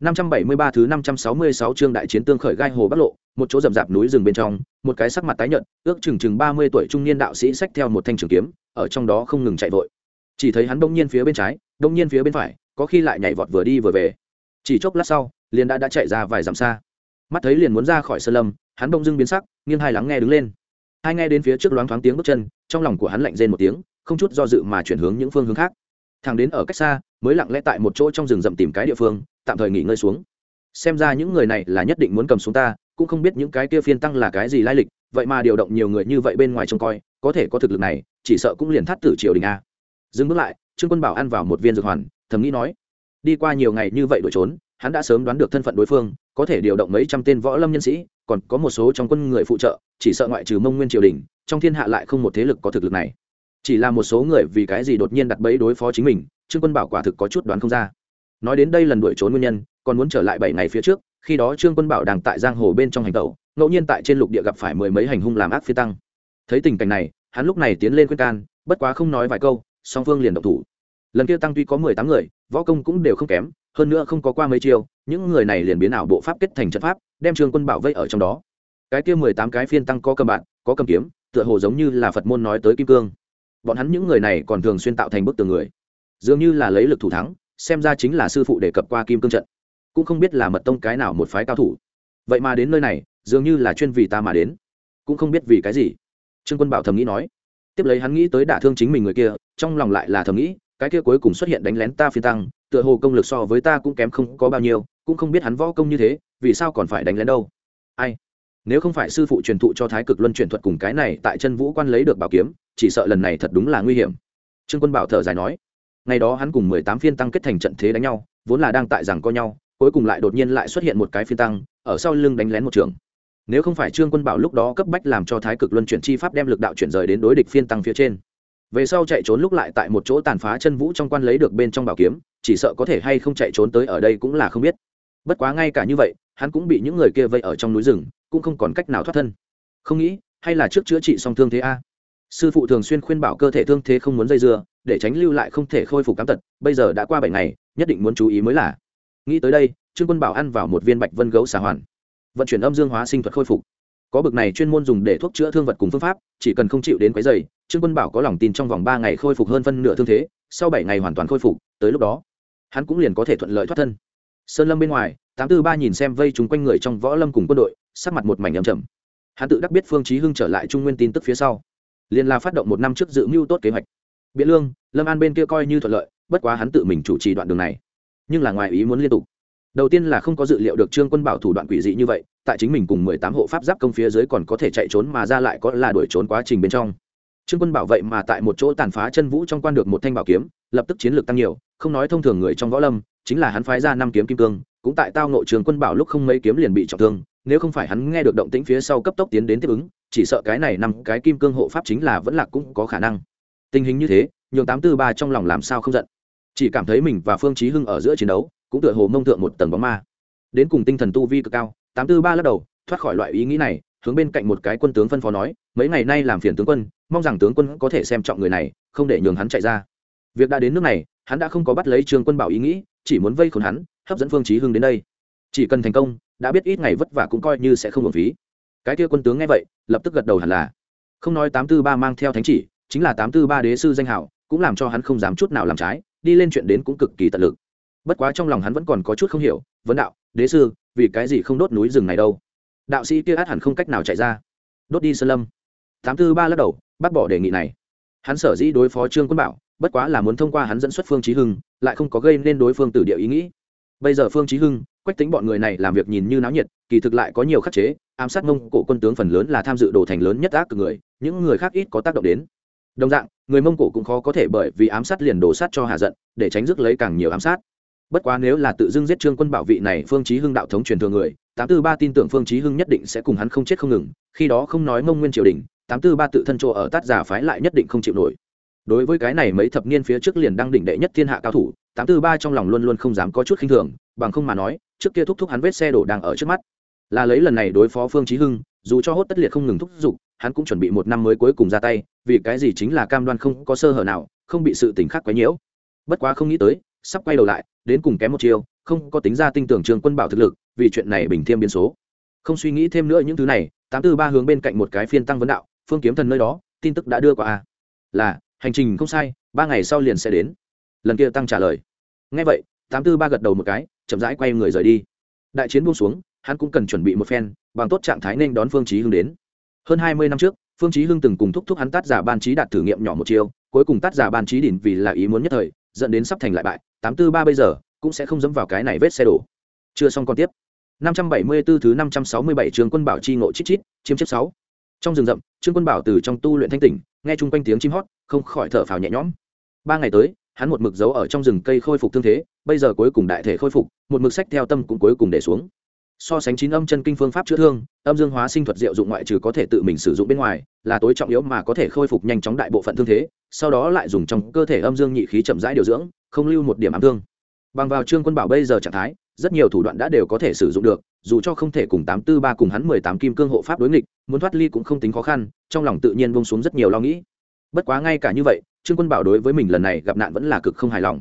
573 thứ 566 chương đại chiến tương khởi gai hồ bắc lộ, một chỗ rậm rạp núi rừng bên trong, một cái sắc mặt tái nhợt, ước chừng chừng 30 tuổi trung niên đạo sĩ xách theo một thanh trường kiếm, ở trong đó không ngừng chạy vội. Chỉ thấy hắn đông nhiên phía bên trái, đông nhiên phía bên phải, có khi lại nhảy vọt vừa đi vừa về. Chỉ chốc lát sau, liền đã đã chạy ra vài dặm xa. Mắt thấy liền muốn ra khỏi sơn lâm, hắn bỗng dưng biến sắc, nghiêng hai lắng nghe đứng lên. Hai nghe đến phía trước loáng thoáng tiếng bước chân, trong lòng của hắn lạnh rên một tiếng, không chút do dự mà chuyển hướng những phương hướng khác. Thẳng đến ở cách xa, mới lặng lẽ tại một chỗ trong rừng rậm tìm cái địa phương, tạm thời nghỉ ngơi xuống. Xem ra những người này là nhất định muốn cầm xuống ta, cũng không biết những cái kia phiên tăng là cái gì lai lịch, vậy mà điều động nhiều người như vậy bên ngoài trông coi, có thể có thực lực này, chỉ sợ cũng liền thắt tử triều đình a. Dừng bước lại, trương quân bảo ăn vào một viên dược hoàn, thầm nghĩ nói, đi qua nhiều ngày như vậy đổi trốn, hắn đã sớm đoán được thân phận đối phương, có thể điều động mấy trăm tên võ lâm nhân sĩ, còn có một số trong quân người phụ trợ, chỉ sợ ngoại trừ mông nguyên triều đình, trong thiên hạ lại không một thế lực có thực lực này. Chỉ là một số người vì cái gì đột nhiên đặt bẫy đối phó chính mình, trương quân bảo quả thực có chút đoán không ra nói đến đây lần đuổi trốn nguyên nhân, còn muốn trở lại bảy ngày phía trước, khi đó trương quân bảo đang tại giang hồ bên trong hành tẩu, ngẫu nhiên tại trên lục địa gặp phải mười mấy hành hung làm ác phi tăng. Thấy tình cảnh này, hắn lúc này tiến lên khuyên can, bất quá không nói vài câu, song phương liền động thủ. Lần kia tăng tuy có mười tám người, võ công cũng đều không kém, hơn nữa không có qua mấy chiêu, những người này liền biến ảo bộ pháp kết thành trận pháp, đem trương quân bảo vây ở trong đó. Cái kia mười tám cái phiên tăng có cầm bạn, có cầm kiếm, tựa hồ giống như là phật môn nói tới kim cương. Bọn hắn những người này còn thường xuyên tạo thành bức tường người. Dường như là lấy lực thủ thắng xem ra chính là sư phụ đề cập qua kim cương trận, cũng không biết là mật tông cái nào một phái cao thủ. Vậy mà đến nơi này, dường như là chuyên vì ta mà đến, cũng không biết vì cái gì. Trương quân bảo thầm nghĩ nói. Tiếp lấy hắn nghĩ tới đả thương chính mình người kia, trong lòng lại là thầm nghĩ, cái kia cuối cùng xuất hiện đánh lén ta phi tăng, tựa hồ công lực so với ta cũng kém không có bao nhiêu, cũng không biết hắn võ công như thế, vì sao còn phải đánh lén đâu? Ai? Nếu không phải sư phụ truyền thụ cho thái cực luân truyền thuật cùng cái này tại chân vũ quan lấy được bảo kiếm, chỉ sợ lần này thật đúng là nguy hiểm. Trương quân bảo thở dài nói ngày đó hắn cùng mười tám phiên tăng kết thành trận thế đánh nhau, vốn là đang tại rằng co nhau, cuối cùng lại đột nhiên lại xuất hiện một cái phiên tăng, ở sau lưng đánh lén một trường. Nếu không phải trương quân bảo lúc đó cấp bách làm cho thái cực luân chuyển chi pháp đem lực đạo chuyển rời đến đối địch phiên tăng phía trên. Về sau chạy trốn lúc lại tại một chỗ tàn phá chân vũ trong quan lấy được bên trong bảo kiếm, chỉ sợ có thể hay không chạy trốn tới ở đây cũng là không biết. Bất quá ngay cả như vậy, hắn cũng bị những người kia vây ở trong núi rừng, cũng không còn cách nào thoát thân. Không nghĩ, hay là trước chữa trị xong thương thế a. Sư phụ thường xuyên khuyên bảo cơ thể thương thế không muốn dây dưa để tránh lưu lại không thể khôi phục cám tật, bây giờ đã qua bảy ngày, nhất định muốn chú ý mới là. Nghĩ tới đây, trương quân bảo ăn vào một viên bạch vân gấu xà hoàn. Vận chuyển âm dương hóa sinh thuật khôi phục. Có bực này chuyên môn dùng để thuốc chữa thương vật cùng phương pháp, chỉ cần không chịu đến quấy dày trương quân bảo có lòng tin trong vòng ba ngày khôi phục hơn phân nửa thương thế, sau bảy ngày hoàn toàn khôi phục, tới lúc đó, hắn cũng liền có thể thuận lợi thoát thân. Sơn lâm bên ngoài, tám tư ba nhìn xem vây chúng quanh người trong võ lâm cùng quân đội, sắc mặt một mảnh âm trầm. Hắn tự đắc biết phương chí hưng trở lại trung nguyên tin tức phía sau. Liền là phát động một năm trước dự mưu tốt kế hoạch biện lương, lâm an bên kia coi như thuận lợi, bất quá hắn tự mình chủ trì đoạn đường này. Nhưng là ngoài ý muốn liên tục. Đầu tiên là không có dự liệu được trương quân bảo thủ đoạn quỷ dị như vậy, tại chính mình cùng mười tám hộ pháp giáp công phía dưới còn có thể chạy trốn mà ra lại có là đuổi trốn quá trình bên trong. Trương quân bảo vậy mà tại một chỗ tàn phá chân vũ trong quan được một thanh bảo kiếm, lập tức chiến lược tăng nhiều, không nói thông thường người trong võ lâm, chính là hắn phái ra năm kiếm kim cương, cũng tại tao nội trường quân bảo lúc không mấy kiếm liền bị trọng thương, nếu không phải hắn nghe được động tĩnh phía sau cấp tốc tiến đến tiếp ứng, chỉ sợ cái này nằm cái kim cương hộ pháp chính là vẫn là cũng có khả năng tình hình như thế, nhường tám tư ba trong lòng làm sao không giận. Chỉ cảm thấy mình và phương chí hưng ở giữa chiến đấu, cũng tựa hồ mông thượng một tầng bóng ma. Đến cùng tinh thần tu vi cực cao, tám tư ba lắc đầu, thoát khỏi loại ý nghĩ này, hướng bên cạnh một cái quân tướng phân phó nói, mấy ngày nay làm phiền tướng quân, mong rằng tướng quân có thể xem trọng người này, không để nhường hắn chạy ra. Việc đã đến nước này, hắn đã không có bắt lấy trương quân bảo ý nghĩ, chỉ muốn vây khốn hắn, hấp dẫn phương chí hưng đến đây. Chỉ cần thành công, đã biết ít ngày vất vả cũng coi như sẽ không hưởng phí. Cái kia quân tướng nghe vậy, lập tức gật đầu hẳn là. Không nói tám tư ba mang theo thánh chỉ chính là tám tư ba đế sư danh hảo, cũng làm cho hắn không dám chút nào làm trái, đi lên chuyện đến cũng cực kỳ tận lực. Bất quá trong lòng hắn vẫn còn có chút không hiểu, vấn đạo, đế sư, vì cái gì không đốt núi rừng này đâu? Đạo sĩ kia át hẳn không cách nào chạy ra. Đốt đi, sơn lâm. Tám tư ba lắc đầu, bác bỏ đề nghị này. Hắn sở dĩ đối phó trương quân bảo, bất quá là muốn thông qua hắn dẫn xuất phương trí hưng, lại không có gây nên đối phương tử địa ý nghĩ. Bây giờ phương trí hưng, quách tính bọn người này làm việc nhìn như náo nhiệt, kỳ thực lại có nhiều khắc chế, ám sát mông cổ quân tướng phần lớn là tham dự đồ thành lớn nhất ác cực người, những người khác ít có tác động đến đồng dạng, người mông cổ cũng khó có thể bởi vì ám sát liền đổ sát cho hạ giận, để tránh rước lấy càng nhiều ám sát. Bất quá nếu là tự dưng giết trương quân bảo vị này phương chí hưng đạo thống truyền thừa người, tám tư ba tin tưởng phương chí hưng nhất định sẽ cùng hắn không chết không ngừng, khi đó không nói mông nguyên triều đình, tám tư ba tự thân chỗ ở tát giả phái lại nhất định không chịu nổi. Đối với cái này mấy thập niên phía trước liền đang đỉnh đệ nhất thiên hạ cao thủ, tám tư ba trong lòng luôn luôn không dám có chút khinh thường, bằng không mà nói, trước kia thúc thúc hắn vết xe đổ đang ở trước mắt. Là lấy lần này đối phó phương chí hưng, dù cho hốt tất liệt không ngừng thúc giục hắn cũng chuẩn bị một năm mới cuối cùng ra tay, vì cái gì chính là cam đoan không có sơ hở nào, không bị sự tình khác quấy nhiễu. Bất quá không nghĩ tới, sắp quay đầu lại, đến cùng kém một chiêu, không có tính ra tinh tưởng trường quân bảo thực lực, vì chuyện này bình thêm biến số. Không suy nghĩ thêm nữa những thứ này, tám tư ba hướng bên cạnh một cái phiên tăng vấn đạo, phương kiếm thần nơi đó, tin tức đã đưa qua a là, hành trình không sai, ba ngày sau liền sẽ đến. Lần kia tăng trả lời. Ngay vậy, tám tư ba gật đầu một cái, chậm rãi quay người rời đi. Đại chiến buông xuống, hắn cũng cần chuẩn bị một phen, bằng tốt trạng thái nên đón phương chí hưng đến hơn hai mươi năm trước, phương chí hưng từng cùng thúc thúc hắn tát giả ban trí đạt thử nghiệm nhỏ một chiều cuối cùng tát giả ban trí đỉnh vì là ý muốn nhất thời, dẫn đến sắp thành lại bại. Tám tư ba bây giờ, cũng sẽ không dẫm vào cái này vết xe đổ. Chưa xong còn tiếp. 574 thứ 567 trường quân bảo chi ngộ chít chít, chiếm chiếc 6. trong rừng rậm, trương quân bảo từ trong tu luyện thanh tỉnh, nghe chung quanh tiếng chim hót, không khỏi thở phào nhẹ nhõm. Ba ngày tới, hắn một mực giấu ở trong rừng cây khôi phục thương thế, bây giờ cuối cùng đại thể khôi phục, một mực sách theo tâm cũng cuối cùng để xuống so sánh chín âm chân kinh phương pháp chữa thương, âm dương hóa sinh thuật diệu dụng ngoại trừ có thể tự mình sử dụng bên ngoài, là tối trọng yếu mà có thể khôi phục nhanh chóng đại bộ phận thương thế, sau đó lại dùng trong cơ thể âm dương nhị khí chậm rãi điều dưỡng, không lưu một điểm ám thương. Bằng vào trương quân bảo bây giờ trạng thái, rất nhiều thủ đoạn đã đều có thể sử dụng được, dù cho không thể cùng tám tư ba cùng hắn mười tám kim cương hộ pháp đối nghịch, muốn thoát ly cũng không tính khó khăn, trong lòng tự nhiên bông xuống rất nhiều lo nghĩ. Bất quá ngay cả như vậy, trương quân bảo đối với mình lần này gặp nạn vẫn là cực không hài lòng.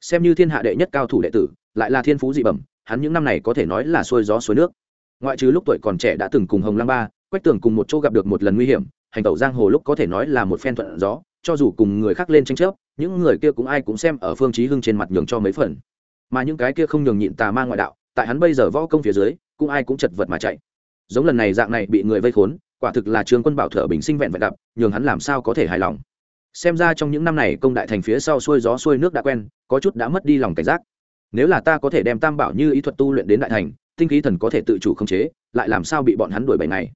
Xem như thiên hạ đệ nhất cao thủ đệ tử, lại là thiên phú dị bẩm hắn những năm này có thể nói là xuôi gió xuôi nước. Ngoại trừ lúc tuổi còn trẻ đã từng cùng hồng lăng ba, quách tường cùng một chỗ gặp được một lần nguy hiểm, hành tẩu giang hồ lúc có thể nói là một phen thuận gió, cho dù cùng người khác lên tranh chấp, những người kia cũng ai cũng xem ở phương chí hưng trên mặt nhường cho mấy phần. Mà những cái kia không nhường nhịn tà ma ngoại đạo, tại hắn bây giờ võ công phía dưới, cũng ai cũng chật vật mà chạy. Giống lần này dạng này bị người vây khốn, quả thực là trường quân bảo thở bình sinh vẹn vẹn đập nhường hắn làm sao có thể hài lòng. Xem ra trong những năm này công đại thành phía sau xuôi gió xuôi nước đã quen, có chút đã mất đi lòng cảnh giác nếu là ta có thể đem tam bảo như ý thuật tu luyện đến đại thành, tinh khí thần có thể tự chủ khống chế, lại làm sao bị bọn hắn đuổi bảy ngày?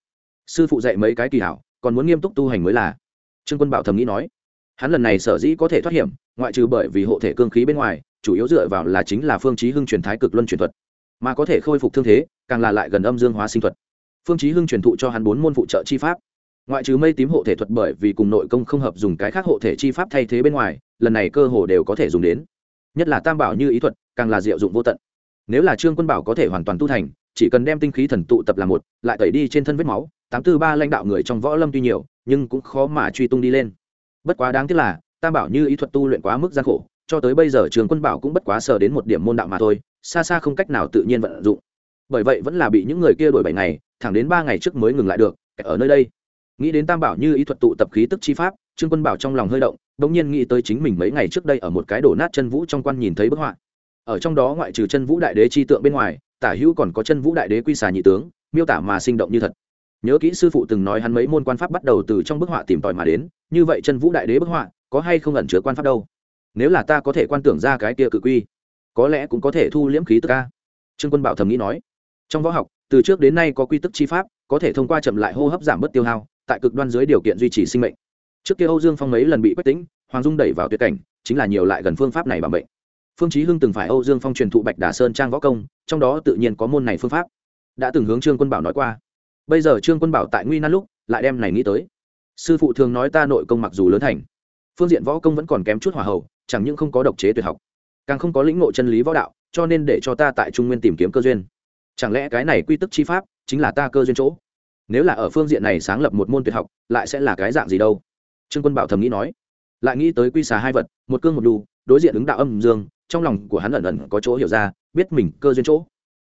Sư phụ dạy mấy cái kỳ hảo, còn muốn nghiêm túc tu hành mới là. Trương quân bảo thầm nghĩ nói. Hắn lần này sở dĩ có thể thoát hiểm, ngoại trừ bởi vì hộ thể cương khí bên ngoài, chủ yếu dựa vào là chính là phương chí hưng truyền thái cực luân truyền thuật. Mà có thể khôi phục thương thế, càng là lại gần âm dương hóa sinh thuật. Phương chí hưng truyền thụ cho hắn bốn môn phụ trợ chi pháp. Ngoại trừ mây tím hộ thể thuật bởi vì cùng nội công không hợp dùng cái khác hộ thể chi pháp thay thế bên ngoài, lần này cơ hồ đều có thể dùng đến nhất là tam bảo như ý thuật, càng là diệu dụng vô tận. Nếu là trương quân bảo có thể hoàn toàn tu thành, chỉ cần đem tinh khí thần tụ tập làm một, lại tẩy đi trên thân vết máu, tám tư ba lãnh đạo người trong võ lâm tuy nhiều, nhưng cũng khó mà truy tung đi lên. Bất quá đáng tiếc là, tam bảo như ý thuật tu luyện quá mức gian khổ, cho tới bây giờ trường quân bảo cũng bất quá sờ đến một điểm môn đạo mà thôi, xa xa không cách nào tự nhiên vận dụng. Bởi vậy vẫn là bị những người kia đổi bảy ngày, thẳng đến ba ngày trước mới ngừng lại được, ở nơi đây. Nghĩ đến tam bảo như ý thuật tụ tập khí tức chi pháp, trương quân bảo trong lòng hơi động bỗng nhiên nghĩ tới chính mình mấy ngày trước đây ở một cái đổ nát chân vũ trong quan nhìn thấy bức họa. Ở trong đó ngoại trừ chân vũ đại đế chi tượng bên ngoài, tả hữu còn có chân vũ đại đế quy xà nhị tướng, miêu tả mà sinh động như thật. Nhớ kỹ sư phụ từng nói hắn mấy môn quan pháp bắt đầu từ trong bức họa tìm tòi mà đến, như vậy chân vũ đại đế bức họa có hay không ẩn chứa quan pháp đâu? Nếu là ta có thể quan tưởng ra cái kia cự quy, có lẽ cũng có thể thu liễm khí tức ca trương quân bảo thầm nghĩ nói. Trong võ học, từ trước đến nay có quy tức chi pháp, có thể thông qua chậm lại hô hấp giảm bớt tiêu hao, tại cực đoan dưới điều kiện duy trì sinh mệnh trước kia âu dương phong mấy lần bị quách tính hoàng dung đẩy vào tuyệt cảnh, chính là nhiều lại gần phương pháp này bằng bệnh. Phương chí hưng từng phải âu dương phong truyền thụ bạch đà sơn trang võ công, trong đó tự nhiên có môn này phương pháp. Đã từng hướng trương quân bảo nói qua. Bây giờ trương quân bảo tại nguy nan lúc, lại đem này nghĩ tới. Sư phụ thường nói ta nội công mặc dù lớn thành, phương diện võ công vẫn còn kém chút hỏa hậu chẳng những không có độc chế tuyệt học, càng không có lĩnh ngộ chân lý võ đạo, cho nên để cho ta tại trung nguyên tìm kiếm cơ duyên. Chẳng lẽ cái này quy tức chi pháp chính là ta cơ duyên chỗ? Nếu là ở phương diện này sáng lập một môn tuyệt học, lại sẽ là cái dạng gì đâu? Trương quân bảo thầm nghĩ nói, lại nghĩ tới quy xà hai vật, một cương một đu, đối diện ứng đạo âm dương, trong lòng của hắn ẩn ẩn có chỗ hiểu ra, biết mình cơ duyên chỗ.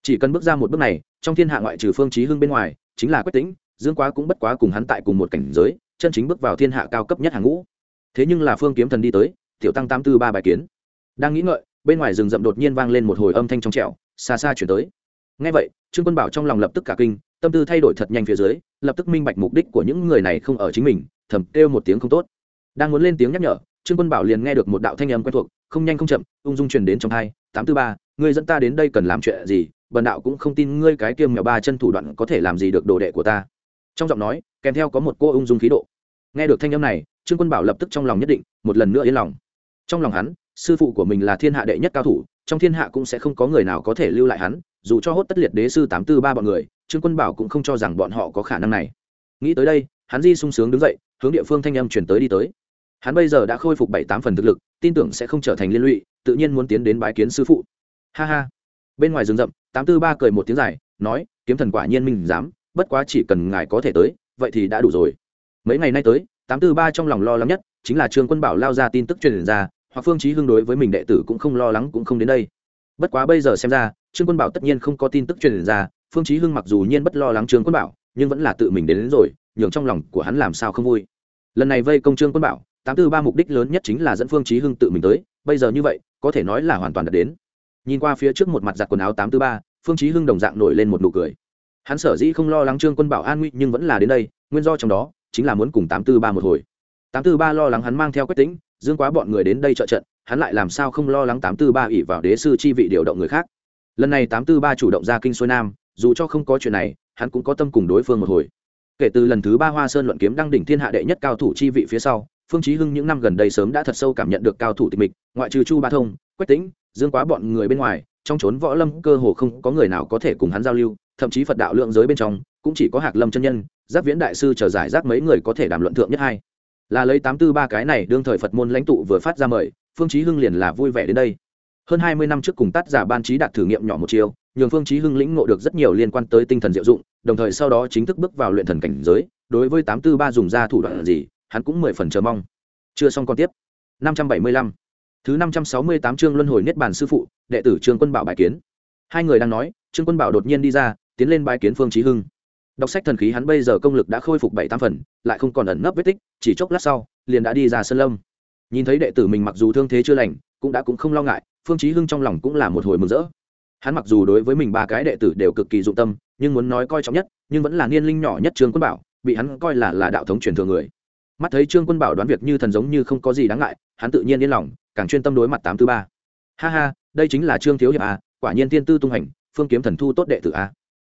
Chỉ cần bước ra một bước này, trong thiên hạ ngoại trừ phương trí hưng bên ngoài, chính là quyết tĩnh, dương quá cũng bất quá cùng hắn tại cùng một cảnh giới, chân chính bước vào thiên hạ cao cấp nhất hàng ngũ. Thế nhưng là phương kiếm thần đi tới, tiểu tăng tám tư ba bài kiến. Đang nghĩ ngợi, bên ngoài rừng rậm đột nhiên vang lên một hồi âm thanh trong trẻo, xa xa chuyển tới. Ngay vậy, trương quân bảo trong lòng lập tức cả kinh, tâm tư thay đổi thật nhanh phía dưới, lập tức minh bạch mục đích của những người này không ở chính mình thầm kêu một tiếng không tốt. Đang muốn lên tiếng nhắc nhở, trương quân bảo liền nghe được một đạo thanh âm quen thuộc, không nhanh không chậm, ung dung truyền đến trong hai, tám tư ba, ngươi dẫn ta đến đây cần làm chuyện gì, bần đạo cũng không tin ngươi cái kiêm mèo ba chân thủ đoạn có thể làm gì được đồ đệ của ta. Trong giọng nói, kèm theo có một cô ung dung khí độ. Nghe được thanh âm này, trương quân bảo lập tức trong lòng nhất định, một lần nữa yên lòng. Trong lòng hắn, sư phụ của mình là thiên hạ đệ nhất cao thủ, trong thiên hạ cũng sẽ không có người nào có thể lưu lại hắn, dù cho hốt tất liệt đế sư tám tư ba bọn người, trương quân bảo cũng không cho rằng bọn họ có khả năng này. Nghĩ tới đây, hắn di sung sướng đứng dậy hướng địa phương thanh âm chuyển tới đi tới. Hắn bây giờ đã khôi phục bảy tám phần thực lực tin tưởng sẽ không trở thành liên lụy tự nhiên muốn tiến đến bái kiến sư phụ. Ha ha. Bên ngoài rừng rậm tám tư ba cười một tiếng dài nói kiếm thần quả nhiên mình dám bất quá chỉ cần ngài có thể tới vậy thì đã đủ rồi. Mấy ngày nay tới tám tư ba trong lòng lo lắng nhất chính là trương quân bảo lao ra tin tức truyền ra hoặc phương chí hưng đối với mình đệ tử cũng không lo lắng cũng không đến đây. Bất quá bây giờ xem ra trương quân bảo tất nhiên không có tin tức truyền ra phương chí hưng mặc dù nhiên bất lo lắng trương quân bảo nhưng vẫn là tự mình đến, đến rồi nhường trong lòng của hắn làm sao không vui lần này vây công trương quân bảo, tám tư ba mục đích lớn nhất chính là dẫn phương chí hưng tự mình tới, bây giờ như vậy, có thể nói là hoàn toàn đạt đến. Nhìn qua phía trước một mặt giặt quần áo tám tư ba, phương chí hưng đồng dạng nổi lên một nụ cười. Hắn sở dĩ không lo lắng trương quân bảo an nguy, nhưng vẫn là đến đây, nguyên do trong đó, chính là muốn cùng tám tư ba một hồi. Tám tư ba lo lắng hắn mang theo quyết tính dương quá bọn người đến đây trợ trận, hắn lại làm sao không lo lắng tám tư ba ỉ vào đế sư chi vị điều động người khác. Lần này tám tư ba chủ động ra kinh xuôi nam, dù cho không có chuyện này, hắn cũng có tâm cùng đối phương một hồi kể từ lần thứ ba hoa sơn luận kiếm đăng đỉnh thiên hạ đệ nhất cao thủ chi vị phía sau, phương chí hưng những năm gần đây sớm đã thật sâu cảm nhận được cao thủ tịch mịch, ngoại trừ chu ba thông, quách tĩnh, dương quá bọn người bên ngoài, trong chốn võ lâm cơ hồ không có người nào có thể cùng hắn giao lưu, thậm chí phật đạo lượng giới bên trong, cũng chỉ có hạc lâm chân nhân, giáp viễn đại sư trở giải rác mấy người có thể đàm luận thượng nhất hai. Là lấy tám tư ba cái này đương thời phật môn lãnh tụ vừa phát ra mời, phương chí hưng liền là vui vẻ đến đây. Hơn hai mươi năm trước cùng tát giả ban trí đạt thử nghiệm nhỏ một chiều nhường phương chí hưng lĩnh ngộ được rất nhiều liên quan tới tinh thần diệu dụng, đồng thời sau đó chính thức bước vào luyện thần cảnh giới, đối với tám tư ba dùng ra thủ đoạn gì, hắn cũng mười phần chờ mong. Chưa xong còn tiếp. năm trăm bảy mươi lăm. Thứ năm trăm sáu mươi tám chương luân hồi niết bàn sư phụ, đệ tử trương quân bảo bài kiến. Hai người đang nói, trương quân bảo đột nhiên đi ra, tiến lên bài kiến phương chí hưng. Đọc sách thần khí hắn bây giờ công lực đã khôi phục bảy tam phần, lại không còn ẩn nấp vết tích, chỉ chốc lát sau, liền đã đi ra sân lâm. Nhìn thấy đệ tử mình mặc dù thương thế chưa lành, cũng đã cũng không lo ngại, phương chí hưng trong lòng cũng là một hồi mừng rỡ hắn mặc dù đối với mình ba cái đệ tử đều cực kỳ dụng tâm, nhưng muốn nói coi trọng nhất, nhưng vẫn là niên linh nhỏ nhất trương quân bảo, bị hắn coi là là đạo thống truyền thừa người. Mắt thấy trương quân bảo đoán việc như thần giống như không có gì đáng ngại, hắn tự nhiên yên lòng, càng chuyên tâm đối mặt tám thứ ba. Ha ha, đây chính là trương thiếu hiệp a quả nhiên tiên tư tung hành, phương kiếm thần thu tốt đệ tử a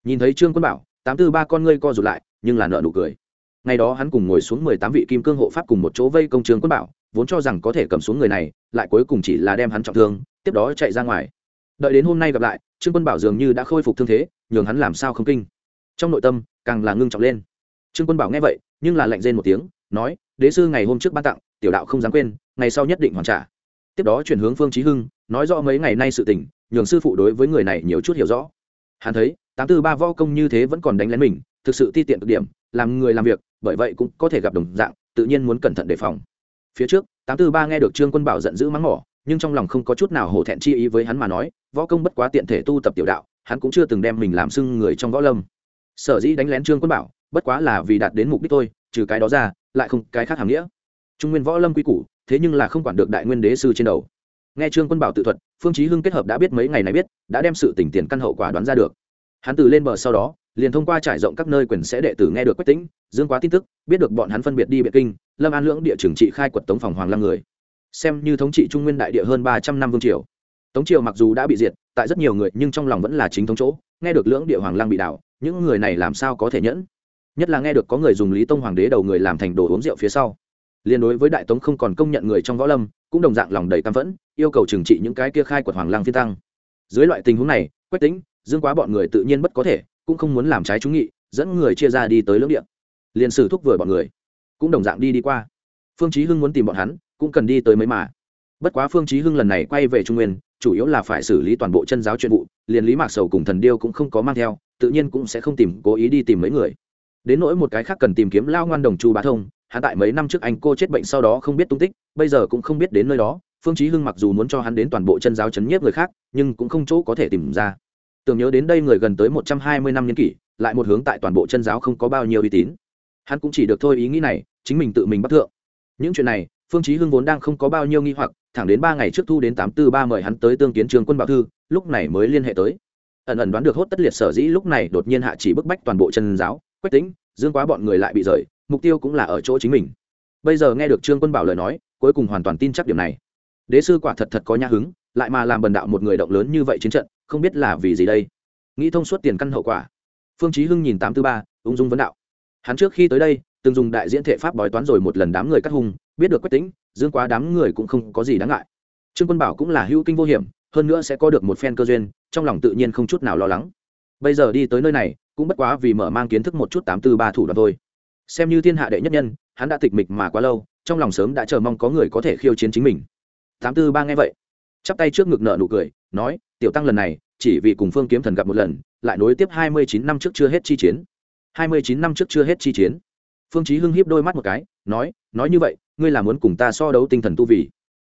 nhìn thấy trương quân bảo, tám tư ba con ngươi co rụt lại, nhưng là nợ nụ cười. Ngày đó hắn cùng ngồi xuống mười tám vị kim cương hộ pháp cùng một chỗ vây công trương quân bảo, vốn cho rằng có thể cầm xuống người này, lại cuối cùng chỉ là đem hắn trọng thương, tiếp đó chạy ra ngoài đợi đến hôm nay gặp lại, trương quân bảo dường như đã khôi phục thương thế, nhường hắn làm sao không kinh. Trong nội tâm, càng là ngưng trọng lên. Trương quân bảo nghe vậy, nhưng là lạnh rên một tiếng, nói, đế sư ngày hôm trước ban tặng, tiểu đạo không dám quên, ngày sau nhất định hoàn trả. Tiếp đó chuyển hướng phương trí hưng, nói rõ mấy ngày nay sự tình, nhường sư phụ đối với người này nhiều chút hiểu rõ. Hắn thấy, tám tư ba võ công như thế vẫn còn đánh lén mình, thực sự ti tiện cực điểm, làm người làm việc, bởi vậy cũng có thể gặp đồng dạng, tự nhiên muốn cẩn thận đề phòng. Phía trước, tám tư ba nghe được trương quân bảo giận dữ mắng mỏ nhưng trong lòng không có chút nào hổ thẹn chi ý với hắn mà nói, võ công bất quá tiện thể tu tập tiểu đạo, hắn cũng chưa từng đem mình làm sưng người trong võ lâm. Sở dĩ đánh lén trương quân bảo, bất quá là vì đạt đến mục đích thôi, trừ cái đó ra, lại không cái khác hàm nghĩa. Trung nguyên võ lâm quy củ, thế nhưng là không quản được đại nguyên đế sư trên đầu. Nghe trương quân bảo tự thuật, phương chí hưng kết hợp đã biết mấy ngày này biết, đã đem sự tình tiền căn hậu quả đoán ra được. Hắn từ lên bờ sau đó, liền thông qua trải rộng các nơi quyền sẽ đệ tử nghe được quách tĩnh, dương quá tin tức, biết được bọn hắn phân biệt đi biệt kinh, lâm an lưỡng địa trưởng trị khai quật tống phòng hoàng lăng người xem như thống trị trung nguyên đại địa hơn ba trăm năm vương triều. Tống triều mặc dù đã bị diệt, tại rất nhiều người, nhưng trong lòng vẫn là chính thống chỗ. Nghe được lưỡng địa hoàng Lang bị đảo, những người này làm sao có thể nhẫn? Nhất là nghe được có người dùng lý tông hoàng đế đầu người làm thành đồ uống rượu phía sau. Liên đối với đại tống không còn công nhận người trong võ lâm, cũng đồng dạng lòng đầy căm phẫn, yêu cầu trừng trị những cái kia khai quật hoàng Lang phi tăng. Dưới loại tình huống này, quách tính dương quá bọn người tự nhiên bất có thể, cũng không muốn làm trái chúng nghị, dẫn người chia ra đi tới lưỡng địa. Liền sử thúc vừa bọn người, cũng đồng dạng đi đi qua. Phương chí hưng muốn tìm bọn hắn cũng cần đi tới mấy mà. Bất quá phương chí hưng lần này quay về trung nguyên, chủ yếu là phải xử lý toàn bộ chân giáo chuyện vụ, liền lý mạc sầu cùng thần điêu cũng không có mang theo, tự nhiên cũng sẽ không tìm, cố ý đi tìm mấy người. Đến nỗi một cái khác cần tìm kiếm lao ngoan đồng chu bá thông, hắn tại mấy năm trước anh cô chết bệnh sau đó không biết tung tích, bây giờ cũng không biết đến nơi đó, phương chí hưng mặc dù muốn cho hắn đến toàn bộ chân giáo chấn nhiếp người khác, nhưng cũng không chỗ có thể tìm ra. Tưởng nhớ đến đây người gần tới một trăm hai mươi năm niên kỷ, lại một hướng tại toàn bộ chân giáo không có bao nhiêu uy tín. Hắn cũng chỉ được thôi ý nghĩ này, chính mình tự mình bắt thượng. Những chuyện này phương chí hưng vốn đang không có bao nhiêu nghi hoặc, thẳng đến ba ngày trước thu đến tám tư ba mời hắn tới tương kiến trường quân bảo thư, lúc này mới liên hệ tới. Ẩn ẩn đoán được hốt tất liệt sở dĩ lúc này đột nhiên hạ chỉ bức bách toàn bộ chân giáo, quách tính dương quá bọn người lại bị rời, mục tiêu cũng là ở chỗ chính mình. Bây giờ nghe được trương quân bảo lời nói, cuối cùng hoàn toàn tin chắc điểm này. Đế sư quả thật thật có nhã hứng, lại mà làm bần đạo một người động lớn như vậy chiến trận, không biết là vì gì đây. Nghĩ thông suốt tiền căn hậu quả. Phương chí hưng nhìn tám tư ba, ung dung vấn đạo. Hắn trước khi tới đây, từng dùng đại diễn thể pháp bói toán rồi một lần đám người cắt hung biết được quyết tính dương quá đám người cũng không có gì đáng ngại. Trương quân bảo cũng là hữu kinh vô hiểm, hơn nữa sẽ có được một phen cơ duyên, trong lòng tự nhiên không chút nào lo lắng. Bây giờ đi tới nơi này, cũng bất quá vì mở mang kiến thức một chút tám tư ba thủ đoạn thôi. Xem như thiên hạ đệ nhất nhân, hắn đã tịch mịch mà quá lâu, trong lòng sớm đã chờ mong có người có thể khiêu chiến chính mình. Tám tư ba nghe vậy, chắp tay trước ngực nợ nụ cười, nói, tiểu tăng lần này, chỉ vì cùng phương kiếm thần gặp một lần, lại nối tiếp hai mươi chín năm trước chưa hết chi chiến. hai mươi chín năm trước chưa hết chi chiến. Phương chí hưng hiếp đôi mắt một cái, nói nói như vậy ngươi là muốn cùng ta so đấu tinh thần tu vì.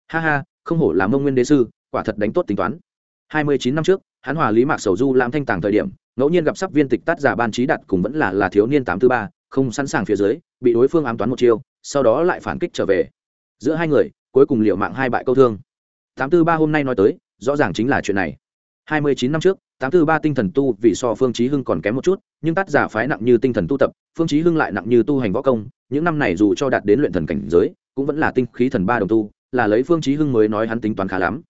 Ha ha, không hổ là mông nguyên đế sư, quả thật đánh tốt tính toán. Hai mươi chín năm trước, hắn hòa lý mạc sầu du làm thanh tàng thời điểm, ngẫu nhiên gặp sắp viên tịch tác giả ban trí đặt cùng vẫn là là thiếu niên tám thứ ba, không sẵn sàng phía dưới, bị đối phương ám toán một chiêu, sau đó lại phản kích trở về. Giữa hai người, cuối cùng liệu mạng hai bại câu thương. Tám tư ba hôm nay nói tới, rõ ràng chính là chuyện này. Hai mươi chín năm trước tám tư ba tinh thần tu vì so phương chí hưng còn kém một chút, nhưng tác giả phái nặng như tinh thần tu tập, phương chí hưng lại nặng như tu hành võ công, những năm này dù cho đạt đến luyện thần cảnh giới, cũng vẫn là tinh khí thần ba đồng tu, là lấy phương chí hưng mới nói hắn tính toán khá lắm.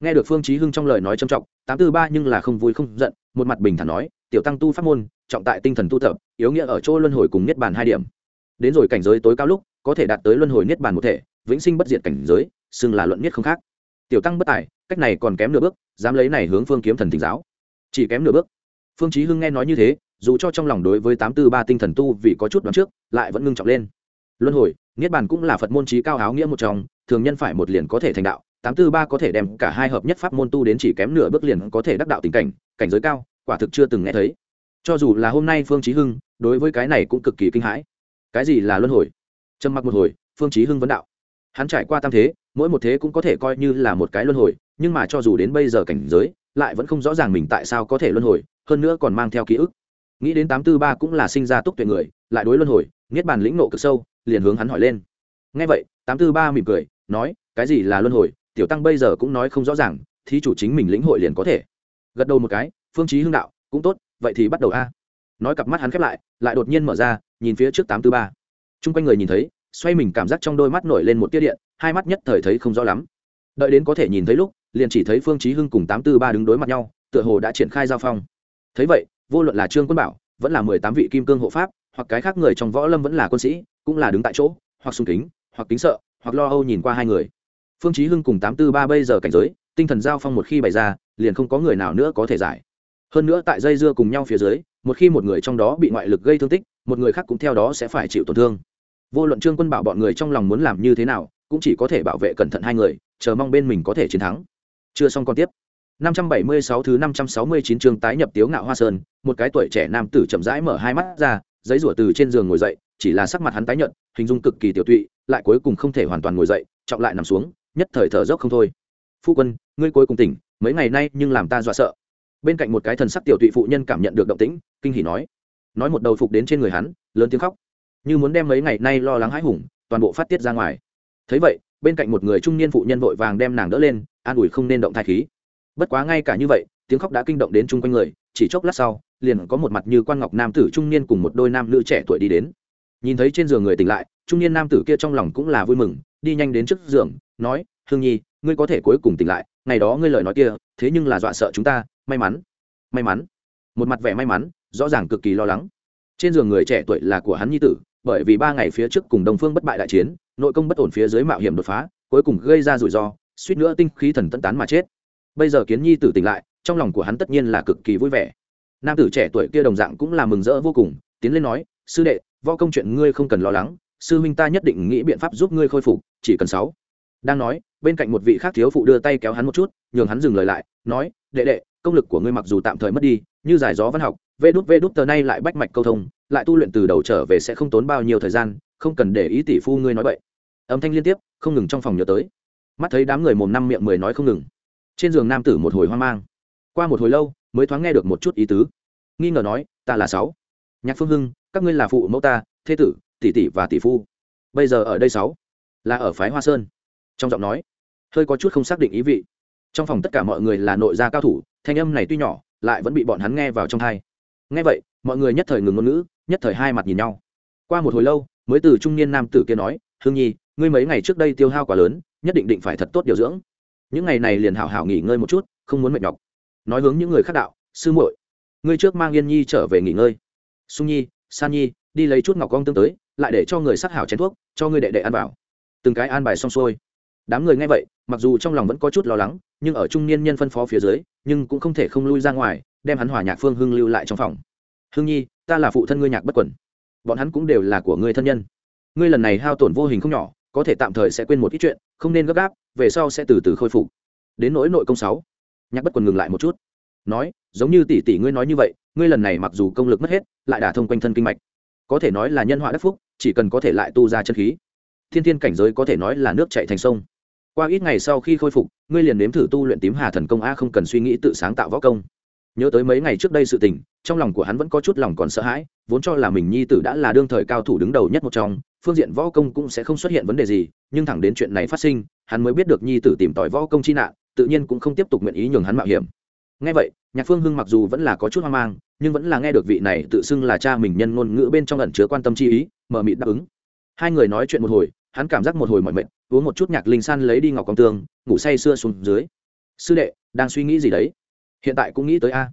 Nghe được phương chí hưng trong lời nói trầm trọng, tám tư ba nhưng là không vui không giận, một mặt bình thản nói, tiểu tăng tu pháp môn, trọng tại tinh thần tu tập, yếu nghĩa ở chỗ luân hồi cùng niết bàn hai điểm. Đến rồi cảnh giới tối cao lúc, có thể đạt tới luân hồi niết bàn một thể, vĩnh sinh bất diệt cảnh giới, xưng là luận niết không khác. Tiểu tăng bất tài, cách này còn kém nửa bước, dám lấy này hướng phương kiếm thần thỉnh giáo chỉ kém nửa bước. Phương chí hưng nghe nói như thế, dù cho trong lòng đối với tám tư ba tinh thần tu vì có chút đoán trước, lại vẫn ngưng trọng lên. Luân hồi, niết bàn cũng là phật môn trí cao áo nghĩa một trong, thường nhân phải một liền có thể thành đạo, tám tư ba có thể đem cả hai hợp nhất pháp môn tu đến chỉ kém nửa bước liền có thể đắc đạo tình cảnh cảnh giới cao, quả thực chưa từng nghe thấy. Cho dù là hôm nay phương chí hưng, đối với cái này cũng cực kỳ kinh hãi. Cái gì là luân hồi? Trầm mặc một hồi, phương chí hưng vấn đạo. Hắn trải qua tam thế, mỗi một thế cũng có thể coi như là một cái luân hồi, nhưng mà cho dù đến bây giờ cảnh giới lại vẫn không rõ ràng mình tại sao có thể luân hồi, hơn nữa còn mang theo ký ức. Nghĩ đến tám tư ba cũng là sinh ra túc tuệ người, lại đối luân hồi, niết bàn lĩnh nộ cực sâu, liền hướng hắn hỏi lên. Ngay vậy, tám tư ba mỉm cười, nói, cái gì là luân hồi? Tiểu tăng bây giờ cũng nói không rõ ràng, thí chủ chính mình lĩnh hội liền có thể. Gật đầu một cái, phương chí hưng đạo, cũng tốt, vậy thì bắt đầu a. Nói cặp mắt hắn khép lại lại đột nhiên mở ra, nhìn phía trước tám tư ba. Chung quanh người nhìn thấy, xoay mình cảm giác trong đôi mắt nổi lên một tia điện, hai mắt nhất thời thấy không rõ lắm. Đợi đến có thể nhìn thấy lúc liền chỉ thấy phương chí hưng cùng tám tư ba đứng đối mặt nhau, tựa hồ đã triển khai giao phong. Thấy vậy, vô luận là trương quân bảo, vẫn là mười tám vị kim cương hộ pháp, hoặc cái khác người trong võ lâm vẫn là quân sĩ, cũng là đứng tại chỗ, hoặc sung kính, hoặc kính sợ, hoặc lo âu nhìn qua hai người. Phương chí hưng cùng tám tư ba bây giờ cảnh giới, tinh thần giao phong một khi bày ra, liền không có người nào nữa có thể giải. Hơn nữa tại dây dưa cùng nhau phía dưới, một khi một người trong đó bị ngoại lực gây thương tích, một người khác cũng theo đó sẽ phải chịu tổn thương. Vô luận trương quân bảo bọn người trong lòng muốn làm như thế nào, cũng chỉ có thể bảo vệ cẩn thận hai người, chờ mong bên mình có thể chiến thắng chưa xong còn tiếp. 576 thứ 569 chương tái nhập tiếu ngạo hoa sơn, một cái tuổi trẻ nam tử chậm rãi mở hai mắt ra, giấy rủa từ trên giường ngồi dậy, chỉ là sắc mặt hắn tái nhợt, hình dung cực kỳ tiểu tụy, lại cuối cùng không thể hoàn toàn ngồi dậy, trọng lại nằm xuống, nhất thời thở dốc không thôi. Phu quân, ngươi cuối cùng tỉnh, mấy ngày nay nhưng làm ta dọa sợ. Bên cạnh một cái thần sắc tiểu tụy phụ nhân cảm nhận được động tĩnh, kinh hỉ nói. Nói một đầu phục đến trên người hắn, lớn tiếng khóc. Như muốn đem mấy ngày nay lo lắng hãi hùng, toàn bộ phát tiết ra ngoài. Thấy vậy bên cạnh một người trung niên phụ nhân vội vàng đem nàng đỡ lên, an ủi không nên động thai khí. Bất quá ngay cả như vậy, tiếng khóc đã kinh động đến chung quanh người, chỉ chốc lát sau, liền có một mặt như quan ngọc nam tử trung niên cùng một đôi nam nữ trẻ tuổi đi đến. Nhìn thấy trên giường người tỉnh lại, trung niên nam tử kia trong lòng cũng là vui mừng, đi nhanh đến trước giường, nói, hương nhi, ngươi có thể cuối cùng tỉnh lại, ngày đó ngươi lời nói kia, thế nhưng là dọa sợ chúng ta, may mắn may mắn. Một mặt vẻ may mắn, rõ ràng cực kỳ lo lắng. Trên giường người trẻ tuổi là của hắn nhi tử, bởi vì ba ngày phía trước cùng đồng phương bất bại đại chiến nội công bất ổn phía dưới mạo hiểm đột phá, cuối cùng gây ra rủi ro, suýt nữa tinh khí thần tận tán mà chết. Bây giờ kiến nhi tử tỉnh lại, trong lòng của hắn tất nhiên là cực kỳ vui vẻ. Nam tử trẻ tuổi kia đồng dạng cũng là mừng rỡ vô cùng, tiến lên nói, sư đệ, võ công chuyện ngươi không cần lo lắng, sư huynh ta nhất định nghĩ biện pháp giúp ngươi khôi phục, chỉ cần sáu. Đang nói, bên cạnh một vị khác thiếu phụ đưa tay kéo hắn một chút, nhường hắn dừng lời lại, nói, đệ đệ, công lực của ngươi mặc dù tạm thời mất đi, như giải gió văn học vê đút vê đút tờ nay lại bách mạch câu thông, lại tu luyện từ đầu trở về sẽ không tốn bao nhiêu thời gian, không cần để ý tỷ phu ngươi nói vậy âm thanh liên tiếp, không ngừng trong phòng nhớ tới. Mắt thấy đám người mồm năm miệng mười nói không ngừng. Trên giường nam tử một hồi hoang mang. Qua một hồi lâu, mới thoáng nghe được một chút ý tứ. Nghi ngờ nói, ta là sáu. Nhạc phương hưng, các ngươi là phụ mẫu ta, thế tử, tỷ tỷ và tỷ phu. Bây giờ ở đây sáu, là ở phái hoa sơn. Trong giọng nói, hơi có chút không xác định ý vị. Trong phòng tất cả mọi người là nội gia cao thủ, thanh âm này tuy nhỏ, lại vẫn bị bọn hắn nghe vào trong thai nghe vậy, mọi người nhất thời ngừng ngôn ngữ, nhất thời hai mặt nhìn nhau. Qua một hồi lâu, mới từ trung niên nam tử kia nói, hương nhi, ngươi mấy ngày trước đây tiêu hao quá lớn, nhất định định phải thật tốt điều dưỡng. Những ngày này liền hảo hảo nghỉ ngơi một chút, không muốn mệt nhọc. Nói hướng những người khác đạo, sư muội, ngươi trước mang yên nhi trở về nghỉ ngơi. Sung nhi, san nhi, đi lấy chút ngọc con tương tới, lại để cho người sát hảo chén thuốc, cho ngươi đệ đệ ăn vào. Từng cái an bài xong xuôi. Đám người nghe vậy, mặc dù trong lòng vẫn có chút lo lắng, nhưng ở trung niên nhân phân phó phía dưới, nhưng cũng không thể không lui ra ngoài đem hắn hòa nhạc phương hưng lưu lại trong phòng. Hưng nhi, ta là phụ thân ngươi nhạc bất quẩn bọn hắn cũng đều là của ngươi thân nhân. Ngươi lần này hao tổn vô hình không nhỏ, có thể tạm thời sẽ quên một ít chuyện, không nên gấp gáp, về sau sẽ từ từ khôi phục. Đến nỗi nội công sáu, nhạc bất quần ngừng lại một chút. Nói, giống như tỷ tỷ ngươi nói như vậy, ngươi lần này mặc dù công lực mất hết, lại đả thông quanh thân kinh mạch. Có thể nói là nhân họa đắc phúc, chỉ cần có thể lại tu ra chân khí. Thiên thiên cảnh giới có thể nói là nước chạy thành sông. Qua ít ngày sau khi khôi phục, ngươi liền nếm thử tu luyện tím hà thần công a, không cần suy nghĩ tự sáng tạo võ công nhớ tới mấy ngày trước đây sự tình, trong lòng của hắn vẫn có chút lòng còn sợ hãi, vốn cho là mình nhi tử đã là đương thời cao thủ đứng đầu nhất một trong, phương diện võ công cũng sẽ không xuất hiện vấn đề gì, nhưng thẳng đến chuyện này phát sinh, hắn mới biết được nhi tử tìm tòi võ công chi nạn, tự nhiên cũng không tiếp tục nguyện ý nhường hắn mạo hiểm. Ngay vậy, nhạc phương hưng mặc dù vẫn là có chút hoang mang, nhưng vẫn là nghe được vị này tự xưng là cha mình nhân ngôn ngữ bên trong ẩn chứa quan tâm chi ý mờ mịt đáp ứng. Hai người nói chuyện một hồi, hắn cảm giác một hồi mọi mệt, uống một chút nhạc linh san lấy đi ngọc con tương, ngủ say sưa xuống dưới. Sư đệ, đang suy nghĩ gì đấy? Hiện tại cũng nghĩ tới a.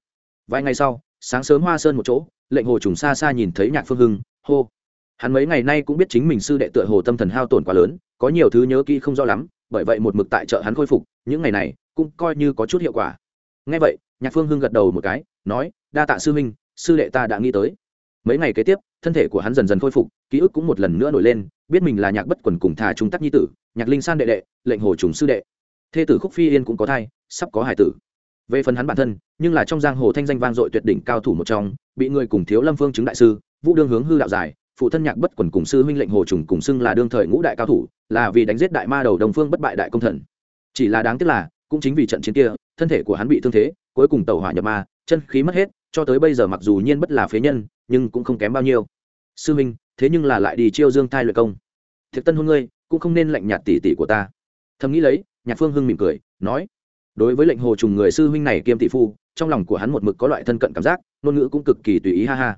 Vài ngày sau, sáng sớm hoa sơn một chỗ, lệnh hồ trùng xa xa nhìn thấy nhạc phương hưng, hô. Hắn mấy ngày nay cũng biết chính mình sư đệ tựa hồ tâm thần hao tổn quá lớn, có nhiều thứ nhớ kỹ không rõ lắm, bởi vậy một mực tại chợ hắn khôi phục, những ngày này cũng coi như có chút hiệu quả. Ngay vậy, nhạc phương hưng gật đầu một cái, nói, đa tạ sư huynh, sư đệ ta đã nghĩ tới. Mấy ngày kế tiếp, thân thể của hắn dần dần khôi phục, ký ức cũng một lần nữa nổi lên, biết mình là nhạc bất quần cùng thà trung tắc nhi tử, nhạc linh san đệ đệ, lệnh hồ trùng sư đệ. Thê tử khúc phi yên cũng có thai, sắp có hải tử về phần hắn bản thân, nhưng là trong giang hồ thanh danh vang dội tuyệt đỉnh cao thủ một trong, bị người cùng thiếu lâm phương chứng đại sư, vũ đương hướng hư đạo giải, phụ thân nhạc bất quần cùng sư huynh lệnh hồ trùng cùng xưng là đương thời ngũ đại cao thủ, là vì đánh giết đại ma đầu đồng phương bất bại đại công thần. Chỉ là đáng tiếc là, cũng chính vì trận chiến kia, thân thể của hắn bị thương thế, cuối cùng tàu hỏa nhập ma, chân khí mất hết, cho tới bây giờ mặc dù nhiên bất là phế nhân, nhưng cũng không kém bao nhiêu. Sư huynh, thế nhưng là lại đi chiêu dương thai luyện công. Thiệt tân hôn ngươi, cũng không nên lạnh nhạt tỷ tỷ của ta. Thầm nghĩ lấy, nhạc phương hưng mỉm cười, nói đối với lệnh hồ trùng người sư huynh này kiêm tỷ phu, trong lòng của hắn một mực có loại thân cận cảm giác, ngôn ngữ cũng cực kỳ tùy ý ha ha.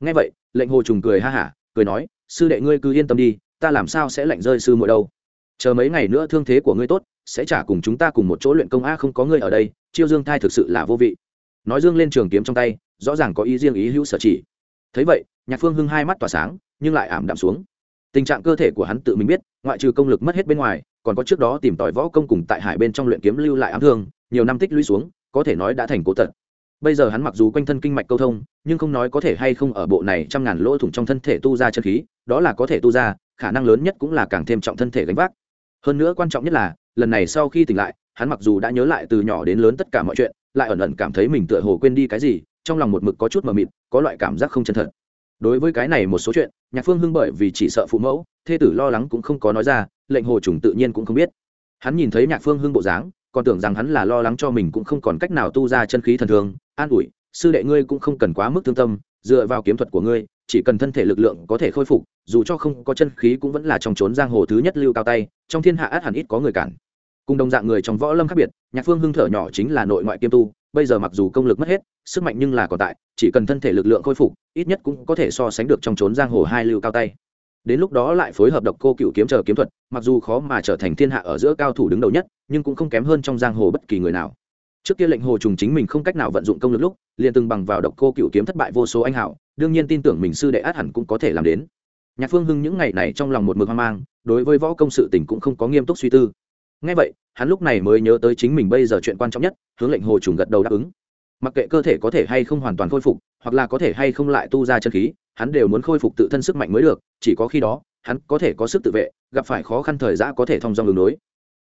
Ngay vậy, lệnh hồ trùng cười ha hả, cười nói, sư đệ ngươi cứ yên tâm đi, ta làm sao sẽ lạnh rơi sư muội đâu? Chờ mấy ngày nữa thương thế của ngươi tốt, sẽ trả cùng chúng ta cùng một chỗ luyện công a, không có ngươi ở đây, chiêu dương thai thực sự là vô vị. Nói dương lên trường kiếm trong tay, rõ ràng có ý riêng ý hữu sở chỉ. Thấy vậy, nhạc phương hưng hai mắt tỏa sáng, nhưng lại ảm đạm xuống. Tình trạng cơ thể của hắn tự mình biết, ngoại trừ công lực mất hết bên ngoài còn có trước đó tìm tòi võ công cùng tại hải bên trong luyện kiếm lưu lại ám thương, nhiều năm tích lũy xuống, có thể nói đã thành cố tật bây giờ hắn mặc dù quanh thân kinh mạch câu thông, nhưng không nói có thể hay không ở bộ này trăm ngàn lỗ thủng trong thân thể tu ra chân khí, đó là có thể tu ra, khả năng lớn nhất cũng là càng thêm trọng thân thể gánh vác. Hơn nữa quan trọng nhất là, lần này sau khi tỉnh lại, hắn mặc dù đã nhớ lại từ nhỏ đến lớn tất cả mọi chuyện, lại ẩn ẩn cảm thấy mình tựa hồ quên đi cái gì, trong lòng một mực có chút mờ mịt, có loại cảm giác không chân thật đối với cái này một số chuyện, nhạc phương hưng bởi vì chỉ sợ phụ mẫu, thê tử lo lắng cũng không có nói ra, lệnh hồ trùng tự nhiên cũng không biết. Hắn nhìn thấy nhạc phương hưng bộ dáng, còn tưởng rằng hắn là lo lắng cho mình cũng không còn cách nào tu ra chân khí thần thường, an ủi, sư đệ ngươi cũng không cần quá mức thương tâm, dựa vào kiếm thuật của ngươi, chỉ cần thân thể lực lượng có thể khôi phục, dù cho không có chân khí cũng vẫn là trong trốn giang hồ thứ nhất lưu cao tay, trong thiên hạ át hẳn ít có người cản. Cùng đồng dạng người trong võ lâm khác biệt, nhạc phương hưng thở nhỏ chính là nội ngoại kiêm tu bây giờ mặc dù công lực mất hết, sức mạnh nhưng là còn tại, chỉ cần thân thể lực lượng khôi phục, ít nhất cũng có thể so sánh được trong trốn giang hồ hai lưu cao tay. Đến lúc đó lại phối hợp độc cô cựu kiếm chờ kiếm thuật, mặc dù khó mà trở thành thiên hạ ở giữa cao thủ đứng đầu nhất, nhưng cũng không kém hơn trong giang hồ bất kỳ người nào. Trước kia lệnh hồ trùng chính mình không cách nào vận dụng công lực lúc, liền từng bằng vào độc cô cựu kiếm thất bại vô số anh hảo, đương nhiên tin tưởng mình sư đệ át hẳn cũng có thể làm đến. Nhạc phương hưng những ngày này trong lòng một mực hoang mang, đối với võ công sự tình cũng không có nghiêm túc suy tư ngay vậy, hắn lúc này mới nhớ tới chính mình bây giờ chuyện quan trọng nhất, hướng lệnh hồ trùng gật đầu đáp ứng mặc kệ cơ thể có thể hay không hoàn toàn khôi phục, hoặc là có thể hay không lại tu ra chân khí, hắn đều muốn khôi phục tự thân sức mạnh mới được, chỉ có khi đó, hắn có thể có sức tự vệ, gặp phải khó khăn thời gian có thể thông dong đường đối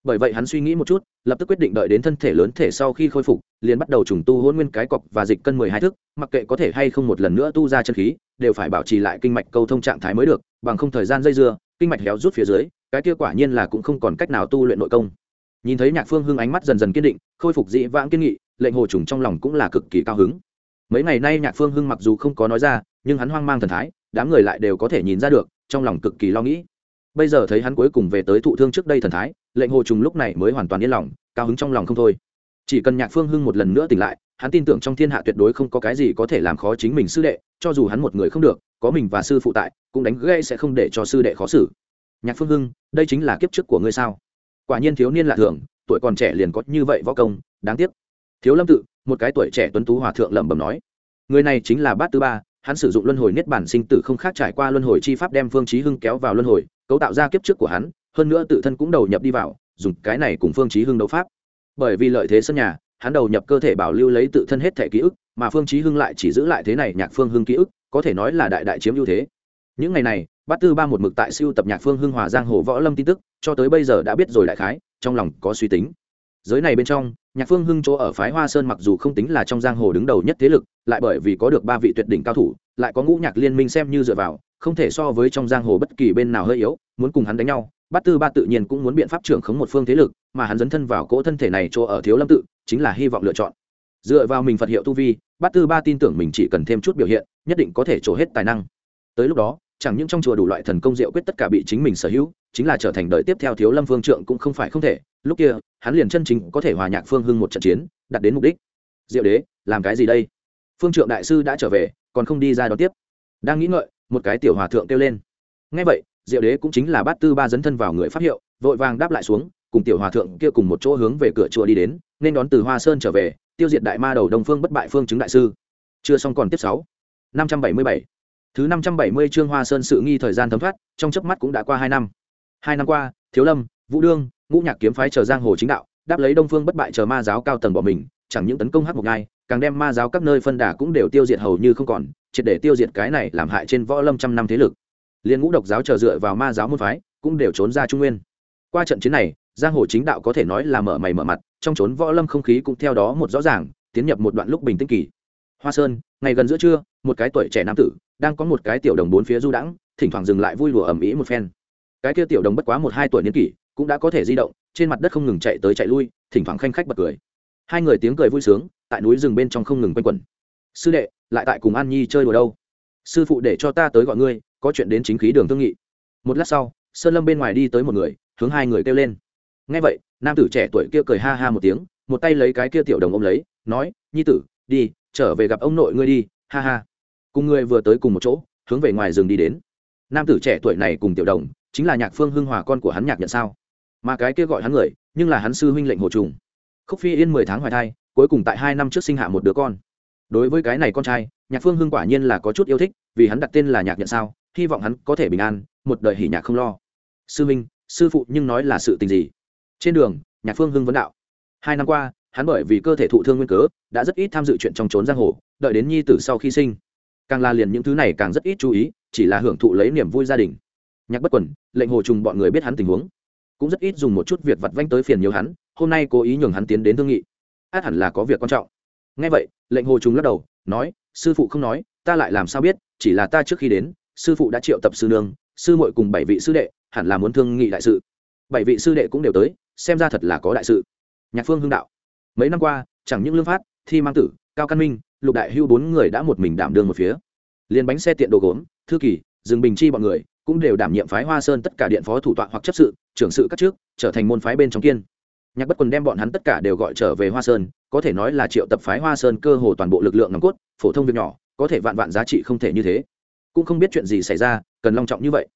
bởi vậy hắn suy nghĩ một chút, lập tức quyết định đợi đến thân thể lớn thể sau khi khôi phục, liền bắt đầu trùng tu hôn nguyên cái cọc và dịch cân mười hai thước. mặc kệ có thể hay không một lần nữa tu ra chân khí, đều phải bảo trì lại kinh mạch câu thông trạng thái mới được, bằng không thời gian dây dưa kinh mạch héo rút phía dưới, cái kia quả nhiên là cũng không còn cách nào tu luyện nội công. Nhìn thấy nhạc phương hưng ánh mắt dần dần kiên định, khôi phục dị vãng kiên nghị, lệnh hồ trùng trong lòng cũng là cực kỳ cao hứng. Mấy ngày nay nhạc phương hưng mặc dù không có nói ra, nhưng hắn hoang mang thần thái, đám người lại đều có thể nhìn ra được, trong lòng cực kỳ lo nghĩ. Bây giờ thấy hắn cuối cùng về tới thụ thương trước đây thần thái, lệnh hồ trùng lúc này mới hoàn toàn yên lòng, cao hứng trong lòng không thôi. Chỉ cần nhạc phương hưng một lần nữa tỉnh lại hắn tin tưởng trong thiên hạ tuyệt đối không có cái gì có thể làm khó chính mình sư đệ, cho dù hắn một người không được, có mình và sư phụ tại, cũng đánh gây sẽ không để cho sư đệ khó xử. Nhạc phương hưng, đây chính là kiếp trước của ngươi sao? Quả nhiên thiếu niên lạ thường, tuổi còn trẻ liền có như vậy võ công, đáng tiếc. Thiếu lâm tự, một cái tuổi trẻ tuấn tú hòa thượng lẩm bẩm nói, người này chính là bát tư ba, hắn sử dụng luân hồi niết bản sinh tử không khác trải qua luân hồi chi pháp đem phương chí hưng kéo vào luân hồi, cấu tạo ra kiếp trước của hắn, hơn nữa tự thân cũng đầu nhập đi vào, dùng cái này cùng phương chí hưng đấu pháp. Bởi vì lợi thế sân nhà hắn đầu nhập cơ thể bảo lưu lấy tự thân hết thể ký ức, mà phương chí hưng lại chỉ giữ lại thế này nhạc phương hưng ký ức, có thể nói là đại đại chiếm ưu thế. Những ngày này, bát tư ba một mực tại siêu tập nhạc phương hưng hòa giang hồ võ lâm tin tức, cho tới bây giờ đã biết rồi đại khái, trong lòng có suy tính. Giới này bên trong, nhạc phương hưng chỗ ở phái hoa sơn mặc dù không tính là trong giang hồ đứng đầu nhất thế lực, lại bởi vì có được ba vị tuyệt đỉnh cao thủ, lại có ngũ nhạc liên minh xem như dựa vào, không thể so với trong giang hồ bất kỳ bên nào hơi yếu, muốn cùng hắn đánh nhau, bát tư ba tự nhiên cũng muốn biện pháp trưởng khống một phương thế lực, mà hắn dấn thân vào cỗ thân thể này chỗ ở thiếu lâm tự chính là hy vọng lựa chọn. Dựa vào mình phật hiệu tu vi, bát tư ba tin tưởng mình chỉ cần thêm chút biểu hiện, nhất định có thể trổ hết tài năng. Tới lúc đó, chẳng những trong chùa đủ loại thần công diệu quyết tất cả bị chính mình sở hữu, chính là trở thành đời tiếp theo thiếu lâm phương trượng cũng không phải không thể. Lúc kia, hắn liền chân chính có thể hòa nhạc phương hưng một trận chiến đặt đến mục đích. Diệu đế, làm cái gì đây? Phương trượng đại sư đã trở về, còn không đi ra đón tiếp. Đang nghĩ ngợi, một cái tiểu hòa thượng kêu lên. Ngay vậy, diệu đế cũng chính là bát tư ba dấn thân vào người pháp hiệu, vội vàng đáp lại xuống cùng tiểu hòa thượng kia cùng một chỗ hướng về cửa chùa đi đến, nên đón từ hoa sơn trở về, tiêu diệt đại ma đầu đông phương bất bại phương chứng đại sư. Chưa xong còn tiếp sáu. Năm trăm bảy mươi bảy. Thứ năm trăm bảy mươi chương hoa sơn sự nghi thời gian thấm thoát, trong chớp mắt cũng đã qua hai năm. Hai năm qua, thiếu lâm, vũ đương, ngũ nhạc kiếm phái chờ giang hồ chính đạo, đáp lấy đông phương bất bại chờ ma giáo cao tầng bỏ mình, chẳng những tấn công hắc một ngai càng đem ma giáo các nơi phân đà cũng đều tiêu diệt hầu như không còn, triệt để tiêu diệt cái này làm hại trên võ lâm trăm năm thế lực. Liên ngũ độc giáo chờ dựa vào ma giáo môn phái, cũng đều trốn ra trung nguyên. Qua trận chiến này giang hồ chính đạo có thể nói là mở mày mở mặt, trong trốn võ lâm không khí cũng theo đó một rõ ràng, tiến nhập một đoạn lúc bình tĩnh kỳ. Hoa sơn, ngày gần giữa trưa, một cái tuổi trẻ nam tử, đang có một cái tiểu đồng bốn phía du đãng, thỉnh thoảng dừng lại vui lùa ẩm ĩ một phen. Cái kia tiểu đồng bất quá một hai tuổi niên kỷ, cũng đã có thể di động, trên mặt đất không ngừng chạy tới chạy lui, thỉnh thoảng khanh khách bật cười. Hai người tiếng cười vui sướng, tại núi rừng bên trong không ngừng quanh quẩn. Sư đệ, lại tại cùng an nhi chơi đùa đâu? Sư phụ để cho ta tới gọi ngươi, có chuyện đến chính khí đường thương nghị. Một lát sau, sơn lâm bên ngoài đi tới một người, hướng hai người kêu lên ngay vậy, nam tử trẻ tuổi kia cười ha ha một tiếng, một tay lấy cái kia tiểu đồng ôm lấy, nói, nhi tử, đi, trở về gặp ông nội ngươi đi, ha ha. Cùng ngươi vừa tới cùng một chỗ, hướng về ngoài rừng đi đến. Nam tử trẻ tuổi này cùng tiểu đồng, chính là nhạc phương hưng hòa con của hắn nhạc nhận sao. Mà cái kia gọi hắn người, nhưng là hắn sư huynh lệnh hồ trùng. Khúc phi yên mười tháng hoài thai, cuối cùng tại hai năm trước sinh hạ một đứa con. Đối với cái này con trai, nhạc phương hưng quả nhiên là có chút yêu thích, vì hắn đặt tên là nhạc nhận sao, hy vọng hắn có thể bình an, một đời hỉ nhạc không lo. Sư huynh, sư phụ nhưng nói là sự tình gì? Trên đường, nhạc phương hưng vấn đạo. Hai năm qua, hắn bởi vì cơ thể thụ thương nguyên cớ, đã rất ít tham dự chuyện trong trốn giang hồ, đợi đến nhi tử sau khi sinh. Càng là liền những thứ này càng rất ít chú ý, chỉ là hưởng thụ lấy niềm vui gia đình. Nhạc bất quần, lệnh hồ trùng bọn người biết hắn tình huống. Cũng rất ít dùng một chút việc vặt vanh tới phiền nhiều hắn, hôm nay cố ý nhường hắn tiến đến thương nghị. Át hẳn là có việc quan trọng. Ngay vậy, lệnh hồ trùng lắc đầu, nói, sư phụ không nói, ta lại làm sao biết, chỉ là ta trước khi đến, sư phụ đã triệu tập sư nương, sư muội cùng bảy vị sư đệ, hẳn là muốn thương nghị đại sự bảy vị sư đệ cũng đều tới, xem ra thật là có đại sự. Nhạc phương hưng đạo, mấy năm qua, chẳng những lương phát, thi mang tử, cao căn minh, lục đại hưu bốn người đã một mình đảm đương một phía. Liền bánh xe tiện đồ gốm, thư kỳ rừng bình chi bọn người cũng đều đảm nhiệm phái hoa sơn tất cả điện phó thủ tọa hoặc chấp sự, trưởng sự các trước, trở thành môn phái bên trong kiên. Nhạc bất quần đem bọn hắn tất cả đều gọi trở về hoa sơn, có thể nói là triệu tập phái hoa sơn cơ hồ toàn bộ lực lượng nòng cốt, phổ thông việc nhỏ, có thể vạn vạn giá trị không thể như thế. Cũng không biết chuyện gì xảy ra, cần long trọng như vậy.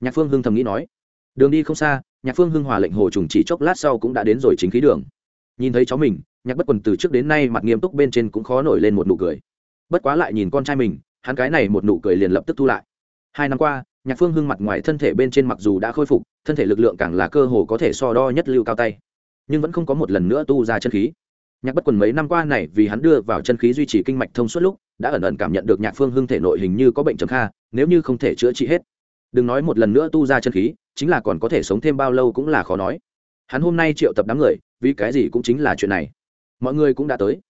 Nhạc phương hưng thầm nghĩ nói, đường đi không xa nhạc phương hưng hòa lệnh hồ trùng chỉ chốc lát sau cũng đã đến rồi chính khí đường. Nhìn thấy cháu mình, nhạc bất quần từ trước đến nay mặt nghiêm túc bên trên cũng khó nổi lên một nụ cười. Bất quá lại nhìn con trai mình, hắn cái này một nụ cười liền lập tức thu lại. Hai năm qua, nhạc phương hưng mặt ngoài thân thể bên trên mặc dù đã khôi phục, thân thể lực lượng càng là cơ hồ có thể so đo nhất lưu cao tay. Nhưng vẫn không có một lần nữa tu ra chân khí. Nhạc bất quần mấy năm qua này vì hắn đưa vào chân khí duy trì kinh mạch thông suốt lúc, đã ẩn ẩn cảm nhận được nhạc phương hưng thể nội hình như có bệnh trầm kha, nếu như không thể chữa trị hết. Đừng nói một lần nữa tu ra chân khí chính là còn có thể sống thêm bao lâu cũng là khó nói. Hắn hôm nay triệu tập đám người, vì cái gì cũng chính là chuyện này. Mọi người cũng đã tới.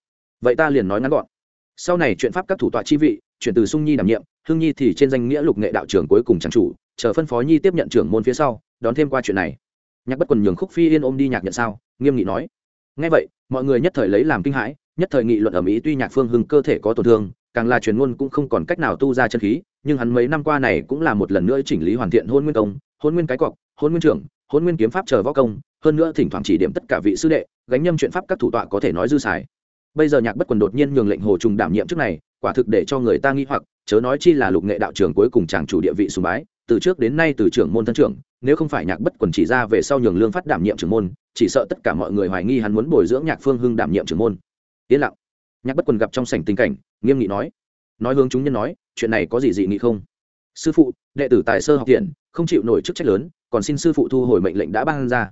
Vậy ta liền nói ngắn gọn. Sau này chuyện pháp các thủ tọa chi vị, chuyển từ sung nhi đảm nhiệm hương nhi thì trên danh nghĩa lục nghệ đạo trưởng cuối cùng trang chủ, chờ phân phó nhi tiếp nhận trưởng môn phía sau, đón thêm qua chuyện này. Nhạc bất quần nhường khúc phi yên ôm đi nhạc nhận sao, nghiêm nghị nói. Ngay vậy, mọi người nhất thời lấy làm kinh hãi, nhất thời nghị luận ở mỹ tuy nhạc phương hưng cơ thể có tổn thương, càng là truyền ngôn cũng không còn cách nào tu ra chân khí, nhưng hắn mấy năm qua này cũng là một lần nữa chỉnh lý hoàn thiện hôn nguyên công hôn nguyên cái cọc, hôn nguyên trưởng, hôn nguyên kiếm pháp chờ võ công, hơn nữa thỉnh thoảng chỉ điểm tất cả vị sư đệ, gánh nhâm chuyện pháp các thủ tọa có thể nói dư xài. Bây giờ nhạc bất quần đột nhiên nhường lệnh hồ trùng đảm nhiệm trước này, quả thực để cho người ta nghi hoặc, chớ nói chi là lục nghệ đạo trưởng cuối cùng chàng chủ địa vị sùng bái, từ trước đến nay từ trưởng môn thân trưởng, nếu không phải nhạc bất quần chỉ ra về sau nhường lương phát đảm nhiệm trưởng môn, chỉ sợ tất cả mọi người hoài nghi hắn muốn bồi dưỡng nhạc phương hưng đảm nhiệm trưởng môn. Yên lặng. Nhạc bất quần gặp trong sảnh tình cảnh, nghiêm nghị nói. Nói hướng chúng nhân nói, chuyện này có gì dị nghị không? Sư phụ, đệ tử tài sơ học thiện không chịu nổi chức trách lớn, còn xin sư phụ thu hồi mệnh lệnh đã ban ra.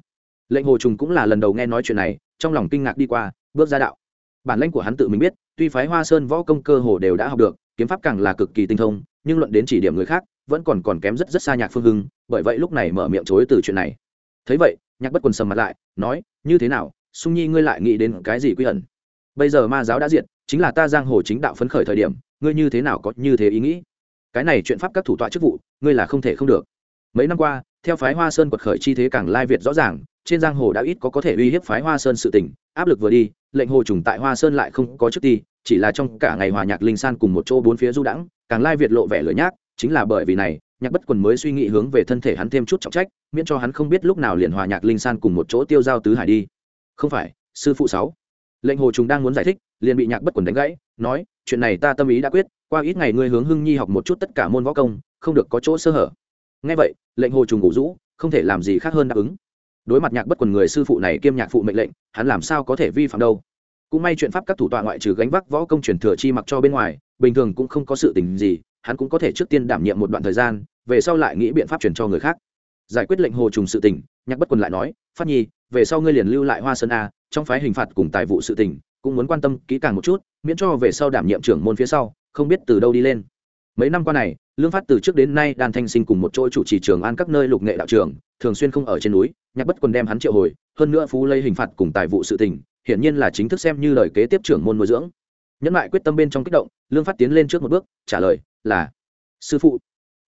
Lệnh hồ trùng cũng là lần đầu nghe nói chuyện này, trong lòng kinh ngạc đi qua, bước ra đạo. Bản lãnh của hắn tự mình biết, tuy phái hoa sơn võ công cơ hồ đều đã học được, kiếm pháp càng là cực kỳ tinh thông, nhưng luận đến chỉ điểm người khác, vẫn còn còn kém rất rất xa nhạc phương hưng, bởi vậy lúc này mở miệng chối từ chuyện này. Thấy vậy, nhạc bất quần sầm mặt lại, nói, như thế nào, sung nhi ngươi lại nghĩ đến cái gì quy ẩn? Bây giờ ma giáo đã diệt, chính là ta giang hồ chính đạo phấn khởi thời điểm, ngươi như thế nào có như thế ý nghĩ? Cái này chuyện pháp các thủ tọa chức vụ, ngươi là không thể không được. Mấy năm qua, theo phái hoa sơn quật khởi chi thế càng lai việt rõ ràng, trên giang hồ đã ít có có thể uy hiếp phái hoa sơn sự tình, áp lực vừa đi, lệnh hồ trùng tại hoa sơn lại không có trước ti, chỉ là trong cả ngày hòa nhạc linh san cùng một chỗ bốn phía du đãng, càng lai việt lộ vẻ lửa nhác, chính là bởi vì này, nhạc bất quần mới suy nghĩ hướng về thân thể hắn thêm chút trọng trách, miễn cho hắn không biết lúc nào liền hòa nhạc linh san cùng một chỗ tiêu giao tứ hải đi. Không phải, sư phụ sáu. Lệnh hồ trùng đang muốn giải thích, liền bị nhạc bất quần đánh gãy, nói chuyện này ta tâm ý đã quyết, qua ít ngày ngươi hướng hưng nhi học một chút tất cả môn võ công, không được có chỗ sơ hở. Ngay vậy, lệnh hồ trùng ngủ rũ, không thể làm gì khác hơn đáp ứng. Đối mặt nhạc bất quần người sư phụ này kiêm nhạc phụ mệnh lệnh, hắn làm sao có thể vi phạm đâu. Cũng may chuyện pháp các thủ tọa ngoại trừ gánh vác võ công truyền thừa chi mặc cho bên ngoài, bình thường cũng không có sự tình gì, hắn cũng có thể trước tiên đảm nhiệm một đoạn thời gian, về sau lại nghĩ biện pháp truyền cho người khác. Giải quyết lệnh hồ trùng sự tình, nhạc bất quần lại nói, phát nhi, về sau ngươi liền lưu lại hoa sơn a, trong phái hình phạt cùng tài vụ sự tình cũng muốn quan tâm kỹ càng một chút, miễn cho về sau đảm nhiệm trưởng môn phía sau, không biết từ đâu đi lên. Mấy năm qua này, lương phát từ trước đến nay đan thanh sinh cùng một chỗ chủ trì trường an các nơi lục nghệ đạo trường, thường xuyên không ở trên núi nhạc bất quần đem hắn triệu hồi, hơn nữa phú lây hình phạt cùng tài vụ sự tình, hiển nhiên là chính thức xem như lời kế tiếp trưởng môn nuôi dưỡng. Nhẫn lại quyết tâm bên trong kích động, lương phát tiến lên trước một bước, trả lời là, sư phụ.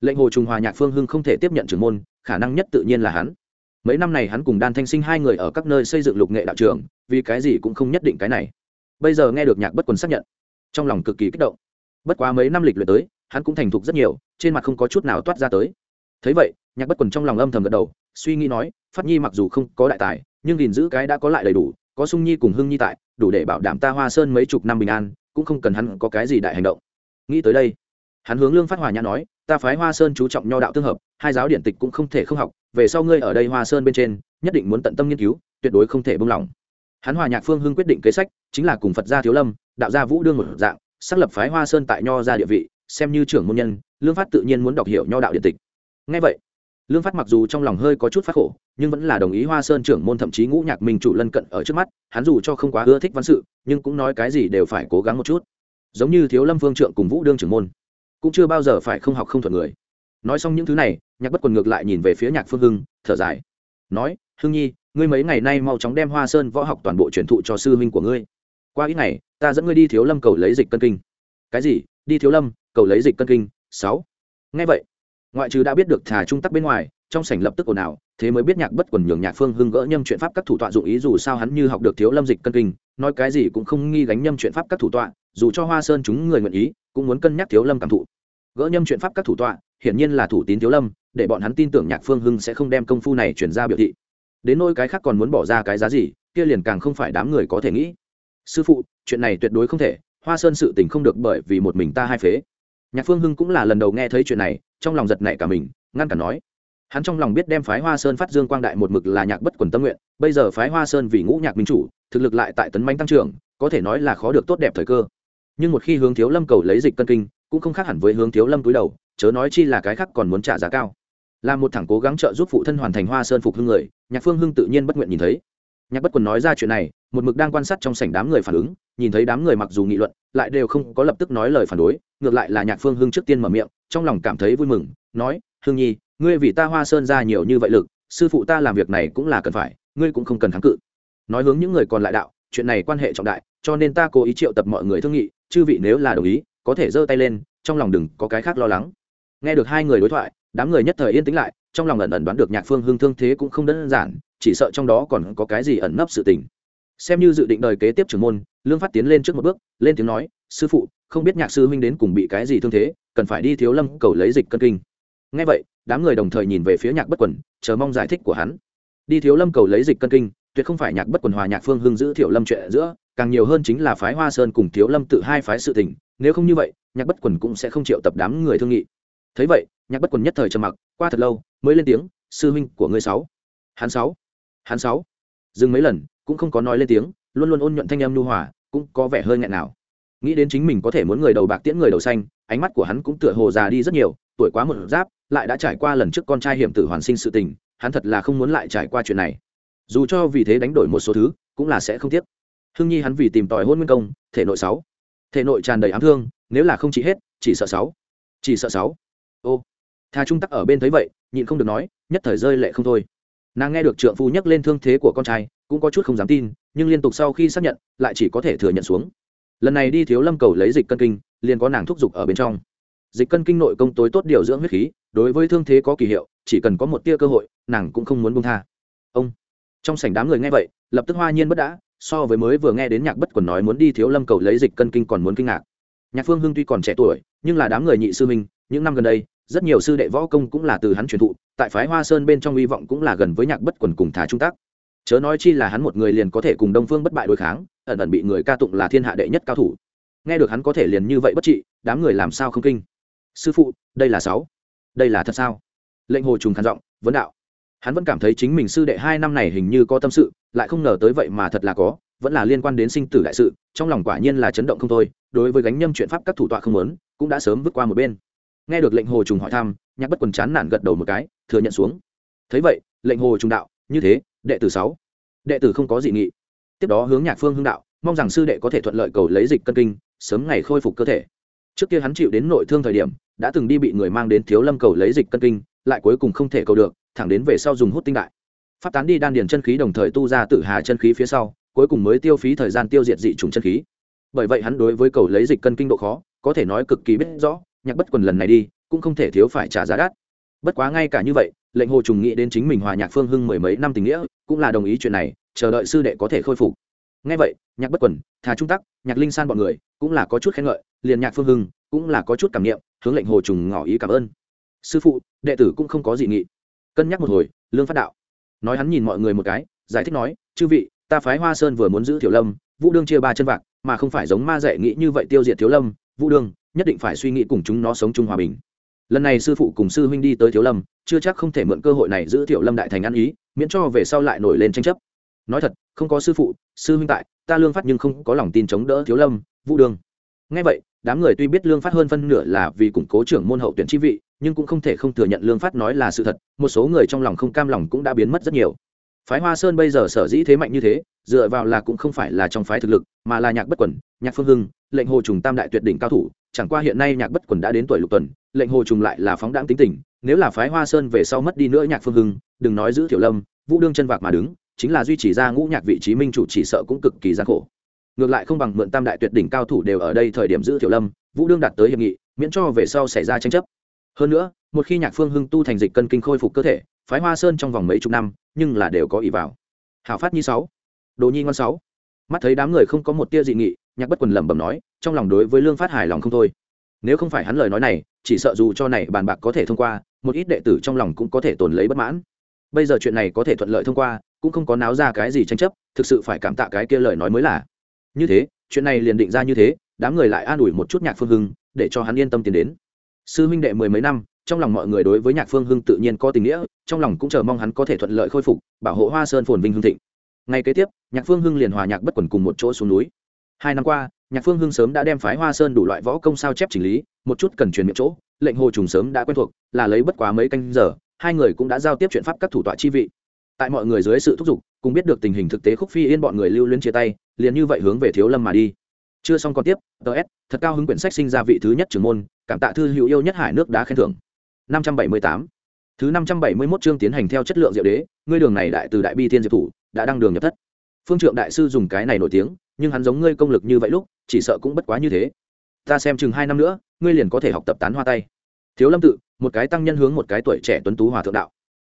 Lệnh hồ trùng hòa nhạc phương hưng không thể tiếp nhận trưởng môn, khả năng nhất tự nhiên là hắn. Mấy năm này hắn cùng đan thanh sinh hai người ở các nơi xây dựng lục nghệ đạo trường, vì cái gì cũng không nhất định cái này bây giờ nghe được nhạc bất quần xác nhận, trong lòng cực kỳ kích động. Bất quá mấy năm lịch luyện tới, hắn cũng thành thục rất nhiều, trên mặt không có chút nào toát ra tới. Thấy vậy, nhạc bất quần trong lòng âm thầm gật đầu, suy nghĩ nói, phát nhi mặc dù không có đại tài, nhưng gìn giữ cái đã có lại đầy đủ, có sung nhi cùng hưng nhi tại, đủ để bảo đảm ta hoa sơn mấy chục năm bình an, cũng không cần hắn có cái gì đại hành động. Nghĩ tới đây, hắn hướng lương phát hòa nhã nói, ta phái hoa sơn chú trọng nho đạo tương hợp, hai giáo điện tịch cũng không thể không học, về sau ngươi ở đây hoa sơn bên trên, nhất định muốn tận tâm nghiên cứu, tuyệt đối không thể buông lỏng hắn hòa nhạc phương hưng quyết định kế sách, chính là cùng phật gia thiếu lâm, đạo gia vũ đương một dạng, xác lập phái hoa sơn tại nho gia địa vị, xem như trưởng môn nhân, lương phát tự nhiên muốn đọc hiểu nho đạo điện tịch. Ngay vậy, lương phát mặc dù trong lòng hơi có chút phát khổ, nhưng vẫn là đồng ý hoa sơn trưởng môn thậm chí ngũ nhạc minh chủ lân cận ở trước mắt, hắn dù cho không quá ưa thích văn sự, nhưng cũng nói cái gì đều phải cố gắng một chút. Giống như thiếu lâm phương trượng cùng vũ đương trưởng môn, cũng chưa bao giờ phải không học không thuận người. Nói xong những thứ này, nhạc bất quần ngược lại nhìn về phía nhạc phương hưng, thở dài, nói, hưng nhi ngươi mấy ngày nay mau chóng đem hoa sơn võ học toàn bộ truyền thụ cho sư huynh của ngươi. Qua ít ngày, ta dẫn ngươi đi thiếu lâm cầu lấy dịch cân kinh. Cái gì? Đi thiếu lâm cầu lấy dịch cân kinh? Sáu. Ngay vậy, ngoại trừ đã biết được thà trung tắc bên ngoài, trong sảnh lập tức ồn ào, thế mới biết nhạc bất quần nhường nhạc phương hưng gỡ nhâm chuyện pháp các thủ tọa dụng ý dù sao hắn như học được thiếu lâm dịch cân kinh, nói cái gì cũng không nghi gánh nhâm chuyện pháp các thủ tọa, dù cho hoa sơn chúng người nguyện ý, cũng muốn cân nhắc thiếu lâm cảm thụ. Gỡ nhâm chuyện pháp các thủ tọa, hiển nhiên là thủ tín thiếu lâm, để bọn hắn tin tưởng nhạc phương hưng sẽ không đem công phu này chuyển ra biểu thị đến nỗi cái khác còn muốn bỏ ra cái giá gì, kia liền càng không phải đám người có thể nghĩ. Sư phụ, chuyện này tuyệt đối không thể, hoa sơn sự tình không được bởi vì một mình ta hai phế. Nhạc phương hưng cũng là lần đầu nghe thấy chuyện này, trong lòng giật nảy cả mình, ngăn cản nói. Hắn trong lòng biết đem phái hoa sơn phát dương quang đại một mực là nhạc bất quần tâm nguyện, bây giờ phái hoa sơn vì ngũ nhạc minh chủ, thực lực lại tại tấn manh tăng trưởng, có thể nói là khó được tốt đẹp thời cơ. Nhưng một khi hướng thiếu lâm cầu lấy dịch cân kinh, cũng không khác hẳn với hướng thiếu lâm túi đầu, chớ nói chi là cái khác còn muốn trả giá cao là một thằng cố gắng trợ giúp phụ thân hoàn thành hoa sơn phục hưng người, nhạc phương hưng tự nhiên bất nguyện nhìn thấy. Nhạc bất quần nói ra chuyện này, một mực đang quan sát trong sảnh đám người phản ứng, nhìn thấy đám người mặc dù nghị luận, lại đều không có lập tức nói lời phản đối, ngược lại là nhạc phương hưng trước tiên mở miệng, trong lòng cảm thấy vui mừng, nói hương nhi, ngươi vì ta hoa sơn ra nhiều như vậy lực, sư phụ ta làm việc này cũng là cần phải, ngươi cũng không cần kháng cự. Nói hướng những người còn lại đạo, chuyện này quan hệ trọng đại, cho nên ta cố ý triệu tập mọi người thương nghị, chư vị nếu là đồng ý, có thể giơ tay lên, trong lòng đừng có cái khác lo lắng. Nghe được hai người đối thoại đám người nhất thời yên tĩnh lại, trong lòng ẩn ẩn đoán được nhạc phương hưng thương thế cũng không đơn giản, chỉ sợ trong đó còn có cái gì ẩn nấp sự tình. Xem như dự định đời kế tiếp trưởng môn, lương phát tiến lên trước một bước, lên tiếng nói, sư phụ, không biết nhạc sư huynh đến cùng bị cái gì thương thế, cần phải đi thiếu lâm cầu lấy dịch cân kinh. Ngay vậy, đám người đồng thời nhìn về phía nhạc bất quần, chờ mong giải thích của hắn. Đi thiếu lâm cầu lấy dịch cân kinh, tuyệt không phải nhạc bất quần hòa nhạc phương hưng giữ thiểu lâm chuyện giữa, càng nhiều hơn chính là phái hoa sơn cùng thiếu lâm tự hai phái sự tình, nếu không như vậy, nhạc bất quần cũng sẽ không chịu tập đám người thương nghị. Thấy vậy nhạc bất quần nhất thời trầm mặc, qua thật lâu, mới lên tiếng, sư huynh của ngươi sáu. Hắn sáu? Hắn sáu? Dừng mấy lần, cũng không có nói lên tiếng, luôn luôn ôn nhuận thanh âm nhu hòa, cũng có vẻ hơi nghẹn nào. Nghĩ đến chính mình có thể muốn người đầu bạc tiễn người đầu xanh, ánh mắt của hắn cũng tựa hồ già đi rất nhiều, tuổi quá một giáp, lại đã trải qua lần trước con trai hiểm tử hoàn sinh sự tình, hắn thật là không muốn lại trải qua chuyện này. Dù cho vì thế đánh đổi một số thứ, cũng là sẽ không tiếc. Hưng nhi hắn vì tìm tòi hôn nguyên công, thể nội sáu. Thể nội tràn đầy ám thương, nếu là không chỉ hết, chỉ sợ sáu. Chỉ sợ sáu. Ô thà trung tắc ở bên thấy vậy, nhịn không được nói, nhất thời rơi lệ không thôi. Nàng nghe được trượng phu nhắc lên thương thế của con trai, cũng có chút không dám tin, nhưng liên tục sau khi xác nhận, lại chỉ có thể thừa nhận xuống. Lần này đi thiếu lâm cầu lấy dịch cân kinh, liền có nàng thúc giục ở bên trong. Dịch cân kinh nội công tối tốt điều dưỡng huyết khí, đối với thương thế có kỳ hiệu, chỉ cần có một tia cơ hội, nàng cũng không muốn buông tha. Ông. Trong sảnh đám người nghe vậy, lập tức hoa nhiên bất đã, so với mới vừa nghe đến nhạc bất quần nói muốn đi thiếu lâm cầu lấy dịch cân kinh còn muốn kinh ngạc. Nhạc phương hưng tuy còn trẻ tuổi, nhưng là đám người nhị sư minh những năm gần đây rất nhiều sư đệ võ công cũng là từ hắn truyền thụ, tại phái hoa sơn bên trong hy vọng cũng là gần với nhạc bất quần cùng thả trung tác. Chớ nói chi là hắn một người liền có thể cùng đông phương bất bại đối kháng, ẩn ẩn bị người ca tụng là thiên hạ đệ nhất cao thủ. Nghe được hắn có thể liền như vậy bất trị, đám người làm sao không kinh? Sư phụ, đây là sáu. Đây là thật sao? Lệnh hồ trùng khàn giọng, vấn đạo. Hắn vẫn cảm thấy chính mình sư đệ hai năm này hình như có tâm sự, lại không ngờ tới vậy mà thật là có, vẫn là liên quan đến sinh tử đại sự, trong lòng quả nhiên là chấn động không thôi, đối với gánh nhâm chuyện pháp các thủ tọa không lớn cũng đã sớm vứt qua một bên nghe được lệnh hồ trùng hỏi thăm, nhạc bất quần chán nản gật đầu một cái, thừa nhận xuống. Thấy vậy, lệnh hồ trùng đạo, như thế, đệ tử sáu, đệ tử không có dị nghị. Tiếp đó hướng nhạc phương hưng đạo, mong rằng sư đệ có thể thuận lợi cầu lấy dịch cân kinh, sớm ngày khôi phục cơ thể. Trước kia hắn chịu đến nội thương thời điểm, đã từng đi bị người mang đến thiếu lâm cầu lấy dịch cân kinh, lại cuối cùng không thể cầu được, thẳng đến về sau dùng hút tinh đại. Phát tán đi đan điền chân khí đồng thời tu ra tử hà chân khí phía sau, cuối cùng mới tiêu phí thời gian tiêu diệt dị trùng chân khí. Bởi vậy hắn đối với cầu lấy dịch cân kinh độ khó, có thể nói cực kỳ biết rõ nhạc bất quần lần này đi, cũng không thể thiếu phải trả giá đắt. Bất quá ngay cả như vậy, lệnh hồ trùng nghĩ đến chính mình hòa nhạc phương hưng mười mấy năm tình nghĩa, cũng là đồng ý chuyện này, chờ đợi sư đệ có thể khôi phục. Ngay vậy, nhạc bất quần, thà trung tắc, nhạc linh san bọn người, cũng là có chút khen ngợi, liền nhạc phương hưng, cũng là có chút cảm nghiệm hướng lệnh hồ trùng ngỏ ý cảm ơn. Sư phụ, đệ tử cũng không có dị nghị. Cân nhắc một hồi, lương phát đạo. Nói hắn nhìn mọi người một cái, giải thích nói, chư vị, ta phái hoa sơn vừa muốn giữ thiểu lâm, vũ đương chia ba chân vạc, mà không phải giống ma dạy nghĩ như vậy tiêu diệt thiếu lâm, vũ đương nhất định phải suy nghĩ cùng chúng nó sống chung hòa bình. Lần này sư phụ cùng sư huynh đi tới thiếu lâm, chưa chắc không thể mượn cơ hội này giữ thiểu lâm đại thành ăn ý, miễn cho về sau lại nổi lên tranh chấp. Nói thật, không có sư phụ, sư huynh tại, ta lương phát nhưng không có lòng tin chống đỡ thiếu lâm, vũ đường. Ngay vậy, đám người tuy biết lương phát hơn phân nửa là vì củng cố trưởng môn hậu tuyển chi vị, nhưng cũng không thể không thừa nhận lương phát nói là sự thật, một số người trong lòng không cam lòng cũng đã biến mất rất nhiều. Phái hoa sơn bây giờ sở dĩ thế mạnh như thế, dựa vào là cũng không phải là trong phái thực lực, mà là nhạc bất quẩn nhạc phương hưng, lệnh hồ trùng tam đại tuyệt đỉnh cao thủ chẳng qua hiện nay nhạc bất quần đã đến tuổi lục tuần, lệnh hồ trùng lại là phóng đáng tính tình, nếu là phái hoa sơn về sau mất đi nữa nhạc phương hưng, đừng nói giữ tiểu lâm, vũ đương chân vạc mà đứng, chính là duy trì ra ngũ nhạc vị trí minh chủ chỉ sợ cũng cực kỳ gian khổ. Ngược lại không bằng mượn tam đại tuyệt đỉnh cao thủ đều ở đây thời điểm giữ tiểu lâm, vũ đương đạt tới hiệp nghị, miễn cho về sau xảy ra tranh chấp. Hơn nữa, một khi nhạc phương hưng tu thành dịch cân kinh khôi phục cơ thể, phái hoa sơn trong vòng mấy chục năm, nhưng là đều có ý vào. Hảo phát nhi sáu, đồ nhi ngon sáu. Mắt thấy đám người không có một tia dị nghị, nhạc bất quần lẩm bẩm nói trong lòng đối với lương phát hài lòng không thôi. Nếu không phải hắn lời nói này, chỉ sợ dù cho này bàn bạc có thể thông qua, một ít đệ tử trong lòng cũng có thể tồn lấy bất mãn. Bây giờ chuyện này có thể thuận lợi thông qua, cũng không có náo ra cái gì tranh chấp, thực sự phải cảm tạ cái kia lời nói mới là. Như thế, chuyện này liền định ra như thế, đám người lại an ủi một chút nhạc phương hưng, để cho hắn yên tâm tiến đến. Sư huynh đệ mười mấy năm, trong lòng mọi người đối với nhạc phương hưng tự nhiên có tình nghĩa, trong lòng cũng chờ mong hắn có thể thuận lợi khôi phục, bảo hộ hoa sơn phồn vinh hưng thịnh. Ngay kế tiếp, nhạc phương hưng liền hòa nhạc bất quần cùng một chỗ xuống núi. Hai năm qua nhạc phương hưng sớm đã đem phái hoa sơn đủ loại võ công sao chép chỉnh lý, một chút cần truyền miệng chỗ, lệnh hồ trùng sớm đã quen thuộc, là lấy bất quá mấy canh giờ, hai người cũng đã giao tiếp chuyện pháp các thủ tọa chi vị. Tại mọi người dưới sự thúc giục, cùng biết được tình hình thực tế khúc phi yên bọn người lưu luyến chia tay, liền như vậy hướng về thiếu lâm mà đi. Chưa xong còn tiếp ts thật cao hứng quyển sách sinh ra vị thứ nhất trưởng môn, cảm tạ thư hữu yêu nhất hải nước đá khen thưởng. năm trăm bảy mươi tám. Thứ năm trăm bảy mươi 571 chương tiến hành theo chất lượng diệu đế, ngươi đường này đại từ đại bi thiên diệp thủ, đã đăng đường nhập thất. Phương trượng đại sư dùng cái này nổi tiếng nhưng hắn giống ngươi công lực như vậy lúc, chỉ sợ cũng bất quá như thế. Ta xem chừng hai năm nữa, ngươi liền có thể học tập tán hoa tay. Thiếu lâm tự, một cái tăng nhân hướng một cái tuổi trẻ tuấn tú hòa thượng đạo.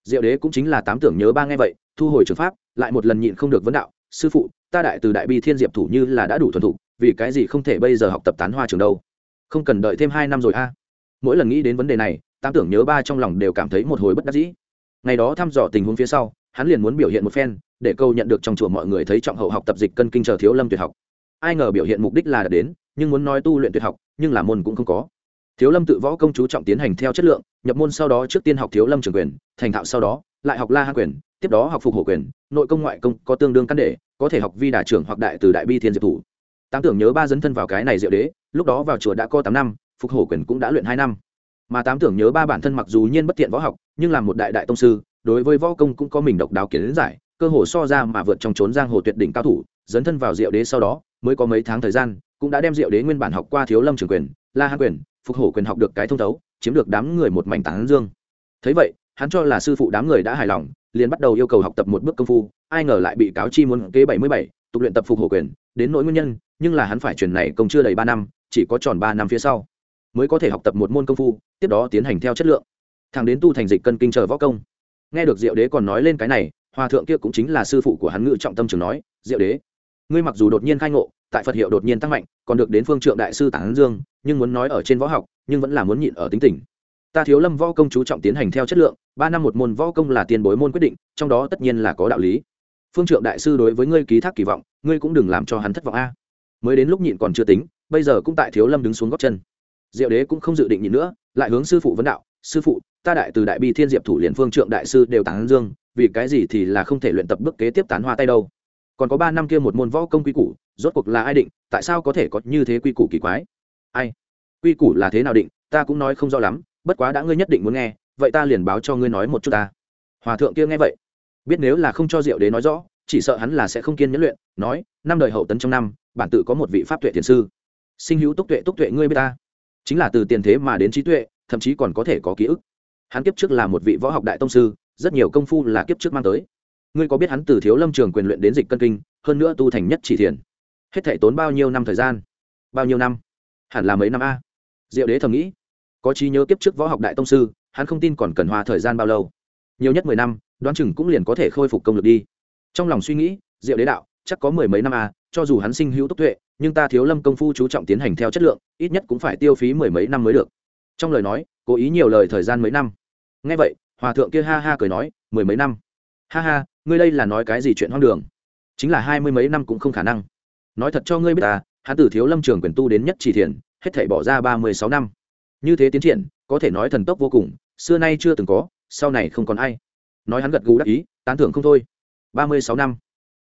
Diệu đế cũng chính là tám tưởng nhớ ba nghe vậy, thu hồi trường pháp, lại một lần nhịn không được vấn đạo, sư phụ, ta đại từ đại bi thiên diệp thủ như là đã đủ thuần thục, vì cái gì không thể bây giờ học tập tán hoa trường đâu? Không cần đợi thêm hai năm rồi a. Mỗi lần nghĩ đến vấn đề này, tám tưởng nhớ ba trong lòng đều cảm thấy một hồi bất đắc dĩ. Ngày đó thăm dò tình huống phía sau, hắn liền muốn biểu hiện một phen để câu nhận được trong chùa mọi người thấy trọng hậu học tập dịch cân kinh chờ thiếu lâm tuyệt học. Ai ngờ biểu hiện mục đích là đạt đến, nhưng muốn nói tu luyện tuyệt học, nhưng là môn cũng không có. Thiếu lâm tự võ công chú trọng tiến hành theo chất lượng, nhập môn sau đó trước tiên học thiếu lâm trường quyền, thành thạo sau đó, lại học la hạ quyền, tiếp đó học phục hộ quyền, nội công ngoại công có tương đương căn để có thể học vi đà trưởng hoặc đại từ đại bi thiên diệp thủ. Tám tưởng nhớ ba dấn thân vào cái này diệu đế, lúc đó vào chùa đã có tám năm, phục hổ quyền cũng đã luyện hai năm. Mà tám tưởng nhớ ba bản thân mặc dù nhiên bất tiện võ học, nhưng là một đại đại tông sư, đối với võ công cũng có mình độc đáo kiến giải cơ hồ so ra mà vượt trong trốn giang hồ tuyệt đỉnh cao thủ, dấn thân vào diệu đế sau đó, mới có mấy tháng thời gian, cũng đã đem diệu đế nguyên bản học qua thiếu lâm trường quyền, la hạ quyền, phục hổ quyền học được cái thông thấu, chiếm được đám người một mảnh tán dương. Thấy vậy, hắn cho là sư phụ đám người đã hài lòng, liền bắt đầu yêu cầu học tập một bước công phu, ai ngờ lại bị cáo chi muốn kế bảy mươi bảy, tục luyện tập phục hổ quyền, đến nỗi nguyên nhân, nhưng là hắn phải truyền này công chưa đầy ba năm, chỉ có tròn ba năm phía sau, mới có thể học tập một môn công phu, tiếp đó tiến hành theo chất lượng. Thằng đến tu thành dịch cân kinh chờ võ công. Nghe được diệu đế còn nói lên cái này hòa thượng kia cũng chính là sư phụ của hắn ngự trọng tâm trường nói, diệu đế, ngươi mặc dù đột nhiên khai ngộ, tại phật hiệu đột nhiên tăng mạnh, còn được đến phương trượng đại sư tản dương, nhưng muốn nói ở trên võ học, nhưng vẫn là muốn nhịn ở tính tình. Ta thiếu lâm võ công chú trọng tiến hành theo chất lượng, ba năm một môn võ công là tiền bối môn quyết định, trong đó tất nhiên là có đạo lý. Phương trượng đại sư đối với ngươi ký thác kỳ vọng, ngươi cũng đừng làm cho hắn thất vọng a. Mới đến lúc nhịn còn chưa tính, bây giờ cũng tại thiếu lâm đứng xuống góc chân. Diệu đế cũng không dự định nhịn nữa, lại hướng sư phụ vấn đạo, sư phụ, ta đại từ đại bi thiên diệp thủ liền phương trượng đại sư đều tán dương vì cái gì thì là không thể luyện tập bước kế tiếp tán hoa tay đâu. Còn có ba năm kia một môn võ công quy củ, rốt cuộc là ai định, tại sao có thể có như thế quy củ kỳ quái? Ai? Quy củ là thế nào định, ta cũng nói không rõ lắm, bất quá đã ngươi nhất định muốn nghe, vậy ta liền báo cho ngươi nói một chút ta. Hòa thượng kia nghe vậy, biết nếu là không cho diệu đế nói rõ, chỉ sợ hắn là sẽ không kiên nhẫn luyện, nói, năm đời hậu tấn trong năm, bản tự có một vị pháp tuệ thiền sư. Sinh hữu túc tuệ túc tuệ ngươi b ta. Chính là từ tiền thế mà đến trí tuệ, thậm chí còn có thể có ký ức. Hắn kiếp trước là một vị võ học đại tông sư rất nhiều công phu là kiếp trước mang tới. Ngươi có biết hắn từ thiếu lâm trường quyền luyện đến dịch cân kinh, hơn nữa tu thành nhất chỉ thiền. Hết thể tốn bao nhiêu năm thời gian? Bao nhiêu năm? Hẳn là mấy năm a. Diệu đế thầm nghĩ. Có trí nhớ kiếp trước võ học đại tông sư, hắn không tin còn cần hoa thời gian bao lâu. Nhiều nhất mười năm, đoán chừng cũng liền có thể khôi phục công lực đi. Trong lòng suy nghĩ, diệu đế đạo, chắc có mười mấy năm a, cho dù hắn sinh hữu tốc tuệ, nhưng ta thiếu lâm công phu chú trọng tiến hành theo chất lượng, ít nhất cũng phải tiêu phí mười mấy năm mới được. Trong lời nói, cố ý nhiều lời thời gian mấy năm. Ngay vậy hòa thượng kia ha ha cười nói, mười mấy năm. Ha ha, ngươi đây là nói cái gì chuyện hoang đường? Chính là hai mươi mấy năm cũng không khả năng. Nói thật cho ngươi biết ta hắn từ thiếu lâm trường quyền tu đến nhất chỉ thiền hết thể bỏ ra ba mươi sáu năm. Như thế tiến triển, có thể nói thần tốc vô cùng, xưa nay chưa từng có, sau này không còn ai. Nói hắn gật gù đắc ý, tán thưởng không thôi. Ba mươi sáu năm.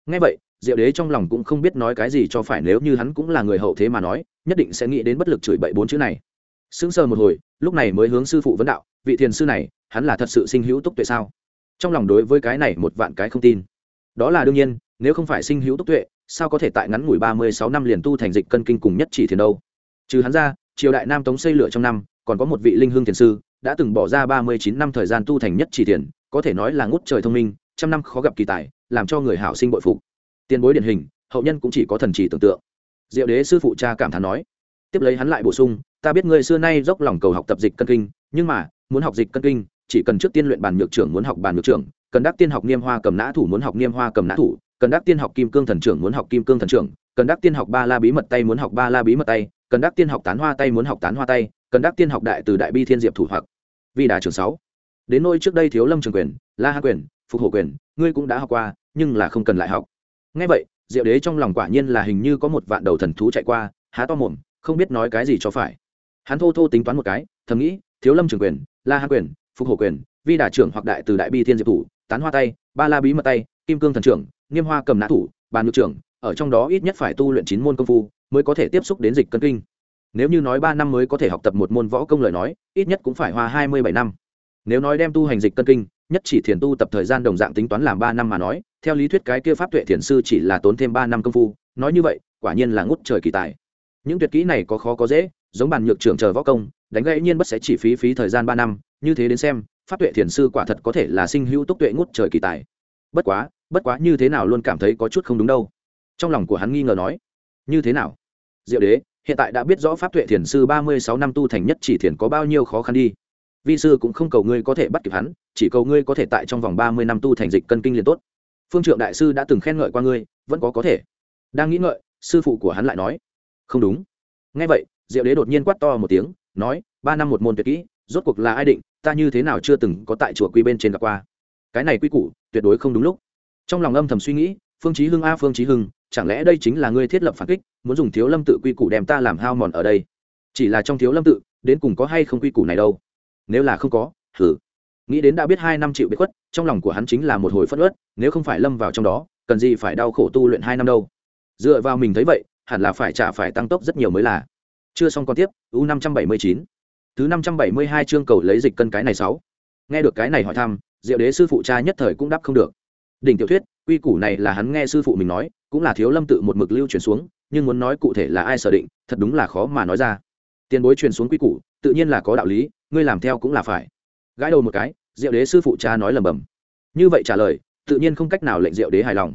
Ngay vậy, diệu đế trong lòng cũng không biết nói cái gì cho phải nếu như hắn cũng là người hậu thế mà nói, nhất định sẽ nghĩ đến bất lực chửi bậy bốn chữ này. Sững sờ một hồi, lúc này mới hướng sư phụ vấn đạo, vị thiền sư này hắn là thật sự sinh hữu túc tuệ sao? Trong lòng đối với cái này một vạn cái không tin. Đó là đương nhiên, nếu không phải sinh hữu túc tuệ, sao có thể tại ngắn ngủi ba mươi sáu năm liền tu thành dịch cân kinh cùng nhất chỉ thiền đâu? Trừ hắn ra, triều đại nam tống xây lửa trong năm, còn có một vị linh hương thiền sư, đã từng bỏ ra ba mươi chín năm thời gian tu thành nhất chỉ thiền, có thể nói là ngút trời thông minh, trăm năm khó gặp kỳ tài, làm cho người hảo sinh bội phục. Tiền bối điển hình, hậu nhân cũng chỉ có thần chỉ tưởng tượng. Diệu đế sư phụ cha cảm thán nói, tiếp lấy hắn lại bổ sung, ta biết ngươi xưa nay dốc lòng cầu học tập dịch cân kinh, nhưng mà, muốn học dịch cân kinh chỉ cần trước tiên luyện bàn nhược trưởng muốn học bàn nhược trưởng, cần đắc tiên học niêm hoa cầm nã thủ muốn học niêm hoa cầm nã thủ, cần đắc tiên học kim cương thần trưởng muốn học kim cương thần trưởng, cần đắc tiên học ba la bí mật tay muốn học ba la bí mật tay, cần đắc tiên học tán hoa tay muốn học tán hoa tay, cần đắc tiên học đại từ đại bi thiên diệp thủ hoặc vi đà trường sáu. Đến nôi trước đây thiếu lâm trường quyền, la hạ quyền, phục hộ quyền, ngươi cũng đã học qua, nhưng là không cần lại học. Ngay vậy, diệu đế trong lòng quả nhiên là hình như có một vạn đầu thần thú chạy qua, há to mồm, không biết nói cái gì cho phải. Hắn thô thô tính toán một cái, thầm nghĩ, thiếu lâm trường quyền, la hạ quyền phục hộ quyền, vi đà trưởng hoặc đại từ đại bi thiên diệp thủ, tán hoa tay, ba la bí mật tay, kim cương thần trưởng nghiêm hoa cầm nã thủ, bàn nhược trưởng, ở trong đó ít nhất phải tu luyện chín môn công phu mới có thể tiếp xúc đến dịch cân kinh. Nếu như nói ba năm mới có thể học tập một môn võ công lời nói, ít nhất cũng phải hoa hai mươi bảy năm. Nếu nói đem tu hành dịch cân kinh, nhất chỉ thiền tu tập thời gian đồng dạng tính toán làm ba năm mà nói, theo lý thuyết cái kia pháp tuệ thiền sư chỉ là tốn thêm ba năm công phu, nói như vậy, quả nhiên là ngút trời kỳ tài. Những tuyệt kỹ này có khó có dễ, giống bàn nhược trưởng chờ võ công, đánh gãy nhiên bất sẽ chỉ phí phí thời gian ba năm như thế đến xem, pháp tuệ thiền sư quả thật có thể là sinh hữu túc tuệ ngút trời kỳ tài. Bất quá bất quá như thế nào luôn cảm thấy có chút không đúng đâu. Trong lòng của hắn nghi ngờ nói, như thế nào? Diệu đế, hiện tại đã biết rõ pháp tuệ thiền sư ba mươi sáu năm tu thành nhất chỉ thiền có bao nhiêu khó khăn đi. Vi sư cũng không cầu ngươi có thể bắt kịp hắn, chỉ cầu ngươi có thể tại trong vòng ba mươi năm tu thành dịch cân kinh liền tốt. Phương trượng đại sư đã từng khen ngợi qua ngươi, vẫn có có thể. Đang nghĩ ngợi, sư phụ của hắn lại nói, không đúng. Ngay vậy, diệu đế đột nhiên quát to một tiếng, nói, ba năm một môn tuyệt kỹ rốt cuộc là ai định, ta như thế nào chưa từng có tại chùa quy bên trên gặp qua. Cái này quy củ, tuyệt đối không đúng lúc. Trong lòng âm thầm suy nghĩ, phương chí hưng a, phương chí hưng, chẳng lẽ đây chính là ngươi thiết lập phản kích, muốn dùng thiếu lâm tự quy củ đem ta làm hao mòn ở đây? Chỉ là trong thiếu lâm tự, đến cùng có hay không quy củ này đâu? Nếu là không có thử nghĩ đến đã biết hai năm chịu biệt khuất, trong lòng của hắn chính là một hồi phất ớt nếu không phải lâm vào trong đó, cần gì phải đau khổ tu luyện hai năm đâu? Dựa vào mình thấy vậy, hẳn là phải trả phải tăng tốc rất nhiều mới là. Chưa xong còn tiếp, u năm trăm bảy mươi chín thứ năm trăm bảy mươi hai chương cầu lấy dịch cân cái này sáu. Nghe được cái này hỏi thăm, diệu đế sư phụ cha nhất thời cũng đáp không được. Đỉnh tiểu thuyết, quy củ này là hắn nghe sư phụ mình nói, cũng là thiếu lâm tự một mực lưu truyền xuống, nhưng muốn nói cụ thể là ai sở định, thật đúng là khó mà nói ra. Tiền bối truyền xuống quy củ, tự nhiên là có đạo lý, ngươi làm theo cũng là phải. Gãi đầu một cái, diệu đế sư phụ cha nói lầm bầm như vậy trả lời, tự nhiên không cách nào lệnh diệu đế hài lòng.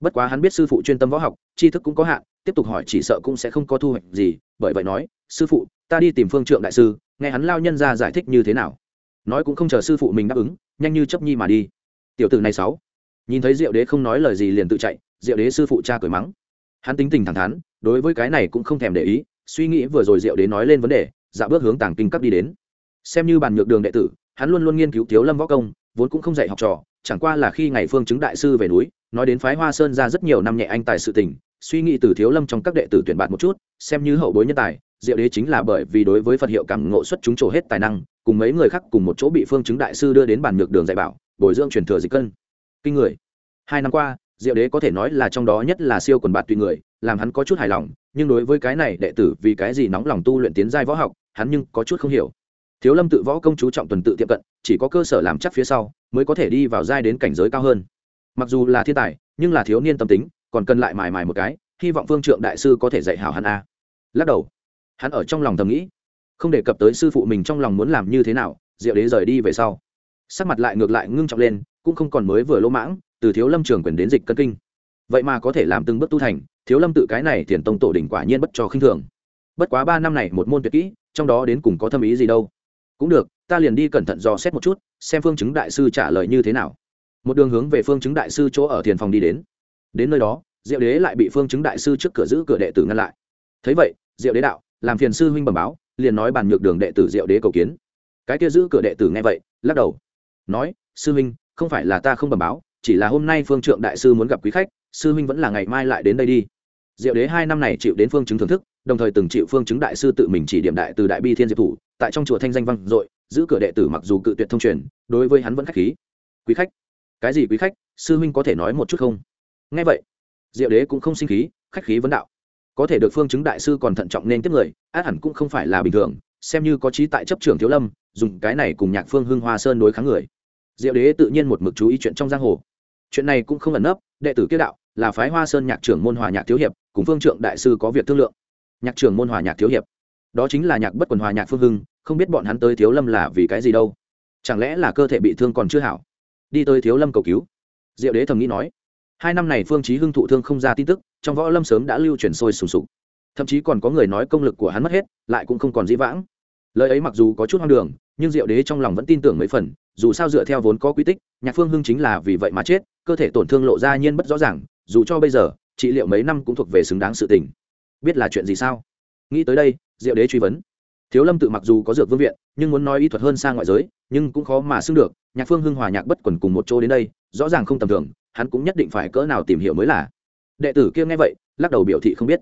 Bất quá hắn biết sư phụ chuyên tâm võ học, tri thức cũng có hạn, tiếp tục hỏi chỉ sợ cũng sẽ không có thu hoạch gì, bởi vậy nói, sư phụ ta đi tìm phương trượng đại sư, nghe hắn lao nhân ra giải thích như thế nào. Nói cũng không chờ sư phụ mình đáp ứng, nhanh như chấp nhi mà đi. Tiểu tử này sáu. Nhìn thấy diệu đế không nói lời gì liền tự chạy, diệu đế sư phụ cha cười mắng. Hắn tính tình thẳng thắn, đối với cái này cũng không thèm để ý, suy nghĩ vừa rồi diệu đế nói lên vấn đề dạ bước hướng tàng kinh cấp đi đến. Xem như bàn nhược đường đệ tử, hắn luôn luôn nghiên cứu thiếu lâm võ công, vốn cũng không dạy học trò, chẳng qua là khi ngày phương chứng đại sư về núi, nói đến phái hoa sơn ra rất nhiều năm nhẹ anh tài sự tình, suy nghĩ từ thiếu lâm trong các đệ tử tuyển bạn một chút, xem như hậu bối nhân tài diệu đế chính là bởi vì đối với phật hiệu cảm ngộ xuất chúng trổ hết tài năng, cùng mấy người khác cùng một chỗ bị phương chứng đại sư đưa đến bàn nhược đường dạy bảo, bồi dưỡng truyền thừa dịch cân. Kinh người. Hai năm qua, diệu đế có thể nói là trong đó nhất là siêu quần bạt tùy người, làm hắn có chút hài lòng, nhưng đối với cái này đệ tử vì cái gì nóng lòng tu luyện tiến giai võ học, hắn nhưng có chút không hiểu. Thiếu lâm tự võ công chú trọng tuần tự tiệm cận, chỉ có cơ sở làm chắc phía sau, mới có thể đi vào giai đến cảnh giới cao hơn. Mặc dù là thiên tài, nhưng là thiếu niên tâm tính, còn cần lại mài mài một cái, hy vọng phương trượng đại sư có thể dạy hảo hắn a. Lắc đầu hắn ở trong lòng thầm nghĩ, không đề cập tới sư phụ mình trong lòng muốn làm như thế nào, diệu đế rời đi về sau. Sắc mặt lại ngược lại ngưng trọng lên, cũng không còn mới vừa lỗ mãng, từ thiếu lâm trường quyền đến dịch cân kinh. Vậy mà có thể làm từng bước tu thành, thiếu lâm tự cái này tiền tông tổ đỉnh quả nhiên bất cho khinh thường. Bất quá ba năm này một môn tuyệt kỹ, trong đó đến cùng có thâm ý gì đâu. Cũng được, ta liền đi cẩn thận dò xét một chút, xem phương chứng đại sư trả lời như thế nào. Một đường hướng về phương chứng đại sư chỗ ở thiền phòng đi đến. Đến nơi đó, diệu đế lại bị phương chứng đại sư trước cửa giữ cửa đệ tử ngăn lại. Thấy vậy, diệu đế đạo làm phiền sư huynh bẩm báo, liền nói bàn nhược đường đệ tử diệu đế cầu kiến. Cái kia giữ cửa đệ tử nghe vậy, lắc đầu. Nói, sư huynh, không phải là ta không bẩm báo, chỉ là hôm nay phương trượng đại sư muốn gặp quý khách, sư huynh vẫn là ngày mai lại đến đây đi. Diệu đế hai năm này chịu đến phương chứng thưởng thức, đồng thời từng chịu phương chứng đại sư tự mình chỉ điểm đại từ đại bi thiên diệp thủ, tại trong chùa thanh danh văn dội, giữ cửa đệ tử mặc dù cự tuyệt thông truyền, đối với hắn vẫn khách khí. Quý khách? Cái gì quý khách? Sư huynh có thể nói một chút không? Nghe vậy, diệu đế cũng không sinh khí, khách khí vấn đạo có thể được phương chứng đại sư còn thận trọng nên tiếp người, át hẳn cũng không phải là bình thường, xem như có trí tại chấp trưởng thiếu lâm, dùng cái này cùng nhạc phương hưng hoa sơn đối kháng người. Diệu đế tự nhiên một mực chú ý chuyện trong giang hồ. Chuyện này cũng không ẩn nấp, đệ tử kiết đạo, là phái hoa sơn nhạc trưởng môn hòa nhạc thiếu hiệp, cùng phương trượng đại sư có việc thương lượng. Nhạc trưởng môn hòa nhạc thiếu hiệp. Đó chính là nhạc bất quần hòa nhạc phương hưng, không biết bọn hắn tới thiếu lâm là vì cái gì đâu. Chẳng lẽ là cơ thể bị thương còn chưa hảo? Đi tới thiếu lâm cầu cứu. Diệu đế thầm nghĩ nói. Hai năm này phương chí hưng thụ thương không ra tin tức trong võ lâm sớm đã lưu truyền sôi sùng sục. Thậm chí còn có người nói công lực của hắn mất hết, lại cũng không còn dĩ vãng. Lời ấy mặc dù có chút hoang đường, nhưng diệu đế trong lòng vẫn tin tưởng mấy phần, dù sao dựa theo vốn có quy tích, nhạc phương hưng chính là vì vậy mà chết, cơ thể tổn thương lộ ra nhiên bất rõ ràng, dù cho bây giờ, trị liệu mấy năm cũng thuộc về xứng đáng sự tình. Biết là chuyện gì sao? Nghĩ tới đây, diệu đế truy vấn. Thiếu lâm tự mặc dù có dược vương viện, nhưng muốn nói y thuật hơn sang ngoại giới, nhưng cũng khó mà xưng được. Nhạc phương hưng hòa nhạc bất quần cùng một chỗ đến đây, rõ ràng không tầm thường, hắn cũng nhất định phải cỡ nào tìm hiểu mới là đệ tử kia nghe vậy, lắc đầu biểu thị không biết.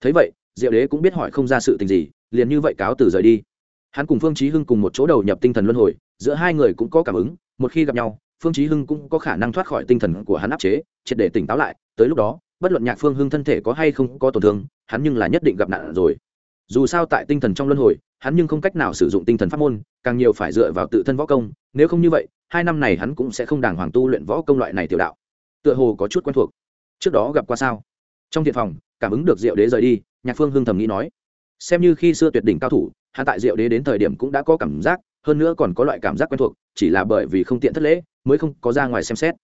Thấy vậy, diệu đế cũng biết hỏi không ra sự tình gì, liền như vậy cáo từ rời đi. Hắn cùng phương chí hưng cùng một chỗ đầu nhập tinh thần luân hồi, giữa hai người cũng có cảm ứng, một khi gặp nhau, phương chí hưng cũng có khả năng thoát khỏi tinh thần của hắn áp chế, triệt để tỉnh táo lại, tới lúc đó, bất luận nhạc phương hưng thân thể có hay không có tổn thương, hắn nhưng là nhất định gặp nạn rồi. Dù sao tại tinh thần trong luân hồi, hắn nhưng không cách nào sử dụng tinh thần pháp môn, càng nhiều phải dựa vào tự thân võ công, nếu không như vậy, hai năm này hắn cũng sẽ không đàng hoàng tu luyện võ công loại này tiểu đạo. Tựa hồ có chút quen thuộc trước đó gặp qua sao? Trong thiện phòng, cảm ứng được diệu đế rời đi, nhạc phương hưng thầm nghĩ nói, xem như khi xưa tuyệt đỉnh cao thủ, hạ tại diệu đế đến thời điểm cũng đã có cảm giác, hơn nữa còn có loại cảm giác quen thuộc, chỉ là bởi vì không tiện thất lễ, mới không có ra ngoài xem xét.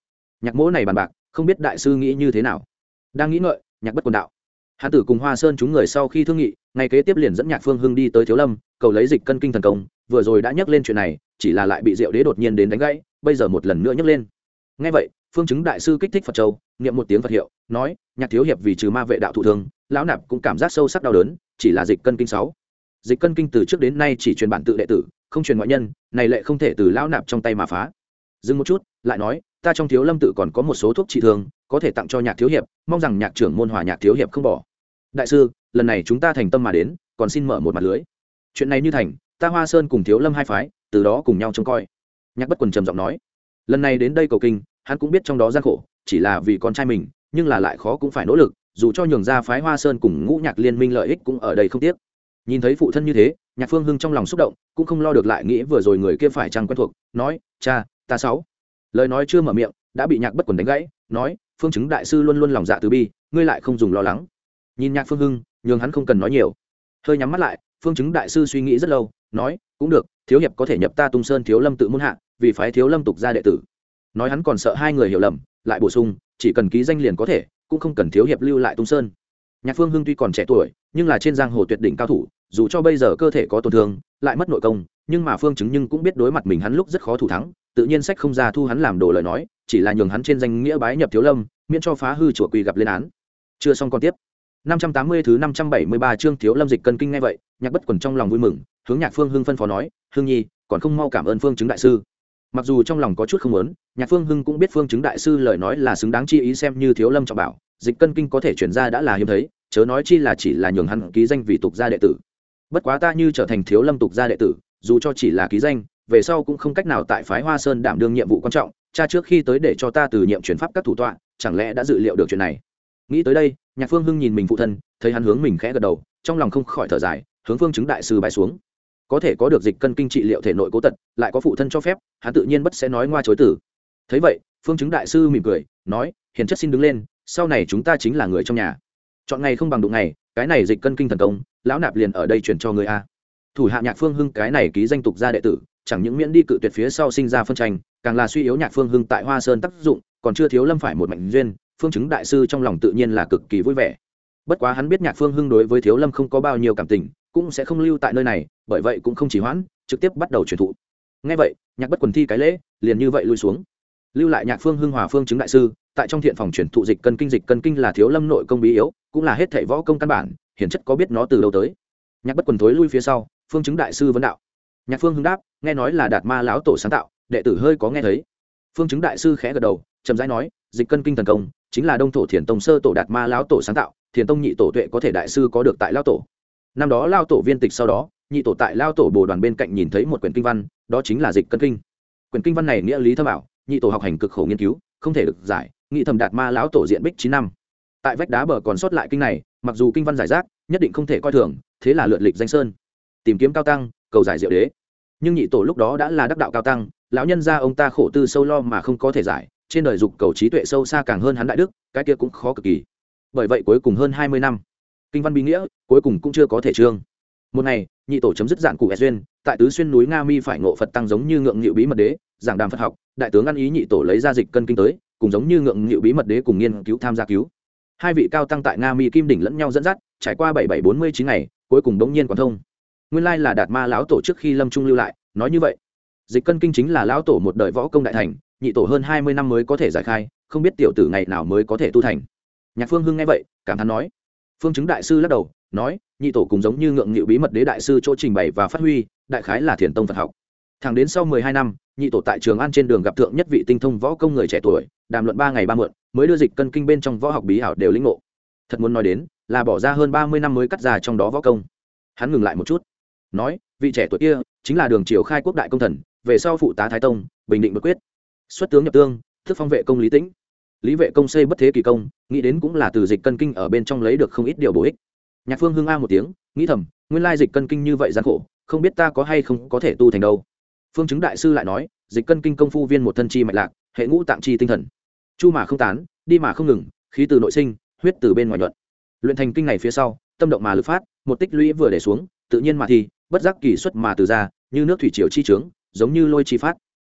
Nhạc mỗ này bàn bạc, không biết đại sư nghĩ như thế nào. Đang nghĩ ngợi, nhạc bất quần đạo hạ tử cùng hoa sơn chúng người sau khi thương nghị ngày kế tiếp liền dẫn nhạc phương hưng đi tới thiếu lâm, cầu lấy dịch cân kinh thần công, vừa rồi đã nhắc lên chuyện này, chỉ là lại bị diệu đế đột nhiên đến đánh gãy, bây giờ một lần nữa nhắc lên. Ngay vậy phương chứng đại sư kích thích phật châu, niệm một tiếng phật hiệu, nói, nhạc thiếu hiệp vì trừ ma vệ đạo thụ thương lão nạp cũng cảm giác sâu sắc đau đớn, chỉ là dịch cân kinh sáu. Dịch cân kinh từ trước đến nay chỉ truyền bản tự đệ tử, không truyền ngoại nhân, này lệ không thể từ lão nạp trong tay mà phá. Dừng một chút, lại nói, ta trong thiếu lâm tự còn có một số thuốc trị thương có thể tặng cho nhạc thiếu hiệp, mong rằng nhạc trưởng môn hòa nhạc thiếu hiệp không bỏ. Đại sư, lần này chúng ta thành tâm mà đến, còn xin mở một mặt lưới. Chuyện này như thành, ta hoa sơn cùng thiếu lâm hai phái, từ đó cùng nhau trông coi. Nhạc bất quần trầm giọng nói. Lần này đến đây cầu kinh hắn cũng biết trong đó gian khổ, chỉ là vì con trai mình, nhưng là lại khó cũng phải nỗ lực, dù cho nhường ra phái hoa sơn cùng ngũ nhạc liên minh lợi ích cũng ở đây không tiếc. Nhìn thấy phụ thân như thế, nhạc phương hưng trong lòng xúc động, cũng không lo được lại nghĩ vừa rồi người kia phải chăng quen thuộc, nói, cha, ta sáu. Lời nói chưa mở miệng, đã bị nhạc bất quần đánh gãy, nói, phương chứng đại sư luôn luôn lòng dạ từ bi, ngươi lại không dùng lo lắng. Nhìn nhạc phương hưng, nhường hắn không cần nói nhiều. Hơi nhắm mắt lại, phương chứng đại sư suy nghĩ rất lâu, nói, cũng được, thiếu hiệp có thể nhập ta tung sơn thiếu lâm tự muôn hạ, vì phái thiếu lâm tục ra đệ tử nói hắn còn sợ hai người hiểu lầm, lại bổ sung, chỉ cần ký danh liền có thể, cũng không cần thiếu hiệp lưu lại tung sơn. Nhạc phương hưng tuy còn trẻ tuổi, nhưng là trên giang hồ tuyệt đỉnh cao thủ, dù cho bây giờ cơ thể có tổn thương, lại mất nội công, nhưng mà phương chứng nhưng cũng biết đối mặt mình hắn lúc rất khó thủ thắng, tự nhiên sách không ra thu hắn làm đồ lời nói, chỉ là nhường hắn trên danh nghĩa bái nhập thiếu lâm, miễn cho phá hư chùa quỳ gặp lên án. Chưa xong còn tiếp. 580 thứ 573 chương thiếu lâm dịch cân kinh ngay vậy, nhạc bất quần trong lòng vui mừng, hướng nhạc phương hưng phân phó nói, hưng nhi, còn không mau cảm ơn phương chứng đại sư mặc dù trong lòng có chút không muốn, nhạc phương hưng cũng biết phương chứng đại sư lời nói là xứng đáng chi ý xem như thiếu lâm trọng bảo, dịch cân kinh có thể chuyển ra đã là hiếm thấy, chớ nói chi là chỉ là nhường hắn ký danh vì tục gia đệ tử. Bất quá ta như trở thành thiếu lâm tục gia đệ tử, dù cho chỉ là ký danh, về sau cũng không cách nào tại phái hoa sơn đảm đương nhiệm vụ quan trọng, cha trước khi tới để cho ta từ nhiệm chuyển pháp các thủ tọa, chẳng lẽ đã dự liệu được chuyện này? Nghĩ tới đây, nhạc phương hưng nhìn mình phụ thân, thấy hắn hướng mình khẽ gật đầu, trong lòng không khỏi thở dài, hướng phương chứng đại sư bài xuống có thể có được dịch cân kinh trị liệu thể nội cố tật, lại có phụ thân cho phép, hắn tự nhiên bất sẽ nói ngoa chối tử thấy vậy, phương chứng đại sư mỉm cười, nói, hiền chất xin đứng lên, sau này chúng ta chính là người trong nhà. Chọn ngày không bằng đụng ngày, cái này dịch cân kinh thần công, lão nạp liền ở đây chuyển cho người a. Thủ hạ nhạc phương hưng cái này ký danh tục gia đệ tử, chẳng những miễn đi cự tuyệt phía sau sinh ra phân tranh, càng là suy yếu nhạc phương hưng tại hoa sơn tác dụng, còn chưa thiếu lâm phải một mạnh duyên, phương chứng đại sư trong lòng tự nhiên là cực kỳ vui vẻ. Bất quá hắn biết nhạc phương hưng đối với thiếu lâm không có bao nhiêu cảm tình cũng sẽ không lưu tại nơi này, bởi vậy cũng không chỉ hoãn, trực tiếp bắt đầu truyền thụ. Ngay vậy, nhạc bất quần thi cái lễ, liền như vậy lui xuống. Lưu lại nhạc phương hưng hòa phương chứng đại sư, tại trong thiện phòng truyền thụ dịch cân kinh, dịch cân kinh là thiếu lâm nội công bí yếu, cũng là hết thảy võ công căn bản, hiển chất có biết nó từ đâu tới. Nhạc bất quần thối lui phía sau, phương chứng đại sư vấn đạo. Nhạc phương hưng đáp, nghe nói là đạt ma lão tổ sáng tạo, đệ tử hơi có nghe thấy. Phương chứng đại sư khẽ gật đầu, chậm rãi nói, dịch cân kinh thần công, chính là đông thổ thiền tông sơ tổ đạt ma lão tổ sáng tạo, thiền tông nhị tổ tuệ có thể đại sư có được tại lão tổ năm đó lao tổ viên tịch sau đó, nhị tổ tại lao tổ bồ đoàn bên cạnh nhìn thấy một quyển kinh văn, đó chính là dịch cân kinh. Quyển kinh văn này nghĩa lý thâm ảo, nhị tổ học hành cực khổ nghiên cứu, không thể được giải nghị thầm đạt ma lão tổ diện bích chín năm. Tại vách đá bờ còn sót lại kinh này, mặc dù kinh văn giải rác, nhất định không thể coi thường, thế là lượt lịch danh sơn. Tìm kiếm cao tăng, cầu giải diệu đế. Nhưng nhị tổ lúc đó đã là đắc đạo cao tăng, lão nhân gia ông ta khổ tư sâu lo mà không có thể giải, trên đời dục cầu trí tuệ sâu xa càng hơn hắn đại đức, cái kia cũng khó cực kỳ. Bởi vậy cuối cùng hơn hai mươi năm kinh văn bí nghĩa, cuối cùng cũng chưa có thể trương. Một ngày, nhị tổ chấm dứt dạng cụ duyên tại tứ xuyên núi nga mi phải ngộ phật tăng giống như ngượng nghịu bí mật đế, giảng đàm phật học, đại tướng ăn ý nhị tổ lấy ra dịch cân kinh tới, cùng giống như ngượng nghịu bí mật đế cùng nghiên cứu tham gia cứu. Hai vị cao tăng tại nga mi kim đỉnh lẫn nhau dẫn dắt, trải qua bảy bảy bốn mươi chín ngày, cuối cùng đống nhiên quán thông. Nguyên lai là đạt ma lão tổ trước khi lâm trung lưu lại, nói như vậy. Dịch cân kinh chính là lão tổ một đời võ công đại thành, nhị tổ hơn hai mươi năm mới có thể giải khai, không biết tiểu tử ngày nào mới có thể tu thành. Nhạc phương hưng nghe vậy, cảm thán nói phương chứng đại sư lắc đầu, nói, nhị tổ cùng giống như ngượng nghịu bí mật đế đại sư chỗ trình bày và phát huy, đại khái là thiền tông phật học. Thẳng đến sau mười hai năm, nhị tổ tại trường an trên đường gặp thượng nhất vị tinh thông võ công người trẻ tuổi, đàm luận ba ngày ba mượn, mới đưa dịch cân kinh bên trong võ học bí ảo đều lĩnh ngộ. Thật muốn nói đến, là bỏ ra hơn ba mươi năm mới cắt ra trong đó võ công. Hắn ngừng lại một chút, nói, vị trẻ tuổi kia chính là đường triều khai quốc đại công thần, về sau phụ tá thái tông, bình định bất quyết. Xuất tướng nhập tương, thức phong vệ công lý tĩnh lý vệ công xây bất thế kỳ công, nghĩ đến cũng là từ dịch cân kinh ở bên trong lấy được không ít điều bổ ích. Nhạc phương hưng a một tiếng, nghĩ thầm, nguyên lai dịch cân kinh như vậy gian khổ, không biết ta có hay không có thể tu thành đâu. Phương chứng đại sư lại nói, dịch cân kinh công phu viên một thân chi mạch lạc, hệ ngũ tạng chi tinh thần. Chu mà không tán, đi mà không ngừng, khí từ nội sinh, huyết từ bên ngoài nhuận. Luyện thành kinh này phía sau, tâm động mà lực phát, một tích lũy vừa để xuống, tự nhiên mà thi bất giác kỳ xuất mà từ ra, như nước thủy triều chi trướng, giống như lôi chi phát.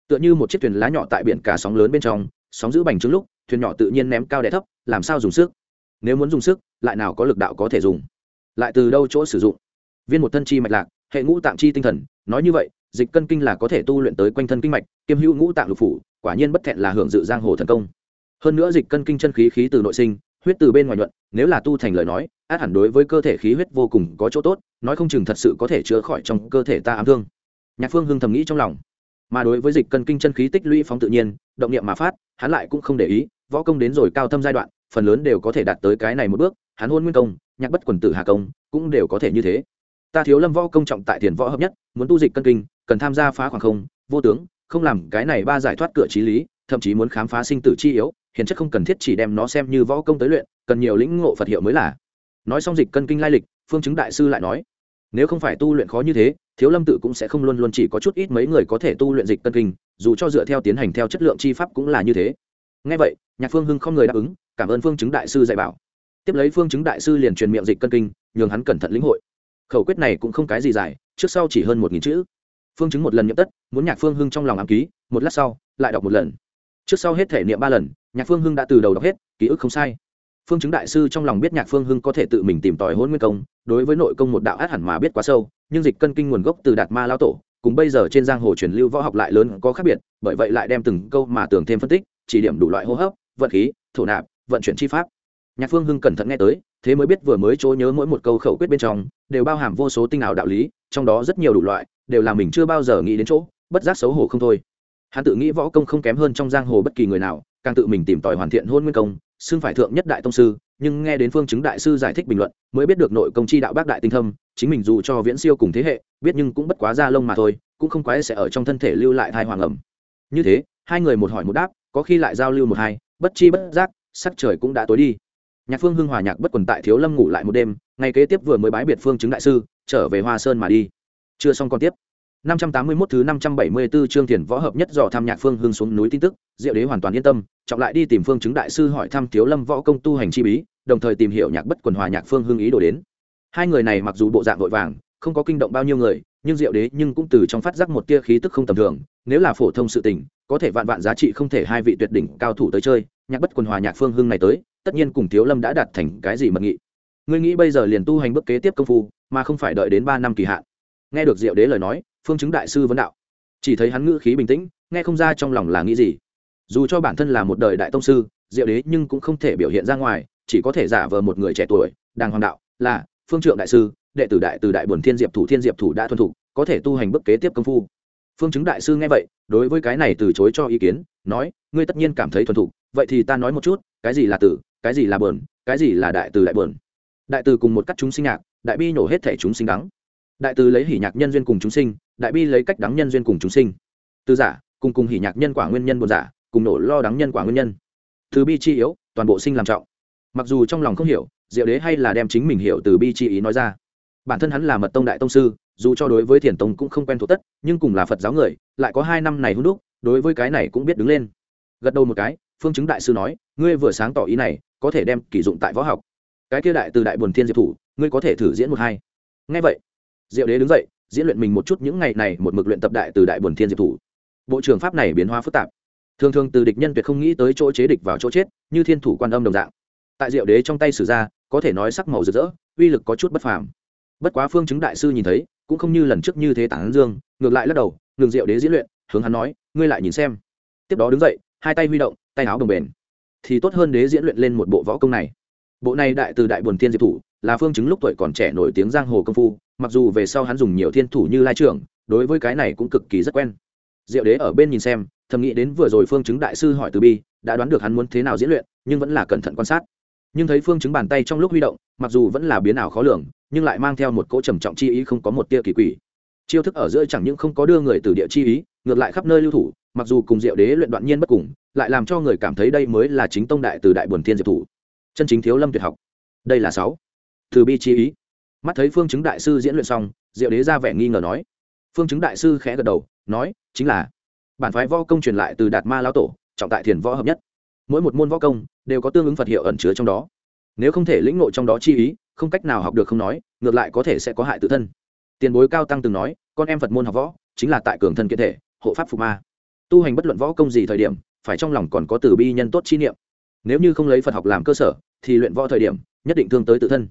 Tựa như một chiếc thuyền lá nhỏ tại biển cả sóng lớn bên trong, sóng giữ bành trướng lúc thuyền nhỏ tự nhiên ném cao đè thấp, làm sao dùng sức? Nếu muốn dùng sức, lại nào có lực đạo có thể dùng? Lại từ đâu chỗ sử dụng? Viên một thân chi mạch lạc, hệ ngũ tạng chi tinh thần, nói như vậy, dịch cân kinh là có thể tu luyện tới quanh thân kinh mạch, kiêm hữu ngũ tạng lục phủ, quả nhiên bất thẹn là hưởng dự giang hồ thần công. Hơn nữa dịch cân kinh chân khí khí từ nội sinh, huyết từ bên ngoài nhuận, nếu là tu thành lời nói, át hẳn đối với cơ thể khí huyết vô cùng có chỗ tốt, nói không chừng thật sự có thể chữa khỏi trong cơ thể ta ám thương. Nhạc phương hưng thầm nghĩ trong lòng. Mà đối với dịch cân kinh chân khí tích lũy phóng tự nhiên, động niệm mà phát, hắn lại cũng không để ý võ công đến rồi cao thâm giai đoạn, phần lớn đều có thể đạt tới cái này một bước hắn hôn nguyên công, nhạc bất quần tử hà công, cũng đều có thể như thế. Ta thiếu lâm võ công trọng tại thiền võ hợp nhất, muốn tu dịch cân kinh, cần tham gia phá khoảng không, vô tướng, không làm cái này ba giải thoát cửa trí lý, thậm chí muốn khám phá sinh tử chi yếu hiện chất không cần thiết chỉ đem nó xem như võ công tới luyện, cần nhiều lĩnh ngộ phật hiệu mới là. Nói xong dịch cân kinh lai lịch, phương chứng đại sư lại nói, nếu không phải tu luyện khó như thế, thiếu lâm tự cũng sẽ không luôn luôn chỉ có chút ít mấy người có thể tu luyện dịch cân kinh, dù cho dựa theo tiến hành theo chất lượng chi pháp cũng là như thế nghe vậy, nhạc phương hưng không người đáp ứng, cảm ơn phương chứng đại sư dạy bảo. Tiếp lấy phương chứng đại sư liền truyền miệng dịch cân kinh, nhường hắn cẩn thận lĩnh hội. Khẩu quyết này cũng không cái gì dài, trước sau chỉ hơn một nghìn chữ. Phương chứng một lần nhậm tất, muốn nhạc phương hưng trong lòng ám ký, một lát sau, lại đọc một lần. Trước sau hết thể niệm ba lần, nhạc phương hưng đã từ đầu đọc hết, ký ức không sai. Phương chứng đại sư trong lòng biết nhạc phương hưng có thể tự mình tìm tòi hôn nguyên công, đối với nội công một đạo át hẳn mà biết quá sâu, nhưng dịch cân kinh nguồn gốc từ đạt ma lao tổ, cùng bây giờ trên giang hồ truyền lưu võ học lại lớn có khác biệt, bởi vậy lại đem từng câu mà tưởng thêm phân tích chỉ điểm đủ loại hô hấp, vận khí, thổ nạp, vận chuyển chi pháp. Nhạc phương hưng cẩn thận nghe tới, thế mới biết vừa mới chỗ nhớ mỗi một câu khẩu quyết bên trong, đều bao hàm vô số tinh ảo đạo lý, trong đó rất nhiều đủ loại, đều là mình chưa bao giờ nghĩ đến chỗ, bất giác xấu hổ không thôi. Hắn tự nghĩ võ công không kém hơn trong giang hồ bất kỳ người nào, càng tự mình tìm tòi hoàn thiện hôn nguyên công, xưng phải thượng nhất đại tông sư, nhưng nghe đến phương chứng đại sư giải thích bình luận, mới biết được nội công chi đạo bác đại tinh thâm, chính mình dù cho viễn siêu cùng thế hệ, biết nhưng cũng bất quá ra lông mà thôi, cũng không quái sẽ ở trong thân thể lưu lại thai hoàng ẩm. Như thế, hai người một hỏi một đáp có khi lại giao lưu một hai, bất chi bất giác, sắc trời cũng đã tối đi. Nhạc phương hưng hòa nhạc bất quần tại thiếu lâm ngủ lại một đêm, ngày kế tiếp vừa mới bái biệt phương chứng đại sư, trở về hoa sơn mà đi. Chưa xong còn tiếp. 581 thứ 574 chương thiền võ hợp nhất dò thăm nhạc phương hưng xuống núi tin tức, diệu đế hoàn toàn yên tâm, trọng lại đi tìm phương chứng đại sư hỏi thăm thiếu lâm võ công tu hành chi bí, đồng thời tìm hiểu nhạc bất quần hòa nhạc phương hưng ý đồ đến. Hai người này mặc dù bộ dạng vội vàng, không có kinh động bao nhiêu người nhưng diệu đế nhưng cũng từ trong phát giác một tia khí tức không tầm thường, nếu là phổ thông sự tình, có thể vạn vạn giá trị không thể hai vị tuyệt đỉnh cao thủ tới chơi, nhạc bất quần hòa nhạc phương hưng này tới, tất nhiên cùng thiếu lâm đã đạt thành cái gì mật nghị. Ngươi nghĩ bây giờ liền tu hành bước kế tiếp công phu, mà không phải đợi đến ba năm kỳ hạn. Nghe được diệu đế lời nói, phương chứng đại sư vấn đạo. Chỉ thấy hắn ngữ khí bình tĩnh, nghe không ra trong lòng là nghĩ gì. Dù cho bản thân là một đời đại tông sư, diệu đế nhưng cũng không thể biểu hiện ra ngoài, chỉ có thể giả vờ một người trẻ tuổi đang hoàng đạo, là, phương trượng đại sư đệ tử đại từ đại buồn thiên diệp thủ thiên diệp thủ đã thuần thục, có thể tu hành bước kế tiếp công phu. Phương chứng đại sư nghe vậy, đối với cái này từ chối cho ý kiến, nói, ngươi tất nhiên cảm thấy thuần thục, vậy thì ta nói một chút, cái gì là tử, cái gì là buồn, cái gì là đại từ đại buồn? Đại từ cùng một cách chúng sinh nhạc đại bi nổ hết thể chúng sinh đắng. Đại từ lấy hỉ nhạc nhân duyên cùng chúng sinh, đại bi lấy cách đắng nhân duyên cùng chúng sinh. Từ giả, cùng cùng hỉ nhạc nhân quả nguyên nhân buồn giả, cùng nổ lo đắng nhân quả nguyên nhân. Từ bi chi yếu, toàn bộ sinh làm trọng. Mặc dù trong lòng không hiểu, diệu đế hay là đem chính mình hiểu từ bi chi ý nói ra bản thân hắn là mật tông đại tông sư, dù cho đối với thiền tông cũng không quen thuộc tất, nhưng cùng là phật giáo người, lại có hai năm này hôn đúc, đối với cái này cũng biết đứng lên. Gật đầu một cái, phương chứng đại sư nói, ngươi vừa sáng tỏ ý này, có thể đem kỷ dụng tại võ học. Cái kia đại từ đại buồn thiên diệp thủ, ngươi có thể thử diễn một hai. Ngay vậy, diệu đế đứng dậy, diễn luyện mình một chút những ngày này một mực luyện tập đại từ đại buồn thiên diệp thủ. Bộ trưởng pháp này biến hóa phức tạp. Thường thường từ địch nhân tuyệt không nghĩ tới chỗ chế địch vào chỗ chết, như thiên thủ quan âm đồng dạng. Tại diệu đế trong tay sử ra, có thể nói sắc màu rực rỡ, uy lực có chút bất phàm bất quá phương chứng đại sư nhìn thấy, cũng không như lần trước như thế tản dương, ngược lại lắc đầu ngừng diệu đế diễn luyện, hướng hắn nói, ngươi lại nhìn xem. Tiếp đó đứng dậy, hai tay huy động, tay áo đồng bền. Thì tốt hơn đế diễn luyện lên một bộ võ công này. Bộ này đại từ đại buồn thiên diệp thủ, là phương chứng lúc tuổi còn trẻ nổi tiếng giang hồ công phu, mặc dù về sau hắn dùng nhiều thiên thủ như lai trưởng, đối với cái này cũng cực kỳ rất quen. Diệu đế ở bên nhìn xem, thầm nghĩ đến vừa rồi phương chứng đại sư hỏi từ bi, đã đoán được hắn muốn thế nào diễn luyện, nhưng vẫn là cẩn thận quan sát nhưng thấy phương chứng bàn tay trong lúc huy động, mặc dù vẫn là biến ảo khó lường, nhưng lại mang theo một cỗ trầm trọng chi ý không có một tia kỳ quỷ. Chiêu thức ở giữa chẳng những không có đưa người từ địa chi ý, ngược lại khắp nơi lưu thủ, mặc dù cùng diệu đế luyện đoạn nhiên bất cùng, lại làm cho người cảm thấy đây mới là chính tông đại từ đại buồn thiên diệp thủ. Chân chính thiếu lâm tuyệt học. Đây là sáu. Từ bi chi ý. Mắt thấy phương chứng đại sư diễn luyện xong, diệu đế ra vẻ nghi ngờ nói. Phương chứng đại sư khẽ gật đầu, nói, chính là, bản phái võ công truyền lại từ đạt ma lão tổ, trọng tại thiền võ hợp nhất. Mỗi một môn võ công đều có tương ứng phật hiệu ẩn chứa trong đó. Nếu không thể lĩnh ngộ trong đó chi ý, không cách nào học được không nói, ngược lại có thể sẽ có hại tự thân. Tiền bối cao tăng từng nói, con em phật môn học võ, chính là tại cường thân kiện thể, hộ pháp phục ma. Tu hành bất luận võ công gì thời điểm, phải trong lòng còn có từ bi nhân tốt chi niệm. Nếu như không lấy phật học làm cơ sở, thì luyện võ thời điểm, nhất định thương tới tự thân.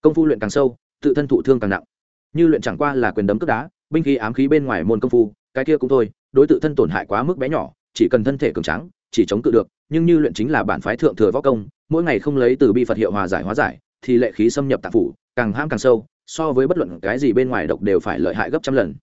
Công phu luyện càng sâu, tự thân thụ thương càng nặng. Như luyện chẳng qua là quyền đấm cướp đá, binh khí ám khí bên ngoài môn công phu, cái kia cũng thôi, đối tự thân tổn hại quá mức bé nhỏ, chỉ cần thân thể cường tráng chỉ chống cự được, nhưng như luyện chính là bản phái thượng thừa võ công, mỗi ngày không lấy từ bi phật hiệu hòa giải hóa giải, thì lệ khí xâm nhập tạp phủ, càng ham càng sâu, so với bất luận cái gì bên ngoài độc đều phải lợi hại gấp trăm lần.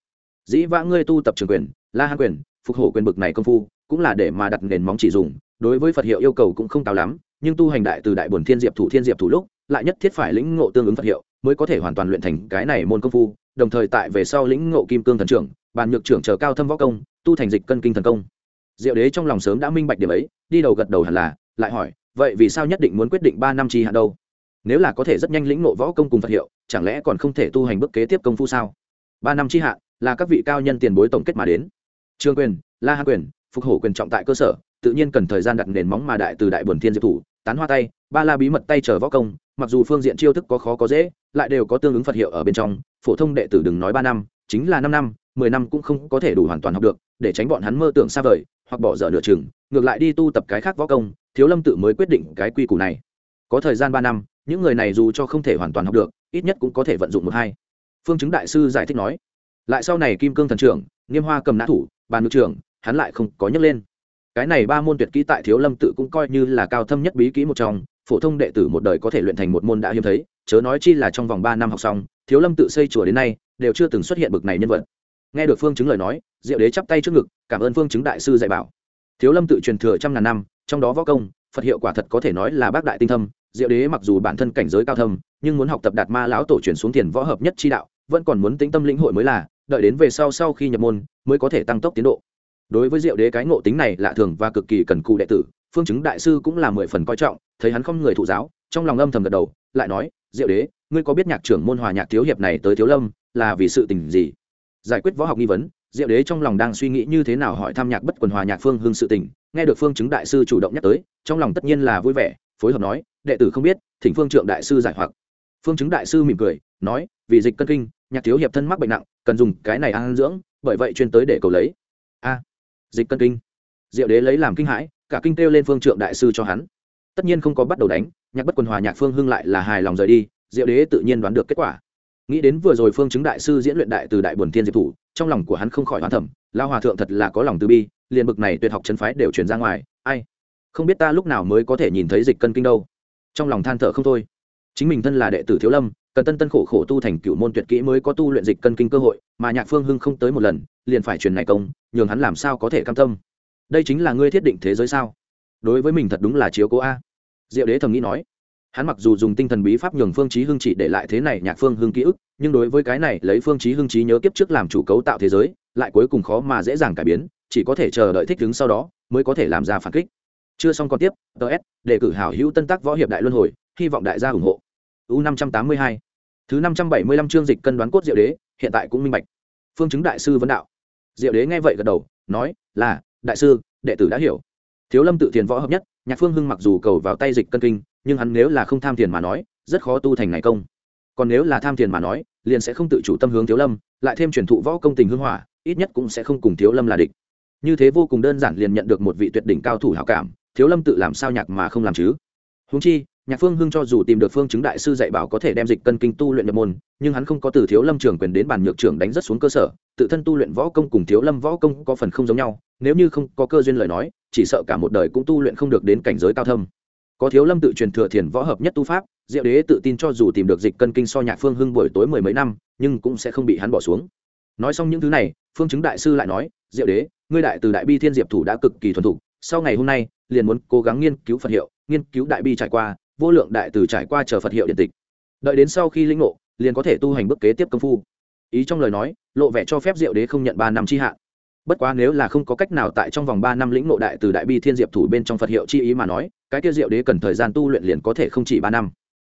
Dĩ vã ngươi tu tập trường quyền, la hán quyền, phục hổ quyền bực này công phu, cũng là để mà đặt nền móng chỉ dùng, đối với phật hiệu yêu cầu cũng không cao lắm, nhưng tu hành đại từ đại buồn thiên diệp thủ thiên diệp thủ lúc, lại nhất thiết phải lĩnh ngộ tương ứng phật hiệu, mới có thể hoàn toàn luyện thành cái này môn công phu, đồng thời tại về sau lĩnh ngộ kim cương thần trưởng, bàn nhược trưởng chờ cao thâm võ công, tu thành dịch cân kinh thần công diệu đế trong lòng sớm đã minh bạch điểm ấy, đi đầu gật đầu hẳn là, lại hỏi, vậy vì sao nhất định muốn quyết định ba năm chi hạn đâu? Nếu là có thể rất nhanh lĩnh ngộ võ công cùng phật hiệu, chẳng lẽ còn không thể tu hành bước kế tiếp công phu sao? Ba năm chi hạn là các vị cao nhân tiền bối tổng kết mà đến. Trương quyền, la hạ quyền, phục hổ quyền trọng tại cơ sở, tự nhiên cần thời gian đặt nền móng mà đại từ đại buồn thiên diệp thủ, tán hoa tay, ba la bí mật tay chờ võ công, mặc dù phương diện chiêu thức có khó có dễ, lại đều có tương ứng phật hiệu ở bên trong, phổ thông đệ tử đừng nói ba năm, chính là năm năm, mười năm cũng không có thể đủ hoàn toàn học được, để tránh bọn hắn mơ tưởng xa vời hoặc bỏ dở nửa chừng, ngược lại đi tu tập cái khác võ công, thiếu lâm tự mới quyết định cái quy củ này. Có thời gian ba năm, những người này dù cho không thể hoàn toàn học được, ít nhất cũng có thể vận dụng một hai. Phương chứng đại sư giải thích nói, lại sau này kim cương thần trưởng, nghiêm hoa cầm nã thủ, bàn ngự trưởng, hắn lại không có nhấc lên. Cái này ba môn tuyệt kỹ tại thiếu lâm tự cũng coi như là cao thâm nhất bí kỹ một trong, phổ thông đệ tử một đời có thể luyện thành một môn đã hiếm thấy, chớ nói chi là trong vòng ba năm học xong, thiếu lâm tự xây chùa đến nay, đều chưa từng xuất hiện bực này nhân vật nghe được phương chứng lời nói, diệu đế chắp tay trước ngực, cảm ơn phương chứng đại sư dạy bảo. Thiếu lâm tự truyền thừa trăm ngàn năm, trong đó võ công, phật hiệu quả thật có thể nói là bác đại tinh thâm. Diệu đế mặc dù bản thân cảnh giới cao thâm, nhưng muốn học tập đạt ma lão tổ truyền xuống tiền võ hợp nhất chi đạo, vẫn còn muốn tĩnh tâm lĩnh hội mới là, đợi đến về sau sau khi nhập môn, mới có thể tăng tốc tiến độ. Đối với diệu đế cái ngộ tính này lạ thường và cực kỳ cần cù đệ tử, phương chứng đại sư cũng là mười phần coi trọng, thấy hắn không người thụ giáo, trong lòng âm thầm gật đầu, lại nói, diệu đế, ngươi có biết nhạc trưởng môn hòa nhạc thiếu hiệp này tới thiếu lâm, là vì sự tình gì? Giải quyết võ học nghi vấn, diệu đế trong lòng đang suy nghĩ như thế nào hỏi tham nhạc bất quần hòa nhạc phương hương sự tình, nghe được phương chứng đại sư chủ động nhắc tới, trong lòng tất nhiên là vui vẻ, phối hợp nói, đệ tử không biết, thỉnh phương trượng đại sư giải hoặc. Phương chứng đại sư mỉm cười, nói, vì dịch cân kinh, nhạc thiếu hiệp thân mắc bệnh nặng, cần dùng cái này ăn dưỡng, bởi vậy chuyên tới để cầu lấy. A, dịch cân kinh. Diệu đế lấy làm kinh hãi, cả kinh kêu lên phương trượng đại sư cho hắn. Tất nhiên không có bắt đầu đánh, nhạc bất quần hòa nhạc phương hưng lại là hài lòng rời đi, diệu đế tự nhiên đoán được kết quả nghĩ đến vừa rồi phương chứng đại sư diễn luyện đại từ đại buồn thiên diệp thủ, trong lòng của hắn không khỏi hoán thẩm lao hòa thượng thật là có lòng từ bi, liền bực này tuyệt học chân phái đều chuyển ra ngoài, ai? Không biết ta lúc nào mới có thể nhìn thấy dịch cân kinh đâu. Trong lòng than thở không thôi. Chính mình thân là đệ tử thiếu lâm, cần tân tân khổ khổ tu thành cựu môn tuyệt kỹ mới có tu luyện dịch cân kinh cơ hội, mà nhạc phương hưng không tới một lần, liền phải truyền này công, nhường hắn làm sao có thể cam tâm. Đây chính là ngươi thiết định thế giới sao? Đối với mình thật đúng là chiếu cố a. Diệu đế thầm nghĩ nói hắn mặc dù dùng tinh thần bí pháp nhường phương chí hưng chỉ để lại thế này nhạc phương hưng ký ức, nhưng đối với cái này lấy phương chí hưng trí nhớ kiếp trước làm chủ cấu tạo thế giới, lại cuối cùng khó mà dễ dàng cải biến, chỉ có thể chờ đợi thích ứng sau đó, mới có thể làm ra phản kích. Chưa xong còn tiếp ts để cử hảo hữu tân tác võ hiệp đại luân hồi, hy vọng đại gia ủng hộ. U năm trăm tám mươi hai. Thứ năm trăm bảy mươi lăm chương dịch cân đoán cốt diệu đế, hiện tại cũng minh bạch. Phương chứng đại sư vấn đạo. Diệu đế nghe vậy gật đầu, nói, là, đại sư, đệ tử đã hiểu. Thiếu lâm tự thiền võ hợp nhất, nhạc phương hưng mặc dù cầu vào tay dịch cân kinh nhưng hắn nếu là không tham tiền mà nói, rất khó tu thành ngày công. Còn nếu là tham tiền mà nói, liền sẽ không tự chủ tâm hướng thiếu lâm, lại thêm truyền thụ võ công tình hưng hỏa, ít nhất cũng sẽ không cùng thiếu lâm là địch. Như thế vô cùng đơn giản liền nhận được một vị tuyệt đỉnh cao thủ hảo cảm, thiếu lâm tự làm sao nhạc mà không làm chứ? Húng chi, nhạc phương hưng cho dù tìm được phương chứng đại sư dạy bảo có thể đem dịch cân kinh tu luyện nhập môn, nhưng hắn không có từ thiếu lâm trường quyền đến bàn nhược trưởng đánh rất xuống cơ sở, tự thân tu luyện võ công cùng thiếu lâm võ công có phần không giống nhau, nếu như không có cơ duyên lời nói, chỉ sợ cả một đời cũng tu luyện không được đến cảnh giới cao thâm có thiếu lâm tự truyền thừa thiền võ hợp nhất tu pháp, diệu đế tự tin cho dù tìm được dịch cân kinh so nhạc phương hưng buổi tối mười mấy năm, nhưng cũng sẽ không bị hắn bỏ xuống. Nói xong những thứ này, phương chứng đại sư lại nói, diệu đế, ngươi đại từ đại bi thiên diệp thủ đã cực kỳ thuần thục, sau ngày hôm nay, liền muốn cố gắng nghiên cứu phật hiệu, nghiên cứu đại bi trải qua, vô lượng đại từ trải qua chờ phật hiệu điện tịch. Đợi đến sau khi linh ngộ, liền có thể tu hành bước kế tiếp công phu. Ý trong lời nói, lộ vẻ cho phép diệu đế không nhận ba năm chi hạn bất quá nếu là không có cách nào tại trong vòng ba năm lĩnh ngộ đại từ đại bi thiên diệp thủ bên trong phật hiệu chi ý mà nói cái kia diệu đế cần thời gian tu luyện liền có thể không chỉ ba năm.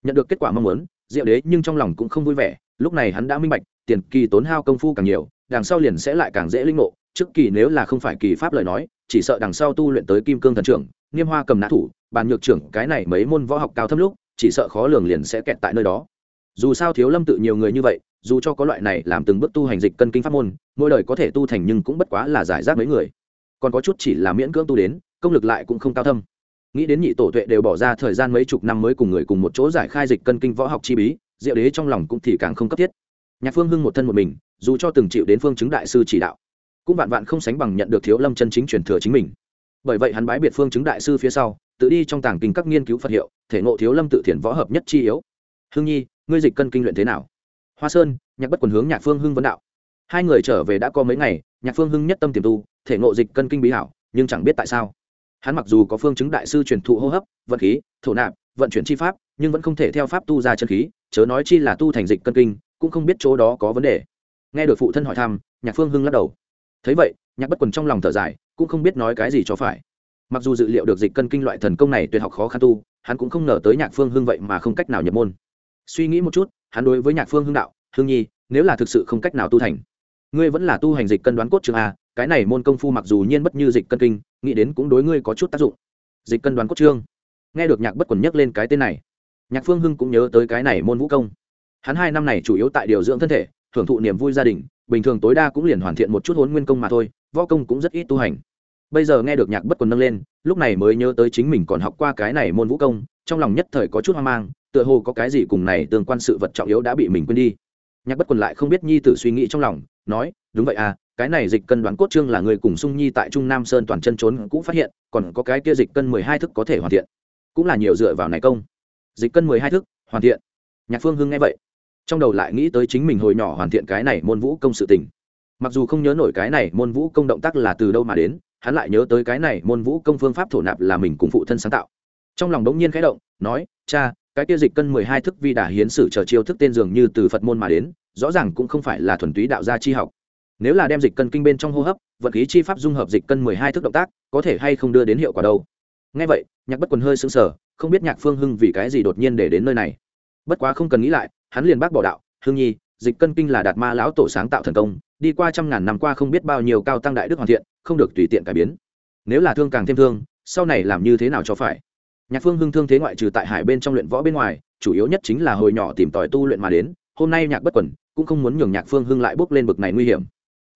Nhận được kết quả mong muốn, diệu đế nhưng trong lòng cũng không vui vẻ, lúc này hắn đã minh bạch, tiền kỳ tốn hao công phu càng nhiều, đằng sau liền sẽ lại càng dễ linh ngộ, trước kỳ nếu là không phải kỳ pháp lời nói, chỉ sợ đằng sau tu luyện tới kim cương thần trưởng, niêm hoa cầm nã thủ, bàn nhược trưởng, cái này mấy môn võ học cao thâm lúc, chỉ sợ khó lường liền sẽ kẹt tại nơi đó. Dù sao thiếu lâm tự nhiều người như vậy, dù cho có loại này làm từng bước tu hành dịch cân kinh pháp môn, mỗi đời có thể tu thành nhưng cũng bất quá là giải rác mấy người. Còn có chút chỉ là miễn cưỡng tu đến, công lực lại cũng không cao thâm nghĩ đến nhị tổ tuệ đều bỏ ra thời gian mấy chục năm mới cùng người cùng một chỗ giải khai dịch cân kinh võ học chi bí, diệu đế trong lòng cũng thì càng không cấp thiết. Nhạc phương hưng một thân một mình, dù cho từng chịu đến phương chứng đại sư chỉ đạo, cũng vạn vạn không sánh bằng nhận được thiếu lâm chân chính truyền thừa chính mình. Bởi vậy hắn bái biệt phương chứng đại sư phía sau, tự đi trong tàng kinh các nghiên cứu phật hiệu, thể ngộ thiếu lâm tự thiền võ hợp nhất chi yếu. Hương nhi, ngươi dịch cân kinh luyện thế nào? Hoa sơn, nhạc bất quần hướng nhạc phương hưng vấn đạo. Hai người trở về đã có mấy ngày, nhạc phương hưng nhất tâm tiềm tu, thể ngộ dịch cân kinh bí hảo, nhưng chẳng biết tại sao hắn mặc dù có phương chứng đại sư truyền thụ hô hấp, vận khí, thổ nạp, vận chuyển chi pháp, nhưng vẫn không thể theo pháp tu ra chân khí, chớ nói chi là tu thành dịch cân kinh, cũng không biết chỗ đó có vấn đề. Nghe được phụ thân hỏi thăm, nhạc phương hưng lắc đầu. Thấy vậy, nhạc bất quần trong lòng thở dài, cũng không biết nói cái gì cho phải. Mặc dù dự liệu được dịch cân kinh loại thần công này tuyệt học khó khăn tu, hắn cũng không ngờ tới nhạc phương hưng vậy mà không cách nào nhập môn. Suy nghĩ một chút, hắn đối với nhạc phương hưng đạo, hưng nhi, nếu là thực sự không cách nào tu thành, ngươi vẫn là tu hành dịch cân đoán cốt trường a cái này môn công phu mặc dù nhiên bất như dịch cân kinh, nghĩ đến cũng đối ngươi có chút tác dụng. Dịch cân đoán cốt trương nghe được nhạc bất quần nhắc lên cái tên này, nhạc phương hưng cũng nhớ tới cái này môn vũ công. Hắn hai năm này chủ yếu tại điều dưỡng thân thể, hưởng thụ niềm vui gia đình, bình thường tối đa cũng liền hoàn thiện một chút hốn nguyên công mà thôi, võ công cũng rất ít tu hành. Bây giờ nghe được nhạc bất quần nâng lên, lúc này mới nhớ tới chính mình còn học qua cái này môn vũ công, trong lòng nhất thời có chút hoang mang, tựa hồ có cái gì cùng này tương quan sự vật trọng yếu đã bị mình quên đi. Nhạc bất quần lại không biết nhi tử suy nghĩ trong lòng, nói, đúng vậy à cái này dịch cân đoán cốt trương là người cùng sung nhi tại trung nam sơn toàn chân trốn cũng phát hiện, còn có cái kia dịch cân mười hai thức có thể hoàn thiện. Cũng là nhiều dựa vào này công. Dịch cân mười hai thức, hoàn thiện. Nhạc phương hưng nghe vậy, trong đầu lại nghĩ tới chính mình hồi nhỏ hoàn thiện cái này môn vũ công sự tình. Mặc dù không nhớ nổi cái này môn vũ công động tác là từ đâu mà đến, hắn lại nhớ tới cái này môn vũ công phương pháp thổ nạp là mình cùng phụ thân sáng tạo. Trong lòng đống nhiên khẽ động, nói, cha, cái kia dịch cân mười hai thức vi đà hiến sử chờ chiêu thức tên dường như từ phật môn mà đến, rõ ràng cũng không phải là thuần túy đạo gia chi học nếu là đem dịch cân kinh bên trong hô hấp vật khí chi pháp dung hợp dịch cân mười hai thức động tác, có thể hay không đưa đến hiệu quả đâu? Ngay vậy, nhạc bất quần hơi sững sờ, không biết nhạc phương hưng vì cái gì đột nhiên để đến nơi này. Bất quá không cần nghĩ lại, hắn liền bác bỏ đạo hương nhi, dịch cân kinh là đạt ma lão tổ sáng tạo thần công, đi qua trăm ngàn năm qua không biết bao nhiêu cao tăng đại đức hoàn thiện, không được tùy tiện cải biến. Nếu là thương càng thêm thương, sau này làm như thế nào cho phải? Nhạc phương hưng thương thế ngoại trừ tại hải bên trong luyện võ bên ngoài, chủ yếu nhất chính là hồi nhỏ tìm tòi tu luyện mà đến. Hôm nay nhạc bất quần cũng không muốn nhường nhạc phương hưng lại bước lên bực này nguy hiểm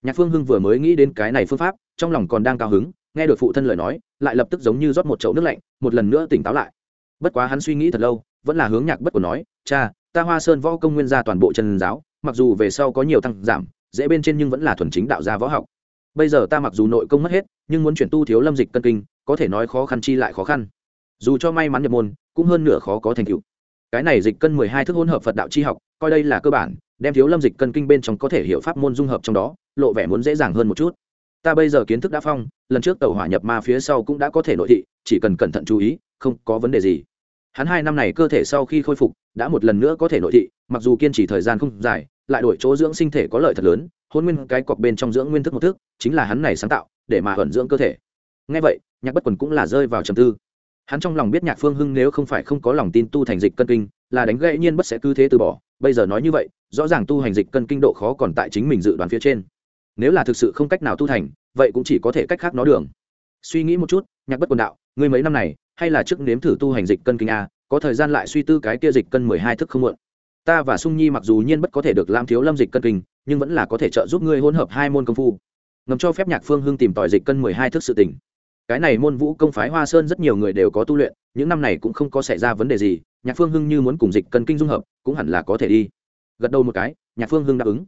nhạc phương hưng vừa mới nghĩ đến cái này phương pháp, trong lòng còn đang cao hứng, nghe được phụ thân lời nói, lại lập tức giống như rót một chậu nước lạnh, một lần nữa tỉnh táo lại. Bất quá hắn suy nghĩ thật lâu, vẫn là hướng nhạc bất của nói, cha, ta hoa sơn võ công nguyên gia toàn bộ chân giáo, mặc dù về sau có nhiều tăng giảm, dễ bên trên nhưng vẫn là thuần chính đạo gia võ học. Bây giờ ta mặc dù nội công mất hết, nhưng muốn chuyển tu thiếu lâm dịch cân kinh, có thể nói khó khăn chi lại khó khăn. Dù cho may mắn nhập môn, cũng hơn nửa khó có thành tựu. Cái này dịch cân mười hai thức hỗn hợp phật đạo chi học, coi đây là cơ bản đem thiếu lâm dịch cân kinh bên trong có thể hiểu pháp môn dung hợp trong đó, lộ vẻ muốn dễ dàng hơn một chút. Ta bây giờ kiến thức đã phong, lần trước tàu hỏa nhập ma phía sau cũng đã có thể nội thị, chỉ cần cẩn thận chú ý, không có vấn đề gì. Hắn hai năm này cơ thể sau khi khôi phục, đã một lần nữa có thể nội thị, mặc dù kiên trì thời gian không dài, lại đổi chỗ dưỡng sinh thể có lợi thật lớn, hôn nguyên cái cọc bên trong dưỡng nguyên thức một thức, chính là hắn này sáng tạo, để mà ẩn dưỡng cơ thể. Ngay vậy, nhạc bất quần cũng là rơi vào trầm tư. Hắn trong lòng biết nhạc phương hưng nếu không phải không có lòng tin tu thành dịch cân kinh, là đánh gãy nhiên bất sẽ cứ thế từ bỏ bây giờ nói như vậy, rõ ràng tu hành dịch cân kinh độ khó còn tại chính mình dự đoán phía trên. Nếu là thực sự không cách nào tu thành, vậy cũng chỉ có thể cách khác nó đường. Suy nghĩ một chút, nhạc bất quần đạo, ngươi mấy năm này, hay là trước nếm thử tu hành dịch cân kinh a, có thời gian lại suy tư cái kia dịch cân mười hai thức không muộn. Ta và sung nhi mặc dù nhiên bất có thể được làm thiếu lâm dịch cân kinh, nhưng vẫn là có thể trợ giúp ngươi hỗn hợp hai môn công phu. Ngầm cho phép nhạc phương hưng tìm tòi dịch cân mười hai thức sự tình cái này môn vũ công phái hoa sơn rất nhiều người đều có tu luyện, những năm này cũng không có xảy ra vấn đề gì, nhạc phương hưng như muốn cùng dịch cân kinh dung hợp, cũng hẳn là có thể đi. Gật đầu một cái, nhạc phương hưng đáp ứng.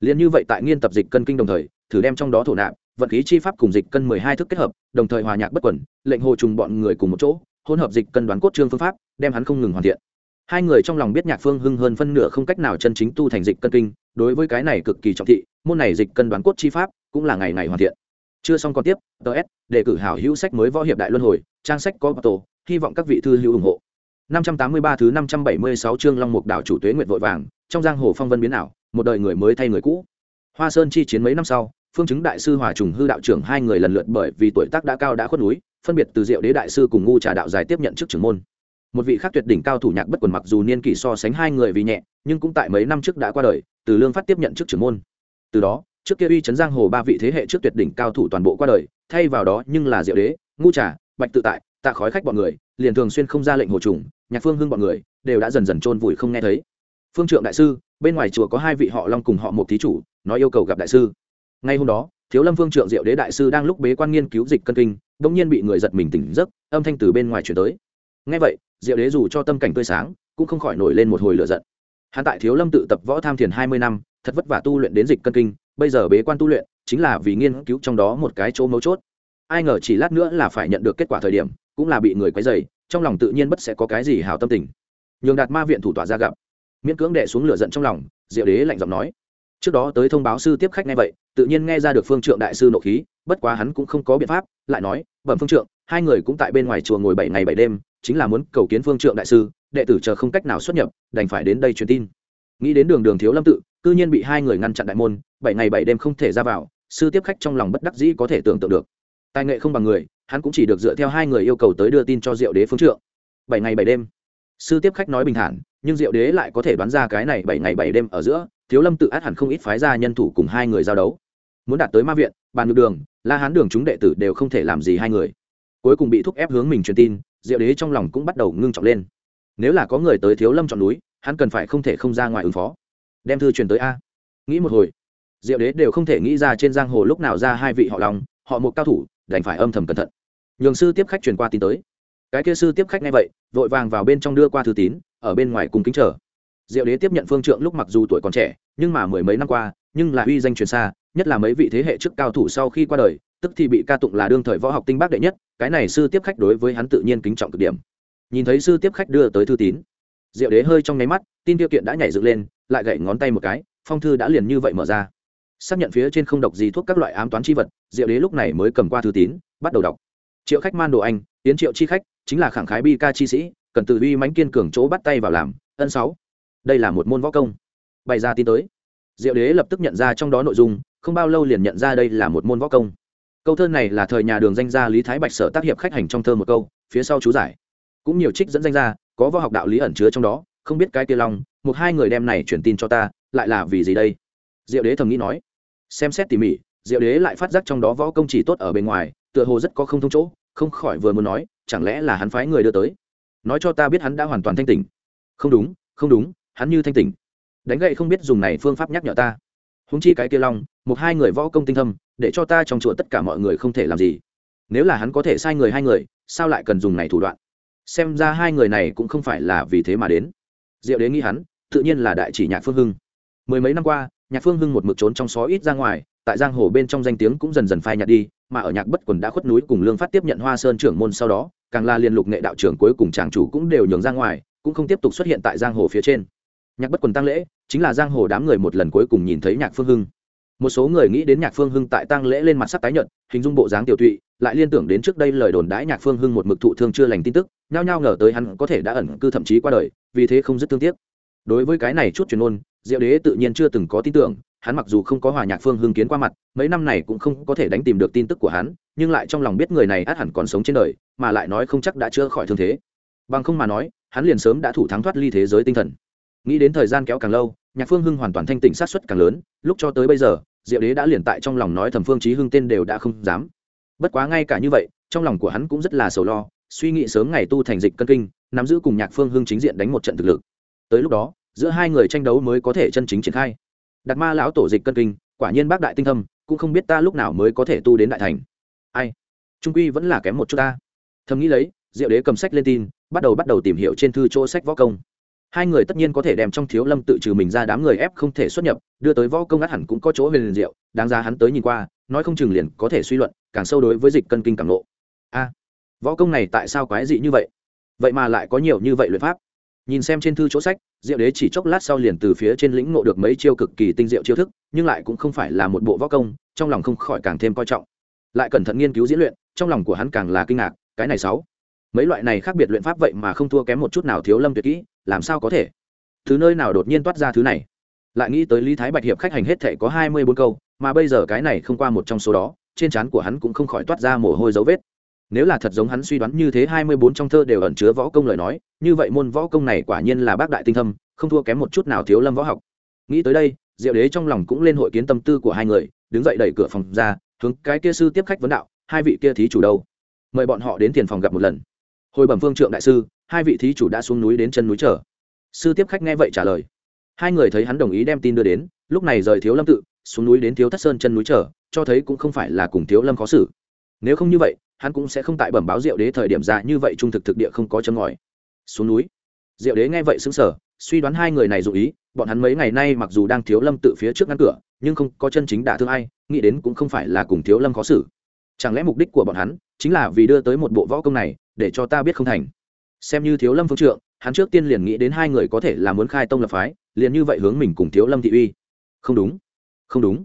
Liền như vậy tại nghiên tập dịch cân kinh đồng thời, thử đem trong đó thổ nạp, vận khí chi pháp cùng dịch cân mười hai thức kết hợp, đồng thời hòa nhạc bất quẩn lệnh hồ trùng bọn người cùng một chỗ, hỗn hợp dịch cân đoán cốt trương phương pháp, đem hắn không ngừng hoàn thiện. Hai người trong lòng biết nhạc phương hưng hơn phân nửa không cách nào chân chính tu thành dịch cân kinh, đối với cái này cực kỳ trọng thị, môn này dịch cân đoán cốt chi pháp cũng là ngày ngày hoàn thiện chưa xong còn tiếp ts đề cử hảo hữu sách mới võ hiệp đại luân hồi trang sách có tổ hy vọng các vị thư hữu ủng hộ 583 thứ 576 chương Long Mục đảo chủ tuế nguyệt vội vàng, trong giang hồ phong vân biến ảo, một đời người mới thay người cũ. Hoa Sơn chi chiến mấy năm sau, Phương chứng đại sư Hòa Trùng hư đạo trưởng hai người lần lượt bởi vì tuổi tác đã cao đã khuất núi, phân biệt từ Diệu Đế đại sư cùng ngu trà đạo dài tiếp nhận chức trưởng môn. Một vị khác tuyệt đỉnh cao thủ nhạc bất quần mặc dù niên kỷ so sánh hai người vì nhẹ, nhưng cũng tại mấy năm trước đã qua đời, từ lương phát tiếp nhận chức trưởng môn. Từ đó, trước kia uy chấn giang hồ ba vị thế hệ trước tuyệt đỉnh cao thủ toàn bộ qua đời, thay vào đó nhưng là Diệu Đế, ngu trà, Bạch tự tại, tạ khói khách bọn người, liền thường xuyên không ra lệnh hồ trùng, nhạc phương hưng bọn người đều đã dần dần chôn vùi không nghe thấy. Phương trượng đại sư bên ngoài chùa có hai vị họ long cùng họ một thí chủ nói yêu cầu gặp đại sư. Ngay hôm đó thiếu lâm phương trượng diệu đế đại sư đang lúc bế quan nghiên cứu dịch cân kinh bỗng nhiên bị người giật mình tỉnh giấc âm thanh từ bên ngoài chuyển tới. Ngay vậy diệu đế dù cho tâm cảnh tươi sáng cũng không khỏi nổi lên một hồi lửa giận. Hắn tại thiếu lâm tự tập võ tham thiền hai mươi năm thật vất vả tu luyện đến dịch cân kinh bây giờ bế quan tu luyện, chính là vì nghiên cứu trong đó một cái chỗ mấu chốt. Ai ngờ chỉ lát nữa là phải nhận được kết quả thời điểm, cũng là bị người quấy dày trong lòng tự nhiên bất sẽ có cái gì hào tâm tình. Nhường đạt ma viện thủ tọa ra gặp. Miễn cưỡng đệ xuống lửa giận trong lòng, diệu đế lạnh giọng nói. Trước đó tới thông báo sư tiếp khách nghe vậy, tự nhiên nghe ra được phương trượng đại sư nộ khí, bất quá hắn cũng không có biện pháp, lại nói, bẩm phương trượng, hai người cũng tại bên ngoài chùa ngồi bảy ngày bảy đêm, chính là muốn cầu kiến phương trượng đại sư, đệ tử chờ không cách nào xuất nhập, đành phải đến đây truyền tin. Nghĩ đến đường đường thiếu lâm tự cư nhiên bị hai người ngăn chặn đại môn, bảy ngày bảy đêm không thể ra vào, sư tiếp khách trong lòng bất đắc dĩ có thể tưởng tượng được. Tài nghệ không bằng người, hắn cũng chỉ được dựa theo hai người yêu cầu tới đưa tin cho diệu đế phương trượng. Bảy ngày bảy đêm. Sư tiếp khách nói bình thản, nhưng diệu đế lại có thể đoán ra cái này bảy ngày bảy đêm ở giữa, thiếu lâm tự át hẳn không ít phái ra nhân thủ cùng hai người giao đấu. Muốn đạt tới ma viện, bàn ngược đường, la hán đường chúng đệ tử đều không thể làm gì hai người. Cuối cùng bị thúc ép hướng mình truyền tin, diệu đế trong lòng cũng bắt đầu ngưng trọng lên. Nếu là có người tới thiếu lâm chọn núi, hắn cần phải không thể không ra ngoài ứng phó đem thư truyền tới a. Nghĩ một hồi, diệu đế đều không thể nghĩ ra trên giang hồ lúc nào ra hai vị họ lòng họ một cao thủ, đành phải âm thầm cẩn thận. Nhường sư tiếp khách truyền qua tin tới. Cái kia sư tiếp khách ngay vậy, vội vàng vào bên trong đưa qua thư tín, ở bên ngoài cùng kính chờ. Diệu đế tiếp nhận phương trượng lúc mặc dù tuổi còn trẻ, nhưng mà mười mấy năm qua, nhưng là uy danh truyền xa, nhất là mấy vị thế hệ trước cao thủ sau khi qua đời, tức thì bị ca tụng là đương thời võ học tinh bác đệ nhất, cái này sư tiếp khách đối với hắn tự nhiên kính trọng cực điểm. Nhìn thấy sư tiếp khách đưa tới thư tín diệu đế hơi trong nháy mắt, tin tiêu kiện đã nhảy dựng lên, lại gậy ngón tay một cái, phong thư đã liền như vậy mở ra. Xác nhận phía trên không độc gì thuốc các loại ám toán chi vật diệu đế lúc này mới cầm qua thư tín, bắt đầu đọc. Triệu khách man đồ anh tiến triệu chi khách, chính là khẳng khái bi ca chi sĩ, cần từ uy mãnh kiên cường chỗ bắt tay vào làm, ân sáu. Đây là một môn võ công. Bày ra tin tới. Diệu đế lập tức nhận ra trong đó nội dung, không bao lâu liền nhận ra đây là một môn võ công. Câu thơ này là thời nhà đường danh gia lý thái bạch sở tác hiệp khách hành trong thơ một câu, phía sau chú giải. Cũng nhiều trích dẫn danh gia có võ học đạo lý ẩn chứa trong đó, không biết cái kia long, một hai người đem này truyền tin cho ta, lại là vì gì đây? Diệu đế thầm nghĩ nói. Xem xét tỉ mỉ, diệu đế lại phát giác trong đó võ công chỉ tốt ở bên ngoài, tựa hồ rất có không thông chỗ, không khỏi vừa muốn nói, chẳng lẽ là hắn phái người đưa tới? Nói cho ta biết hắn đã hoàn toàn thanh tỉnh. Không đúng không đúng, hắn như thanh tỉnh. Đánh gậy không biết dùng này phương pháp nhắc nhở ta. Húng chi cái kia long, một hai người võ công tinh thâm, để cho ta trong chùa tất cả mọi người không thể làm gì. Nếu là hắn có thể sai người hai người, sao lại cần dùng này thủ đoạn? Xem ra hai người này cũng không phải là vì thế mà đến. Diệu đế nghĩ hắn, tự nhiên là đại chỉ nhạc phương hưng. Mười mấy năm qua, nhạc phương hưng một mực trốn trong xó ít ra ngoài, tại giang hồ bên trong danh tiếng cũng dần dần phai nhạt đi, mà ở nhạc bất quần đã khuất núi cùng lương phát tiếp nhận hoa sơn trưởng môn sau đó, càng là liên lục nghệ đạo trưởng cuối cùng tràng chủ cũng đều nhường ra ngoài, cũng không tiếp tục xuất hiện tại giang hồ phía trên. Nhạc bất quần tăng lễ, chính là giang hồ đám người một lần cuối cùng nhìn thấy nhạc phương hưng một số người nghĩ đến nhạc phương hưng tại tăng lễ lên mặt sắc tái nhợt, hình dung bộ dáng tiểu tụy lại liên tưởng đến trước đây lời đồn đãi nhạc phương hưng một mực thụ thương chưa lành tin tức, nhao nhao ngờ tới hắn có thể đã ẩn cư thậm chí qua đời, vì thế không rất thương tiếc. Đối với cái này chút truyền ôn diệu đế tự nhiên chưa từng có tin tưởng, hắn mặc dù không có hòa nhạc phương hưng kiến qua mặt, mấy năm này cũng không có thể đánh tìm được tin tức của hắn, nhưng lại trong lòng biết người này át hẳn còn sống trên đời, mà lại nói không chắc đã chữa khỏi thương thế. Bằng không mà nói, hắn liền sớm đã thủ thắng thoát ly thế giới tinh thần nghĩ đến thời gian kéo càng lâu, nhạc phương hưng hoàn toàn thanh tỉnh sát xuất càng lớn, lúc cho tới bây giờ diệu đế đã liền tại trong lòng nói thầm phương trí hưng tên đều đã không dám. Bất quá ngay cả như vậy, trong lòng của hắn cũng rất là sầu lo, suy nghĩ sớm ngày tu thành dịch cân kinh, nắm giữ cùng nhạc phương hưng chính diện đánh một trận thực lực. Tới lúc đó, giữa hai người tranh đấu mới có thể chân chính triển khai. Đặt ma lão tổ dịch cân kinh, quả nhiên bác đại tinh thâm, cũng không biết ta lúc nào mới có thể tu đến đại thành. Ai? Trung quy vẫn là kém một chút ta. Thầm nghĩ lấy diệu đế cầm sách lên tin, bắt đầu bắt đầu tìm hiểu trên thư chỗ sách võ công hai người tất nhiên có thể đem trong thiếu lâm tự trừ mình ra đám người ép không thể xuất nhập, đưa tới võ công át hẳn cũng có chỗ về liền diệu, đáng ra hắn tới nhìn qua, nói không chừng liền có thể suy luận, càng sâu đối với dịch cân kinh càng lộ. A, võ công này tại sao quái dị như vậy? Vậy mà lại có nhiều như vậy luyện pháp. Nhìn xem trên thư chỗ sách, diệu đế chỉ chốc lát sau liền từ phía trên lĩnh ngộ được mấy chiêu cực kỳ tinh diệu chiêu thức, nhưng lại cũng không phải là một bộ võ công, trong lòng không khỏi càng thêm coi trọng. Lại cẩn thận nghiên cứu diễn luyện, trong lòng của hắn càng là kinh ngạc, cái này sáu mấy loại này khác biệt luyện pháp vậy mà không thua kém một chút nào thiếu lâm tuyệt kỹ, làm sao có thể? Thứ nơi nào đột nhiên toát ra thứ này? Lại nghĩ tới lý thái bạch hiệp khách hành hết thể có hai mươi bốn câu, mà bây giờ cái này không qua một trong số đó, trên trán của hắn cũng không khỏi toát ra mồ hôi dấu vết. Nếu là thật giống hắn suy đoán như thế hai mươi bốn trong thơ đều ẩn chứa võ công lời nói, như vậy môn võ công này quả nhiên là bác đại tinh thâm, không thua kém một chút nào thiếu lâm võ học. Nghĩ tới đây, diệu đế trong lòng cũng lên hội kiến tâm tư của hai người, đứng dậy đẩy cửa phòng ra, hướng cái kia sư tiếp khách vấn đạo, hai vị kia thí chủ đâu? Mời bọn họ đến tiền phòng gặp một lần hồi bẩm phương trượng đại sư, hai vị thí chủ đã xuống núi đến chân núi chờ. Sư tiếp khách nghe vậy trả lời. Hai người thấy hắn đồng ý đem tin đưa đến, lúc này rời thiếu lâm tự, xuống núi đến thiếu thất sơn chân núi chờ, cho thấy cũng không phải là cùng thiếu lâm khó xử. Nếu không như vậy, hắn cũng sẽ không tại bẩm báo diệu đế thời điểm ra như vậy trung thực thực địa không có châm ngòi. Xuống núi. Diệu đế nghe vậy xứng sở suy đoán hai người này dụ ý, bọn hắn mấy ngày nay mặc dù đang thiếu lâm tự phía trước ngăn cửa, nhưng không có chân chính đả thương ai, nghĩ đến cũng không phải là cùng thiếu lâm khó xử. Chẳng lẽ mục đích của bọn hắn chính là vì đưa tới một bộ võ công này để cho ta biết không thành. Xem như thiếu lâm phương trượng, hắn trước tiên liền nghĩ đến hai người có thể là muốn khai tông lập phái, liền như vậy hướng mình cùng thiếu lâm thị uy. Không đúng không đúng.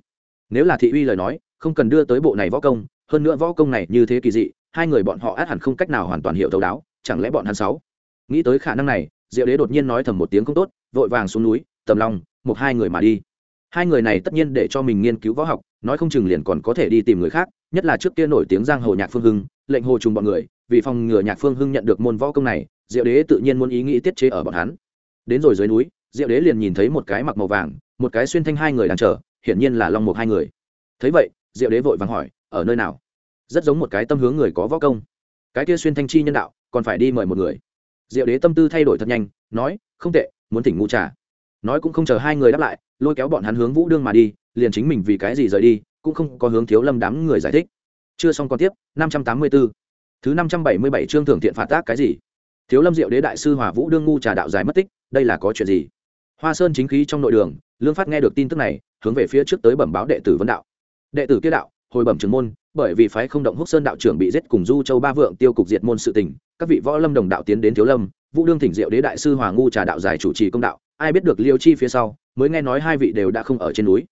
Nếu là thị uy lời nói, không cần đưa tới bộ này võ công, hơn nữa võ công này như thế kỳ dị, hai người bọn họ át hẳn không cách nào hoàn toàn hiểu thấu đáo, chẳng lẽ bọn hắn sáu? Nghĩ tới khả năng này, diệu đế đột nhiên nói thầm một tiếng không tốt, vội vàng xuống núi, tầm lòng một hai người mà đi. Hai người này tất nhiên để cho mình nghiên cứu võ học, nói không chừng liền còn có thể đi tìm người khác, nhất là trước kia nổi tiếng giang hồ nhạc phương hưng, lệnh hồ trùng bọn người vì phòng ngừa nhạc phương hưng nhận được môn võ công này, diệu đế tự nhiên muốn ý nghĩ tiết chế ở bọn hắn. Đến rồi dưới núi, diệu đế liền nhìn thấy một cái mặc màu vàng, một cái xuyên thanh hai người đang chờ, hiển nhiên là long mục hai người. Thấy vậy, diệu đế vội vàng hỏi, ở nơi nào? Rất giống một cái tâm hướng người có võ công. Cái kia xuyên thanh chi nhân đạo, còn phải đi mời một người. Diệu đế tâm tư thay đổi thật nhanh, nói, không tệ, muốn thỉnh ngu trà. Nói cũng không chờ hai người đáp lại, lôi kéo bọn hắn hướng vũ đương mà đi, liền chính mình vì cái gì rời đi, cũng không có hướng thiếu lâm đám người giải thích. Chưa xong còn tiếp, năm trăm tám mươi 584 thứ năm trăm bảy mươi bảy chương thưởng thiện phạt tác cái gì? Thiếu lâm diệu đế đại sư hòa vũ đương ngu trà đạo dài mất tích, đây là có chuyện gì? Hoa sơn chính khí trong nội đường, lương phát nghe được tin tức này, hướng về phía trước tới bẩm báo đệ tử vấn đạo. Đệ tử kia đạo, hồi bẩm trưởng môn, bởi vì phái không động húc sơn đạo trưởng bị giết cùng du châu ba vượng tiêu cục diệt môn sự tình, các vị võ lâm đồng đạo tiến đến thiếu lâm, vũ đương thỉnh diệu đế đại sư hòa ngu trà đạo giải chủ trì công đạo, ai biết được liêu chi phía sau, mới nghe nói hai vị đều đã không ở trên núi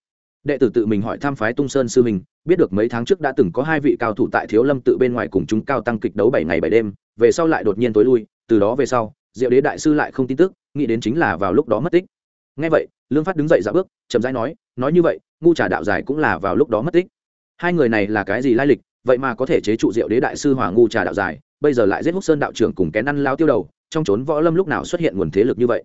đệ tử tự mình hỏi tham phái tung sơn sư mình biết được mấy tháng trước đã từng có hai vị cao thủ tại thiếu lâm tự bên ngoài cùng chúng cao tăng kịch đấu bảy ngày bảy đêm, về sau lại đột nhiên tối lui, từ đó về sau, diệu đế đại sư lại không tin tức, nghĩ đến chính là vào lúc đó mất tích. Ngay vậy, lương phát đứng dậy dạo bước, chậm rãi nói nói như vậy, ngu trà đạo giải cũng là vào lúc đó mất tích. Hai người này là cái gì lai lịch, vậy mà có thể chế trụ diệu đế đại sư hòa ngu trà đạo giải, bây giờ lại giết húc sơn đạo trưởng cùng kén ăn lao tiêu đầu, trong trốn võ lâm lúc nào xuất hiện nguồn thế lực như vậy?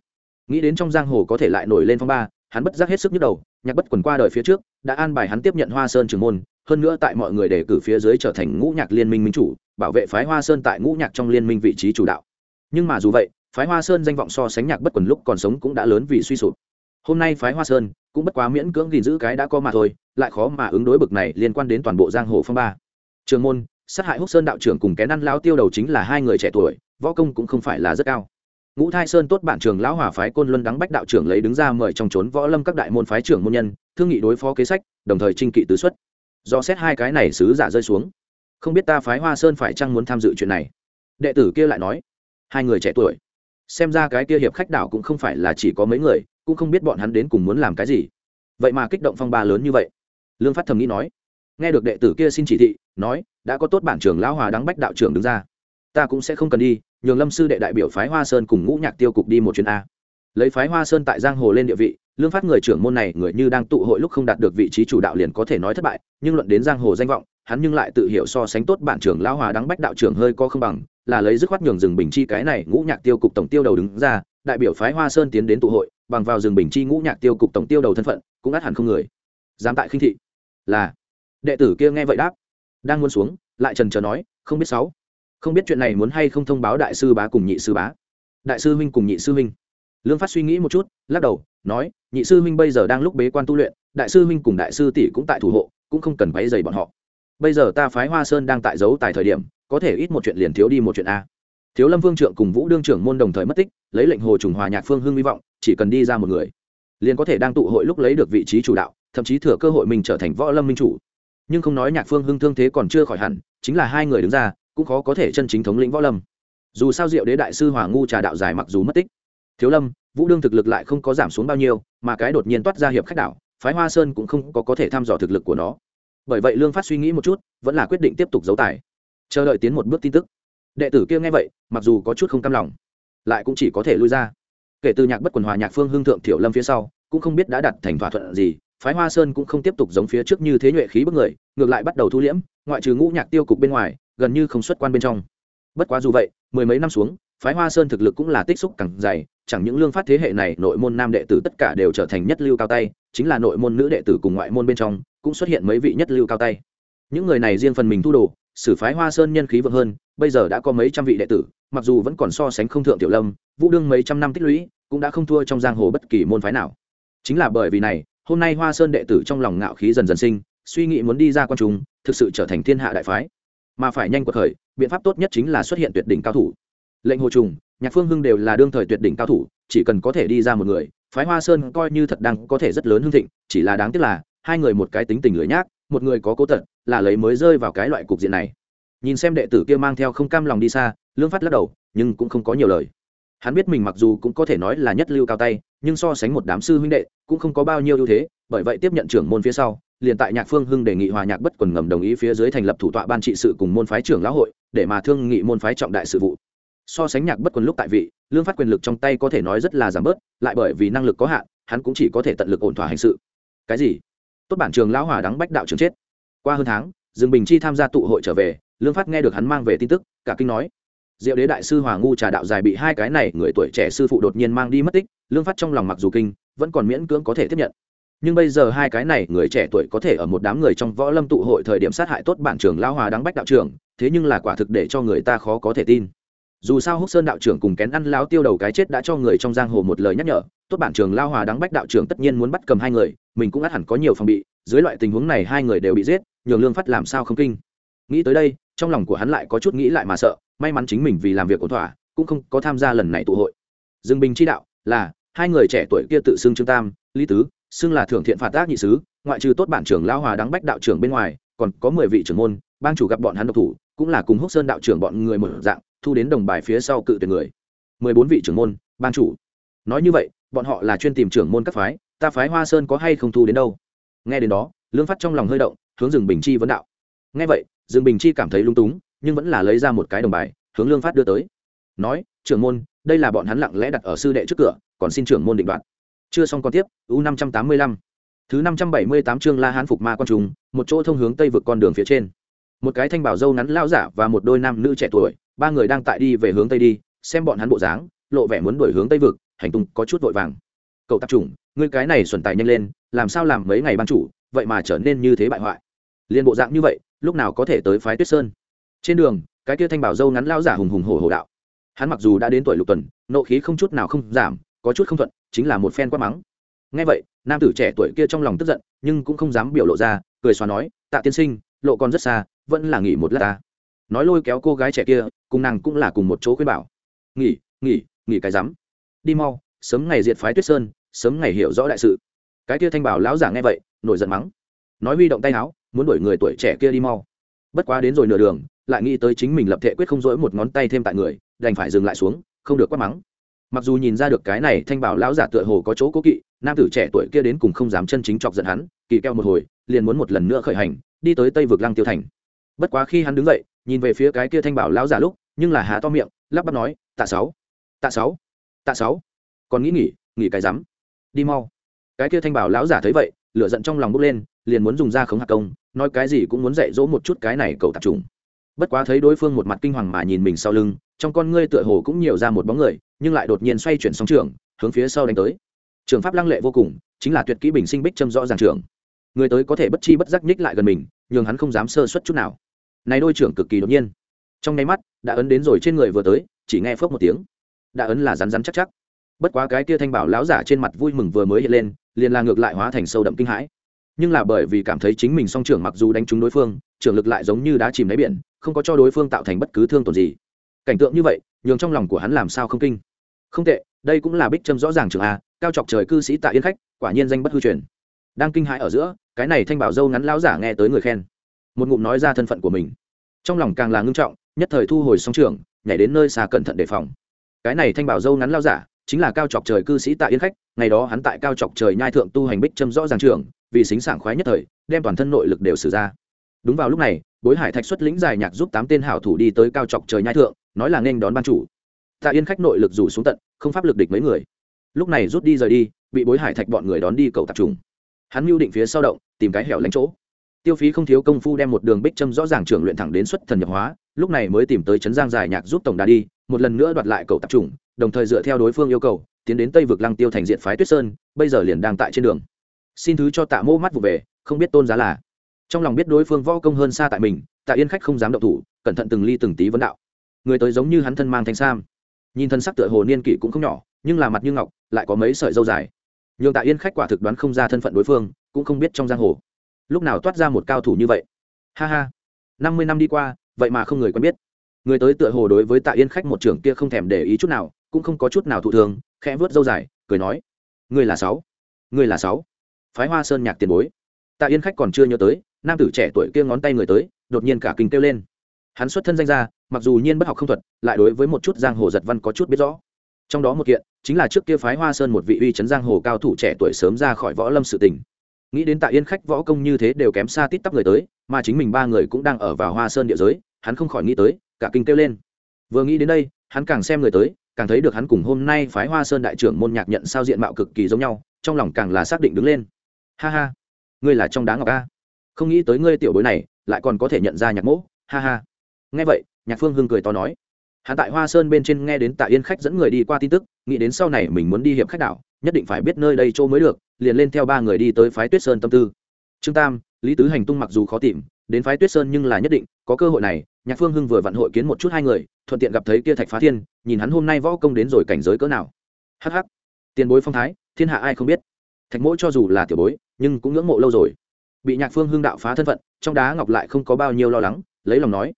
Nghĩ đến trong giang hồ có thể lại nổi lên phong ba hắn bất giác hết sức nhức đầu, nhạc bất quần qua đời phía trước, đã an bài hắn tiếp nhận hoa sơn trường môn, hơn nữa tại mọi người đề cử phía dưới trở thành ngũ nhạc liên minh minh chủ, bảo vệ phái hoa sơn tại ngũ nhạc trong liên minh vị trí chủ đạo. Nhưng mà dù vậy, phái hoa sơn danh vọng so sánh nhạc bất quần lúc còn sống cũng đã lớn vì suy sụp. Hôm nay phái hoa sơn cũng bất quá miễn cưỡng gìn giữ cái đã có mà thôi, lại khó mà ứng đối bực này liên quan đến toàn bộ giang hồ phong ba. Trường môn, sát hại húc sơn đạo trưởng cùng kén ăn lao tiêu đầu chính là hai người trẻ tuổi, võ công cũng không phải là rất cao ngũ thai sơn tốt bản trường lão hòa phái côn luân đắng bách đạo trưởng lấy đứng ra mời trong trốn võ lâm các đại môn phái trưởng môn nhân, thương nghị đối phó kế sách, đồng thời trinh kỵ tứ xuất. Do xét hai cái này sứ giả rơi xuống. Không biết ta phái hoa sơn phải chăng muốn tham dự chuyện này? Đệ tử kia lại nói. Hai người trẻ tuổi. Xem ra cái kia hiệp khách đảo cũng không phải là chỉ có mấy người, cũng không biết bọn hắn đến cùng muốn làm cái gì. Vậy mà kích động phong ba lớn như vậy. Lương phát thầm nghĩ nói. Nghe được đệ tử kia xin chỉ thị, nói, đã có tốt bản trưởng lão hòa đắng bách đạo trưởng đứng ra. Ta cũng sẽ không cần đi nhường lâm sư đệ đại biểu phái hoa sơn cùng ngũ nhạc tiêu cục đi một chuyến a. Lấy phái hoa sơn tại giang hồ lên địa vị, lương phát người trưởng môn này người như đang tụ hội lúc không đạt được vị trí chủ đạo liền có thể nói thất bại, nhưng luận đến giang hồ danh vọng, hắn nhưng lại tự hiểu so sánh tốt bản trưởng lão hòa đắng bách đạo trưởng hơi có không bằng, là lấy dứt khoát nhường rừng bình chi cái này ngũ nhạc tiêu cục tổng tiêu đầu đứng ra, đại biểu phái hoa sơn tiến đến tụ hội, bằng vào rừng bình chi ngũ nhạc tiêu cục tổng tiêu đầu thân phận, cũng át hẳn không người. Dám tại khinh thị. Là. Đệ tử kia nghe vậy đáp. Đang muốn xuống, lại trần trờ nói, không biết sáu không biết chuyện này muốn hay không thông báo đại sư bá cùng nhị sư bá. Đại sư huynh cùng nhị sư huynh. Lương phát suy nghĩ một chút, lắc đầu, nói, nhị sư huynh bây giờ đang lúc bế quan tu luyện, đại sư huynh cùng đại sư tỷ cũng tại thủ hộ, cũng không cần quấy dày bọn họ. Bây giờ ta phái hoa sơn đang tại giấu tại thời điểm, có thể ít một chuyện liền thiếu đi một chuyện a. Thiếu lâm vương trượng cùng vũ đương trưởng môn đồng thời mất tích, lấy lệnh hồ trùng hòa nhạc phương hưng hy vọng, chỉ cần đi ra một người, liền có thể đang tụ hội lúc lấy được vị trí chủ đạo, thậm chí thừa cơ hội mình trở thành võ lâm minh chủ. Nhưng không nói nhạc phương hưng thương thế còn chưa khỏi hẳn, chính là hai người đứng ra cũng khó có thể chân chính thống lĩnh võ lâm. Dù sao diệu đế đại sư hoàng ngu trà đạo dài mặc dù mất tích, thiếu lâm, vũ đương thực lực lại không có giảm xuống bao nhiêu, mà cái đột nhiên toát ra hiệp khách đảo phái hoa sơn cũng không có có thể thăm dò thực lực của nó. Bởi vậy lương phát suy nghĩ một chút, vẫn là quyết định tiếp tục giấu tài. Chờ đợi tiến một bước tin tức. Đệ tử kia nghe vậy, mặc dù có chút không cam lòng, lại cũng chỉ có thể lui ra. Kể từ nhạc bất quần hòa nhạc phương hương thượng thiểu lâm phía sau, cũng không biết đã đặt thành thỏa thuận gì, phái hoa sơn cũng không tiếp tục giống phía trước như thế nhuệ khí bức người, ngược lại bắt đầu thu liễm, ngoại trừ ngũ nhạc tiêu cục bên ngoài gần như không xuất quan bên trong. Bất quá dù vậy, mười mấy năm xuống, phái hoa sơn thực lực cũng là tích xúc càng dày, chẳng những lương phát thế hệ này nội môn nam đệ tử tất cả đều trở thành nhất lưu cao tay, chính là nội môn nữ đệ tử cùng ngoại môn bên trong, cũng xuất hiện mấy vị nhất lưu cao tay. Những người này riêng phần mình thu đồ, sử phái hoa sơn nhân khí vượng hơn, bây giờ đã có mấy trăm vị đệ tử, mặc dù vẫn còn so sánh không thượng tiểu lâm, vũ đương mấy trăm năm tích lũy, cũng đã không thua trong giang hồ bất kỳ môn phái nào. Chính là bởi vì này, hôm nay hoa sơn đệ tử trong lòng ngạo khí dần dần sinh, suy nghĩ muốn đi ra quan trung, thực sự trở thành thiên hạ đại phái mà phải nhanh quật khởi, biện pháp tốt nhất chính là xuất hiện tuyệt đỉnh cao thủ. Lệnh hồ trùng, nhạc phương hưng đều là đương thời tuyệt đỉnh cao thủ, chỉ cần có thể đi ra một người, phái hoa sơn coi như thật đang có thể rất lớn hưng thịnh, chỉ là đáng tiếc là, hai người một cái tính tình lưỡi nhác, một người có cố tật, là lấy mới rơi vào cái loại cục diện này. Nhìn xem đệ tử kia mang theo không cam lòng đi xa, lương phát lắc đầu, nhưng cũng không có nhiều lời. Hắn biết mình mặc dù cũng có thể nói là nhất lưu cao tay, nhưng so sánh một đám sư huynh đệ, cũng không có bao nhiêu ưu thế, bởi vậy tiếp nhận trưởng môn phía sau liền tại nhạc phương hưng đề nghị hòa nhạc bất quần ngầm đồng ý phía dưới thành lập thủ tọa ban trị sự cùng môn phái trưởng lão hội, để mà thương nghị môn phái trọng đại sự vụ. So sánh nhạc bất quần lúc tại vị, lương phát quyền lực trong tay có thể nói rất là giảm bớt, lại bởi vì năng lực có hạn, hắn cũng chỉ có thể tận lực ổn thỏa hành sự. Cái gì? Tốt bản trường lão hòa đắng bách đạo trường chết. Qua hơn tháng, dương bình chi tham gia tụ hội trở về, lương phát nghe được hắn mang về tin tức, cả kinh nói. Diệu đế đại sư hòa ngu trà đạo dài bị hai cái này người tuổi trẻ sư phụ đột nhiên mang đi mất tích, lương phát trong lòng mặc dù kinh, vẫn còn miễn cưỡng có thể tiếp nhận nhưng bây giờ hai cái này, người trẻ tuổi có thể ở một đám người trong võ lâm tụ hội thời điểm sát hại tốt bản trưởng lao hòa đáng bách đạo trưởng, thế nhưng là quả thực để cho người ta khó có thể tin. Dù sao húc sơn đạo trưởng cùng kén ăn láo tiêu đầu cái chết đã cho người trong giang hồ một lời nhắc nhở, tốt bản trường lao hòa đáng bách đạo trưởng tất nhiên muốn bắt cầm hai người, mình cũng ắt hẳn có nhiều phòng bị, dưới loại tình huống này hai người đều bị giết, nhường lương phát làm sao không kinh. Nghĩ tới đây, trong lòng của hắn lại có chút nghĩ lại mà sợ, may mắn chính mình vì làm việc ổn thỏa, cũng không có tham gia lần này tụ hội. Dương bình chi đạo, là, hai người trẻ tuổi kia tự xưng trương tam, lý tứ xưng là thưởng thiện phạt ác nhị sứ, ngoại trừ tốt bản trưởng lao hòa đắng bách đạo trưởng bên ngoài, còn có mười vị trưởng môn, bang chủ gặp bọn hắn độc thủ, cũng là cùng húc sơn đạo trưởng bọn người một dạng, thu đến đồng bài phía sau cự tuyệt người. Mười bốn vị trưởng môn, bang chủ. Nói như vậy, bọn họ là chuyên tìm trưởng môn các phái, ta phái hoa sơn có hay không thu đến đâu? Nghe đến đó, lương phát trong lòng hơi động, hướng rừng bình chi vấn đạo. Nghe vậy rừng bình chi cảm thấy lung túng, nhưng vẫn là lấy ra một cái đồng bài, hướng lương phát đưa tới. Nói, trưởng môn, đây là bọn hắn lặng lẽ đặt ở sư đệ trước cửa, còn xin trưởng môn định đoạt chưa xong còn tiếp u năm trăm tám mươi lăm. Thứ năm trăm bảy mươi tám chương la hán phục ma quan trùng, một chỗ thông hướng tây vực con đường phía trên. Một cái thanh bảo dâu ngắn lao giả và một đôi nam nữ trẻ tuổi, ba người đang tại đi về hướng tây đi, xem bọn hắn bộ dáng, lộ vẻ muốn đổi hướng tây vực, hành tung có chút vội vàng. Cậu tạp chủng, ngươi cái này xuẩn tài nhanh lên, làm sao làm mấy ngày ban chủ, vậy mà trở nên như thế bại hoại. Liên bộ dạng như vậy, lúc nào có thể tới phái tuyết sơn? Trên đường, cái kia thanh bảo dâu ngắn lao giả hùng hùng hổ hổ đạo. Hắn mặc dù đã đến tuổi lục tuần, nộ khí không chút nào không giảm có chút không thuận, chính là một phen quát mắng. Ngay vậy, nam tử trẻ tuổi kia trong lòng tức giận, nhưng cũng không dám biểu lộ ra, cười xóa nói, tạ tiên sinh, lộ còn rất xa, vẫn là nghỉ một lát ta. Nói lôi kéo cô gái trẻ kia, cùng nàng cũng là cùng một chỗ khuyên bảo. Nghỉ nghỉ nghỉ cái rắm. Đi mau, sớm ngày diệt phái tuyết sơn, sớm ngày hiểu rõ đại sự. Cái kia thanh bảo lão giả nghe vậy, nổi giận mắng. Nói huy động tay áo, muốn đuổi người tuổi trẻ kia đi mau. Bất quá đến rồi nửa đường, lại nghĩ tới chính mình lập thể quyết không dỗi một ngón tay thêm tại người, đành phải dừng lại xuống, không được quát mắng mặc dù nhìn ra được cái này thanh bảo lão giả tựa hồ có chỗ cố kỵ, nam tử trẻ tuổi kia đến cùng không dám chân chính chọc giận hắn, kỳ keo một hồi, liền muốn một lần nữa khởi hành, đi tới tây vực lăng tiêu thành. Bất quá khi hắn đứng dậy, nhìn về phía cái kia thanh bảo lão giả lúc, nhưng là há to miệng, lắp bắp nói, tạ sáu tạ sáu tạ sáu, còn nghĩ nghỉ nghỉ cái rắm, đi mau. Cái kia thanh bảo lão giả thấy vậy, lửa giận trong lòng bốc lên, liền muốn dùng ra khống hạt công, nói cái gì cũng muốn dạy dỗ một chút cái này cầu tạp trùng bất quá thấy đối phương một mặt kinh hoàng mà nhìn mình sau lưng, trong con ngươi tựa hồ cũng nhiều ra một bóng người, nhưng lại đột nhiên xoay chuyển sóng trường hướng phía sau đánh tới. Trường pháp lăng lệ vô cùng, chính là tuyệt kỹ bình sinh bích châm rõ ràng trường người tới có thể bất chi bất giác nhích lại gần mình, nhường hắn không dám sơ suất chút nào. Này đôi trưởng cực kỳ đột nhiên. Trong nháy mắt, đã ấn đến rồi trên người vừa tới, chỉ nghe phớp một tiếng. Đã ấn là rắn rắn chắc chắc. Bất quá cái kia thanh bảo láo giả trên mặt vui mừng vừa mới hiện lên, liền là ngược lại hóa thành sâu đậm kinh hãi. Nhưng là bởi vì cảm thấy chính mình song trưởng mặc dù đánh trúng đối phương, trưởng lực lại giống như đá chìm đáy biển không có cho đối phương tạo thành bất cứ thương tổn gì. Cảnh tượng như vậy, nhường trong lòng của hắn làm sao không kinh. Không tệ, đây cũng là bích trâm rõ ràng trường a, cao chọc trời cư sĩ tạ yên khách, quả nhiên danh bất hư truyền. Đang kinh hãi ở giữa, cái này thanh bảo dâu ngắn lão giả nghe tới người khen. Một ngụm nói ra thân phận của mình. Trong lòng càng là ngưng trọng, nhất thời thu hồi song trường, nhảy đến nơi xa cẩn thận đề phòng. Cái này thanh bảo dâu ngắn lão giả, chính là cao chọc trời cư sĩ tạ yên khách, ngày đó hắn tại cao chọc trời nhai thượng tu hành bích châm rõ ràng trường, vì xính sảng khoái nhất thời, đem toàn thân nội lực đều xử ra. Đúng vào lúc này bối hải thạch xuất lĩnh dài nhạc giúp tám tên hảo thủ đi tới cao trọc trời nhai thượng, nói là nên đón ban chủ. Tạ yên khách nội lực rủ xuống tận, không pháp lực địch mấy người. Lúc này rút đi rời đi, bị bối hải thạch bọn người đón đi cầu tập trung hắn mưu định phía sau động, tìm cái hẻo lánh chỗ. Tiêu phí không thiếu công phu đem một đường bích châm rõ ràng trưởng luyện thẳng đến xuất thần nhập hóa, lúc này mới tìm tới trấn giang dài nhạc giúp tổng đà đi, một lần nữa đoạt lại cầu tập trung đồng thời dựa theo đối phương yêu cầu, tiến đến tây vực lăng tiêu thành diện phái tuyết sơn, bây giờ liền đang tại trên đường. Xin thứ cho tạ mô mắt vụ về, không biết tôn giá là trong lòng biết đối phương võ công hơn xa tại mình, tạ yên khách không dám động thủ, cẩn thận từng ly từng tí vấn đạo. Người tới giống như hắn thân mang thanh sam. Nhìn thân sắc tựa hồ niên kỷ cũng không nhỏ, nhưng là mặt như ngọc, lại có mấy sợi dâu dài. Nhường tạ yên khách quả thực đoán không ra thân phận đối phương, cũng không biết trong giang hồ. Lúc nào toát ra một cao thủ như vậy? Ha ha. Năm mươi năm đi qua, vậy mà không người quen biết. Người tới tựa hồ đối với tạ yên khách một trưởng kia không thèm để ý chút nào, cũng không có chút nào thụ thường, khẽ vớt dâu dài, cười nói. Người là sáu. Người là sáu. Phái hoa sơn nhạc tiền bối. Tạ yên khách còn chưa nhớ tới nam tử trẻ tuổi kia ngón tay người tới, đột nhiên cả kinh kêu lên. Hắn xuất thân danh ra mặc dù nhiên bất học không thuật, lại đối với một chút giang hồ giật văn có chút biết rõ. Trong đó một kiện, chính là trước kia phái hoa sơn một vị uy chấn giang hồ cao thủ trẻ tuổi sớm ra khỏi võ lâm sự tình. Nghĩ đến tại yên khách võ công như thế đều kém xa tít tắp người tới, mà chính mình ba người cũng đang ở vào hoa sơn địa giới, hắn không khỏi nghĩ tới, cả kinh kêu lên. Vừa nghĩ đến đây, hắn càng xem người tới, càng thấy được hắn cùng hôm nay phái hoa sơn đại trưởng môn nhạc nhận sao diện mạo cực kỳ giống nhau, trong lòng càng là xác định đứng lên. Ha ha, ngươi là trong đá ngọc a không nghĩ tới ngươi tiểu bối này lại còn có thể nhận ra nhạc mỗ, ha ha. Nghe vậy, nhạc phương hưng cười to nói. Hắn tại hoa sơn bên trên nghe đến tạ yên khách dẫn người đi qua tin tức, nghĩ đến sau này mình muốn đi hiệp khách đảo, nhất định phải biết nơi đây chỗ mới được, liền lên theo ba người đi tới phái tuyết sơn tâm tư. Trương tam, lý tứ hành tung mặc dù khó tìm, đến phái tuyết sơn nhưng là nhất định, có cơ hội này, nhạc phương hưng vừa vặn hội kiến một chút hai người, thuận tiện gặp thấy kia thạch phá thiên, nhìn hắn hôm nay võ công đến rồi cảnh giới cỡ nào. Hh tiền bối phong thái, thiên hạ ai không biết. Thạch mỗi cho dù là tiểu bối, nhưng cũng ngưỡng mộ lâu rồi bị nhạc phương hưng đạo phá thân phận, trong đá ngọc lại không có bao nhiêu lo lắng, lấy lòng nói.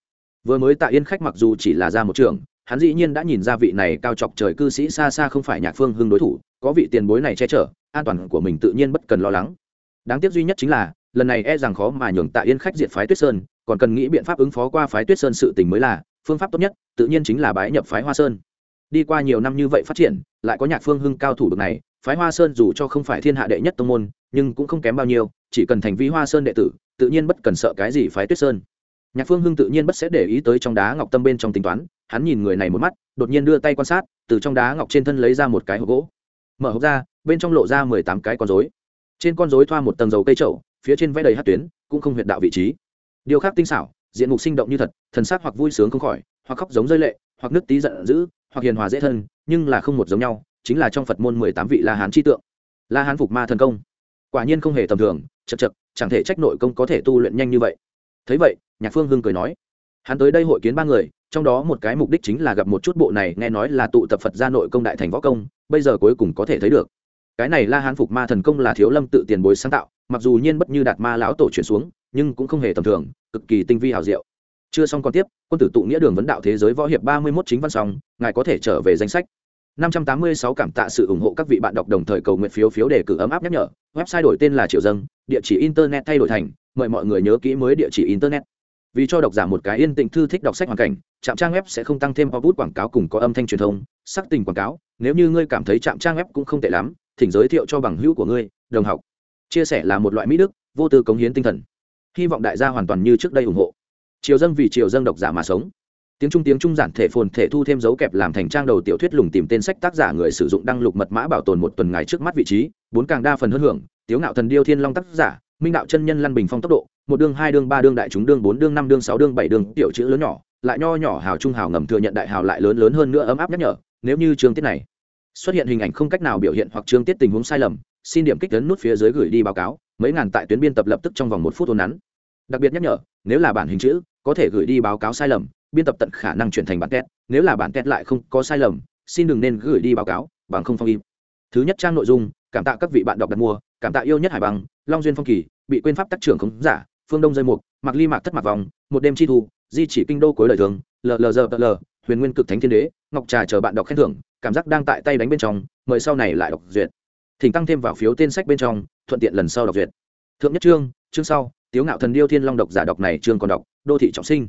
Vừa mới tạ yên khách mặc dù chỉ là ra một trường, hắn dĩ nhiên đã nhìn ra vị này cao chọc trời cư sĩ xa xa không phải nhạc phương hưng đối thủ, có vị tiền bối này che chở, an toàn của mình tự nhiên bất cần lo lắng. Đáng tiếc duy nhất chính là, lần này e rằng khó mà nhường tạ yên khách diệt phái tuyết sơn, còn cần nghĩ biện pháp ứng phó qua phái tuyết sơn sự tình mới là, phương pháp tốt nhất, tự nhiên chính là bái nhập phái hoa sơn. Đi qua nhiều năm như vậy phát triển, lại có nhạc phương hưng cao thủ được này, phái hoa sơn dù cho không phải thiên hạ đệ nhất tông môn, nhưng cũng không kém bao nhiêu chỉ cần thành vi hoa sơn đệ tử, tự nhiên bất cần sợ cái gì phái tuyết sơn. Nhạc phương hưng tự nhiên bất sẽ để ý tới trong đá ngọc tâm bên trong tính toán, hắn nhìn người này một mắt, đột nhiên đưa tay quan sát, từ trong đá ngọc trên thân lấy ra một cái hộp gỗ. Mở hộp ra, bên trong lộ ra mười tám cái con dối trên con dối thoa một tầng dầu cây trậu phía trên vẽ đầy hát tuyến, cũng không huyệt đạo vị trí. Điều khác tinh xảo, diện mục sinh động như thật, thần sắc hoặc vui sướng không khỏi, hoặc khóc giống rơi lệ, hoặc nước tí giận dữ, hoặc hiền hòa dễ thân, nhưng là không một giống nhau, chính là trong phật môn mười tám vị la hán chi tượng. La hán phục ma thần công quả nhiên không hề tầm thường, chật chật, chẳng thể trách nội công có thể tu luyện nhanh như vậy. Thấy vậy, nhạc phương hưng cười nói, hắn tới đây hội kiến ba người, trong đó một cái mục đích chính là gặp một chút bộ này, nghe nói là tụ tập phật gia nội công đại thành võ công, bây giờ cuối cùng có thể thấy được. Cái này la hán phục ma thần công là thiếu lâm tự tiền bối sáng tạo, mặc dù nhiên bất như đạt ma lão tổ chuyển xuống, nhưng cũng không hề tầm thường, cực kỳ tinh vi hào diệu. Chưa xong còn tiếp, quân tử tụ nghĩa đường vấn đạo thế giới võ hiệp ba mươi mốt chính văn song ngài có thể trở về danh sách. 586 cảm tạ sự ủng hộ các vị bạn đọc đồng thời cầu nguyện phiếu phiếu để cử ấm áp nhắc nhở. Website đổi tên là triệu Dâng, địa chỉ internet thay đổi thành mời mọi người nhớ kỹ mới địa chỉ internet. Vì cho độc giả một cái yên tĩnh thư thích đọc sách hoàn cảnh trạm trang web sẽ không tăng thêm output quảng cáo cùng có âm thanh truyền thông sắc tình quảng cáo. Nếu như ngươi cảm thấy trạm trang web cũng không tệ lắm thỉnh giới thiệu cho bằng hữu của ngươi đồng học. Chia sẻ là một loại mỹ đức vô tư cống hiến tinh thần. Hy vọng đại gia hoàn toàn như trước đây ủng hộ. Triều dân vì triều dân độc giả mà sống tiếng trung tiếng trung giản thể phồn thể thu thêm dấu kẹp làm thành trang đầu tiểu thuyết lùng tìm tên sách tác giả người sử dụng đăng lục mật mã bảo tồn một tuần ngày trước mắt vị trí, bốn càng đa phần hơn hưởng, tiếu ngạo thần điêu thiên long tác giả, minh đạo chân nhân lăn bình phong tốc độ, một đương hai đương ba đương đại chúng đương bốn đương năm đương sáu đương bảy đương tiểu chữ lớn nhỏ, lại nho nhỏ hào trung hào ngầm thừa nhận đại hào lại lớn lớn hơn nữa ấm áp nhắc nhở, nếu như chương tiết này xuất hiện hình ảnh không cách nào biểu hiện hoặc chương tiết tình huống sai lầm, xin điểm kích lớn nút phía dưới gửi đi báo cáo, mấy ngàn tại tuyến biên tập lập tức trong vòng một phút ôn nắn. Đặc biệt nhắc nhở, nếu là bản hình chữ, có thể gửi đi báo cáo sai lầm biên tập tận khả năng chuyển thành bản tét, nếu là bản tét lại không có sai lầm, xin đừng nên gửi đi báo cáo, bằng không phong im. Thứ nhất trang nội dung, cảm tạ các vị bạn đọc đặt mua, cảm tạ yêu nhất hải bằng long duyên phong kỳ, bị quên pháp tác trưởng không giả, phương đông rơi mục mặc ly mạc thất mặc vòng, một đêm chi thu, di chỉ kinh đô cuối lời thường llg lờ huyền nguyên cực thánh thiên đế, ngọc trà chờ bạn đọc khen thưởng, cảm giác đang tại tay đánh bên trong, mời sau này lại đọc duyệt. Thỉnh tăng thêm vào phiếu tên sách bên trong, thuận tiện lần sau đọc duyệt. Thượng nhất chương chương sau, tiếu ngạo thần điêu thiên long độc giả đọc này chương còn đọc, đô thị trọng sinh.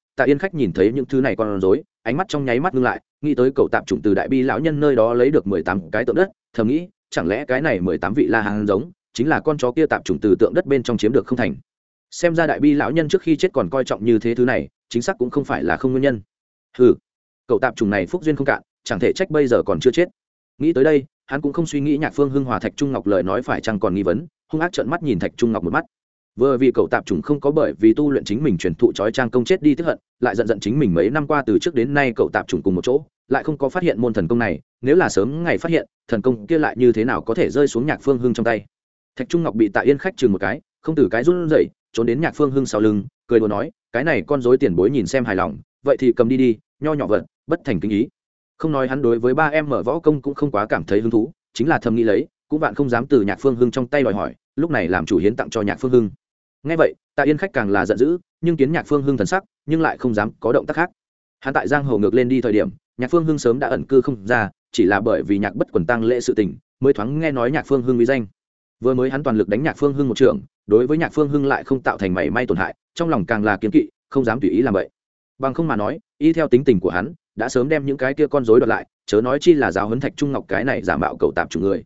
tạ yên khách nhìn thấy những thứ này còn rối, ánh mắt trong nháy mắt ngưng lại, nghĩ tới cậu tạm chủng từ đại bi lão nhân nơi đó lấy được mười tám cái tượng đất, thầm nghĩ, chẳng lẽ cái này mười tám vị la hán giống, chính là con chó kia tạm chủng từ tượng đất bên trong chiếm được không thành. Xem ra đại bi lão nhân trước khi chết còn coi trọng như thế thứ này, chính xác cũng không phải là không nguyên nhân. Ừ cậu tạm chủng này phúc duyên không cạn, chẳng thể trách bây giờ còn chưa chết. Nghĩ tới đây, hắn cũng không suy nghĩ nhạc phương hưng hòa thạch trung ngọc lời nói phải chăng còn nghi vấn, hung ác trợn mắt nhìn thạch trung ngọc một mắt vừa vì cậu tạp trùng không có bởi vì tu luyện chính mình truyền thụ trói trang công chết đi tức hận, lại giận giận chính mình mấy năm qua từ trước đến nay cậu tạp trùng cùng một chỗ, lại không có phát hiện môn thần công này, nếu là sớm ngày phát hiện, thần công kia lại như thế nào có thể rơi xuống nhạc phương hưng trong tay. Thạch trung ngọc bị tạ yên khách chừng một cái, không từ cái run rẩy, trốn đến nhạc phương hưng sau lưng, cười đùa nói, cái này con dối tiền bối nhìn xem hài lòng, vậy thì cầm đi đi, nho nhỏ vật, bất thành kinh ý. Không nói hắn đối với ba em mở võ công cũng không quá cảm thấy hứng thú, chính là thầm nghĩ lấy, cũng bạn không dám từ nhạc phương hưng trong tay đòi hỏi, lúc này làm chủ hiến tặng cho nhạc phương hưng ngay vậy, tạ yên khách càng là giận dữ, nhưng kiến nhạc phương hưng thần sắc, nhưng lại không dám có động tác khác. Hắn tại giang hồ ngược lên đi thời điểm, nhạc phương hưng sớm đã ẩn cư không ra, chỉ là bởi vì nhạc bất quần tăng lễ sự tình, mới thoáng nghe nói nhạc phương hưng uy danh. Vừa mới hắn toàn lực đánh nhạc phương hưng một trường, đối với nhạc phương hưng lại không tạo thành mảy may tổn hại, trong lòng càng là kiến kỵ, không dám tùy ý làm vậy. Bằng không mà nói, y theo tính tình của hắn, đã sớm đem những cái kia con rối đoạt lại, chớ nói chi là giáo huấn thạch trung ngọc cái này giả mạo cầu tạp chủ người.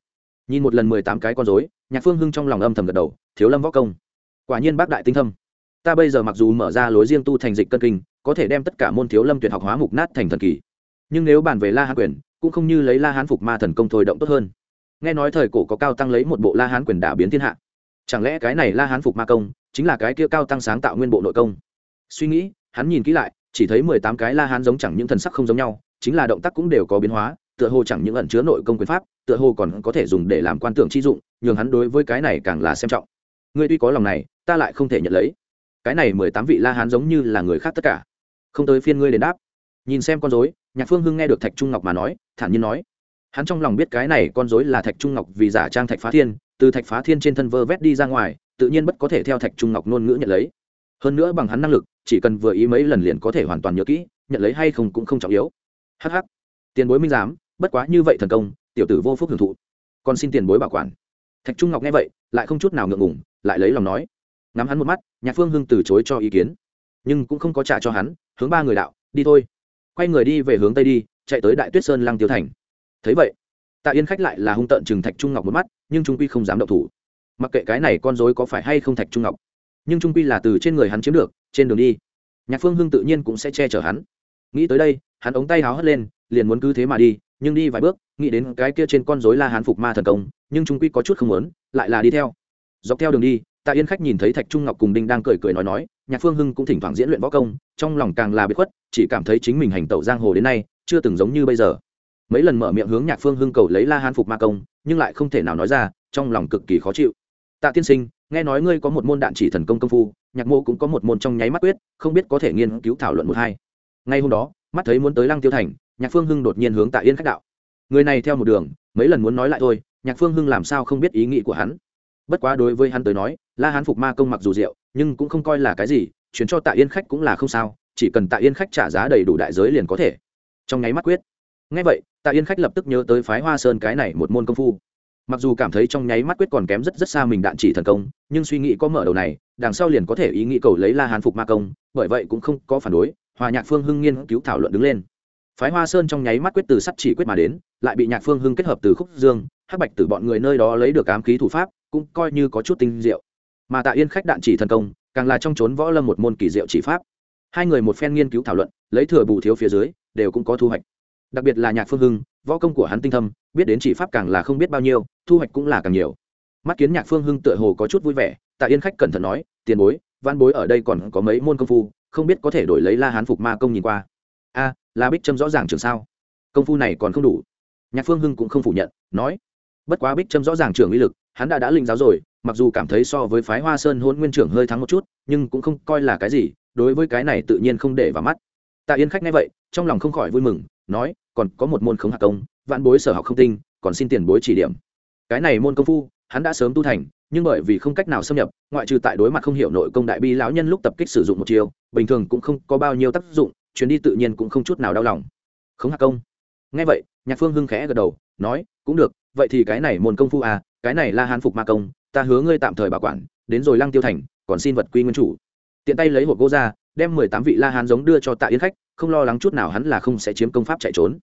Nhìn một lần mười tám cái con rối, nhạc phương hưng trong lòng âm thầm gật đầu, thiếu lâm võ công quả nhiên bác đại tinh thâm. Ta bây giờ mặc dù mở ra lối riêng tu thành dịch cân kinh, có thể đem tất cả môn thiếu lâm tuyệt học hóa mục nát thành thần kỳ. Nhưng nếu bàn về la hán quyền, cũng không như lấy la hán phục ma thần công thôi động tốt hơn. Nghe nói thời cổ có cao tăng lấy một bộ la hán quyền đả biến thiên hạ. Chẳng lẽ cái này la hán phục ma công chính là cái kia cao tăng sáng tạo nguyên bộ nội công? Suy nghĩ, hắn nhìn kỹ lại, chỉ thấy mười tám cái la hán giống chẳng những thần sắc không giống nhau, chính là động tác cũng đều có biến hóa, tựa hồ chẳng những ẩn chứa nội công quyền pháp, tựa hồ còn có thể dùng để làm quan tưởng chi dụng, nhường hắn đối với cái này càng là xem trọng ngươi tuy có lòng này, ta lại không thể nhận lấy. Cái này mười tám vị la hán giống như là người khác tất cả. Không tới phiên ngươi đến đáp. Nhìn xem con dối nhạc phương hưng nghe được thạch trung ngọc mà nói, thản nhiên nói. Hắn trong lòng biết cái này con dối là thạch trung ngọc vì giả trang thạch phá thiên, từ thạch phá thiên trên thân vơ vét đi ra ngoài, tự nhiên bất có thể theo thạch trung ngọc ngôn ngữ nhận lấy. Hơn nữa bằng hắn năng lực, chỉ cần vừa ý mấy lần liền có thể hoàn toàn nhớ kỹ, nhận lấy hay không cũng không trọng yếu. Hh tiền bối minh giám, bất quá như vậy thần công, tiểu tử vô phúc hưởng thụ. Còn xin tiền bối bảo quản. Thạch trung ngọc nghe vậy, lại không chút nào ngượng ngùng lại lấy lòng nói. Ngắm hắn một mắt, nhạc phương hưng từ chối cho ý kiến. Nhưng cũng không có trả cho hắn, hướng ba người đạo, đi thôi. Quay người đi về hướng tây đi, chạy tới đại tuyết sơn lăng tiêu thành. Thấy vậy, tạ yên khách lại là hung tợn chừng thạch trung ngọc một mắt, nhưng trung quy không dám động thủ. Mặc kệ cái này con dối có phải hay không thạch trung ngọc, nhưng trung quy là từ trên người hắn chiếm được, trên đường đi, nhạc phương hưng tự nhiên cũng sẽ che chở hắn. Nghĩ tới đây, hắn ống tay háo hất lên, liền muốn cứ thế mà đi, nhưng đi vài bước, nghĩ đến cái kia trên con dối la hán phục ma thần công, nhưng trung quy có chút không muốn, lại là đi theo dọc theo đường đi, tạ yên khách nhìn thấy thạch trung ngọc cùng đinh đang cười cười nói nói, nhạc phương hưng cũng thỉnh thoảng diễn luyện võ công, trong lòng càng là bị khuất, chỉ cảm thấy chính mình hành tẩu giang hồ đến nay, chưa từng giống như bây giờ. Mấy lần mở miệng hướng nhạc phương hưng cầu lấy la hán phục ma công, nhưng lại không thể nào nói ra, trong lòng cực kỳ khó chịu. Tạ tiên sinh, nghe nói ngươi có một môn đạn chỉ thần công công phu, nhạc mô cũng có một môn trong nháy mắt quyết, không biết có thể nghiên cứu thảo luận một hai. Ngay hôm đó, mắt thấy muốn tới lăng tiêu thành, nhạc phương hưng đột nhiên hướng tạ yên khách đạo. Người này theo một đường, mấy lần muốn nói lại thôi, nhạc phương hưng làm sao không biết ý nghĩ của hắn? Bất quá đối với hắn tới nói, la hán phục ma công mặc dù rượu, nhưng cũng không coi là cái gì chuyến cho tạ yên khách cũng là không sao, chỉ cần tạ yên khách trả giá đầy đủ đại giới liền có thể. Trong nháy mắt quyết. Ngay vậy, tạ yên khách lập tức nhớ tới phái hoa sơn cái này một môn công phu. Mặc dù cảm thấy trong nháy mắt quyết còn kém rất rất xa mình đạn chỉ thần công, nhưng suy nghĩ có mở đầu này, đằng sau liền có thể ý nghĩ cầu lấy la hán phục ma công, bởi vậy cũng không có phản đối, hòa nhạc phương hưng nghiên cứu thảo luận đứng lên. Phái hoa sơn trong nháy mắt quyết từ sắt chỉ quyết mà đến, lại bị nhạc phương hưng kết hợp từ khúc dương, hắc bạch từ bọn người nơi đó lấy được ám khí thủ pháp cũng coi như có chút tinh diệu. Mà tạ yên khách đạn chỉ thần công, càng là trong trốn võ lâm một môn kỳ diệu chỉ pháp. Hai người một phen nghiên cứu thảo luận, lấy thừa bù thiếu phía dưới, đều cũng có thu hoạch. Đặc biệt là nhạc phương hưng, võ công của hắn tinh thâm, biết đến chỉ pháp càng là không biết bao nhiêu, thu hoạch cũng là càng nhiều. Mắt kiến nhạc phương hưng tựa hồ có chút vui vẻ, tạ yên khách cẩn thận nói, tiền bối, văn bối ở đây còn có mấy môn công phu, không biết có thể đổi lấy la hán phục ma công nhìn qua. A, la bích trâm rõ ràng trường sao? Công phu này còn không đủ. Nhạc phương hưng cũng không phủ nhận, nói, bất quá bích trâm rõ ràng trường uy lực hắn đã đã linh giáo rồi, mặc dù cảm thấy so với phái hoa sơn hôn nguyên trưởng hơi thắng một chút, nhưng cũng không coi là cái gì, đối với cái này tự nhiên không để vào mắt. Tạ yên khách nghe vậy, trong lòng không khỏi vui mừng, nói, còn có một môn khống hạ công, vạn bối sở học không tinh, còn xin tiền bối chỉ điểm. Cái này môn công phu, hắn đã sớm tu thành, nhưng bởi vì không cách nào xâm nhập, ngoại trừ tại đối mặt không hiểu nội công đại bi lão nhân lúc tập kích sử dụng một chiều bình thường cũng không có bao nhiêu tác dụng, chuyến đi tự nhiên cũng không chút nào đau lòng. Khống hạ công. Nghe vậy, nhạc phương hưng khẽ gật đầu, nói, cũng được, vậy thì cái này môn công phu à cái này là hán phục ma công, ta hứa ngươi tạm thời bảo quản, đến rồi lăng tiêu thành, còn xin vật quy nguyên chủ. Tiện tay lấy hộp gỗ ra, đem mười tám vị la hán giống đưa cho tạ yên khách, không lo lắng chút nào hắn là không sẽ chiếm công pháp chạy trốn.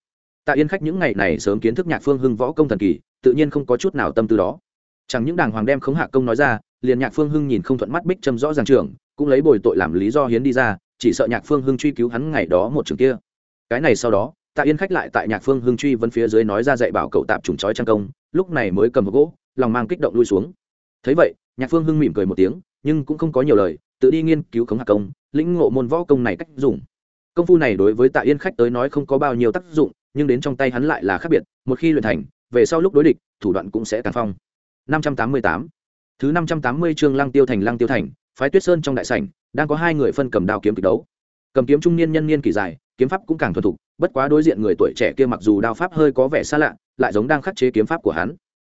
Tạ yên khách những ngày này sớm kiến thức nhạc phương hưng võ công thần kỳ, tự nhiên không có chút nào tâm tư đó. Chẳng những đàng hoàng đem khống hạ công nói ra, liền nhạc phương hưng nhìn không thuận mắt bích châm rõ ràng trưởng, cũng lấy bồi tội làm lý do hiến đi ra, chỉ sợ nhạc phương hưng truy cứu hắn ngày đó một trường kia. Cái này sau đó, tạ yên khách lại tại nhạc phương hưng truy vấn phía dưới nói ra dạy bảo cậu tạm trùng trói trang công, lúc này mới cầm gỗ lòng mang kích động lui xuống. Thấy vậy, nhạc phương hưng mỉm cười một tiếng, nhưng cũng không có nhiều lời, tự đi nghiên cứu khống hạ công, lĩnh ngộ môn võ công này cách dùng. Công phu này đối với tạ yên khách tới nói không có bao nhiêu tác dụng, nhưng đến trong tay hắn lại là khác biệt, một khi luyện thành, về sau lúc đối địch, thủ đoạn cũng sẽ tàn phong. 588 thứ 580 chương lăng tiêu thành, lăng tiêu thành, phái tuyết sơn trong đại sảnh, đang có hai người phân cầm đao kiếm kịch đấu. Cầm kiếm trung niên nhân niên kỳ dài, kiếm pháp cũng càng thuần thục, bất quá đối diện người tuổi trẻ kia mặc dù đao pháp hơi có vẻ xa lạ, lại giống đang khắc chế kiếm pháp của hắn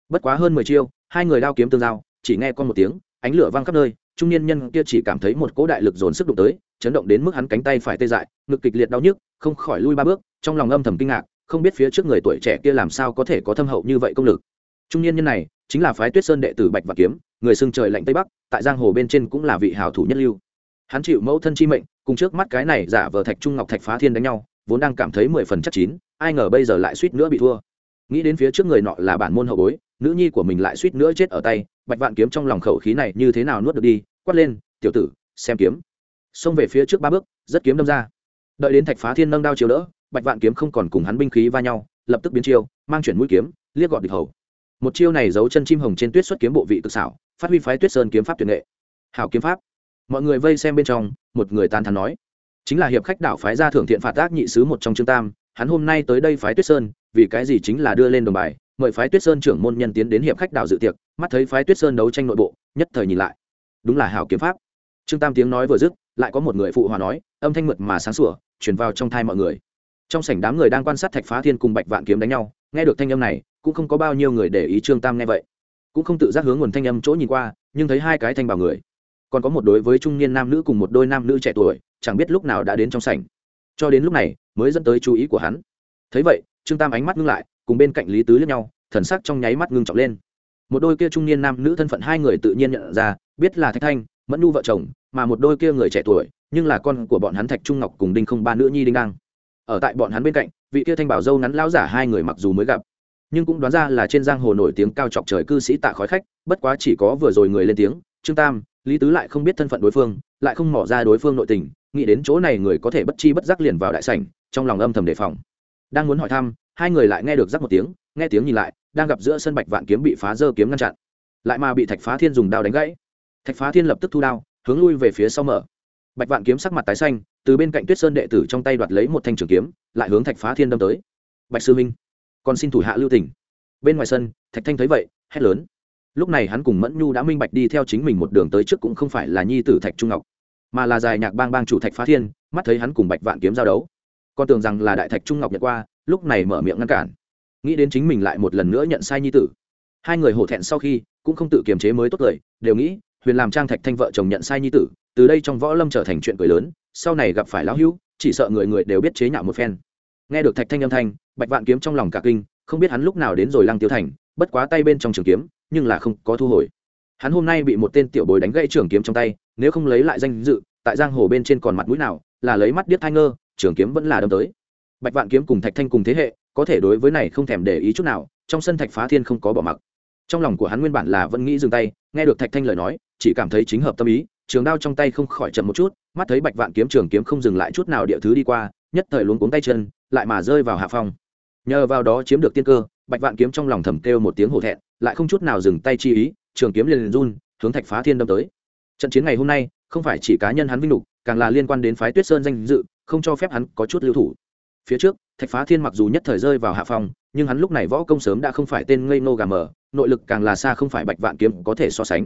bất quá hơn mười chiêu, hai người đao kiếm tương giao, chỉ nghe con một tiếng, ánh lửa vang khắp nơi, trung niên nhân kia chỉ cảm thấy một cỗ đại lực dồn sức đụng tới, chấn động đến mức hắn cánh tay phải tê dại, ngực kịch liệt đau nhức, không khỏi lui ba bước, trong lòng âm thầm kinh ngạc, không biết phía trước người tuổi trẻ kia làm sao có thể có thâm hậu như vậy công lực. Trung niên nhân này, chính là phái tuyết sơn đệ tử bạch và kiếm, người xưng trời lạnh tây bắc, tại giang hồ bên trên cũng là vị hào thủ nhất lưu. Hắn chịu mẫu thân chi mệnh, cùng trước mắt cái này giả vờ thạch trung ngọc thạch phá thiên đánh nhau, vốn đang cảm thấy mười phần chắc chín, ai ngờ bây giờ lại suýt nữa bị thua. Nghĩ đến phía trước người nọ là bản môn hậu bối nữ nhi của mình lại suýt nữa chết ở tay, bạch vạn kiếm trong lòng khẩu khí này như thế nào nuốt được đi, quát lên, tiểu tử, xem kiếm. Xông về phía trước ba bước, rất kiếm đâm ra. Đợi đến thạch phá thiên nâng đao chiếu đỡ, bạch vạn kiếm không còn cùng hắn binh khí va nhau, lập tức biến chiêu, mang chuyển mũi kiếm, liếc gọt địch hầu. Một chiêu này giấu chân chim hồng trên tuyết xuất kiếm bộ vị cực xảo, phát huy phái tuyết sơn kiếm pháp tuyệt nghệ. Hảo kiếm pháp. Mọi người vây xem bên trong, một người tán thắn nói, chính là hiệp khách đảo phái ra thưởng thiện phạt tác nhị sứ một trong trương tam, hắn hôm nay tới đây phái tuyết sơn, vì cái gì chính là đưa lên đồng bài? Mời phái tuyết sơn trưởng môn nhân tiến đến hiệp khách đảo dự tiệc, mắt thấy phái tuyết sơn đấu tranh nội bộ, nhất thời nhìn lại. Đúng là hảo kiếm pháp. Trương tam tiếng nói vừa dứt, lại có một người phụ hòa nói, âm thanh mượt mà sáng sủa chuyển vào trong thai mọi người. Trong sảnh đám người đang quan sát thạch phá thiên cùng bạch vạn kiếm đánh nhau, nghe được thanh âm này, cũng không có bao nhiêu người để ý trương tam nghe vậy. Cũng không tự giác hướng nguồn thanh âm chỗ nhìn qua, nhưng thấy hai cái thanh bảo người. Còn có một đối với trung niên nam nữ cùng một đôi nam nữ trẻ tuổi, chẳng biết lúc nào đã đến trong sảnh. Cho đến lúc này, mới dẫn tới chú ý của hắn. Thấy vậy, trương tam ánh mắt ngưng lại cùng bên cạnh lý tứ lẫn nhau, thần sắc trong nháy mắt ngưng trọng lên. Một đôi kia trung niên nam nữ thân phận hai người tự nhiên nhận ra, biết là thạch thanh, mẫn nu vợ chồng, mà một đôi kia người trẻ tuổi, nhưng là con của bọn hắn thạch trung ngọc cùng đinh không ba nữ nhi đinh đăng ở tại bọn hắn bên cạnh, vị kia thanh bảo dâu ngắn lão giả hai người mặc dù mới gặp, nhưng cũng đoán ra là trên giang hồ nổi tiếng cao chọc trời cư sĩ tạ khói khách, bất quá chỉ có vừa rồi người lên tiếng, trương tam, lý tứ lại không biết thân phận đối phương, lại không mỏ ra đối phương nội tình, nghĩ đến chỗ này người có thể bất chi bất giác liền vào đại sảnh, trong lòng âm thầm đề phòng. Đang muốn hỏi thăm hai người lại nghe được rắc một tiếng, nghe tiếng nhìn lại, đang gặp giữa sân bạch vạn kiếm bị phá dơ kiếm ngăn chặn. Lại mà bị thạch phá thiên dùng đao đánh gãy. Thạch phá thiên lập tức thu đao, hướng lui về phía sau mở. Bạch vạn kiếm sắc mặt tái xanh, từ bên cạnh tuyết sơn đệ tử trong tay đoạt lấy một thanh trường kiếm, lại hướng thạch phá thiên đâm tới. Bạch sư minh còn xin thủ hạ lưu tỉnh bên ngoài sân, thạch thanh thấy vậy, hét lớn. Lúc này hắn cùng mẫn nhu đã minh bạch đi theo chính mình một đường tới trước cũng không phải là nhi tử thạch trung ngọc, mà là dài nhạc bang bang chủ thạch phá thiên, mắt thấy hắn cùng bạch vạn kiếm giao đấu. Con tưởng rằng là đại thạch trung ngọc nhận qua lúc này mở miệng ngăn cản. Nghĩ đến chính mình lại một lần nữa nhận sai nhi tử. Hai người hổ thẹn sau khi, cũng không tự kiềm chế mới tốt cười đều nghĩ, huyền làm trang thạch thanh vợ chồng nhận sai nhi tử, từ đây trong võ lâm trở thành chuyện cười lớn, sau này gặp phải lão hữu, chỉ sợ người người đều biết chế nhạo một phen. Nghe được thạch thanh âm thanh, bạch vạn kiếm trong lòng cả kinh, không biết hắn lúc nào đến rồi lăng tiêu thành, bất quá tay bên trong trường kiếm, nhưng là không có thu hồi. Hắn hôm nay bị một tên tiểu bồi đánh gãy trường kiếm trong tay, nếu không lấy lại danh dự, tại giang hồ bên trên còn mặt mũi nào, là lấy mắt điếc thai ngơ, trường kiếm vẫn là đâm tới bạch vạn kiếm cùng thạch thanh cùng thế hệ, có thể đối với này không thèm để ý chút nào, trong sân thạch phá thiên không có bỏ mặc. Trong lòng của hắn nguyên bản là vẫn nghĩ dừng tay, nghe được thạch thanh lời nói, chỉ cảm thấy chính hợp tâm ý, trường đao trong tay không khỏi chậm một chút, mắt thấy bạch vạn kiếm trường kiếm không dừng lại chút nào địa thứ đi qua, nhất thời luống cuống tay chân, lại mà rơi vào hạ phong. Nhờ vào đó chiếm được tiên cơ, bạch vạn kiếm trong lòng thầm kêu một tiếng hổ thẹn, lại không chút nào dừng tay chi ý, trường kiếm liền liền run, hướng thạch phá thiên đâm tới. Trận chiến ngày hôm nay, không phải chỉ cá nhân hắn vinh lục, càng là liên quan đến phái tuyết sơn danh dự, không cho phép hắn có chút lưu thủ phía trước, thạch phá thiên mặc dù nhất thời rơi vào hạ phong, nhưng hắn lúc này võ công sớm đã không phải tên ngây nô gà mờ, nội lực càng là xa không phải bạch vạn kiếm có thể so sánh.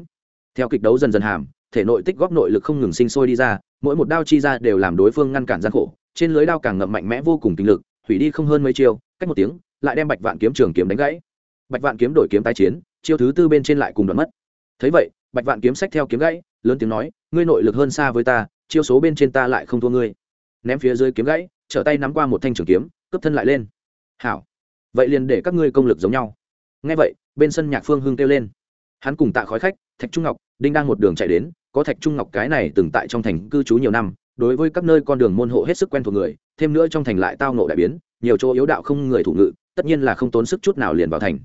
Theo kịch đấu dần dần hàm, thể nội tích góp nội lực không ngừng sinh sôi đi ra, mỗi một đao chi ra đều làm đối phương ngăn cản gian khổ, trên lưới đao càng ngậm mạnh mẽ vô cùng kinh lực, hủy đi không hơn mấy chiêu, cách một tiếng, lại đem bạch vạn kiếm trường kiếm đánh gãy. Bạch vạn kiếm đổi kiếm tái chiến, chiêu thứ tư bên trên lại cùng đoạn mất. Thấy vậy, bạch vạn kiếm sách theo kiếm gãy, lớn tiếng nói, ngươi nội lực hơn xa với ta, chiêu số bên trên ta lại không thua ngươi. Ném phía dưới kiếm gãy trở tay nắm qua một thanh trường kiếm, cướp thân lại lên. Hảo. Vậy liền để các ngươi công lực giống nhau. Ngay vậy, bên sân nhạc phương hưng kêu lên. Hắn cùng tạ khói khách, thạch trung ngọc, đinh đang một đường chạy đến, có thạch trung ngọc cái này từng tại trong thành cư trú nhiều năm, đối với các nơi con đường môn hộ hết sức quen thuộc người, thêm nữa trong thành lại tao nộ đại biến, nhiều chỗ yếu đạo không người thủ ngự, tất nhiên là không tốn sức chút nào liền vào thành.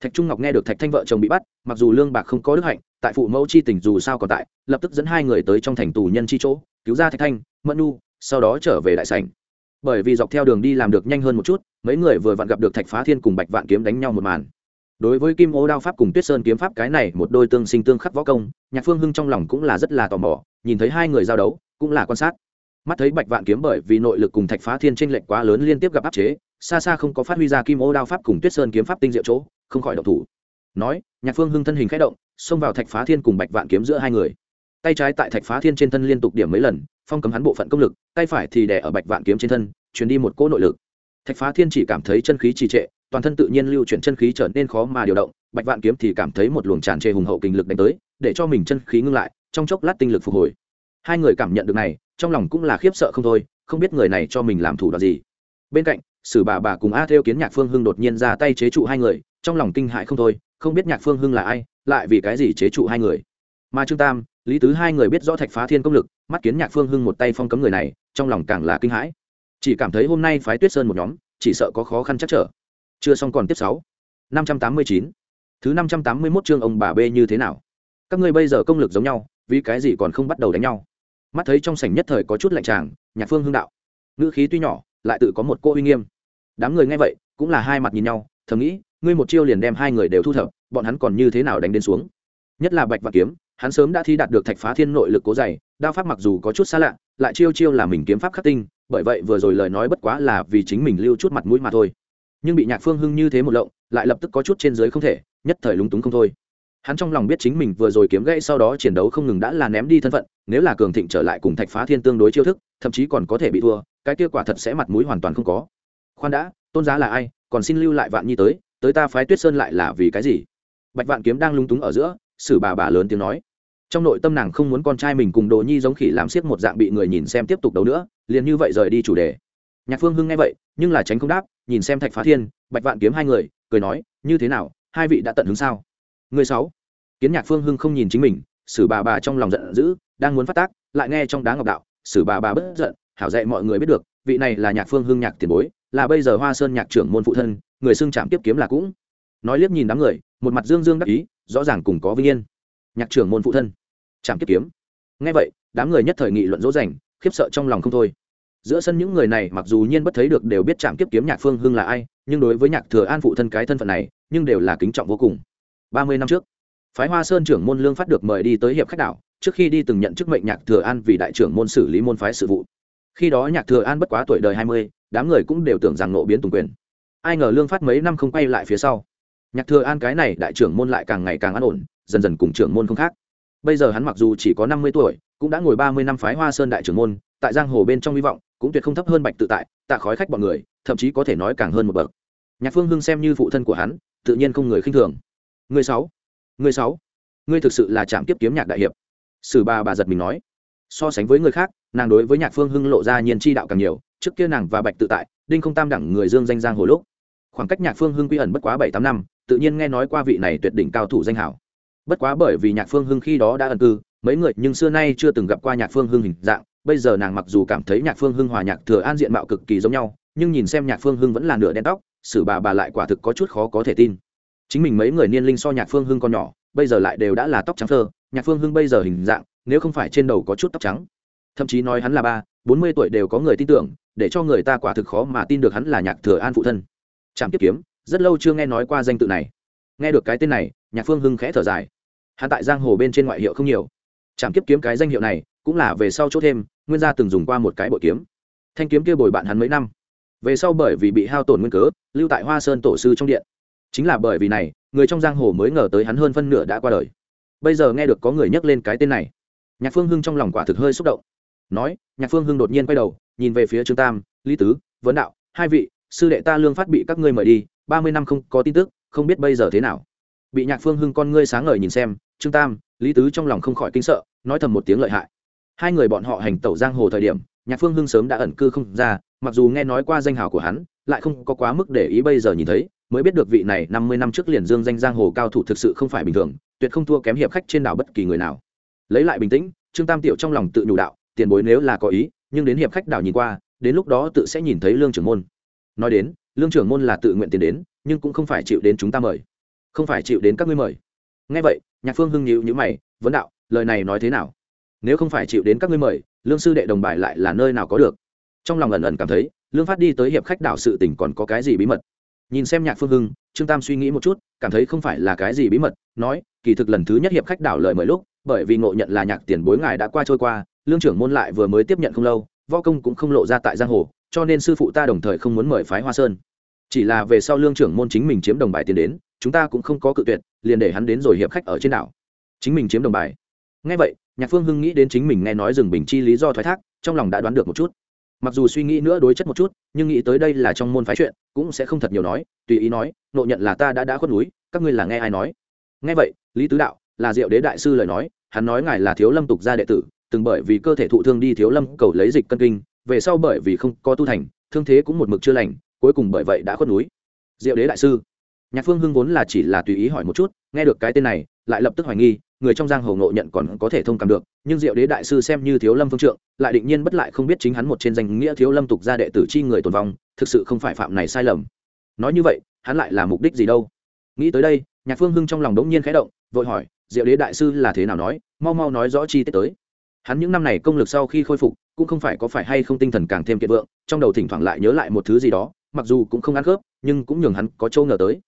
Thạch trung ngọc nghe được thạch thanh vợ chồng bị bắt, mặc dù lương bạc không có đức hạnh, tại phụ mẫu chi tình dù sao còn tại, lập tức dẫn hai người tới trong thành tù nhân chi chỗ, cứu ra thạch thanh, mẫn nu sau đó trở về đại sảnh bởi vì dọc theo đường đi làm được nhanh hơn một chút, mấy người vừa vặn gặp được thạch phá thiên cùng bạch vạn kiếm đánh nhau một màn. Đối với kim ô đao pháp cùng tuyết sơn kiếm pháp, cái này một đôi tương sinh tương khắc võ công, nhạc phương hưng trong lòng cũng là rất là tò mò, nhìn thấy hai người giao đấu, cũng là quan sát. Mắt thấy bạch vạn kiếm bởi vì nội lực cùng thạch phá thiên tranh lệch quá lớn liên tiếp gặp áp chế, xa xa không có phát huy ra kim ô đao pháp cùng tuyết sơn kiếm pháp tinh diệu chỗ, không khỏi động thủ. Nói, nhạc phương hưng thân hình k h ẽ động, xông vào thạch phá thiên cùng bạch vạn kiếm giữa hai người. Tay trái tại thạch phá thiên trên thân liên tục điểm mấy lần phong cấm hắn bộ phận công lực, tay phải thì đè ở bạch vạn kiếm trên thân chuyển đi một cỗ nội lực. Thạch phá thiên chỉ cảm thấy chân khí trì trệ, toàn thân tự nhiên lưu chuyển chân khí trở nên khó mà điều động, bạch vạn kiếm thì cảm thấy một luồng tràn trề hùng hậu kinh lực đánh tới, để cho mình chân khí ngưng lại, trong chốc lát tinh lực phục hồi. Hai người cảm nhận được này, trong lòng cũng là khiếp sợ không thôi, không biết người này cho mình làm thủ đoạn gì. Bên cạnh, sử bà bà cùng a theo kiến nhạc phương hưng đột nhiên ra tay chế trụ hai người, trong lòng kinh hại không thôi, không biết nhạc phương hưng là ai, lại vì cái gì chế trụ hai người. Mà trương tam lý tứ hai người biết rõ thạch phá thiên công lực, mắt kiến nhạc phương hưng một tay phong cấm người này, trong lòng càng là kinh hãi. Chỉ cảm thấy hôm nay phái tuyết sơn một nhóm, chỉ sợ có khó khăn chắc trở. Chưa xong còn tiếp sáu. Năm trăm tám mươi chín. Thứ năm trăm tám mươi mốt chương ông bà b như thế nào? Các ngươi bây giờ công lực giống nhau, vì cái gì còn không bắt đầu đánh nhau? Mắt thấy trong sảnh nhất thời có chút lạnh tràng, nhạc phương hưng đạo. Ngữ khí tuy nhỏ, lại tự có một cô uy nghiêm. Đám người nghe vậy, cũng là hai mặt nhìn nhau, thầm nghĩ, ngươi một chiêu liền đem hai người đều thu thập, bọn hắn còn như thế nào đánh đến xuống? Nhất là bạch và kiếm hắn sớm đã thi đạt được thạch phá thiên nội lực cố dày, đao pháp mặc dù có chút xa lạ, lại chiêu chiêu là mình kiếm pháp khắc tinh, bởi vậy vừa rồi lời nói bất quá là vì chính mình lưu chút mặt mũi mà thôi. Nhưng bị nhạc phương hưng như thế một lộng, lại lập tức có chút trên dưới không thể, nhất thời lúng túng không thôi. Hắn trong lòng biết chính mình vừa rồi kiếm gãy sau đó chiến đấu không ngừng đã là ném đi thân phận, nếu là cường thịnh trở lại cùng thạch phá thiên tương đối chiêu thức, thậm chí còn có thể bị thua, cái kia quả thật sẽ mặt mũi hoàn toàn không có. Khoan đã, tôn giá là ai, còn xin lưu lại vạn nhi tới tới ta phái tuyết sơn lại là vì cái gì? Bạch vạn kiếm đang lung túng ở giữa sử bà bà lớn tiếng nói. Trong nội tâm nàng không muốn con trai mình cùng đồ nhi giống khỉ làm siết một dạng bị người nhìn xem tiếp tục đấu nữa, liền như vậy rời đi chủ đề. Nhạc phương hưng nghe vậy, nhưng là tránh không đáp, nhìn xem thạch phá thiên, bạch vạn kiếm hai người, cười nói, như thế nào, hai vị đã tận hứng sao? Người sáu. Kiến nhạc phương hưng không nhìn chính mình, sử bà bà trong lòng giận dữ, đang muốn phát tác, lại nghe trong đá ngọc đạo, sử bà bà bất giận, hảo dạy mọi người biết được, vị này là nhạc phương hưng nhạc tiền bối, là bây giờ hoa sơn nhạc trưởng môn phụ thân, người xưng chạm tiếp kiếm là cũng. Nói liếc nhìn đám người, một mặt dương dương đắc ý rõ ràng cùng có vinh yên. Nhạc trưởng môn phụ thân chạm kiếp kiếm. Ngay vậy, đám người nhất thời nghị luận dỗ dành, khiếp sợ trong lòng không thôi. Giữa sân những người này mặc dù nhiên bất thấy được đều biết chạm kiếp kiếm nhạc phương hưng là ai, nhưng đối với nhạc thừa an phụ thân cái thân phận này, nhưng đều là kính trọng vô cùng. Ba mươi năm trước, phái hoa sơn trưởng môn lương phát được mời đi tới hiệp khách đảo, trước khi đi từng nhận chức mệnh nhạc thừa an vì đại trưởng môn xử lý môn phái sự vụ. Khi đó nhạc thừa an bất quá tuổi đời hai mươi, đám người cũng đều tưởng rằng nộ biến tùng quyền. Ai ngờ lương phát mấy năm không quay lại phía sau nhạc thừa an cái này đại trưởng môn lại càng ngày càng an ổn, dần dần cùng trưởng môn không khác. Bây giờ hắn mặc dù chỉ có năm mươi tuổi, cũng đã ngồi ba mươi năm phái hoa sơn đại trưởng môn, tại giang hồ bên trong hy vọng cũng tuyệt không thấp hơn bạch tự tại, tạ khói khách bọn người, thậm chí có thể nói càng hơn một bậc. Nhạc phương hưng xem như phụ thân của hắn, tự nhiên không người khinh thường. Người sáu người sáu, ngươi thực sự là chạm tiếp kiếm nhạc đại hiệp. Sử ba bà giật mình nói. So sánh với người khác, nàng đối với nhạc phương hưng lộ ra nhiên chi đạo càng nhiều, trước kia nàng và bạch tự tại, đinh không tam đẳng người dương danh giang hồ lúc khoảng cách nhạc phương hưng quy ẩn bất quá bảy tám năm, tự nhiên nghe nói qua vị này tuyệt đỉnh cao thủ danh hảo. Bất quá bởi vì nhạc phương hưng khi đó đã ẩn cư, mấy người nhưng xưa nay chưa từng gặp qua nhạc phương hưng hình dạng, bây giờ nàng mặc dù cảm thấy nhạc phương hưng hòa nhạc thừa an diện mạo cực kỳ giống nhau, nhưng nhìn xem nhạc phương hưng vẫn là nửa đen tóc, xử bà bà lại quả thực có chút khó có thể tin. Chính mình mấy người niên linh so nhạc phương hưng còn nhỏ, bây giờ lại đều đã là tóc trắng thơ, nhạc phương hưng bây giờ hình dạng, nếu không phải trên đầu có chút tóc trắng. Thậm chí nói hắn là ba, bốn mươi tuổi đều có người tin tưởng, để cho người ta quả thực khó mà tin được hắn là nhạc thừa an phụ thân trạm Kiếp kiếm, rất lâu chưa nghe nói qua danh tự này. Nghe được cái tên này, nhạc phương hưng khẽ thở dài. Hắn tại giang hồ bên trên ngoại hiệu không nhiều. Trạm kiếp kiếm cái danh hiệu này, cũng là về sau chỗ thêm, nguyên gia từng dùng qua một cái bội kiếm. Thanh kiếm kia bồi bạn hắn mấy năm. Về sau bởi vì bị hao tổn nguyên cớ, lưu tại hoa sơn tổ sư trong điện. Chính là bởi vì này, người trong giang hồ mới ngờ tới hắn hơn phân nửa đã qua đời. Bây giờ nghe được có người nhắc lên cái tên này, nhạc phương hưng trong lòng quả thực hơi xúc động. Nói, nhạc phương hưng đột nhiên quay đầu, nhìn về phía trương tam, lý tứ, vấn đạo, hai vị sư đệ ta lương phát bị các ngươi mời đi, ba mươi năm không có tin tức, không biết bây giờ thế nào. Bị nhạc phương hưng con ngươi sáng ngời nhìn xem, trương tam, lý tứ trong lòng không khỏi kinh sợ, nói thầm một tiếng lợi hại. Hai người bọn họ hành tẩu giang hồ thời điểm, nhạc phương hưng sớm đã ẩn cư không ra, mặc dù nghe nói qua danh hào của hắn, lại không có quá mức để ý bây giờ nhìn thấy, mới biết được vị này năm mươi năm trước liền dương danh giang hồ cao thủ thực sự không phải bình thường, tuyệt không thua kém hiệp khách trên đảo bất kỳ người nào. Lấy lại bình tĩnh, trương tam tiểu trong lòng tự nhủ đạo, tiền bối nếu là có ý, nhưng đến hiệp khách đảo nhìn qua, đến lúc đó tự sẽ nhìn thấy lương trưởng môn nói đến, lương trưởng môn là tự nguyện tiền đến, nhưng cũng không phải chịu đến chúng ta mời. Không phải chịu đến các ngươi mời. Ngay vậy, nhạc phương hưng nhịu nhữ mày, vấn đạo, lời này nói thế nào? Nếu không phải chịu đến các ngươi mời, lương sư đệ đồng bài lại là nơi nào có được? Trong lòng ẩn ẩn cảm thấy, lương phát đi tới hiệp khách đảo sự tỉnh còn có cái gì bí mật? Nhìn xem nhạc phương hưng, trương tam suy nghĩ một chút, cảm thấy không phải là cái gì bí mật, nói, kỳ thực lần thứ nhất hiệp khách đảo lời mời lúc, bởi vì ngộ nhận là nhạc tiền bối ngài đã qua trôi qua, lương trưởng môn lại vừa mới tiếp nhận không lâu, võ công cũng không lộ ra tại giang hồ cho nên sư phụ ta đồng thời không muốn mời phái hoa sơn. Chỉ là về sau lương trưởng môn chính mình chiếm đồng bài tiền đến, chúng ta cũng không có cự tuyệt, liền để hắn đến rồi hiệp khách ở trên đảo. Chính mình chiếm đồng bài. Ngay vậy, nhạc phương hưng nghĩ đến chính mình nghe nói rừng bình chi lý do thoái thác, trong lòng đã đoán được một chút. Mặc dù suy nghĩ nữa đối chất một chút, nhưng nghĩ tới đây là trong môn phái chuyện, cũng sẽ không thật nhiều nói, tùy ý nói, nộ nhận là ta đã đã khuất núi, các ngươi là nghe ai nói? Nghe vậy, lý tứ đạo, là diệu đế đại sư lời nói, hắn nói ngài là thiếu lâm tục gia đệ tử, từng bởi vì cơ thể thụ thương đi thiếu lâm cầu lấy dịch cân kinh về sau bởi vì không có tu thành, thương thế cũng một mực chưa lành, cuối cùng bởi vậy đã khuất núi. Diệu đế đại sư. Nhạc phương hưng vốn là chỉ là tùy ý hỏi một chút, nghe được cái tên này, lại lập tức hoài nghi, người trong giang hồ ngộ nhận còn có thể thông cảm được, nhưng diệu đế đại sư xem như thiếu lâm phương trượng, lại định nhiên bất lại không biết chính hắn một trên danh nghĩa thiếu lâm tục gia đệ tử chi người tồn vong, thực sự không phải phạm này sai lầm. Nói như vậy, hắn lại là mục đích gì đâu? Nghĩ tới đây, nhạc phương hưng trong lòng đống nhiên khẽ động, vội hỏi, diệu đế đại sư là thế nào nói, mau mau nói rõ chi tiết tới. Hắn những năm này công lực sau khi khôi phục cũng không phải có phải hay không tinh thần càng thêm kiệt vượng, trong đầu thỉnh thoảng lại nhớ lại một thứ gì đó, mặc dù cũng không ăn khớp, nhưng cũng nhường hắn có châu ngờ tới.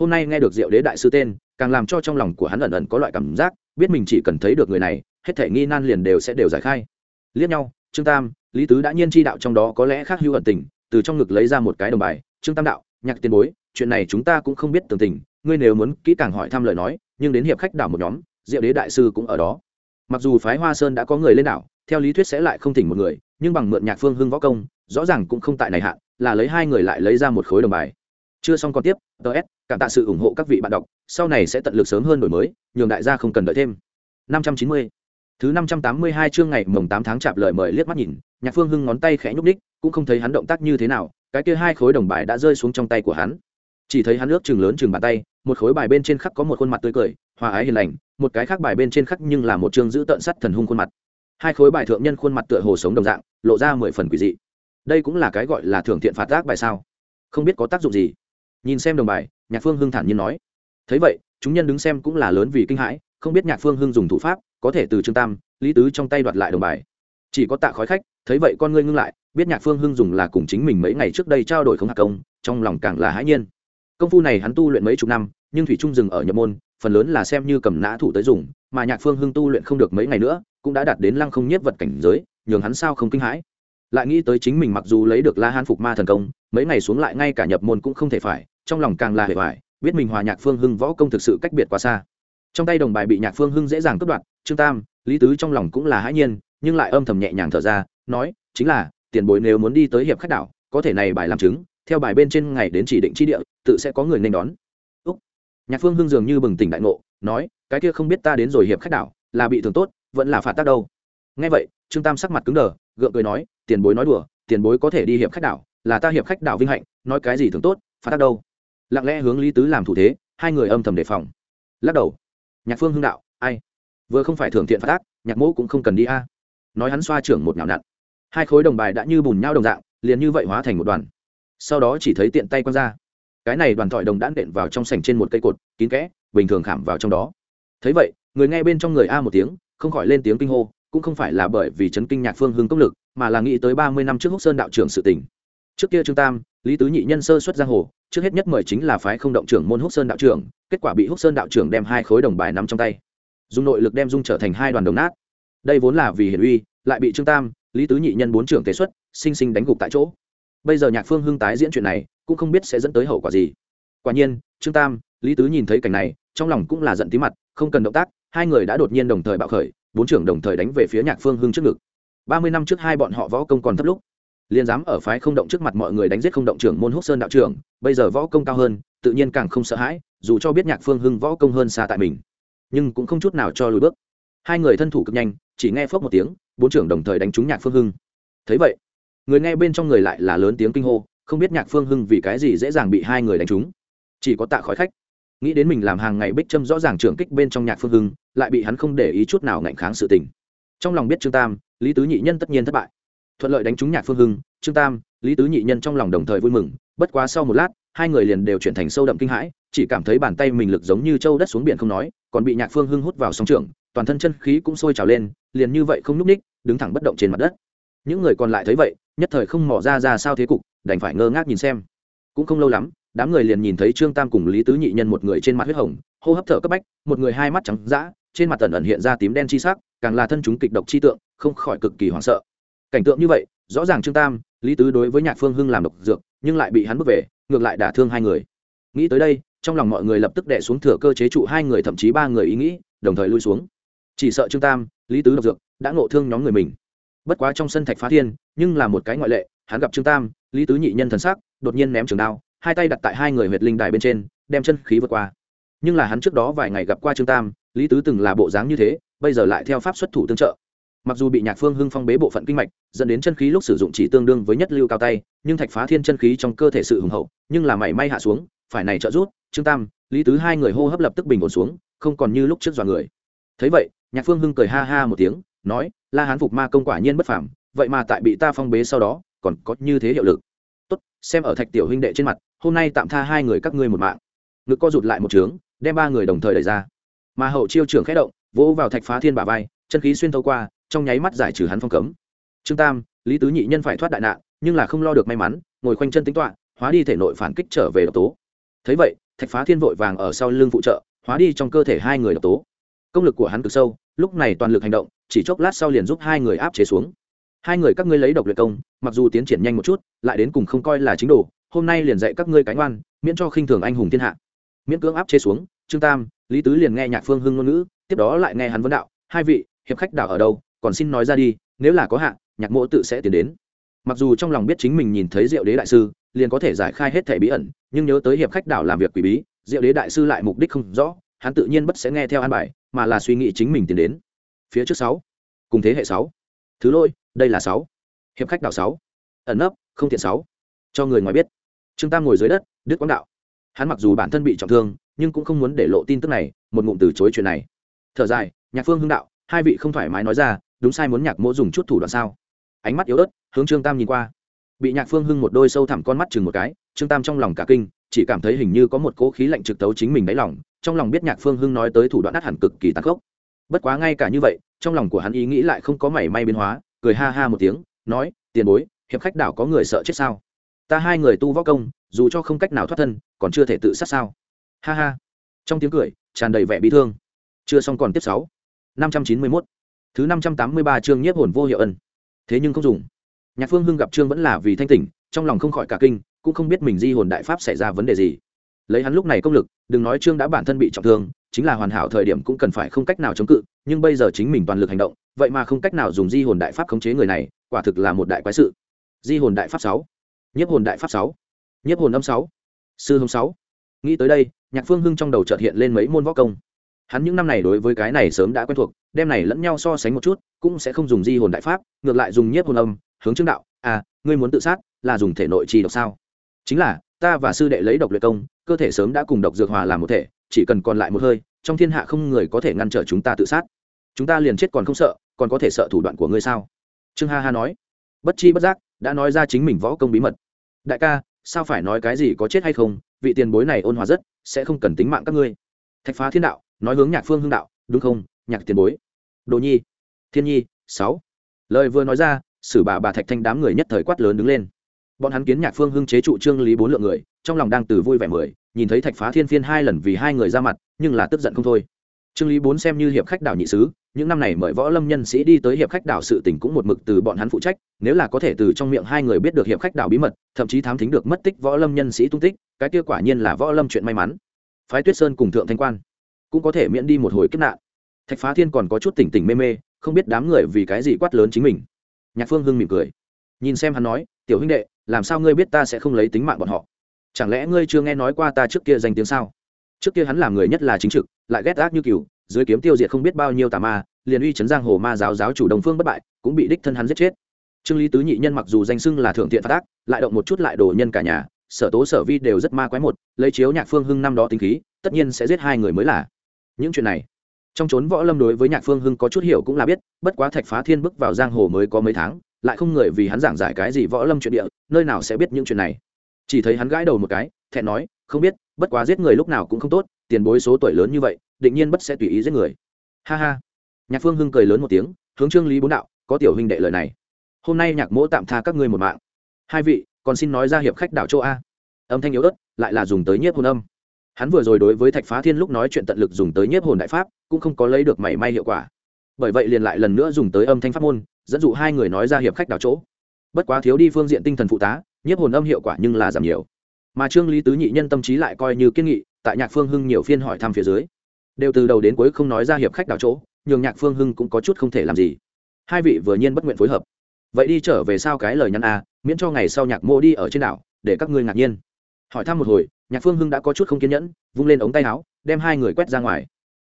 Hôm nay nghe được diệu đế đại sư tên, càng làm cho trong lòng của hắn ẩn ẩn có loại cảm giác, biết mình chỉ cần thấy được người này, hết thể nghi nan liền đều sẽ đều giải khai. Liếc nhau, trương tam, lý tứ đã nhiên chi đạo trong đó có lẽ khác hữu ẩn tình, từ trong ngực lấy ra một cái đồng bài, trương tam đạo, nhạc tiền bối, chuyện này chúng ta cũng không biết tường tình, ngươi nếu muốn kỹ càng hỏi thăm lời nói, nhưng đến hiệp khách đảo một nhóm, diệu đế đại sư cũng ở đó. Mặc dù phái hoa sơn đã có người lên đảo theo lý thuyết sẽ lại không thỉnh một người, nhưng bằng mượn nhạc phương hưng võ công, rõ ràng cũng không tại này hạn, là lấy hai người lại lấy ra một khối đồng bài. Chưa xong còn tiếp ts cảm tạ sự ủng hộ các vị bạn đọc, sau này sẽ tận lực sớm hơn đổi mới, nhường đại gia không cần đợi thêm. 590 thứ 582 chương ngày mồng 8 tháng chạp lời mời liếc mắt nhìn, nhạc phương hưng ngón tay khẽ nhúc đích cũng không thấy hắn động tác như thế nào, cái kia hai khối đồng bài đã rơi xuống trong tay của hắn. Chỉ thấy hắn ước chừng lớn chừng bàn tay, một khối bài bên trên khắc có một khuôn mặt tươi cười, hòa ái hiền lành, một cái khác bài bên trên khắc nhưng là một chương giữ tợn sắt thần hung khuôn mặt hai khối bài thượng nhân khuôn mặt tựa hồ sống đồng dạng, lộ ra mười phần quỷ dị. Đây cũng là cái gọi là thưởng thiện phạt tác bài sao? Không biết có tác dụng gì? Nhìn xem đồng bài, nhạc phương hưng thản nhiên nói. Thấy vậy, chúng nhân đứng xem cũng là lớn vì kinh hãi, không biết nhạc phương hưng dùng thủ pháp, có thể từ trương tam, lý tứ trong tay đoạt lại đồng bài. Chỉ có tạ khói khách, thấy vậy con ngươi ngưng lại, biết nhạc phương hưng dùng là cùng chính mình mấy ngày trước đây trao đổi không hạ công, trong lòng càng là hãi nhiên. Công phu này hắn tu luyện mấy chục năm, nhưng thủy trung dừng ở nhập môn, phần lớn là xem như cầm nã thủ tới dùng, mà nhạc phương hưng tu luyện không được mấy ngày nữa cũng đã đạt đến lăng không nhất vật cảnh giới, nhường hắn sao không kinh hãi. Lại nghĩ tới chính mình mặc dù lấy được la hán phục ma thần công, mấy ngày xuống lại ngay cả nhập môn cũng không thể phải, trong lòng càng là hệ hoài, biết mình hòa nhạc phương hưng võ công thực sự cách biệt quá xa. Trong tay đồng bài bị nhạc phương hưng dễ dàng cướp đoạt, trương tam, lý tứ trong lòng cũng là hãi nhiên, nhưng lại âm thầm nhẹ nhàng thở ra, nói, chính là, tiền bối nếu muốn đi tới hiệp khách đảo, có thể này bài làm chứng, theo bài bên trên ngày đến chỉ định chi địa, tự sẽ có người nên đón. Úc. nhạc phương hưng dường như bừng tỉnh đại ngộ, nói, cái kia không biết ta đến rồi hiệp khách đảo, là bị thường tốt vẫn là phạt tác đâu. Nghe vậy, trương tam sắc mặt cứng đờ, gượng cười nói, tiền bối nói đùa, tiền bối có thể đi hiệp khách đảo, là ta hiệp khách đảo vinh hạnh, nói cái gì thường tốt, phạt tác đâu. Lặng lẽ hướng lý tứ làm thủ thế, hai người âm thầm đề phòng. Lắc đầu, nhạc phương hưng đạo, ai? Vừa không phải thưởng thiện phạt tác nhạc mẫu cũng không cần đi a. Nói hắn xoa trưởng một nhào nặn hai khối đồng bài đã như bùn nhau đồng dạng, liền như vậy hóa thành một đoàn. Sau đó chỉ thấy tiện tay quăng ra. Cái này đoàn thỏi đồng đã nện vào trong sành trên một cây cột, kín kẽ, bình thường khảm vào trong đó. Thấy vậy, người nghe bên trong người a một tiếng không khỏi lên tiếng kinh hô, cũng không phải là bởi vì chấn kinh nhạc phương hưng công lực, mà là nghĩ tới ba mươi năm trước húc sơn đạo trưởng sự tỉnh trước kia trương tam, lý tứ nhị nhân sơ xuất giang hồ, trước hết nhất mời chính là phái không động trưởng môn húc sơn đạo trưởng, kết quả bị húc sơn đạo trưởng đem hai khối đồng bài nắm trong tay. Dùng nội lực đem dung trở thành hai đoàn đồng nát. Đây vốn là vì hiển uy, lại bị trương tam, lý tứ nhị nhân bốn trưởng tế xuất, sinh sinh đánh gục tại chỗ. Bây giờ nhạc phương hưng tái diễn chuyện này, cũng không biết sẽ dẫn tới hậu quả gì. Quả nhiên, trương tam, lý tứ nhìn thấy cảnh này, trong lòng cũng là giận tí mặt, không cần động tác hai người đã đột nhiên đồng thời bạo khởi, bốn trưởng đồng thời đánh về phía nhạc phương hưng trước ngực. Ba mươi năm trước hai bọn họ võ công còn thấp lúc, liền dám ở phái không động trước mặt mọi người đánh giết không động trưởng môn húc sơn đạo trưởng, bây giờ võ công cao hơn, tự nhiên càng không sợ hãi, dù cho biết nhạc phương hưng võ công hơn xa tại mình, nhưng cũng không chút nào cho lùi bước. Hai người thân thủ cực nhanh, chỉ nghe phớp một tiếng, bốn trưởng đồng thời đánh trúng nhạc phương hưng. Thấy vậy, người nghe bên trong người lại là lớn tiếng kinh hô, không biết nhạc phương hưng vì cái gì dễ dàng bị hai người đánh trúng. Chỉ có tạ khói khách nghĩ đến mình làm hàng ngày bích châm rõ ràng trưởng kích bên trong nhạc phương hưng, lại bị hắn không để ý chút nào ngạnh kháng sự tình. Trong lòng biết trương tam, lý tứ nhị nhân tất nhiên thất bại. Thuận lợi đánh trúng nhạc phương hưng, trương tam, lý tứ nhị nhân trong lòng đồng thời vui mừng, bất quá sau một lát, hai người liền đều chuyển thành sâu đậm kinh hãi, chỉ cảm thấy bàn tay mình lực giống như trâu đất xuống biển không nói, còn bị nhạc phương hưng hút vào sóng trường toàn thân chân khí cũng sôi trào lên, liền như vậy không nhúc ních, đứng thẳng bất động trên mặt đất. Những người còn lại thấy vậy, nhất thời không mỏ ra ra sao thế cục, đành phải ngơ ngác nhìn xem. Cũng không lâu lắm đám người liền nhìn thấy trương tam cùng lý tứ nhị nhân một người trên mặt huyết hồng, hô hấp thở cấp bách, một người hai mắt trắng d trên mặt tần ẩn hiện ra tím đen chi sắc, càng là thân chúng kịch độc chi tượng, không khỏi cực kỳ hoảng sợ. Cảnh tượng như vậy, rõ ràng trương tam, lý tứ đối với nhạc phương hưng làm độc dược, nhưng lại bị hắn bước về, ngược lại đả thương hai người. Nghĩ tới đây, trong lòng mọi người lập tức đẻ xuống thừa cơ chế trụ hai người thậm chí ba người ý nghĩ, đồng thời lui xuống. Chỉ sợ trương tam, lý tứ độc dược, đã ngộ thương nhóm người mình. Bất quá trong sân thạch phá thiên, nhưng là một cái ngoại lệ, hắn gặp trương tam, lý tứ nhị nhân thần sắc, đột nhiên ném trường đao hai tay đặt tại hai người huyệt linh đài bên trên, đem chân khí vượt qua. Nhưng là hắn trước đó vài ngày gặp qua trương tam, lý tứ từng là bộ dáng như thế, bây giờ lại theo pháp xuất thủ tương trợ. Mặc dù bị nhạc phương hưng phong bế bộ phận kinh mạch, dẫn đến chân khí lúc sử dụng chỉ tương đương với nhất lưu cao tay, nhưng thạch phá thiên chân khí trong cơ thể sự hùng hậu, nhưng là mảy may hạ xuống, phải này trợ rút trương tam, lý tứ hai người hô hấp lập tức bình ổn xuống, không còn như lúc trước dọa người. Thấy vậy, nhạc phương hưng cười ha ha một tiếng, nói, la hán phục ma công quả nhiên bất phảm vậy mà tại bị ta phong bế sau đó, còn có như thế hiệu lực xem ở thạch tiểu huynh đệ trên mặt, hôm nay tạm tha hai người các ngươi một mạng. Ngực co rụt lại một trướng, đem ba người đồng thời đẩy ra. Mà hậu chiêu trưởng khẽ động, vỗ vào thạch phá thiên bà vai, chân khí xuyên thấu qua, trong nháy mắt giải trừ hắn phong cấm. Trương tam, lý tứ nhị nhân phải thoát đại nạn, nhưng là không lo được may mắn, ngồi khoanh chân tính toạ hóa đi thể nội phản kích trở về độc tố. Thấy vậy, thạch phá thiên vội vàng ở sau lưng phụ trợ, hóa đi trong cơ thể hai người độc tố. Công lực của hắn cực sâu, lúc này toàn lực hành động, chỉ chốc lát sau liền giúp hai người áp chế xuống hai người các ngươi lấy độc luyện công, mặc dù tiến triển nhanh một chút, lại đến cùng không coi là chính đồ, hôm nay liền dạy các ngươi cánh oan miễn cho khinh thường anh hùng thiên hạ. Miễn cưỡng áp chế xuống, trương tam, lý tứ liền nghe nhạc phương hưng ngôn ngữ, tiếp đó lại nghe hắn vấn đạo, hai vị, hiệp khách đảo ở đâu? Còn xin nói ra đi, nếu là có hạn nhạc mộ tự sẽ tiến đến. Mặc dù trong lòng biết chính mình nhìn thấy diệu đế đại sư, liền có thể giải khai hết thẻ bí ẩn, nhưng nhớ tới hiệp khách đảo làm việc quỷ bí, diệu đế đại sư lại mục đích không rõ, hắn tự nhiên bất sẽ nghe theo an bài, mà là suy nghĩ chính mình tiến đến. Phía trước sáu, cùng thế hệ sáu. Thứ lôi đây là sáu. Hiệp khách đảo sáu. Ẩn nấp, không thiện sáu. Cho người ngoài biết. Trương tam ngồi dưới đất, đứt quãng đạo. Hắn mặc dù bản thân bị trọng thương, nhưng cũng không muốn để lộ tin tức này, một ngụm từ chối chuyện này. Thở dài, nhạc phương hưng đạo, hai vị không thoải mái nói ra, đúng sai muốn nhạc mỗ dùng chút thủ đoạn sao? Ánh mắt yếu ớt, hướng trương tam nhìn qua. Bị nhạc phương hưng một đôi sâu thẳm con mắt chừng một cái, trương tam trong lòng cả kinh, chỉ cảm thấy hình như có một cỗ khí lạnh trực tấu chính mình đáy lòng, trong lòng biết nhạc phương hưng nói tới thủ đoạn át hẳn cực kỳ tàn khốc. Bất quá ngay cả như vậy, trong lòng của hắn ý nghĩ lại không có mảy may biến hóa cười ha ha một tiếng, nói, tiền bối, hiệp khách đảo có người sợ chết sao? Ta hai người tu võ công, dù cho không cách nào thoát thân, còn chưa thể tự sát sao? Ha ha. Trong tiếng cười, tràn đầy vẻ bị thương. Chưa xong còn tiếp sáu. Năm trăm chín mươi mốt. Thứ năm trăm tám mươi ba chương nhiếp hồn vô hiệu ân. Thế nhưng không dùng. Nhạc phương hưng gặp trương vẫn là vì thanh tỉnh, trong lòng không khỏi cả kinh, cũng không biết mình di hồn đại pháp xảy ra vấn đề gì. Lấy hắn lúc này công lực, đừng nói trương đã bản thân bị trọng thương chính là hoàn hảo thời điểm cũng cần phải không cách nào chống cự, nhưng bây giờ chính mình toàn lực hành động, vậy mà không cách nào dùng di hồn đại pháp khống chế người này, quả thực là một đại quái sự. Di hồn đại pháp sáu, nhiếp hồn đại pháp sáu, nhiếp hồn âm sáu, sư hồng sáu. Nghĩ tới đây, nhạc phương hưng trong đầu chợt hiện lên mấy môn võ công. Hắn những năm này đối với cái này sớm đã quen thuộc, đem này lẫn nhau so sánh một chút, cũng sẽ không dùng di hồn đại pháp, ngược lại dùng nhiếp hồn âm, hướng chứng đạo. À ngươi muốn tự sát, là dùng thể nội trì độc sao? Chính là, ta và sư đệ lấy độc luyện công, cơ thể sớm đã cùng độc dược hòa làm một thể chỉ cần còn lại một hơi, trong thiên hạ không người có thể ngăn trở chúng ta tự sát. Chúng ta liền chết còn không sợ, còn có thể sợ thủ đoạn của ngươi sao? Trương ha ha nói. Bất chi bất giác, đã nói ra chính mình võ công bí mật. Đại ca, sao phải nói cái gì có chết hay không? Vị tiền bối này ôn hòa rất, sẽ không cần tính mạng các ngươi. Thạch phá thiên đạo, nói hướng nhạc phương hưng đạo, đúng không, nhạc tiền bối? Đồ nhi. Thiên nhi, sáu. Lời vừa nói ra, sử bà bà thạch thanh đám người nhất thời quát lớn đứng lên. Bọn hắn kiến nhạc phương hưng chế trụ trương lý bốn lượng người, trong lòng đang từ vui vẻ mười nhìn thấy thạch phá thiên phiên hai lần vì hai người ra mặt, nhưng là tức giận không thôi. Trương lý bốn xem như hiệp khách đảo nhị sứ, những năm này mời võ lâm nhân sĩ đi tới hiệp khách đảo sự tình cũng một mực từ bọn hắn phụ trách, nếu là có thể từ trong miệng hai người biết được hiệp khách đảo bí mật, thậm chí thám thính được mất tích võ lâm nhân sĩ tung tích, cái kia quả nhiên là võ lâm chuyện may mắn. Phái tuyết sơn cùng thượng thanh quan cũng có thể miễn đi một hồi kiếp nạn. Thạch phá thiên còn có chút tỉnh tỉnh mê mê, không biết đám người vì cái gì quát lớn chính mình. Nhạc phương hưng mỉm cười, nhìn xem hắn nói, tiểu huynh đệ, làm sao ngươi biết ta sẽ không lấy tính mạng bọn họ? Chẳng lẽ ngươi chưa nghe nói qua ta trước kia danh tiếng sao? Trước kia hắn làm người nhất là chính trực, lại ghét ác như cừu, dưới kiếm tiêu diệt không biết bao nhiêu tà ma, liền uy chấn giang hồ ma giáo giáo chủ đồng phương bất bại, cũng bị đích thân hắn giết chết. Trương lý tứ nhị nhân mặc dù danh xưng là thượng thiện phát ác, lại động một chút lại đồ nhân cả nhà, sở tố sở vi đều rất ma quái một, lấy chiếu nhạc phương hưng năm đó tính khí, tất nhiên sẽ giết hai người mới là. Những chuyện này, trong chốn võ lâm đối với nhạc phương hưng có chút hiểu cũng là biết, bất quá thạch phá thiên bước vào giang hồ mới có mấy tháng, lại không người vì hắn giảng giải cái gì võ lâm chuyện địa, nơi nào sẽ biết những chuyện này chỉ thấy hắn gãi đầu một cái, thẹn nói, không biết, bất quá giết người lúc nào cũng không tốt, tiền bối số tuổi lớn như vậy, định nhiên bất sẽ tùy ý giết người. Ha ha. Nhạc phương hưng cười lớn một tiếng, hướng trương lý bốn đạo, có tiểu huynh đệ lời này. Hôm nay nhạc mỗ tạm tha các ngươi một mạng. Hai vị, còn xin nói ra hiệp khách đảo châu a. Âm thanh yếu ớt, lại là dùng tới nhiếp hồn âm. Hắn vừa rồi đối với thạch phá thiên lúc nói chuyện tận lực dùng tới nhiếp hồn đại pháp, cũng không có lấy được mảy may hiệu quả. Bởi vậy liền lại lần nữa dùng tới âm thanh pháp môn, dẫn dụ hai người nói ra hiệp khách đảo chỗ. Bất quá thiếu đi phương diện tinh thần phụ tá nhiếp hồn âm hiệu quả nhưng là giảm nhiều. Mà trương lý tứ nhị nhân tâm trí lại coi như kiên nghị, tại nhạc phương hưng nhiều phiên hỏi thăm phía dưới, đều từ đầu đến cuối không nói ra hiệp khách đảo chỗ, nhường nhạc phương hưng cũng có chút không thể làm gì. Hai vị vừa nhiên bất nguyện phối hợp. Vậy đi trở về sao cái lời nhắn a miễn cho ngày sau nhạc mô đi ở trên đảo, để các ngươi ngạc nhiên. Hỏi thăm một hồi, nhạc phương hưng đã có chút không kiên nhẫn, vung lên ống tay áo, đem hai người quét ra ngoài.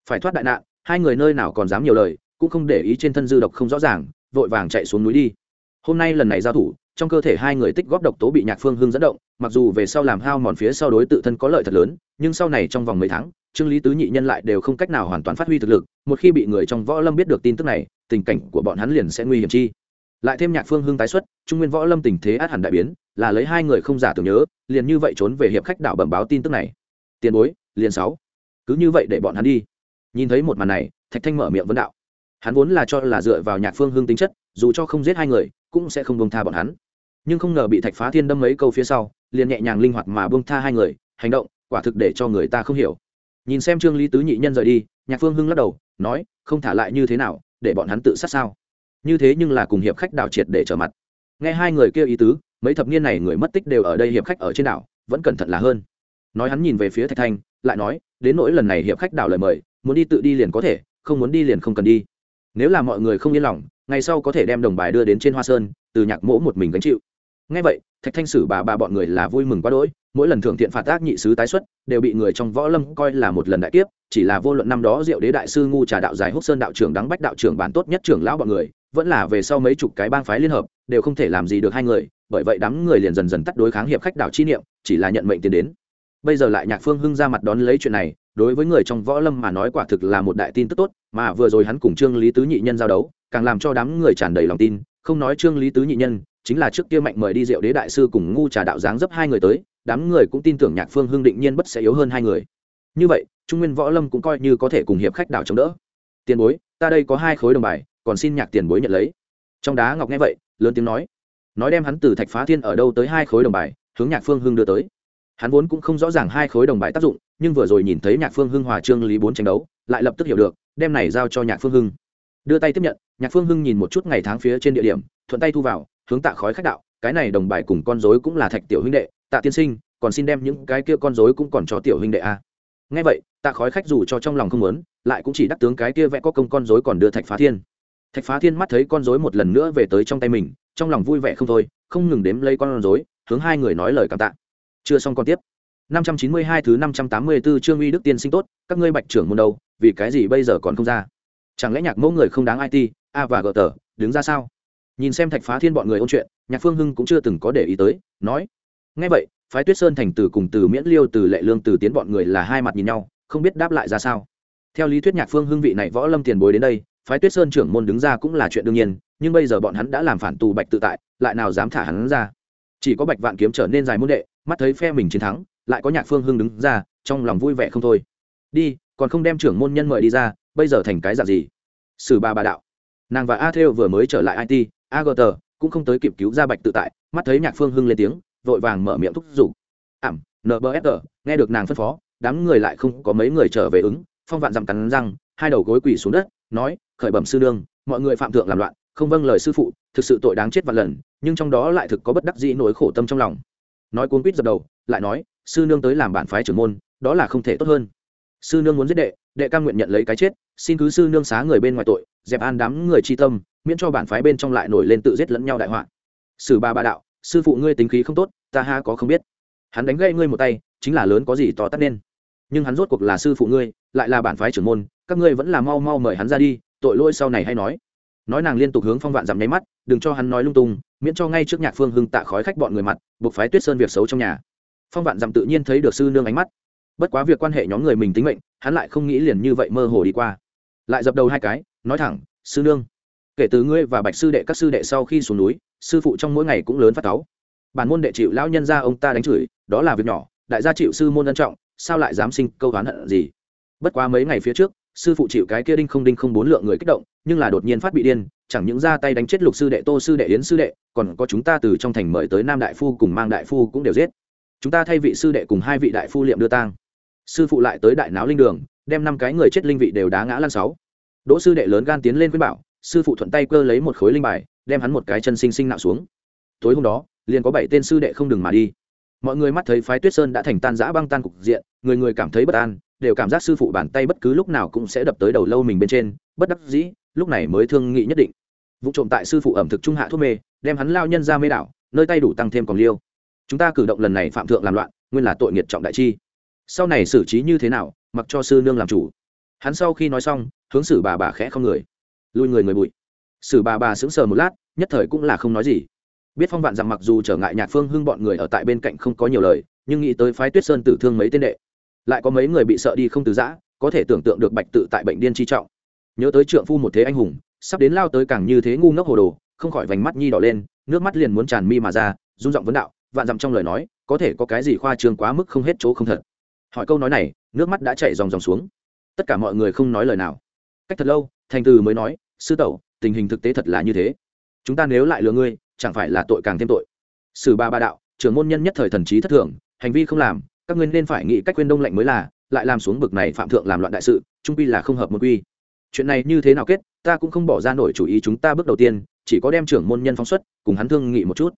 Phải thoát đại nạn, hai người nơi nào còn dám nhiều lời, cũng không để ý trên thân dư độc không rõ ràng, vội vàng chạy xuống núi đi. Hôm nay lần này giao thủ trong cơ thể hai người tích góp độc tố bị nhạc phương hưng dẫn động, mặc dù về sau làm hao mòn phía sau đối tự thân có lợi thật lớn, nhưng sau này trong vòng mấy tháng, trương lý tứ nhị nhân lại đều không cách nào hoàn toàn phát huy thực lực, một khi bị người trong võ lâm biết được tin tức này, tình cảnh của bọn hắn liền sẽ nguy hiểm chi. Lại thêm nhạc phương hưng tái xuất, trung nguyên võ lâm tình thế át hẳn đại biến, là lấy hai người không giả tưởng nhớ, liền như vậy trốn về hiệp khách đảo bẩm báo tin tức này. Tiền bối, liền sáu. Cứ như vậy để bọn hắn đi. Nhìn thấy một màn này, thạch thanh mở miệng vấn đạo hắn vốn là cho là dựa vào nhạc phương hương tính chất, dù cho không giết hai người, cũng sẽ không bông tha bọn hắn. Nhưng không ngờ bị thạch phá thiên đâm mấy câu phía sau, liền nhẹ nhàng linh hoạt mà bông tha hai người, hành động, quả thực để cho người ta không hiểu. Nhìn xem trương lý tứ nhị nhân rời đi, nhạc phương hưng lắc đầu, nói, không thả lại như thế nào, để bọn hắn tự sát sao? Như thế nhưng là cùng hiệp khách đảo triệt để trở mặt. Nghe hai người kia ý tứ, mấy thập niên này người mất tích đều ở đây hiệp khách ở trên đảo, vẫn cẩn thận là hơn. Nói hắn nhìn về phía thạch thanh, lại nói, đến nỗi lần này hiệp khách đảo lời mời, muốn đi tự đi liền có thể, không muốn đi liền không cần đi nếu là mọi người không yên lòng, ngày sau có thể đem đồng bài đưa đến trên hoa sơn, từ nhạc mỗ một mình gánh chịu. Ngay vậy, thạch thanh sử bà bà bọn người là vui mừng quá đỗi, mỗi lần thưởng thiện phạt tác nhị sứ tái xuất, đều bị người trong võ lâm coi là một lần đại kiếp, chỉ là vô luận năm đó diệu đế đại sư ngu trà đạo dài húc sơn đạo trưởng đắng bách đạo trưởng bán tốt nhất trưởng lão bọn người, vẫn là về sau mấy chục cái bang phái liên hợp, đều không thể làm gì được hai người, bởi vậy đám người liền dần dần tắt đối kháng hiệp khách đạo chi niệm, chỉ là nhận mệnh tiến đến. Bây giờ lại nhạc phương hưng ra mặt đón lấy chuyện này đối với người trong võ lâm mà nói quả thực là một đại tin tức tốt, mà vừa rồi hắn cùng trương lý tứ nhị nhân giao đấu, càng làm cho đám người tràn đầy lòng tin. Không nói trương lý tứ nhị nhân, chính là trước kia mạnh mời đi rượu đế đại sư cùng ngu trà đạo dáng dấp hai người tới, đám người cũng tin tưởng nhạc phương hưng định nhiên bất sẽ yếu hơn hai người. Như vậy, trung nguyên võ lâm cũng coi như có thể cùng hiệp khách đạo chống đỡ. Tiền bối, ta đây có hai khối đồng bài, còn xin nhạc tiền bối nhận lấy. Trong đá ngọc nghe vậy, lớn tiếng nói. Nói đem hắn từ thạch phá thiên ở đâu tới hai khối đồng bài, hướng nhạc phương hưng đưa tới hắn vốn cũng không rõ ràng hai khối đồng bài tác dụng, nhưng vừa rồi nhìn thấy nhạc phương hưng hòa trương lý bốn tranh đấu, lại lập tức hiểu được, đem này giao cho nhạc phương hưng. Đưa tay tiếp nhận, nhạc phương hưng nhìn một chút ngày tháng phía trên địa điểm, thuận tay thu vào, hướng tạ khói khách đạo, cái này đồng bài cùng con dối cũng là thạch tiểu huynh đệ, tạ tiên sinh, còn xin đem những cái kia con dối cũng còn cho tiểu huynh đệ a. Ngay vậy, tạ khói khách dù cho trong lòng không muốn, lại cũng chỉ đắc tướng cái kia vẽ có công con dối còn đưa thạch phá thiên. Thạch phá thiên mắt thấy con dối một lần nữa về tới trong tay mình, trong lòng vui vẻ không thôi, không ngừng đếm lấy con dối hướng hai người nói lời cảm tạ chưa xong con tiếp. 592 thứ 584 chương uy đức tiên sinh tốt, các ngươi bạch trưởng môn đâu, vì cái gì bây giờ còn không ra? Chẳng lẽ nhạc mẫu người không đáng it a và gờ tờ đứng ra sao? Nhìn xem thạch phá thiên bọn người ôn chuyện, nhạc phương hưng cũng chưa từng có để ý tới, nói ngay vậy, phái tuyết sơn thành từ cùng từ miễn liêu, từ lệ lương, từ tiến bọn người là hai mặt nhìn nhau, không biết đáp lại ra sao. Theo lý thuyết nhạc phương hưng vị này võ lâm tiền bối đến đây, phái tuyết sơn trưởng môn đứng ra cũng là chuyện đương nhiên, nhưng bây giờ bọn hắn đã làm phản tù bạch tự tại, lại nào dám thả hắn ra? Chỉ có bạch vạn kiếm trở nên dài môn đệ mắt thấy phe mình chiến thắng, lại có nhạc phương hưng đứng ra, trong lòng vui vẻ không thôi. Đi, còn không đem trưởng môn nhân mời đi ra, bây giờ thành cái dạng gì? Sử ba bà đạo. Nàng và a theo vừa mới trở lại it agot cũng không tới kịp cứu ra bạch tự tại, mắt thấy nhạc phương hưng lên tiếng, vội vàng mở miệng thúc giục. Ảm nbsg nghe được nàng phân phó, đám người lại không có mấy người trở về ứng, phong vạn dằm cắn răng, hai đầu gối quỳ xuống đất, nói, khởi bẩm sư nương, mọi người phạm thượng làm loạn, không vâng lời sư phụ, thực sự tội đáng chết vạn lần, nhưng trong đó lại thực có bất đắc dĩ nỗi khổ tâm trong lòng nói cuốn quýt dập đầu, lại nói, sư nương tới làm bản phái trưởng môn, đó là không thể tốt hơn. Sư nương muốn giết đệ đệ cam nguyện nhận lấy cái chết, xin cứ sư nương xá người bên ngoài tội, dẹp an đám người chi tâm, miễn cho bản phái bên trong lại nổi lên tự giết lẫn nhau đại họa. Sử ba ba đạo, sư phụ ngươi tính khí không tốt, ta ha có không biết. Hắn đánh gây ngươi một tay, chính là lớn có gì to tắt nên. Nhưng hắn rốt cuộc là sư phụ ngươi, lại là bản phái trưởng môn, các ngươi vẫn là mau mau mời hắn ra đi, tội lỗi sau này hay nói. Nói nàng liên tục hướng phong vạn dặm nháy mắt, đừng cho hắn nói lung tung miễn cho ngay trước nhạc phương hưng tạ khói khách bọn người mặt, buộc phái tuyết sơn việc xấu trong nhà. Phong vạn dằm tự nhiên thấy được sư nương ánh mắt. Bất quá việc quan hệ nhóm người mình tính mệnh, hắn lại không nghĩ liền như vậy mơ hồ đi qua. Lại dập đầu hai cái, nói thẳng, sư nương, kể từ ngươi và bạch sư đệ các sư đệ sau khi xuống núi, sư phụ trong mỗi ngày cũng lớn phát cáu. Bản môn đệ chịu lão nhân ra ông ta đánh chửi, đó là việc nhỏ, đại gia chịu sư môn ân trọng, sao lại dám sinh câu oán hận gì? Bất quá mấy ngày phía trước sư phụ chịu cái kia đinh không đinh không bốn lượng người kích động, nhưng là đột nhiên phát bị điên, chẳng những ra tay đánh chết lục sư đệ, tô sư đệ, yến sư đệ, còn có chúng ta từ trong thành mời tới nam đại phu cùng mang đại phu cũng đều giết. Chúng ta thay vị sư đệ cùng hai vị đại phu liệm đưa tang. Sư phụ lại tới đại náo linh đường, đem năm cái người chết linh vị đều đá ngã lan sáu. Đỗ sư đệ lớn gan tiến lên khuyên bảo, sư phụ thuận tay cơ lấy một khối linh bài, đem hắn một cái chân sinh sinh nạo xuống. Tối hôm đó, liền có bảy tên sư đệ không đừng mà đi. Mọi người mắt thấy phái tuyết sơn đã thành tan giã băng tan cục diện, người người cảm thấy bất an đều cảm giác sư phụ bàn tay bất cứ lúc nào cũng sẽ đập tới đầu lâu mình bên trên, bất đắc dĩ, lúc này mới thương nghị nhất định. Vụ trộm tại sư phụ ẩm thực trung hạ thuốc mê, đem hắn lao nhân ra mê đảo, nơi tay đủ tăng thêm còn liêu. Chúng ta cử động lần này phạm thượng làm loạn, nguyên là tội nghiệt trọng đại chi. Sau này xử trí như thế nào, mặc cho sư nương làm chủ. Hắn sau khi nói xong, hướng xử bà bà khẽ không người. Lui người người bụi. Xử bà bà sững sờ một lát, nhất thời cũng là không nói gì. Biết phong vạn rằng mặc dù trở ngại nhạc phương hưng bọn người ở tại bên cạnh không có nhiều lời, nhưng nghĩ tới phái tuyết sơn tử thương mấy tên đệ lại có mấy người bị sợ đi không từ giã, có thể tưởng tượng được bạch tự tại bệnh điên chi trọng. Nhớ tới trượng phu một thế anh hùng, sắp đến lao tới càng như thế ngu ngốc hồ đồ, không khỏi vành mắt nhi đỏ lên, nước mắt liền muốn tràn mi mà ra rung giọng vấn đạo, vạn dặm trong lời nói, có thể có cái gì khoa trương quá mức không hết chỗ không thật. Hỏi câu nói này, nước mắt đã chảy dòng dòng xuống. Tất cả mọi người không nói lời nào. Cách thật lâu, thành từ mới nói, sư tẩu, tình hình thực tế thật là như thế. Chúng ta nếu lại lừa ngươi, chẳng phải là tội càng thêm tội. Sử ba ba đạo, trưởng môn nhân nhất thời thần trí thất thường, hành vi không làm các ngươi nên phải nghĩ cách quên đông lạnh mới là, lại làm xuống bực này phạm thượng làm loạn đại sự trung quy là không hợp một quy. Chuyện này như thế nào kết, ta cũng không bỏ ra nổi chủ ý chúng ta bước đầu tiên, chỉ có đem trưởng môn nhân phóng xuất, cùng hắn thương nghị một chút.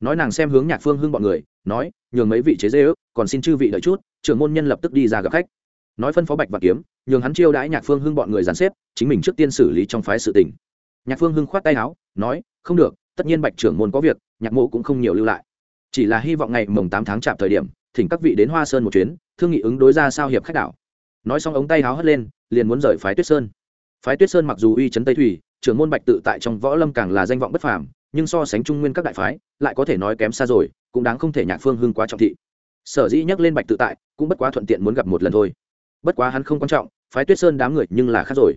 Nói nàng xem hướng nhạc phương hưng bọn người, nói, nhường mấy vị chế dê ước, còn xin chư vị đợi chút, trưởng môn nhân lập tức đi ra gặp khách. Nói phân phó bạch và kiếm, nhường hắn chiêu đãi nhạc phương hưng bọn người dàn xếp, chính mình trước tiên xử lý trong phái sự tình. Nhạc phương hưng khoát tay áo, nói, không được, tất nhiên bạch trưởng môn có việc, nhạc mộ cũng không nhiều lưu lại. Chỉ là hy vọng ngày mồng tám tháng chạp thời điểm thỉnh các vị đến hoa sơn một chuyến, thương nghị ứng đối ra sao hiệp khách đảo. Nói xong ống tay áo hất lên, liền muốn rời phái tuyết sơn. Phái tuyết sơn mặc dù uy chấn tây thủy, trưởng môn bạch tự tại trong võ lâm càng là danh vọng bất phàm, nhưng so sánh trung nguyên các đại phái, lại có thể nói kém xa rồi, cũng đáng không thể nhạc phương hưng quá trọng thị. Sở dĩ nhắc lên bạch tự tại, cũng bất quá thuận tiện muốn gặp một lần thôi. Bất quá hắn không quan trọng, phái tuyết sơn đám người nhưng là khác rồi.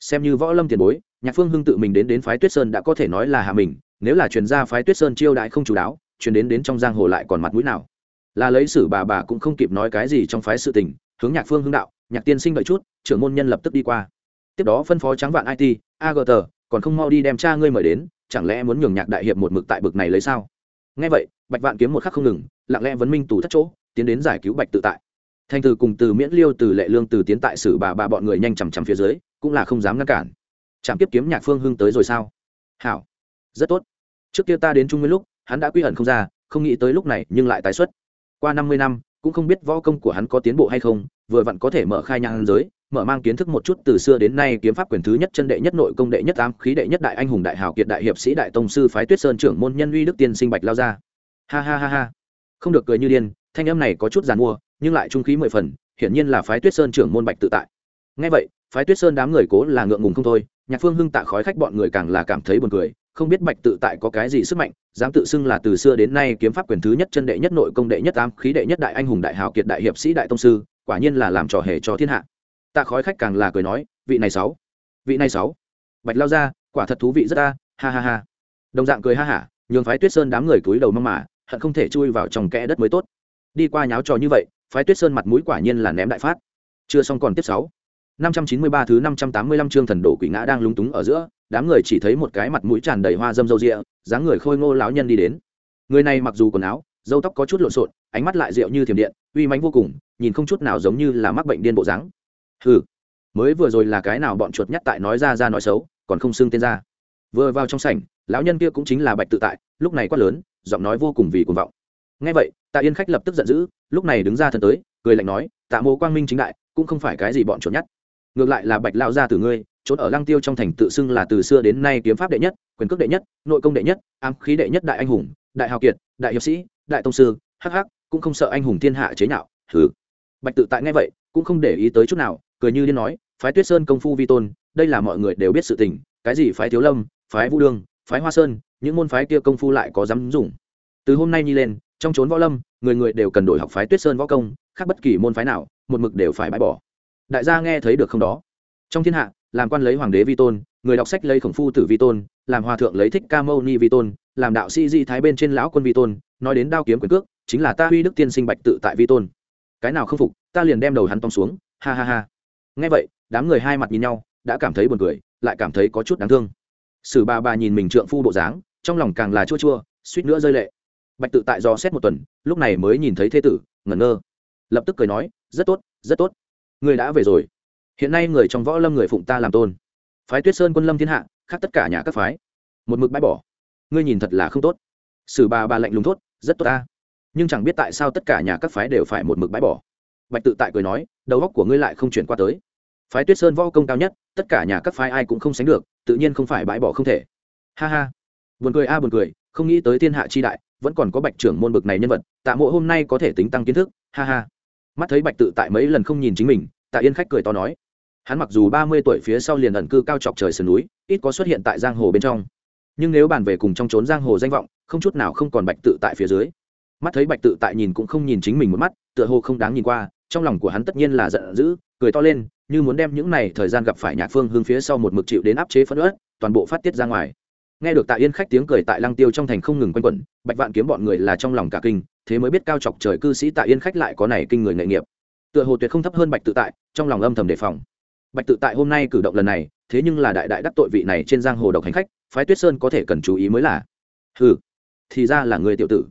Xem như võ lâm tiền bối, nhạc phương hưng tự mình đến đến phái tuyết sơn đã có thể nói là hạ mình, nếu là truyền ra phái tuyết sơn chiêu đại không chú đáo, truyền đến đến trong giang hồ lại còn mặt mũi nào là lấy sử bà bà cũng không kịp nói cái gì trong phái sự tình, hướng nhạc phương hướng đạo, nhạc tiên sinh đợi chút, trưởng môn nhân lập tức đi qua. Tiếp đó phân phó trắng vạn it agt còn không mau đi đem cha ngươi mời đến, chẳng lẽ muốn nhường nhạc đại hiệp một mực tại bực này lấy sao? Nghe vậy, bạch vạn kiếm một khắc không ngừng, lặng lẽ vấn minh tù thất chỗ, tiến đến giải cứu bạch tự tại. Thành từ cùng từ miễn liêu, từ lệ lương, từ tiến tại sử bà bà bọn người nhanh chằm chằm phía dưới, cũng là không dám ngăn cản. Chạm tiếp kiếm nhạc phương hưng tới rồi sao? Hảo. Rất tốt. Trước kia ta đến trung nguyên lúc, hắn đã quy ẩn không ra, không nghĩ tới lúc này nhưng lại tái xuất qua năm mươi năm, cũng không biết võ công của hắn có tiến bộ hay không, vừa vặn có thể mở khai nhang giới, mở mang kiến thức một chút từ xưa đến nay kiếm pháp quyền thứ nhất chân đệ nhất nội công đệ nhất ám khí đệ nhất đại anh hùng đại hào kiệt đại hiệp sĩ đại tông sư phái tuyết sơn trưởng môn nhân uy đức tiên sinh bạch lao ra. Ha ha ha ha. Không được cười như điên, thanh âm này có chút giàn mua, nhưng lại trung khí mười phần, hiển nhiên là phái tuyết sơn trưởng môn bạch tự tại. Ngay vậy, phái tuyết sơn đám người cố là ngượng ngùng không thôi, nhạc phương hưng tạ khói khách bọn người càng là cảm thấy buồn cười, không biết bạch tự tại có cái gì sức mạnh dám tự xưng là từ xưa đến nay kiếm pháp quyền thứ nhất chân đệ nhất nội công đệ nhất tam khí đệ nhất đại anh hùng đại hào kiệt đại hiệp sĩ đại tông sư, quả nhiên là làm trò hề cho thiên hạ. Tạ khói khách càng là cười nói, vị này sáu, vị này sáu. Bạch lao ra quả thật thú vị rất ta, ha ha ha. Đồng dạng cười ha hả, nhường phái tuyết sơn đám người cúi đầu mâm mà, hận không thể chui vào trong kẽ đất mới tốt. Đi qua nháo trò như vậy, phái tuyết sơn mặt mũi quả nhiên là ném đại phát. Chưa xong còn tiếp sáu. Năm trăm chín mươi ba thứ năm trăm tám mươi lăm chương thần đổ quỷ ngã đang lúng túng ở giữa đám người chỉ thấy một cái mặt mũi tràn đầy hoa dâm râu rịa, dáng người khôi ngô lão nhân đi đến. Người này mặc dù quần áo dâu tóc có chút lộn xộn, ánh mắt lại rượu như thiểm điện, uy mánh vô cùng, nhìn không chút nào giống như là mắc bệnh điên bộ dáng. Hừ, mới vừa rồi là cái nào bọn chuột nhắt tại nói ra ra nói xấu, còn không xưng tên ra. Vừa vào trong sảnh, lão nhân kia cũng chính là bạch tự tại, lúc này quát lớn, giọng nói vô cùng vì cuồng vọng. Ngay vậy, tạ yên khách lập tức giận dữ, lúc này đứng ra thân tới, cười lạnh nói, tạ mô quang minh chính đại, cũng không phải cái gì bọn chuột nhắt. Ngược lại là bạch lao ra từ ngươi trốn ở lăng tiêu trong thành tự xưng là từ xưa đến nay kiếm pháp đệ nhất, quyền cước đệ nhất, nội công đệ nhất, ám khí đệ nhất đại anh hùng, đại hào kiệt, đại hiệp sĩ, đại tông sư, hắc hắc, cũng không sợ anh hùng thiên hạ chế nhạo thứ bạch tự tại nghe vậy, cũng không để ý tới chút nào, cười như điên nói, phái tuyết sơn công phu vi tôn, đây là mọi người đều biết sự tình, cái gì phái thiếu lâm, phái vũ đương phái hoa sơn, những môn phái kia công phu lại có dám dùng. Từ hôm nay nhi lên, trong trốn võ lâm, người người đều cần đổi học phái tuyết sơn võ công, khác bất kỳ môn phái nào, một mực đều phải bãi bỏ. Đại gia nghe thấy được không đó. Trong thiên hạ làm quan lấy hoàng đế vi tôn, người đọc sách lấy khổng phu tử vi tôn, làm hòa thượng lấy thích ca mâu ni vi tôn, làm đạo sĩ di thái bên trên lão quân vi tôn, nói đến đao kiếm quyền cước, chính là ta huy đức tiên sinh bạch tự tại vi tôn. Cái nào không phục, ta liền đem đầu hắn tông xuống, ha ha ha. Nghe vậy, đám người hai mặt nhìn nhau, đã cảm thấy buồn cười, lại cảm thấy có chút đáng thương. Sử bà bà nhìn mình trượng phu bộ dáng, trong lòng càng là chua chua, suýt nữa rơi lệ. Bạch tự tại do xét một tuần, lúc này mới nhìn thấy thế tử, ngẩn ngơ. Lập tức cười nói, rất tốt rất tốt. Người đã về rồi hiện nay người trong võ lâm người phụng ta làm tôn. Phái tuyết sơn quân lâm thiên hạ, khác tất cả nhà các phái. Một mực bãi bỏ. Ngươi nhìn thật là không tốt. Sử bà bà lạnh lùng thốt, rất tốt ta. Nhưng chẳng biết tại sao tất cả nhà các phái đều phải một mực bãi bỏ. Bạch tự tại cười nói, đầu góc của ngươi lại không chuyển qua tới. Phái tuyết sơn võ công cao nhất, tất cả nhà các phái ai cũng không sánh được, tự nhiên không phải bãi bỏ không thể. Ha ha. Buồn cười a, buồn cười, không nghĩ tới thiên hạ chi đại, vẫn còn có bạch trưởng môn bực này nhân vật, tạ mộ hôm nay có thể tính tăng kiến thức, ha ha. Mắt thấy bạch tự tại mấy lần không nhìn chính mình, tạ yên khách cười to nói hắn mặc dù ba mươi tuổi phía sau liền ẩn cư cao chọc trời sườn núi, ít có xuất hiện tại giang hồ bên trong. Nhưng nếu bàn về cùng trong trốn giang hồ danh vọng, không chút nào không còn bạch tự tại phía dưới. Mắt thấy bạch tự tại nhìn cũng không nhìn chính mình một mắt, tựa hồ không đáng nhìn qua, trong lòng của hắn tất nhiên là giận dữ, cười to lên, như muốn đem những này thời gian gặp phải nhạc phương hương phía sau một mực chịu đến áp chế phẫn ớt toàn bộ phát tiết ra ngoài. Nghe được tạ yên khách tiếng cười tại lăng tiêu trong thành không ngừng quanh quẩn, bạch vạn kiếm bọn người là trong lòng cả kinh, thế mới biết cao chọc trời cư sĩ tạ yên khách lại có này kinh người nghề nghiệp. Tựa hồ tuyệt không thấp hơn bạch tự tại, trong lòng âm thầm đề phòng bạch tự tại hôm nay cử động lần này, thế nhưng là đại đại đắc tội vị này trên giang hồ độc hành khách, phái tuyết sơn có thể cần chú ý mới là. Ừ thì ra là người tiểu tử.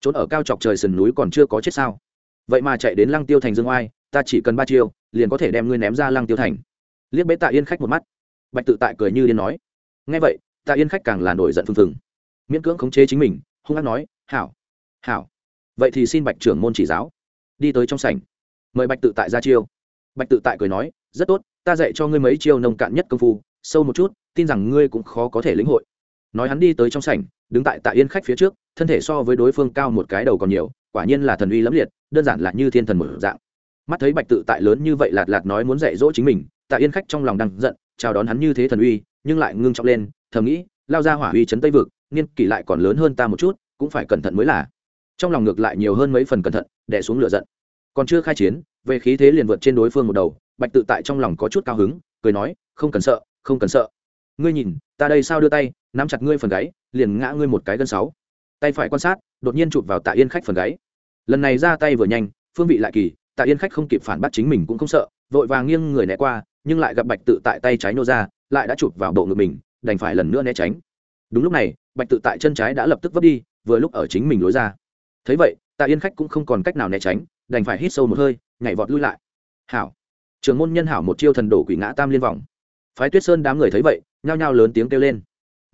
Trốn ở cao chọc trời sườn núi còn chưa có chết sao? Vậy mà chạy đến lăng tiêu thành dương oai, ta chỉ cần ba chiêu, liền có thể đem ngươi ném ra lăng tiêu thành. Liếc bế tạ yên khách một mắt. Bạch tự tại cười như điên nói. Nghe vậy, tạ yên khách càng là nổi giận phừng phừng. Miễn cưỡng khống chế chính mình, hung hát nói, hảo hảo. Vậy thì xin bạch trưởng môn chỉ giáo. Đi tới trong sảnh. Mời bạch tự tại ra chiêu. Bạch tự tại cười nói, rất tốt ta dạy cho ngươi mấy chiêu nông cạn nhất công phu, sâu một chút, tin rằng ngươi cũng khó có thể lĩnh hội. Nói hắn đi tới trong sảnh, đứng tại tạ yên khách phía trước, thân thể so với đối phương cao một cái đầu còn nhiều, quả nhiên là thần uy lẫm liệt, đơn giản là như thiên thần một dạng. Mắt thấy bạch tự tại lớn như vậy lạt lạt nói muốn dạy dỗ chính mình, tạ yên khách trong lòng đang giận, chào đón hắn như thế thần uy, nhưng lại ngưng trọng lên, thầm nghĩ, lao ra hỏa uy chấn tây vực niên kỷ lại còn lớn hơn ta một chút, cũng phải cẩn thận mới là. Trong lòng ngược lại nhiều hơn mấy phần cẩn thận đẻ xuống lửa giận. Còn chưa khai chiến, về khí thế liền vượt trên đối phương một đầu bạch tự tại trong lòng có chút cao hứng, cười nói, không cần sợ, không cần sợ. Ngươi nhìn, ta đây sao đưa tay, nắm chặt ngươi phần gáy, liền ngã ngươi một cái gân sáu. Tay phải quan sát, đột nhiên chụp vào tạ yên khách phần gáy. Lần này ra tay vừa nhanh, phương vị lại kỳ, tạ yên khách không kịp phản bác chính mình cũng không sợ, vội vàng nghiêng người né qua, nhưng lại gặp bạch tự tại tay trái nô ra, lại đã chụp vào bộ ngực mình, đành phải lần nữa né tránh. Đúng lúc này, bạch tự tại chân trái đã lập tức vấp đi, vừa lúc ở chính mình lối ra. Thấy vậy, tạ yên khách cũng không còn cách nào né tránh, đành phải hít sâu một hơi, nhảy vọt lui lại. Hảo trường môn nhân hảo một chiêu thần đổ quỷ ngã tam liên vòng. Phái tuyết sơn đám người thấy vậy, nhao nhao lớn tiếng kêu lên.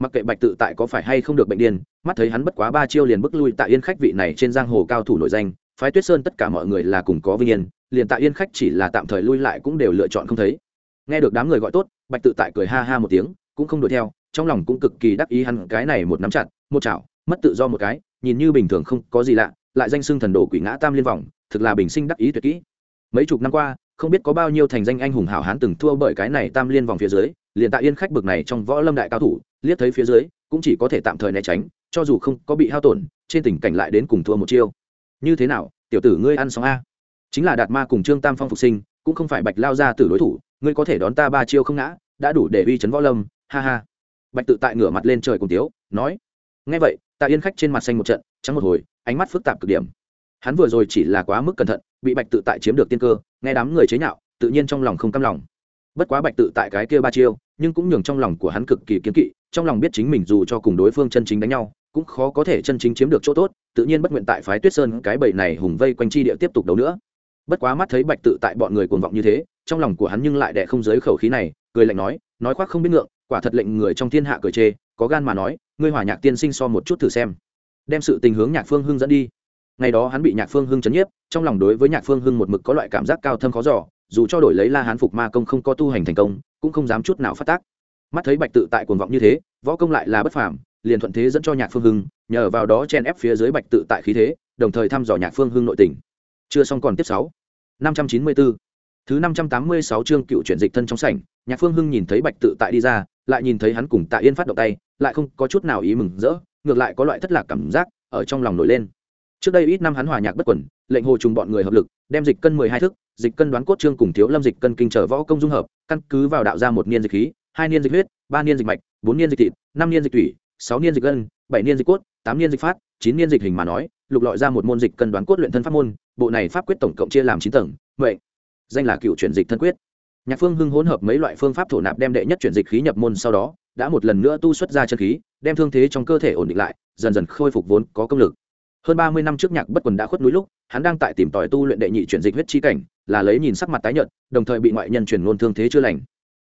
Mặc kệ bạch tự tại có phải hay không được bệnh điên, mắt thấy hắn bất quá ba chiêu liền bức lui tạ yên khách vị này trên giang hồ cao thủ nổi danh, phái tuyết sơn tất cả mọi người là cùng có vinh yên, liền tạ yên khách chỉ là tạm thời lui lại cũng đều lựa chọn không thấy. Nghe được đám người gọi tốt, bạch tự tại cười ha ha một tiếng, cũng không đuổi theo, trong lòng cũng cực kỳ đắc ý hắn cái này một nắm chặt, một chảo, mất tự do một cái, nhìn như bình thường không có gì lạ, lại danh xưng thần đồ quỷ ngã tam liên vòng, thực là bình sinh đắc ý tuyệt kỹ. Mấy chục năm qua không biết có bao nhiêu thành danh anh hùng hảo hán từng thua bởi cái này tam liên vòng phía dưới, liền tạ yên khách bực này trong võ lâm đại cao thủ, liếc thấy phía dưới, cũng chỉ có thể tạm thời né tránh, cho dù không có bị hao tổn, trên tình cảnh lại đến cùng thua một chiêu. Như thế nào, tiểu tử ngươi ăn sóng a? Chính là đạt ma cùng trương tam phong phục sinh, cũng không phải bạch lao ra từ đối thủ, ngươi có thể đón ta ba chiêu không ngã, đã đủ để uy chấn võ lâm, ha ha. Bạch tự tại ngửa mặt lên trời cùng tiếu, nói ngay vậy, tạ yên khách trên mặt xanh một trận, trắng một hồi, ánh mắt phức tạp cực điểm hắn vừa rồi chỉ là quá mức cẩn thận, bị bạch tự tại chiếm được tiên cơ, nghe đám người chế nhạo, tự nhiên trong lòng không căm lòng. Bất quá bạch tự tại cái kia ba chiêu, nhưng cũng nhường trong lòng của hắn cực kỳ kiếm kỵ, trong lòng biết chính mình dù cho cùng đối phương chân chính đánh nhau, cũng khó có thể chân chính chiếm được chỗ tốt, tự nhiên bất nguyện tại phái tuyết sơn cái bầy này hùng vây quanh chi địa tiếp tục đấu nữa. Bất quá mắt thấy bạch tự tại bọn người cuồng vọng như thế, trong lòng của hắn nhưng lại đẻ không giới khẩu khí này, cười lạnh nói nói khoác không biết ngượng, quả thật lệnh người trong thiên hạ cười chê, có gan mà nói, ngươi hòa nhạc tiên sinh so một chút thử xem. Đem sự tình hướng nhạc phương hưng dẫn đi ngày đó hắn bị nhạc phương hưng chấn nhiếp, trong lòng đối với nhạc phương hưng một mực có loại cảm giác cao thâm khó giỏ dù cho đổi lấy la hán phục ma công không có tu hành thành công, cũng không dám chút nào phát tác. Mắt thấy bạch tự tại cuồng vọng như thế, võ công lại là bất phàm, liền thuận thế dẫn cho nhạc phương hưng, nhờ vào đó chen ép phía dưới bạch tự tại khí thế, đồng thời thăm dò nhạc phương hưng nội tình. Chưa xong còn tiếp sáu. năm trăm chín mươi bốn thứ năm trăm tám mươi sáu chương cựu chuyển dịch thân trong sảnh, nhạc phương hưng nhìn thấy bạch tự tại đi ra, lại nhìn thấy hắn cùng tạ yên phát động tay, lại không có chút nào ý mừng rỡ, ngược lại có loại thất lạc cảm giác ở trong lòng nổi lên trước đây ít năm hắn hòa nhạc bất quẩn lệnh hồ trùng bọn người hợp lực, đem dịch cân mười hai thức, dịch cân đoán cốt trương cùng thiếu lâm dịch cân kinh trở võ công dung hợp, căn cứ vào đạo ra một niên dịch khí, hai niên dịch huyết, ba niên dịch mạch, bốn niên dịch thịt, năm niên dịch thủy sáu niên dịch gân, bảy niên dịch cốt, tám niên dịch phát, chín niên dịch hình mà nói, lục lọi ra một môn dịch cân đoán cốt luyện thân pháp môn, bộ này pháp quyết tổng cộng chia làm chín tầng, vậy, danh là cựu chuyển dịch thân quyết. Nhạc phương hưng hỗn hợp mấy loại phương pháp thổ nạp đem đệ nhất chuyển dịch khí nhập môn sau đó, đã một lần nữa tu xuất ra chân khí, đem thương thế trong cơ thể ổn định lại, dần dần khôi phục vốn có công lực hơn ba mươi năm trước nhạc bất quần đã khuất núi lúc, hắn đang tại tìm tòi tu luyện đệ nhị chuyển dịch huyết chi cảnh, là lấy nhìn sắc mặt tái nhợt, đồng thời bị ngoại nhân truyền ngôn thương thế chưa lành.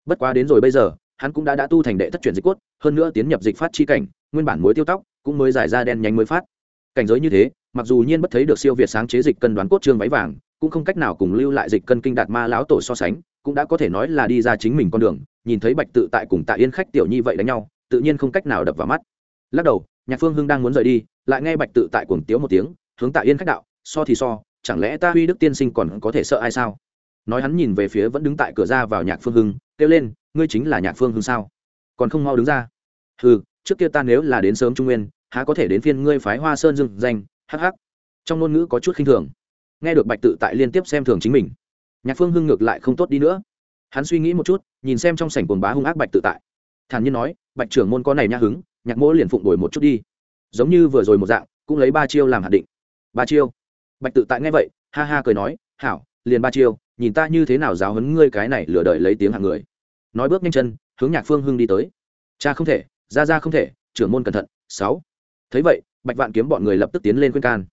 Bất quá đến rồi bây giờ, hắn cũng đã đã tu thành đệ thất chuyển dịch cốt, hơn nữa tiến nhập dịch phát chi cảnh, nguyên bản mối tiêu tóc cũng mới giải ra đen nhánh mới phát. Cảnh giới như thế, mặc dù nhiên bất thấy được siêu việt sáng chế dịch cân đoán cốt trương váy vàng, cũng không cách nào cùng lưu lại dịch cân kinh đạt ma lão tổ so sánh, cũng đã có thể nói là đi ra chính mình con đường, nhìn thấy bạch tự tại cùng tạ yên khách tiểu nhi vậy đánh nhau, tự nhiên không cách nào đập vào mắt. Lắc đầu nhạc phương hưng đang muốn rời đi, lại nghe bạch tự tại cuồng tiếu một tiếng, hướng tạ yên khách đạo, so thì so, chẳng lẽ ta huy đức tiên sinh còn có thể sợ ai sao? Nói hắn nhìn về phía vẫn đứng tại cửa ra vào nhạc phương hưng, kêu lên, ngươi chính là nhạc phương hưng sao? Còn không mau đứng ra. Ừ trước kia ta nếu là đến sớm trung nguyên, há có thể đến phiên ngươi phái hoa sơn dừng danh hh trong ngôn ngữ có chút khinh thường. Nghe được bạch tự tại liên tiếp xem thường chính mình, nhạc phương hưng ngược lại không tốt đi nữa. Hắn suy nghĩ một chút, nhìn xem trong sảnh cồn bá hung ác bạch tự tại. Thản nhiên nói, bạch trưởng môn có này nhã hứng nhạc mỗ liền phụng đổi một chút đi. Giống như vừa rồi một dạng, cũng lấy ba chiêu làm hạt định. Ba chiêu. Bạch tự tại nghe vậy, ha ha cười nói, hảo, liền ba chiêu, nhìn ta như thế nào giáo hấn ngươi cái này lừa đợi lấy tiếng hàng người. Nói bước nhanh chân, hướng nhạc phương hưng đi tới. Cha không thể ra ra không thể, trưởng môn cẩn thận, sáu. Thấy vậy, bạch vạn kiếm bọn người lập tức tiến lên khuyên can.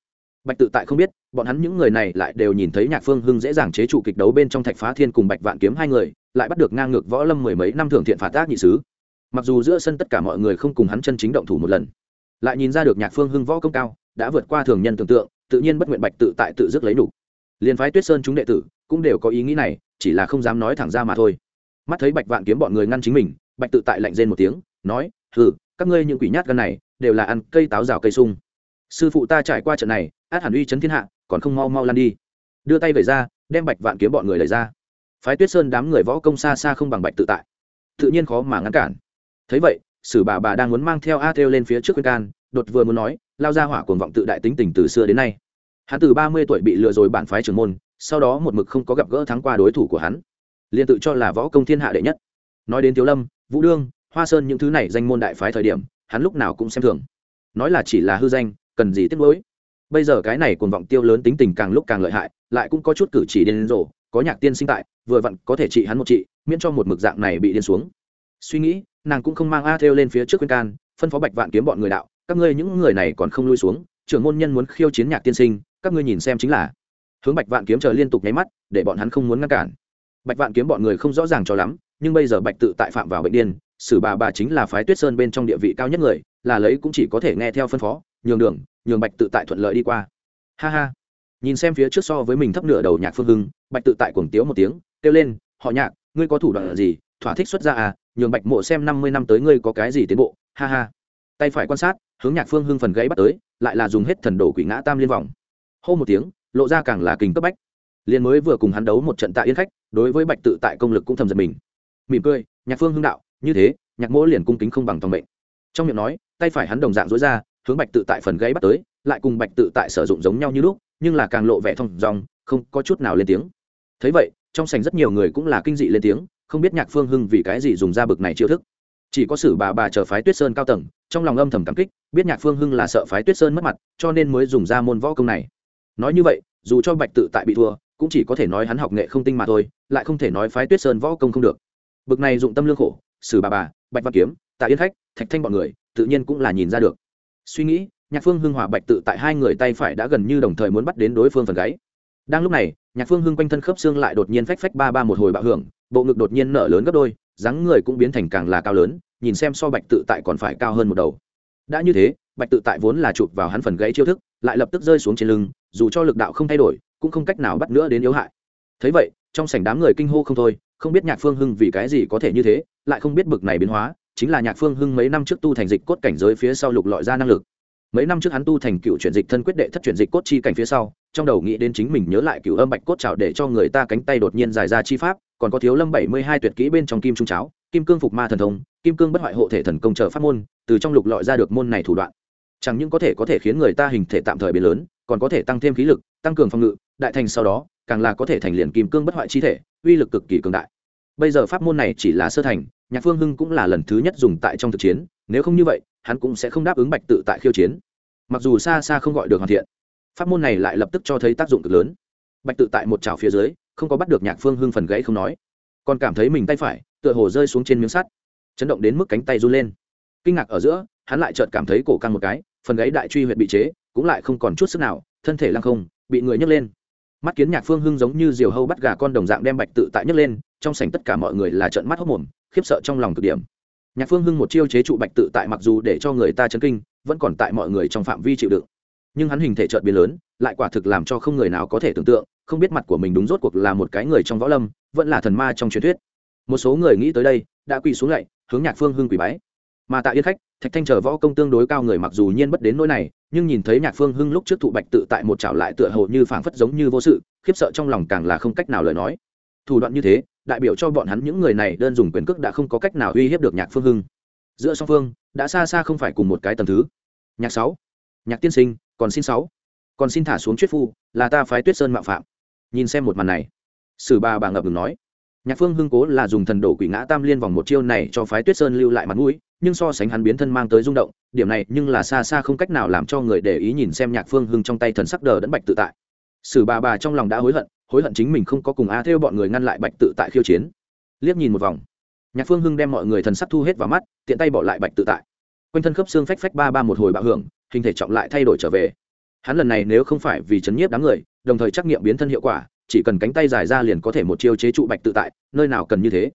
Bạch tự tại không biết, bọn hắn những người này lại đều nhìn thấy nhạc phương hưng dễ dàng chế trụ kịch đấu bên trong thạch phá thiên cùng bạch vạn kiếm hai người, lại bắt được ngang ngược võ lâm mười mấy năm thưởng thiện phạt tác nhị sứ mặc dù giữa sân tất cả mọi người không cùng hắn chân chính động thủ một lần, lại nhìn ra được nhạc phương hưng võ công cao, đã vượt qua thường nhân tưởng tượng, tự nhiên bất nguyện bạch tự tại tự dứt lấy đủ. Liền phái tuyết sơn chúng đệ tử cũng đều có ý nghĩ này, chỉ là không dám nói thẳng ra mà thôi. Mắt thấy bạch vạn kiếm bọn người ngăn chính mình, bạch tự tại lạnh rên một tiếng, nói, hừ, các ngươi những quỷ nhát gan này đều là ăn cây táo rào cây sung. Sư phụ ta trải qua trận này, át hẳn uy chấn thiên hạ, còn không mau mau lan đi. Đưa tay về ra, đem bạch vạn kiếm bọn người lấy ra. Phái tuyết sơn đám người võ công xa xa không bằng bạch tự tại, tự nhiên khó mà ngăn cản thấy vậy, sử bà bà đang muốn mang theo a theo lên phía trước khuyên can, đột vừa muốn nói, lao ra hỏa cuồng vọng tự đại tính tình từ xưa đến nay. Hắn từ ba mươi tuổi bị lừa rồi bản phái trưởng môn, sau đó một mực không có gặp gỡ thắng qua đối thủ của hắn. Liền tự cho là võ công thiên hạ đệ nhất. Nói đến thiếu lâm, vũ đương, hoa sơn những thứ này danh môn đại phái thời điểm, hắn lúc nào cũng xem thường. Nói là chỉ là hư danh, cần gì tiếc nuối. Bây giờ cái này cuồng vọng tiêu lớn tính tình càng lúc càng lợi hại, lại cũng có chút cử chỉ điên rồ, có nhạc tiên sinh tại, vừa vặn có thể trị hắn một trị, miễn cho một mực dạng này bị điên xuống suy nghĩ, nàng cũng không mang a theo lên phía trước khuyên can, phân phó bạch vạn kiếm bọn người đạo, các ngươi những người này còn không lui xuống, trưởng môn nhân muốn khiêu chiến nhạc tiên sinh, các ngươi nhìn xem chính là. Hướng bạch vạn kiếm chờ liên tục nháy mắt, để bọn hắn không muốn ngăn cản. Bạch vạn kiếm bọn người không rõ ràng cho lắm, nhưng bây giờ bạch tự tại phạm vào bệnh điên, sử bà bà chính là phái tuyết sơn bên trong địa vị cao nhất người, là lấy cũng chỉ có thể nghe theo phân phó, nhường đường, nhường bạch tự tại thuận lợi đi qua. Ha ha. Nhìn xem phía trước so với mình thấp nửa đầu nhạc phương hưng, bạch tự tại cuồng tiếu một tiếng, kêu lên, họ nhạc, ngươi có thủ đoạn gì? Thỏa thích xuất ra à nhường bạch mộ xem năm mươi năm tới ngươi có cái gì tiến bộ, ha ha. Tay phải quan sát, hướng nhạc phương hưng phần gãy bắt tới, lại là dùng hết thần đổ quỷ ngã tam liên vòng. Hô một tiếng, lộ ra càng là kình cấp bách. Liền mới vừa cùng hắn đấu một trận tạ yên khách, đối với bạch tự tại công lực cũng thầm giật mình. Mỉm cười, nhạc phương hưng đạo, như thế, nhạc mỗ liền cung kính không bằng tòng mệnh. Trong miệng nói, tay phải hắn đồng dạng dối ra, hướng bạch tự tại phần gãy bắt tới, lại cùng bạch tự tại sử dụng giống nhau như lúc, nhưng là càng lộ vẻ thông dòng, không có chút nào lên tiếng. Thấy vậy, trong sành rất nhiều người cũng là kinh dị lên tiếng không biết nhạc phương hưng vì cái gì dùng ra bực này chiêu thức. Chỉ có sử bà bà chờ phái tuyết sơn cao tầng, trong lòng âm thầm cảm kích, biết nhạc phương hưng là sợ phái tuyết sơn mất mặt, cho nên mới dùng ra môn võ công này. Nói như vậy, dù cho bạch tự tại bị thua, cũng chỉ có thể nói hắn học nghệ không tinh mà thôi, lại không thể nói phái tuyết sơn võ công không được. Bực này dụng tâm lương khổ, sử bà bà, bạch văn kiếm, tạ yên khách, thạch thanh bọn người, tự nhiên cũng là nhìn ra được. Suy nghĩ, nhạc phương hưng hòa bạch tự tại hai người tay phải đã gần như đồng thời muốn bắt đến đối phương phần gáy. Đang lúc này, nhạc phương hưng quanh thân khớp xương lại đột nhiên phách phách ba ba một hồi bạo hưởng bộ ngực đột nhiên nở lớn gấp đôi, dáng người cũng biến thành càng là cao lớn, nhìn xem so bạch tự tại còn phải cao hơn một đầu. Đã như thế, bạch tự tại vốn là chụp vào hắn phần gãy chiêu thức, lại lập tức rơi xuống trên lưng, dù cho lực đạo không thay đổi, cũng không cách nào bắt nữa đến yếu hại. Thấy vậy, trong sảnh đám người kinh hô không thôi, không biết nhạc phương hưng vì cái gì có thể như thế, lại không biết bực này biến hóa, chính là nhạc phương hưng mấy năm trước tu thành dịch cốt cảnh giới phía sau lục lọi ra năng lực. Mấy năm trước hắn tu thành cựu chuyển dịch thân quyết đệ thất chuyển dịch cốt chi cảnh phía sau trong đầu nghĩ đến chính mình nhớ lại cựu âm bạch cốt trào để cho người ta cánh tay đột nhiên dài ra chi pháp, còn có thiếu lâm bảy mươi hai tuyệt kỹ bên trong kim trung cháo, kim cương phục ma thần thông, kim cương bất hoại hộ thể thần công chờ pháp môn, từ trong lục lọi ra được môn này thủ đoạn. Chẳng những có thể có thể khiến người ta hình thể tạm thời biến lớn, còn có thể tăng thêm khí lực, tăng cường phòng ngự, đại thành sau đó, càng là có thể thành liền kim cương bất hoại chi thể, uy lực cực kỳ cường đại. Bây giờ pháp môn này chỉ là sơ thành, nhạc phương hưng cũng là lần thứ nhất dùng tại trong thực chiến, nếu không như vậy, hắn cũng sẽ không đáp ứng bạch tự tại khiêu chiến. Mặc dù xa xa không gọi được hoàn thiện pháp môn này lại lập tức cho thấy tác dụng cực lớn. Bạch tự tại một trào phía dưới, không có bắt được nhạc phương hưng phần gãy không nói. Còn cảm thấy mình tay phải, tựa hồ rơi xuống trên miếng sắt. Chấn động đến mức cánh tay run lên. Kinh ngạc ở giữa, hắn lại chợt cảm thấy cổ căng một cái, phần gáy đại truy huyệt bị chế, cũng lại không còn chút sức nào, thân thể lăng không, bị người nhấc lên. Mắt kiến nhạc phương hưng giống như diều hâu bắt gà con đồng dạng đem bạch tự tại nhấc lên, trong sảnh tất cả mọi người là trợn mắt hốc mồm, khiếp sợ trong lòng cực điểm. Nhạc phương hưng một chiêu chế trụ bạch tự tại mặc dù để cho người ta chấn kinh, vẫn còn tại mọi người trong phạm vi chịu đựng nhưng hắn hình thể chợt biến lớn, lại quả thực làm cho không người nào có thể tưởng tượng, không biết mặt của mình đúng rốt cuộc là một cái người trong võ lâm, vẫn là thần ma trong truyền thuyết. Một số người nghĩ tới đây, đã quỳ xuống lại hướng nhạc phương hưng quỳ bái. Mà tại yên khách, thạch thanh chờ võ công tương đối cao người mặc dù nhiên bất đến nỗi này, nhưng nhìn thấy nhạc phương hưng lúc trước thụ bạch tự tại một chảo lại tựa hồ như phảng phất giống như vô sự, khiếp sợ trong lòng càng là không cách nào lời nói. Thủ đoạn như thế, đại biểu cho bọn hắn những người này đơn dùng quyền cước đã không có cách nào uy hiếp được nhạc phương hưng. Giữa song phương, đã xa xa không phải cùng một cái tầm thứ. Nhạc sáu nhạc tiên sinh, còn xin sáu. Còn xin thả xuống chuyết phu, là ta phái tuyết sơn mạo phạm. Nhìn xem một màn này. Sử bà bà ngập ngừng nói. Nhạc phương hưng cố là dùng thần đổ quỷ ngã tam liên vòng một chiêu này cho phái tuyết sơn lưu lại mặt mũi, nhưng so sánh hắn biến thân mang tới rung động, điểm này nhưng là xa xa không cách nào làm cho người để ý nhìn xem nhạc phương hưng trong tay thần sắc đờ đẫn bạch tự tại. Sử bà bà trong lòng đã hối hận hối hận chính mình không có cùng a theo bọn người ngăn lại bạch tự tại khiêu chiến. Liếc nhìn một vòng. Nhạc phương hưng đem mọi người thần sắc thu hết vào mắt, tiện tay bỏ lại bạch tự tại. Quanh thân khớp xương phách phách ba ba một hồi bạo hưởng hình thể trọng lại thay đổi trở về. Hắn lần này nếu không phải vì chấn nhiếp đám người, đồng thời trắc nghiệm biến thân hiệu quả, chỉ cần cánh tay dài ra liền có thể một chiêu chế trụ bạch tự tại, nơi nào cần như thế.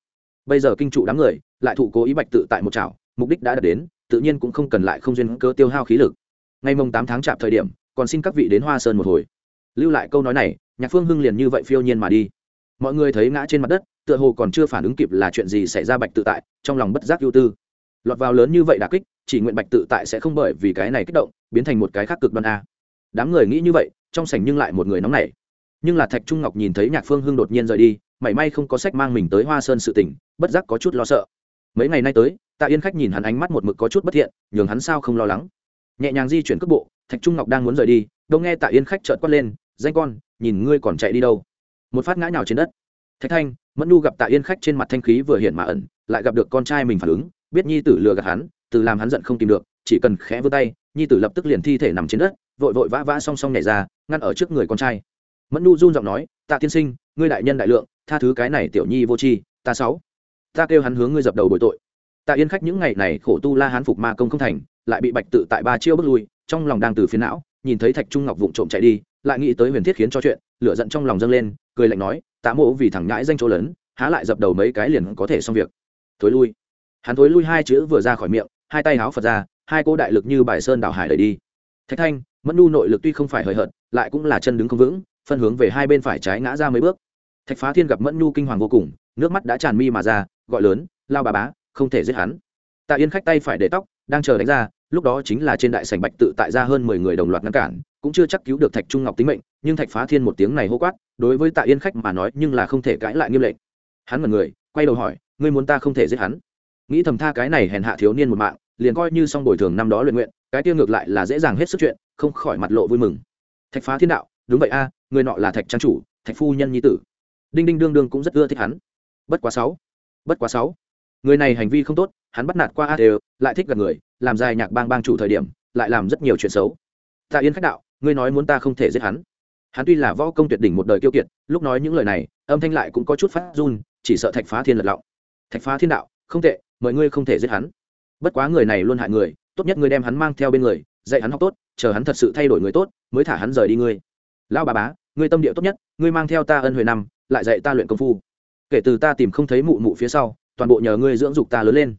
Bây giờ kinh trụ đám người, lại thụ cố ý bạch tự tại một chảo, mục đích đã đạt đến, tự nhiên cũng không cần lại không duyên cơ tiêu hao khí lực. Ngày mồng tám tháng chạp thời điểm, còn xin các vị đến hoa sơn một hồi. Lưu lại câu nói này, nhạc phương hưng liền như vậy phiêu nhiên mà đi. Mọi người thấy ngã trên mặt đất, tựa hồ còn chưa phản ứng kịp là chuyện gì xảy ra bạch tự tại, trong lòng bất giác ưu tư. Lọt vào lớn như vậy đà kích chỉ nguyện bạch tự tại sẽ không bởi vì cái này kích động, biến thành một cái khác cực đoan a. Đám người nghĩ như vậy, trong sảnh nhưng lại một người nóng nảy. Nhưng là thạch trung ngọc nhìn thấy nhạc phương hưng đột nhiên rời đi, mảy may không có sách mang mình tới hoa sơn sự tỉnh, bất giác có chút lo sợ. Mấy ngày nay tới, tạ yên khách nhìn hắn ánh mắt một mực có chút bất thiện, nhường hắn sao không lo lắng. Nhẹ nhàng di chuyển cước bộ, thạch trung ngọc đang muốn rời đi đâu nghe tạ yên khách trợt quát lên, danh con, nhìn ngươi còn chạy đi đâu? Một phát ngã nhào trên đất. Thạch thanh, mẫn nu gặp tạ yên khách trên mặt thanh khí vừa hiện mà ẩn, lại gặp được con trai mình phản ứng, biết nhi tử lừa gạt hắn từ làm hắn giận không tìm được, chỉ cần khẽ vươn tay, nhi tử lập tức liền thi thể nằm trên đất, vội vội vã vã song song nhảy ra, ngăn ở trước người con trai. Mẫn nu run giọng nói, tạ tiên sinh, ngươi đại nhân đại lượng, tha thứ cái này tiểu nhi vô tri, ta sáu. Ta kêu hắn hướng ngươi dập đầu bội tội. Tạ yên khách những ngày này khổ tu la hán phục ma công không thành, lại bị bạch tự tại ba chiêu bước lui, trong lòng đang từ phiến não, nhìn thấy thạch trung ngọc vụng trộm chạy đi, lại nghĩ tới huyền thiết khiến cho chuyện, lửa giận trong lòng dâng lên, cười lạnh nói, tạ mộ vì thằng nhãi danh chỗ lớn, há lại dập đầu mấy cái liền có thể xong việc. Thối lui. Hắn thối lui hai chữ vừa ra khỏi miệng hai tay háo phật ra, hai cô đại lực như bài sơn đảo hải đẩy đi. Thạch thanh, mẫn nu nội lực tuy không phải hời hợt, lại cũng là chân đứng không vững, phân hướng về hai bên phải trái ngã ra mấy bước. Thạch phá thiên gặp mẫn nu kinh hoàng vô cùng, nước mắt đã tràn mi mà ra, gọi lớn, lao bà bá, không thể giết hắn. Tạ yên khách tay phải để tóc, đang chờ đánh ra, lúc đó chính là trên đại sảnh bạch tự tại ra hơn mười người đồng loạt ngăn cản, cũng chưa chắc cứu được thạch trung ngọc tính mệnh, nhưng thạch phá thiên một tiếng này hô quát, đối với tạ yên khách mà nói, nhưng là không thể cãi lại nghiêm lệnh. Hắn mật người, quay đầu hỏi, ngươi muốn ta không thể giết hắn? Nghĩ thầm tha cái này hèn hạ thiếu niên một mạng liền coi như xong bồi thường năm đó luyện nguyện, cái tiêu ngược lại là dễ dàng hết sức chuyện, không khỏi mặt lộ vui mừng. Thạch phá thiên đạo, đúng vậy a, người nọ là thạch trang chủ, thạch phu nhân nhi tử. Đinh đinh đương đương cũng rất ưa thích hắn. Bất quá sáu, bất quá sáu. Người này hành vi không tốt, hắn bắt nạt qua a đều, lại thích gặp người, làm dài nhạc bang bang chủ thời điểm, lại làm rất nhiều chuyện xấu. Tạ yên khách đạo, ngươi nói muốn ta không thể giết hắn. Hắn tuy là võ công tuyệt đỉnh một đời kiêu kiệt, lúc nói những lời này, âm thanh lại cũng có chút phát run, chỉ sợ thạch phá thiên lật lọng. Thạch phá thiên đạo, không tệ mọi ngươi không thể giết hắn bất quá người này luôn hại người, tốt nhất ngươi đem hắn mang theo bên người, dạy hắn học tốt, chờ hắn thật sự thay đổi người tốt, mới thả hắn rời đi ngươi. Lão bà bá, ngươi tâm địa tốt nhất, ngươi mang theo ta ân huệ năm, lại dạy ta luyện công phu. Kể từ ta tìm không thấy mụ mụ phía sau, toàn bộ nhờ ngươi dưỡng dục ta lớn lên.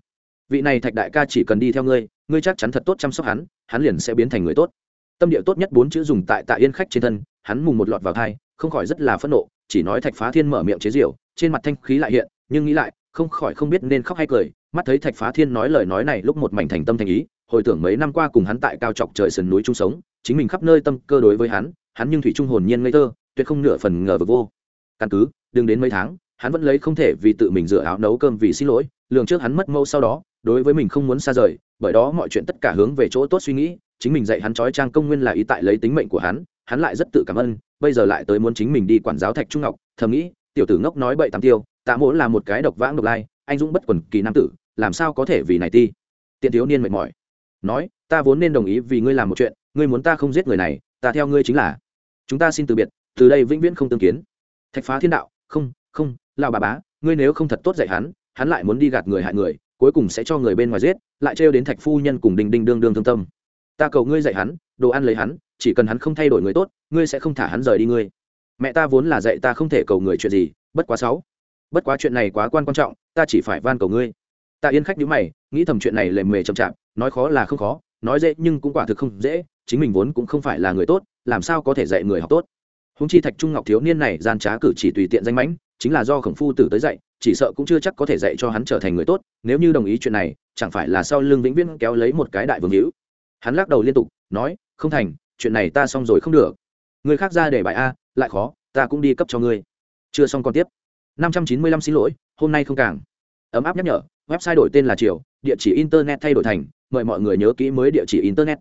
Vị này thạch đại ca chỉ cần đi theo ngươi ngươi chắc chắn thật tốt chăm sóc hắn hắn liền sẽ biến thành người tốt. Tâm địa tốt nhất bốn chữ dùng tại tạ yên khách trên thân, hắn mùng một lọt vào thai, không khỏi rất là phẫn nộ, chỉ nói thạch phá thiên mở miệng chế diều trên mặt thanh khí lại hiện, nhưng nghĩ lại, không khỏi không biết nên khóc hay cười mắt thấy thạch phá thiên nói lời nói này lúc một mảnh thành tâm thành ý, hồi tưởng mấy năm qua cùng hắn tại cao trọc trời sườn núi chung sống, chính mình khắp nơi tâm cơ đối với hắn hắn nhưng thủy trung hồn nhiên ngây thơ, tuyệt không nửa phần ngờ vực vô. Căn cứ, đừng đến mấy tháng, hắn vẫn lấy không thể vì tự mình rửa áo nấu cơm vì xin lỗi, lường trước hắn mất mâu sau đó, đối với mình không muốn xa rời, bởi đó mọi chuyện tất cả hướng về chỗ tốt suy nghĩ, chính mình dạy hắn trói trang công nguyên là ý tại lấy tính mệnh của hắn hắn lại rất tự cảm ơn, bây giờ lại tới muốn chính mình đi quản giáo thạch trung ngọc, thầm nghĩ, tiểu tử ngốc nói bậy tám tiêu, tạ mỗ là một cái độc vãng độc lai, anh dũng bất quần kỳ nam tử làm sao có thể vì này ti? Tiện thiếu niên mệt mỏi. Nói, ta vốn nên đồng ý vì ngươi làm một chuyện, ngươi muốn ta không giết người này, ta theo ngươi chính là. Chúng ta xin từ biệt, từ đây vĩnh viễn không tương kiến. Thạch phá thiên đạo, không không lao bà bá, ngươi nếu không thật tốt dạy hắn hắn lại muốn đi gạt người hại người, cuối cùng sẽ cho người bên ngoài giết, lại trêu đến thạch phu nhân cùng đình đình đương đương thương tâm. Ta cầu ngươi dạy hắn, đồ ăn lấy hắn, chỉ cần hắn không thay đổi người tốt, ngươi sẽ không thả hắn rời đi ngươi. Mẹ ta vốn là dạy ta không thể cầu người chuyện gì, bất quá sáu. Bất quá chuyện này quá quan quan trọng, ta chỉ phải van cầu ngươi ta yên khách nhíu mày, nghĩ thầm chuyện này lề mề chậm chạp, nói khó là không khó, nói dễ nhưng cũng quả thực không dễ, chính mình vốn cũng không phải là người tốt, làm sao có thể dạy người học tốt. Húng chi thạch trung ngọc thiếu niên này gian trá cử chỉ tùy tiện danh mãnh, chính là do khổng phu tử tới dạy, chỉ sợ cũng chưa chắc có thể dạy cho hắn trở thành người tốt, nếu như đồng ý chuyện này, chẳng phải là sau lưng vĩnh viễn kéo lấy một cái đại vương hữu. Hắn lắc đầu liên tục, nói, không thành, chuyện này ta xong rồi không được. Người khác ra để bài a, lại khó, ta cũng đi cấp cho ngươi. Chưa xong còn tiếp. Năm trăm chín mươi lăm xin lỗi, hôm nay không càng ấm áp nhắc nhở, website đổi tên là triều, địa chỉ internet thay đổi thành, mời mọi người nhớ kỹ mới địa chỉ internet.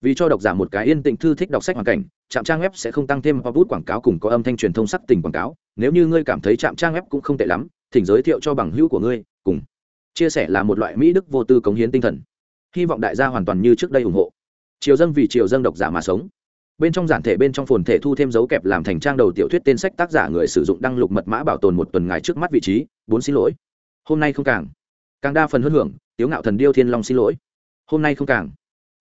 Vì cho độc giả một cái yên tĩnh thư thích đọc sách hoàn cảnh, trạm trang web sẽ không tăng thêm pop bút quảng cáo cùng có âm thanh truyền thông sắc tình quảng cáo. Nếu như ngươi cảm thấy trạm trang web cũng không tệ lắm, thỉnh giới thiệu cho bằng hữu của ngươi, cùng chia sẻ là một loại mỹ đức vô tư cống hiến tinh thần. Hy vọng đại gia hoàn toàn như trước đây ủng hộ. Triều dân vì triều dân độc giả mà sống. Bên trong giản thể bên trong phồn thể thu thêm dấu kẹp làm thành trang đầu tiểu thuyết tên sách tác giả người sử dụng đăng lục mật mã bảo tồn một tuần ngày trước mắt vị trí. Bốn xin lỗi hôm nay không càng. Càng đa phần hơn hưởng, tiếu ngạo thần điêu thiên long xin lỗi. Hôm nay không càng.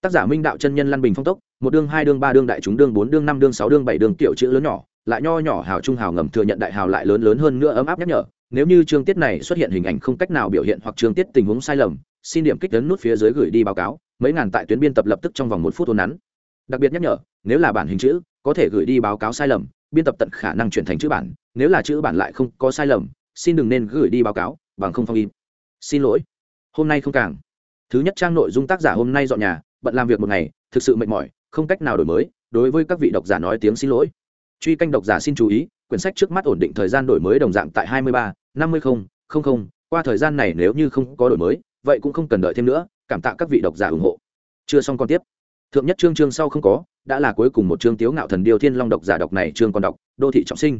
Tác giả minh đạo chân nhân lăn bình phong tốc, một đương, hai đương, ba đương, đại chúng đương, bốn đương, năm đương, sáu đương, bảy đương tiểu chữ lớn nhỏ, lại nho nhỏ hào trung hào ngầm thừa nhận đại hào lại lớn lớn hơn nữa ấm áp nhắc nhở. Nếu như chương tiết này xuất hiện hình ảnh không cách nào biểu hiện hoặc chương tiết tình huống sai lầm, xin điểm kích ấn nút phía dưới gửi đi báo cáo, mấy ngàn tại tuyến biên tập lập tức trong vòng một phút hôn nắn. Đặc biệt nhắc nhở, nếu là bản hình chữ, có thể gửi đi báo cáo sai lầm, biên tập tận khả năng chuyển thành chữ bản, nếu là chữ bản lại không có sai lầm, xin đừng nên gửi đi báo cáo bằng không phong im. Xin lỗi. Hôm nay không càng. Thứ nhất trang nội dung tác giả hôm nay dọn nhà, bận làm việc một ngày, thực sự mệt mỏi, không cách nào đổi mới, đối với các vị độc giả nói tiếng xin lỗi. Truy canh độc giả xin chú ý, quyển sách trước mắt ổn định thời gian đổi mới đồng dạng tại hai mươi ba, năm mươi qua thời gian này nếu như không có đổi mới, vậy cũng không cần đợi thêm nữa, cảm tạ các vị độc giả ủng hộ. Chưa xong còn tiếp. Thượng nhất chương chương sau không có, đã là cuối cùng một chương tiếu ngạo thần điêu thiên long độc giả đọc này chương còn đọc, đô thị trọng sinh.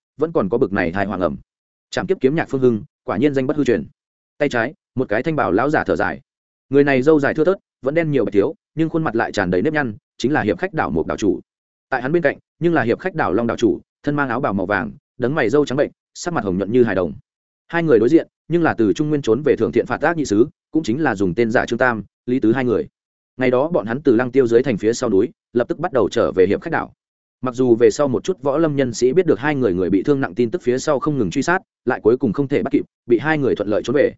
vẫn còn có bực này hài hoàng ẩm. Trạm kiếp kiếm nhạc phương hưng, quả nhiên danh bất hư truyền. Tay trái, một cái thanh bảo lão giả thở dài. Người này dâu dài thưa thớt, vẫn đen nhiều bạch thiếu, nhưng khuôn mặt lại tràn đầy nếp nhăn, chính là hiệp khách đảo một đảo chủ. Tại hắn bên cạnh, nhưng là hiệp khách đảo long đảo chủ, thân mang áo bào màu vàng, đấng mày dâu trắng bệnh, sắc mặt hồng nhuận như hài đồng. Hai người đối diện, nhưng là từ trung nguyên trốn về thượng thiện phạt tác nhị sứ, cũng chính là dùng tên giả trương tam, lý tứ hai người. Ngày đó bọn hắn từ lăng tiêu dưới thành phía sau núi, lập tức bắt đầu trở về hiệp khách đảo mặc dù về sau một chút võ lâm nhân sĩ biết được hai người người bị thương nặng tin tức phía sau không ngừng truy sát, lại cuối cùng không thể bắt kịp, bị hai người thuận lợi trốn về.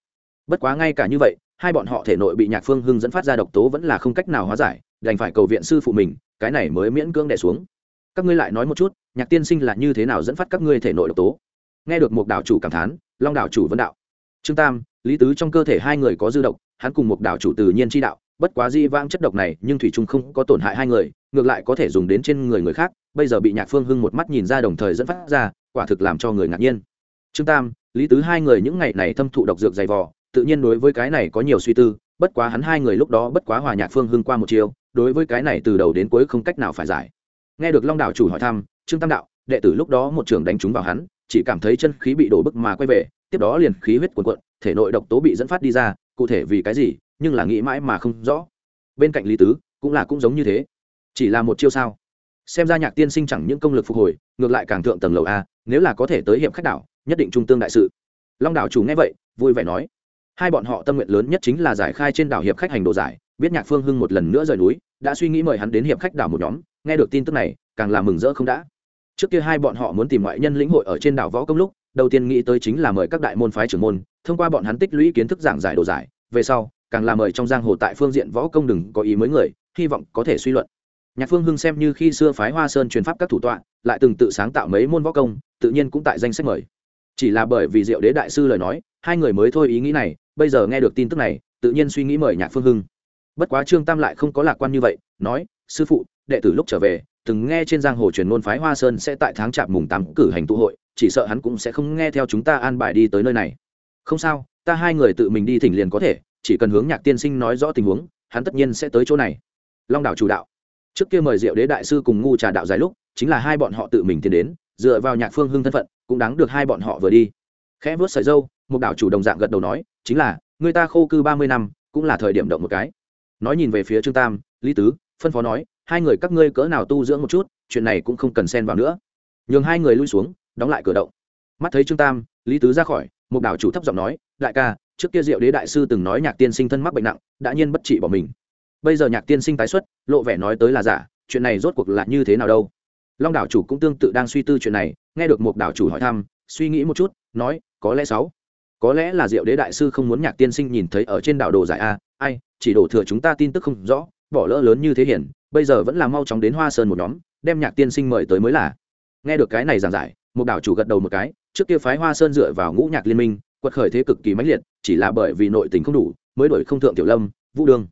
Bất quá ngay cả như vậy, hai bọn họ thể nội bị nhạc phương hưng dẫn phát ra độc tố vẫn là không cách nào hóa giải, đành phải cầu viện sư phụ mình, cái này mới miễn cưỡng đẻ xuống. Các ngươi lại nói một chút, nhạc tiên sinh là như thế nào dẫn phát các ngươi thể nội độc tố? Nghe được một đảo chủ cảm thán, long đảo chủ vấn đạo. Trương tam, lý tứ trong cơ thể hai người có dư độc, hắn cùng một đảo chủ tự nhiên chi đạo bất quá di vang chất độc này, nhưng thủy trung không có tổn hại hai người, ngược lại có thể dùng đến trên người người khác, bây giờ bị nhạc phương hưng một mắt nhìn ra đồng thời dẫn phát ra, quả thực làm cho người ngạc nhiên. Trương tam, lý tứ hai người những ngày này thâm thụ độc dược dày vò, tự nhiên đối với cái này có nhiều suy tư, bất quá hắn hai người lúc đó bất quá hòa nhạc phương hưng qua một chiều, đối với cái này từ đầu đến cuối không cách nào phải giải. Nghe được long đạo chủ hỏi thăm, trương tam đạo, đệ tử lúc đó một trường đánh trúng vào hắn, chỉ cảm thấy chân khí bị đổ bức mà quay về, tiếp đó liền khí huyết cuồn cuộn, thể nội độc tố bị dẫn phát đi ra, cụ thể vì cái gì nhưng là nghĩ mãi mà không rõ. Bên cạnh lý tứ, cũng là cũng giống như thế. Chỉ là một chiêu sao. Xem ra nhạc tiên sinh chẳng những công lực phục hồi, ngược lại càng thượng tầng lầu a, nếu là có thể tới hiệp khách đảo, nhất định trung tương đại sự. Long đảo chủ nghe vậy, vui vẻ nói. Hai bọn họ tâm nguyện lớn nhất chính là giải khai trên đảo hiệp khách hành đồ giải, biết nhạc phương hưng một lần nữa rời núi, đã suy nghĩ mời hắn đến hiệp khách đảo một nhóm, nghe được tin tức này, càng là mừng rỡ không đã. Trước kia hai bọn họ muốn tìm ngoại nhân lĩnh hội ở trên đảo võ công lúc, đầu tiên nghĩ tới chính là mời các đại môn phái trưởng môn, thông qua bọn hắn tích lũy kiến thức giảng giải đồ giải, về sau càng là mời trong giang hồ tại phương diện võ công đừng có ý mới người, hy vọng có thể suy luận. Nhạc phương hưng xem như khi xưa phái hoa sơn truyền pháp các thủ tọa, lại từng tự sáng tạo mấy môn võ công, tự nhiên cũng tại danh sách mời. Chỉ là bởi vì diệu đế đại sư lời nói, hai người mới thôi ý nghĩ này, bây giờ nghe được tin tức này, tự nhiên suy nghĩ mời nhạc phương hưng. Bất quá trương tam lại không có lạc quan như vậy, nói, sư phụ, đệ tử lúc trở về, từng nghe trên giang hồ truyền ngôn phái hoa sơn sẽ tại tháng chạp mùng tám cử hành tụ hội, chỉ sợ hắn cũng sẽ không nghe theo chúng ta an bài đi tới nơi này. Không sao, ta hai người tự mình đi thỉnh liền có thể chỉ cần hướng nhạc tiên sinh nói rõ tình huống, hắn tất nhiên sẽ tới chỗ này. Long đảo chủ đạo. Trước kia mời diệu đế đại sư cùng ngu trà đạo dài lúc, chính là hai bọn họ tự mình tiến đến, dựa vào nhạc phương hưng thân phận, cũng đáng được hai bọn họ vừa đi. Khẽ vớt sợi dâu một đảo chủ đồng dạng gật đầu nói, chính là, người ta khô cư ba mươi năm, cũng là thời điểm động một cái. Nói nhìn về phía trương tam, lý tứ, phân phó nói, hai người các ngươi cỡ nào tu dưỡng một chút, chuyện này cũng không cần xen vào nữa. Nhường hai người lui xuống, đóng lại cửa động. Mắt thấy trương tam, lý tứ ra khỏi một đảo chủ thấp giọng nói, đại ca trước kia diệu đế đại sư từng nói nhạc tiên sinh thân mắc bệnh nặng, đã nhiên bất trị bỏ mình. Bây giờ nhạc tiên sinh tái xuất, lộ vẻ nói tới là giả, chuyện này rốt cuộc là như thế nào đâu? Long đảo chủ cũng tương tự đang suy tư chuyện này, nghe được một đảo chủ hỏi thăm, suy nghĩ một chút, nói, có lẽ sáu. Có lẽ là diệu đế đại sư không muốn nhạc tiên sinh nhìn thấy ở trên đảo đồ giải a, ai, chỉ đổ thừa chúng ta tin tức không rõ, bỏ lỡ lớn như thế hiển, bây giờ vẫn là mau chóng đến hoa sơn một nhóm, đem nhạc tiên sinh mời tới mới là. Nghe được cái này giảng giải, một đảo chủ gật đầu một cái, trước kia phái hoa sơn dựa vào ngũ nhạc liên minh, quật khởi thế cực kỳ mãnh liệt chỉ là bởi vì nội tình không đủ, mới đổi không thượng tiểu lâm, vũ đương.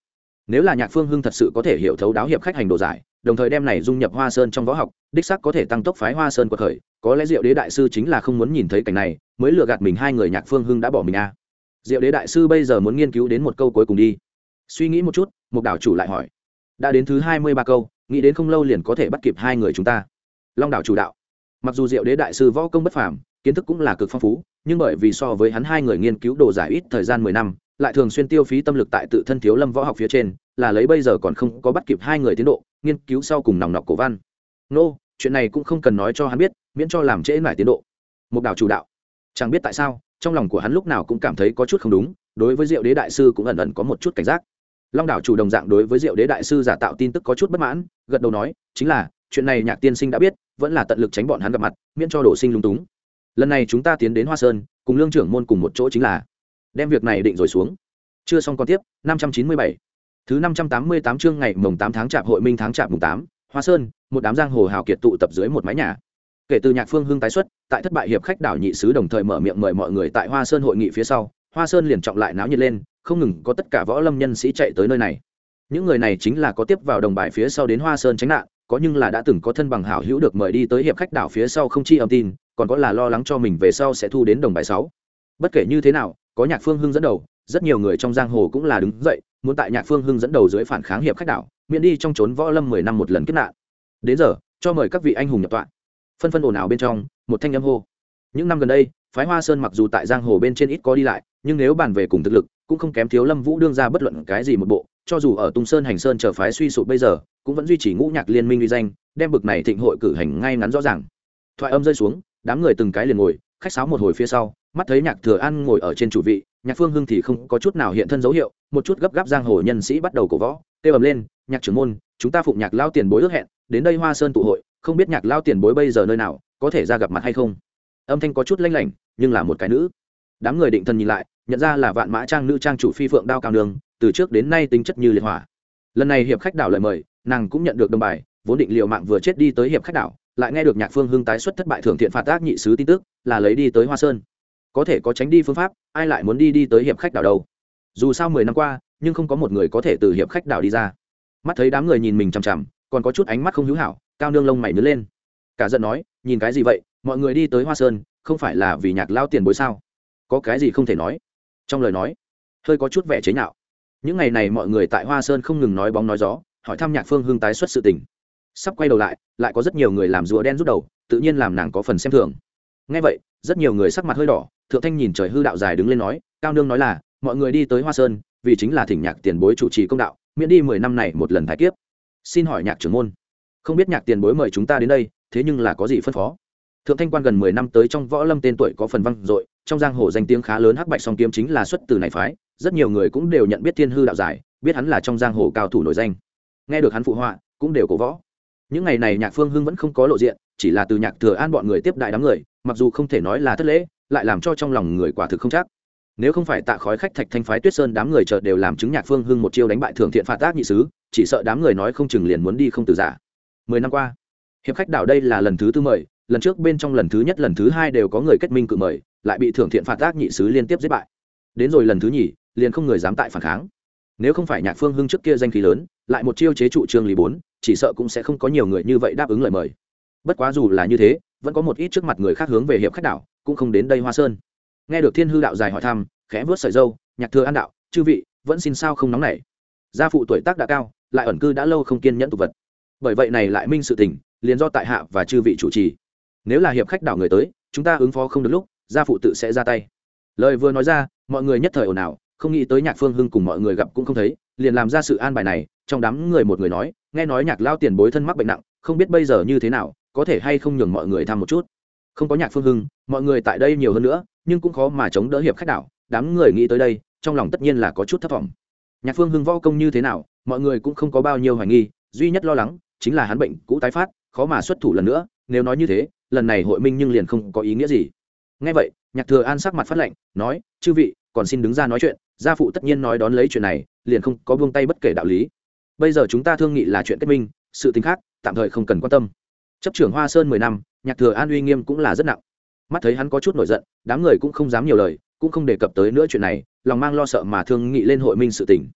Nếu là nhạc phương hưng thật sự có thể hiểu thấu đáo hiệp khách hành đồ giải, đồng thời đem này dung nhập hoa sơn trong võ học, đích sắc có thể tăng tốc phái hoa sơn cuộc khởi, có lẽ diệu đế đại sư chính là không muốn nhìn thấy cảnh này, mới lừa gạt mình hai người nhạc phương hưng đã bỏ mình a à. diệu đế đại sư bây giờ muốn nghiên cứu đến một câu cuối cùng đi. Suy nghĩ một chút một đảo chủ lại hỏi. Đã đến thứ hai mươi ba câu, nghĩ đến không lâu liền có thể bắt kịp hai người chúng ta. Long đảo chủ đạo. Mặc dù diệu đế đại sư võ công bất phàm kiến thức cũng là cực phong phú nhưng bởi vì so với hắn hai người nghiên cứu đồ giải ít thời gian mười năm lại thường xuyên tiêu phí tâm lực tại tự thân thiếu lâm võ học phía trên là lấy bây giờ còn không có bắt kịp hai người tiến độ nghiên cứu sau cùng nòng nọc cổ văn. Nô、no, chuyện này cũng không cần nói cho hắn biết miễn cho làm trễ mải tiến độ. Một đảo chủ đạo. Chẳng biết tại sao trong lòng của hắn lúc nào cũng cảm thấy có chút không đúng đối với diệu đế đại sư cũng ẩn ẩn có một chút cảnh giác. Long đảo chủ đồng dạng đối với diệu đế đại sư giả tạo tin tức có chút bất mãn gật đầu nói chính là chuyện này nhạc tiên sinh đã biết vẫn là tận lực tránh bọn hắn gặp mặt miễn cho đổ sinh lung túng lần này chúng ta tiến đến hoa sơn cùng lương trưởng môn cùng một chỗ chính là đem việc này định rồi xuống chưa xong còn tiếp năm trăm chín mươi bảy thứ năm trăm tám mươi tám chương ngày mồng tám tháng chạp hội minh tháng chạp mùng tám hoa sơn một đám giang hồ hào kiệt tụ tập dưới một mái nhà kể từ nhạc phương hưng tái xuất tại thất bại hiệp khách đảo nhị sứ đồng thời mở miệng mời mọi người tại hoa sơn hội nghị phía sau hoa sơn liền trọng lại náo nhiệt lên không ngừng có tất cả võ lâm nhân sĩ chạy tới nơi này những người này chính là có tiếp vào đồng bài phía sau đến hoa sơn tránh nạn có nhưng là đã từng có thân bằng hảo hữu được mời đi tới hiệp khách đảo phía sau không chi âm tin còn có là lo lắng cho mình về sau sẽ thu đến đồng bài sáu. Bất kể như thế nào, có nhạc phương hưng dẫn đầu, rất nhiều người trong giang hồ cũng là đứng dậy, muốn tại nhạc phương hưng dẫn đầu dưới phản kháng hiệp khách đảo, miễn đi trong trốn võ lâm mười năm một lần kết nạn. Đến giờ, cho mời các vị anh hùng nhập tọa. Phân phân ồn ào bên trong, một thanh âm hô. Những năm gần đây, phái hoa sơn mặc dù tại giang hồ bên trên ít có đi lại, nhưng nếu bàn về cùng thực lực, cũng không kém thiếu lâm vũ đương ra bất luận cái gì một bộ, cho dù ở tung sơn hành sơn chờ phái suy sụp bây giờ, cũng vẫn duy trì ngũ nhạc liên minh uy danh, đem bực này thịnh hội cử hành ngay ngắn rõ ràng. Thoại âm rơi xuống đám người từng cái liền ngồi, khách sáo một hồi phía sau, mắt thấy nhạc thừa an ngồi ở trên chủ vị, nhạc phương hưng thì không có chút nào hiện thân dấu hiệu, một chút gấp gáp giang hồ nhân sĩ bắt đầu cổ võ, kêu ầm lên, nhạc trưởng môn, chúng ta phụng nhạc lao tiền bối ước hẹn, đến đây hoa sơn tụ hội, không biết nhạc lao tiền bối bây giờ nơi nào, có thể ra gặp mặt hay không? Âm thanh có chút lanh lảnh, nhưng là một cái nữ. Đám người định thần nhìn lại, nhận ra là vạn mã trang nữ trang chủ phi phượng đao cao đường từ trước đến nay tính chất như liệt hỏa. Lần này hiệp khách đảo lời mời, nàng cũng nhận được đồng bài, vốn định liều mạng vừa chết đi tới hiệp khách đảo lại nghe được nhạc phương hưng tái xuất thất bại thưởng thiện phạt tác nhị sứ tin tức, là lấy đi tới hoa sơn. Có thể có tránh đi phương pháp, ai lại muốn đi đi tới hiệp khách đảo đâu? Dù sao mười năm qua, nhưng không có một người có thể từ hiệp khách đảo đi ra. Mắt thấy đám người nhìn mình chằm chằm, còn có chút ánh mắt không hữu hảo, cao nương lông mày nứt lên. Cả giận nói, nhìn cái gì vậy? Mọi người đi tới hoa sơn, không phải là vì nhạc lao tiền bối sao? Có cái gì không thể nói. Trong lời nói, hơi có chút vẻ chế nhạo. Những ngày này mọi người tại hoa sơn không ngừng nói bóng nói gió, hỏi thăm nhạc phương hưng tái xuất sự tình sắp quay đầu lại lại có rất nhiều người làm rùa đen rút đầu, tự nhiên làm nàng có phần xem thường. Ngay vậy, rất nhiều người sắc mặt hơi đỏ, thượng thanh nhìn trời hư đạo dài đứng lên nói, cao nương nói là, mọi người đi tới hoa sơn, vì chính là thỉnh nhạc tiền bối chủ trì công đạo, miễn đi mười năm này một lần thái kiếp. Xin hỏi nhạc trưởng môn, không biết nhạc tiền bối mời chúng ta đến đây, thế nhưng là có gì phân phó? Thượng thanh quan gần mười năm tới trong võ lâm tên tuổi có phần văng dội, trong giang hồ danh tiếng khá lớn hắc bạch song kiếm chính là xuất từ này phái, rất nhiều người cũng đều nhận biết thiên hư đạo giải biết hắn là trong giang hồ cao thủ nổi danh. Nghe được hắn phụ họa, cũng đều cổ võ những ngày này nhạc phương hưng vẫn không có lộ diện, chỉ là từ nhạc thừa an bọn người tiếp đại đám người, mặc dù không thể nói là thất lễ, lại làm cho trong lòng người quả thực không chắc. Nếu không phải tạ khói khách thạch thanh phái tuyết sơn đám người chợt đều làm chứng nhạc phương hưng một chiêu đánh bại thường thiện phạt tác nhị sứ, chỉ sợ đám người nói không chừng liền muốn đi không từ giả. Mười năm qua, hiệp khách đảo đây là lần thứ tư mời, lần trước bên trong lần thứ nhất lần thứ hai đều có người kết minh cự mời, lại bị thưởng thiện phạt tác nhị sứ liên tiếp giết bại. Đến rồi lần thứ nhì, liền không người dám tại phản kháng nếu không phải nhạc phương hưng trước kia danh khí lớn, lại một chiêu chế trụ trương lý bốn, chỉ sợ cũng sẽ không có nhiều người như vậy đáp ứng lời mời. Bất quá dù là như thế, vẫn có một ít trước mặt người khác hướng về hiệp khách đảo, cũng không đến đây hoa sơn. Nghe được thiên hư đạo dài hỏi thăm, khẽ vớt sợi dâu nhạc thừa an đạo, chư vị, vẫn xin sao không nóng nảy? Gia phụ tuổi tác đã cao, lại ẩn cư đã lâu không kiên nhẫn tục vật. Bởi vậy này lại minh sự tình, liền do tại hạ và chư vị chủ trì. Nếu là hiệp khách đảo người tới, chúng ta ứng phó không được lúc, gia phụ tự sẽ ra tay. Lời vừa nói ra, mọi người nhất thời ồn ào không nghĩ tới nhạc phương hưng cùng mọi người gặp cũng không thấy, liền làm ra sự an bài này, trong đám người một người nói, nghe nói nhạc lao tiền bối thân mắc bệnh nặng, không biết bây giờ như thế nào, có thể hay không nhường mọi người thăm một chút. Không có nhạc phương hưng, mọi người tại đây nhiều hơn nữa, nhưng cũng khó mà chống đỡ hiệp khách đảo, đám người nghĩ tới đây, trong lòng tất nhiên là có chút thất vọng. Nhạc phương hưng võ công như thế nào, mọi người cũng không có bao nhiêu hoài nghi, duy nhất lo lắng, chính là hắn bệnh cũ tái phát, khó mà xuất thủ lần nữa, nếu nói như thế, lần này hội minh nhưng liền không có ý nghĩa gì. Ngay vậy, nhạc thừa an sắc mặt phát lệnh, nói, chư vị, còn xin đứng ra nói chuyện gia phụ tất nhiên nói đón lấy chuyện này, liền không có buông tay bất kể đạo lý. Bây giờ chúng ta thương nghị là chuyện kết minh, sự tính khác, tạm thời không cần quan tâm. Chấp trưởng hoa sơn mười năm, nhạc thừa an uy nghiêm cũng là rất nặng. Mắt thấy hắn có chút nổi giận, đám người cũng không dám nhiều lời, cũng không đề cập tới nữa chuyện này, lòng mang lo sợ mà thương nghị lên hội minh sự tình.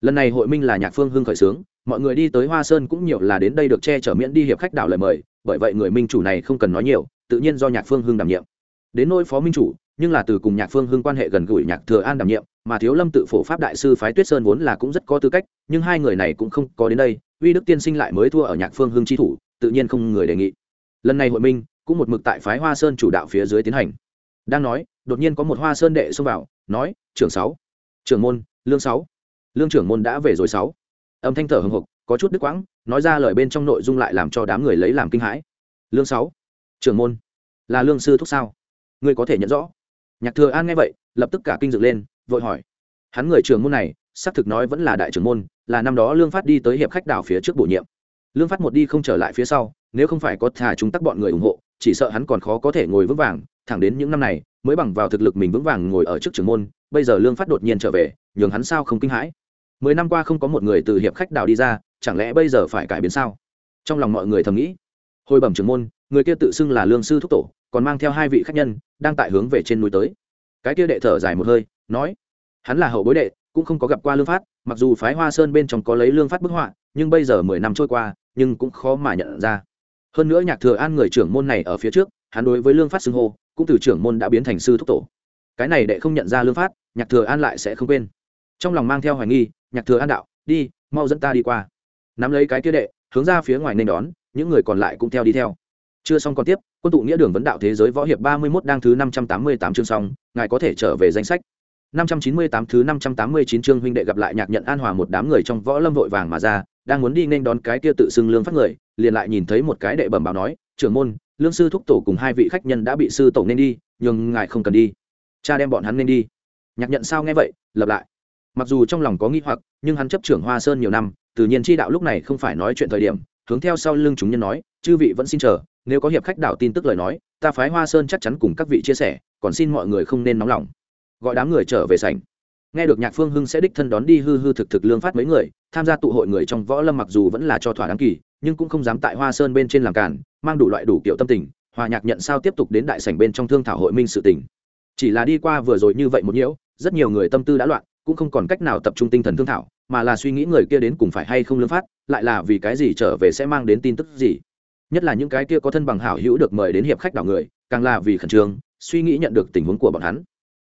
Lần này hội minh là nhạc phương hưng khởi xướng mọi người đi tới hoa sơn cũng nhiều là đến đây được che chở miễn đi hiệp khách đảo lời mời, bởi vậy người minh chủ này không cần nói nhiều, tự nhiên do nhạc phương hưng đảm nhiệm. Đến nôi phó minh chủ, nhưng là từ cùng nhạc phương hưng quan hệ gần gũi nhạc thừa an đảm nhiệm mà thiếu lâm tự phổ pháp đại sư phái tuyết sơn vốn là cũng rất có tư cách, nhưng hai người này cũng không có đến đây, uy đức tiên sinh lại mới thua ở nhạc phương hưng tri thủ, tự nhiên không người đề nghị. Lần này hội minh, cũng một mực tại phái hoa sơn chủ đạo phía dưới tiến hành. Đang nói, đột nhiên có một hoa sơn đệ xông vào, nói, trưởng sáu, trưởng môn, lương sáu, lương trưởng môn đã về rồi sáu. Âm thanh thở hồng hộc có chút đứt quãng, nói ra lời bên trong nội dung lại làm cho đám người lấy làm kinh hãi. Lương sáu, trưởng môn, là lương sư thúc sao? Ngươi có thể nhận rõ. Nhạc thừa an nghe vậy, lập tức cả kinh dựng lên vội hỏi. Hắn người trưởng môn này, xác thực nói vẫn là đại trưởng môn, là năm đó lương phát đi tới hiệp khách đảo phía trước bổ nhiệm. Lương phát một đi không trở lại phía sau, nếu không phải có thà chúng tắc bọn người ủng hộ, chỉ sợ hắn còn khó có thể ngồi vững vàng, thẳng đến những năm này, mới bằng vào thực lực mình vững vàng ngồi ở trước trưởng môn, bây giờ lương phát đột nhiên trở về, nhường hắn sao không kinh hãi. Mười năm qua không có một người từ hiệp khách đảo đi ra, chẳng lẽ bây giờ phải cải biến sao? Trong lòng mọi người thầm nghĩ. Hồi bẩm trưởng môn, người kia tự xưng là lương sư thúc tổ, còn mang theo hai vị khách nhân, đang tại hướng về trên núi tới cái kia đệ thở dài một hơi, nói, hắn là hậu bối đệ, cũng không có gặp qua lương phát, mặc dù phái hoa sơn bên trong có lấy lương phát bức họa, nhưng bây giờ mười năm trôi qua, nhưng cũng khó mà nhận ra. Hơn nữa nhạc thừa an người trưởng môn này ở phía trước, hắn đối với lương phát xưng hô, cũng từ trưởng môn đã biến thành sư thúc tổ. Cái này đệ không nhận ra lương phát, nhạc thừa an lại sẽ không quên. Trong lòng mang theo hoài nghi, nhạc thừa an đạo, đi, mau dẫn ta đi qua. Nắm lấy cái kia đệ, hướng ra phía ngoài nên đón, những người còn lại cũng theo đi theo. Chưa xong còn tiếp quân tụ nghĩa đường vấn đạo thế giới võ hiệp ba mươi 31 đang thứ năm trăm tám mươi tám chương xong, ngài có thể trở về danh sách. năm trăm chín mươi tám thứ năm trăm tám mươi chín chương huynh đệ gặp lại nhạc nhận an hòa một đám người trong võ lâm vội vàng mà ra, đang muốn đi nên đón cái kia tự xưng lương phát người, liền lại nhìn thấy một cái đệ bẩm báo nói, trưởng môn, lương sư thúc tổ cùng hai vị khách nhân đã bị sư tổ nên đi, nhưng ngài không cần đi. Cha đem bọn hắn nên đi. Nhạc nhận sao nghe vậy, lập lại. Mặc dù trong lòng có nghi hoặc, nhưng hắn chấp trưởng hoa sơn nhiều năm, tự nhiên chi đạo lúc này không phải nói chuyện thời điểm, hướng theo sau lưng chúng nhân nói, chư vị vẫn xin chờ nếu có hiệp khách đạo tin tức lời nói, ta phái hoa sơn chắc chắn cùng các vị chia sẻ, còn xin mọi người không nên nóng lòng. Gọi đám người trở về sảnh. Nghe được nhạc phương hưng sẽ đích thân đón đi hư hư thực thực lương phát mấy người, tham gia tụ hội người trong võ lâm mặc dù vẫn là cho thỏa đáng kỳ, nhưng cũng không dám tại hoa sơn bên trên làm cản mang đủ loại đủ kiểu tâm tình, hòa nhạc nhận sao tiếp tục đến đại sảnh bên trong thương thảo hội minh sự tình. Chỉ là đi qua vừa rồi như vậy một nhiễu, rất nhiều người tâm tư đã loạn, cũng không còn cách nào tập trung tinh thần thương thảo, mà là suy nghĩ người kia đến cùng phải hay không lương phát, lại là vì cái gì trở về sẽ mang đến tin tức gì nhất là những cái kia có thân bằng hảo hữu được mời đến hiệp khách đảo người, càng là vì khẩn trương, suy nghĩ nhận được tình huống của bọn hắn.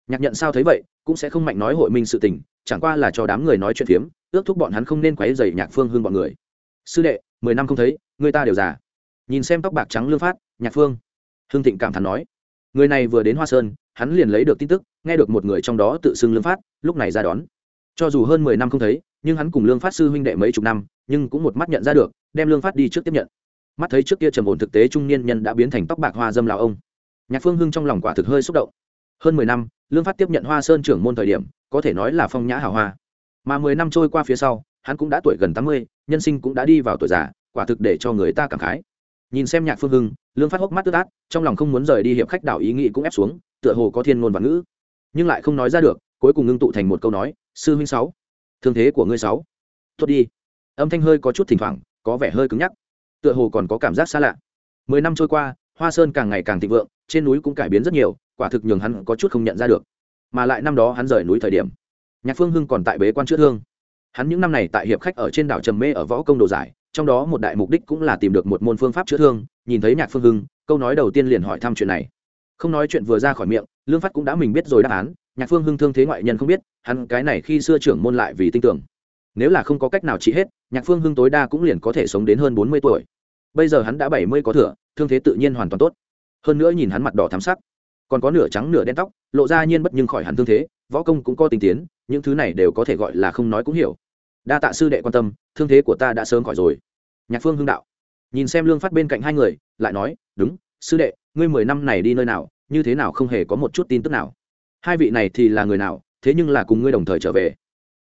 Nhạc nhận sao thấy vậy, cũng sẽ không mạnh nói hội minh sự tình, chẳng qua là cho đám người nói chuyện phiếm, ước thúc bọn hắn không nên quấy dày nhạc phương hương bọn người. Sư đệ, mười năm không thấy, người ta đều già. Nhìn xem tóc bạc trắng lương phát, nhạc phương hương thịnh cảm thán nói, người này vừa đến hoa sơn, hắn liền lấy được tin tức, nghe được một người trong đó tự xưng lương phát, lúc này ra đón. Cho dù hơn mười năm không thấy, nhưng hắn cùng lương phát sư huynh đệ mấy chục năm, nhưng cũng một mắt nhận ra được, đem lương phát đi trước tiếp nhận mắt thấy trước kia trầm ổn thực tế trung niên nhân đã biến thành tóc bạc hoa dâm lào ông. Nhạc phương hưng trong lòng quả thực hơi xúc động. Hơn mười năm, lương phát tiếp nhận hoa sơn trưởng môn thời điểm, có thể nói là phong nhã hào hoa. Mà mười năm trôi qua phía sau, hắn cũng đã tuổi gần tám mươi, nhân sinh cũng đã đi vào tuổi già, quả thực để cho người ta cảm khái. Nhìn xem nhạc phương hưng, lương phát hốc mắt tức át trong lòng không muốn rời đi hiệp khách đảo ý nghĩ cũng ép xuống, tựa hồ có thiên ngôn và ngữ. Nhưng lại không nói ra được, cuối cùng ngưng tụ thành một câu nói, sư huynh sáu, thương thế của ngươi sáu, tốt đi. Âm thanh hơi có chút thỉnh thoảng, có vẻ hơi cứng nhắc tựa hồ còn có cảm giác xa lạ. Mười năm trôi qua, hoa sơn càng ngày càng thịnh vượng, trên núi cũng cải biến rất nhiều, quả thực nhường hắn có chút không nhận ra được. Mà lại năm đó hắn rời núi thời điểm, nhạc phương hưng còn tại bế quan chữa thương. Hắn những năm này tại hiệp khách ở trên đảo trầm mê ở võ công đồ giải, trong đó một đại mục đích cũng là tìm được một môn phương pháp chữa thương, nhìn thấy nhạc phương hưng, câu nói đầu tiên liền hỏi thăm chuyện này. Không nói chuyện vừa ra khỏi miệng, lương phát cũng đã mình biết rồi đáp án, nhạc phương hưng thương thế ngoại nhân không biết, hắn cái này khi xưa trưởng môn lại vì tin tưởng nếu là không có cách nào trị hết, nhạc phương hưng tối đa cũng liền có thể sống đến hơn bốn mươi tuổi. Bây giờ hắn đã bảy mươi có thừa, thương thế tự nhiên hoàn toàn tốt. Hơn nữa nhìn hắn mặt đỏ thắm sắc, còn có nửa trắng nửa đen tóc, lộ ra nhiên bất nhưng khỏi hẳn thương thế, võ công cũng có tình tiến, những thứ này đều có thể gọi là không nói cũng hiểu. Đa tạ sư đệ quan tâm, thương thế của ta đã sớm khỏi rồi. Nhạc phương hưng đạo. Nhìn xem lương phát bên cạnh hai người, lại nói, đúng, sư đệ, ngươi mười năm này đi nơi nào, như thế nào không hề có một chút tin tức nào. Hai vị này thì là người nào, thế nhưng là cùng ngươi đồng thời trở về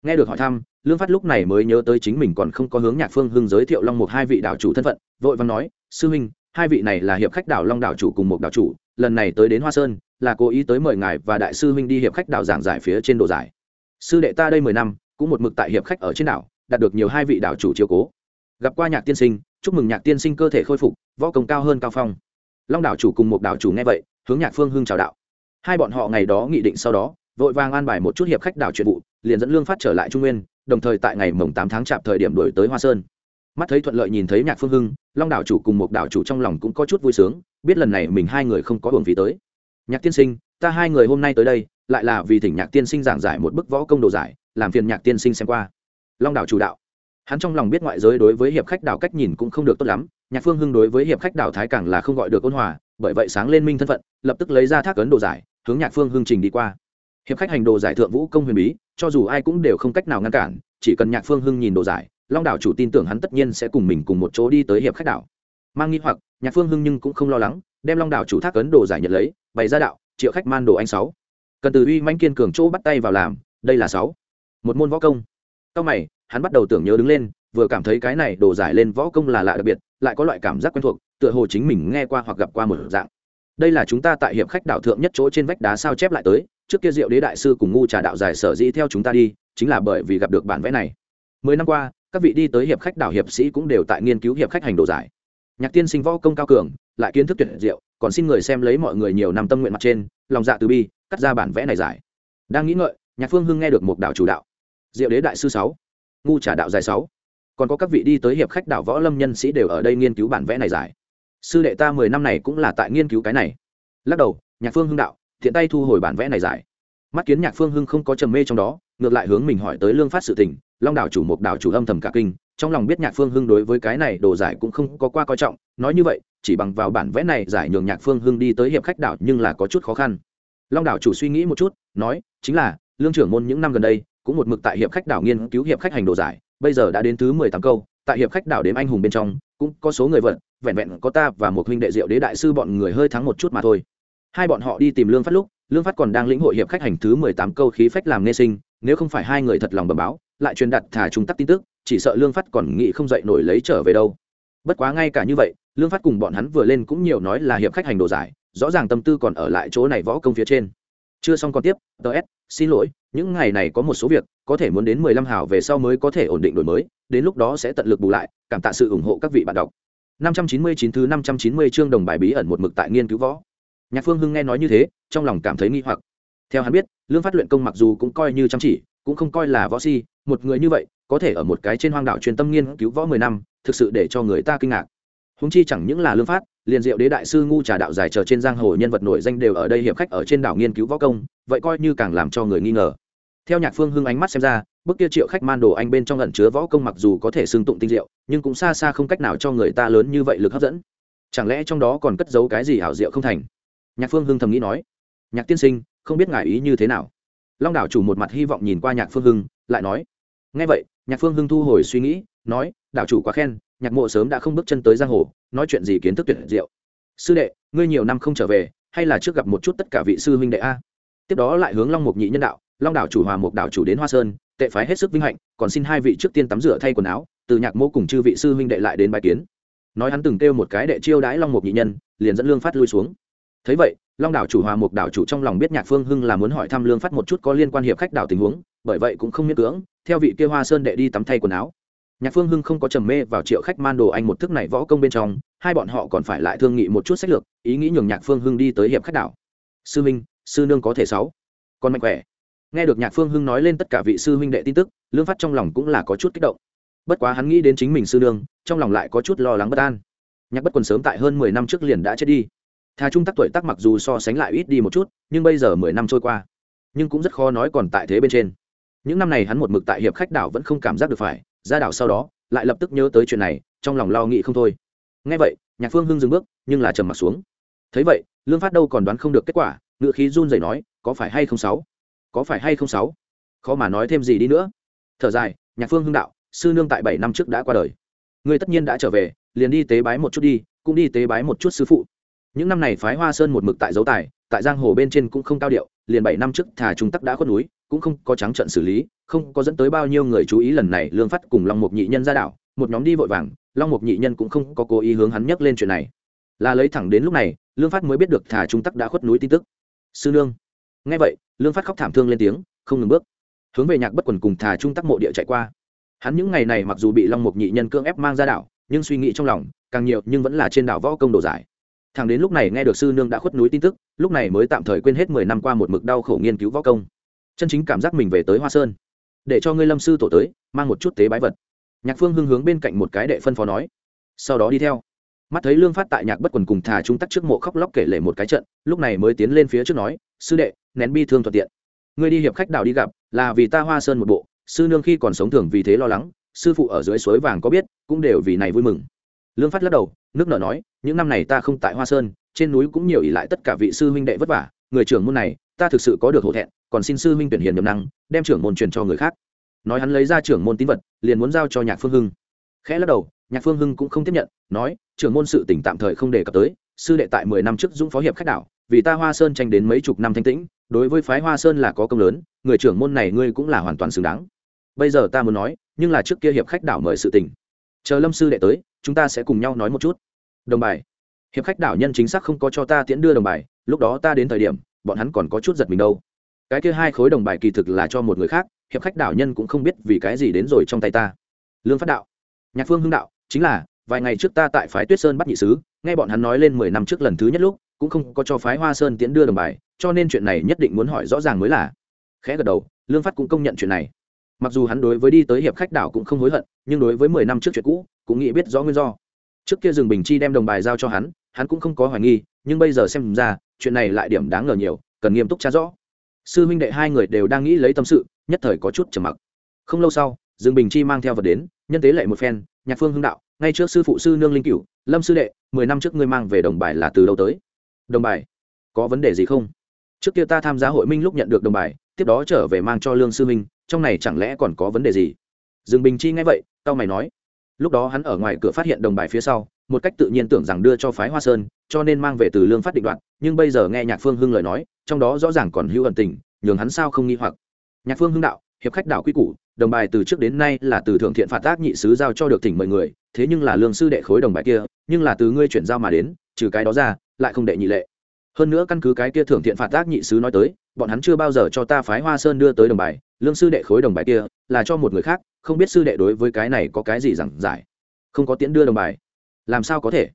nghe được hỏi thăm, lương phát lúc này mới nhớ tới chính mình còn không có hướng nhạc phương hưng giới thiệu long một hai vị đảo chủ thân phận, vội văn nói, sư huynh, hai vị này là hiệp khách đảo long đảo chủ cùng một đảo chủ, lần này tới đến hoa sơn, là cố ý tới mời ngài và đại sư huynh đi hiệp khách đảo giảng giải phía trên đồ giải. Sư đệ ta đây mười năm, cũng một mực tại hiệp khách ở trên đảo, đạt được nhiều hai vị đảo chủ chiếu cố. Gặp qua nhạc tiên sinh, chúc mừng nhạc tiên sinh cơ thể khôi phục, võ công cao hơn cao phong. Long đảo chủ cùng một đảo chủ nghe vậy, hướng nhạc phương hưng chào đạo. Hai bọn họ ngày đó nghị định sau đó, vội vàng an bài một chút hiệp khách đảo chuyện vụ liền dẫn lương phát trở lại trung nguyên, đồng thời tại ngày mồng tám tháng chạp thời điểm đổi tới hoa sơn. Mắt thấy thuận lợi nhìn thấy nhạc phương hưng, long đảo chủ cùng một đảo chủ trong lòng cũng có chút vui sướng, biết lần này mình hai người không có hưởng phí tới. Nhạc tiên sinh, ta hai người hôm nay tới đây, lại là vì thỉnh nhạc tiên sinh giảng giải một bức võ công đồ giải, làm phiền nhạc tiên sinh xem qua. Long đảo chủ đạo. Hắn trong lòng biết ngoại giới đối với hiệp khách đảo cách nhìn cũng không được tốt lắm, nhạc phương hưng đối với hiệp khách đảo thái càng là không gọi được ôn hòa, bởi vậy sáng lên minh thân phận, lập tức lấy ra thác ấn đồ giải, hướng nhạc phương hưng trình đi qua. Hiệp khách hành đồ giải thượng vũ công huyền bí cho dù ai cũng đều không cách nào ngăn cản, chỉ cần nhạc phương hưng nhìn đồ giải, long đảo chủ tin tưởng hắn tất nhiên sẽ cùng mình cùng một chỗ đi tới hiệp khách đảo. Mang nghi hoặc, nhạc phương hưng nhưng cũng không lo lắng, đem long đảo chủ thác ấn đồ giải nhận lấy, bày ra đạo, triệu khách man đồ anh sáu. Cần từ uy manh kiên cường chỗ bắt tay vào làm, đây là sáu. Một môn võ công. Sau mày, hắn bắt đầu tưởng nhớ đứng lên, vừa cảm thấy cái này đồ giải lên võ công là lạ đặc biệt, lại có loại cảm giác quen thuộc, tựa hồ chính mình nghe qua hoặc gặp qua một dạng. Đây là chúng ta tại hiệp khách đảo thượng nhất chỗ trên vách đá sao chép lại tới trước kia diệu đế đại sư cùng ngu trà đạo giải sở dĩ theo chúng ta đi, chính là bởi vì gặp được bản vẽ này. Mười năm qua, các vị đi tới hiệp khách đảo hiệp sĩ cũng đều tại nghiên cứu hiệp khách hành đồ giải. Nhạc tiên sinh võ công cao cường, lại kiến thức tuyệt diệu, còn xin người xem lấy mọi người nhiều năm tâm nguyện mặt trên, lòng dạ từ bi, cắt ra bản vẽ này giải. Đang nghĩ ngợi, nhạc phương hưng nghe được một đạo chủ đạo. Diệu đế đại sư sáu, ngu trả đạo dài sáu. Còn có các vị đi tới hiệp khách đảo võ lâm nhân sĩ đều ở đây nghiên cứu bản vẽ này giải. Sư đệ ta mười năm này cũng là tại nghiên cứu cái này. Lắc đầu, nhạc phương hưng đạo tiện tay thu hồi bản vẽ này giải. Mắt kiến nhạc phương hưng không có trầm mê trong đó, ngược lại hướng mình hỏi tới lương phát sự tình, long đảo chủ một đảo chủ âm thầm cả kinh, trong lòng biết nhạc phương hưng đối với cái này đồ giải cũng không có qua coi trọng, nói như vậy, chỉ bằng vào bản vẽ này giải nhường nhạc phương hưng đi tới hiệp khách đảo nhưng là có chút khó khăn. Long đảo chủ suy nghĩ một chút, nói, chính là, lương trưởng môn những năm gần đây, cũng một mực tại hiệp khách đảo nghiên cứu hiệp khách hành đồ giải, bây giờ đã đến thứ mười tám câu, tại hiệp khách đảo đếm anh hùng bên trong, cũng có số người vận, vẹn vẹn có ta và một huynh đệ diệu đế đại sư bọn người hơi thắng một chút mà thôi hai bọn họ đi tìm lương phát lúc, lương phát còn đang lĩnh hội hiệp khách hành thứ mười tám câu khí phách làm nghe sinh, nếu không phải hai người thật lòng bẩm báo, lại truyền đặt thả trung tắc tin tức, chỉ sợ lương phát còn nghĩ không dậy nổi lấy trở về đâu. Bất quá ngay cả như vậy, lương phát cùng bọn hắn vừa lên cũng nhiều nói là hiệp khách hành đồ giải, rõ ràng tâm tư còn ở lại chỗ này võ công phía trên. Chưa xong còn tiếp ts xin lỗi, những ngày này có một số việc, có thể muốn đến mười lăm hào về sau mới có thể ổn định đổi mới, đến lúc đó sẽ tận lực bù lại, cảm tạ sự ủng hộ các vị bạn đọc. Năm trăm chín mươi chín thứ năm trăm chín mươi chương đồng bài bí ẩn một mực tại nghiên cứu võ nhạc phương hưng nghe nói như thế, trong lòng cảm thấy nghi hoặc. Theo hắn biết, lương phát luyện công mặc dù cũng coi như chăm chỉ, cũng không coi là võ si, một người như vậy, có thể ở một cái trên hoang đảo truyền tâm nghiên cứu võ mười năm, thực sự để cho người ta kinh ngạc. Húng chi chẳng những là lương phát, liền diệu đế đại sư ngu trà đạo dài chờ trên giang hồ nhân vật nổi danh đều ở đây hiệp khách ở trên đảo nghiên cứu võ công, vậy coi như càng làm cho người nghi ngờ. Theo nhạc phương hưng ánh mắt xem ra, bức kia triệu khách man đồ anh bên trong ẩn chứa võ công mặc dù có thể xưng tụng tinh diệu, nhưng cũng xa xa không cách nào cho người ta lớn như vậy lực hấp dẫn. Chẳng lẽ trong đó còn cất giấu cái gì ảo diệu không thành? Nhạc phương hưng thầm nghĩ nói, nhạc tiên sinh, không biết ngại ý như thế nào? Long đảo chủ một mặt hy vọng nhìn qua nhạc phương hưng, lại nói ngay vậy, nhạc phương hưng thu hồi suy nghĩ, nói, đảo chủ quá khen, nhạc mộ sớm đã không bước chân tới giang hồ, nói chuyện gì kiến thức tuyệt diệu. Sư đệ, ngươi nhiều năm không trở về, hay là trước gặp một chút tất cả vị sư huynh đệ a? Tiếp đó lại hướng long mục nhị nhân đạo, long đảo chủ hòa mục đảo chủ đến hoa sơn, tệ phái hết sức vinh hạnh, còn xin hai vị trước tiên tắm rửa thay quần áo, từ nhạc mô cùng chư vị sư huynh đệ lại đến bài kiến. Nói hắn từng kêu một cái đệ chiêu đãi long mục nhị nhân, liền dẫn lương phát lui xuống thấy vậy, long đảo chủ hòa mục đảo chủ trong lòng biết nhạc phương hưng là muốn hỏi thăm lương phát một chút có liên quan hiệp khách đảo tình huống, bởi vậy cũng không miễn cưỡng, theo vị kia hoa sơn đệ đi tắm thay quần áo. Nhạc phương hưng không có trầm mê vào triệu khách man đồ anh một thức này võ công bên trong, hai bọn họ còn phải lại thương nghị một chút sách lược, ý nghĩ nhường nhạc phương hưng đi tới hiệp khách đảo. Sư minh, sư nương có thể sáu. Còn mạnh khỏe. Nghe được nhạc phương hưng nói lên tất cả vị sư huynh đệ tin tức, lương phát trong lòng cũng là có chút kích động. Bất quá hắn nghĩ đến chính mình sư nương, trong lòng lại có chút lo lắng bất an. Nhạc bất quần sớm tại hơn mười năm trước liền đã chết đi thà trung tắc tuổi tác mặc dù so sánh lại ít đi một chút, nhưng bây giờ mười năm trôi qua, nhưng cũng rất khó nói còn tại thế bên trên. Những năm này hắn một mực tại hiệp khách đảo vẫn không cảm giác được phải, ra đảo sau đó, lại lập tức nhớ tới chuyện này, trong lòng lo nghĩ không thôi. Ngay vậy, nhạc phương hưng dừng bước, nhưng là trầm m ặ t xuống. Thấy vậy, lương phát đâu còn đoán không được kết quả, ngựa khí run rẩy nói, có phải hay không sáu? Có phải hay không sáu? Khó mà nói thêm gì đi nữa. Thở dài, nhạc phương hưng đạo, sư nương tại bảy năm trước đã qua đời. Người tất nhiên đã trở về, liền đi tế bái một chút đi, cũng đi tế bái một chút sư phụ những năm này phái hoa sơn một mực tại dấu tài, tại giang hồ bên trên cũng không cao điệu, liền bảy năm trước thả trung tắc đã khuất núi, cũng không có trắng trận xử lý, không có dẫn tới bao nhiêu người chú ý lần này lương phát cùng long mục nhị nhân ra đảo, một nhóm đi vội vàng, long mục nhị nhân cũng không có cố ý hướng hắn nhắc lên chuyện này. Là lấy thẳng đến lúc này, lương phát mới biết được thả trung tắc đã khuất núi tin tức. Sư nương. Ngay vậy, lương phát khóc thảm thương lên tiếng, không ngừng bước, hướng về nhạc bất quần cùng thả trung tắc mộ địa chạy qua. Hắn những ngày này mặc dù bị long mục nhị nhân cưỡng ép mang ra đảo, nhưng suy nghĩ trong lòng, càng nhiều nhưng vẫn là trên đảo võ công đồ giải thằng đến lúc này nghe được sư nương đã khuất núi tin tức, lúc này mới tạm thời quên hết mười năm qua một mực đau khổ nghiên cứu võ công. Chân chính cảm giác mình về tới hoa sơn. Để cho ngươi lâm sư tổ tới, mang một chút tế bái vật. Nhạc phương hưng hướng bên cạnh một cái đệ phân phó nói. Sau đó đi theo. Mắt thấy lương phát tại nhạc bất quần cùng thả chúng tắt trước mộ khóc lóc kể lể một cái trận, lúc này mới tiến lên phía trước nói, sư đệ, nén bi thương thuận tiện. Ngươi đi hiệp khách đảo đi gặp, là vì ta hoa sơn một bộ, sư nương khi còn sống thường vì thế lo lắng, sư phụ ở dưới suối vàng có biết, cũng đều vì này vui mừng. Lương phát lắc đầu, nước nở nói những năm này ta không tại hoa sơn trên núi cũng nhiều ỷ lại tất cả vị sư huynh đệ vất vả người trưởng môn này ta thực sự có được hổ thẹn còn xin sư huynh tuyển hiền nhầm năng đem trưởng môn truyền cho người khác nói hắn lấy ra trưởng môn tín vật liền muốn giao cho nhạc phương hưng khẽ lắc đầu nhạc phương hưng cũng không tiếp nhận nói trưởng môn sự tỉnh tạm thời không đề cập tới sư đệ tại mười năm trước dũng phó hiệp khách đảo vì ta hoa sơn tranh đến mấy chục năm thanh tĩnh đối với phái hoa sơn là có công lớn người trưởng môn này ngươi cũng là hoàn toàn xứng đáng bây giờ ta muốn nói nhưng là trước kia hiệp khách đảo mời sự tỉnh chờ lâm sư đệ tới chúng ta sẽ cùng nhau nói một chút đồng bài. Hiệp khách đảo nhân chính xác không có cho ta tiễn đưa đồng bài, lúc đó ta đến thời điểm, bọn hắn còn có chút giật mình đâu. Cái kia hai khối đồng bài kỳ thực là cho một người khác, hiệp khách đảo nhân cũng không biết vì cái gì đến rồi trong tay ta. Lương phát đạo. Nhạc phương hưng đạo, chính là, vài ngày trước ta tại phái tuyết sơn bắt nhị sứ, nghe bọn hắn nói lên mười năm trước lần thứ nhất lúc, cũng không có cho phái hoa sơn tiễn đưa đồng bài, cho nên chuyện này nhất định muốn hỏi rõ ràng mới là. Khẽ gật đầu, lương phát cũng công nhận chuyện này. Mặc dù hắn đối với đi tới hiệp khách đảo cũng không hối hận, nhưng đối với mười năm trước chuyện cũ, cũng nghĩ biết rõ nguyên do trước kia rừng bình chi đem đồng bài giao cho hắn hắn cũng không có hoài nghi, nhưng bây giờ xem ra, chuyện này lại điểm đáng ngờ nhiều, cần nghiêm túc tra rõ. Sư huynh đệ hai người đều đang nghĩ lấy tâm sự, nhất thời có chút trầm mặc. Không lâu sau, dương bình chi mang theo vật đến, nhân tế lệ một phen, nhạc phương hưng đạo, ngay trước sư phụ sư nương linh cửu, lâm sư đệ, mười năm trước ngươi mang về đồng bài là từ đâu tới? Đồng bài? Có vấn đề gì không? Trước kia ta tham gia hội minh lúc nhận được đồng bài, tiếp đó trở về mang cho lương sư minh trong này chẳng lẽ còn có vấn đề gì? Dương bình chi nghe vậy tao mày nói lúc đó hắn ở ngoài cửa phát hiện đồng bài phía sau, một cách tự nhiên tưởng rằng đưa cho phái hoa sơn, cho nên mang về từ lương phát định đoạn, nhưng bây giờ nghe nhạc phương hưng lời nói, trong đó rõ ràng còn hữu ẩn tình, nhường hắn sao không nghi hoặc. Nhạc phương hưng đạo, hiệp khách đạo quy củ, đồng bài từ trước đến nay là từ thượng thiện phạt tác nhị sứ giao cho được thỉnh mời người, thế nhưng là lương sư đệ khối đồng bài kia, nhưng là từ ngươi chuyển giao mà đến, trừ cái đó ra, lại không đệ nhị lệ. Hơn nữa căn cứ cái kia thượng thiện phạt tác nhị sứ nói tới bọn hắn chưa bao giờ cho ta phái hoa sơn đưa tới đồng bài, lương sư đệ khối đồng bài kia, là cho một người khác, không biết sư đệ đối với cái này có cái gì giảng giải. Không có tiễn đưa đồng bài. Làm sao có thể?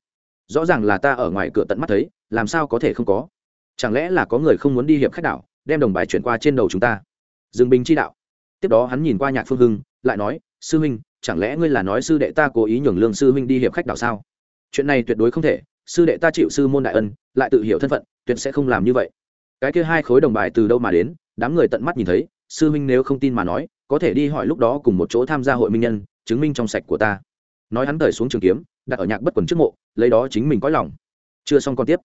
Rõ ràng là ta ở ngoài cửa tận mắt thấy, làm sao có thể không có? Chẳng lẽ là có người không muốn đi hiệp khách đảo, đem đồng bài chuyển qua trên đầu chúng ta? Dương bình chi đạo. Tiếp đó hắn nhìn qua nhạc phương hưng, lại nói, sư huynh, chẳng lẽ ngươi là nói sư đệ ta cố ý nhường lương sư huynh đi hiệp khách đảo sao? Chuyện này tuyệt đối không thể, sư đệ ta chịu sư môn đại ân, lại tự hiểu thân phận, tuyệt sẽ không làm như vậy cái kia hai khối đồng bài từ đâu mà đến, đám người tận mắt nhìn thấy, sư huynh nếu không tin mà nói, có thể đi hỏi lúc đó cùng một chỗ tham gia hội minh nhân, chứng minh trong sạch của ta. Nói hắn thời xuống trường kiếm, đặt ở nhạc bất quần trước mộ, lấy đó chính mình có lòng. Chưa xong còn tiếp.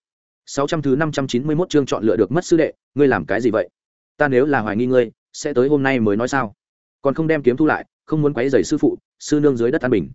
Sáu trăm thứ năm trăm chín mươi 591 chương chọn lựa được mất sư đệ, ngươi làm cái gì vậy? Ta nếu là hoài nghi ngươi, sẽ tới hôm nay mới nói sao? Còn không đem kiếm thu lại, không muốn quấy rầy sư phụ, sư nương dưới đất an bình.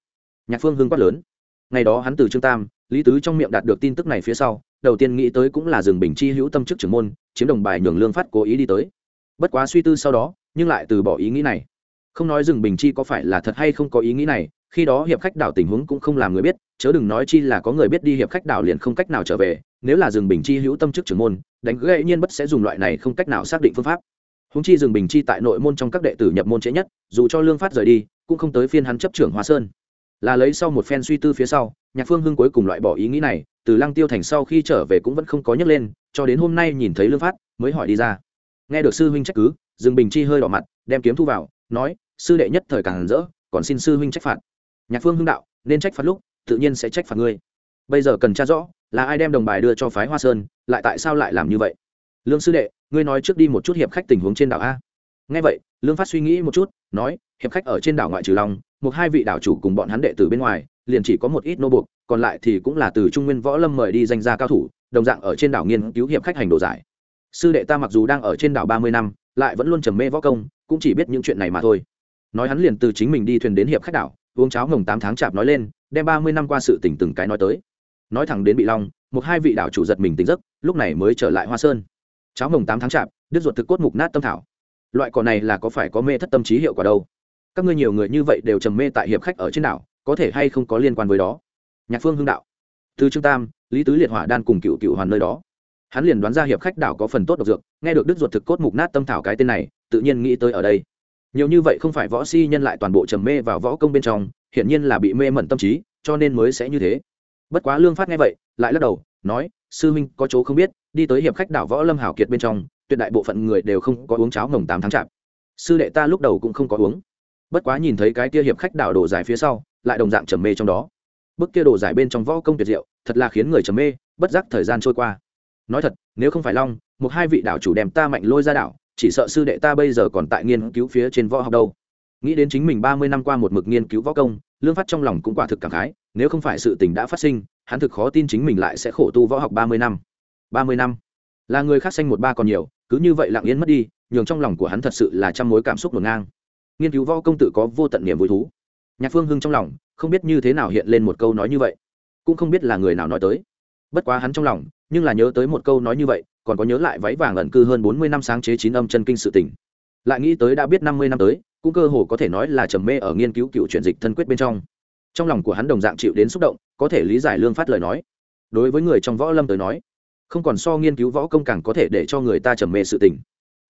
Nhạc phương hưng quát lớn. Ngày đó hắn từ trương tam, lý tứ trong miệng đạt được tin tức này phía sau, đầu tiên nghĩ tới cũng là rừng bình chi hữu tâm chức trưởng môn chiếm đồng bài nhường lương phát cố ý đi tới. Bất quá suy tư sau đó, nhưng lại từ bỏ ý nghĩ này. Không nói rừng bình chi có phải là thật hay không có ý nghĩ này, khi đó hiệp khách đảo tình huống cũng không làm người biết, chớ đừng nói chi là có người biết đi hiệp khách đảo liền không cách nào trở về, nếu là rừng bình chi hữu tâm chức trưởng môn, đánh gãy nhiên bất sẽ dùng loại này không cách nào xác định phương pháp. Húng chi rừng bình chi tại nội môn trong các đệ tử nhập môn trễ nhất, dù cho lương phát rời đi, cũng không tới phiên hắn chấp trưởng hoa sơn. Là lấy sau một phen suy tư phía sau, nhạc phương hưng cuối cùng loại bỏ ý nghĩ này từ lăng tiêu thành sau khi trở về cũng vẫn không có nhấc lên, cho đến hôm nay nhìn thấy lương phát mới hỏi đi ra. Nghe được sư huynh trách cứ, dương bình chi hơi đỏ mặt, đem kiếm thu vào, nói, sư đệ nhất thời càng rỡ, còn xin sư huynh trách phạt. Nhạc phương hưng đạo, nên trách phạt lúc, tự nhiên sẽ trách phạt ngươi. Bây giờ cần tra rõ, là ai đem đồng bài đưa cho phái hoa sơn, lại tại sao lại làm như vậy? Lương sư đệ, ngươi nói trước đi một chút hiệp khách tình huống trên đảo a. Ngay vậy, lương phát suy nghĩ một chút, nói, hiệp khách ở trên đảo ngoại trừ long, một hai vị đảo chủ cùng bọn hắn đệ từ bên ngoài liền chỉ có một ít nô buộc, còn lại thì cũng là từ trung nguyên võ lâm mời đi danh gia cao thủ, đồng dạng ở trên đảo nghiên cứu hiệp khách hành đồ giải. Sư đệ ta mặc dù đang ở trên đảo ba mươi năm, lại vẫn luôn trầm mê võ công, cũng chỉ biết những chuyện này mà thôi. Nói hắn liền từ chính mình đi thuyền đến hiệp khách đảo, uống cháo ngồng tám tháng chạp nói lên, đem ba mươi năm qua sự tỉnh từng cái nói tới. Nói thẳng đến bị long, một hai vị đảo chủ giật mình tỉnh giấc, lúc này mới trở lại hoa sơn. Cháo ngồng tám tháng chạp, đứt ruột thực cốt mục nát tâm thảo. Loại cỏ này là có phải có mê thất tâm trí hiệu quả đâu? Các ngươi nhiều người như vậy đều trầm mê tại hiệp khách ở trên đảo có thể hay không có liên quan với đó. Nhạc phương hưng đạo. Từ trương tam, lý tứ liệt hỏa đan cùng cựu cựu hoàn nơi đó. Hắn liền đoán ra hiệp khách đảo có phần tốt độc dược, nghe được đứt ruột thực cốt mục nát tâm thảo cái tên này, tự nhiên nghĩ tới ở đây. Nhiều như vậy không phải võ si nhân lại toàn bộ trầm mê vào võ công bên trong, hiển nhiên là bị mê mẩn tâm trí, cho nên mới sẽ như thế. Bất quá lương phát nghe vậy, lại lắc đầu, nói, sư huynh có chỗ không biết, đi tới hiệp khách đảo võ lâm hảo kiệt bên trong, tuyệt đại bộ phận người đều không có uống cháo mồng tám tháng chạp. Sư đệ ta lúc đầu cũng không có uống. Bất quá nhìn thấy cái kia hiệp khách đảo đổ dài phía sau lại đồng dạng trầm mê trong đó. Bức kia đồ giải bên trong võ công tuyệt diệu, thật là khiến người trầm mê, bất giác thời gian trôi qua. Nói thật, nếu không phải long, một hai vị đảo chủ đem ta mạnh lôi ra đảo, chỉ sợ sư đệ ta bây giờ còn tại nghiên cứu phía trên võ học đâu. Nghĩ đến chính mình ba mươi năm qua một mực nghiên cứu võ công, lương phát trong lòng cũng quả thực cảm khái, nếu không phải sự tình đã phát sinh, hắn thực khó tin chính mình lại sẽ khổ tu võ học ba mươi năm. Ba mươi năm? Là người khác sanh một ba còn nhiều, cứ như vậy lặng yên mất đi, nhường trong lòng của hắn thật sự là trăm mối cảm xúc ngổn ngang. Nghiên cứu võ công tự có vô tận niềm vui thú nhạc phương hưng trong lòng không biết như thế nào hiện lên một câu nói như vậy, cũng không biết là người nào nói tới. Bất quá hắn trong lòng, nhưng là nhớ tới một câu nói như vậy, còn có nhớ lại váy vàng ẩn cư hơn bốn mươi năm sáng chế chín âm chân kinh sự tỉnh lại nghĩ tới đã biết năm mươi năm tới, cũng cơ hồ có thể nói là trầm mê ở nghiên cứu cựu chuyển dịch thân quyết bên trong. Trong lòng của hắn đồng dạng chịu đến xúc động, có thể lý giải lương phát lời nói. Đối với người trong võ lâm tới nói, không còn so nghiên cứu võ công càng có thể để cho người ta trầm mê sự tình.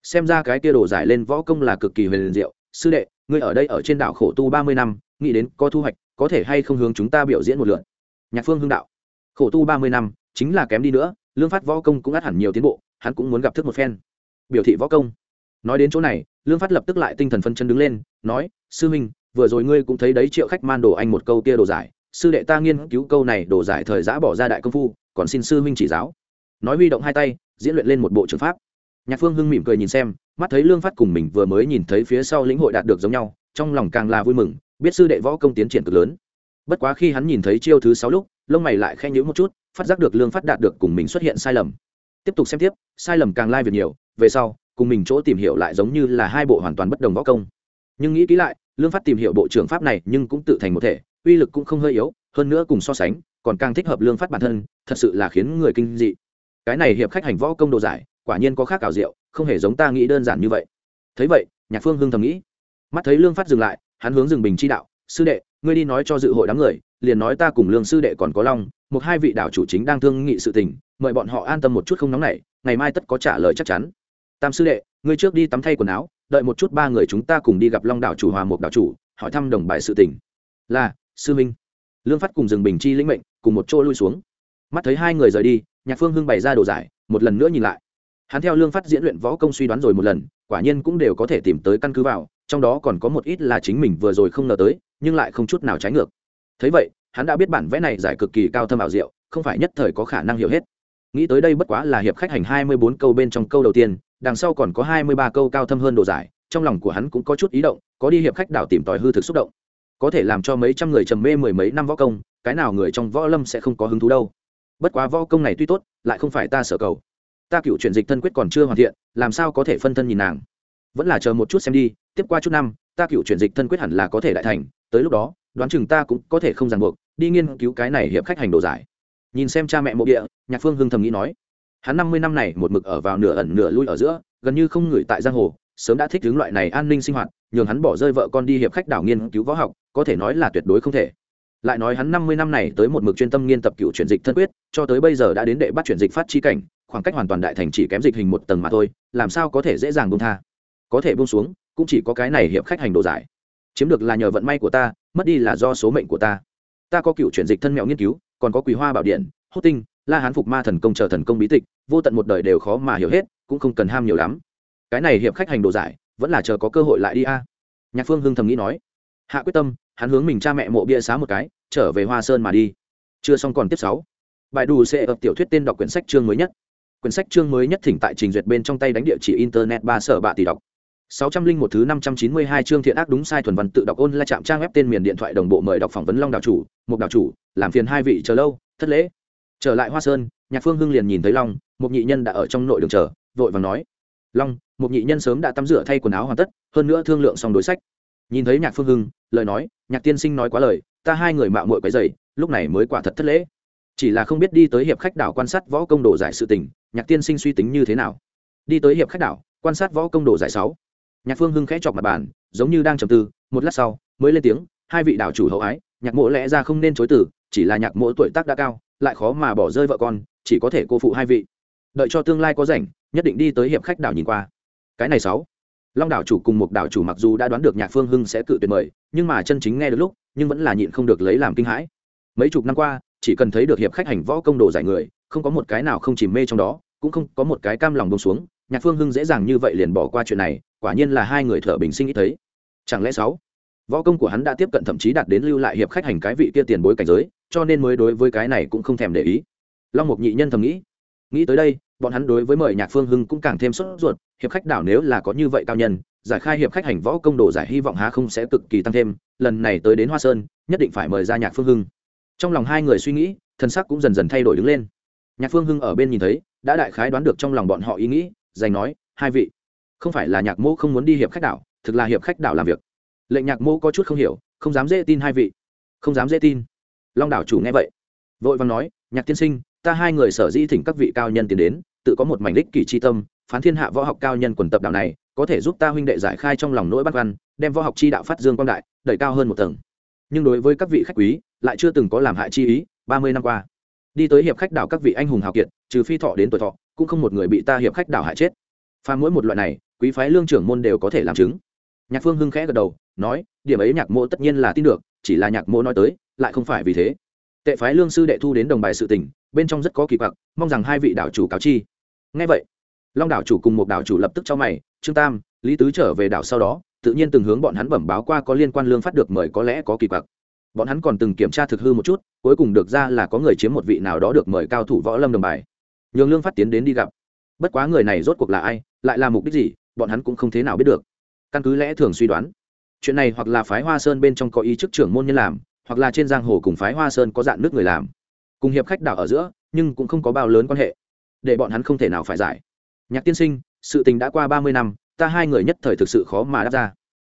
Xem ra cái kia đổ giải lên võ công là cực kỳ huyền diệu. Sư đệ, ngươi ở đây ở trên đảo khổ tu ba mươi năm nghĩ đến có thu hoạch, có thể hay không hướng chúng ta biểu diễn một lượn nhạc phương hưng đạo, khổ tu ba mươi năm, chính là kém đi nữa, lương phát võ công cũng át hẳn nhiều tiến bộ, hắn cũng muốn gặp thức một phen. Biểu thị võ công. Nói đến chỗ này, lương phát lập tức lại tinh thần phân chân đứng lên, nói, sư minh vừa rồi ngươi cũng thấy đấy triệu khách man đồ anh một câu kia đồ giải. Sư đệ ta nghiên cứu câu này đồ giải thời giã bỏ ra đại công phu, còn xin sư minh chỉ giáo. Nói huy động hai tay, diễn luyện lên một bộ trường pháp. Nhạc phương hưng mỉm cười nhìn xem, mắt thấy lương phát cùng mình vừa mới nhìn thấy phía sau lĩnh hội đạt được giống nhau, trong lòng càng là vui mừng biết sư đệ võ công tiến triển cực lớn. Bất quá khi hắn nhìn thấy chiêu thứ sáu lúc, lông mày lại khen nhữ một chút, phát giác được lương phát đạt được cùng mình xuất hiện sai lầm. Tiếp tục xem tiếp, sai lầm càng lai việc nhiều, về sau, cùng mình chỗ tìm hiểu lại giống như là hai bộ hoàn toàn bất đồng võ công. Nhưng nghĩ kỹ lại, lương phát tìm hiểu bộ trưởng pháp này nhưng cũng tự thành một thể, uy lực cũng không hơi yếu, hơn nữa cùng so sánh, còn càng thích hợp lương phát bản thân, thật sự là khiến người kinh dị. Cái này hiệp khách hành võ công đồ giải, quả nhiên có khác ảo diệu, không hề giống ta nghĩ đơn giản như vậy. Thấy vậy, nhạc phương hưng thầm nghĩ. Mắt thấy lương phát dừng lại hắn hướng rừng bình chi đạo, sư đệ, ngươi đi nói cho dự hội đám người, liền nói ta cùng lương sư đệ còn có long, một hai vị đảo chủ chính đang thương nghị sự tình, mời bọn họ an tâm một chút không nóng nảy, ngày mai tất có trả lời chắc chắn. Tam sư đệ, ngươi trước đi tắm thay quần áo, đợi một chút ba người chúng ta cùng đi gặp long đảo chủ hòa một đảo chủ, hỏi thăm đồng bài sự tình. Là, sư minh. Lương phát cùng rừng bình chi lĩnh mệnh, cùng một chỗ lui xuống. Mắt thấy hai người rời đi, nhạc phương hưng bày ra đồ giải, một lần nữa nhìn lại. Hắn theo lương phát diễn luyện võ công suy đoán rồi một lần, quả nhiên cũng đều có thể tìm tới căn cứ vào trong đó còn có một ít là chính mình vừa rồi không ngờ tới, nhưng lại không chút nào trái ngược. Thấy vậy, hắn đã biết bản vẽ này giải cực kỳ cao thâm ảo diệu, không phải nhất thời có khả năng hiểu hết. Nghĩ tới đây bất quá là hiệp khách hành hai mươi bốn câu bên trong câu đầu tiên, đằng sau còn có hai mươi ba câu cao thâm hơn đồ giải, trong lòng của hắn cũng có chút ý động, có đi hiệp khách đảo tìm tòi hư thực xúc động. Có thể làm cho mấy trăm người trầm mê mười mấy năm võ công, cái nào người trong võ lâm sẽ không có hứng thú đâu. Bất quá võ công này tuy tốt, lại không phải ta sở cầu. Ta cựu chuyển dịch thân quyết còn chưa hoàn thiện, làm sao có thể phân thân nhìn nàng? Vẫn là chờ một chút xem đi, tiếp qua chút năm, ta cựu chuyển dịch thân quyết hẳn là có thể đại thành, tới lúc đó, đoán chừng ta cũng có thể không ràng buộc, đi nghiên cứu cái này hiệp khách hành đồ giải. Nhìn xem cha mẹ mộ địa, nhạc phương hưng thầm nghĩ nói. Hắn năm mươi năm này một mực ở vào nửa ẩn nửa lui ở giữa, gần như không ngửi tại giang hồ, sớm đã thích hướng loại này an ninh sinh hoạt, nhường hắn bỏ rơi vợ con đi hiệp khách đảo nghiên cứu võ học, có thể nói là tuyệt đối không thể. Lại nói hắn năm mươi năm này tới một mực chuyên tâm nghiên tập cựu chuyển dịch thân quyết, cho tới bây giờ đã đến đệ bắt chuyển dịch phát chi cảnh, khoảng cách hoàn toàn đại thành chỉ kém dịch hình một tầng mà thôi, làm sao có thể dễ dàng buông tha có thể buông xuống, cũng chỉ có cái này hiệp khách hành đồ giải. Chiếm được là nhờ vận may của ta, mất đi là do số mệnh của ta. Ta có cựu chuyển dịch thân mẹo nghiên cứu, còn có quý hoa bảo điện, hốt tinh, la hán phục ma thần công chờ thần công bí tịch, vô tận một đời đều khó mà hiểu hết, cũng không cần ham nhiều lắm. Cái này hiệp khách hành đồ giải, vẫn là chờ có cơ hội lại đi a. Nhạc phương hưng thầm nghĩ nói. Hạ quyết tâm, hắn hướng mình cha mẹ mộ bia xá một cái, trở về hoa sơn mà đi. Chưa xong còn tiếp sáu. Bài đủ sẽ ập tiểu thuyết tên đọc quyển sách chương mới nhất. Quyển sách chương mới nhất thỉnh tại trình duyệt bên trong tay đánh địa chỉ internet ba sở bạ tỷ đọc sáu trăm linh một thứ năm trăm chín mươi hai chương thiện ác đúng sai thuần văn tự đọc ôn la chạm trang web tên miền điện thoại đồng bộ mời đọc phỏng vấn long đạo chủ một đạo chủ, làm phiền hai vị chờ lâu, thất lễ. Trở lại hoa sơn, nhạc phương hưng liền nhìn thấy long, một nhị nhân đã ở trong nội đường chờ, vội vàng nói. Long, một nhị nhân sớm đã tắm rửa thay quần áo hoàn tất, hơn nữa thương lượng xong đối sách. Nhìn thấy nhạc phương hưng, lời nói, nhạc tiên sinh nói quá lời, ta hai người mạo muội quấy rầy, lúc này mới quả thật thất lễ. Chỉ là không biết đi tới hiệp khách đảo quan sát võ công đồ giải sự tình, nhạc tiên sinh suy tính như thế nào? Đi tới hiệp khách đảo, quan sát võ công đồ giải sáu nhạc phương hưng khẽ chọc mặt bàn, giống như đang trầm tư, một lát sau, mới lên tiếng, hai vị đảo chủ hậu ái, nhạc mộ lẽ ra không nên chối từ, chỉ là nhạc mộ tuổi tác đã cao, lại khó mà bỏ rơi vợ con, chỉ có thể cô phụ hai vị. Đợi cho tương lai có rảnh, nhất định đi tới hiệp khách đảo nhìn qua. Cái này sáu. Long đảo chủ cùng một đảo chủ mặc dù đã đoán được nhạc phương hưng sẽ cự tuyệt mời, nhưng mà chân chính nghe được lúc, nhưng vẫn là nhịn không được lấy làm kinh hãi. Mấy chục năm qua, chỉ cần thấy được hiệp khách hành võ công đồ giải người, không có một cái nào không chìm mê trong đó, cũng không có một cái cam lòng bông xuống, nhạc phương hưng dễ dàng như vậy liền bỏ qua chuyện này quả nhiên là hai người thợ bình sinh ít thấy. Chẳng lẽ sáu? Võ công của hắn đã tiếp cận thậm chí đạt đến lưu lại hiệp khách hành cái vị kia tiền bối cảnh giới, cho nên mới đối với cái này cũng không thèm để ý. Long mục nhị nhân thầm nghĩ. Nghĩ tới đây, bọn hắn đối với mời nhạc phương hưng cũng càng thêm sốt ruột, hiệp khách đảo nếu là có như vậy cao nhân, giải khai hiệp khách hành võ công đồ giải hy vọng há không sẽ cực kỳ tăng thêm, lần này tới đến hoa sơn, nhất định phải mời ra nhạc phương hưng. Trong lòng hai người suy nghĩ, thân sắc cũng dần dần thay đổi đứng lên. Nhạc phương hưng ở bên nhìn thấy, đã đại khái đoán được trong lòng bọn họ ý nghĩ dành nói, hai vị không phải là nhạc mô không muốn đi hiệp khách đảo, thực là hiệp khách đảo làm việc. Lệnh nhạc mô có chút không hiểu, không dám dễ tin hai vị. Không dám dễ tin. Long đảo chủ nghe vậy, vội vàng nói, nhạc tiên sinh, ta hai người sở di thỉnh các vị cao nhân tiến đến, tự có một mảnh đích kỷ chi tâm, phán thiên hạ võ học cao nhân quần tập đạo này, có thể giúp ta huynh đệ giải khai trong lòng nỗi bắt văn đem võ học chi đạo phát dương quang đại, đẩy cao hơn một tầng. Nhưng đối với các vị khách quý, lại chưa từng có làm hại chi ý, ba mươi năm qua. Đi tới hiệp khách đảo các vị anh hùng hào kiệt, trừ phi thọ đến tuổi thọ, cũng không một người bị ta hiệp khách đảo hại chết. Pha mỗi một loại này quý phái lương trưởng môn đều có thể làm chứng. Nhạc phương hưng khẽ gật đầu, nói, điểm ấy nhạc mộ tất nhiên là tin được, chỉ là nhạc mộ nói tới, lại không phải vì thế. Tệ phái lương sư đệ thu đến đồng bài sự tình, bên trong rất có kỳ quặc, mong rằng hai vị đảo chủ cáo chi. Ngay vậy, long đảo chủ cùng một đảo chủ lập tức cho mày, trương tam, lý tứ trở về đảo sau đó, tự nhiên từng hướng bọn hắn bẩm báo qua có liên quan lương phát được mời có lẽ có kỳ quặc. Bọn hắn còn từng kiểm tra thực hư một chút, cuối cùng được ra là có người chiếm một vị nào đó được mời cao thủ võ lâm đồng bài. Nhường lương phát tiến đến đi gặp. Bất quá người này rốt cuộc là ai, lại là mục đích gì bọn hắn cũng không thế nào biết được. Căn cứ lẽ thường suy đoán, chuyện này hoặc là phái hoa sơn bên trong có ý chức trưởng môn nhân làm, hoặc là trên giang hồ cùng phái hoa sơn có dạng nước người làm. Cùng hiệp khách đảo ở giữa, nhưng cũng không có bao lớn quan hệ. Để bọn hắn không thể nào phải giải. Nhạc tiên sinh, sự tình đã qua ba mươi năm, ta hai người nhất thời thực sự khó mà đáp ra.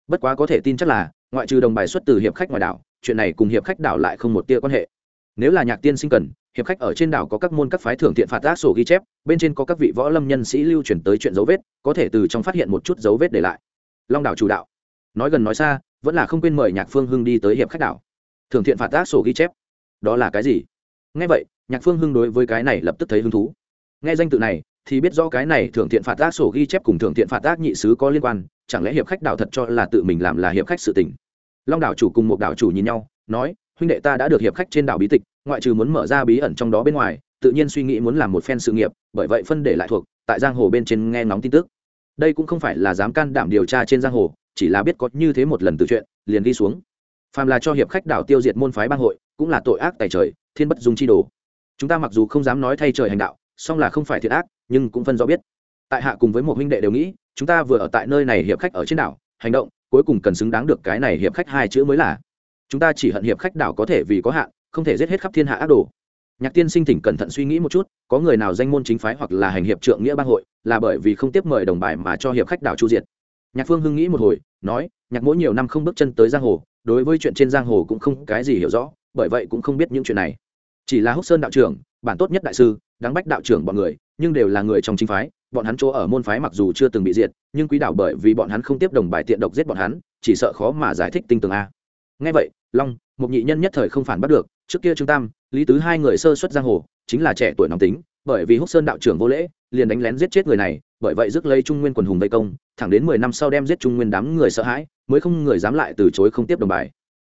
Bất quá có thể tin chắc là, ngoại trừ đồng bài xuất từ hiệp khách ngoài đảo, chuyện này cùng hiệp khách đảo lại không một tia quan hệ nếu là nhạc tiên sinh cần, hiệp khách ở trên đảo có các môn các phái thưởng thiện phạt tác sổ ghi chép, bên trên có các vị võ lâm nhân sĩ lưu truyền tới chuyện dấu vết, có thể từ trong phát hiện một chút dấu vết để lại. Long đảo chủ đạo. Nói gần nói xa, vẫn là không quên mời nhạc phương hưng đi tới hiệp khách đảo. Thưởng thiện phạt tác sổ ghi chép. Đó là cái gì? Nghe vậy, nhạc phương hưng đối với cái này lập tức thấy hứng thú. Nghe danh tự này, thì biết rõ cái này thưởng thiện phạt tác sổ ghi chép cùng thưởng thiện phạt tác nhị sứ có liên quan, chẳng lẽ hiệp khách đảo thật cho là tự mình làm là hiệp khách sự tình? Long đảo chủ cùng một đảo chủ nhìn nhau, nói huynh đệ ta đã được hiệp khách trên đảo bí tịch, ngoại trừ muốn mở ra bí ẩn trong đó bên ngoài, tự nhiên suy nghĩ muốn làm một phen sự nghiệp, bởi vậy phân để lại thuộc, tại giang hồ bên trên nghe ngóng tin tức. Đây cũng không phải là dám can đảm điều tra trên giang hồ, chỉ là biết có như thế một lần từ chuyện, liền đi xuống. Phàm là cho hiệp khách đảo tiêu diệt môn phái bang hội, cũng là tội ác tài trời, thiên bất dung chi đồ. Chúng ta mặc dù không dám nói thay trời hành đạo, song là không phải thiệt ác, nhưng cũng phân rõ biết. Tại hạ cùng với một huynh đệ đều nghĩ, chúng ta vừa ở tại nơi này hiệp khách ở trên đảo, hành động, cuối cùng cần xứng đáng được cái này hiệp khách hai chữ mới là chúng ta chỉ hận hiệp khách đảo có thể vì có hạn, không thể giết hết khắp thiên hạ ác đồ. Nhạc tiên sinh thỉnh cẩn thận suy nghĩ một chút, có người nào danh môn chính phái hoặc là hành hiệp trượng nghĩa bang hội, là bởi vì không tiếp mời đồng bài mà cho hiệp khách đảo chu diệt. Nhạc phương hưng nghĩ một hồi, nói, nhạc mỗi nhiều năm không bước chân tới giang hồ, đối với chuyện trên giang hồ cũng không cái gì hiểu rõ, bởi vậy cũng không biết những chuyện này. Chỉ là húc sơn đạo trưởng, bản tốt nhất đại sư đáng bách đạo trưởng bọn người, nhưng đều là người trong chính phái, bọn hắn chỗ ở môn phái mặc dù chưa từng bị diệt, nhưng quý đảo bởi vì bọn hắn không tiếp đồng bài tiện độc giết bọn hắn, chỉ sợ khó mà giải thích tinh tường a ngay vậy, long, một nhị nhân nhất thời không phản bắt được, trước kia trương tam, lý tứ hai người sơ xuất giang hồ, chính là trẻ tuổi nóng tính, bởi vì húc sơn đạo trưởng vô lễ, liền đánh lén giết chết người này, bởi vậy rước lấy trung nguyên quần hùng vây công, thẳng đến mười năm sau đem giết trung nguyên đám người sợ hãi, mới không người dám lại từ chối không tiếp đồng bài.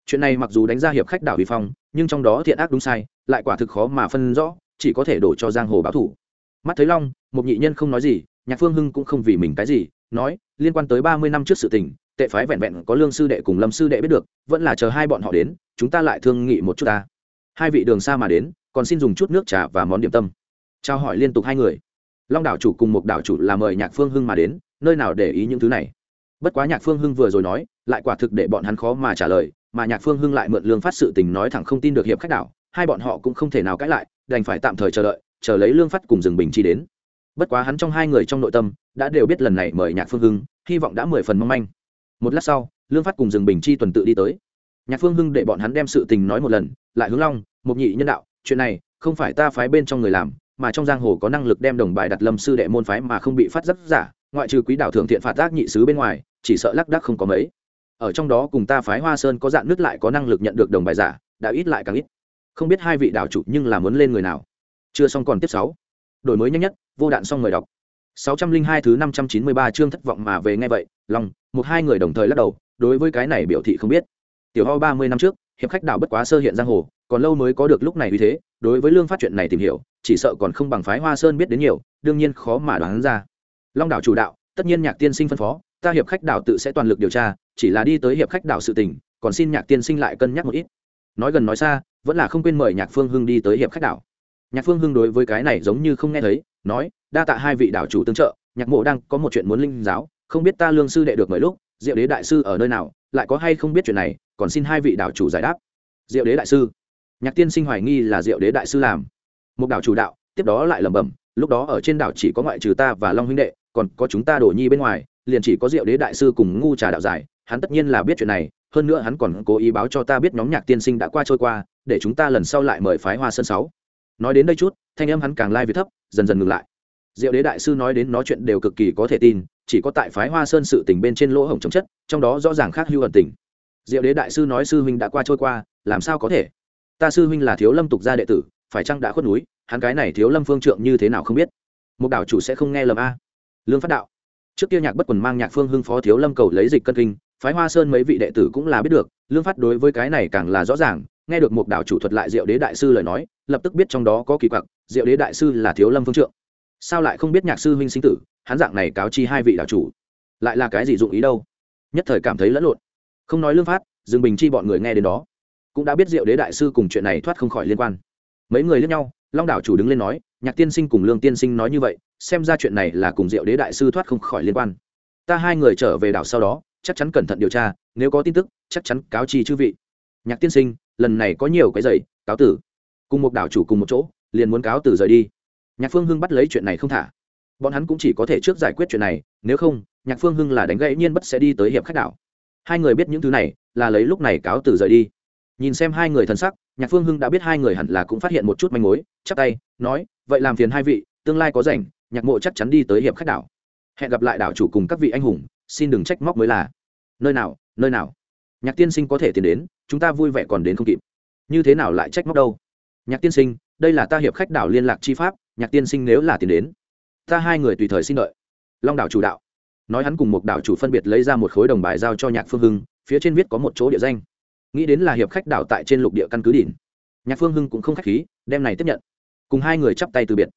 Chuyện này mặc dù đánh ra hiệp khách đảo vi phong, nhưng trong đó thiện ác đúng sai, lại quả thực khó mà phân rõ, chỉ có thể đổ cho giang hồ báo thủ. Mắt thấy long, một nhị nhân không nói gì, nhạc phương hưng cũng không vì mình cái gì, nói, liên quan tới ba mươi năm trước sự tình tệ phái vẹn vẹn có lương sư đệ cùng lâm sư đệ biết được, vẫn là chờ hai bọn họ đến, chúng ta lại thương nghị một chút ta. Hai vị đường xa mà đến, còn xin dùng chút nước trà và món điểm tâm. Trao hỏi liên tục hai người. Long đảo chủ cùng một đảo chủ là mời nhạc phương hưng mà đến, nơi nào để ý những thứ này? Bất quá nhạc phương hưng vừa rồi nói, lại quả thực để bọn hắn khó mà trả lời, mà nhạc phương hưng lại mượn lương phát sự tình nói thẳng không tin được hiệp khách đảo, hai bọn họ cũng không thể nào cãi lại, đành phải tạm thời chờ đợi, chờ lấy lương phát cùng rừng bình chi đến. Bất quá hắn trong hai người trong nội tâm, đã đều biết lần này mời nhạc phương hưng, hy vọng đã mười phần mong manh một lát sau, lương phát cùng rừng bình chi tuần tự đi tới. Nhạc phương hưng để bọn hắn đem sự tình nói một lần, lại hướng long, một nhị nhân đạo, chuyện này, không phải ta phái bên trong người làm, mà trong giang hồ có năng lực đem đồng bài đặt lâm sư đệ môn phái mà không bị phát giác giả, ngoại trừ quý đạo thượng thiện phạt tác nhị sứ bên ngoài, chỉ sợ lác đác không có mấy. Ở trong đó cùng ta phái hoa sơn có dạng nước lại có năng lực nhận được đồng bài giả, đã ít lại càng ít. Không biết hai vị đạo chủ nhưng là muốn lên người nào. Chưa xong còn tiếp sáu. Đổi mới nhanh nhất, vô đạn xong người đọc sáu trăm linh hai thứ năm trăm chín mươi ba chương thất vọng mà về ngay vậy, lòng, một hai người đồng thời lắc đầu, đối với cái này biểu thị không biết. Tiểu ho ba mươi năm trước, hiệp khách đảo bất quá sơ hiện giang hồ, còn lâu mới có được lúc này uy thế, đối với lương phát chuyện này tìm hiểu, chỉ sợ còn không bằng phái hoa sơn biết đến nhiều, đương nhiên khó mà đoán ra. Long đảo chủ đạo, tất nhiên nhạc tiên sinh phân phó, ta hiệp khách đảo tự sẽ toàn lực điều tra, chỉ là đi tới hiệp khách đảo sự tình, còn xin nhạc tiên sinh lại cân nhắc một ít. Nói gần nói xa, vẫn là không quên mời nhạc phương hưng đi tới hiệp khách đảo. Nhạc phương hưng đối với cái này giống như không nghe thấy, nói đa tạ hai vị đảo chủ tương trợ, nhạc mộ đang có một chuyện muốn linh giáo, không biết ta lương sư đệ được mời lúc, diệu đế đại sư ở nơi nào, lại có hay không biết chuyện này, còn xin hai vị đảo chủ giải đáp. Diệu đế đại sư. Nhạc tiên sinh hoài nghi là diệu đế đại sư làm. Một đảo chủ đạo, tiếp đó lại lẩm bẩm, lúc đó ở trên đảo chỉ có ngoại trừ ta và long huynh đệ, còn có chúng ta đổ nhi bên ngoài, liền chỉ có diệu đế đại sư cùng ngu trà đạo giải, hắn tất nhiên là biết chuyện này, hơn nữa hắn còn cố ý báo cho ta biết nhóm nhạc tiên sinh đã qua trôi qua, để chúng ta lần sau lại mời phái hoa sơn sáu. Nói đến đây chút, thanh âm hắn càng lai việt thấp, dần dần ngừng lại diệu đế đại sư nói đến nói chuyện đều cực kỳ có thể tin, chỉ có tại phái hoa sơn sự tình bên trên lỗ hổng chống chất, trong đó rõ ràng khác hưu ẩn tình. Diệu đế đại sư nói sư huynh đã qua trôi qua, làm sao có thể? Ta sư huynh là thiếu lâm tục gia đệ tử, phải chăng đã khuất núi, hắn cái này thiếu lâm phương trượng như thế nào không biết? Một đảo chủ sẽ không nghe lầm a. Lương phát đạo. Trước kia nhạc bất quần mang nhạc phương hưng phó thiếu lâm cầu lấy dịch cân kinh, phái hoa sơn mấy vị đệ tử cũng là biết được, lương phát đối với cái này càng là rõ ràng, nghe được một đảo chủ thuật lại diệu đế đại sư lời nói, lập tức biết trong đó có kỳ quặc, diệu đế đại sư là thiếu lâm phương trượng sao lại không biết nhạc sư huynh sinh tử, hắn dạng này cáo chi hai vị đảo chủ. Lại là cái gì dụng ý đâu? Nhất thời cảm thấy lẫn lộn. Không nói lương phát, dương bình chi bọn người nghe đến đó, cũng đã biết diệu đế đại sư cùng chuyện này thoát không khỏi liên quan. Mấy người lướt nhau, long đảo chủ đứng lên nói, nhạc tiên sinh cùng lương tiên sinh nói như vậy, xem ra chuyện này là cùng diệu đế đại sư thoát không khỏi liên quan. Ta hai người trở về đảo sau đó, chắc chắn cẩn thận điều tra, nếu có tin tức, chắc chắn cáo chi chư vị. Nhạc tiên sinh, lần này có nhiều cái giày cáo tử. Cùng một đảo chủ cùng một chỗ, liền muốn cáo tử rời đi nhạc phương hưng bắt lấy chuyện này không thả. Bọn hắn cũng chỉ có thể trước giải quyết chuyện này, nếu không, nhạc phương hưng là đánh gãy nhiên bất sẽ đi tới hiệp khách đảo. Hai người biết những thứ này, là lấy lúc này cáo từ rời đi. Nhìn xem hai người thân sắc, nhạc phương hưng đã biết hai người hẳn là cũng phát hiện một chút manh mối, chắp tay, nói, vậy làm phiền hai vị, tương lai có rảnh, nhạc mộ chắc chắn đi tới hiệp khách đảo. Hẹn gặp lại đảo chủ cùng các vị anh hùng, xin đừng trách móc mới là. Nơi nào nơi nào? Nhạc tiên sinh có thể tiến đến, chúng ta vui vẻ còn đến không kịp. Như thế nào lại trách móc đâu? Nhạc tiên sinh, đây là ta hiệp khách đảo liên lạc chi pháp nhạc tiên sinh nếu là tiền đến, ta hai người tùy thời xin đợi. Long đảo chủ đạo. Nói hắn cùng một đảo chủ phân biệt lấy ra một khối đồng bài giao cho nhạc phương hưng, phía trên viết có một chỗ địa danh. Nghĩ đến là hiệp khách đảo tại trên lục địa căn cứ đỉnh. Nhạc phương hưng cũng không k h á c h khí, đem này tiếp nhận. Cùng hai người chắp tay từ biệt.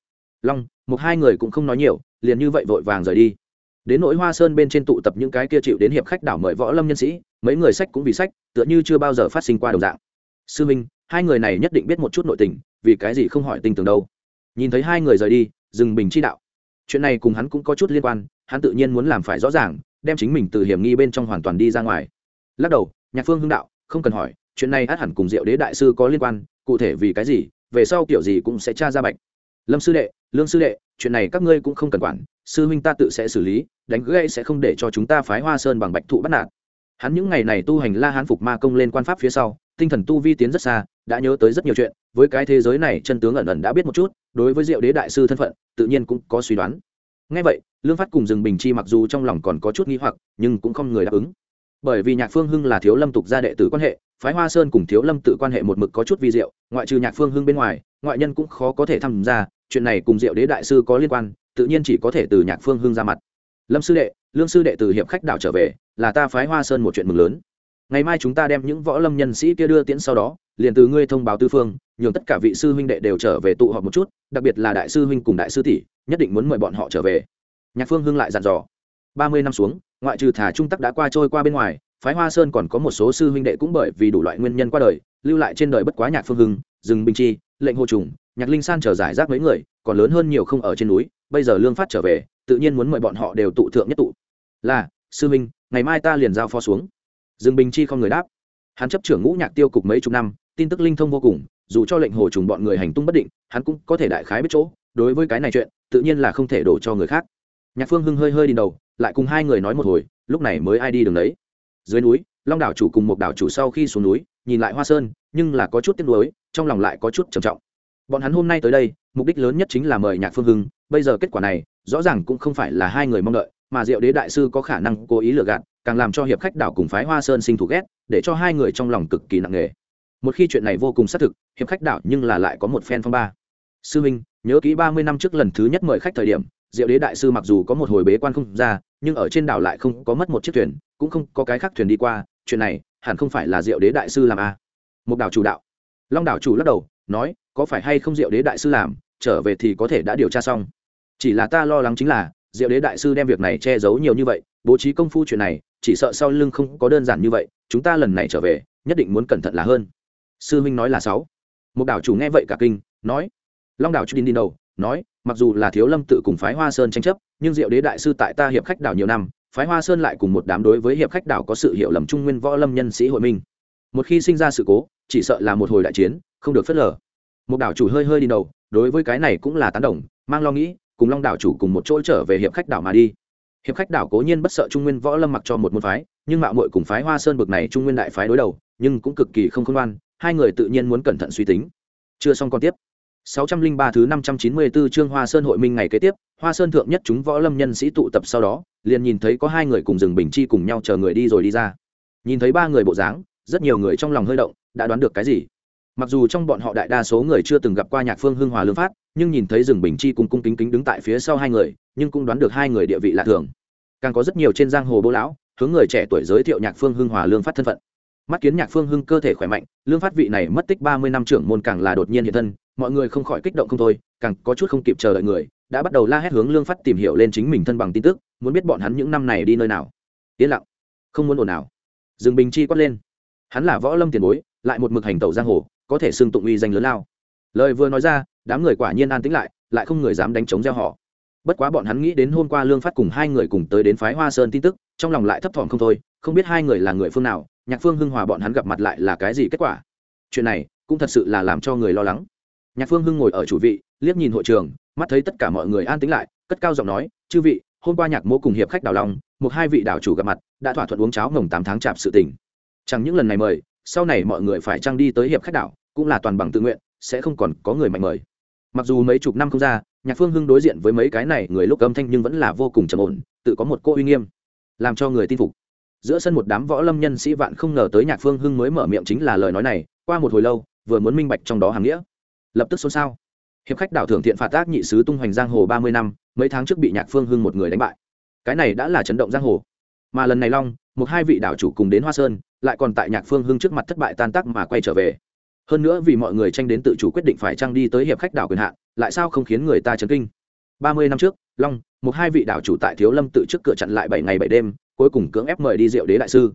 Long, một hai người cũng không nói nhiều, liền như vậy vội vàng rời đi. Đến nỗi hoa sơn bên trên tụ tập những cái kia chịu đến hiệp khách đảo mời võ lâm nhân sĩ, mấy người sách cũng vì sách, tựa như chưa bao giờ phát sinh qua đồng dạng. Sư minh, hai người này nhất định biết một chút nội tình, vì cái gì không hỏi tình tường đâu? Nhìn thấy hai người rời đi, dừng bình chi đạo. Chuyện này cùng hắn cũng có chút liên quan, hắn tự nhiên muốn làm phải rõ ràng, đem chính mình từ hiểm nghi bên trong hoàn toàn đi ra ngoài. Lắc đầu, nhạc phương hưng đạo, không cần hỏi, chuyện này át hẳn cùng diệu đế đại sư có liên quan, cụ thể vì cái gì, về sau kiểu gì cũng sẽ tra ra bạch. Lâm sư đệ, lương sư đệ, chuyện này các ngươi cũng không cần quản, sư huynh ta tự sẽ xử lý, đánh gãy sẽ không để cho chúng ta phái hoa sơn bằng bạch thụ bắt nạt. Hắn những ngày này tu hành la hán phục ma công lên quan pháp phía sau, tinh thần tu vi tiến rất xa đã nhớ tới rất nhiều chuyện, với cái thế giới này chân tướng ẩn ẩn đã biết một chút, đối với diệu đế đại sư thân phận, tự nhiên cũng có suy đoán. Ngay vậy, lương phát cùng rừng bình chi mặc dù trong lòng còn có chút nghi hoặc, nhưng cũng không người đáp ứng. Bởi vì nhạc phương hưng là thiếu lâm tục gia đệ tử quan hệ, phái hoa sơn cùng thiếu lâm tự quan hệ một mực có chút vi diệu, ngoại trừ nhạc phương hưng bên ngoài, ngoại nhân cũng khó có thể tham gia, chuyện này cùng diệu đế đại sư có liên quan, tự nhiên chỉ có thể từ nhạc phương hưng ra mặt. Lâm sư đệ, lương sư đệ từ hiệp khách đảo trở về, là ta phái hoa sơn một chuyện mừng lớn. Ngày mai chúng ta đem những võ lâm nhân sĩ kia đưa tiễn sau đó liền từ ngươi thông báo tư phương, nhường tất cả vị sư huynh đệ đều trở về tụ họp một chút, đặc biệt là đại sư huynh cùng đại sư tỷ, nhất định muốn mời bọn họ trở về. Nhạc phương hưng lại dặn dò. Ba mươi năm xuống, ngoại trừ thả trung tắc đã qua trôi qua bên ngoài, phái hoa sơn còn có một số sư huynh đệ cũng bởi vì đủ loại nguyên nhân qua đời, lưu lại trên đời bất quá nhạc phương hưng rừng bình chi, lệnh hồ trùng, nhạc linh san trở giải rác mấy người, còn lớn hơn nhiều không ở trên núi, bây giờ lương phát trở về, tự nhiên muốn mời bọn họ đều tụ thượng nhất tụ. Là, sư huynh, ngày mai ta liền giao phó xuống. Rừng bình chi không người đáp. Hắn chấp trưởng ngũ nhạc tiêu cục mấy chục năm tin tức linh thông vô cùng, dù cho lệnh hồ trùng bọn người hành tung bất định, hắn cũng có thể đại khái biết chỗ, đối với cái này chuyện, tự nhiên là không thể đổ cho người khác. Nhạc phương hưng hơi hơi đi đầu, lại cùng hai người nói một hồi, lúc này mới ai đi đường đấy. Dưới núi, long đảo chủ cùng một đảo chủ sau khi xuống núi, nhìn lại hoa sơn, nhưng là có chút tiếc nuối, trong lòng lại có chút trầm trọng. Bọn hắn hôm nay tới đây, mục đích lớn nhất chính là mời nhạc phương hưng, bây giờ kết quả này, rõ ràng cũng không phải là hai người mong đợi, mà diệu đế đại sư có khả năng cố ý lừa gạt, càng làm cho hiệp khách đảo cùng phái hoa sơn sinh thủ ghét, để cho hai người trong lòng cực kỳ nặng nề một khi chuyện này vô cùng xác thực, hiệp khách đảo nhưng là lại có một phen phong ba. Sư minh, nhớ kỹ ba mươi năm trước lần thứ nhất mời khách thời điểm, diệu đế đại sư mặc dù có một hồi bế quan không ra, nhưng ở trên đảo lại không có mất một chiếc thuyền, cũng không có cái khác thuyền đi qua, chuyện này hẳn không phải là diệu đế đại sư làm à? a một đảo chủ đạo. Long đảo chủ lắc đầu, nói, có phải hay không diệu đế đại sư làm, trở về thì có thể đã điều tra xong. Chỉ là ta lo lắng chính là, diệu đế đại sư đem việc này che giấu nhiều như vậy, bố trí công phu chuyện này, chỉ sợ sau lưng không có đơn giản như vậy, chúng ta lần này trở về, nhất định muốn cẩn thận là hơn sư huynh nói là sáu. Một đảo chủ nghe vậy cả kinh, nói. Long đảo chủ đi đi đầu, nói, mặc dù là thiếu lâm tự cùng phái hoa sơn tranh chấp, nhưng diệu đế đại sư tại ta hiệp khách đảo nhiều năm, phái hoa sơn lại cùng một đám đối với hiệp khách đảo có sự hiểu lầm trung nguyên võ lâm nhân sĩ hội minh. Một khi sinh ra sự cố, chỉ sợ là một hồi đại chiến, không được phớt lờ. Một đảo chủ hơi hơi đi đầu, đối với cái này cũng là tán đồng, mang lo nghĩ, cùng long đảo chủ cùng một chỗ trở về hiệp khách đảo mà đi. Hiệp khách đảo cố nhiên bất sợ trung nguyên võ lâm mặc cho một môn phái, nhưng mạo muội cùng phái hoa sơn bực này trung nguyên đại phái đối đầu, nhưng cũng cực kỳ không khôn ngoan hai người tự nhiên muốn cẩn thận suy tính chưa xong còn tiếp 603 thứ 594 chương Hoa Sơn hội minh ngày kế tiếp, Hoa Sơn thượng nhất chúng võ lâm nhân sĩ tụ tập sau đó, liền nhìn thấy có hai người cùng rừng bình chi cùng nhau chờ người đi rồi đi ra. Nhìn thấy ba người bộ dáng, rất nhiều người trong lòng hơi động, đã đoán được cái gì. Mặc dù trong bọn họ đại đa số người chưa từng gặp qua Nhạc Phương Hưng Hòa Lương Phát, nhưng nhìn thấy rừng bình chi cùng cung kính kính đứng tại phía sau hai người, nhưng cũng đoán được hai người địa vị lạ thường. Càng có rất nhiều trên giang hồ bố lão, hướng người trẻ tuổi giới thiệu Nhạc Phương Hưng Hòa Lương Phát thân phận mắt kiến nhạc phương hưng cơ thể khỏe mạnh, lương phát vị này mất tích ba mươi năm trưởng môn càng là đột nhiên hiện thân, mọi người không khỏi kích động không thôi, càng có chút không kịp chờ đợi người, đã bắt đầu la hét hướng lương phát tìm hiểu lên chính mình thân bằng tin tức, muốn biết bọn hắn những năm này đi nơi nào. Yên lặng, không muốn ồn nào dương bình chi quát lên. Hắn là võ lâm tiền bối, lại một mực hành tẩu giang hồ, có thể xưng tụng uy danh lớn lao. Lời vừa nói ra, đám người quả nhiên an tĩnh lại lại không người dám đánh chống gieo họ. Bất quá bọn hắn nghĩ đến hôm qua lương phát cùng hai người cùng tới đến phái hoa sơn tin tức, trong lòng lại thấp thỏm không thôi, không biết hai người là người phương nào nhạc phương hưng hòa bọn hắn gặp mặt lại là cái gì kết quả? Chuyện này cũng thật sự là làm cho người lo lắng. Nhạc phương hưng ngồi ở chủ vị, liếc nhìn hội trường, mắt thấy tất cả mọi người an tĩnh lại, cất cao giọng nói, chư vị, hôm qua nhạc mô cùng hiệp khách đào long, một hai vị đảo chủ gặp mặt, đã thỏa thuận uống cháo ngồng tám tháng chạp sự tình. Chẳng những lần này mời, sau này mọi người phải trang đi tới hiệp khách đảo, cũng là toàn bằng tự nguyện, sẽ không còn có người mạnh mời. Mặc dù mấy chục năm không ra, nhạc phương hưng đối diện với mấy cái này người lúc âm thanh nhưng vẫn là vô cùng trầm ổn, tự có một cô uy nghiêm, làm cho người tin phục giữa sân một đám võ lâm nhân sĩ vạn không ngờ tới nhạc phương hưng mới mở miệng chính là lời nói này, qua một hồi lâu, vừa muốn minh bạch trong đó hàng nghĩa. Lập tức xôn xao. Hiệp khách đảo thưởng thiện phạt tác nhị sứ tung hoành giang hồ ba mươi năm, mấy tháng trước bị nhạc phương hưng một người đánh bại. Cái này đã là chấn động giang hồ. Mà lần này long, một hai vị đảo chủ cùng đến hoa sơn, lại còn tại nhạc phương hưng trước mặt thất bại tan tác mà quay trở về. Hơn nữa vì mọi người tranh đến tự chủ quyết định phải trăng đi tới hiệp khách đảo quyền hạn, lại sao không khiến người ta chấn kinh. Ba mươi năm trước, long, một hai vị đảo chủ tại thiếu lâm tự trước cửa chặn lại bảy ngày bảy đêm cuối cùng cưỡng ép mời đi diệu đế đại sư.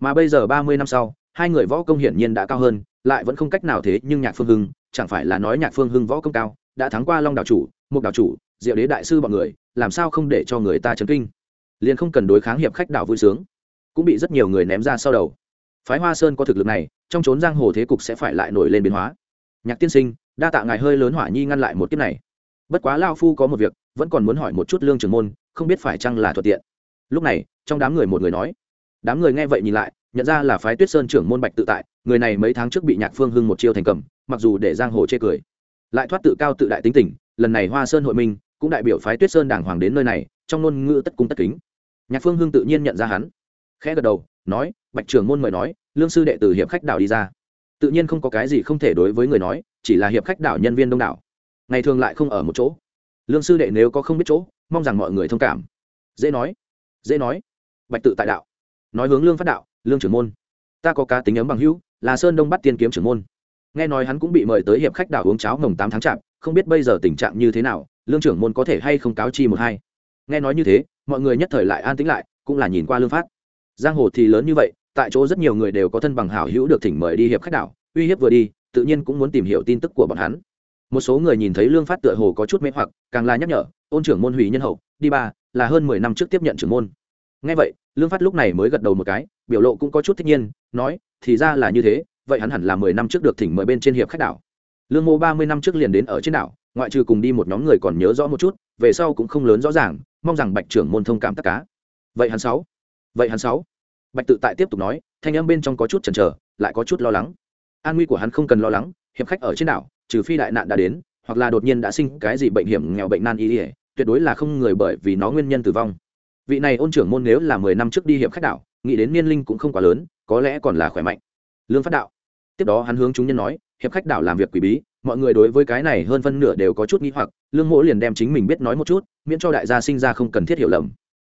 Mà bây giờ ba mươi năm sau, hai người võ công hiển nhiên đã cao hơn, lại vẫn không cách nào thế nhưng nhạc phương hưng, chẳng phải là nói nhạc phương hưng võ công cao, đã thắng qua long đạo chủ, mục đạo chủ, diệu đế đại sư bọn người, làm sao không để cho người ta chấn kinh? Liền không cần đối kháng hiệp khách đảo vui sướng, cũng bị rất nhiều người ném ra sau đầu. Phái hoa sơn có thực lực này, trong trốn giang hồ thế cục sẽ phải lại nổi lên biến hóa. Nhạc tiên sinh, đa tạ ngài hơi lớn hỏa nhi ngăn lại một kiếp này. Bất quá lao phu có một việc, vẫn còn muốn hỏi một chút lương trường môn, không biết phải chăng là thuận tiện. Lúc này trong đám người một người nói. Đám người nghe vậy nhìn lại, nhận ra là phái tuyết sơn trưởng môn bạch tự tại, người này mấy tháng trước bị nhạc phương hưng một chiêu thành cầm, mặc dù để giang hồ chê cười. Lại thoát tự cao tự đại tính tình, lần này hoa sơn hội minh cũng đại biểu phái tuyết sơn đàng hoàng đến nơi này, trong ngôn ngữ tất cung tất kính. Nhạc phương hưng tự nhiên nhận ra hắn, khẽ gật đầu, nói, bạch trưởng môn mời nói, lương sư đệ từ hiệp khách đảo đi ra. Tự nhiên không có cái gì không thể đối với người nói, chỉ là hiệp khách đảo nhân viên đông đảo. Ngày thường lại không ở một chỗ. Lương sư đệ nếu có không biết chỗ, mong rằng mọi người thông cảm. Dễ nói. Dễ nói bạch tự tại đạo. Nói hướng lương phát đạo, lương trưởng môn. Ta có cá tính ấm bằng hữu, là sơn đông bắt tiên kiếm trưởng môn. Nghe nói hắn cũng bị mời tới hiệp khách đảo uống cháo mồng tám tháng chạp, không biết bây giờ tình trạng như thế nào, lương trưởng môn có thể hay không cáo chi một hai. Nghe nói như thế, mọi người nhất thời lại an tĩnh lại, cũng là nhìn qua lương phát. Giang hồ thì lớn như vậy, tại chỗ rất nhiều người đều có thân bằng hảo hữu được thỉnh mời đi hiệp khách đảo, uy hiếp vừa đi, tự nhiên cũng muốn tìm hiểu tin tức của bọn hắn. Một số người nhìn thấy lương phát tựa hồ có chút mê hoặc, càng là nhắc nhở, ôn trưởng môn hủy nhân hậu, đi ba, là hơn mười năm trước tiếp nhận trưởng môn ngay vậy, lương phát lúc này mới gật đầu một cái, biểu lộ cũng có chút thích nhiên, nói, thì ra là như thế, vậy hắn hẳn là mười năm trước được thỉnh mời bên trên hiệp khách đảo. Lương mô ba mươi năm trước liền đến ở trên đảo, ngoại trừ cùng đi một nhóm người còn nhớ rõ một chút, về sau cũng không lớn rõ ràng, mong rằng bạch trưởng môn thông cảm tất cả. Vậy hắn sáu? Vậy hắn sáu? Bạch tự tại tiếp tục nói, thanh âm bên trong có chút chần chờ, lại có chút lo lắng. An nguy của hắn không cần lo lắng, hiệp khách ở trên đảo, trừ phi đại nạn đã đến, hoặc là đột nhiên đã sinh cái gì bệnh hiểm nghèo bệnh nan y ỉa tuyệt đối là không người bởi vì nó nguyên nhân tử vong vị này ôn trưởng môn nếu là mười năm trước đi hiệp khách đảo nghĩ đến niên linh cũng không quá lớn, có lẽ còn là khỏe mạnh. Lương phát đạo. Tiếp đó hắn hướng chúng nhân nói, hiệp khách đảo làm việc quỷ bí, mọi người đối với cái này hơn phân nửa đều có chút nghi hoặc, lương mỗ liền đem chính mình biết nói một chút, miễn cho đại gia sinh ra không cần thiết hiểu lầm.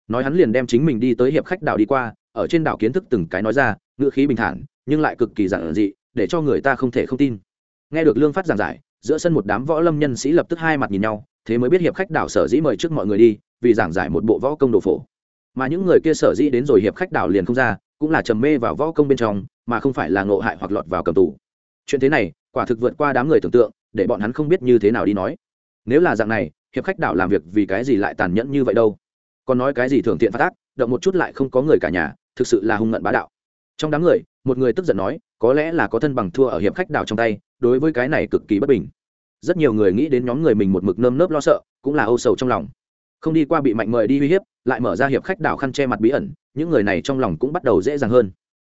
Nói hắn liền đem chính mình đi tới hiệp khách đảo đi qua, ở trên đảo kiến thức từng cái nói ra ngựa khí bình thản, nhưng lại cực kỳ giản dị, để cho người ta không thể không tin. Nghe được lương phát giảng giải, giữa sân một đám võ lâm nhân sĩ lập tức hai mặt nhìn nhau thế mới biết hiệp khách đảo sở dĩ mời trước mọi người đi, vì giảng giải một bộ võ công đồ phổ. Mà những người kia sở dĩ đến rồi hiệp khách đảo liền không ra, cũng là trầm mê vào võ công bên trong, mà không phải là ngộ hại hoặc lọt vào cầm tù. Chuyện thế này, quả thực vượt qua đám người tưởng tượng, để bọn hắn không biết như thế nào đi nói. Nếu là dạng này, hiệp khách đảo làm việc vì cái gì lại tàn nhẫn như vậy đâu? Còn nói cái gì thường tiện phát tác động một chút lại không có người cả nhà, thực sự là hung ngận bá đạo. Trong đám người, một người tức giận nói, có lẽ là có thân bằng thua ở hiệp khách đảo trong tay, đối với cái này cực kỳ bất bình rất nhiều người nghĩ đến nhóm người mình một mực nơm nớp lo sợ, cũng là âu sầu trong lòng. Không đi qua bị mạnh mời đi uy hiếp, lại mở ra hiệp khách đảo khăn che mặt bí ẩn, những người này trong lòng cũng bắt đầu dễ dàng hơn.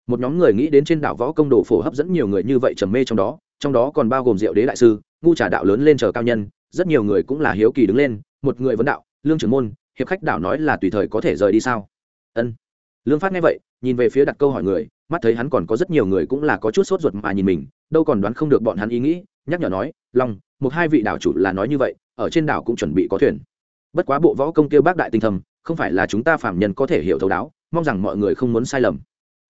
Một nhóm người nghĩ đến trên đảo võ công đồ phổ hấp dẫn nhiều người như vậy trầm mê trong đó trong đó còn bao gồm diệu đế đại sư, ngu trà đạo lớn lên chờ cao nhân, rất nhiều người cũng là hiếu kỳ đứng lên, một người vấn đạo, lương trưởng môn, hiệp khách đảo nói là tùy thời có thể rời đi sao? Ân. Lương phát nghe vậy, nhìn về phía đặt câu hỏi người, mắt thấy hắn còn có rất nhiều người cũng là có chút sốt ruột mà nhìn mình, đâu còn đoán không được bọn hắn ý nghĩ, nhắc nhở nói, long một hai vị đảo chủ là nói như vậy, ở trên đảo cũng chuẩn bị có thuyền. Bất quá bộ võ công kêu bác đại tinh thầm, không phải là chúng ta phạm nhân có thể hiểu thấu đáo, mong rằng mọi người không muốn sai lầm.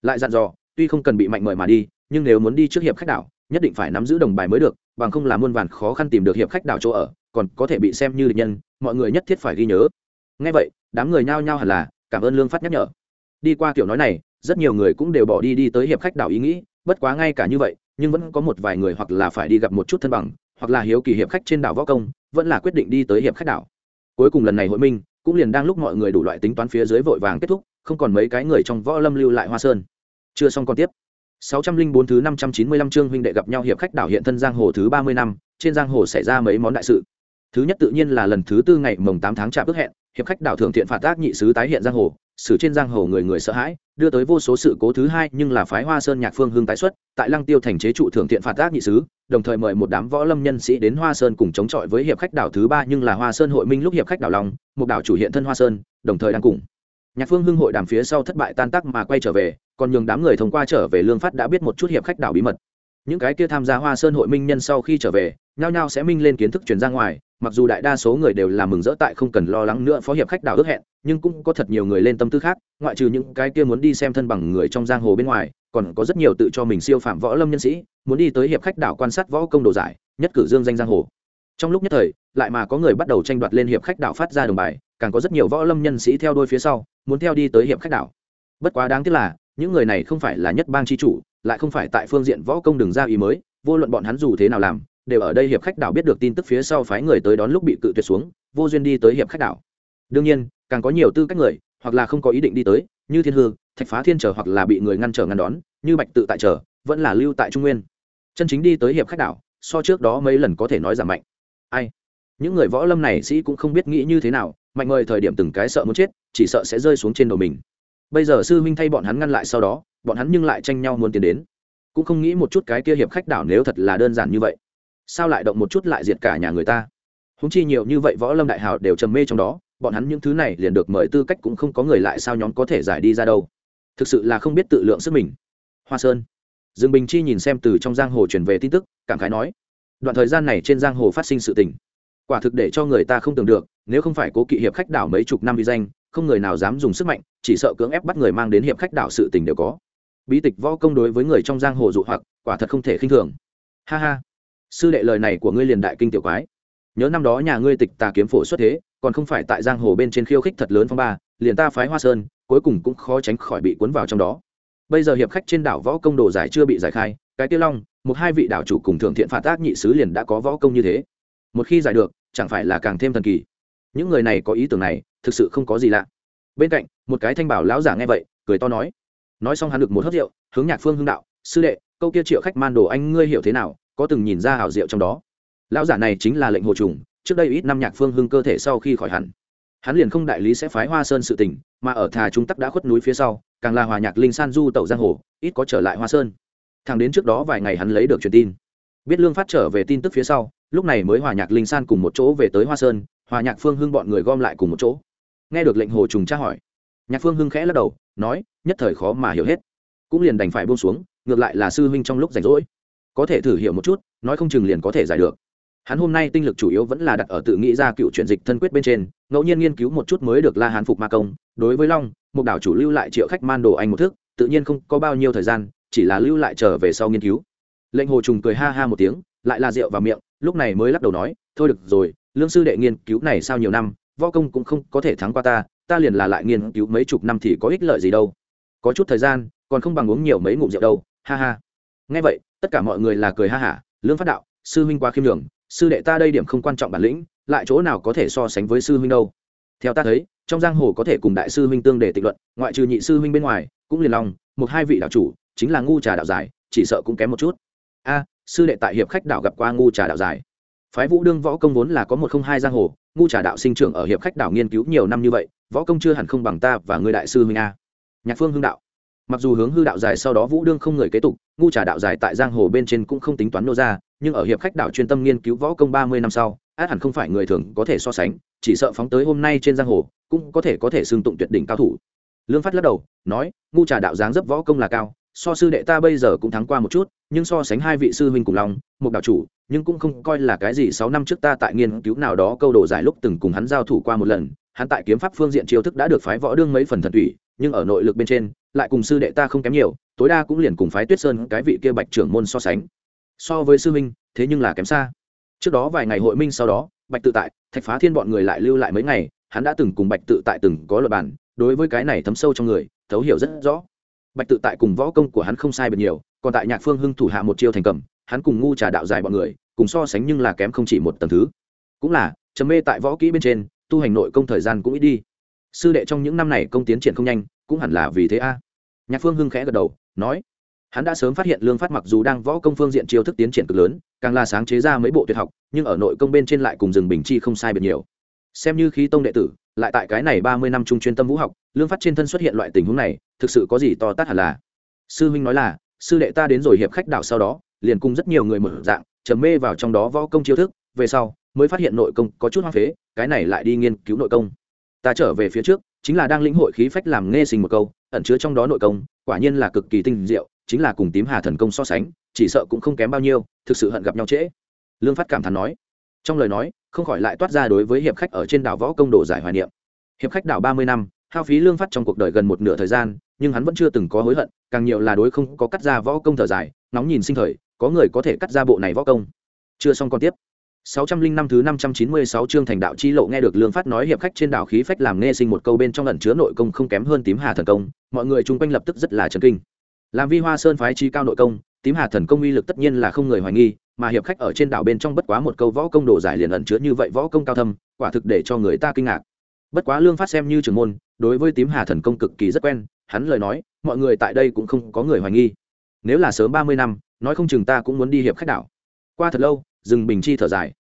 Lại dặn dò, tuy không cần bị mạnh mời mà đi, nhưng nếu muốn đi trước hiệp khách đảo, nhất định phải nắm giữ đồng bài mới được, bằng không là muôn vàn khó khăn tìm được hiệp khách đảo chỗ ở, còn có thể bị xem như địch nhân, mọi người nhất thiết phải ghi nhớ. Ngay vậy, đám người nhao nhao hẳn là, cảm ơn lương phát nhắc nhở. Đi qua kiểu nói này, rất nhiều người cũng đều bỏ đi đi tới hiệp khách đảo ý nghĩ, bất quá ngay cả như vậy, nhưng vẫn có một vài người hoặc là phải đi gặp một chút thân bằng hoặc là hiếu kỳ hiệp khách trên đảo võ công vẫn là quyết định đi tới hiệp khách đảo. Cuối cùng lần này hội minh cũng liền đang lúc mọi người đủ loại tính toán phía dưới vội vàng kết thúc không còn mấy cái người trong võ lâm lưu lại hoa sơn. Chưa xong còn tiếp. 604 thứ 595 chương huynh đệ gặp nhau hiệp khách đảo hiện thân giang hồ thứ 30 năm, trên giang hồ xảy ra mấy món đại sự. Thứ nhất tự nhiên là lần thứ tư ngày mồng 8 tháng chạp ước hẹn, hiệp khách đảo thượng thiện phạt tác nhị sứ tái hiện giang hồ, xử trên giang hồ người người sợ hãi, đưa tới vô số sự cố thứ hai nhưng là phái Hoa Sơn Nhạc Phương Hưng tái xuất, tại Lăng Tiêu thành chế trụ thượng thiện phạt tác nhị sứ, đồng thời mời một đám võ lâm nhân sĩ đến Hoa Sơn cùng chống chọi với hiệp khách đảo thứ ba nhưng là Hoa Sơn hội minh lúc hiệp khách đảo lòng một đảo chủ hiện thân Hoa Sơn, đồng thời đang cùng. Nhạc phương hưng hội đàm phía sau thất bại tan tác mà quay trở về còn nhường đám người thông qua trở về lương phát đã biết một chút hiệp khách đảo bí mật. Những cái kia tham gia hoa sơn hội minh nhân sau khi trở về nhao nhao sẽ minh lên kiến thức truyền ra ngoài mặc dù đại đa số người đều là mừng rỡ tại không cần lo lắng nữa phó hiệp khách đảo ước hẹn, nhưng cũng có thật nhiều người lên tâm tư khác, ngoại trừ những cái kia muốn đi xem thân bằng người trong giang hồ bên ngoài, còn có rất nhiều tự cho mình siêu phạm võ lâm nhân sĩ, muốn đi tới hiệp khách đảo quan sát võ công đồ giải, nhất cử dương danh giang hồ. Trong lúc nhất thời, lại mà có người bắt đầu tranh đoạt lên hiệp khách đảo phát ra đồng bài, càng có rất nhiều võ lâm nhân sĩ theo đôi phía sau, muốn theo đi tới hiệp khách đảo. Bất quá đáng tiếc là, những người này không phải là nhất bang chi chủ, lại không phải tại phương diện võ công đường ra ý mới, vô luận bọn hắn dù thế nào làm đều ở đây hiệp khách đảo biết được tin tức phía sau phái người tới đón lúc bị cự tuyệt xuống, vô duyên đi tới hiệp khách đảo. Đương nhiên, càng có nhiều tư cách người, hoặc là không có ý định đi tới, như thiên hương thạch phá thiên trở hoặc là bị người ngăn trở ngăn đón, như bạch tự tại trở vẫn là lưu tại trung nguyên. Chân chính đi tới hiệp khách đảo, so trước đó mấy lần có thể nói giảm mạnh. Ai? Những người võ lâm này sĩ cũng không biết nghĩ như thế nào, mạnh mời thời điểm từng cái sợ muốn chết, chỉ sợ sẽ rơi xuống trên đầu mình. Bây giờ sư minh thay bọn hắn ngăn lại sau đó, bọn hắn nhưng lại tranh nhau muốn tiến đến. Cũng không nghĩ một chút cái kia hiệp khách đảo nếu thật là đơn giản như vậy sao lại động một chút lại diệt cả nhà người ta? Húng chi nhiều như vậy võ lâm đại hào đều trầm mê trong đó, bọn hắn những thứ này liền được mời tư cách cũng không có người lại sao nhóm có thể giải đi ra đâu? Thực sự là không biết tự lượng sức mình. Hoa sơn. Dương bình chi nhìn xem từ trong giang hồ truyền về tin tức, cảm khái nói, đoạn thời gian này trên giang hồ phát sinh sự tình, quả thực để cho người ta không tưởng được, nếu không phải cố kỵ hiệp khách đảo mấy chục năm vi danh, không người nào dám dùng sức mạnh, chỉ sợ cưỡng ép bắt người mang đến hiệp khách đảo sự tình đều có. Bí tịch võ công đối với người trong giang hồ dụ hoặc, quả thật không thể khinh thường. Ha ha sư đệ lời này của ngươi liền đại kinh tiểu quái. Nhớ năm đó nhà ngươi tịch tà kiếm phổ xuất thế, còn không phải tại giang hồ bên trên khiêu khích thật lớn phong ba, liền ta phái hoa sơn, cuối cùng cũng khó tránh khỏi bị cuốn vào trong đó. Bây giờ hiệp khách trên đảo võ công đồ giải chưa bị giải khai, cái tiêu long, một hai vị đảo chủ cùng thượng thiện phạt tác nhị sứ liền đã có võ công như thế. Một khi giải được, chẳng phải là càng thêm thần kỳ. Những người này có ý tưởng này, thực sự không có gì lạ. Bên cạnh, một cái thanh bảo lão giả nghe vậy, cười to nói. Nói xong hắn được một hớt rượu, hướng nhạc phương hưng đạo, sư đệ, câu kia triệu khách man đồ anh ngươi hiểu thế nào? Có từng nhìn ra hảo rượu trong đó. Lão giả này chính là lệnh hồ trùng, trước đây ít năm nhạc phương hưng cơ thể sau khi khỏi hẳn. Hắn liền không đại lý sẽ phái hoa sơn sự tình, mà ở thà trung tắc đã khuất núi phía sau, càng là hòa nhạc linh san du tẩu giang hồ, ít có trở lại hoa sơn. Thằng đến trước đó vài ngày hắn lấy được truyền tin. Biết lương phát trở về tin tức phía sau, lúc này mới hòa nhạc linh san cùng một chỗ về tới hoa sơn, hòa nhạc phương hưng bọn người gom lại cùng một chỗ. Nghe được lệnh hồ trùng tra hỏi, nhạc phương hưng khẽ lắc đầu, nói, nhất thời khó mà hiểu hết. Cũng liền đành phải buông xuống, ngược lại là sư huynh trong lúc rảnh rỗi có thể thử hiểu một chút, nói không chừng liền có thể giải được. Hắn hôm nay tinh lực chủ yếu vẫn là đặt ở tự nghĩ ra cựu chuyển dịch thân quyết bên trên, ngẫu nhiên nghiên cứu một chút mới được la hán phục ma công. Đối với long một đảo chủ lưu lại triệu khách man đồ anh một thức, tự nhiên không có bao nhiêu thời gian, chỉ là lưu lại trở về sau nghiên cứu. Lệnh hồ trùng cười ha ha một tiếng, lại là rượu vào miệng, lúc này mới lắc đầu nói, thôi được rồi, lương sư đệ nghiên cứu này sau nhiều năm, võ công cũng không có thể thắng qua ta ta liền là lại nghiên cứu mấy chục năm thì có ích lợi gì đâu. Có chút thời gian, còn không bằng uống nhiều mấy ngụm rượu đâu, ha ha. Ngay vậy tất cả mọi người là cười ha hả lương phát đạo, sư huynh quá khiêm đường sư đệ ta đây điểm không quan trọng bản lĩnh, lại chỗ nào có thể so sánh với sư huynh đâu. Theo ta thấy, trong giang hồ có thể cùng đại sư huynh tương để tịch luận, ngoại trừ nhị sư huynh bên ngoài, cũng liền lòng, một hai vị đạo chủ, chính là ngu trà đạo giải, chỉ sợ cũng kém một chút. A, sư đệ tại hiệp khách đạo gặp qua ngu trà đạo giải. Phái vũ đương võ công vốn là có một không hai giang hồ, ngu trà đạo sinh trưởng ở hiệp khách đảo nghiên cứu nhiều năm như vậy, võ công chưa hẳn không bằng ta và người đại sư huynh a. Nhạc phương hưng đạo mặc dù hướng hư đạo dài sau đó vũ đương không người kế tục, ngu trà đạo dài tại giang hồ bên trên cũng không tính toán nô ra, nhưng ở hiệp khách đảo chuyên tâm nghiên cứu võ công ba mươi năm sau, át hẳn không phải người thường có thể so sánh, chỉ sợ phóng tới hôm nay trên giang hồ, cũng có thể có thể xưng tụng tuyệt đỉnh cao thủ. Lương phát lắc đầu, nói, ngu trà đạo dáng dấp võ công là cao, so sư đệ ta bây giờ cũng thắng qua một chút, nhưng so sánh hai vị sư huynh cùng lòng một đạo chủ, nhưng cũng không coi là cái gì sáu năm trước ta tại nghiên cứu nào đó câu đồ giải lúc từng cùng hắn giao thủ qua một lần, hắn tại kiếm pháp phương diện chiêu thức đã được phái võ đương mấy phần thần thủy nhưng ở nội lực bên trên, lại cùng sư đệ ta không kém nhiều, tối đa cũng liền cùng phái tuyết sơn cái vị kia bạch trưởng môn so sánh. So với sư minh thế nhưng là kém xa. Trước đó vài ngày hội minh sau đó, bạch tự tại, thạch phá thiên bọn người lại lưu lại mấy ngày, hắn đã từng cùng bạch tự tại từng có luật bản, đối với cái này thấm sâu trong người, thấu hiểu rất rõ. Bạch tự tại cùng võ công của hắn không sai bật nhiều, còn tại nhạc phương hưng thủ hạ một chiêu thành cầm, hắn cùng ngu trà đạo dài bọn người, cùng so sánh nhưng là kém không chỉ một tầng thứ. Cũng là, trầm mê tại võ kỹ bên trên, tu hành nội công thời gian cũng ít đi sư đệ trong những năm này công tiến triển không nhanh, cũng hẳn là vì thế a. Nhạc phương hưng khẽ gật đầu, nói, hắn đã sớm phát hiện lương phát mặc dù đang võ công phương diện chiêu thức tiến triển cực lớn, càng là sáng chế ra mấy bộ tuyệt học, nhưng ở nội công bên trên lại cùng rừng bình chi không sai biệt nhiều. Xem như khí tông đệ tử, lại tại cái này ba mươi năm chung chuyên tâm vũ học, lương phát trên thân xuất hiện loại tình huống này, thực sự có gì to tát hẳn là. Sư huynh nói là, sư đệ ta đến rồi hiệp khách đạo sau đó, liền cùng rất nhiều người mở dạng, trầm mê vào trong đó võ công chiêu thức, về sau mới phát hiện nội công có chút hoang phế, cái này lại đi nghiên cứu nội công ta trở về phía trước, chính là đang lĩnh hội khí phách làm nghe sinh một câu, ẩn chứa trong đó nội công, quả nhiên là cực kỳ tinh diệu, chính là cùng tím hà thần công so sánh, chỉ sợ cũng không kém bao nhiêu, thực sự hận gặp nhau trễ. Lương phát cảm thán nói. Trong lời nói, không khỏi lại toát ra đối với hiệp khách ở trên đảo võ công đồ giải hoài niệm. Hiệp khách đảo ba mươi năm, hao phí lương phát trong cuộc đời gần một nửa thời gian, nhưng hắn vẫn chưa từng có hối hận, càng nhiều là đối không có cắt ra võ công thở dài, nóng nhìn sinh thời, có người có thể cắt ra bộ này võ công. Chưa xong còn tiếp. 605 thứ 596 chương thành đạo chi lộ nghe được Lương Phát nói hiệp khách trên đảo khí phách làm nghe sinh một câu bên trong ẩn chứa nội công không kém hơn tím hà thần công, mọi người chung quanh lập tức rất là chấn kinh. Làm Vi Hoa Sơn phái chi cao nội công, tím hà thần công uy lực tất nhiên là không người hoài nghi, mà hiệp khách ở trên đảo bên trong bất quá một câu võ công đồ giải liền ẩn chứa như vậy võ công cao thâm, quả thực để cho người ta kinh ngạc. Bất quá Lương Phát xem như trưởng môn, đối với tím hà thần công cực kỳ rất quen, hắn lời nói, mọi người tại đây cũng không có người hoài nghi. Nếu là sớm 30 năm, nói không chừng ta cũng muốn đi hiệp khách đảo. Qua thật lâu, dừng bình chi thở dài.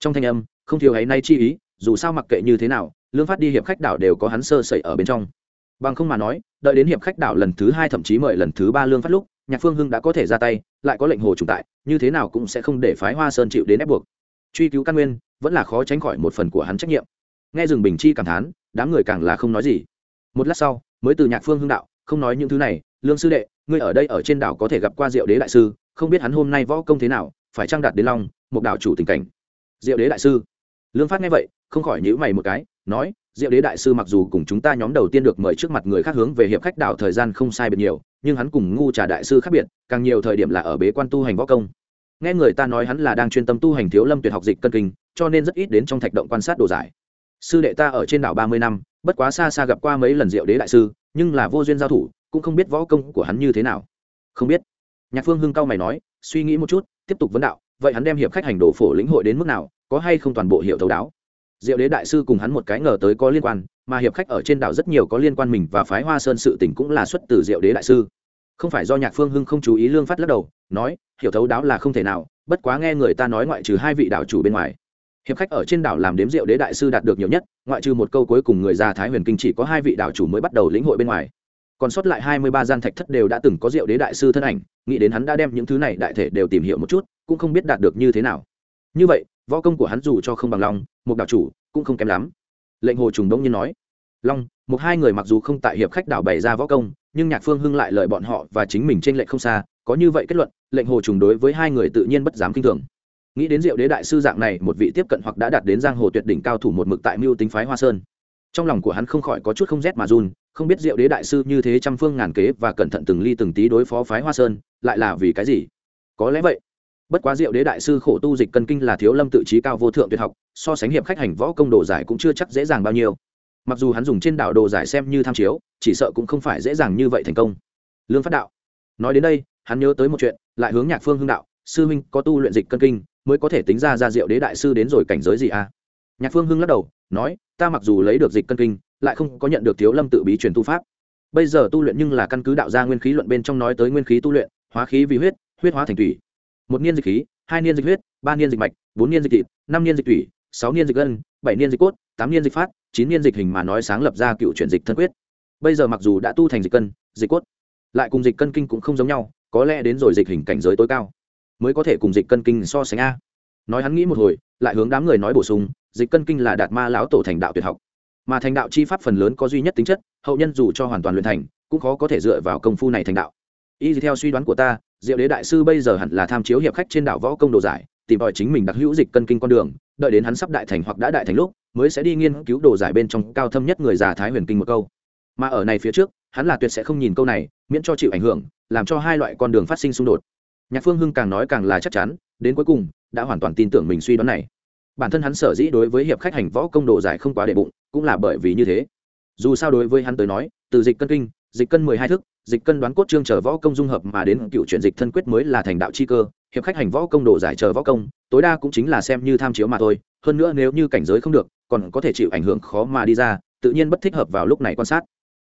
Trong thanh âm, không thiếu ấy nay chi ý, dù sao mặc kệ như thế nào, lương phát đi hiệp khách đảo đều có hắn sơ sẩy ở bên trong. Bằng không mà nói, đợi đến hiệp khách đảo lần thứ hai thậm chí mời lần thứ ba lương phát lúc, nhạc phương hưng đã có thể ra tay, lại có lệnh hồ trùng tại, như thế nào cũng sẽ không để phái hoa sơn chịu đến ép buộc. Truy cứu căn nguyên, vẫn là khó tránh khỏi một phần của hắn trách nhiệm. Nghe rừng bình chi cảm thán, đám người càng là không nói gì. Một lát sau, mới từ nhạc phương hưng đạo, không nói những thứ này, lương sư đệ, ngươi ở đây ở trên đảo có thể gặp qua diệu đế đại sư, không biết hắn hôm nay võ công thế nào phải trang đạt đến long một đạo chủ tình cảnh? Diệu đế đại sư. Lương phát nghe vậy, không khỏi nhữ mày một cái, nói, diệu đế đại sư mặc dù cùng chúng ta nhóm đầu tiên được mời trước mặt người khác hướng về hiệp khách đảo thời gian không sai biệt nhiều, nhưng hắn cùng ngu trà đại sư khác biệt, càng nhiều thời điểm là ở bế quan tu hành võ công. Nghe người ta nói hắn là đang chuyên tâm tu hành thiếu lâm tuyệt học dịch cân kinh, cho nên rất ít đến trong thạch động quan sát đồ giải. Sư đệ ta ở trên đảo ba mươi năm, bất quá xa xa gặp qua mấy lần diệu đế đại sư, nhưng là vô duyên giao thủ, cũng không biết võ công của hắn như thế nào. Không biết. Nhạc phương hưng cao mày nói, suy nghĩ một chút tiếp tục vấn đạo, vậy hắn đem hiệp khách hành đồ phổ lĩnh hội đến mức nào, có hay không toàn bộ hiệu thấu đáo? Diệu đế đại sư cùng hắn một cái ngờ tới có liên quan, mà hiệp khách ở trên đảo rất nhiều có liên quan mình và phái hoa sơn sự tỉnh cũng là xuất từ diệu đế đại sư. Không phải do nhạc phương hưng không chú ý lương phát lắc đầu, nói, hiểu thấu đáo là không thể nào, bất quá nghe người ta nói ngoại trừ hai vị đảo chủ bên ngoài. Hiệp khách ở trên đảo làm đếm diệu đế đại sư đạt được nhiều nhất, ngoại trừ một câu cuối cùng người già thái huyền kinh chỉ có hai vị đảo chủ mới bắt đầu lĩnh hội bên ngoài còn sót lại hai mươi ba gian thạch thất đều đã từng có diệu đế đại sư thân ảnh, nghĩ đến hắn đã đem những thứ này đại thể đều tìm hiểu một chút, cũng không biết đạt được như thế nào. Như vậy, võ công của hắn dù cho không bằng long, một đạo chủ cũng không kém lắm. Lệnh hồ trùng đông nhiên nói, long, một hai người mặc dù không tại hiệp khách đảo bày ra võ công, nhưng nhạc phương hưng lại lợi bọn họ và chính mình trên lệnh không xa, có như vậy kết luận, lệnh hồ trùng đối với hai người tự nhiên bất dám kinh thường. Nghĩ đến diệu đế đại sư dạng này, một vị tiếp cận hoặc đã đạt đến giang hồ tuyệt đỉnh cao thủ một mực tại mưu tính phái hoa sơn, trong lòng của hắn không khỏi có chút không rét mà run không biết diệu đế đại sư như thế trăm phương ngàn kế và cẩn thận từng ly từng tí đối phó phái hoa sơn, lại là vì cái gì? Có lẽ vậy. Bất quá diệu đế đại sư khổ tu dịch cân kinh là thiếu lâm tự trí cao vô thượng tuyệt học, so sánh hiệp khách hành võ công đồ giải cũng chưa chắc dễ dàng bao nhiêu. Mặc dù hắn dùng trên đạo đồ giải xem như tham chiếu, chỉ sợ cũng không phải dễ dàng như vậy thành công. Lương phát đạo. Nói đến đây, hắn nhớ tới một chuyện, lại hướng nhạc phương hưng đạo, sư huynh có tu luyện dịch cân kinh, mới có thể tính ra ra diệu đế đại sư đến rồi cảnh giới gì à? Nhạc phương hưng lắc đầu nói, ta mặc dù lấy được dịch cân kinh, lại không có nhận được thiếu lâm tự bí truyền tu pháp. Bây giờ tu luyện nhưng là căn cứ đạo gia nguyên khí luận bên trong nói tới nguyên khí tu luyện, hóa khí vì huyết huyết hóa thành thủy. Một niên dịch khí, hai niên dịch huyết, ba niên dịch mạch, bốn niên dịch thịt, năm niên dịch thủy, sáu niên dịch gân, bảy niên dịch cốt, tám niên dịch phát, chín niên dịch hình mà nói sáng lập ra cựu chuyển dịch thân quyết. Bây giờ mặc dù đã tu thành dịch cân, dịch cốt, lại cùng dịch cân kinh cũng không giống nhau, có lẽ đến rồi dịch hình cảnh giới tối cao, mới có thể cùng dịch cân kinh so sánh a. Nói hắn nghĩ một hồi, lại hướng đám người nói bổ sung dịch cân kinh là đạt ma lão tổ thành đạo tuyệt học. Mà thành đạo chi pháp phần lớn có duy nhất tính chất, hậu nhân dù cho hoàn toàn luyện thành, cũng khó có thể dựa vào công phu này thành đạo. Y theo suy đoán của ta, diệu đế đại sư bây giờ hẳn là tham chiếu hiệp khách trên đảo võ công đồ giải, tìm tòi chính mình đặc hữu dịch cân kinh con đường, đợi đến hắn sắp đại thành hoặc đã đại thành lúc, mới sẽ đi nghiên cứu đồ giải bên trong cao thâm nhất người già thái huyền kinh một câu. Mà ở này phía trước, hắn là tuyệt sẽ không nhìn câu này, miễn cho chịu ảnh hưởng, làm cho hai loại con đường phát sinh xung đột. Nhạc phương hưng càng nói càng là chắc chắn, đến cuối cùng, đã hoàn toàn tin tưởng mình suy đoán này bản thân hắn sở dĩ đối với hiệp khách hành võ công đồ giải không quá đệ bụng, cũng là bởi vì như thế. Dù sao đối với hắn tới nói, từ dịch cân kinh, dịch cân mười hai thức, dịch cân đoán cốt trương chờ võ công dung hợp mà đến cựu chuyển dịch thân quyết mới là thành đạo chi cơ, hiệp khách hành võ công đồ giải chờ võ công, tối đa cũng chính là xem như tham chiếu mà thôi, hơn nữa nếu như cảnh giới không được, còn có thể chịu ảnh hưởng khó mà đi ra, tự nhiên bất thích hợp vào lúc này quan sát.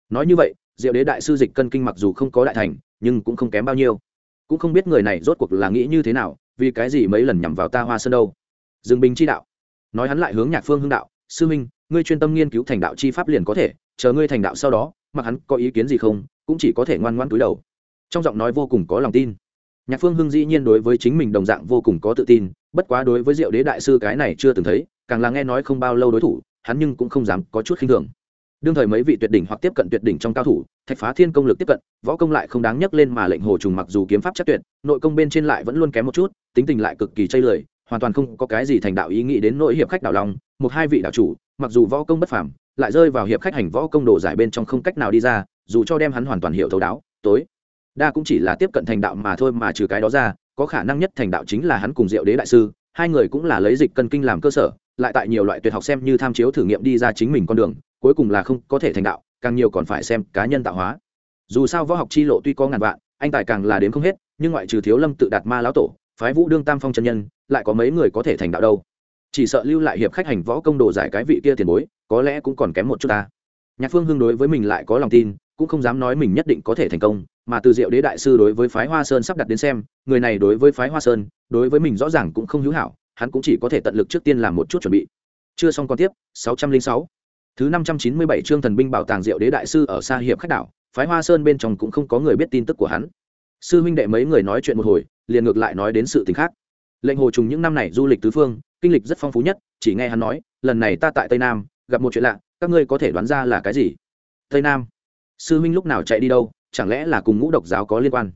Nói như vậy, diệu đế đại sư dịch cân kinh mặc dù không có đại thành, nhưng cũng không kém bao nhiêu. Cũng không biết người này rốt cuộc là nghĩ như thế nào, vì cái gì mấy lần nhằm vào ta hoa sơn đâu dương bình chi đạo. Nói hắn lại hướng nhạc phương hưng đạo, sư minh, ngươi chuyên tâm nghiên cứu thành đạo chi pháp liền có thể, chờ ngươi thành đạo sau đó, mặc hắn có ý kiến gì không, cũng chỉ có thể ngoan ngoan túi đầu. Trong giọng nói vô cùng có lòng tin. Nhạc phương hưng dĩ nhiên đối với chính mình đồng dạng vô cùng có tự tin, bất quá đối với diệu đế đại sư cái này chưa từng thấy, càng là nghe nói không bao lâu đối thủ, hắn nhưng cũng không dám có chút khinh thường. Đương thời mấy vị tuyệt đỉnh hoặc tiếp cận tuyệt đỉnh trong cao thủ, thạch phá thiên công lực tiếp cận, võ công lại không đáng nhắc lên mà lệnh hồ trùng mặc dù kiếm pháp chắc tuyệt, nội công bên trên lại vẫn luôn kém một chút, tính tình lại cực kỳ chây lười hoàn toàn không có cái gì thành đạo ý nghĩ đến nội hiệp khách đảo lòng, một hai vị đạo chủ, mặc dù võ công bất phàm, lại rơi vào hiệp khách hành võ công đồ giải bên trong không cách nào đi ra, dù cho đem hắn hoàn toàn hiểu thấu đáo, tối. Đa cũng chỉ là tiếp cận thành đạo mà thôi mà trừ cái đó ra, có khả năng nhất thành đạo chính là hắn cùng diệu đế đại sư, hai người cũng là lấy dịch cân kinh làm cơ sở, lại tại nhiều loại tuyệt học xem như tham chiếu thử nghiệm đi ra chính mình con đường, cuối cùng là không có thể thành đạo, càng nhiều còn phải xem cá nhân tạo hóa. Dù sao võ học chi lộ tuy có ngàn vạn, anh tài càng là đến không hết, nhưng ngoại trừ thiếu lâm tự đạt ma lão tổ phái vũ đương tam phong chân nhân, lại có mấy người có thể thành đạo đâu. Chỉ sợ lưu lại hiệp khách hành võ công đồ giải cái vị kia tiền bối, có lẽ cũng còn kém một chút ta. Nhạc phương hương đối với mình lại có lòng tin, cũng không dám nói mình nhất định có thể thành công, mà từ diệu đế đại sư đối với phái hoa sơn sắp đặt đến xem, người này đối với phái hoa sơn, đối với mình rõ ràng cũng không hữu hảo, hắn cũng chỉ có thể tận lực trước tiên làm một chút chuẩn bị. Chưa xong còn tiếp 606. thứ 597 chương thần binh bảo tàng diệu đế đại sư ở xa hiệp khách đảo, phái hoa sơn bên trong cũng không có người biết tin tức của hắn sư huynh đệ mấy người nói chuyện một hồi, liền ngược lại nói đến sự tình khác. Lệnh hồ trùng những năm này du lịch tứ phương, kinh lịch rất phong phú nhất, chỉ nghe hắn nói, lần này ta tại tây nam, gặp một chuyện lạ, các ngươi có thể đoán ra là cái gì? Tây nam, sư huynh lúc nào chạy đi đâu, chẳng lẽ là cùng ngũ độc giáo có liên quan?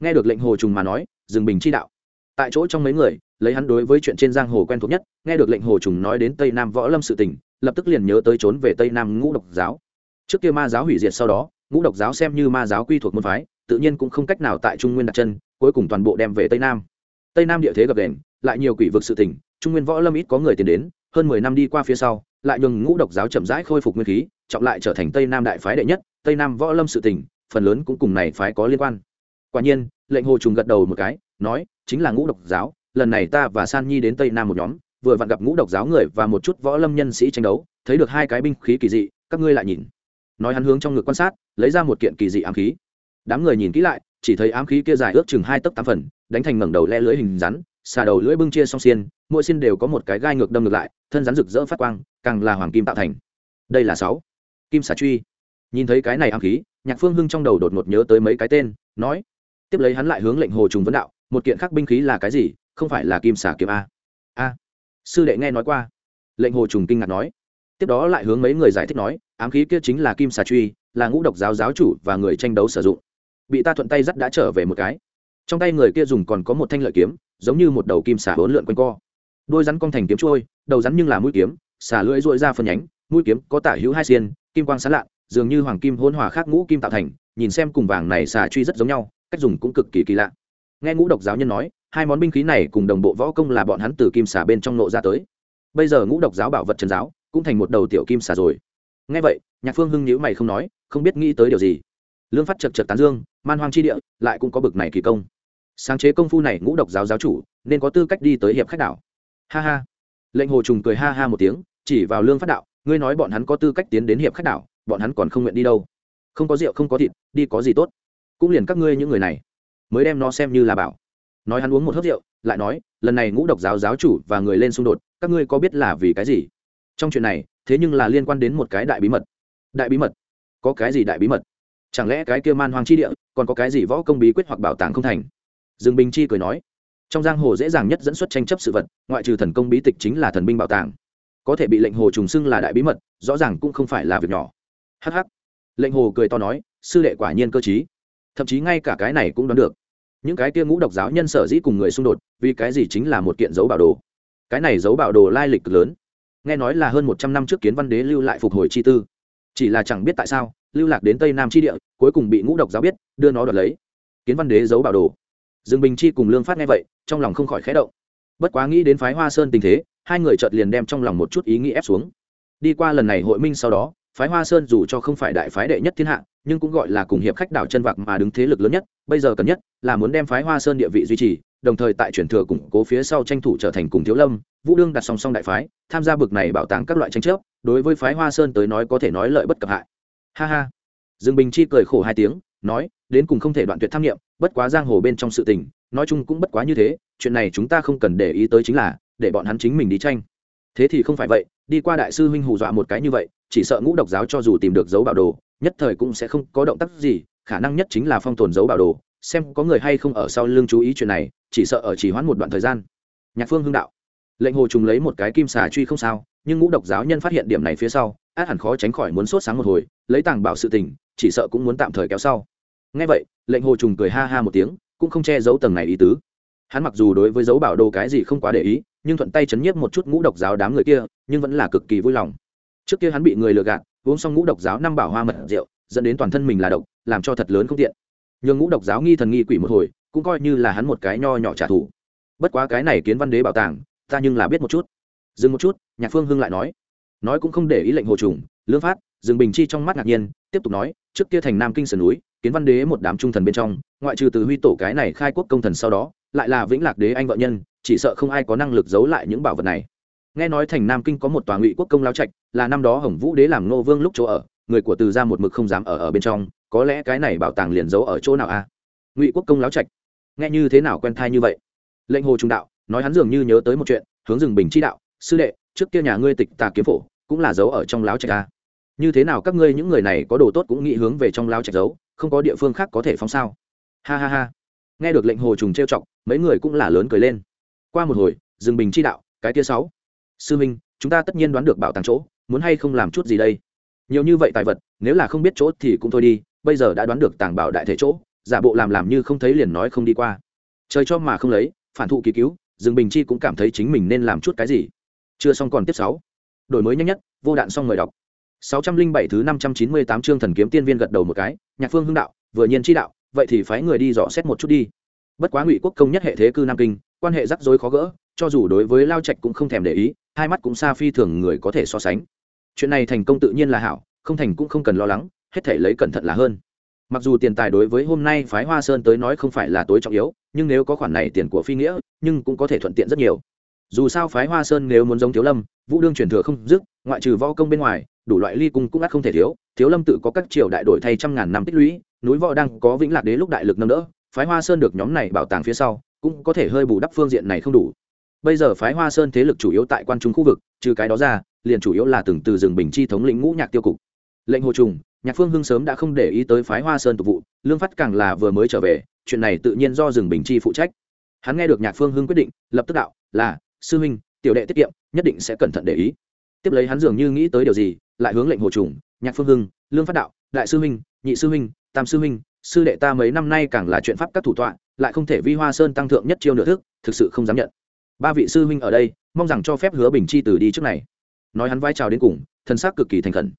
Nghe được lệnh hồ trùng mà nói dừng bình chi đạo. Tại chỗ trong mấy người, lấy hắn đối với chuyện trên giang hồ quen thuộc nhất, nghe được lệnh hồ trùng nói đến tây nam võ lâm sự tình, lập tức liền nhớ tới trốn về tây nam ngũ độc giáo. Trước kia ma giáo hủy diệt sau đó, ngũ độc giáo xem như ma giáo quy thuộc môn phái tự nhiên cũng không cách nào tại trung nguyên đặt chân, cuối cùng toàn bộ đem về tây nam. Tây nam địa thế gập đền lại nhiều quỷ vực sự tỉnh trung nguyên võ lâm ít có người tiến đến, hơn mười năm đi qua phía sau, lại nhường ngũ độc giáo chậm rãi khôi phục nguyên khí, trọng lại trở thành tây nam đại phái đệ nhất, tây nam võ lâm sự tỉnh phần lớn cũng cùng này phái có liên quan. Quả nhiên, lệnh hồ trùng gật đầu một cái, nói, chính là ngũ độc giáo, lần này ta và san nhi đến tây nam một nhóm, vừa vặn gặp ngũ độc giáo người và một chút võ lâm nhân sĩ tranh đấu, thấy được hai cái binh khí kỳ dị, các ngươi lại nhìn. Nói hắn hướng trong ngực quan sát, lấy ra một kiện kỳ dị ám khí đám người nhìn kỹ lại, chỉ thấy ám khí kia dài ước chừng hai tấc tám phần, đánh thành ngẩng đầu le lưới hình rắn, xà đầu lưỡi bưng chia song xiên, mỗi xiên đều có một cái gai ngược đâm ngược lại, thân rắn rực rỡ phát quang, càng là hoàng kim tạo thành. Đây là sáu. Kim xà truy. Nhìn thấy cái này ám khí, nhạc phương hưng trong đầu đột ngột nhớ tới mấy cái tên, nói, tiếp lấy hắn lại hướng lệnh hồ trùng vấn đạo, một kiện khác binh khí là cái gì, không phải là kim xà kiếm a. A. Sư đệ nghe nói qua. Lệnh hồ trùng kinh ngạc nói. Tiếp đó lại hướng mấy người giải thích nói, ám khí kia chính là kim xà truy, là ngũ độc giáo giáo chủ và người tranh đấu sử dụng bị ta thuận tay dắt đã trở về một cái. Trong tay người kia dùng còn có một thanh lợi kiếm, giống như một đầu kim xả bốn lượn quanh co. Đôi rắn cong thành kiếm trôi, đầu rắn nhưng là mũi kiếm xả lưỡi dội ra phân nhánh, mũi kiếm có tả hữu hai xiên, kim quang sán lạ, dường như hoàng kim hôn hòa khác ngũ kim tạo thành, nhìn xem cùng vàng này xả truy rất giống nhau, cách dùng cũng cực kỳ kỳ lạ. Nghe ngũ độc giáo nhân nói, hai món binh khí này cùng đồng bộ võ công là bọn hắn từ kim xả bên trong nộ ra tới. Bây giờ ngũ độc giáo bảo vật trần giáo, cũng thành một đầu tiểu kim xả rồi. Nghe vậy, nhạc phương hưng nhữ mày không nói, không biết nghĩ tới điều gì. Lương phát chật chật tán dương man hoang chi địa lại cũng có bực này kỳ công. Sáng chế công phu này ngũ độc giáo giáo chủ, nên có tư cách đi tới hiệp khách đảo. Ha ha. Lệnh hồ trùng cười ha ha một tiếng, chỉ vào lương phát đạo, ngươi nói bọn hắn có tư cách tiến đến hiệp khách đảo, bọn hắn còn không nguyện đi đâu. Không có rượu, không có thịt, đi có gì tốt? Cũng liền các ngươi những người này, mới đem nó xem như là bảo. Nói hắn uống một hớp rượu, lại nói, lần này ngũ độc giáo giáo chủ và người lên xung đột, các ngươi có biết là vì cái gì? Trong chuyện này, thế nhưng là liên quan đến một cái đại bí mật. Đại bí mật? Có cái gì đại bí mật? Chẳng lẽ cái kia man hoang chi địa còn có cái gì võ công bí quyết hoặc bảo tàng không thành? Dương bình chi cười nói, trong giang hồ dễ dàng nhất dẫn xuất tranh chấp sự vật, ngoại trừ thần công bí tịch chính là thần binh bảo tàng. Có thể bị lệnh hồ trùng xưng là đại bí mật, rõ ràng cũng không phải là việc nhỏ. Hh lệnh hồ cười to nói, sư đệ quả nhiên cơ t thậm chí ngay cả cái này cũng đoán được. Những cái kia ngũ độc giáo nhân sở dĩ cùng người xung đột, vì cái gì chính là một kiện dấu bảo đồ? Cái này dấu bảo đồ lai lịch cực lớn. Nghe nói là hơn một trăm năm trước kiến văn đế lưu lại phục hồi chi tư. Chỉ là chẳng biết tại sao lưu lạc đến tây nam chi địa, cuối cùng bị ngũ độc giáo biết, đưa nó đoạt lấy. Kiến văn đế giấu bảo đồ. Dương bình chi cùng lương phát nghe vậy, trong lòng không khỏi khẽ động. Bất quá nghĩ đến phái hoa sơn tình thế, hai người chợt liền đem trong lòng một chút ý nghĩ ép xuống. Đi qua lần này hội minh sau đó, phái hoa sơn dù cho không phải đại phái đệ nhất thiên hạ, nhưng cũng gọi là cùng hiệp khách đảo chân vạc mà đứng thế lực lớn nhất, bây giờ cần nhất là muốn đem phái hoa sơn địa vị duy trì, đồng thời tại chuyển thừa củng cố phía sau tranh thủ trở thành cùng thiếu lâm, vũ đương đặt song song đại phái, tham gia bực này bảo tàng các loại tranh chấp, đối với phái hoa sơn tới nói có thể nói lợi bất cập hại ha ha. Dương bình chi cười khổ hai tiếng, nói, đến cùng không thể đoạn tuyệt tham nghiệm bất quá giang hồ bên trong sự tình, nói chung cũng bất quá như thế, chuyện này chúng ta không cần để ý tới chính là, để bọn hắn chính mình đi tranh. Thế thì không phải vậy, đi qua đại sư huynh hù dọa một cái như vậy, chỉ sợ ngũ độc giáo cho dù tìm được dấu bảo đồ, nhất thời cũng sẽ không có động tác gì, khả năng nhất chính là phong tồn dấu bảo đồ, xem có người hay không ở sau lưng chú ý chuyện này, chỉ sợ ở chỉ hoãn một đoạn thời gian. Nhạc phương hưng đạo, lệnh hồ trùng lấy một cái kim xà truy không sao, nhưng ngũ độc giáo nhân phát hiện điểm này phía sau át hẳn khó tránh khỏi muốn sốt sáng một hồi, lấy tàng bảo sự tình, chỉ sợ cũng muốn tạm thời kéo sau. Ngay vậy, lệnh hồ trùng cười ha ha một tiếng, cũng không che giấu tầng này ý tứ. Hắn mặc dù đối với dấu bảo đồ cái gì không quá để ý, nhưng thuận tay chấn nhiếp một chút ngũ độc giáo đám người kia, nhưng vẫn là cực kỳ vui lòng. Trước kia hắn bị người lừa gạt, uống xong ngũ độc giáo năm bảo hoa mật rượu, dẫn đến toàn thân mình là độc, làm cho thật lớn không tiện. Nhưng ngũ độc giáo nghi thần nghi quỷ một hồi, cũng coi như là hắn một cái nho nhỏ trả thù. Bất quá cái này kiến văn đế bảo tàng, ta nhưng là biết một chút. Dừng một chút, nhạc phương hưng lại nói nói cũng không để ý lệnh hồ trùng, lương phát dừng bình chi trong mắt ngạc nhiên, tiếp tục nói, trước kia thành nam kinh sườn núi, kiến văn đế một đám trung thần bên trong, ngoại trừ từ huy tổ cái này khai quốc công thần sau đó, lại là vĩnh lạc đế anh vợ nhân, chỉ sợ không ai có năng lực giấu lại những bảo vật này. Nghe nói thành nam kinh có một tòa ngụy quốc công lao trạch, là năm đó hồng vũ đế làm nô vương lúc chỗ ở, người của từ ra một mực không dám ở ở bên trong, có lẽ cái này bảo tàng liền giấu ở chỗ nào a? Ngụy quốc công lao trạch, nghe như thế nào quen thai như vậy? Lệnh hồ trung đạo, nói hắn dường như nhớ tới một chuyện, hướng rừng bình chi đạo, sư đệ trước kia nhà ngươi tịch tà kiếm phổ, cũng là giấu ở trong láo trạch a. Như thế nào các ngươi những người này có đồ tốt cũng nghĩ hướng về trong láo trạch giấu, không có địa phương khác có thể phóng sao? Ha ha ha. Nghe được lệnh hồ trùng trêu chọc, mấy người cũng là lớn cười lên. Qua một hồi rừng bình chi đạo, cái kia sáu. Sư minh, chúng ta tất nhiên đoán được bảo tàng chỗ, muốn hay không làm chút gì đây? Nhiều như vậy tài vật, nếu là không biết chỗ thì cũng thôi đi, bây giờ đã đoán được tàng bảo đại thể chỗ, giả bộ làm làm như không thấy liền nói không đi qua. Trời cho mà không lấy, phản thụ kỳ cứu rừng bình chi cũng cảm thấy chính mình nên làm chút cái gì chưa xong còn tiếp sáu. Đổi mới nhanh nhất, vô đạn xong người đọc. Sáu trăm linh bảy thứ năm trăm chín mươi tám chương thần kiếm tiên viên gật đầu một cái, nhạc phương hưng đạo, vừa nhiên chi đạo, vậy thì phái người đi dò xét một chút đi. Bất quá ngụy quốc công nhất hệ thế cư nam kinh, quan hệ rắc rối khó gỡ, cho dù đối với lao trạch cũng không thèm để ý, hai mắt cũng xa phi thường người có thể so sánh. Chuyện này thành công tự nhiên là hảo, không thành cũng không cần lo lắng, hết thể lấy cẩn thận là hơn. Mặc dù tiền tài đối với hôm nay phái hoa sơn tới nói không phải là tối trọng yếu, nhưng nếu có khoản này tiền của phi nghĩa, nhưng cũng có thể thuận tiện rất nhiều dù sao phái hoa sơn nếu muốn giống thiếu lâm, vũ đương truyền thừa không dứt, ngoại trừ võ công bên ngoài, đủ loại ly cung cũng ắt không thể thiếu. Thiếu lâm tự có các triều đại đổi thay trăm ngàn năm tích lũy, núi võ đang có vĩnh lạc đế lúc đại lực nâng đỡ, phái hoa sơn được nhóm này bảo tàng phía sau, cũng có thể hơi bù đắp phương diện này không đủ. Bây giờ phái hoa sơn thế lực chủ yếu tại quan trung khu vực, trừ cái đó ra, liền chủ yếu là từng từ rừng bình chi thống lĩnh ngũ nhạc tiêu cục. Lệnh hồ trùng, nhạc phương hưng sớm đã không để ý tới phái hoa sơn tục vụ, lương phát càng là vừa mới trở về, chuyện này tự nhiên do rừng bình chi phụ trách. Hắn nghe được nhạc phương hưng quyết định, lập tức đạo, là sư huynh, tiểu đệ tiết kiệm, nhất định sẽ cẩn thận để ý. Tiếp lấy hắn dường như nghĩ tới điều gì, lại hướng lệnh hồ trùng, nhạc phương hưng, lương phát đạo, đại sư huynh, nhị sư huynh, tam sư huynh, sư đệ ta mấy năm nay càng là chuyện pháp các thủ tọa, lại không thể vi hoa sơn tăng thượng nhất chiêu nửa thức, thực sự không dám nhận. Ba vị sư huynh ở đây, mong rằng cho phép hứa bình chi từ đi trước này. Nói hắn vai trào đến cùng, thân xác cực kỳ thành khẩn.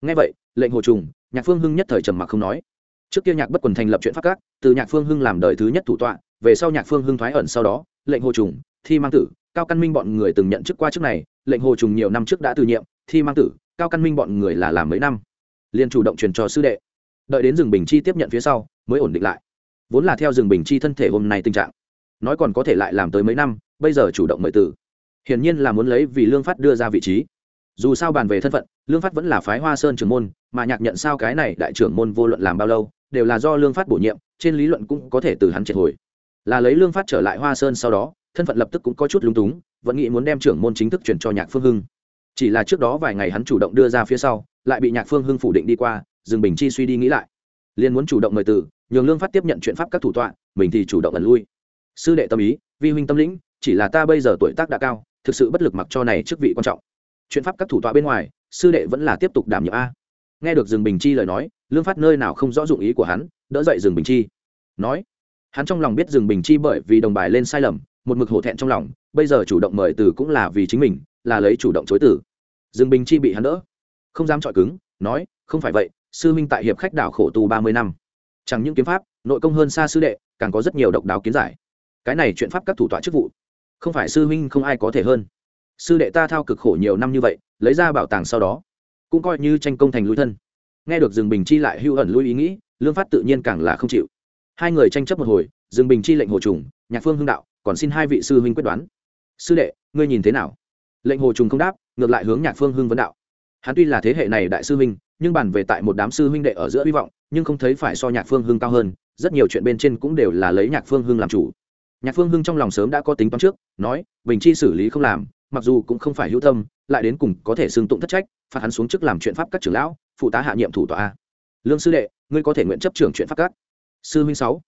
Ngay vậy, lệnh hồ trùng, nhạc phương hưng nhất thời trầm mặc không nói. Trước kia nhạc bất quần thành lập chuyện pháp các, từ nhạc phương hưng làm đời thứ nhất thủ tọa, về sau nhạc phương hưng thoái ẩn sau đó, lệnh hồ trùng, thi mang tử cao căn minh bọn người từng nhận chức qua chức này, lệnh hồ trùng nhiều năm trước đã từ nhiệm, thi mang tử, cao căn minh bọn người là làm mấy năm. Liền chủ động truyền cho sư đệ. Đợi đến rừng bình chi tiếp nhận phía sau, mới ổn định lại. Vốn là theo rừng bình chi thân thể hôm nay tình trạng. Nói còn có thể lại làm tới mấy năm, bây giờ chủ động mời tử. Hiển nhiên là muốn lấy vì lương phát đưa ra vị trí. Dù sao bàn về thân phận, lương phát vẫn là phái hoa sơn trưởng môn, mà nhạc nhận sao cái này đại trưởng môn vô luận làm bao lâu, đều là do lương phát bổ nhiệm, trên lý luận cũng có thể từ hắn triệt hồi. Là lấy lương phát trở lại hoa sơn sau đó thân phận lập tức cũng có chút lúng túng, vẫn nghĩ muốn đem trưởng môn chính thức chuyển cho nhạc phương hưng. Chỉ là trước đó vài ngày hắn chủ động đưa ra phía sau, lại bị nhạc phương hưng phủ định đi qua dừng bình chi suy đi nghĩ lại. Liền muốn chủ động mời từ nhường lương phát tiếp nhận chuyện pháp các thủ tọa, mình thì chủ động ẩn lui. Sư đệ tâm ý, vi huynh tâm lĩnh, chỉ là ta bây giờ tuổi tác đã cao, thực sự bất lực mặc cho này chức vị quan trọng. Chuyện pháp các thủ tọa bên ngoài, sư đệ vẫn là tiếp tục đảm nhiệm a. Nghe được rừng bình chi lời nói, lương phát nơi nào không rõ dụng ý của hắn, đỡ dậy rừng bình chi. Nói, hắn trong lòng biết rừng bình chi bởi vì đồng bài lên sai lầm một mực hổ thẹn trong lòng, bây giờ chủ động mời từ cũng là vì chính mình, là lấy chủ động chối từ. Dương bình chi bị hắn đỡ. Không dám chọi cứng, nói, không phải vậy, sư minh tại hiệp khách đảo khổ tu ba mươi năm. Chẳng những kiếm pháp, nội công hơn xa sư đệ, càng có rất nhiều độc đáo kiến giải. Cái này chuyện pháp các thủ tọa chức vụ. Không phải sư minh không ai có thể hơn. Sư đệ ta thao cực khổ nhiều năm như vậy, lấy ra bảo tàng sau đó, cũng coi như tranh công thành lui thân. Nghe được Dương bình chi lại hưu ẩn lui ý nghĩ, lương phát tự nhiên càng là không chịu. Hai người tranh chấp một hồi, Dương bình chi lệnh hồ trùng nhạc phương hưng đạo, còn xin hai vị sư huynh quyết đoán. Sư đệ, ngươi nhìn thế nào? Lệnh hồ trùng không đáp, ngược lại hướng nhạc phương hưng vấn đạo. Hắn tuy là thế hệ này đại sư huynh, nhưng bản về tại một đám sư huynh đệ ở giữa hy vọng, nhưng không thấy phải so nhạc phương hưng cao hơn, rất nhiều chuyện bên trên cũng đều là lấy nhạc phương hưng làm chủ. Nhạc phương hưng trong lòng sớm đã có tính toán trước, nói, bình chi xử lý không làm, mặc dù cũng không phải hữu tâm, lại đến cùng có thể xưng tụng thất trách, phạt hắn xuống chức làm chuyện pháp các trưởng lão, phụ tá hạ nhiệm thủ tọa lương sư đệ, ngươi có thể nguyện chấp trưởng chuyện pháp các. Sư huynh sáu.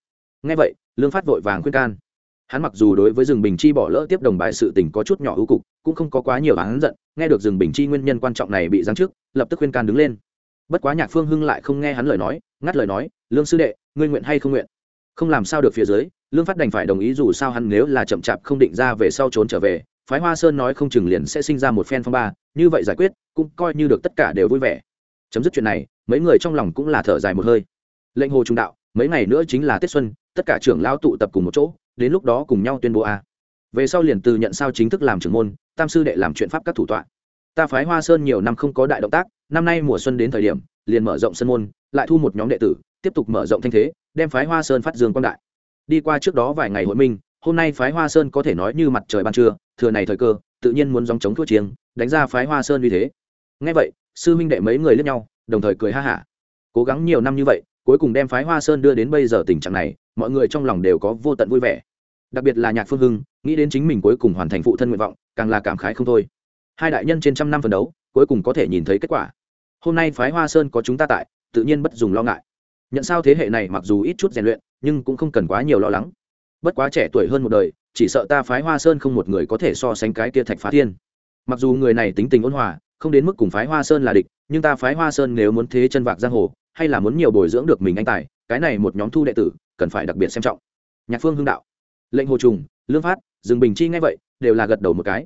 Nghe vậy, lương phát vội vàng khuyên can hắn mặc dù đối với rừng bình chi bỏ lỡ tiếp đồng bài sự tình có chút nhỏ ưu cục, cũng không có quá nhiều hắn giận, nghe được rừng bình chi nguyên nhân quan trọng này bị giáng trước lập tức khuyên can đứng lên. Bất quá nhạc phương hưng lại không nghe hắn lời nói, ngắt lời nói, lương sư đệ, ngươi nguyện hay không nguyện? Không làm sao được phía dưới, lương phát đành phải đồng ý dù sao hắn nếu là chậm chạp không định ra về sau trốn trở về, phái hoa sơn nói không chừng liền sẽ sinh ra một phen phong ba, như vậy giải quyết, cũng coi như được tất cả đều vui vẻ. Chấm dứt chuyện này, mấy người trong lòng cũng là thở dài một hơi. Lệnh hồ trung đạo, mấy ngày nữa chính là tết xuân, tất cả trưởng lao tụ tập cùng một chỗ đến lúc đó cùng nhau tuyên bố a. Về sau liền từ nhận sao chính thức làm trưởng môn, tam sư đệ làm chuyện pháp các thủ tọa. Ta phái hoa sơn nhiều năm không có đại động tác, năm nay mùa xuân đến thời điểm, liền mở rộng sân môn, lại thu một nhóm đệ tử, tiếp tục mở rộng thanh thế, đem phái hoa sơn phát dương quang đại. Đi qua trước đó vài ngày hội minh, hôm nay phái hoa sơn có thể nói như mặt trời ban trưa, thừa này thời cơ, tự nhiên muốn dòng chống thua chiêng, đánh ra phái hoa sơn như thế. Ngay vậy, sư huynh đệ mấy người lẫn nhau, đồng thời cười ha hả. Cố gắng nhiều năm như vậy, cuối cùng đem phái hoa sơn đưa đến bây giờ tình trạng này mọi người trong lòng đều có vô tận vui vẻ. Đặc biệt là nhạc phương hưng, nghĩ đến chính mình cuối cùng hoàn thành phụ thân nguyện vọng, càng là cảm khái không thôi. Hai đại nhân trên trăm năm phấn đấu, cuối cùng có thể nhìn thấy kết quả. Hôm nay phái hoa sơn có chúng ta tại, tự nhiên bất dùng lo ngại. Nhận sao thế hệ này mặc dù ít chút rèn luyện, nhưng cũng không cần quá nhiều lo lắng. Bất quá trẻ tuổi hơn một đời, chỉ sợ ta phái hoa sơn không một người có thể so sánh cái kia thạch phá thiên. Mặc dù người này tính tình ôn hòa, không đến mức cùng phái hoa sơn là địch, nhưng ta phái hoa sơn nếu muốn thế chân vạc giang hồ, hay là muốn nhiều bồi dưỡng được mình anh tài cái này một nhóm thu đệ tử cần phải đặc biệt xem trọng. Nhạc phương hưng đạo, lệnh hồ trùng, lương phát, dương bình chi ngay vậy, đều là gật đầu một cái.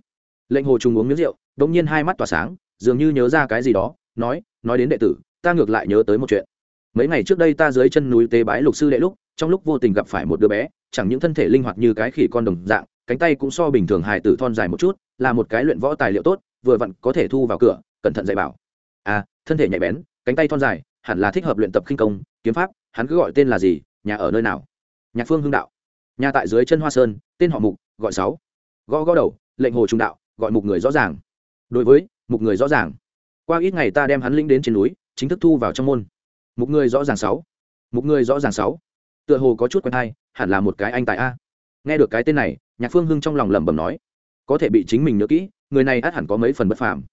Lệnh hồ trùng uống miếng rượu đông nhiên hai mắt tỏa sáng, dường như nhớ ra cái gì đó, nói nói đến đệ tử, ta ngược lại nhớ tới một chuyện. Mấy ngày trước đây ta dưới chân núi tế bái lục sư đệ lúc, trong lúc vô tình gặp phải một đứa bé, chẳng những thân thể linh hoạt như cái khỉ con đồng dạng, cánh tay cũng so bình thường hài tử thon dài một chút, là một cái luyện võ tài liệu tốt, vừa vặn có thể thu vào cửa, cẩn thận dạy bảo. À thân thể nhạy bén, cánh tay thon dài, hẳn là thích hợp luyện tập khinh công kiếm pháp, hắn cứ gọi tên là gì, nhà ở nơi nào? Nhạc phương hưng đạo. Nhà tại dưới chân hoa sơn, tên họ mục, gọi sáu. Gõ gõ đầu, lệnh hồ trung đạo, gọi mục người rõ ràng. Đối với mục người rõ ràng, qua ít ngày ta đem hắn linh đến trên núi, chính thức thu vào trong môn. Mục người rõ ràng sáu. Mục người rõ ràng sáu. Tựa hồ có chút quen hay, hẳn là một cái anh tài a. Nghe được cái tên này, nhạc phương hưng trong lòng lẩm bẩm nói, có thể bị chính mình nhớ kỹ, người này át hẳn có mấy phần bất phàm.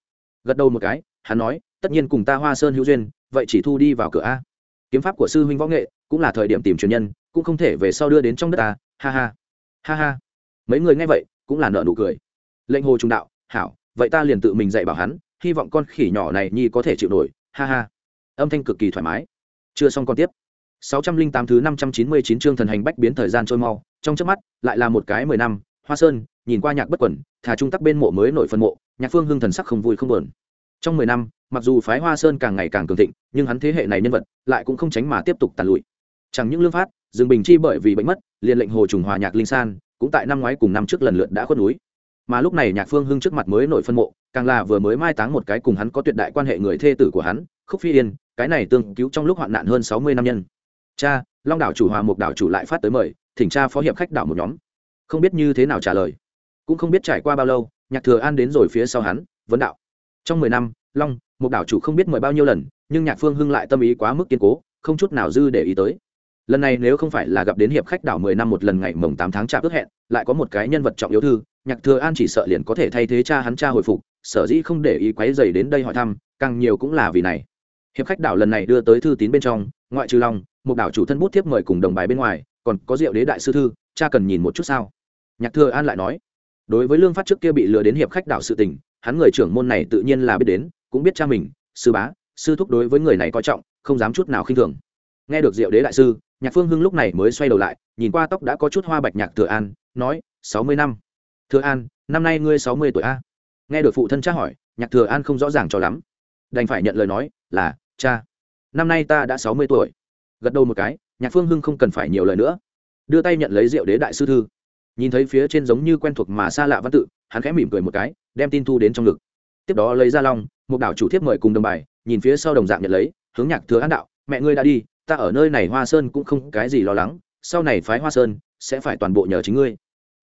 Gật đầu một cái, hắn nói, tất nhiên cùng ta hoa sơn hữu duyên, vậy chỉ thu đi vào cửa a kiếm pháp của sư huynh võ nghệ cũng là thời điểm tìm truyền nhân cũng không thể về sau đưa đến trong đất ta. Ha ha. Ha ha. Mấy người nghe vậy cũng là nợ nụ cười. Lệnh hồ trung đạo hảo vậy ta liền tự mình dạy bảo hắn hy vọng con khỉ nhỏ này nhi có thể chịu nổi. Ha ha. Âm thanh cực kỳ thoải mái. Chưa xong con tiếp. 608 thứ 599 chương thần hành bách biến thời gian trôi mau, trong chớp mắt, lại là một cái 10 năm, Hoa Sơn, nhìn qua nhạc bất quẩn, thả trung tắc bên mộ mới nổi phân mộ, Nhạc Phương Hưng thần sắc không vui không buồn. Trong 10 năm, mặc dù phái Hoa Sơn càng ngày càng cường thịnh, nhưng hắn thế hệ này nhân vật, lại cũng không tránh mà tiếp tục tàn lụi. Chẳng những lương phát, dương bình chi bởi vì bệnh mất liền lệnh hồ trùng hòa nhạc linh san cũng tại năm ngoái cùng năm trước lần lượt đã khuất núi. Mà lúc này nhạc phương hưng trước mặt mới nổi phân mộ càng là vừa mới mai táng một cái cùng hắn có tuyệt đại quan hệ người thê tử của hắn khúc phi yên cái này tương cứu trong lúc hoạn nạn hơn sáu mươi năm nhân. Cha long đảo chủ hòa mục đảo chủ lại phát tới mời thỉnh cha phó hiệp khách đảo một nhóm. Không biết như thế nào trả lời. Cũng không biết trải qua bao lâu nhạc thừa an đến rồi phía sau hắn vấn đạo. Trong mười năm long một đảo chủ không biết mời bao nhiêu lần, nhưng nhạc phương hưng lại tâm ý quá mức kiên cố, không chút nào dư để ý tới. Lần này nếu không phải là gặp đến hiệp khách đảo mười năm một lần ngày mồng tám tháng chạp ước hẹn, lại có một cái nhân vật trọng yếu thư, nhạc thừa an chỉ sợ liền có thể thay thế cha hắn cha hồi phục, sở dĩ không để ý quấy dày đến đây hỏi thăm, càng nhiều cũng là vì này. Hiệp khách đảo lần này đưa tới thư tín bên trong, ngoại trừ long một đảo chủ thân bút tiếp mời cùng đồng bài bên ngoài, còn có diệu đế đại sư thư, cha cần nhìn một chút sao? Nhạc thừa an lại nói, đối với lương phát trước kia bị lừa đến hiệp khách đảo sự tình, hắn người trưởng môn này tự nhiên là biết đến cũng biết cha mình, sư bá, sư thúc đối với người này coi trọng, không dám chút nào khinh thường. Nghe được diệu đế đại sư, nhạc phương hưng lúc này mới xoay đầu lại, nhìn qua tóc đã có chút hoa bạch nhạc thừa an, nói, sáu mươi năm. Thừa an, năm nay ngươi sáu mươi tuổi a. Nghe được phụ thân cha hỏi, nhạc thừa an không rõ ràng cho lắm. Đành phải nhận lời nói, là, cha. Năm nay ta đã sáu mươi tuổi. Gật đầu một cái, nhạc phương hưng không cần phải nhiều lời nữa. Đưa tay nhận lấy rượu đế đại sư thư. Nhìn thấy phía trên giống như quen thuộc mà xa lạ văn tự, hắn khẽ mỉm cười một cái, đem tin thu đến trong ngực. Tiếp đó lấy ra long một đảo chủ thiếp mời cùng đồng bài, nhìn phía sau đồng dạng nhận lấy, hướng nhạc thừa an đạo, mẹ ngươi đã đi, ta ở nơi này hoa sơn cũng không cái gì lo lắng, sau này phái hoa sơn sẽ phải toàn bộ nhờ chính ngươi.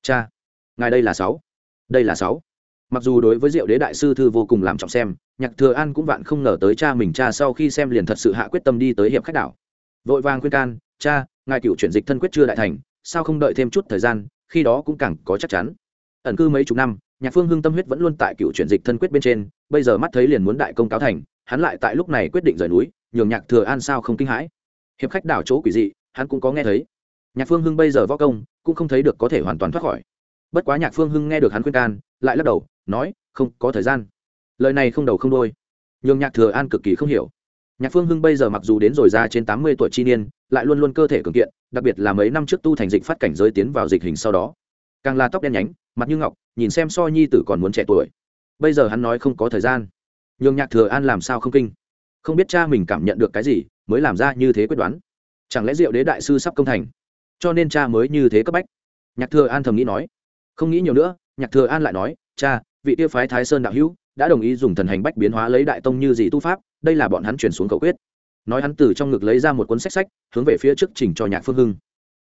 Cha, ngài đây là sáu, đây là sáu. Mặc dù đối với diệu đế đại sư thư vô cùng làm trọng xem, nhạc thừa an cũng vạn không ngờ tới cha mình cha sau khi xem liền thật sự hạ quyết tâm đi tới hiệp khách đảo. Vội vàng khuyên can, cha, ngài cựu chuyển dịch thân quyết chưa đại thành, sao không đợi thêm chút thời gian, khi đó cũng càng có chắc chắn. Ẩn cư mấy chục năm nhạc phương hưng tâm huyết vẫn luôn tại cựu chuyển dịch thân quyết bên trên, bây giờ mắt thấy liền muốn đại công cáo thành, hắn lại tại lúc này quyết định rời núi, nhường nhạc thừa an sao không kinh hãi. Hiệp khách đảo chỗ quỷ dị, hắn cũng có nghe thấy. Nhạc phương hưng bây giờ võ công, cũng không thấy được có thể hoàn toàn thoát khỏi. Bất quá nhạc phương hưng nghe được hắn khuyên can, lại lắc đầu, nói, không, có thời gian. Lời này không đầu không đôi nhường nhạc thừa an cực kỳ không hiểu. Nhạc phương hưng bây giờ mặc dù đến rồi ra trên tám mươi tuổi chi niên, lại luôn luôn cơ thể cường kiện, đặc biệt là mấy năm trước tu thành dịch phát cảnh giới tiến vào dịch hình sau đó. Càng là tóc đen nhánh mặt như ngọc, nhìn xem so nhi tử còn muốn trẻ tuổi. Bây giờ hắn nói không có thời gian. Nhường nhạc thừa an làm sao không kinh? Không biết cha mình cảm nhận được cái gì, mới làm ra như thế quyết đoán. Chẳng lẽ diệu đế đại sư sắp công thành? Cho nên cha mới như thế cấp bách. Nhạc thừa an thầm nghĩ nói. Không nghĩ nhiều nữa, nhạc thừa an lại nói, cha, vị tiêu phái thái sơn đạo hữu đã đồng ý dùng thần hành bách biến hóa lấy đại tông như gì tu pháp, đây là bọn hắn chuyển xuống cầu quyết. Nói hắn từ trong ngực lấy ra một cuốn sách sách, hướng về phía trước trình cho nhạc phương hưng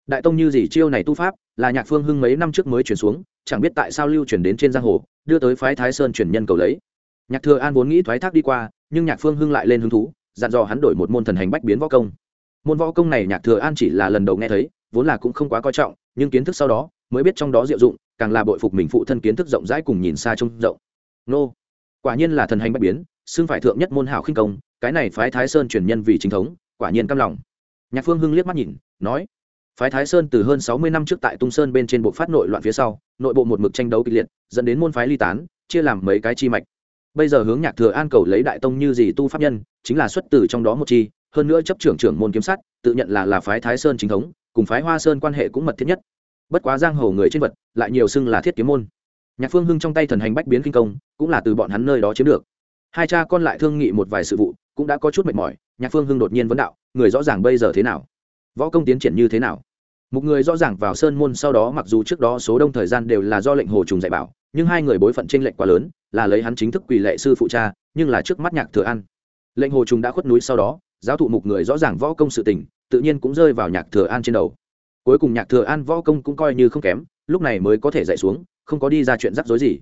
đại tông như gì chiêu này tu pháp, là nhạc phương hưng mấy năm trước mới chuyển xuống, chẳng biết tại sao lưu chuyển đến trên giang hồ, đưa tới phái thái sơn chuyển nhân cầu lấy. Nhạc thừa an vốn nghĩ thoái thác đi qua, nhưng nhạc phương hưng lại lên hứng thú, dặn dò hắn đổi một môn thần hành bách biến võ công. Môn võ công này nhạc thừa an chỉ là lần đầu nghe thấy, vốn là cũng không quá coi trọng, nhưng kiến thức sau đó, mới biết trong đó diệu dụng, càng là bội phục mình phụ thân kiến thức rộng rãi cùng nhìn xa trông rộng. Nô, quả nhiên là thần hành bách biến, xưng phải thượng nhất môn hảo khinh công, cái này phái thái sơn truyền nhân vì chính thống, quả nhiên căm lòng. Nhạc phương hưng liếc mắt nhìn, nói phái thái sơn từ hơn sáu mươi năm trước tại tung sơn bên trên bộ phát nội loạn phía sau, nội bộ một mực tranh đấu kịch liệt, dẫn đến môn phái ly tán, chia làm mấy cái chi mạch. Bây giờ hướng nhạc thừa an cầu lấy đại tông như gì tu pháp nhân, chính là xuất từ trong đó một chi, hơn nữa chấp trưởng trưởng môn kiếm sát, tự nhận là là phái thái sơn chính thống, cùng phái hoa sơn quan hệ cũng mật thiết nhất. Bất quá giang hồ người trên vật, lại nhiều xưng là thiết kiếm môn. Nhạc phương hưng trong tay thần hành bách biến kinh công, cũng là từ bọn hắn nơi đó chiếm được. Hai cha con lại thương nghị một vài sự vụ, cũng đã có chút mệt mỏi, nhạc phương hưng đột nhiên vấn đạo, người rõ ràng bây giờ thế nào? Võ công tiến triển như thế nào? Một người rõ ràng vào sơn môn sau đó mặc dù trước đó số đông thời gian đều là do lệnh hồ trùng dạy bảo, nhưng hai người bối phận trên lệnh quá lớn, là lấy hắn chính thức quỳ lệ sư phụ cha, nhưng là trước mắt nhạc thừa ăn lệnh hồ trùng đã khuất núi sau đó, giáo thụ mục người rõ ràng võ công sự tình, tự nhiên cũng rơi vào nhạc thừa an trên đầu. Cuối cùng nhạc thừa an võ công cũng coi như không kém, lúc này mới có thể dạy xuống, không có đi ra chuyện rắc rối gì.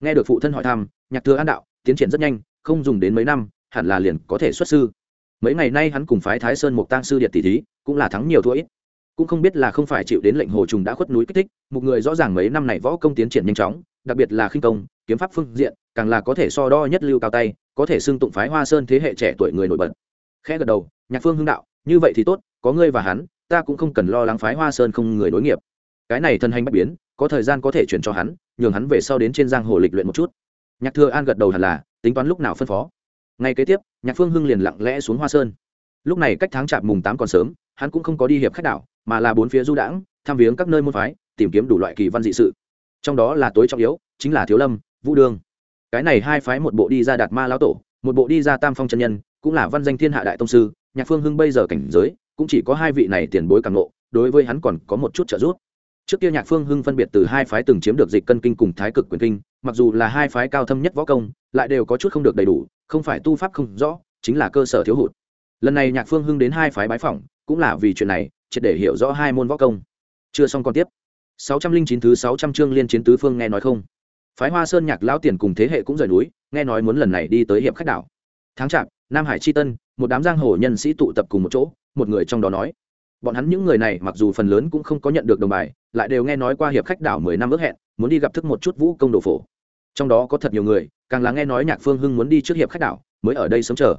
Nghe được phụ thân hỏi thăm, nhạc thừa an đạo, tiến triển rất nhanh, không dùng đến mấy năm, hẳn là liền có thể xuất sư. Mấy ngày nay hắn cùng phái thái sơn một tăng sư điện tỷ thí, cũng là thắng nhiều thua ít cũng không biết là không phải chịu đến lệnh hồ trùng đã khuất núi kích thích, một người rõ ràng mấy năm này võ công tiến triển nhanh chóng, đặc biệt là khinh công, kiếm pháp phương diện, càng là có thể so đo nhất lưu cao tay, có thể xưng tụng phái hoa sơn thế hệ trẻ tuổi người nổi bật. Khẽ gật đầu, nhạc phương hưng đạo, như vậy thì tốt, có ngươi và hắn, ta cũng không cần lo lắng phái hoa sơn không người nối nghiệp. Cái này thân hành bất biến, có thời gian có thể chuyển cho hắn, nhường hắn về sau đến trên giang hồ lịch luyện một chút. Nhạc thừa an gật đầu hẳn là, tính toán lúc nào phân phó. Ngay kế tiếp, nhạc phương hưng liền lặng lẽ xuống hoa sơn. Lúc này cách tháng chạp mùng tám còn sớm, hắn cũng không có đi hiệp khách đảo mà là bốn phía du đãng, tham viếng các nơi môn phái, tìm kiếm đủ loại kỳ văn dị sự. Trong đó là tối trọng yếu, chính là thiếu lâm, vũ đương cái này hai phái một bộ đi ra đạt ma lão tổ, một bộ đi ra tam phong chân nhân, cũng là văn danh thiên hạ đại tông sư, nhạc phương hưng bây giờ cảnh giới, cũng chỉ có hai vị này tiền bối càng lộ đối với hắn còn có một chút trợ giúp. Trước kia nhạc phương hưng phân biệt từ hai phái từng chiếm được dịch cân kinh cùng thái cực quyền kinh, mặc dù là hai phái cao thâm nhất võ công, lại đều có chút không được đầy đủ, không phải tu pháp không rõ, chính là cơ sở thiếu hụt. Lần này nhạc phương hưng đến hai phái bái phỏng cũng là vì chuyện này, triệt để hiểu rõ hai môn võ công. Chưa xong còn tiếp. 609 thứ 600 chương liên chiến tứ phương nghe nói không? Phái hoa sơn nhạc lão tiền cùng thế hệ cũng rời núi, nghe nói muốn lần này đi tới hiệp khách đảo. Tháng chạp nam hải chi tân, một đám giang hồ nhân sĩ tụ tập cùng một chỗ, một người trong đó nói, bọn hắn những người này mặc dù phần lớn cũng không có nhận được đồng bài, lại đều nghe nói qua hiệp khách đảo mười năm ước hẹn, muốn đi gặp thức một chút vũ công đồ phổ. Trong đó có thật nhiều người, càng là nghe nói nhạc phương hưng muốn đi trước hiệp khách đảo, mới ở đây sớm chờ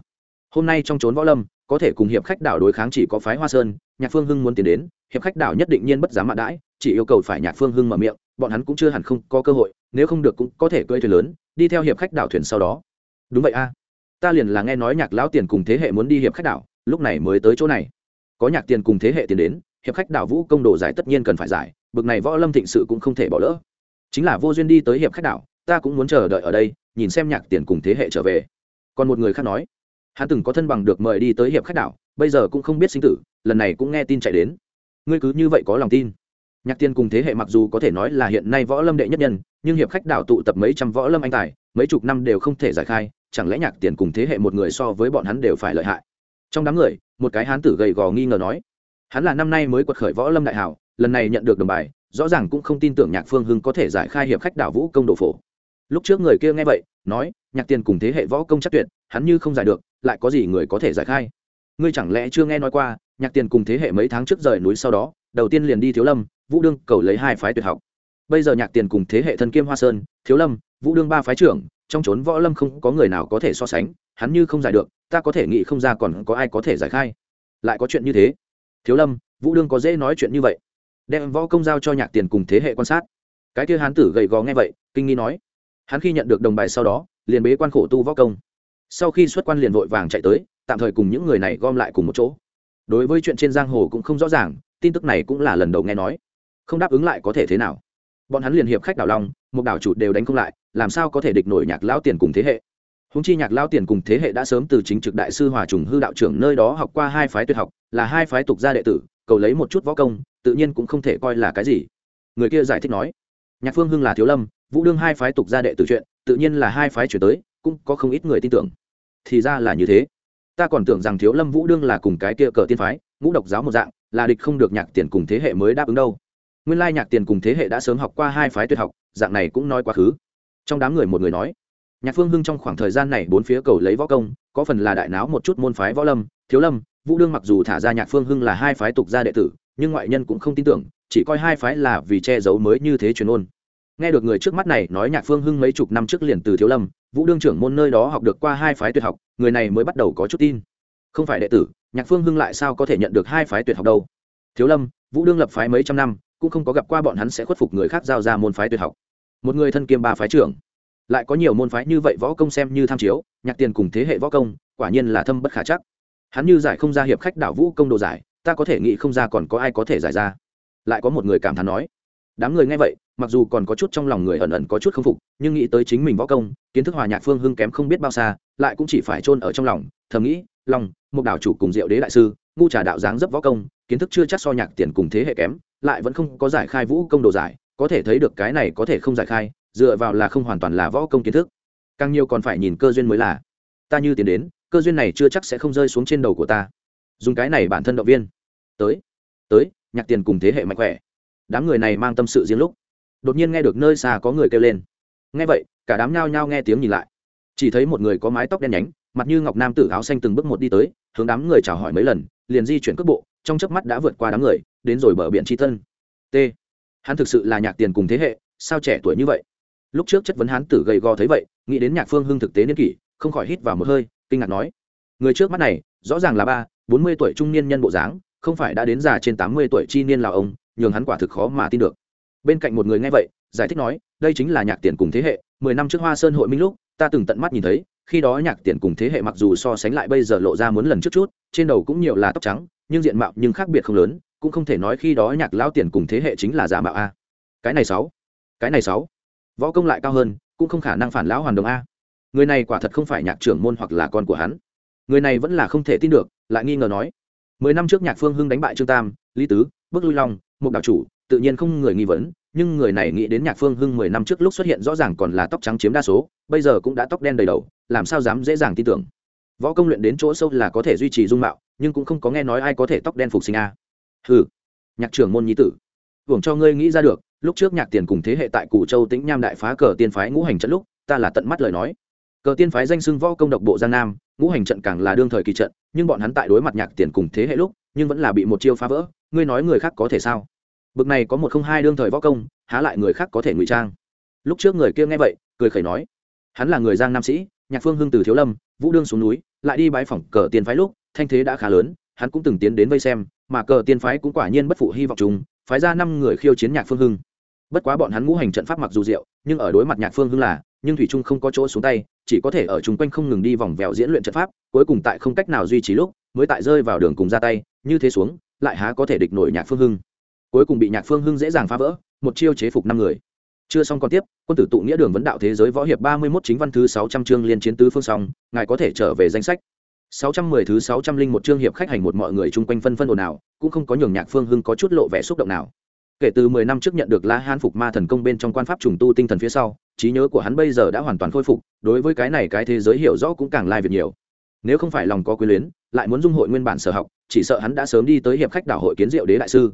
hôm nay trong trốn võ lâm, có thể cùng hiệp khách đảo đối kháng chỉ có phái hoa sơn, nhạc phương hưng muốn tiến đến, hiệp khách đảo nhất định nhiên bất dám mạ đãi, chỉ yêu cầu phải nhạc phương hưng mở miệng, bọn hắn cũng chưa hẳn không có cơ hội, nếu không được cũng có thể cơi thuyền lớn, đi theo hiệp khách đảo thuyền sau đó. Đúng vậy a. Ta liền là nghe nói nhạc lão tiền cùng thế hệ muốn đi hiệp khách đảo, lúc này mới tới chỗ này. Có nhạc tiền cùng thế hệ tiền đến, hiệp khách đảo vũ công đồ giải tất nhiên cần phải giải, bực này võ lâm thịnh sự cũng không thể bỏ lỡ. Chính là vô duyên đi tới hiệp khách đảo, ta cũng muốn chờ đợi ở đây, nhìn xem nhạc tiền cùng thế hệ trở về. Còn một người khác nói hắn từng có thân bằng được mời đi tới hiệp khách đảo, bây giờ cũng không biết sinh tử, lần này cũng nghe tin chạy đến. Ngươi cứ như vậy có lòng tin. Nhạc Tiên cùng thế hệ mặc dù có thể nói là hiện nay võ lâm đệ nhất nhân, nhưng hiệp khách đảo tụ tập mấy trăm võ lâm anh tài, mấy chục năm đều không thể giải khai, chẳng lẽ nhạc tiền cùng thế hệ một người so với bọn hắn đều phải lợi hại? Trong đám người, một cái hán tử gầy gò nghi ngờ nói, hắn là năm nay mới quật khởi võ lâm đại hảo, lần này nhận được đồng bài, rõ ràng cũng không tin tưởng nhạc phương hưng có thể giải khai hiệp khách đảo vũ công độ phổ. Lúc trước người kia nghe vậy, nói, nhạc tiền cùng thế hệ võ công chắc tuyệt, hắn như không giải được lại có gì người có thể giải khai? Ngươi chẳng lẽ chưa nghe nói qua, nhạc tiền cùng thế hệ mấy tháng trước rời núi sau đó, đầu tiên liền đi thiếu lâm, vũ đương cầu lấy hai phái tuyệt học. Bây giờ nhạc tiền cùng thế hệ thân kiêm hoa sơn, thiếu lâm, vũ đương ba phái trưởng, trong trốn võ lâm không có người nào có thể so sánh, hắn như không giải được, ta có thể nghĩ không ra còn có ai có thể giải khai. Lại có chuyện như thế. Thiếu lâm, vũ đương có dễ nói chuyện như vậy. Đem võ công giao cho nhạc tiền cùng thế hệ quan sát. Cái kia hán tử gầy gò nghe vậy, kinh nghi nói. Hắn khi nhận được đồng bài sau đó, liền bế quan khổ tu võ công sau khi xuất quan liền vội vàng chạy tới, tạm thời cùng những người này gom lại cùng một chỗ. Đối với chuyện trên giang hồ cũng không rõ ràng, tin tức này cũng là lần đầu nghe nói. Không đáp ứng lại có thể thế nào? Bọn hắn liền hiệp khách đảo long một đảo chủ đều đánh không lại, làm sao có thể địch nổi nhạc lão tiền cùng thế hệ? Húng chi nhạc lao tiền cùng thế hệ đã sớm từ chính trực đại sư hòa trùng hư đạo trưởng nơi đó học qua hai phái tuyệt học, là hai phái tục gia đệ tử, cầu lấy một chút võ công, tự nhiên cũng không thể coi là cái gì. Người kia giải thích nói, nhạc phương hưng là thiếu lâm, vũ đương hai phái tục gia đệ tử chuyện, tự nhiên là hai phái chuyển tới, cũng có không ít người tin tưởng thì ra là như thế. Ta còn tưởng rằng thiếu lâm vũ đương là cùng cái kia cờ tiên phái, ngũ độc giáo một dạng, là địch không được nhạc tiền cùng thế hệ mới đáp ứng đâu. Nguyên lai nhạc tiền cùng thế hệ đã sớm học qua hai phái tuyệt học, dạng này cũng nói quá khứ. Trong đám người một người nói, nhạc phương hưng trong khoảng thời gian này bốn phía cầu lấy võ công, có phần là đại náo một chút môn phái võ lâm, thiếu lâm, vũ đương mặc dù thả ra nhạc phương hưng là hai phái tục gia đệ tử, nhưng ngoại nhân cũng không tin tưởng, chỉ coi hai phái là vì che giấu mới như thế truyền ôn nghe được người trước mắt này nói nhạc phương hưng mấy chục năm trước liền từ thiếu lâm, vũ đương trưởng môn nơi đó học được qua hai phái tuyệt học, người này mới bắt đầu có chút tin. Không phải đệ tử, nhạc phương hưng lại sao có thể nhận được hai phái tuyệt học đâu? Thiếu lâm, vũ đương lập phái mấy trăm năm, cũng không có gặp qua bọn hắn sẽ khuất phục người khác giao ra môn phái tuyệt học. Một người thân kiêm ba phái trưởng, lại có nhiều môn phái như vậy võ công xem như tham chiếu, nhạc tiền cùng thế hệ võ công, quả nhiên là thâm bất khả chắc. Hắn như giải không ra hiệp khách đảo vũ công đồ giải, ta có thể nghĩ không ra còn có ai có thể giải ra. Lại có một người cảm thán nói, đám người nghe vậy mặc dù còn có chút trong lòng người ẩn ẩn có chút k phục, nhưng nghĩ tới chính mình võ công, kiến thức hòa nhạc phương hưng kém không biết bao xa, lại cũng chỉ phải chôn ở trong lòng, thầm nghĩ lòng một đảo chủ cùng diệu đế đại sư, ngu trà đạo dáng dấp võ công, kiến thức chưa chắc so nhạc tiền cùng thế hệ kém, lại vẫn không có giải khai vũ công đồ giải, có thể thấy được cái này có thể không giải khai, dựa vào là không hoàn toàn là võ công kiến thức. Càng nhiều còn phải nhìn cơ duyên mới là. Ta như tiến đến, cơ duyên này chưa chắc sẽ không rơi xuống trên đầu của ta. Dùng cái này bản thân động viên. Tới tới, nhạc tiền cùng thế hệ mạnh khỏe. Đám người này mang tâm sự riêng lúc đột nhiên nghe được nơi xa có người kêu lên. Nghe vậy cả đám nhao nhao nghe tiếng nhìn lại. Chỉ thấy một người có mái tóc đen nhánh mặt như ngọc nam tử áo xanh từng bước một đi tới hướng đám người chào hỏi mấy lần liền di chuyển cước bộ trong chớp mắt đã vượt qua đám người đến rồi bờ biển tri thân, t. Hắn thực sự là nhạc tiền cùng thế hệ sao trẻ tuổi như vậy? Lúc trước chất vấn hán tử gầy gò thấy vậy nghĩ đến nhạc phương hưng thực tế niên kỷ không khỏi hít vào một hơi kinh ngạc nói. Người trước mắt này rõ ràng là ba bốn mươi tuổi trung niên nhân bộ dáng không phải đã đến già trên tám mươi tuổi chi niên là ông nhường hắn quả thực khó mà tin được bên cạnh một người nghe vậy, giải thích nói, đây chính là nhạc tiền cùng thế hệ, mười năm trước hoa sơn hội minh lúc, ta từng tận mắt nhìn thấy, khi đó nhạc tiền cùng thế hệ mặc dù so sánh lại bây giờ lộ ra muốn lần trước chút, trên đầu cũng nhiều là tóc trắng, nhưng diện mạo nhưng khác biệt không lớn, cũng không thể nói khi đó nhạc lão tiền cùng thế hệ chính là giả mạo a. Cái này sáu, cái này sáu, võ công lại cao hơn, cũng không khả năng phản lão hoàn đồng a. Người này quả thật không phải nhạc trưởng môn hoặc là con của hắn. Người này vẫn là không thể tin được, lại nghi ngờ nói, mười năm trước nhạc phương hưng đánh bại trương tam, lý tứ bước lui long một đạo chủ tự nhiên không người nghi vấn, nhưng người này nghĩ đến nhạc phương hưng mười năm trước lúc xuất hiện rõ ràng còn là tóc trắng chiếm đa số, bây giờ cũng đã tóc đen đầy đầu, làm sao dám dễ dàng tin tưởng. Võ công luyện đến chỗ sâu là có thể duy trì dung mạo, nhưng cũng không có nghe nói ai có thể tóc đen phục sinh a. Ừ nhạc trưởng môn nhi tử. Hưởng cho ngươi nghĩ ra được, lúc trước nhạc tiền cùng thế hệ tại cù châu tĩnh nham đại phá cờ tiên phái ngũ hành trận lúc, ta là tận mắt lời nói. Cờ tiên phái danh xưng võ công độc bộ giang nam, ngũ hành trận càng là đương thời kỳ trận, nhưng bọn hắn tại đối mặt nhạc tiền cùng thế hệ lúc, nhưng vẫn là bị một chiêu phá vỡ, ngươi nói người khác có thể sao? Bực này có một không hai đương thời võ công há lại người khác có thể ngụy trang. Lúc trước người kia nghe vậy cười khẩy nói hắn là người giang nam sĩ nhạc phương hưng từ thiếu lâm vũ đương xuống núi lại đi bãi phỏng cờ tiên phái lúc thanh thế đã khá lớn hắn cũng từng tiến đến vây xem mà cờ tiên phái cũng quả nhiên bất phụ hy vọng chúng, phái ra năm người khiêu chiến nhạc phương hưng. Bất quá bọn hắn ngũ hành trận pháp mặc dù diệu nhưng ở đối mặt nhạc phương hưng là nhưng thủy trung không có chỗ xuống tay chỉ có thể ở chung quanh không ngừng đi vòng vèo diễn luyện trận pháp cuối cùng tại không cách nào duy trì lúc mới tại rơi vào đường cùng ra tay như thế xuống lại há có thể địch nổi nhạc phương hưng cuối cùng bị nhạc phương hưng dễ dàng phá vỡ, một chiêu chế phục năm người. Chưa xong còn tiếp, quân tử tụ nghĩa đường vấn đạo thế giới võ hiệp ba mươi mốt chính văn thứ sáu trăm chương liên chiến tứ phương song ngài có thể trở về danh sách. sáu trăm mười thứ sáu trăm linh một chương hiệp khách hành một mọi người chung quanh phân phân ồn ào, cũng không có nhường nhạc phương hưng có chút lộ vẻ xúc động nào. Kể từ mười năm trước nhận được la hán phục ma thần công bên trong quan pháp trùng tu tinh thần phía sau, trí nhớ của hắn bây giờ đã hoàn toàn khôi phục, đối với cái này cái thế giới hiểu rõ cũng càng lai việc nhiều. Nếu không phải lòng có quyền luyến, lại muốn dung hội nguyên bản sở học, chỉ sợ hắn đã sớm đi tới hiệp khách đảo hội kiến diệu đế đại sư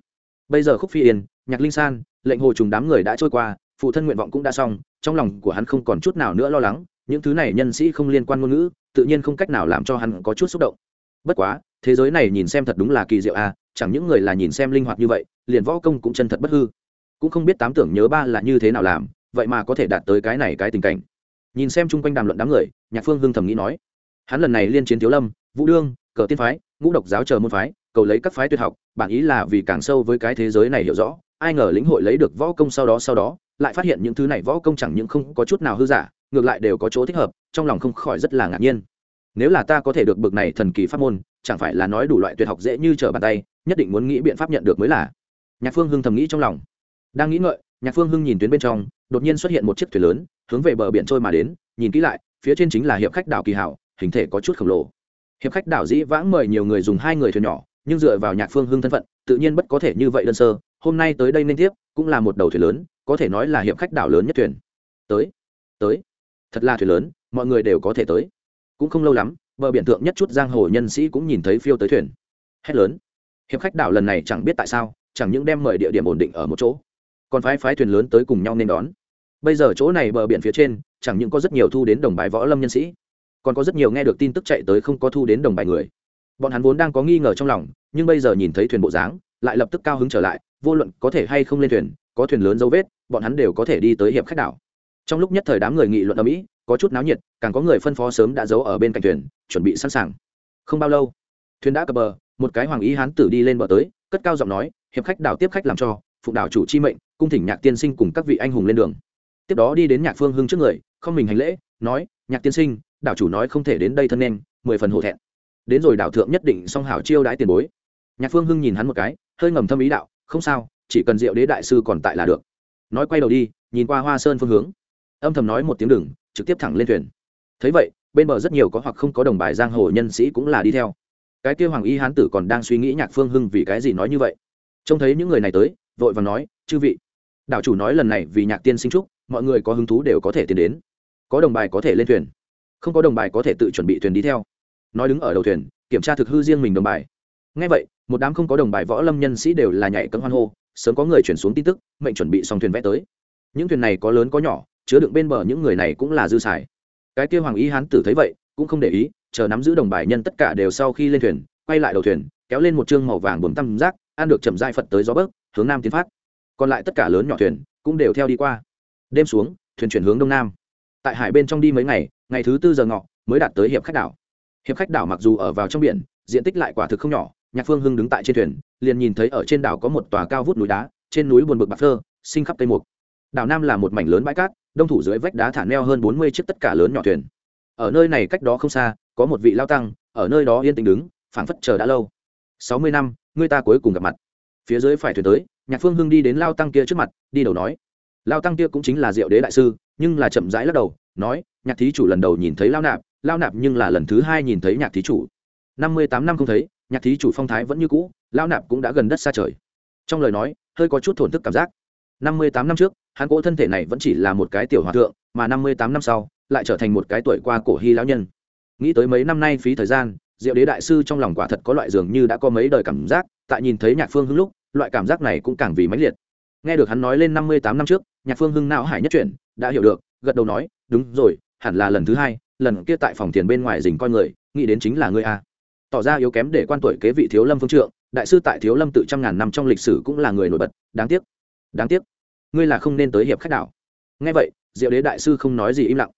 bây giờ khúc phi yên, nhạc linh san, lệnh hồ trùng đám người đã trôi qua, phụ thân nguyện vọng cũng đã xong, trong lòng của hắn không còn chút nào nữa lo lắng, những thứ này nhân sĩ không liên quan ngôn ngữ, tự nhiên không cách nào làm cho hắn có chút xúc động. Bất quá, thế giới này nhìn xem thật đúng là kỳ diệu à chẳng những người là nhìn xem linh hoạt như vậy, liền võ công cũng chân thật bất hư. Cũng không biết tám tưởng nhớ ba là như thế nào làm, vậy mà có thể đạt tới cái này cái tình cảnh. Nhìn xem chung quanh đàm luận đám người, nhạc phương hưng thầm nghĩ nói. Hắn lần này liên chiến thiếu lâm, vũ đương, cờ tiên phái, ngũ độc giáo chờ môn phái cầu lấy các phái tuyệt học, bản ý là vì càng sâu với cái thế giới này hiểu rõ, ai ngờ lĩnh hội lấy được võ công sau đó sau đó, lại phát hiện những thứ này võ công chẳng những không có chút nào hư giả, ngược lại đều có chỗ thích hợp, trong lòng không khỏi rất là ngạc nhiên. Nếu là ta có thể được bực này thần kỳ pháp môn, chẳng phải là nói đủ loại tuyệt học dễ như trở bàn tay, nhất định muốn nghĩ biện pháp nhận được mới là. Nhạc phương hưng thầm nghĩ trong lòng. Đang nghĩ ngợi, nhạc phương hưng nhìn tuyến bên trong, đột nhiên xuất hiện một chiếc thuyền lớn, hướng về bờ biển trôi mà đến, nhìn kỹ lại, phía trên chính là hiệp khách đảo kỳ hảo, hình thể có chút khổng lồ. Hiệp khách đảo dĩ vãng mời nhiều người dùng hai người thuyền nhỏ nhưng dựa vào nhạc phương hưng thân phận, tự nhiên bất có thể như vậy đơn sơ. Hôm nay tới đây nên tiếp, cũng là một đầu thuyền lớn, có thể nói là hiệp khách đảo lớn nhất thuyền. Tới tới. Thật là thuyền lớn, mọi người đều có thể tới. Cũng không lâu lắm, bờ biển thượng nhất chút giang hồ nhân sĩ cũng nhìn thấy phiêu tới thuyền. Hét lớn. Hiệp khách đảo lần này chẳng biết tại sao, chẳng những đem mời địa điểm ổn định ở một chỗ, còn phái phái thuyền lớn tới cùng nhau nên đón. Bây giờ chỗ này bờ biển phía trên, chẳng những có rất nhiều thu đến đồng bài võ lâm nhân sĩ, còn có rất nhiều nghe được tin tức chạy tới không có thu đến đồng bài người bọn hắn vốn đang có nghi ngờ trong lòng, nhưng bây giờ nhìn thấy thuyền bộ dáng, lại lập tức cao hứng trở lại, vô luận có thể hay không lên thuyền, có thuyền lớn dấu vết, bọn hắn đều có thể đi tới hiệp khách đảo. Trong lúc nhất thời đám người nghị luận ở mỹ có chút náo nhiệt, càng có người phân phó sớm đã giấu ở bên cạnh thuyền, chuẩn bị sẵn sàng. Không bao lâu, thuyền đã cập bờ, một cái hoàng ý hán tử đi lên bờ tới, cất cao giọng nói, hiệp khách đảo tiếp khách làm cho, phụng đảo chủ chi mệnh, cung thỉnh nhạc tiên sinh cùng các vị anh hùng lên đường. Tiếp đó đi đến nhạc phương hưng trước người, không mình hành lễ, nói, nhạc tiên sinh, đảo chủ nói không thể đến đây thân nên, mười phần hổ thẹn đến rồi đảo thượng nhất định song hảo chiêu đãi tiền bối. Nhạc phương hưng nhìn hắn một cái, hơi ngầm thâm ý đạo, không sao, chỉ cần diệu đế đại sư còn tại là được. Nói quay đầu đi, nhìn qua hoa sơn phương hướng. Âm thầm nói một tiếng đừng, trực tiếp thẳng lên thuyền. Thấy vậy, bên bờ rất nhiều có hoặc không có đồng bài giang hồ nhân sĩ cũng là đi theo. Cái kia hoàng y hán tử còn đang suy nghĩ nhạc phương hưng vì cái gì nói như vậy. Trông thấy những người này tới, vội và nói, chư vị. Đảo chủ nói lần này vì nhạc tiên sinh trúc, mọi người có hứng thú đều có thể tiến đến. Có đồng bài có thể lên thuyền, không có đồng bài có thể tự chuẩn bị thuyền đi theo nói đứng ở đầu thuyền, kiểm tra thực hư riêng mình đồng bài. Ngay vậy, một đám không có đồng bài võ lâm nhân sĩ đều là nhảy cấm hoan hô, sớm có người chuyển xuống tin tức, mệnh chuẩn bị xong thuyền vẽ tới. Những thuyền này có lớn có nhỏ, chứa đựng bên bờ những người này cũng là dư xài. Cái kia hoàng ý hán tử thấy vậy, cũng không để ý, chờ nắm giữ đồng bài nhân tất cả đều sau khi lên thuyền, quay lại đầu thuyền, kéo lên một chương màu vàng buồm tăm rác, ăn được chậm dai phật tới gió bớt hướng nam tiến phát. Còn lại tất cả lớn nhỏ thuyền, cũng đều theo đi qua. Đêm xuống, thuyền chuyển hướng đông nam. Tại hải bên trong đi mấy ngày ngày thứ tư giờ ngọ, mới đạt tới hiệp khách đảo hiệp khách đảo mặc dù ở vào trong biển, diện tích lại quả thực không nhỏ, nhạc phương hưng đứng tại trên thuyền, liền nhìn thấy ở trên đảo có một tòa cao vút núi đá, trên núi buồn bực bạc phơ, sinh khắp tây mục. Đảo nam là một mảnh lớn bãi cát, đông thủ dưới vách đá thả neo hơn bốn mươi chiếc tất cả lớn nhỏ thuyền. Ở nơi này cách đó không xa, có một vị lao tăng, ở nơi đó yên tĩnh đứng, phảng phất chờ đã lâu. Sáu mươi năm người ta cuối cùng gặp mặt. Phía dưới phải thuyền tới, nhạc phương hưng đi đến lao tăng kia trước mặt, đi đầu nói. Lao tăng kia cũng chính là diệu đế đại sư, nhưng là chậm rãi lắc đầu, nói, nhạc thí chủ lần đầu nhìn thấy lao nạp lao nạp nhưng là lần thứ hai nhìn thấy nhạc thí chủ. Năm mươi tám năm không thấy, nhạc thí chủ phong thái vẫn như cũ, lao nạp cũng đã gần đất xa trời. Trong lời nói, hơi có chút thổn thức cảm giác. Năm mươi tám năm trước, hắn cỗ thân thể này vẫn chỉ là một cái tiểu hòa thượng, mà năm mươi tám năm sau, lại trở thành một cái tuổi qua cổ hy lão nhân. Nghĩ tới mấy năm nay phí thời gian, diệu đế đại sư trong lòng quả thật có loại dường như đã có mấy đời cảm giác, tại nhìn thấy nhạc phương hưng lúc, loại cảm giác này cũng càng vì mãnh liệt. Nghe được hắn nói lên năm mươi tám năm trước, nhạc phương hưng não hải nhất chuyển, đã hiểu được, gật đầu nói, đúng rồi hẳn là lần thứ hai, lần kia tại phòng tiền bên ngoài dình coi người, nghĩ đến chính là ngươi a. Tỏ ra yếu kém để quan tuổi kế vị thiếu lâm phương trượng, đại sư tại thiếu lâm tự trăm ngàn năm trong lịch sử cũng là người nổi bật, đáng tiếc. Đáng tiếc. Ngươi là không nên tới hiệp khách đảo. Nghe vậy, diệu đế đại sư không nói gì im lặng.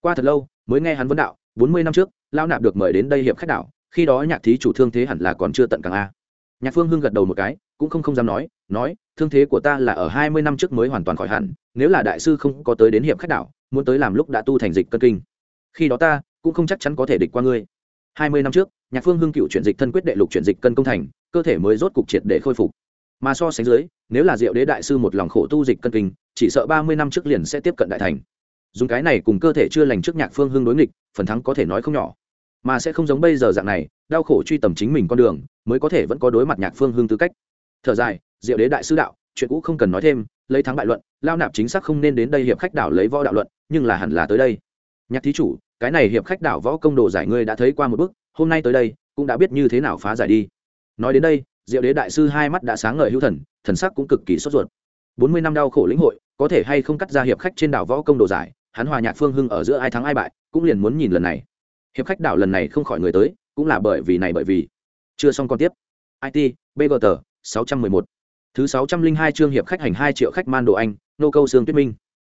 Qua thật lâu, mới nghe hắn vấn đạo, bốn mươi năm trước lao nạp được mời đến đây hiệp khách đảo, khi đó nhạc thí chủ thương thế hẳn là còn chưa tận càng a nhạc phương hưng gật đầu một cái, cũng không không dám nói nói, thương thế của ta là ở hai mươi năm trước mới hoàn toàn khỏi hẳn, nếu là đại sư không có tới đến hiệp khách đảo, muốn tới làm lúc đã tu thành dịch cân kinh. Khi đó ta cũng không chắc chắn có thể địch qua ngươi. Hai mươi năm trước, nhạc phương hưng cựu chuyển dịch thân quyết đệ lục chuyển dịch cân công thành, cơ thể mới rốt cục triệt để khôi phục. Mà so sánh dưới, nếu là diệu đế đại sư một lòng khổ tu dịch cân kinh, chỉ sợ ba mươi năm trước liền sẽ tiếp cận đại thành. Dùng cái này cùng cơ thể chưa lành trước nhạc phương hưng đối nghịch, phần thắng có thể nói không nhỏ mà sẽ không giống bây giờ dạng này, đau khổ truy tầm chính mình con đường, mới có thể vẫn có đối mặt nhạc phương hương tư cách. Thở dài, diệu đế đại sư đạo, chuyện cũ không cần nói thêm, lấy thắng bại luận, lao nạp chính xác không nên đến đây hiệp khách đảo lấy võ đạo luận, nhưng là hẳn là tới đây. Nhạc thí chủ, cái này hiệp khách đảo võ công đồ giải ngươi đã thấy qua một bước, hôm nay tới đây, cũng đã biết như thế nào phá giải đi. Nói đến đây, diệu đế đại sư hai mắt đã sáng ngời hữu thần thần sắc cũng cực kỳ sốt ruột. Bốn mươi năm đau khổ lĩnh hội, có thể hay không cắt ra hiệp khách trên đảo võ công đồ giải, hắn hòa nhạc phương hưng ở giữa ai thắng ai bại, cũng liền muốn nhìn lần này hiệp khách đảo lần này không khỏi người tới, cũng là bởi vì này bởi vì. Chưa xong còn tiếp. It bgt sáu trăm mười một. Thứ sáu trăm linh hai chương hiệp khách hành hai triệu khách man đồ anh, nô câu sương tuyết minh.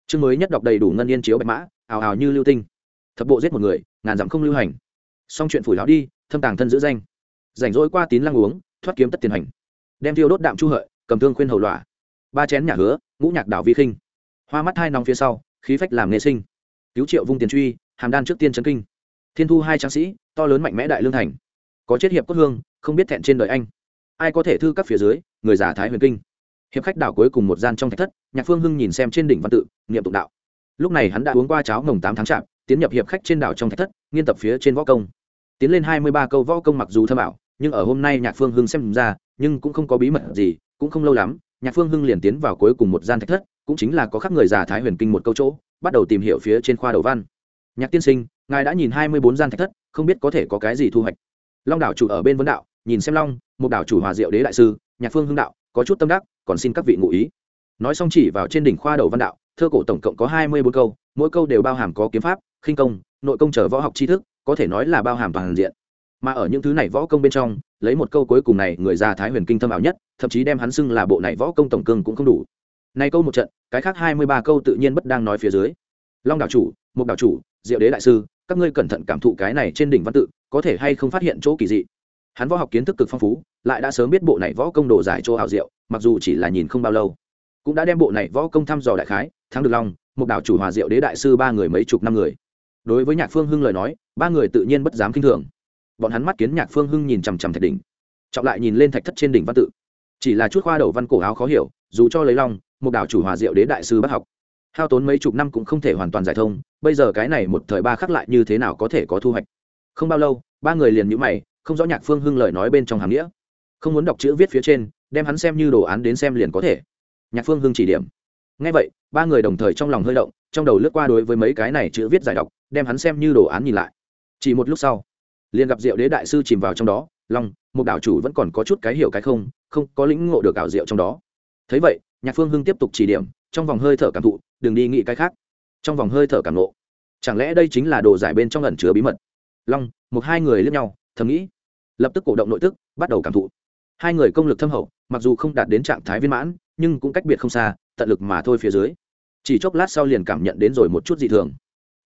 Chương mới nhất đọc đầy đủ ngân yên chiếu bạch mã, ào ào như lưu tinh. Thập bộ giết một người, ngàn dặm không lưu hành. Xong chuyện phủi láo đi, thâm tàng thân giữ danh. Rảnh rỗi qua tín lăng uống, thoát kiếm tất tiền hành. Đem tiêu đốt đạm chu hợi, cầm thương khuyên hầu lọa. Ba chén nhà hứa, ngũ nhạc đảo vi khinh. Hoa mắt hai nòng phía sau, khí phách làm nghệ sinh. Cứu triệu vung tiền truy, hàm đan trước tiên chấn kinh thiên thu hai tráng sĩ, to lớn mạnh mẽ đại lương thành. Có chết hiệp cốt hương, không biết thẹn trên đời anh. Ai có thể thư các phía dưới, người giả thái huyền kinh. Hiệp khách đảo cuối cùng một gian trong thạch thất, nhạc phương hưng nhìn xem trên đỉnh văn tự, niệm tụng đạo. Lúc này hắn đã uống qua cháo mồng tám tháng chạp, tiến nhập hiệp khách trên đảo trong thạch thất, nghiên tập phía trên võ công. Tiến lên hai mươi ba câu võ công mặc dù thâm ảo, nhưng ở hôm nay nhạc phương hưng xem ra, nhưng cũng không có bí mật gì, cũng không lâu lắm, nhạc phương hưng liền tiến vào cuối cùng một gian thạch thất, cũng chính là có khắc người già thái huyền kinh một câu chỗ, bắt đầu tìm hiểu phía trên khoa đầu văn. Nhạc tiên sinh ngài đã nhìn hai mươi bốn gian thạch thất, không biết có thể có cái gì thu hoạch. Long đảo chủ ở bên vấn đạo, nhìn xem long, một đảo chủ hòa diệu đế đại sư, nhạc phương hưng đạo, có chút tâm đắc, còn xin các vị ngụ ý. Nói xong chỉ vào trên đỉnh khoa đầu văn đạo, thơ cổ tổng cộng có hai mươi bốn câu, mỗi câu đều bao hàm có kiếm pháp, khinh công, nội công trở võ học tri thức, có thể nói là bao hàm toàn diện. Mà ở những thứ này võ công bên trong, lấy một câu cuối cùng này, người già thái huyền kinh thâm ảo nhất, thậm chí đem hắn xưng là bộ này võ công tổng cương cũng không đủ. Này câu một trận, cái khác hai mươi ba câu tự nhiên bất đang nói phía dưới. Long đạo chủ mục đạo chủ, diệu đế đại sư các ngươi cẩn thận cảm thụ cái này trên đỉnh văn tự, có thể hay không phát hiện chỗ kỳ dị. Hắn võ học kiến thức cực phong phú, lại đã sớm biết bộ này võ công đồ giải chỗ hào diệu, mặc dù chỉ là nhìn không bao lâu. Cũng đã đem bộ này võ công thăm dò đại khái, thắng được long một đảo chủ hòa diệu đế đại sư ba người mấy chục năm người. Đối với nhạc phương hưng lời nói, ba người tự nhiên bất dám kinh thường. Bọn hắn mắt kiến nhạc phương hưng nhìn chằm chằm thạch đỉnh, trọng lại nhìn lên thạch thất trên đỉnh văn tự. Chỉ là chút khoa đầu văn cổ áo khó hiểu, dù cho lấy long một đảo chủ hòa diệu đế đại sư bắt học hao tốn mấy chục năm cũng không thể hoàn toàn giải thông, bây giờ cái này một thời ba khắc lại như thế nào có thể có thu hoạch? Không bao lâu, ba người liền nhữ mày, không rõ nhạc phương hưng lời nói bên trong hàm nghĩa. Không muốn đọc chữ viết phía trên, đem hắn xem như đồ án đến xem liền có thể. Nhạc phương hưng chỉ điểm. Ngay vậy, ba người đồng thời trong lòng hơi động, trong đầu lướt qua đối với mấy cái này chữ viết giải đọc, đem hắn xem như đồ án nhìn lại. Chỉ một lúc sau, liền gặp diệu đế đại sư chìm vào trong đó, long, một đảo chủ vẫn còn có chút cái hiểu cái không không có lĩnh ngộ được ảo diệu trong đó. Thấy vậy, nhạc phương hưng tiếp tục chỉ điểm, trong vòng hơi thở cảm thụ đừng đi nghĩ cái khác. Trong vòng hơi thở cảm nộ chẳng lẽ đây chính là đồ giải bên trong ẩn chứa bí mật? Long, một hai người lướt nhau, thầm nghĩ. Lập tức cổ động nội tức, bắt đầu cảm thụ. Hai người công lực thâm hậu, mặc dù không đạt đến trạng thái viên mãn, nhưng cũng cách biệt không xa, tận lực mà thôi phía dưới. Chỉ chốc lát sau liền cảm nhận đến rồi một chút dị thường.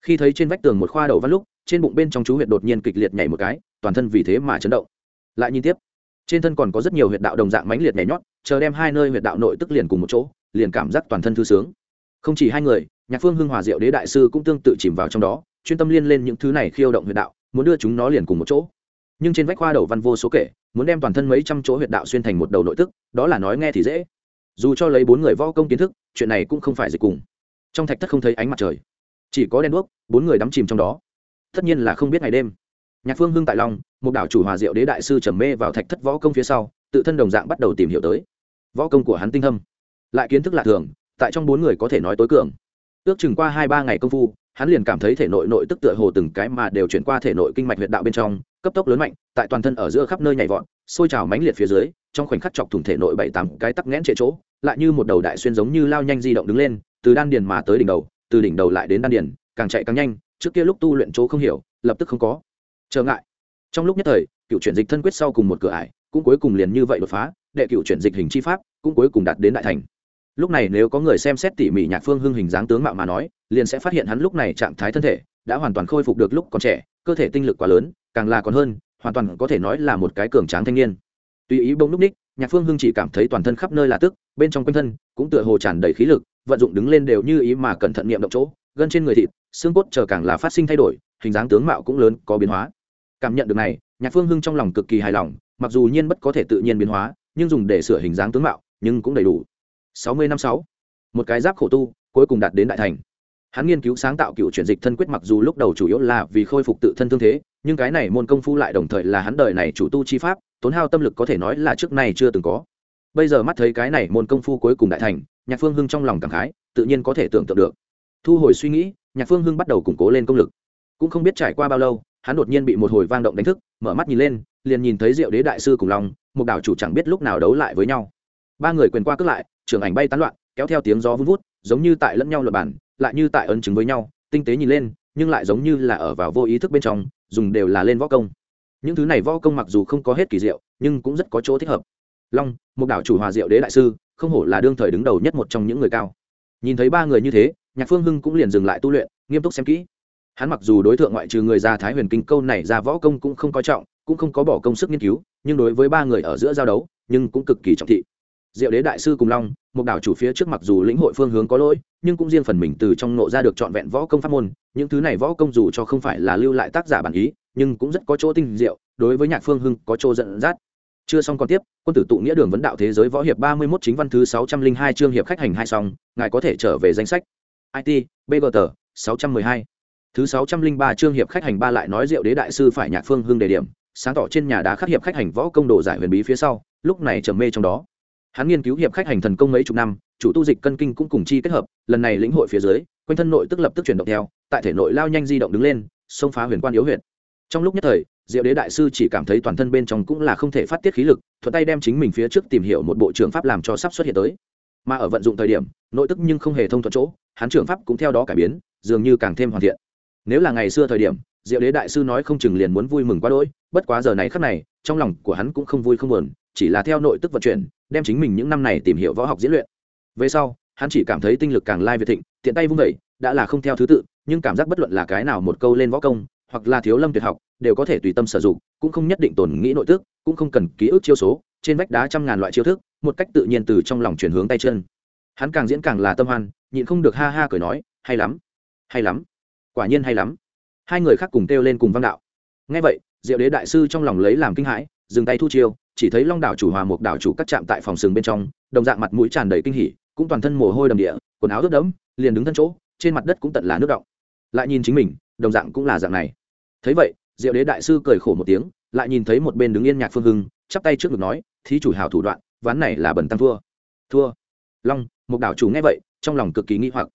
Khi thấy trên vách tường một khoa đầu văn lúc, trên bụng bên trong chú huyệt đột nhiên kịch liệt nhảy một cái, toàn thân vì thế mà chấn động. Lại nhìn tiếp, trên thân còn có rất nhiều huyệt đạo đồng dạng mãnh liệt nhảy nhót, chờ đem hai nơi huyệt đạo nội tức liền cùng một chỗ, liền cảm giác toàn thân thư sướng không chỉ hai người, nhạc phương hưng, hòa diệu đế đại sư cũng tương tự chìm vào trong đó, chuyên tâm liên lên những thứ này khiêu động huyệt đạo, muốn đưa chúng nó liền cùng một chỗ. Nhưng trên vách khoa đầu văn vô số kể, muốn đem toàn thân mấy trăm chỗ huyệt đạo xuyên thành một đầu nội tức, đó là nói nghe thì dễ. Dù cho lấy bốn người võ công kiến thức, chuyện này cũng không phải dịch cùng. Trong thạch thất không thấy ánh mặt trời, chỉ có đèn đuốc, bốn người đắm chìm trong đó. Tất nhiên là không biết ngày đêm. Nhạc phương hưng tại long một đảo chủ hòa diệu đế đại sư trầm mê vào thạch thất võ công phía sau, tự thân đồng dạng bắt đầu tìm hiểu tới. Võ công của hắn tinh thâm lại kiến thức lạ thường tại trong bốn người có thể nói tối cường. Ước chừng qua hai ba ngày công phu, hắn liền cảm thấy thể nội nội tức tựa hồ từng cái mà đều chuyển qua thể nội kinh mạch huyệt đạo bên trong, cấp tốc lớn mạnh, tại toàn thân ở giữa khắp nơi nhảy vọt, sôi trào mãnh liệt phía dưới, trong khoảnh khắc chọc thủng thể nội bảy tám cái tắc nghẽn trệ chỗ, lại như một đầu đại xuyên giống như lao nhanh di động đứng lên, từ đan điền mà tới đỉnh đầu, từ đỉnh đầu lại đến đan điền, càng chạy càng nhanh, trước kia lúc tu luyện chỗ không hiểu, lập tức không có. Trở ngại. Trong lúc nhất thời, cựu chuyển dịch thân quyết sau cùng một cửa ải, cũng cuối cùng liền như vậy đột phá, đệ cựu chuyển dịch hình chi pháp cũng cuối cùng đạt đến đại thành lúc này nếu có người xem xét tỉ mỉ nhạc phương hưng hình dáng tướng mạo mà nói, liền sẽ phát hiện hắn lúc này trạng thái thân thể đã hoàn toàn khôi phục được lúc còn trẻ, cơ thể tinh lực quá lớn, càng là còn hơn, hoàn toàn có thể nói là một cái cường tráng thanh niên. Tùy ý bông lúc ních, nhạc phương hưng chỉ cảm thấy toàn thân khắp nơi là tức, bên trong quanh thân cũng tựa hồ tràn đầy khí lực, vận dụng đứng lên đều như ý mà cẩn thận niệm động chỗ, gân trên người thịt, xương cốt chờ càng là phát sinh thay đổi, hình dáng tướng mạo cũng lớn, có biến hóa. Cảm nhận được này, nhạc phương hưng trong lòng cực kỳ hài lòng, mặc dù nhiên bất có thể tự nhiên biến hóa, nhưng dùng để sửa hình dáng tướng mạo, nhưng cũng đầy đủ sáu mươi năm sáu. Một cái giáp khổ tu, cuối cùng đạt đến đại thành. Hắn nghiên cứu sáng tạo cựu chuyển dịch thân quyết mặc dù lúc đầu chủ yếu là vì khôi phục tự thân thương thế, nhưng cái này môn công phu lại đồng thời là hắn đời này chủ tu chi pháp, tốn hao tâm lực có thể nói là trước này chưa từng có. Bây giờ mắt thấy cái này môn công phu cuối cùng đại thành, nhạc phương hưng trong lòng cảm khái, tự nhiên có thể tưởng tượng được. Thu hồi suy nghĩ, nhạc phương hưng bắt đầu củng cố lên công lực. Cũng không biết trải qua bao lâu, hắn đột nhiên bị một hồi vang động đánh thức, mở mắt nhìn lên, liền nhìn thấy diệu đế đại sư cùng lòng một đảo chủ chẳng biết lúc nào đấu lại với nhau. Ba người quyền qua cướp lại trường ảnh bay tán loạn, kéo theo tiếng gió vun vút, giống như tại lẫn nhau luật bản lại như tại ấn chứng với nhau, tinh tế nhìn lên, nhưng lại giống như là ở vào vô ý thức bên trong, dùng đều là lên võ công. Những thứ này võ công mặc dù không có hết kỳ diệu, nhưng cũng rất có chỗ thích hợp. Long, một đảo chủ hòa diệu đế đại sư, không hổ là đương thời đứng đầu nhất một trong những người cao. Nhìn thấy ba người như thế, nhạc phương hưng cũng liền dừng lại tu luyện, nghiêm túc xem kỹ. Hắn mặc dù đối tượng ngoại trừ người ra thái huyền kinh câu này ra võ công cũng không coi trọng, cũng không có bỏ công sức nghiên cứu, nhưng đối với ba người ở giữa giao đấu, nhưng cũng cực kỳ trọng thị diệu đế đại sư cùng long, một đảo chủ phía trước mặc dù lĩnh hội phương hướng có lỗi, nhưng cũng riêng phần mình từ trong nộ ra được trọn vẹn võ công pháp môn, những thứ này võ công dù cho không phải là lưu lại tác giả bản ý, nhưng cũng rất có chỗ tinh diệu, đối với nhạc phương hưng có chỗ dẫn dắt. Chưa xong còn tiếp, quân tử tụ nghĩa đường vấn đạo thế giới võ hiệp ba mươi 31 chính văn thứ sáu trăm linh hai chương hiệp khách hành hai xong ngài có thể trở về danh sách. It bgt sáu trăm mười hai. Thứ sáu trăm linh ba chương hiệp khách hành ba lại nói diệu đế đại sư phải nhạc phương hưng đề điểm, sáng tỏ trên nhà đá khắc hiệp khách hành võ công đồ giải huyền bí phía sau, lúc này trầm mê trong đó hắn nghiên cứu hiệp khách hành thần công mấy chục năm, chủ tu dịch cân kinh cũng cùng chi kết hợp, lần này lĩnh hội phía dưới, quanh thân nội tức lập tức chuyển động theo, tại thể nội lao nhanh di động đứng lên, xông phá huyền quan yếu huyện trong lúc nhất thời, diệu đế đại sư chỉ cảm thấy toàn thân bên trong cũng là không thể phát tiết khí lực, thuận tay đem chính mình phía trước tìm hiểu một bộ trường pháp làm cho sắp xuất hiện tới. Mà ở vận dụng thời điểm, nội tức nhưng không hề thông thuận chỗ, hắn trường pháp cũng theo đó cải biến, dường như càng thêm hoàn thiện. Nếu là ngày xưa thời điểm, diệu đế đại sư nói không chừng liền muốn vui mừng quá đỗi, bất quá giờ này khắc này, trong lòng của hắn cũng không vui không buồn chỉ là theo nội tức vận chuyển, đem chính mình những năm này tìm hiểu võ học diễn luyện. Về sau, hắn chỉ cảm thấy tinh lực càng lai việt thịnh, tiện tay vung vẩy đã là không theo thứ tự, nhưng cảm giác bất luận là cái nào một câu lên võ công, hoặc là thiếu lâm tuyệt học, đều có thể tùy tâm sử dụng, cũng không nhất định tồn nghĩ nội tức, cũng không cần ký ức chiêu số, trên vách đá trăm ngàn loại chiêu thức, một cách tự nhiên từ trong lòng chuyển hướng tay chân. Hắn càng diễn càng là tâm hoan, nhịn không được ha ha cười nói, hay lắm hay lắm, quả nhiên hay lắm. Hai người khác cùng kêu lên cùng văn đạo. Ngay vậy, diệu đế đại sư trong lòng lấy làm kinh hãi dừng tay thu chiêu, chỉ thấy long đảo chủ hòa một đảo chủ cắt chạm tại phòng sừng bên trong, đồng dạng mặt mũi tràn đầy kinh hỉ, cũng toàn thân mồ hôi đầm địa, quần áo ướt đẫm, liền đứng thân chỗ, trên mặt đất cũng tận là nước động. Lại nhìn chính mình, đồng dạng cũng là dạng này. Thấy vậy, diệu đế đại sư cười khổ một tiếng, lại nhìn thấy một bên đứng yên nhạc phương hưng, chắp tay trước ngực nói, thí chủ hào thủ đoạn, ván này là bẩn tăng thua. Thua? Long một đảo chủ nghe vậy, trong lòng cực kỳ nghi hoặc.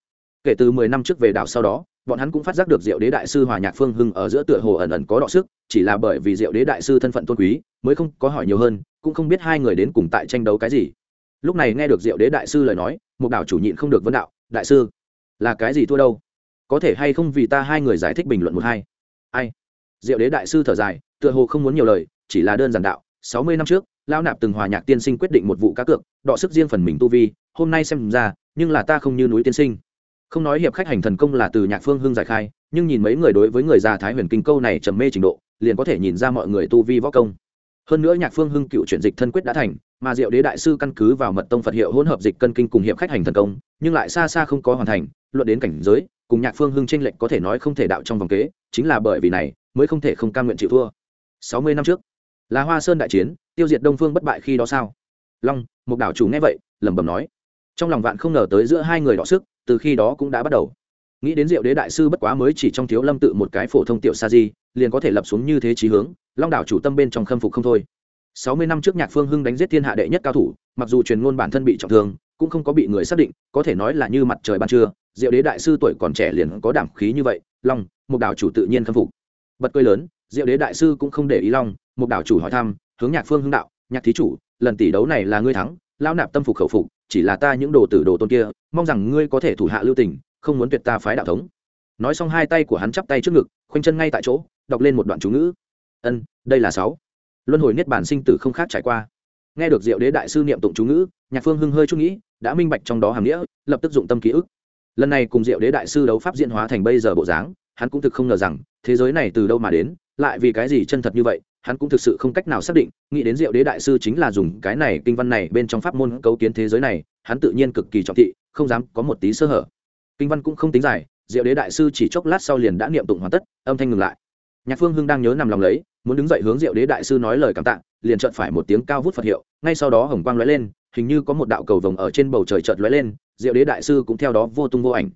Kể từ mười năm trước về đảo sau đó, bọn hắn cũng phát giác được diệu đế đại sư hòa nhạc phương hưng ở giữa tựa hồ ẩn ẩn có đọ sức, chỉ là bởi vì diệu đế đại sư thân phận tôn quý mới không có hỏi nhiều hơn, cũng không biết hai người đến cùng tại tranh đấu cái gì. Lúc này nghe được diệu đế đại sư lời nói, một đảo chủ nhịn không được vấn đạo, đại sư, là cái gì thua đâu? Có thể hay không vì ta hai người giải thích bình luận một hai? Ai? Diệu đế đại sư thở dài, tựa hồ không muốn nhiều lời, chỉ là đơn giản đạo, sáu mươi năm trước lao nạp từng hòa nhạc tiên sinh quyết định một vụ cá cược, đọ sức riêng phần mình tu vi, hôm nay xem ra, nhưng là ta không như núi tiên sinh. Không nói hiệp khách hành thần công là từ nhạc phương hưng giải khai, nhưng nhìn mấy người đối với người già thái huyền kinh câu này trầm mê trình độ, liền có thể nhìn ra mọi người tu vi võ công hơn nữa nhạc phương hưng cựu chuyển dịch thân quyết đã thành, mà diệu đế đại sư căn cứ vào mật tông phật hiệu hỗn hợp dịch cân kinh cùng hiệp khách hành thần công, nhưng lại xa xa không có hoàn thành, luận đến cảnh giới, cùng nhạc phương hưng tranh lệch có thể nói không thể đạo trong vòng kế, chính là bởi vì này, mới không thể không cam nguyện chịu thua. Sáu mươi năm trước, là hoa sơn đại chiến, tiêu diệt đông phương bất bại khi đó sao? Long một đảo chủ nghe vậy, lẩm bẩm nói. Trong lòng vạn không ngờ tới giữa hai người đọ sức, từ khi đó cũng đã bắt đầu nghĩ đến diệu đế đại sư bất quá mới chỉ trong thiếu lâm tự một cái phổ thông tiểu sa di, liền có thể lập xuống như thế trí hướng, long đảo chủ tâm bên trong khâm phục không thôi. Sáu mươi năm trước nhạc phương hưng đánh giết thiên hạ đệ nhất cao thủ, mặc dù truyền ngôn bản thân bị trọng thương, cũng không có bị người xác định, có thể nói là như mặt trời ban trưa, diệu đế đại sư tuổi còn trẻ liền có đảm khí như vậy, long một đảo chủ tự nhiên khâm phục. Bật cười lớn, diệu đế đại sư cũng không để ý long một đảo chủ hỏi thăm, hướng nhạc phương hưng đạo, nhạc thí chủ, lần tỷ đấu này là ngươi thắng lao nạp tâm phục khẩu phục, chỉ là ta những đồ tử đồ tôn kia, mong rằng ngươi có thể thủ hạ lưu tình không muốn tuyệt ta phái đạo thống. Nói xong hai tay của hắn chắp tay trước ngực, khoanh chân ngay tại chỗ, đọc lên một đoạn chú ngữ. Ân, đây là sáu. Luân hồi niết bản sinh tử không khác trải qua. Nghe được diệu đế đại sư niệm tụng chú ngữ, nhạc phương hưng hơi chút nghĩ, đã minh bạch trong đó hàm nghĩa, lập tức dụng tâm ký ức. Lần này cùng diệu đế đại sư đấu pháp diễn hóa thành bây giờ bộ dáng, hắn cũng thực không ngờ rằng, thế giới này từ đâu mà đến, lại vì cái gì chân thật như vậy, hắn cũng thực sự không cách nào xác định, nghĩ đến diệu đế đại sư chính là dùng cái này kinh văn này bên trong pháp môn cấu kiến thế giới này, hắn tự nhiên cực kỳ trọng thị, không dám có một tí sơ hở kinh văn cũng không tính dài, diệu đế đại sư chỉ chốc lát sau liền đã niệm tụng hoàn tất, âm thanh ngừng lại. Nhạc phương hưng đang nhớ nằm lòng lấy, muốn đứng dậy hướng diệu đế đại sư nói lời cảm tạ, liền chợt phải một tiếng cao vút phật hiệu, ngay sau đó hồng quang lóe lên, hình như có một đạo cầu vồng ở trên bầu trời chợt lóe lên, diệu đế đại sư cũng theo đó vô tung vô ảnh.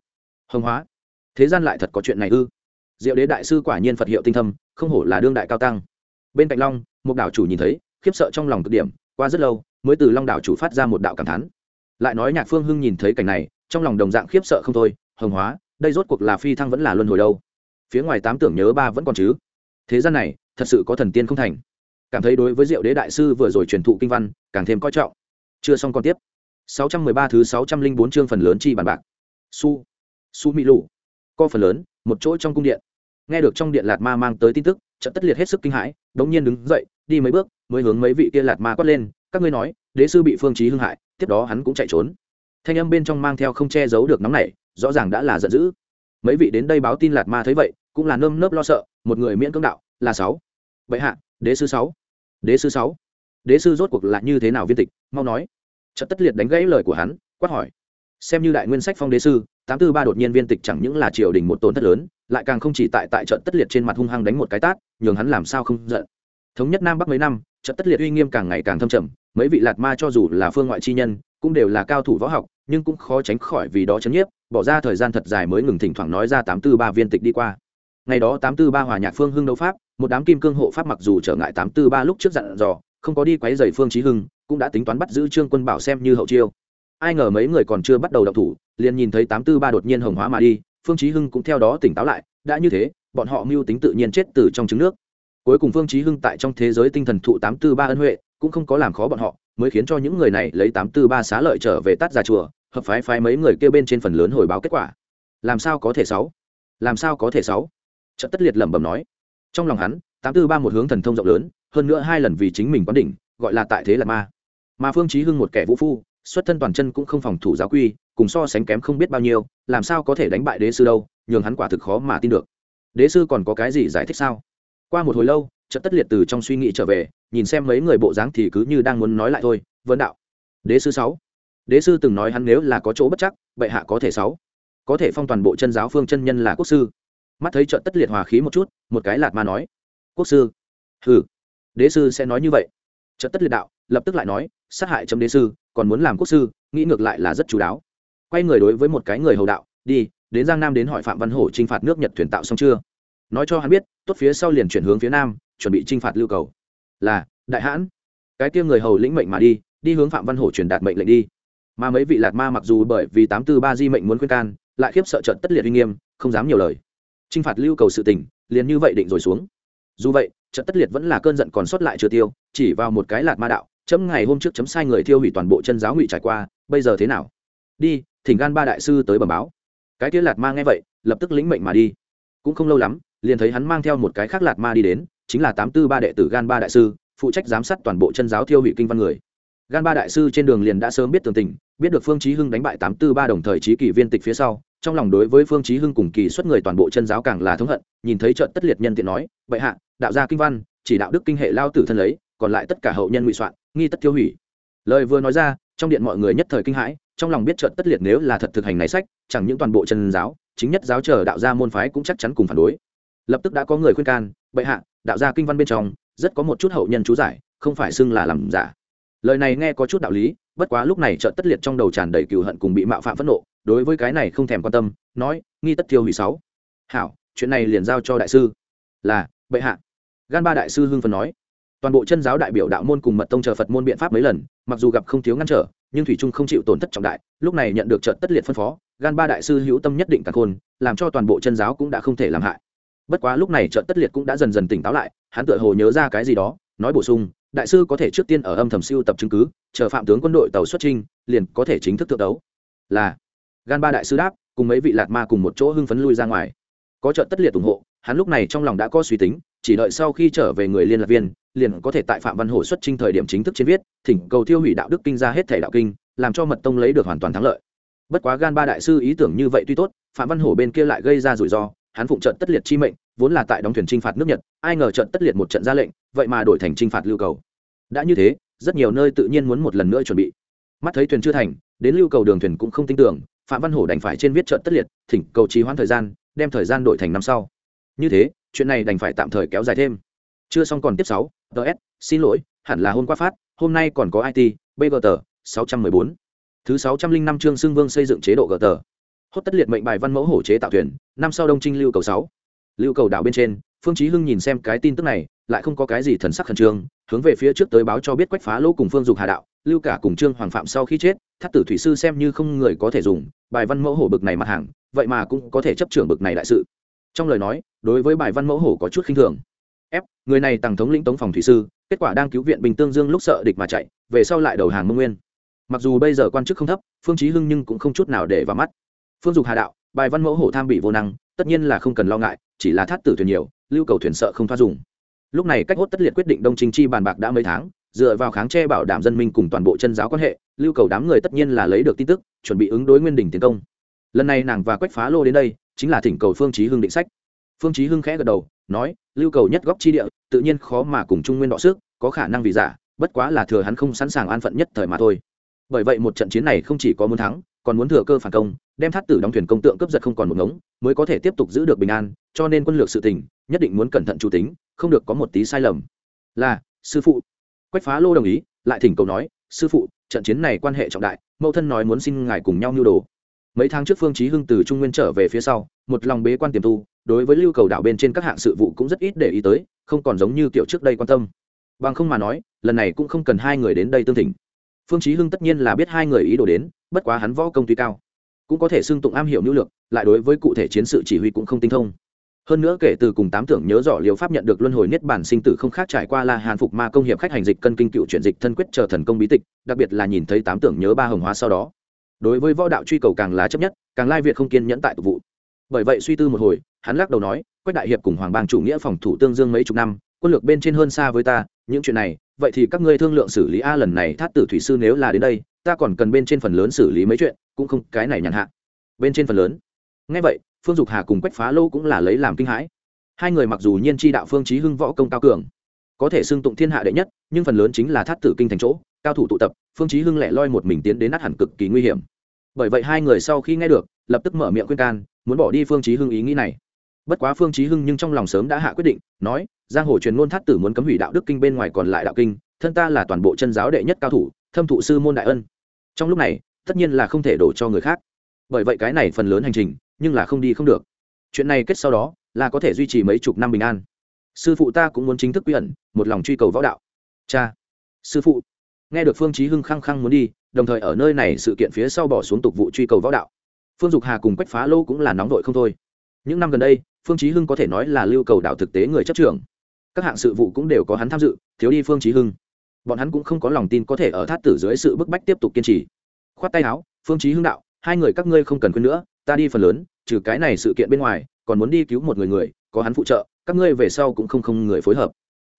Hồng hóa. Thế gian lại thật có chuyện này ư? Diệu đế đại sư quả nhiên phật hiệu tinh thâm, không hổ là đương đại cao tăng. Bên cạnh long, một đạo chủ nhìn thấy, khiếp sợ trong lòng cực điểm, qua rất lâu, mới từ long đạo chủ phát ra một đạo cảm thán. Lại nói nhạc phương hưng nhìn thấy cảnh này trong lòng đồng dạng khiếp sợ không thôi, hồng hóa, đây rốt cuộc là phi thăng vẫn là luân hồi đâu. Phía ngoài tám tưởng nhớ ba vẫn còn chứ. Thế gian này, thật sự có thần tiên không thành. Cảm thấy đối với diệu đế đại sư vừa rồi truyền thụ kinh văn, càng thêm coi trọng. Chưa xong còn tiếp. 613 thứ 604 chương phần lớn chi bàn bạc. Su su mỹ lụ co phần lớn, một chỗ trong cung điện. Nghe được trong điện lạt ma mang tới tin tức trận tất liệt hết sức kinh hãi, đống nhiên đứng dậy, đi mấy bước, mới hướng mấy vị kia lạt ma quát lên, các ngươi nói, đế sư bị phương chí hưng hại, tiếp đó hắn cũng chạy trốn thanh âm bên trong mang theo không che giấu được nóng nảy, rõ ràng đã là giận dữ. Mấy vị đến đây báo tin lạt ma thấy vậy, cũng là nơm nớp lo sợ, một người miễn cưỡng đạo, là sáu. Vậy hạ, đế sư sáu. Đế sư sáu. Đế sư rốt cuộc là như thế nào viên tịch, mau nói. Trận tất liệt đánh gãy lời của hắn, quát hỏi. Xem như đại nguyên sách phong đế sư, tám tư ba đột nhiên viên tịch chẳng những là triều đình một tổn thất lớn, lại càng không chỉ tại tại trận tất liệt trên mặt hung hăng đánh một cái tát, nhường hắn làm sao không giận. Thống nhất nam bắc mấy năm, trận tất liệt uy nghiêm càng ngày càng thâm trầm, mấy vị lạt ma cho dù là phương ngoại chi nhân, cũng đều là cao thủ võ học nhưng cũng khó tránh khỏi vì đó chấn nhiếp, bỏ ra thời gian thật dài mới ngừng thỉnh thoảng nói ra tám tư ba viên tịch đi qua. Ngày đó tám tư ba hòa nhạc phương hưng đấu pháp, một đám kim cương hộ pháp mặc dù trở ngại tám tư ba lúc trước dặn dò, không có đi quấy dày phương trí hưng, cũng đã tính toán bắt giữ trương quân bảo xem như hậu chiêu. Ai ngờ mấy người còn chưa bắt đầu đọc thủ, liền nhìn thấy tám tư ba đột nhiên hồng hóa mà đi, phương trí hưng cũng theo đó tỉnh táo lại, đã như thế, bọn họ mưu tính tự nhiên chết từ trong trứng nước. Cuối cùng phương trí hưng tại trong thế giới tinh thần thụ tám tư ba ân huệ cũng không có làm khó bọn họ, mới khiến cho những người này lấy tám tư ba xá lợi trở về tát ra chùa, hợp phái phái mấy người kêu bên trên phần lớn hồi báo kết quả. Làm sao có thể sáu? Làm sao có thể sáu? Trận tất liệt lẩm bẩm nói. Trong lòng hắn, tám tư ba một hướng thần thông rộng lớn, hơn nữa hai lần vì chính mình quán đỉnh, gọi là tại thế là ma. Mà phương chí hưng một kẻ vũ phu, xuất thân toàn chân cũng không phòng thủ giáo quy, cùng so sánh kém không biết bao nhiêu, làm sao có thể đánh bại đế sư đâu, nhường hắn quả thực khó mà tin được. Đế sư còn có cái gì giải thích sao? Qua một hồi lâu trận tất liệt từ trong suy nghĩ trở về, nhìn xem mấy người bộ dáng thì cứ như đang muốn nói lại thôi vấn đạo, đế sư sáu, đế sư từng nói hắn nếu là có chỗ bất chắc, bệ hạ có thể sáu, có thể phong toàn bộ chân giáo phương chân nhân là quốc sư. Mắt thấy trận tất liệt hòa khí một chút, một cái lạt ma nói, quốc sư, hừ, đế sư sẽ nói như vậy. Trận tất liệt đạo, lập tức lại nói, sát hại chấm đế sư, còn muốn làm quốc sư, nghĩ ngược lại là rất chú đáo. Quay người đối với một cái người hầu đạo, đi, đến giang nam đến hỏi phạm văn hổ t r i n h phạt nước nhật thuyền tạo xong chưa? Nói cho hắn biết, tốt phía sau liền chuyển hướng phía nam chuẩn bị chinh phạt lưu cầu. Là, đại hãn. Cái kia người hầu lĩnh mệnh mà đi đi hướng phạm văn hổ truyền đạt mệnh lệnh đi. Mà mấy vị lạt ma mặc dù bởi vì tám tư ba di mệnh muốn khuyên can, lại khiếp sợ trận tất liệt uy nghiêm, không dám nhiều lời. Chinh phạt lưu cầu sự tình, liền như vậy định rồi xuống. Dù vậy trận tất liệt vẫn là cơn giận còn sót lại chưa tiêu, chỉ vào một cái lạt ma đạo, chấm ngày hôm trước chấm sai người thiêu hủy toàn bộ chân giáo ngụy trải qua, bây giờ thế nào? Đi, thỉnh gan ba đại sư tới bẩm báo. Cái kia lạt ma nghe vậy, lập tức lĩnh mệnh mà đi. Cũng không lâu lắm, liền thấy hắn mang theo một cái khác lạt ma đi đến chính là tám tư ba đệ tử gan ba đại sư, phụ trách giám sát toàn bộ chân giáo thiêu hủy kinh văn người. Gan ba đại sư trên đường liền đã sớm biết tường tình, biết được phương chí hưng đánh bại tám tư ba đồng thời trí kỳ viên tịch phía sau, trong lòng đối với phương chí hưng cùng kỳ xuất người toàn bộ chân giáo càng là thống hận, nhìn thấy trận tất liệt nhân tiện nói vậy hạ, đạo gia kinh văn, chỉ đạo đức kinh hệ lao tử thân lấy, còn lại tất cả hậu nhân ngụy soạn, nghi tất tiêu hủy. Lời vừa nói ra, trong điện mọi người nhất thời kinh hãi, trong lòng biết trận tất liệt nếu là thật thực hành này sách, chẳng những toàn bộ chân giáo, chính nhất giáo trở đạo gia môn phái cũng chắc chắn cùng phản đối. Lập tức đã có người khuyên can, bệ hạ đạo gia kinh văn bên trong, rất có một chút hậu nhân chú giải, không phải xưng là làm giả. Lời này nghe có chút đạo lý, bất quá lúc này trợn tất liệt trong đầu tràn đầy cừu hận cùng bị mạo phạm phẫn nộ, đối với cái này không thèm quan tâm, nói, nghi tất tiêu hủy sáu. Hảo, chuyện này liền giao cho đại sư. Là, bệ hạ. Gan ba đại sư hưng phần nói. Toàn bộ chân giáo đại biểu đạo môn cùng mật tông chờ phật môn biện pháp mấy lần, mặc dù gặp không thiếu ngăn trở, nhưng thủy trung không chịu tổn thất trọng đại, lúc này nhận được trợt tất liệt phân phó, gan ba đại sư hữu tâm nhất định cả khôn, làm cho toàn bộ chân giáo cũng đã không thể làm hại bất quá lúc này trận tất liệt cũng đã dần dần tỉnh táo lại, hắn tựa hồ nhớ ra cái gì đó, nói bổ sung, đại sư có thể trước tiên ở âm thầm siêu tập chứng cứ, chờ phạm tướng quân đội tàu xuất trinh liền có thể chính thức thượng đấu. Là. Gan ba đại sư đáp, cùng mấy vị lạt ma cùng một chỗ hưng phấn lui ra ngoài. Có trận tất liệt ủng hộ, hắn lúc này trong lòng đã có suy tính, chỉ đợi sau khi trở về người liên lạc viên, liền có thể tại phạm văn hồ xuất trinh thời điểm chính thức trên viết, thỉnh cầu tiêu hủy đạo đức kinh ra hết thể đạo kinh, làm cho mật tông lấy được hoàn toàn thắng lợi. Bất quá gan ba đại sư ý tưởng như vậy tuy tốt, phạm văn hổ bên kia lại gây ra rủi ro hắn phụng trận tất liệt chi mệnh, vốn là tại đóng thuyền t r i n h phạt nước nhật, ai ngờ trận tất liệt một trận ra lệnh, vậy mà đổi thành t r i n h phạt lưu cầu. Đã như thế, rất nhiều nơi tự nhiên muốn một lần nữa chuẩn bị. Mắt thấy thuyền chưa thành, đến lưu cầu đường thuyền cũng không tin tưởng, phạm văn hổ đành phải trên viết trận tất liệt, thỉnh cầu trì hoãn thời gian, đem thời gian đổi thành năm sau. Như thế, chuyện này đành phải tạm thời kéo dài thêm. Chưa xong còn tiếp sáu ts xin lỗi, hẳn là hôm qua phát, hôm nay còn có it bgt sáu trăm mười bốn. Thứ sáu trăm linh năm chương xưng vương xây dựng chế độ gờ tờ hốt tất liệt mệnh bài văn mẫu hổ chế tạo thuyền, năm sau đông trinh lưu cầu sáu. Lưu cầu đảo bên trên, phương chí hưng nhìn xem cái tin tức này, lại không có cái gì thần sắc khẩn trương, hướng về phía trước tới báo cho biết quách phá lỗ cùng phương dục hà đạo, lưu cả cùng trương hoàng phạm sau khi chết thắt tử thủy sư xem như không người có thể dùng, bài văn mẫu hổ bực này mặt hàng, vậy mà cũng có thể chấp trưởng bực này đại sự. Trong lời nói, đối với bài văn mẫu hổ có chút khinh thường. Ép, người này tàng thống lĩnh tống phòng thủy sư, kết quả đang cứu viện bình tương dương lúc sợ địch mà chạy, về sau lại đầu hàng mông nguyên. Mặc dù bây giờ quan chức không thấp, phương chí hưng nhưng cũng không chút nào để vào mắt phương dục hà đạo, bài văn mẫu hổ tham bị vô năng, tất nhiên là không cần lo ngại, chỉ là thắt tử thuyền nhiều, lưu cầu thuyền sợ không thoát dùng. Lúc này cách hốt tất liệt quyết định đông chính chi bàn bạc đã mấy tháng, dựa vào kháng che bảo đảm dân minh cùng toàn bộ chân giáo quan hệ, lưu cầu đám người tất nhiên là lấy được tin tức, chuẩn bị ứng đối nguyên đỉnh tiến công. Lần này nàng và quách phá lô đến đây, chính là thỉnh cầu phương chí hưng định sách. Phương chí hưng khẽ gật đầu, nói, lưu cầu nhất góc chi địa, tự nhiên khó mà cùng trung nguyên đọ sức, có khả năng vì giả, bất quá là thừa hắn không sẵn sàng an phận nhất thời mà thôi. Bởi vậy một trận chiến này không chỉ có muốn thắng, còn muốn thừa cơ phản công đem thắt tử đóng thuyền công tượng cướp giật không còn một ngống, mới có thể tiếp tục giữ được bình an, cho nên quân lược sự tình, nhất định muốn cẩn thận chủ tính, không được có một tí sai lầm. Là, sư phụ. Quách phá lô đồng ý, lại thỉnh cầu nói, sư phụ, trận chiến này quan hệ trọng đại, mẫu thân nói muốn xin ngài cùng nhau nưu đồ. Mấy tháng trước phương chí hưng từ trung nguyên trở về phía sau, một lòng bế quan tiềm tu, đối với lưu cầu đạo bên trên các hạng sự vụ cũng rất ít để ý tới, không còn giống như kiểu trước đây quan tâm. Bằng không mà nói, lần này cũng không cần hai người đến đây tương thỉnh. Phương chí hưng tất nhiên là biết hai người ý đồ đến, bất quá hắn võ công tuy cao cũng có thể xưng tụng am hiểu nhu lược, lại đối với cụ thể chiến sự chỉ huy cũng không tinh thông. Hơn nữa kể từ cùng tám tưởng nhớ rõ liều pháp nhận được luân hồi niết bản sinh tử không khác trải qua là hàn phục ma công hiệp khách hành dịch cân kinh cựu chuyển dịch thân quyết chờ thần công bí tịch, đặc biệt là nhìn thấy tám tưởng nhớ ba hồng hóa sau đó. Đối với võ đạo truy cầu càng lá chấp nhất, càng lai việt không kiên nhẫn tại tục vụ. Bởi vậy suy tư một hồi, hắn lắc đầu nói, quách đại hiệp cùng hoàng bang chủ nghĩa phòng thủ tương dương mấy chục năm, quân lược bên trên hơn xa với ta, những chuyện này, vậy thì các ngươi thương lượng xử lý a lần này, thát tử thủy sư nếu là đến đây ta còn cần bên trên phần lớn xử lý mấy chuyện, cũng không, cái này nhàn hạ. Bên trên phần lớn. Ngay vậy, phương dục hà cùng quách phá lô cũng là lấy làm kinh hãi. Hai người mặc dù nhiên tri đạo phương trí hưng võ công cao cường, có thể xưng tụng thiên hạ đệ nhất, nhưng phần lớn chính là thát tử kinh thành chỗ, cao thủ tụ tập, phương trí hưng lẻ loi một mình tiến đến nát hẳn cực kỳ nguy hiểm. Bởi vậy hai người sau khi nghe được, lập tức mở miệng khuyên can, muốn bỏ đi phương trí hưng ý nghĩ này. Bất quá phương trí hưng nhưng trong lòng sớm đã hạ quyết định, nói, giang hồ truyền ngôn thát tử muốn cấm hủy đạo đức kinh bên ngoài còn lại đạo kinh thân ta là toàn bộ chân giáo đệ nhất cao thủ, thâm thụ sư môn đại ân. Trong lúc này, tất nhiên là không thể đổ cho người khác. Bởi vậy cái này phần lớn hành trình, nhưng là không đi không được. Chuyện này kết sau đó, là có thể duy trì mấy chục năm bình an. Sư phụ ta cũng muốn chính thức quy ẩn, một lòng truy cầu võ đạo. Cha, sư phụ, nghe được phương chí hưng khăng khăng muốn đi, đồng thời ở nơi này sự kiện phía sau bỏ xuống tục vụ truy cầu võ đạo. Phương dục hà cùng quách phá lô cũng là nóng vội không thôi. Những năm gần đây, phương chí hưng có thể nói là lưu cầu đạo thực tế người chấp trưởng. Các hạng sự vụ cũng đều có hắn tham dự, thiếu đi phương chí hưng bọn hắn cũng không có lòng tin có thể ở thát tử dưới sự bức bách tiếp tục kiên trì. Khoát tay áo, phương chí hưng đạo, hai người các ngươi không cần quên nữa, ta đi phần lớn, trừ cái này sự kiện bên ngoài, còn muốn đi cứu một người người, có hắn phụ trợ, các ngươi về sau cũng không không người phối hợp.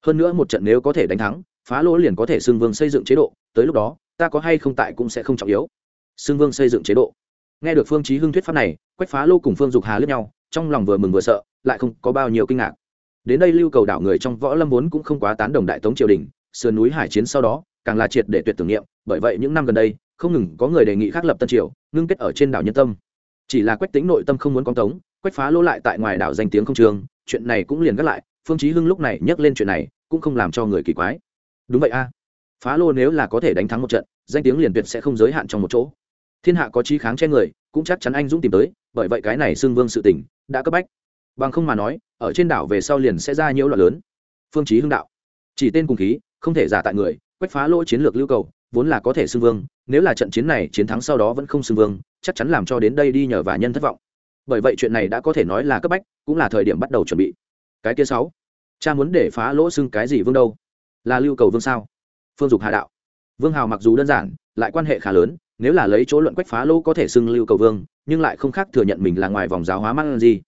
Hơn nữa một trận nếu có thể đánh thắng, phá lỗ liền có thể xưng vương xây dựng chế độ, tới lúc đó, ta có hay không tại cũng sẽ không trọng yếu. Xưng vương xây dựng chế độ. Nghe được phương chí hưng thuyết pháp này, quách phá lô cùng phương dục hà lướt nhau, trong lòng vừa mừng vừa sợ, lại không có bao nhiêu kinh ngạc. Đến đây lưu cầu đảo người trong võ lâm vốn cũng không quá tán đồng đại tống triều đình sườn núi hải chiến sau đó, càng là triệt để tuyệt tưởng niệm, bởi vậy những năm gần đây, không ngừng có người đề nghị khác lập tân triều, ngưng kết ở trên đảo nhân tâm. Chỉ là quách tính nội tâm không muốn con tống, quách phá lỗ lại tại ngoài đảo danh tiếng không trường, chuyện này cũng liền gác lại, phương chí hưng lúc này nhắc lên chuyện này, cũng không làm cho người kỳ quái. Đúng vậy a. Phá lô nếu là có thể đánh thắng một trận, danh tiếng liền tuyệt sẽ không giới hạn trong một chỗ. Thiên hạ có chí kháng che người, cũng chắc chắn anh dũng tìm tới, bởi vậy cái này xương vương sự tình, đã cấp bách. Bằng không mà nói, ở trên đảo về sau liền sẽ ra nhiễu loạn lớn. Phương chí hưng đạo. Chỉ tên cùng khí không thể giả tại người, quách phá lỗ chiến lược lưu cầu, vốn là có thể xưng vương, nếu là trận chiến này chiến thắng sau đó vẫn không xưng vương, chắc chắn làm cho đến đây đi nhờ và nhân thất vọng. Bởi vậy chuyện này đã có thể nói là cấp bách, cũng là thời điểm bắt đầu chuẩn bị. Cái kia sáu, cha muốn để phá lỗ xưng cái gì vương đâu? Là lưu cầu vương sao? Phương dục hạ đạo. Vương hào mặc dù đơn giản, lại quan hệ khá lớn, nếu là lấy chỗ luận quách phá lỗ có thể xưng lưu cầu vương, nhưng lại không khác thừa nhận mình là ngoài vòng giáo hóa mang gì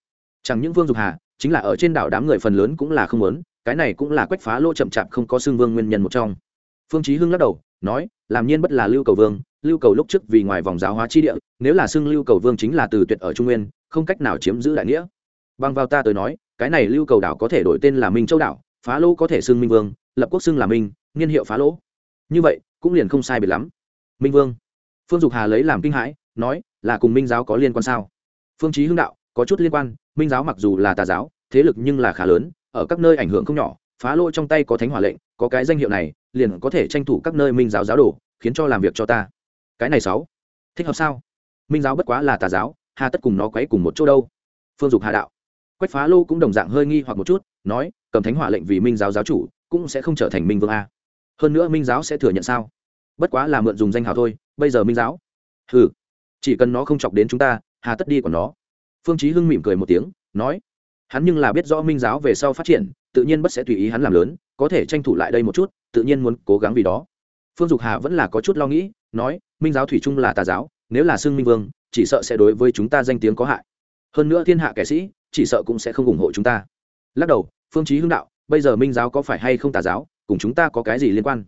chẳng những vương dục hà, chính là ở trên đảo đám người phần lớn cũng là không muốn cái này cũng là quách phá lỗ chậm chạp không có xương vương nguyên nhân một trong. Phương chí hưng lắc đầu, nói, làm nhiên bất là lưu cầu vương, lưu cầu lúc trước vì ngoài vòng giáo hóa chi địa, nếu là xưng lưu cầu vương chính là từ tuyệt ở trung nguyên, không cách nào chiếm giữ đại nghĩa. Bằng vào ta tới nói, cái này lưu cầu đảo có thể đổi tên là minh châu đảo, phá lỗ có thể xưng minh vương, lập quốc xưng là minh, niên hiệu phá lỗ như vậy, cũng liền không sai biệt lắm. Minh vương. Phương dục hà lấy làm kinh hãi, nói, là cùng minh giáo có liên quan sao? Phương chí hưng đạo, có chút liên quan, minh giáo mặc dù là tà giáo, thế lực nhưng là khá lớn ở các nơi ảnh hưởng không nhỏ, phá lỗ trong tay có thánh hỏa lệnh, có cái danh hiệu này, liền có thể tranh thủ các nơi minh giáo giáo đồ, khiến cho làm việc cho ta. Cái này sáu, thích hợp sao? Minh giáo bất quá là tà giáo, hà tất cùng nó quấy cùng một chỗ đâu? Phương dục hà đạo. Quách phá lô cũng đồng dạng hơi nghi hoặc một chút, nói, cầm thánh hỏa lệnh vì minh giáo giáo chủ, cũng sẽ không trở thành minh vương a. Hơn nữa minh giáo sẽ thừa nhận sao? Bất quá là mượn dùng danh hào thôi, bây giờ minh giáo. Ừ chỉ cần nó không chọc đến chúng ta, hà tất đi của nó. Phương chí hưng mỉm cười một tiếng, nói hắn nhưng là biết rõ minh giáo về sau phát triển, tự nhiên bất sẽ tùy ý hắn làm lớn, có thể tranh thủ lại đây một chút, tự nhiên muốn cố gắng vì đó. Phương dục hà vẫn là có chút lo nghĩ, nói, minh giáo thủy chung là tà giáo, nếu là xưng minh vương, chỉ sợ sẽ đối với chúng ta danh tiếng có hại. Hơn nữa thiên hạ kẻ sĩ, chỉ sợ cũng sẽ không ủng hộ chúng ta. Lắc đầu, phương chí hưng đạo, bây giờ minh giáo có phải hay không tà giáo, cùng chúng ta có cái gì liên quan?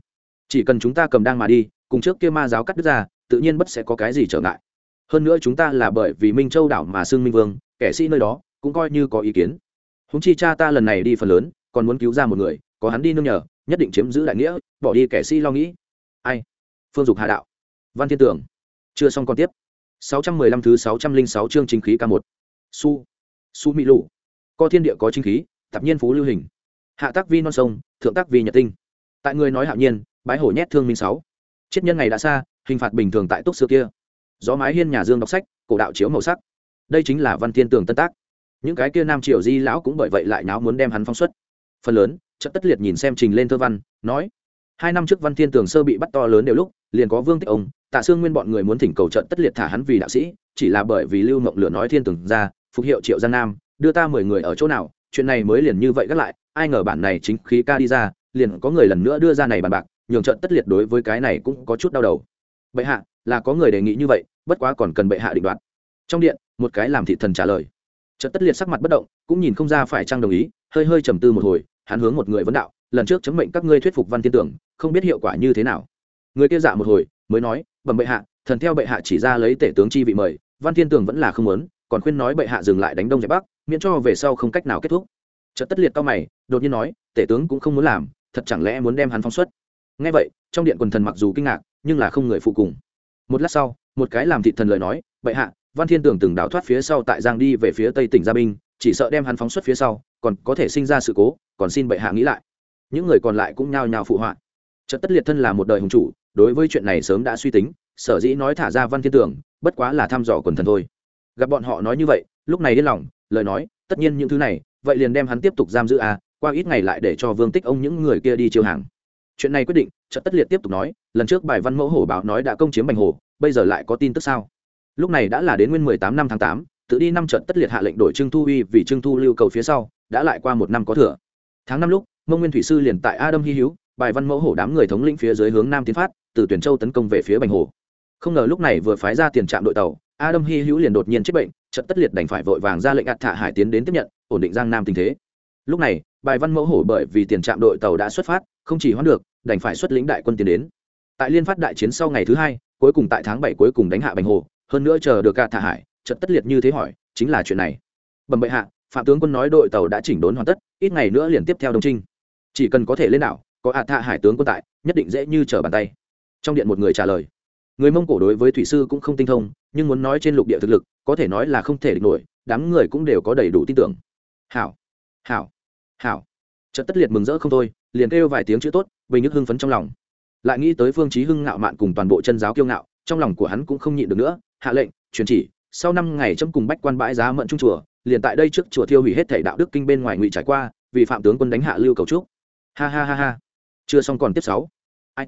Chỉ cần chúng ta cầm đang mà đi, cùng trước kia ma giáo cắt đứt ra, tự nhiên bất sẽ có cái gì trở ngại. Hơn nữa chúng ta là bởi vì minh châu đảo mà xưng minh vương, kẻ sĩ nơi đó cũng coi như có ý kiến. Húng chi cha ta lần này đi phần lớn, còn muốn cứu ra một người, có hắn đi nương nhờ, nhất định chiếm giữ đại nghĩa, bỏ đi kẻ si lo nghĩ. Ai? Phương dục hạ đạo. Văn thiên tưởng. Chưa xong còn tiếp. 615 thứ 606 chương chính khí k một. Su. Su mỹ Lũ. co thiên địa có chính khí tập nhiên phú lưu hình. Hạ tác vi non sông, thượng tác vi nhật tinh. Tại người nói hạo nhiên, bái hổ nhét thương minh sáu. Chết nhân ngày đã xa, hình phạt bình thường tại túc xưa kia. Gió mái hiên nhà dương đọc sách, cổ đạo chiếu màu sắc. Đây chính là văn thiên tường tân tác những cái kia nam triều di lão cũng bởi vậy lại náo muốn đem hắn phóng xuất. Phần lớn chất tất liệt nhìn xem trình lên thơ văn, nói, hai năm trước văn thiên tường sơ bị bắt to lớn đều lúc, liền có vương tích ông, tạ xương nguyên bọn người muốn thỉnh cầu trận tất liệt thả hắn vì đạo sĩ, chỉ là bởi vì lưu mộng lửa nói thiên tường ra, phục hiệu triệu giang nam, đưa ta mười người ở chỗ nào, chuyện này mới liền như vậy gác lại, ai ngờ bản này chính khí ca đi ra, liền có người lần nữa đưa ra này bàn bạc, nhường trận tất liệt đối với cái này cũng có chút đau đầu. Bệ hạ, là có người đề nghị như vậy, bất quá còn cần bệ hạ định đoạt. Trong điện, một cái làm thị thần trả lời trận tất liệt sắc mặt bất động, cũng nhìn không ra phải trang đồng ý, hơi hơi trầm tư một hồi, hắn hướng một người vấn đạo, lần trước chấm mệnh các ngươi thuyết phục văn thiên tưởng, không biết hiệu quả như thế nào. Người kia dạ một hồi, mới nói, bẩm bệ hạ, thần theo bệ hạ chỉ ra lấy tể tướng chi vị mời, văn thiên tưởng vẫn là không muốn, còn khuyên nói bệ hạ dừng lại đánh đông giải bắc, miễn cho về sau không cách nào kết thúc. Trận tất liệt cao mày, đột nhiên nói, tể tướng cũng không muốn làm, thật chẳng lẽ muốn đem hắn phóng xuất? Ngay vậy, trong điện quần thần mặc dù kinh ngạc, nhưng là không người phụ cùng. Một lát sau, một cái làm thị thần lời nói, bệ hạ văn thiên tưởng từng đào thoát phía sau tại giang đi về phía tây tỉnh gia binh, chỉ sợ đem hắn phóng xuất phía sau, còn có thể sinh ra sự cố, còn xin bệ hạ nghĩ lại. Những người còn lại cũng nhao nhao phụ họa. Trận tất liệt thân là một đời hùng chủ, đối với chuyện này sớm đã suy tính, sở dĩ nói thả ra văn thiên tưởng bất quá là thăm dò quần thần thôi. Gặp bọn họ nói như vậy, lúc này điên lòng, lời nói, tất nhiên những thứ này, vậy liền đem hắn tiếp tục giam giữ à qua ít ngày lại để cho vương tích ông những người kia đi chiêu hàng. Chuyện này quyết định trận tất liệt tiếp tục nói, lần trước bài văn mẫu hổ báo nói đã công chiếm bành hồ, bây giờ lại có tin tức sao? Lúc này đã là đến nguyên mười tám năm tháng tám, tự đi năm trận tất liệt hạ lệnh đổi trương thu uy vì trương thu lưu cầu phía sau, đã lại qua một năm có thừa. Tháng năm lúc, mông nguyên thủy sư liền tại adam hy hữu, bài văn mẫu hổ đám người thống lĩnh phía dưới hướng nam tiến phát, từ tuyển châu tấn công về phía bành hồ. Không ngờ lúc này vừa phái ra tiền trạm đội tàu, adam hy hữu liền đột nhiên chết bệnh, trận tất liệt đành phải vội vàng ra lệnh ạt thả hải tiến đến tiếp nhận, ổn định giang nam tình thế. Lúc này, bài văn mẫu hổ bởi vì tiền trạm đội tàu đã xuất phát, không chỉ hoãn được, đành phải xuất lĩnh đại quân tiến đến. Tại liên phát đại chiến sau ngày thứ hai, cuối cùng tại tháng bảy cuối cùng đánh hạ bành hồ hơn nữa chờ được cả thả hải trận tất liệt như thế hỏi, chính là chuyện này. Bẩm bệ hạ, phạm tướng quân nói đội tàu đã chỉnh đốn hoàn tất, ít ngày nữa liền tiếp theo đông trinh. Chỉ cần có thể lên đảo, có ạt thạ hải tướng quân tại, nhất định dễ như trở bàn tay. Trong điện một người trả lời. Người mông cổ đối với thủy sư cũng không tinh thông, nhưng muốn nói trên lục địa thực lực, có thể nói là không thể địch nổi, đám người cũng đều có đầy đủ tin tưởng. Hảo hảo hảo. Trận tất liệt mừng rỡ không thôi, liền kêu vài tiếng chữ tốt, bình nhức hưng phấn trong lòng. Lại nghĩ tới phương chí hưng ngạo mạn cùng toàn bộ chân giáo kiêu ngạo trong lòng của hắn cũng không nhịn được nữa, hạ lệnh, truyền chỉ, sau năm ngày chấm cùng bách quan bãi giá mận trung chùa, liền tại đây trước chùa thiêu hủy hết thể đạo đức kinh bên ngoài ngụy trải qua, vì phạm tướng quân đánh hạ lưu cầu trúc. Ha ha ha ha. Chưa xong còn tiếp sáu.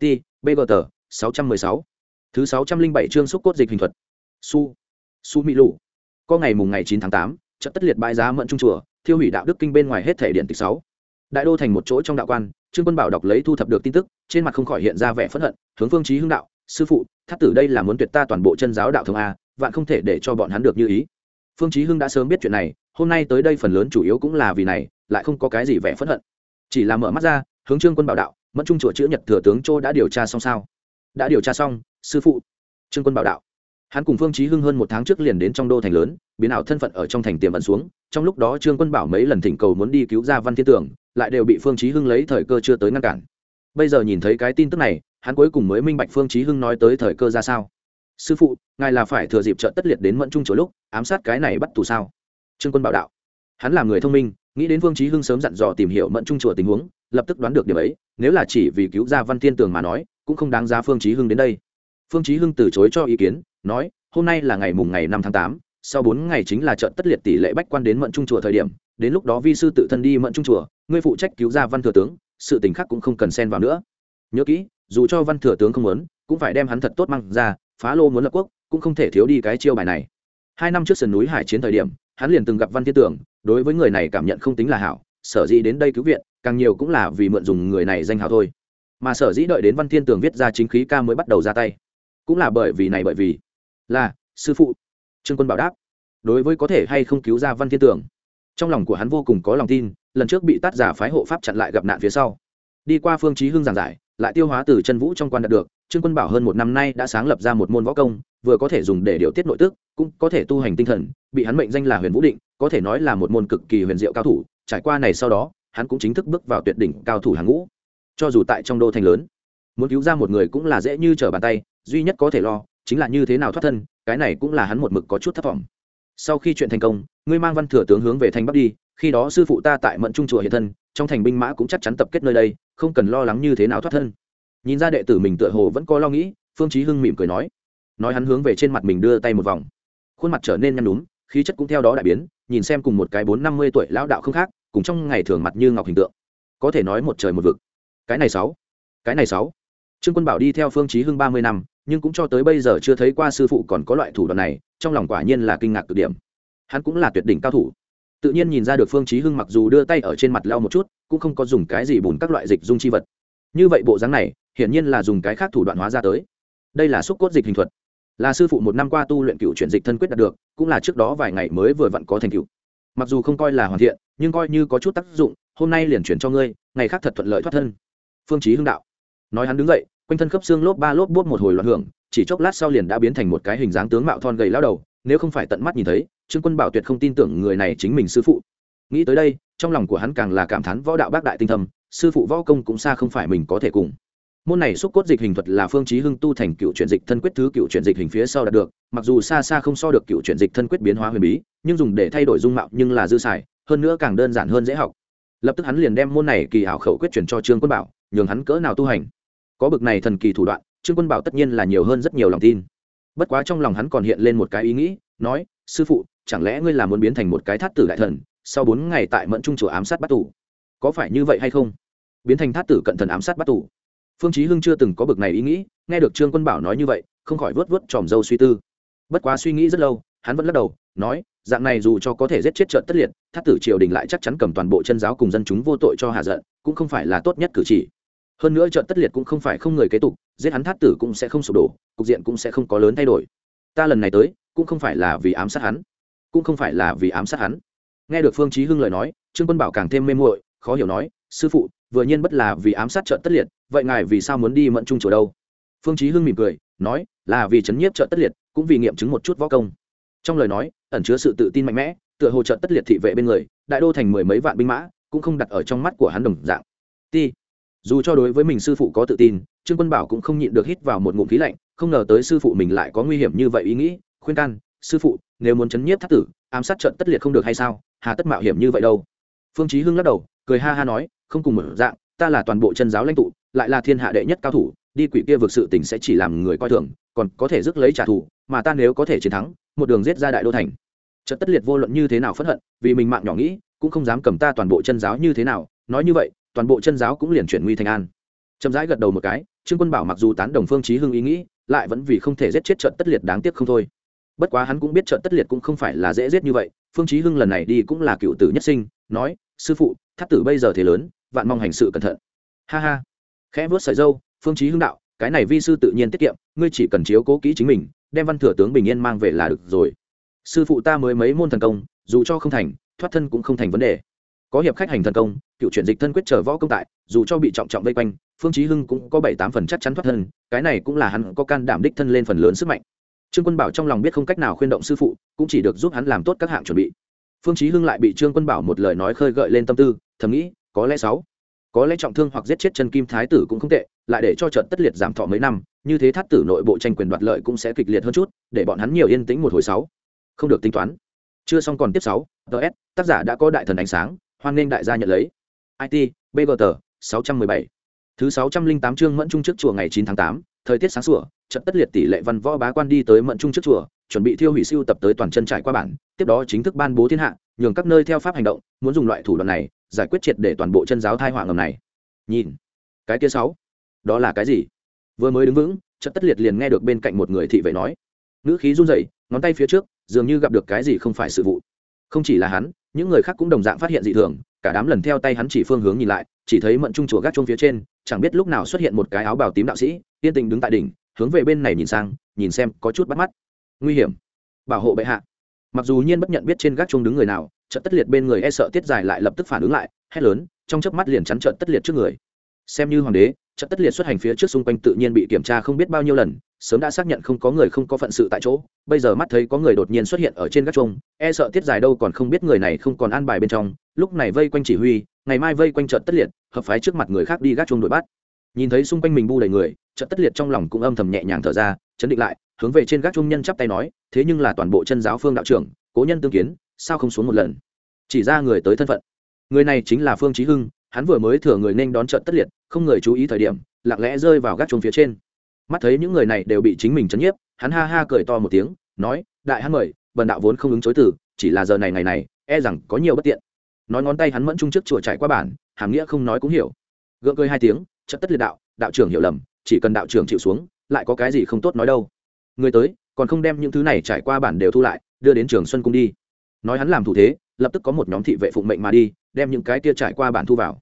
It bgt sáu trăm mười sáu. Thứ sáu trăm linh bảy chương xúc cốt dịch hình thuật. Su su mỹ lụ. Có ngày mùng ngày chín tháng tám trận tất liệt bãi giá mận trung chùa, thiêu hủy đạo đức kinh bên ngoài hết thể điện tịch sáu. Đại đô thành một chỗ trong đạo quan, trương quân bảo đọc lấy thu thập được tin tức, trên mặt không khỏi hiện ra vẻ phẫn hận, hướng phương chí hưng đạo, sư phụ thắt tử đây là muốn tuyệt ta toàn bộ chân giáo đạo thống a, vạn không thể để cho bọn hắn được như ý. Phương chí hưng đã sớm biết chuyện này, hôm nay tới đây phần lớn chủ yếu cũng là vì này, lại không có cái gì vẻ phẫn hận. Chỉ là mở mắt ra, hướng trương quân bảo đạo, mẫn trung chùa chữ nhật thừa tướng châu đã điều tra xong sao? Đã điều tra xong, sư phụ. Trương quân bảo đạo. Hắn cùng phương chí hưng hơn một tháng trước liền đến trong đô thành lớn, biến ảo thân phận ở trong thành tiềm ẩn xuống, trong lúc đó trương quân bảo mấy lần thỉnh cầu muốn đi cứu ra văn thiên tưởng, lại đều bị phương chí hưng lấy thời cơ chưa tới ngăn cản. Bây giờ nhìn thấy cái tin tức này hắn cuối cùng mới minh bạch phương chí hưng nói tới thời cơ ra sao. Sư phụ, ngài là phải thừa dịp trợ tất liệt đến mẫn trung chỗ lúc, ám sát cái này bắt tù sao? Trương quân bảo đạo. Hắn là người thông minh, nghĩ đến phương chí hưng sớm dặn dò tìm hiểu mẫn trung chùa tình huống, lập tức đoán được điểm ấy, nếu là chỉ vì cứu ra văn thiên tường mà nói, cũng không đáng giá phương chí hưng đến đây. Phương chí hưng từ chối cho ý kiến, nói, hôm nay là ngày mùng ngày năm tháng tám, sau bốn ngày chính là trận tất liệt tỷ lệ bách quan đến mận trung chùa thời điểm, đến lúc đó vi sư tự thân đi mận trung chùa, ngươi phụ trách cứu ra văn thừa tướng, sự tình khác cũng không cần xen vào nữa. Nhớ kỹ dù cho văn thừa tướng không muốn, cũng phải đem hắn thật tốt mang ra, phá lô muốn lập quốc, cũng không thể thiếu đi cái chiêu bài này. Hai năm trước sườn núi hải chiến thời điểm, hắn liền từng gặp văn thiên tưởng, đối với người này cảm nhận không tính là hảo, sở dĩ đến đây cứu viện, càng nhiều cũng là vì mượn dùng người này danh hào thôi. Mà sở dĩ đợi đến văn thiên tường viết ra chính khí ca mới bắt đầu ra tay, cũng là bởi vì này bởi vì là, sư phụ trương quân bảo đáp, đối với có thể hay không cứu ra văn thiên tường trong lòng của hắn vô cùng có lòng tin, lần trước bị tát giả phái hộ pháp chặn lại gặp nạn phía sau đi qua phương chí hưng giảng giải, lại tiêu hóa từ chân vũ trong quan đạt được, trương quân bảo hơn một năm nay đã sáng lập ra một môn võ công, vừa có thể dùng để điều tiết nội tức, cũng có thể tu hành tinh thần, bị hắn mệnh danh là huyền vũ định, có thể nói là một môn cực kỳ huyền diệu cao thủ, trải qua này sau đó, hắn cũng chính thức bước vào tuyệt đỉnh cao thủ hàng ngũ. Cho dù tại trong đô thành lớn, muốn cứu ra một người cũng là dễ như trở bàn tay, duy nhất có thể lo, chính là như thế nào thoát thân, cái này cũng là hắn một mực có chút thất vọng. Sau khi chuyện thành công, ngươi mang văn thừa tướng hướng về thành bắc đi khi đó sư phụ ta tại mận trung chùa hiện thân, trong thành binh mã cũng chắc chắn tập kết nơi đây, không cần lo lắng như thế nào thoát thân. Nhìn ra đệ tử mình tựa hồ vẫn có lo nghĩ, phương chí hưng mỉm cười nói. Nói hắn hướng về trên mặt mình đưa tay một vòng. Khuôn mặt trở nên nhăn nhúm, khí chất cũng theo đó đại biến, nhìn xem cùng một cái bốn năm mươi tuổi lão đạo không khác, cùng trong ngày thường mặt như ngọc hình tượng. Có thể nói một trời một vực. Cái này sáu. Cái này sáu. Trương quân bảo đi theo phương chí hưng ba mươi năm, nhưng cũng cho tới bây giờ chưa thấy qua sư phụ còn có loại thủ đoạn này, trong lòng quả nhiên là kinh ngạc cực điểm. Hắn cũng là tuyệt đỉnh cao thủ tự nhiên nhìn ra được phương chí hưng mặc dù đưa tay ở trên mặt lau một chút, cũng không có dùng cái gì bùn các loại dịch dung chi vật. Như vậy bộ dáng này, hiển nhiên là dùng cái khác thủ đoạn hóa ra tới. Đây là xúc cốt dịch hình thuật. Là sư phụ một năm qua tu luyện cựu chuyển dịch thân quyết đạt được, cũng là trước đó vài ngày mới vừa vặn có thành cựu mặc dù không coi là hoàn thiện, nhưng coi như có chút tác dụng, hôm nay liền chuyển cho ngươi, ngày khác thật thuận lợi thoát thân. Phương chí hưng đạo. Nói hắn đứng dậy, quanh thân khớp xương lốp ba lốp bốt một hồi loạn hưởng chỉ chốc lát sau liền đã biến thành một cái hình dáng tướng mạo thon gầy lao đầu, nếu không phải tận mắt nhìn thấy, trương quân bảo tuyệt không tin tưởng người này chính mình sư phụ. Nghĩ tới đây, trong lòng của hắn càng là cảm thán võ đạo bác đại tinh thầm sư phụ võ công cũng xa không phải mình có thể cùng. Môn này xúc cốt dịch hình thuật là phương chí hưng tu thành cựu chuyển dịch thân quyết thứ cựu chuyển dịch hình phía sau đạt được, mặc dù xa xa không so được cựu chuyển dịch thân quyết biến hóa huyền bí, nhưng dùng để thay đổi dung mạo nhưng là dư xài, hơn nữa càng đơn giản hơn dễ học. Lập tức hắn liền đem môn này kỳ ảo khẩu quyết chuyển cho trương quân bảo, nhường hắn cỡ nào tu hành. Có bực này thần kỳ thủ đoạn trương quân bảo tất nhiên là nhiều hơn rất nhiều lòng tin. Bất quá trong lòng hắn còn hiện lên một cái ý nghĩ, nói, sư phụ, chẳng lẽ ngươi là muốn biến thành một cái thát tử đại thần, sau bốn ngày tại mẫn trung chùa ám sát bắt tù? Có phải như vậy hay không? Biến thành thát tử cận thần ám sát bắt tù. Phương chí hưng chưa từng có bực này ý nghĩ, nghe được trương quân bảo nói như vậy, không khỏi vớt vớt tròm râu suy tư. Bất quá suy nghĩ rất lâu, hắn vẫn lắc đầu, nói, dạng này dù cho có thể giết chết trận tất liệt, thát tử triều đình lại chắc chắn cầm toàn bộ chân giáo cùng dân chúng vô tội cho hạ giận, cũng không phải là tốt nhất cử chỉ hơn nữa trận tất liệt cũng không phải không người kế tục, giết hắn thát tử cũng sẽ không sụp đổ, cục diện cũng sẽ không có lớn thay đổi. Ta lần này tới, cũng không phải là vì ám sát hắn, cũng không phải là vì ám sát hắn. Nghe được phương chí hưng lời nói, trương quân bảo càng thêm mê muội, khó hiểu nói, sư phụ, vừa nhiên bất là vì ám sát trận tất liệt, vậy ngài vì sao muốn đi mẫn trung chỗ đâu? Phương chí hưng mỉm cười, nói, là vì chấn nhiếp trận tất liệt, cũng vì nghiệm chứng một chút võ công. Trong lời nói, ẩn chứa sự tự tin mạnh mẽ, tựa hồ trận tất liệt thị vệ bên người, đại đô thành mười mấy vạn binh mã, cũng không đặt ở trong mắt của hắn đồng dạng. Ti dù cho đối với mình sư phụ có tự tin, trương quân bảo cũng không nhịn được hít vào một ngụm khí lạnh, không ngờ tới sư phụ mình lại có nguy hiểm như vậy ý nghĩ, khuyên can, sư phụ, nếu muốn chấn nhiếp thất tử, ám sát trận tất liệt không được hay sao? Hà tất mạo hiểm như vậy đâu? Phương chí hưng lắc đầu, cười ha ha nói, không cùng một dạng, ta là toàn bộ chân giáo lãnh tụ, lại là thiên hạ đệ nhất cao thủ, đi quỷ kia vượt sự tình sẽ chỉ làm người coi thường, còn có thể rước lấy trả thù, mà ta nếu có thể chiến thắng, một đường giết ra đại đô thành. Trận tất liệt vô luận như thế nào phẫn hận, vì mình mạng nhỏ nghĩ, cũng không dám cầm ta toàn bộ chân giáo như thế nào, nói như vậy toàn bộ chân giáo cũng liền chuyển nguy thành an. Chậm rãi gật đầu một cái, trương quân bảo mặc dù tán đồng phương chí hưng ý nghĩ, lại vẫn vì không thể giết chết trận tất liệt đáng tiếc không thôi. Bất quá hắn cũng biết trận tất liệt cũng không phải là dễ giết như vậy, phương chí hưng lần này đi cũng là cựu tử nhất sinh, nói, sư phụ thắt tử bây giờ thế lớn, vạn mong hành sự cẩn thận. Ha ha. Khẽ vớt sợi dâu, phương chí hưng đạo, cái này vi sư tự nhiên tiết kiệm, ngươi chỉ cần chiếu cố kỹ chính mình, đem văn thừa tướng bình yên mang về là được rồi. Sư phụ ta mới mấy môn thần công, dù cho không thành, thoát thân cũng không thành vấn đề. Có hiệp khách hành thần công cựu chuyển dịch thân quyết chờ võ công tại, dù cho bị trọng trọng vây quanh, phương chí hưng cũng có bảy tám phần chắc chắn thoát thân, cái này cũng là hắn có can đảm đích thân lên phần lớn sức mạnh. Trương quân bảo trong lòng biết không cách nào khuyên động sư phụ, cũng chỉ được giúp hắn làm tốt các hạng chuẩn bị. Phương chí hưng lại bị trương quân bảo một lời nói khơi gợi lên tâm tư, thầm nghĩ, có lẽ sáu, có lẽ trọng thương hoặc giết chết chân kim thái tử cũng không tệ, lại để cho trận tất liệt giảm thọ mấy năm, như thế thắt tử nội bộ tranh quyền đoạt lợi cũng sẽ kịch liệt hơn chút, để bọn hắn nhiều yên tĩnh một hồi sáu. Không được tính toán. Chưa xong còn tiếp sáu. Ts tác giả đã có đại thần ánh sáng, hoan nghênh đại gia nhận lấy it bgt 617 thứ 608 chương mẫn trung trước chùa ngày 9 tháng 8, thời tiết sáng sủa trận tất liệt tỷ lệ văn võ bá quan đi tới mẫn trung trước chùa chuẩn bị thiêu hủy siêu tập tới toàn chân trải qua bản tiếp đó chính thức ban bố thiên hạ nhường các nơi theo pháp hành động muốn dùng loại thủ đoạn này giải quyết triệt để toàn bộ chân giáo thai họa ngầm này. Nhìn cái kia sáu đó là cái gì? Vừa mới đứng vững trận tất liệt liền nghe được bên cạnh một người thị vệ nói. Ngữ khí run rẩy ngón tay phía trước dường như gặp được cái gì không phải sự vụ. Không chỉ là hắn những người khác cũng đồng dạng phát hiện dị thường cả đám lần theo tay hắn chỉ phương hướng nhìn lại, chỉ thấy mận trung chùa gác chuông phía trên, chẳng biết lúc nào xuất hiện một cái áo bào tím đạo sĩ, yên tình đứng tại đỉnh, hướng về bên này nhìn sang, nhìn xem có chút bắt mắt. Nguy hiểm. Bảo hộ bệ hạ. Mặc dù nhiên bất nhận biết trên gác chuông đứng người nào trận tất liệt bên người e sợ tiết dài lại lập tức phản ứng lại, hét lớn, trong chớp mắt liền chắn trận tất liệt trước người. Xem như hoàng đế trận tất liệt xuất hành phía trước xung quanh tự nhiên bị kiểm tra không biết bao nhiêu lần, sớm đã xác nhận không có người không có phận sự tại chỗ, bây giờ mắt thấy có người đột nhiên xuất hiện ở trên gác trông e sợ tiết dài đâu còn không biết người này không còn an bài bên trong, lúc này vây quanh chỉ huy, ngày mai vây quanh trận tất liệt, hợp phái trước mặt người khác đi gác chuông đuổi bắt. Nhìn thấy xung quanh mình bu đầy người, trận tất liệt trong lòng cũng âm thầm nhẹ nhàng thở ra, chấn định lại, hướng về trên gác chuông nhân chắp tay nói, thế nhưng là toàn bộ chân giáo phương đạo trưởng, cố nhân tương kiến, sao không xuống một lần? Chỉ ra người tới thân phận. Người này chính là phương trí hưng, hắn vừa mới thừa người nên đón trận tất liệt không người chú ý thời điểm, lặng lẽ rơi vào gác chuông phía trên. Mắt thấy những người này đều bị chính mình chấn nhiếp, hắn ha ha cười to một tiếng, nói, đại hắn mời, bần đạo vốn không ứng chối từ, chỉ là giờ này ngày này e rằng có nhiều bất tiện. Nói ngón tay hắn mẫn trung trước chùa chạy qua bản, hàm nghĩa không nói cũng hiểu. Gượng cười hai tiếng chất tất liệt đạo đạo trưởng hiểu lầm, chỉ cần đạo trưởng chịu xuống, lại có cái gì không tốt nói đâu. Người tới, còn không đem những thứ này trải qua bản đều thu lại, đưa đến trường xuân cung đi. Nói hắn làm thủ thế, lập tức có một nhóm thị vệ phụng mệnh mà đi, đem những cái kia trải qua bản thu vào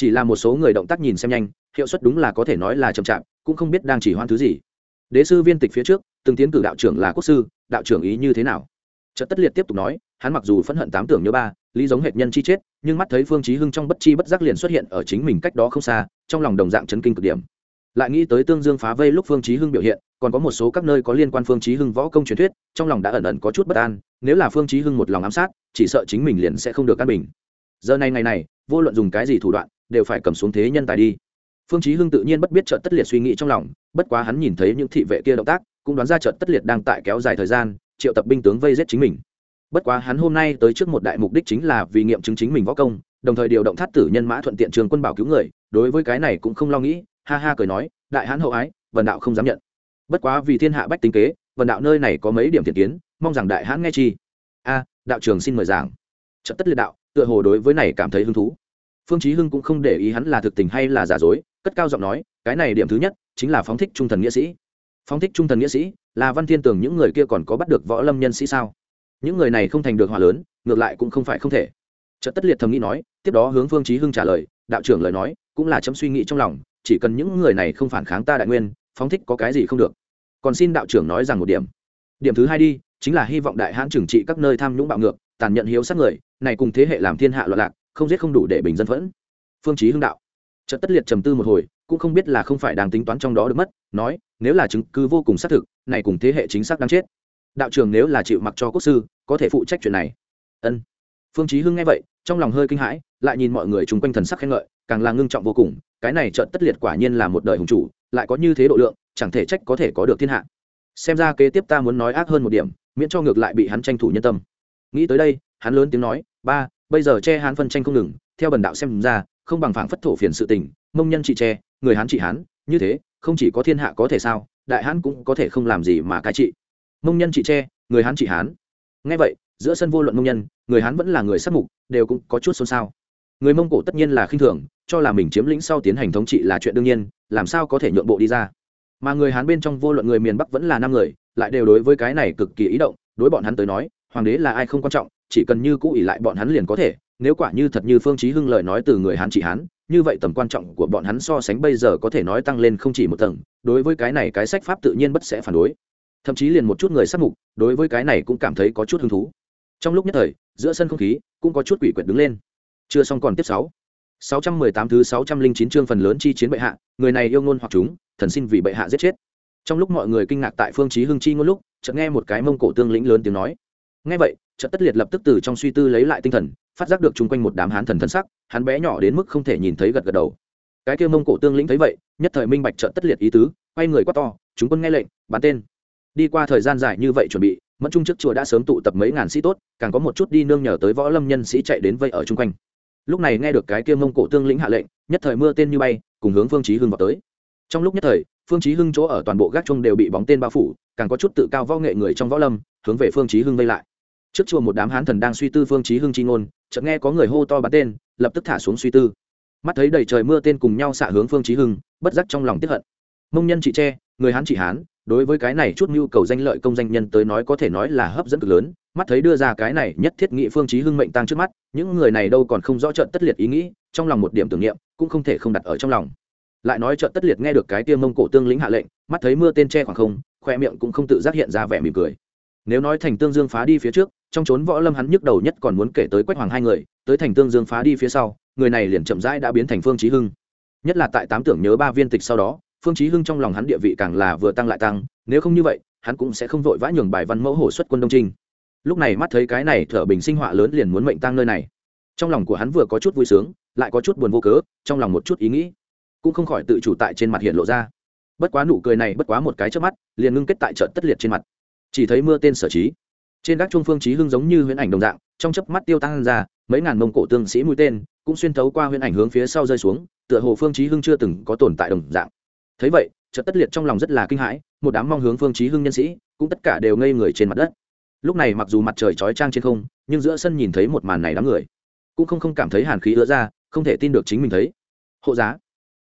chỉ là một số người động tác nhìn xem nhanh, hiệu suất đúng là có thể nói là chậm chạp, cũng không biết đang chỉ hoan thứ gì. Đế sư viên tịch phía trước, từng tiến cử đạo trưởng là quốc sư, đạo trưởng ý như thế nào? Trận tất liệt tiếp tục nói, hắn mặc dù phẫn hận tám tưởng như ba, lý giống hệ nhân chi chết, nhưng mắt thấy phương chí hưng trong bất chi bất giác liền xuất hiện ở chính mình cách đó không xa, trong lòng đồng dạng chấn kinh cực điểm. Lại nghĩ tới tương dương phá vây lúc phương chí hưng biểu hiện, còn có một số các nơi có liên quan phương chí hưng võ công truyền thuyết, trong lòng đã ẩn ẩn có chút bất an, nếu là phương chí hưng một lòng ám sát, chỉ sợ chính mình liền sẽ không được an bình. Giờ này ngày này, vô luận dùng cái gì thủ đoạn đều phải cầm xuống thế nhân tài đi. Phương chí hưng tự nhiên bất biết chợt tất liệt suy nghĩ trong lòng, bất quá hắn nhìn thấy những thị vệ kia động tác, cũng đoán ra chợt tất liệt đang tại kéo dài thời gian, triệu tập binh tướng vây giết chính mình. Bất quá hắn hôm nay tới trước một đại mục đích chính là vì nghiệm chứng chính mình võ công, đồng thời điều động thát tử nhân mã thuận tiện trường quân bảo cứu người, đối với cái này cũng không lo nghĩ, ha ha cười nói, đại hãn hậu ái vần đạo không dám nhận. Bất quá vì thiên hạ bách tính kế vần đạo nơi này có mấy điểm thiện kiến, mong rằng đại hãn nghe chi. A, đạo trường xin mời giảng. Trận tất liệt đạo, tựa hồ đối với này cảm thấy hứng thú phương chí hưng cũng không để ý hắn là thực tình hay là giả dối, cất cao giọng nói, cái này điểm thứ nhất chính là phóng thích trung thần nghĩa sĩ. Phóng thích trung thần nghĩa sĩ? Là văn thiên tường những người kia còn có bắt được võ lâm nhân sĩ sao? Những người này không thành được hòa lớn, ngược lại cũng không phải không thể. Trận tất liệt thầm nghĩ nói, tiếp đó hướng phương chí hưng trả lời, đạo trưởng lời nói, cũng là chấm suy nghĩ trong lòng, chỉ cần những người này không phản kháng ta đại nguyên, phóng thích có cái gì không được. Còn xin đạo trưởng nói rằng một điểm. Điểm thứ hai đi, chính là hy vọng đại hãn trừng trị các nơi tham nhũng bạo ngược, tàn nhẫn hiếu sát người, này cùng thế hệ làm thiên hạ loạn lạc không giết không đủ để bình dân phẫn. Phương chí hưng đạo. Trận tất liệt trầm tư một hồi, cũng không biết là không phải đang tính toán trong đó được mất, nói, nếu là chứng cứ vô cùng xác thực, này cùng thế hệ chính xác đang chết. Đạo trưởng nếu là chịu mặc cho quốc sư, có thể phụ trách chuyện này. Ân. Phương chí hưng nghe vậy, trong lòng hơi kinh hãi, lại nhìn mọi người chung quanh thần sắc khen ngợi, càng là ngưng trọng vô cùng, cái này trận tất liệt quả nhiên là một đời hùng chủ, lại có như thế độ lượng, chẳng thể trách có thể có được thiên hạ. Xem ra kế tiếp ta muốn nói ác hơn một điểm, miễn cho ngược lại bị hắn tranh thủ nhân tâm. Nghĩ tới đây, hắn lớn tiếng nói, ba bây giờ che hán phân tranh không ngừng, theo bần đạo xem ra, không bằng phảng phất thổ phiền sự tình, mông nhân trị che, người hán trị hán, như thế, không chỉ có thiên hạ có thể sao, đại hán cũng có thể không làm gì mà cai trị. Mông nhân trị che, người hán trị hán. Ngay vậy, giữa sân vô luận mông nhân, người hán vẫn là người sắc mục, đều cũng có chút xôn xao. Người mông cổ tất nhiên là khinh thường, cho là mình chiếm lĩnh sau tiến hành thống trị là chuyện đương nhiên, làm sao có thể nhượng bộ đi ra. Mà người hán bên trong vô luận người miền bắc vẫn là năm người, lại đều đối với cái này cực kỳ ý động, đối bọn hắn tới nói, hoàng đế là ai không quan trọng chỉ cần như cũ ỉ lại bọn hắn liền có thể nếu quả như thật như phương chí hưng lời nói từ người hán trị hán như vậy tầm quan trọng của bọn hắn so sánh bây giờ có thể nói tăng lên không chỉ một tầng đối với cái này cái sách pháp tự nhiên bất sẽ phản đối thậm chí liền một chút người sát mục đối với cái này cũng cảm thấy có chút hứng thú trong lúc nhất thời giữa sân không khí cũng có chút quỷ quyệt đứng lên chưa xong còn tiếp sáu 618 thứ 609 chương phần lớn chi chiến bệ hạ, người này yêu ngôn hoặc chúng, thần xin vì bệ hạ giết chết. Trong lúc mọi người kinh ngạc tại Phương Chí Hưng chi ngôn lúc, chợt nghe một cái mông cổ tương lĩnh lớn tiếng nói. Nghe vậy, Trận tất liệt lập tức từ trong suy tư lấy lại tinh thần, phát giác được chung quanh một đám hán thần thân sắc, hắn bé nhỏ đến mức không thể nhìn thấy gật gật đầu. Cái kia mông cổ tương lĩnh thấy vậy, nhất thời minh bạch trận tất liệt ý tứ, quay người quát to, chúng quân nghe lệnh, bắn tên. Đi qua thời gian dài như vậy chuẩn bị, mẫn trung trước chùa đã sớm tụ tập mấy ngàn sĩ tốt, càng có một chút đi nương nhờ tới võ lâm nhân sĩ chạy đến vây ở chung quanh lúc này nghe được cái kia mông cổ tương lĩnh hạ lệnh nhất thời mưa tên như bay cùng hướng phương chí hưng vào tới trong lúc nhất thời phương chí hưng chỗ ở toàn bộ gác chung đều bị bóng tên bao phủ càng có chút tự cao võ nghệ người trong võ lâm hướng về phương chí hưng vây lại trước chùa một đám hán thần đang suy tư phương chí hưng chi ngôn, chợt nghe có người hô to bắn tên, lập tức thả xuống suy tư. Mắt thấy đầy trời mưa tên cùng nhau xạ hướng phương chí hưng, bất giác trong lòng tiếc hận. Mông nhân chỉ che, người hán chỉ hán, đối với cái này chút nhu cầu danh lợi công danh nhân tới nói có thể nói là hấp dẫn cực lớn. Mắt thấy đưa ra cái này nhất thiết nghị phương chí hưng mệnh tăng trước mắt, những người này đâu còn không rõ trợn tất liệt ý nghĩ, trong lòng một điểm tưởng niệm, cũng không thể không đặt ở trong lòng. Lại nói trợn tất liệt nghe được cái tiêm mông cổ tương lĩnh hạ lệnh, mắt thấy mưa tên che khoảng không, khoe miệng cũng không tự giác hiện ra vẻ mỉm cười nếu nói thành tương dương phá đi phía trước, trong chốn võ lâm hắn nhức đầu nhất còn muốn kể tới quách hoàng hai người, tới thành tương dương phá đi phía sau, người này liền chậm rãi đã biến thành phương chí hưng. Nhất là tại tám tưởng nhớ ba viên tịch sau đó, phương chí hưng trong lòng hắn địa vị càng là vừa tăng lại tăng, nếu không như vậy, hắn cũng sẽ không vội vã nhường bài văn mẫu hổ xuất quân đông trinh. Lúc này mắt thấy cái này thở bình sinh họa lớn liền muốn mệnh tăng nơi này. Trong lòng của hắn vừa có chút vui sướng, lại có chút buồn vô cớ, trong lòng một chút ý nghĩ, cũng không khỏi tự chủ tại trên mặt hiện lộ ra. Bất quá nụ cười này bất quá một cái trước mắt, liền ngưng kết tại trận tất liệt trên mặt chỉ thấy mưa tên sở trí. Trên các trung phương trí hưng giống như huyễn ảnh đồng dạng, trong chớp mắt tiêu tăng ra, mấy ngàn mông cổ tương sĩ mũi tên cũng xuyên thấu qua huyễn ảnh hướng phía sau rơi xuống, tựa hồ phương trí hưng chưa từng có tồn tại đồng dạng. Thấy vậy, chợt tất liệt trong lòng rất là kinh hãi, một đám mong hướng phương trí hưng nhân sĩ cũng tất cả đều ngây người trên mặt đất. Lúc này mặc dù mặt trời chói trang trên không, nhưng giữa sân nhìn thấy một màn này đám người, cũng không không cảm thấy hàn khí ứa ra, không thể tin được chính mình thấy. Hộ giá.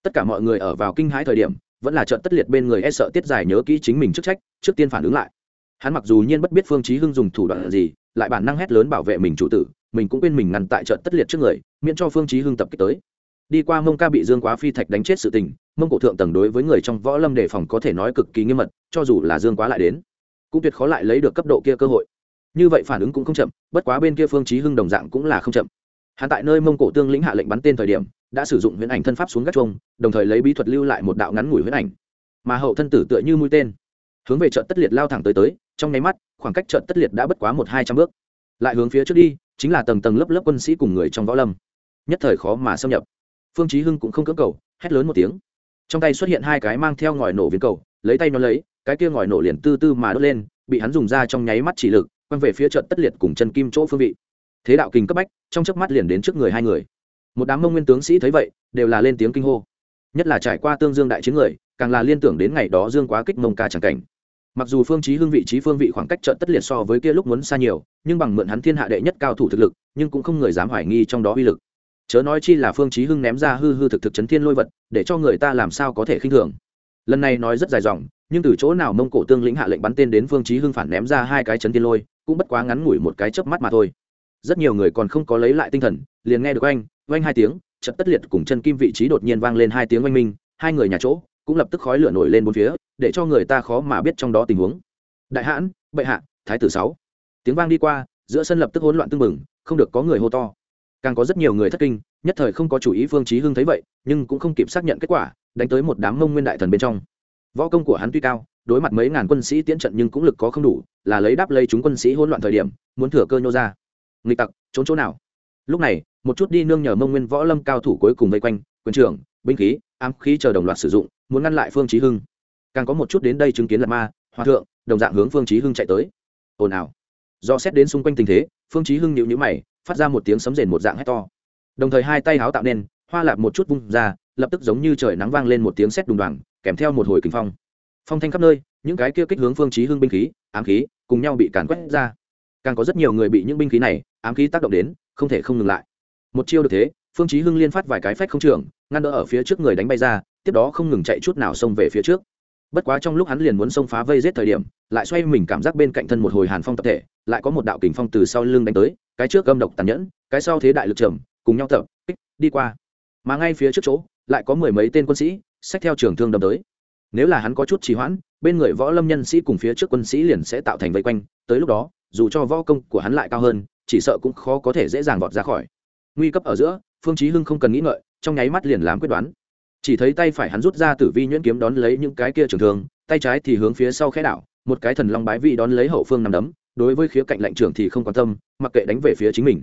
Tất cả mọi người ở vào kinh hãi thời điểm, vẫn là chợt tất liệt bên người e sợ tiết giải nhớ kỹ chính mình chức trách, trước tiên phản ứng lại hắn mặc dù nhiên bất biết phương chí hưng dùng thủ đoạn gì, lại bản năng hét lớn bảo vệ mình chủ tử, mình cũng quên mình ngăn tại trận tất liệt trước người, miễn cho phương chí hưng tập kích tới. Đi qua mông ca bị dương quá phi thạch đánh chết sự tình, mông cổ thượng tầng đối với người trong võ lâm đề phòng có thể nói cực kỳ nghiêm mật, cho dù là dương quá lại đến, cũng tuyệt khó lại lấy được cấp độ kia cơ hội. Như vậy phản ứng cũng không chậm, bất quá bên kia phương chí hưng đồng dạng cũng là không chậm. Hắn tại nơi mông cổ tương lĩnh hạ lệnh bắn tên thời điểm, đã sử dụng huyễn ảnh thân pháp xuống gác chuông, đồng thời lấy bí thuật lưu lại một đạo ngắn ngủi huyễn ảnh. Mà hậu thân tử tựa như mũi tên, hướng về trận tất liệt lao thẳng tới tới trong nháy mắt, khoảng cách trận tất liệt đã bất quá một hai trăm bước. Lại hướng phía trước đi, chính là tầng tầng lớp lớp quân sĩ cùng người trong võ lâm. Nhất thời khó mà xâm nhập. Phương chí hưng cũng không cưỡng cầu, hét lớn một tiếng. Trong tay xuất hiện hai cái mang theo ngòi nổ viên cầu, lấy tay nó lấy, cái kia ngòi nổ liền tư tư mà đốt lên, bị hắn dùng ra trong nháy mắt chỉ lực, quăng về phía trận tất liệt cùng chân kim chỗ phương vị. Thế đạo kình cấp bách, trong chớp mắt liền đến trước người hai người. Một đám mông nguyên tướng sĩ thấy vậy, đều là lên tiếng kinh hô. Nhất là trải qua tương dương đại chiến người, càng là liên tưởng đến ngày đó dương quá kích mông ca chẳng cảnh mặc dù phương chí hưng vị trí phương vị khoảng cách trận tất liệt so với kia lúc muốn xa nhiều, nhưng bằng mượn hắn thiên hạ đệ nhất cao thủ thực lực, nhưng cũng không người dám hoài nghi trong đó uy lực. Chớ nói chi là phương chí hưng ném ra hư hư thực thực chấn thiên lôi vật, để cho người ta làm sao có thể khinh thường. Lần này nói rất dài dòng, nhưng từ chỗ nào mông cổ tương lĩnh hạ lệnh bắn tên đến phương chí hưng phản ném ra hai cái chấn thiên lôi, cũng bất quá ngắn ngủi một cái chớp mắt mà thôi. Rất nhiều người còn không có lấy lại tinh thần, liền nghe được oanh oanh hai tiếng trận tất liệt cùng chân kim vị trí đột nhiên vang lên hai tiếng oanh minh, hai người nhà chỗ cũng lập tức khói lửa nổi lên bốn phía, để cho người ta khó mà biết trong đó tình huống. Đại hãn, bệ hạ, thái tử sáu. Tiếng vang đi qua, giữa sân lập tức hỗn loạn tưng bừng, không được có người hô to. Càng có rất nhiều người thất kinh, nhất thời không có chủ ý phương chí hưng thấy vậy, nhưng cũng không kịp xác nhận kết quả, đánh tới một đám mông nguyên đại thần bên trong. Võ công của hắn tuy cao, đối mặt mấy ngàn quân sĩ tiến trận nhưng cũng lực có không đủ, là lấy đáp lấy chúng quân sĩ hỗn loạn thời điểm, muốn thừa cơ nhô ra. Nghịch tặc, trốn chỗ nào? Lúc này, một chút đi nương nhờ mông nguyên võ lâm cao thủ cuối cùng vây quanh quân trưởng, binh khí ám khí chờ đồng loạt sử dụng, muốn ngăn lại phương chí hưng. Càng có một chút đến đây chứng kiến là ma, hòa thượng, đồng dạng hướng phương chí hưng chạy tới. Ồn ào. Do xét đến xung quanh tình thế, phương chí hưng nhíu nhíu mày, phát ra một tiếng sấm rền một dạng hét to. Đồng thời hai tay háo tạo nên, hoa lạp một chút vung ra, lập tức giống như trời nắng vang lên một tiếng sét đùng đoàng, kèm theo một hồi kinh phong. Phong thanh khắp nơi, những cái kia kích hướng phương chí hưng binh khí, ám khí, cùng nhau bị càn quét ra. Càng có rất nhiều người bị những binh khí này, ám khí tác động đến, không thể không ngừng lại. Một chiêu được thế phương chí hưng liên phát vài cái phách không trường, ngăn đỡ ở phía trước người đánh bay ra, tiếp đó không ngừng chạy chút nào xông về phía trước. Bất quá trong lúc hắn liền muốn xông phá vây giết thời điểm, lại xoay mình cảm giác bên cạnh thân một hồi hàn phong tập thể, lại có một đạo kình phong từ sau lưng đánh tới, cái trước gâm độc tàn nhẫn, cái sau thế đại lực trầm, cùng nhau tập, kích, đi qua. Mà ngay phía trước chỗ, lại có mười mấy tên quân sĩ, xách theo trường thương đâm tới. Nếu là hắn có chút trì hoãn, bên người võ lâm nhân sĩ cùng phía trước quân sĩ liền sẽ tạo thành vây quanh, tới lúc đó, dù cho võ công của hắn lại cao hơn, chỉ sợ cũng khó có thể dễ dàng vọt ra khỏi. Nguy cấp ở giữa phương chí hưng không cần nghĩ ngợi, trong nháy mắt liền làm quyết đoán. Chỉ thấy tay phải hắn rút ra tử vi nhuyễn kiếm đón lấy những cái kia trường thương, tay trái thì hướng phía sau khẽ đảo, một cái thần long bái vị đón lấy hậu phương nằm đấm, đối với khía cạnh lệnh trưởng thì không quan tâm, mặc kệ đánh về phía chính mình.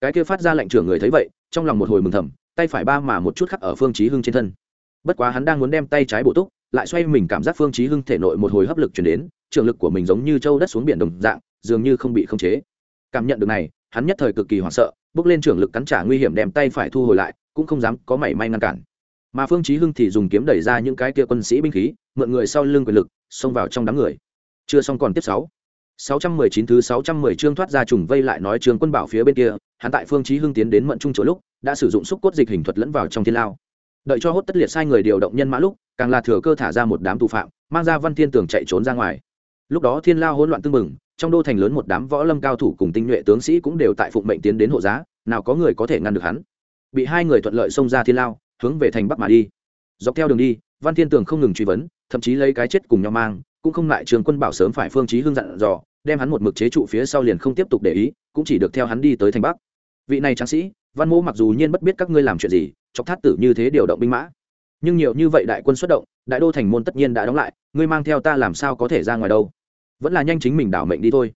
Cái kia phát ra lệnh trưởng người thấy vậy, trong lòng một hồi mừng thầm, tay phải ba mà một chút khắc ở phương chí hưng trên thân. Bất quá hắn đang muốn đem tay trái bổ túc, lại xoay mình cảm giác phương chí hưng thể nội một hồi hấp lực truyền đến, trường lực của mình giống như châu đất xuống biển đồng dạng, dường như không bị khống chế. Cảm nhận được này hắn nhất thời cực kỳ hoảng sợ bước lên trưởng lực cắn trả nguy hiểm đem tay phải thu hồi lại cũng không dám có mảy may ngăn cản mà phương chí hưng thì dùng kiếm đẩy ra những cái kia quân sĩ binh khí mượn người sau lưng quyền lực xông vào trong đám người chưa xong còn tiếp sáu 619 thứ 610 chương thoát ra trùng vây lại nói trường quân bảo phía bên kia, hắn tại Phương Chí Hưng tiến đến mận trung chỗ lúc, đã sử dụng xúc cốt dịch hình thuật lẫn vào trong thiên lao. Đợi cho hốt tất liệt sai người điều động nhân mã lúc, càng là thừa cơ thả ra một đám tù phạm, mang ra Văn Thiên Tường chạy trốn ra ngoài. Lúc đó thiên lao hỗn loạn tương mừng, trong đô thành lớn một đám võ lâm cao thủ cùng tinh nhuệ tướng sĩ cũng đều tại phụng mệnh tiến đến hộ giá, nào có người có thể ngăn được hắn. Bị hai người thuận lợi xông ra thiên lao, hướng về thành bắc mà đi. Dọc theo đường đi, Văn Thiên Tường không ngừng truy vấn, thậm chí lấy cái chết cùng nhau mang, cũng không lại trường quân bảo sớm phải phương chí hưng dặn dò đem hắn một mực chế trụ phía sau liền không tiếp tục để ý cũng chỉ được theo hắn đi tới thành bắc vị này tráng sĩ văn mô mặc dù nhiên bất biết các ngươi làm chuyện gì chọc thát tử như thế điều động binh mã nhưng nhiều như vậy đại quân xuất động đại đô thành môn tất nhiên đã đóng lại ngươi mang theo ta làm sao có thể ra ngoài đâu vẫn là nhanh chính mình đảo mệnh đi thôi.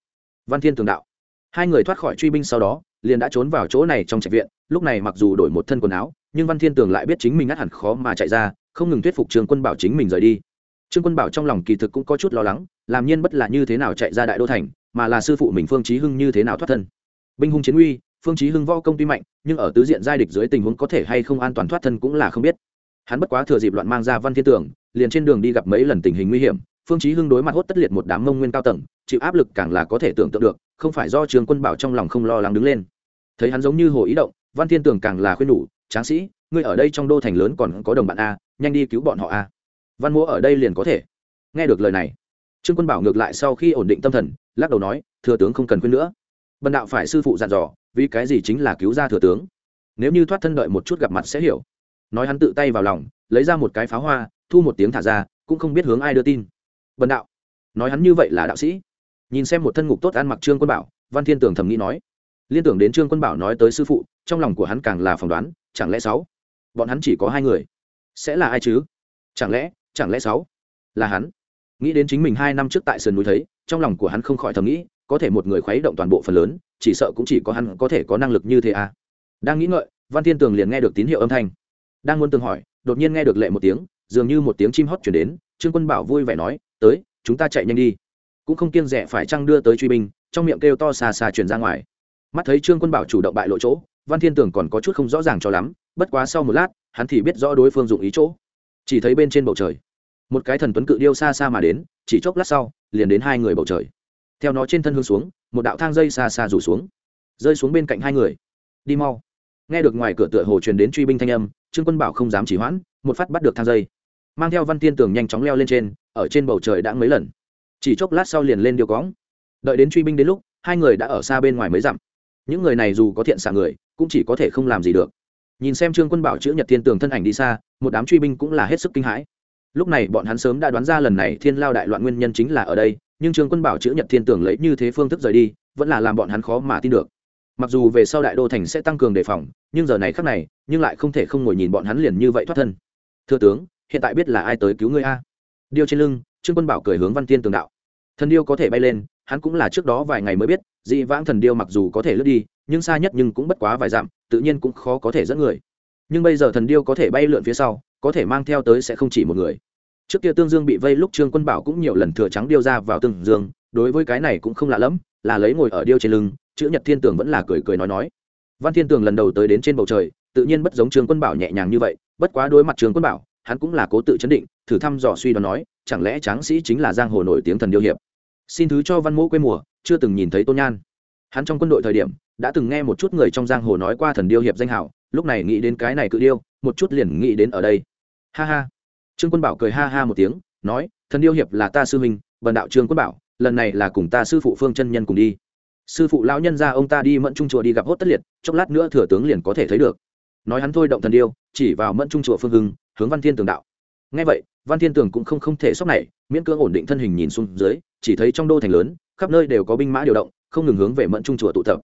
Văn thiên tường đạo. Hai người thoát khỏi truy binh sau đó, liền đã trốn vào chỗ này trong trạch viện, lúc này mặc dù đổi một thân quần áo, nhưng văn thiên tường lại biết chính mình ngắt hẳn khó mà chạy ra, không ngừng thuyết phục trường quân bảo chính mình rời đi. Trương quân bảo trong lòng kỳ thực cũng có chút lo lắng, làm nhiên bất là như thế nào chạy ra đại đô thành, mà là sư phụ mình phương chí hưng như thế nào thoát thân. Binh hung chiến uy, phương chí hưng võ công tuy mạnh, nhưng ở tứ diện giai địch dưới tình huống có thể hay không an toàn thoát thân cũng là không biết. Hắn bất quá thừa dịp loạn mang ra văn thiên tưởng liền trên đường đi gặp mấy lần tình hình nguy hiểm phương chí hưng đối mặt hốt tất liệt một đám mông nguyên cao tầng, chịu áp lực càng là có thể tưởng tượng được, không phải do trường quân bảo trong lòng không lo lắng đứng lên. Thấy hắn giống như hồ ý động, văn thiên tưởng càng là khuyên đủ tráng sĩ, ngươi ở đây trong đô thành lớn còn có đồng bạn a, nhanh đi cứu bọn họ a. Văn múa ở đây liền có thể. Nghe được lời này, trương quân bảo ngược lại sau khi ổn định tâm thần, lắc đầu nói, thừa tướng không cần khuyên nữa. Bần đạo phải sư phụ dặn dò, vì cái gì chính là cứu ra thừa tướng? Nếu như thoát thân đợi một chút gặp mặt sẽ hiểu. Nói hắn tự tay vào lòng, lấy ra một cái pháo hoa, thu một tiếng thả ra, cũng không biết hướng ai đưa tin bần đạo, nói hắn như vậy là đạo sĩ. Nhìn xem một thân ngục tốt ăn mặc trương quân bảo, văn thiên tưởng thầm nghĩ nói. Liên tưởng đến trương quân bảo nói tới sư phụ, trong lòng của hắn càng là phỏng đoán, chẳng lẽ sáu? Bọn hắn chỉ có hai người. Sẽ là ai chứ? Chẳng lẽ chẳng lẽ sáu? Là hắn. Nghĩ đến chính mình hai năm trước tại sườn núi thấy, trong lòng của hắn không khỏi thầm nghĩ, có thể một người khuấy động toàn bộ phần lớn, chỉ sợ cũng chỉ có hắn có thể có năng lực như thế à. Đang nghĩ ngợi, văn thiên tường liền nghe được tín hiệu âm thanh. Đang muốn tường hỏi, đột nhiên nghe được lệ một tiếng, dường như một tiếng chim hót chuyển đến, trương quân bảo vui vẻ nói tới, chúng ta chạy nhanh đi. Cũng không kiêng rẻ phải chăng đưa tới truy binh, trong miệng kêu to xà xà chuyển ra ngoài. Mắt thấy trương quân bảo chủ động bại lộ chỗ, văn thiên Tưởng còn có chút không rõ ràng cho lắm, bất quá sau một lát, hắn thì biết rõ đối phương dụng ý chỗ. Chỉ thấy bên trên bầu trời, một cái thần tuấn cự điêu xa xa mà đến, chỉ chốc lát sau, liền đến hai người bầu trời. Theo nó trên thân hướng xuống, một đạo thang dây xa xa rủ xuống, rơi xuống bên cạnh hai người. Đi mau. Nghe được ngoài cửa tựa hồ truyền đến truy binh thanh âm, trương quân bảo không dám chỉ hoãn, một phát bắt được thang dây. Mang theo văn tiên tường nhanh chóng leo lên trên ở trên bầu trời đã mấy lần. Chỉ chốc lát sau liền lên điêu cóng đợi đến truy binh đến lúc, hai người đã ở xa bên ngoài mấy dặm. Những người này dù có thiện xạ người, cũng chỉ có thể không làm gì được. Nhìn xem trương quân bảo chữ nhật thiên tường thân ảnh đi xa, một đám truy binh cũng là hết sức kinh hãi. Lúc này bọn hắn sớm đã đoán ra lần này thiên lao đại loạn nguyên nhân chính là ở đây, nhưng trương quân bảo chữ nhật thiên tường lấy như thế phương thức rời đi, vẫn là làm bọn hắn khó mà tin được. Mặc dù về sau đại đô thành sẽ tăng cường đề phòng, nhưng giờ này khác này, nhưng lại không thể không ngồi nhìn bọn hắn liền như vậy thoát thân. Thưa tướng, hiện tại biết là ai tới cứu ngươi a? Điêu trên lưng, trương quân bảo cười hướng văn tiên tường đạo. Thần điêu có thể bay lên, hắn cũng là trước đó vài ngày mới biết, dị vãng thần điêu mặc dù có thể lướt đi, nhưng xa nhất nhưng cũng bất quá vài dặm, tự nhiên cũng khó có thể dẫn người. Nhưng bây giờ thần điêu có thể bay lượn phía sau, có thể mang theo tới sẽ không chỉ một người. Trước kia tương dương bị vây lúc trương quân bảo cũng nhiều lần thừa trắng điêu ra vào tương dương, đối với cái này cũng không lạ lẫm, là lấy ngồi ở điêu trên lưng, chữ nhật thiên tường vẫn là cười cười nói nói. Văn thiên tường lần đầu tới đến trên bầu trời, tự nhiên bất giống trương quân bảo nhẹ nhàng như vậy, bất quá đối mặt trương quân bảo, hắn cũng là cố tự chấn định thử thăm dò suy đoán nói, chẳng lẽ tráng sĩ chính là giang hồ nổi tiếng thần điêu hiệp? Xin thứ cho văn mẫu quê mùa, chưa từng nhìn thấy tôn nhan. Hắn trong quân đội thời điểm, đã từng nghe một chút người trong giang hồ nói qua thần điêu hiệp danh hảo, lúc này nghĩ đến cái này cự điêu, một chút liền nghĩ đến ở đây. Ha ha. Trương quân bảo cười ha ha một tiếng, nói, thần điêu hiệp là ta sư huynh, bần đạo trương quân bảo, lần này là cùng ta sư phụ phương chân nhân cùng đi. Sư phụ lão nhân ra ông ta đi mẫn trung chùa đi gặp hốt tất liệt, chốc lát nữa thừa tướng liền có thể thấy được. Nói hắn thôi động thần điêu, chỉ vào mẫn trung chùa phương hưng hướng văn thiên tường đạo. Ngay vậy văn thiên tường cũng không không thể sốc này, miễn cưỡng ổn định thân hình nhìn xuống dưới, chỉ thấy trong đô thành lớn, khắp nơi đều có binh mã điều động, không ngừng hướng về mẫn trung chùa tụ tập.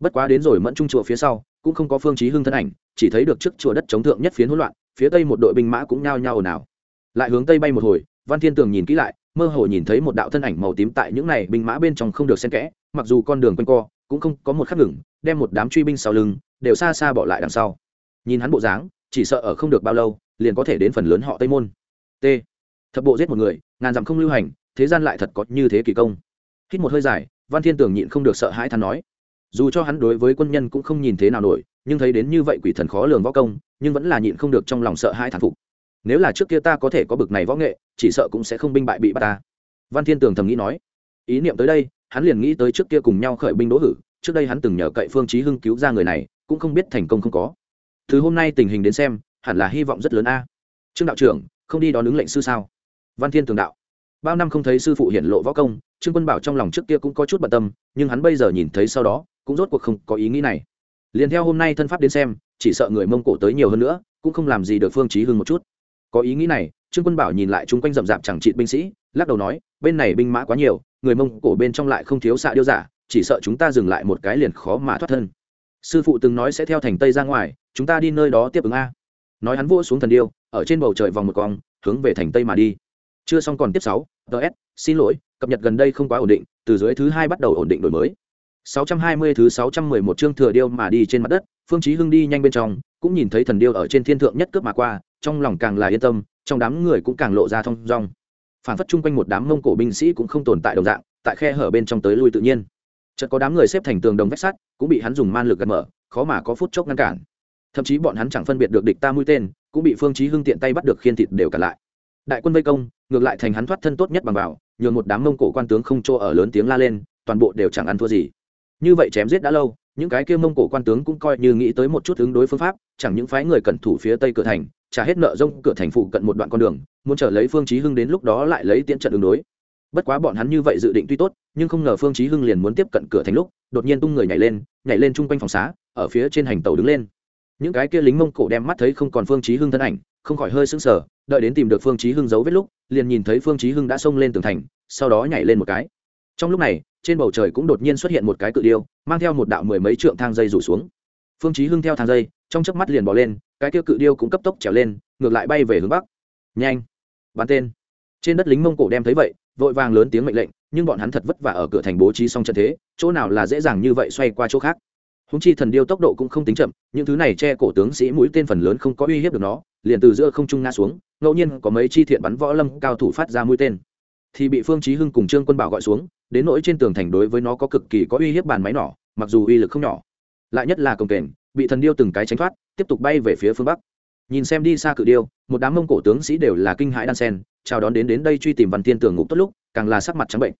Bất quá đến rồi mẫn trung chùa phía sau, cũng không có phương chí hưng thân ảnh, chỉ thấy được trước chùa đất chống thượng nhất phiến hỗn loạn, phía tây một đội binh mã cũng nhao nhao ồn ào. Lại hướng tây bay một hồi, văn thiên tường nhìn kỹ lại, mơ hồ nhìn thấy một đạo thân ảnh màu tím tại những này binh mã bên trong không được xen kẽ, mặc dù con đường quanh co, cũng không có một khắc ngừng, đem một đám truy binh sau lưng, đều xa xa bỏ lại đằng sau. Nhìn hắn bộ dáng, chỉ sợ ở không được bao lâu, liền có thể đến phần lớn họ tây môn t. Thập bộ giết một người, ngàn dặm không lưu hành, thế gian lại thật có như thế kỳ công. Hít một hơi dài, văn thiên Tưởng nhịn không được sợ hãi than nói. Dù cho hắn đối với quân nhân cũng không nhìn thế nào nổi, nhưng thấy đến như vậy quỷ thần khó lường võ công, nhưng vẫn là nhịn không được trong lòng sợ hãi thán phục. Nếu là trước kia ta có thể có bực này võ nghệ, chỉ sợ cũng sẽ không binh bại bị bắt ta. Văn thiên tường thầm nghĩ nói. Ý niệm tới đây, hắn liền nghĩ tới trước kia cùng nhau khởi binh đỗ hử, trước đây hắn từng nhờ cậy phương chí hưng cứu ra người này, cũng không biết thành công không có. Thứ hôm nay tình hình đến xem, hẳn là hy vọng rất lớn a. Trương đạo trưởng không đi đón ứng lệnh sư sao? Văn thiên tường đạo. Bao năm không thấy sư phụ hiển lộ võ công, trương quân bảo trong lòng trước kia cũng có chút bận tâm, nhưng hắn bây giờ nhìn thấy sau đó, cũng rốt cuộc không có ý nghĩ này. Liền theo hôm nay thân pháp đến xem, chỉ sợ người mông cổ tới nhiều hơn nữa, cũng không làm gì được phương chí hưng một chút. Có ý nghĩ này, trương quân bảo nhìn lại chung quanh rậm rạp chẳng trị binh sĩ, lắc đầu nói, bên này binh mã quá nhiều, người mông cổ bên trong lại không thiếu xạ điêu giả, chỉ sợ chúng ta dừng lại một cái liền khó mà thoát thân. Sư phụ từng nói sẽ theo thành tây ra ngoài, chúng ta đi nơi đó tiếp ứng a. Nói hắn vua xuống thần điêu ở trên bầu trời vòng một cong hướng về thành tây mà đi. Chưa xong còn tiếp sáu ts xin lỗi, cập nhật gần đây không quá ổn định, từ dưới thứ hai bắt đầu ổn định đổi mới. 620 thứ 611 chương thừa điêu mà đi trên mặt đất, phương chí hưng đi nhanh bên trong, cũng nhìn thấy thần điêu ở trên thiên thượng nhất cướp mà qua, trong lòng càng là yên tâm, trong đám người cũng càng lộ ra thông dong. Phản phất chung quanh một đám mông cổ binh sĩ cũng không tồn tại đồng dạng, tại khe hở bên trong tới lui tự nhiên. Chợt có đám người xếp thành tường đồng vách sắt, cũng bị hắn dùng man lực gạt mở, khó mà có phút chốc ngăn cản. Thậm chí bọn hắn chẳng phân biệt được địch ta mũi tên cũng bị phương chí hưng tiện tay bắt được khiên thịt đều cả lại. Đại quân vây công, ngược lại thành hắn thoát thân tốt nhất bằng vào, nhường một đám mông cổ quan tướng không cho ở lớn tiếng la lên, toàn bộ đều chẳng ăn thua gì. Như vậy chém giết đã lâu, những cái kia mông cổ quan tướng cũng coi như nghĩ tới một chút ứng đối phương pháp, chẳng những phái người cẩn thủ phía tây cửa thành, trả hết nợ rông cửa thành phụ cận một đoạn con đường, muốn trở lấy phương chí hưng đến lúc đó lại lấy tiễn trận ứng đối. Bất quá bọn hắn như vậy dự định tuy tốt, nhưng không ngờ phương chí hưng liền muốn tiếp cận cửa thành lúc, đột nhiên tung người nhảy lên nhảy lên trung quanh phòng xá, ở phía trên hành tàu đứng lên những cái kia lính mông cổ đem mắt thấy không còn phương chí hưng thân ảnh, không khỏi hơi sững sờ, đợi đến tìm được phương chí hưng giấu vết lúc, liền nhìn thấy phương chí hưng đã xông lên tường thành, sau đó nhảy lên một cái. Trong lúc này, trên bầu trời cũng đột nhiên xuất hiện một cái cự điêu, mang theo một đạo mười mấy trượng thang dây rủ xuống. Phương chí hưng theo thang dây, trong chớp mắt liền bỏ lên, cái kia cự điêu cũng cấp tốc trèo lên, ngược lại bay về hướng bắc. Nhanh! Bắn tên! Trên đất lính mông cổ đem thấy vậy, vội vàng lớn tiếng mệnh lệnh, nhưng bọn hắn thật vất vả ở cửa thành bố trí xong trận thế, chỗ nào là dễ dàng như vậy xoay qua chỗ khác húng chi thần điêu tốc độ cũng không tính chậm, những thứ này che cổ tướng sĩ mũi tên phần lớn không có uy hiếp được nó, liền từ giữa không trung ngã xuống, ngẫu nhiên có mấy chi thiện bắn võ lâm cao thủ phát ra mũi tên. Thì bị phương chí hưng cùng trương quân bảo gọi xuống, đến nỗi trên tường thành đối với nó có cực kỳ có uy hiếp bàn máy nỏ, mặc dù uy lực không nhỏ. Lại nhất là công kềnh, bị thần điêu từng cái tránh thoát, tiếp tục bay về phía phương bắc. Nhìn xem đi xa cự điêu, một đám mông cổ tướng sĩ đều là kinh hãi đan sen chào đón đến đến đây truy tìm văn tiên tường ngục tốt lúc, càng là sắc mặt trắng bệnh.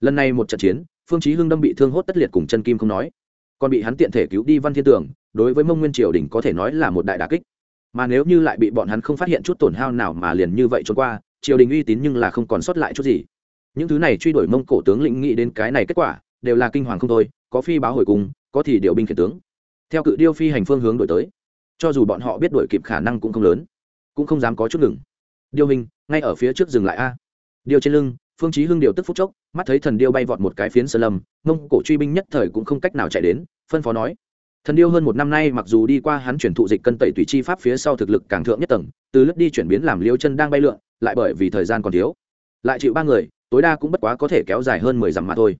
Lần này một trận chiến, phương chí hưng đâm bị thương hốt tất liệt cùng chân kim không nói còn bị hắn tiện thể cứu đi văn thiên tường, đối với mông nguyên triều đình có thể nói là một đại đả kích. Mà nếu như lại bị bọn hắn không phát hiện chút tổn hao nào mà liền như vậy trốn qua, triều đình uy tín nhưng là không còn sót lại chút gì. Những thứ này truy đuổi mông cổ tướng lĩnh nghĩ đến cái này kết quả, đều là kinh hoàng không thôi, có phi báo hồi cùng, có thì điều binh khiển tướng. Theo cự điêu phi hành phương hướng đổi tới, cho dù bọn họ biết đuổi kịp khả năng cũng không lớn, cũng không dám có chút ngừng. Điêu hình ngay ở phía trước dừng lại a. Điêu trên lưng, phương chí hưng điều tức phút chốc, mắt thấy thần điêu bay vọt một cái phiến sơn lâm, mông cổ truy binh nhất thời cũng không cách nào chạy đến phân phó nói. Thần điêu hơn một năm nay mặc dù đi qua hắn chuyển thụ dịch cân tẩy tùy chi pháp phía sau thực lực càng thượng nhất tầng, từ lúc đi chuyển biến làm liêu chân đang bay lượn, lại bởi vì thời gian còn thiếu. Lại chịu ba người, tối đa cũng bất quá có thể kéo dài hơn mười dặm mà thôi.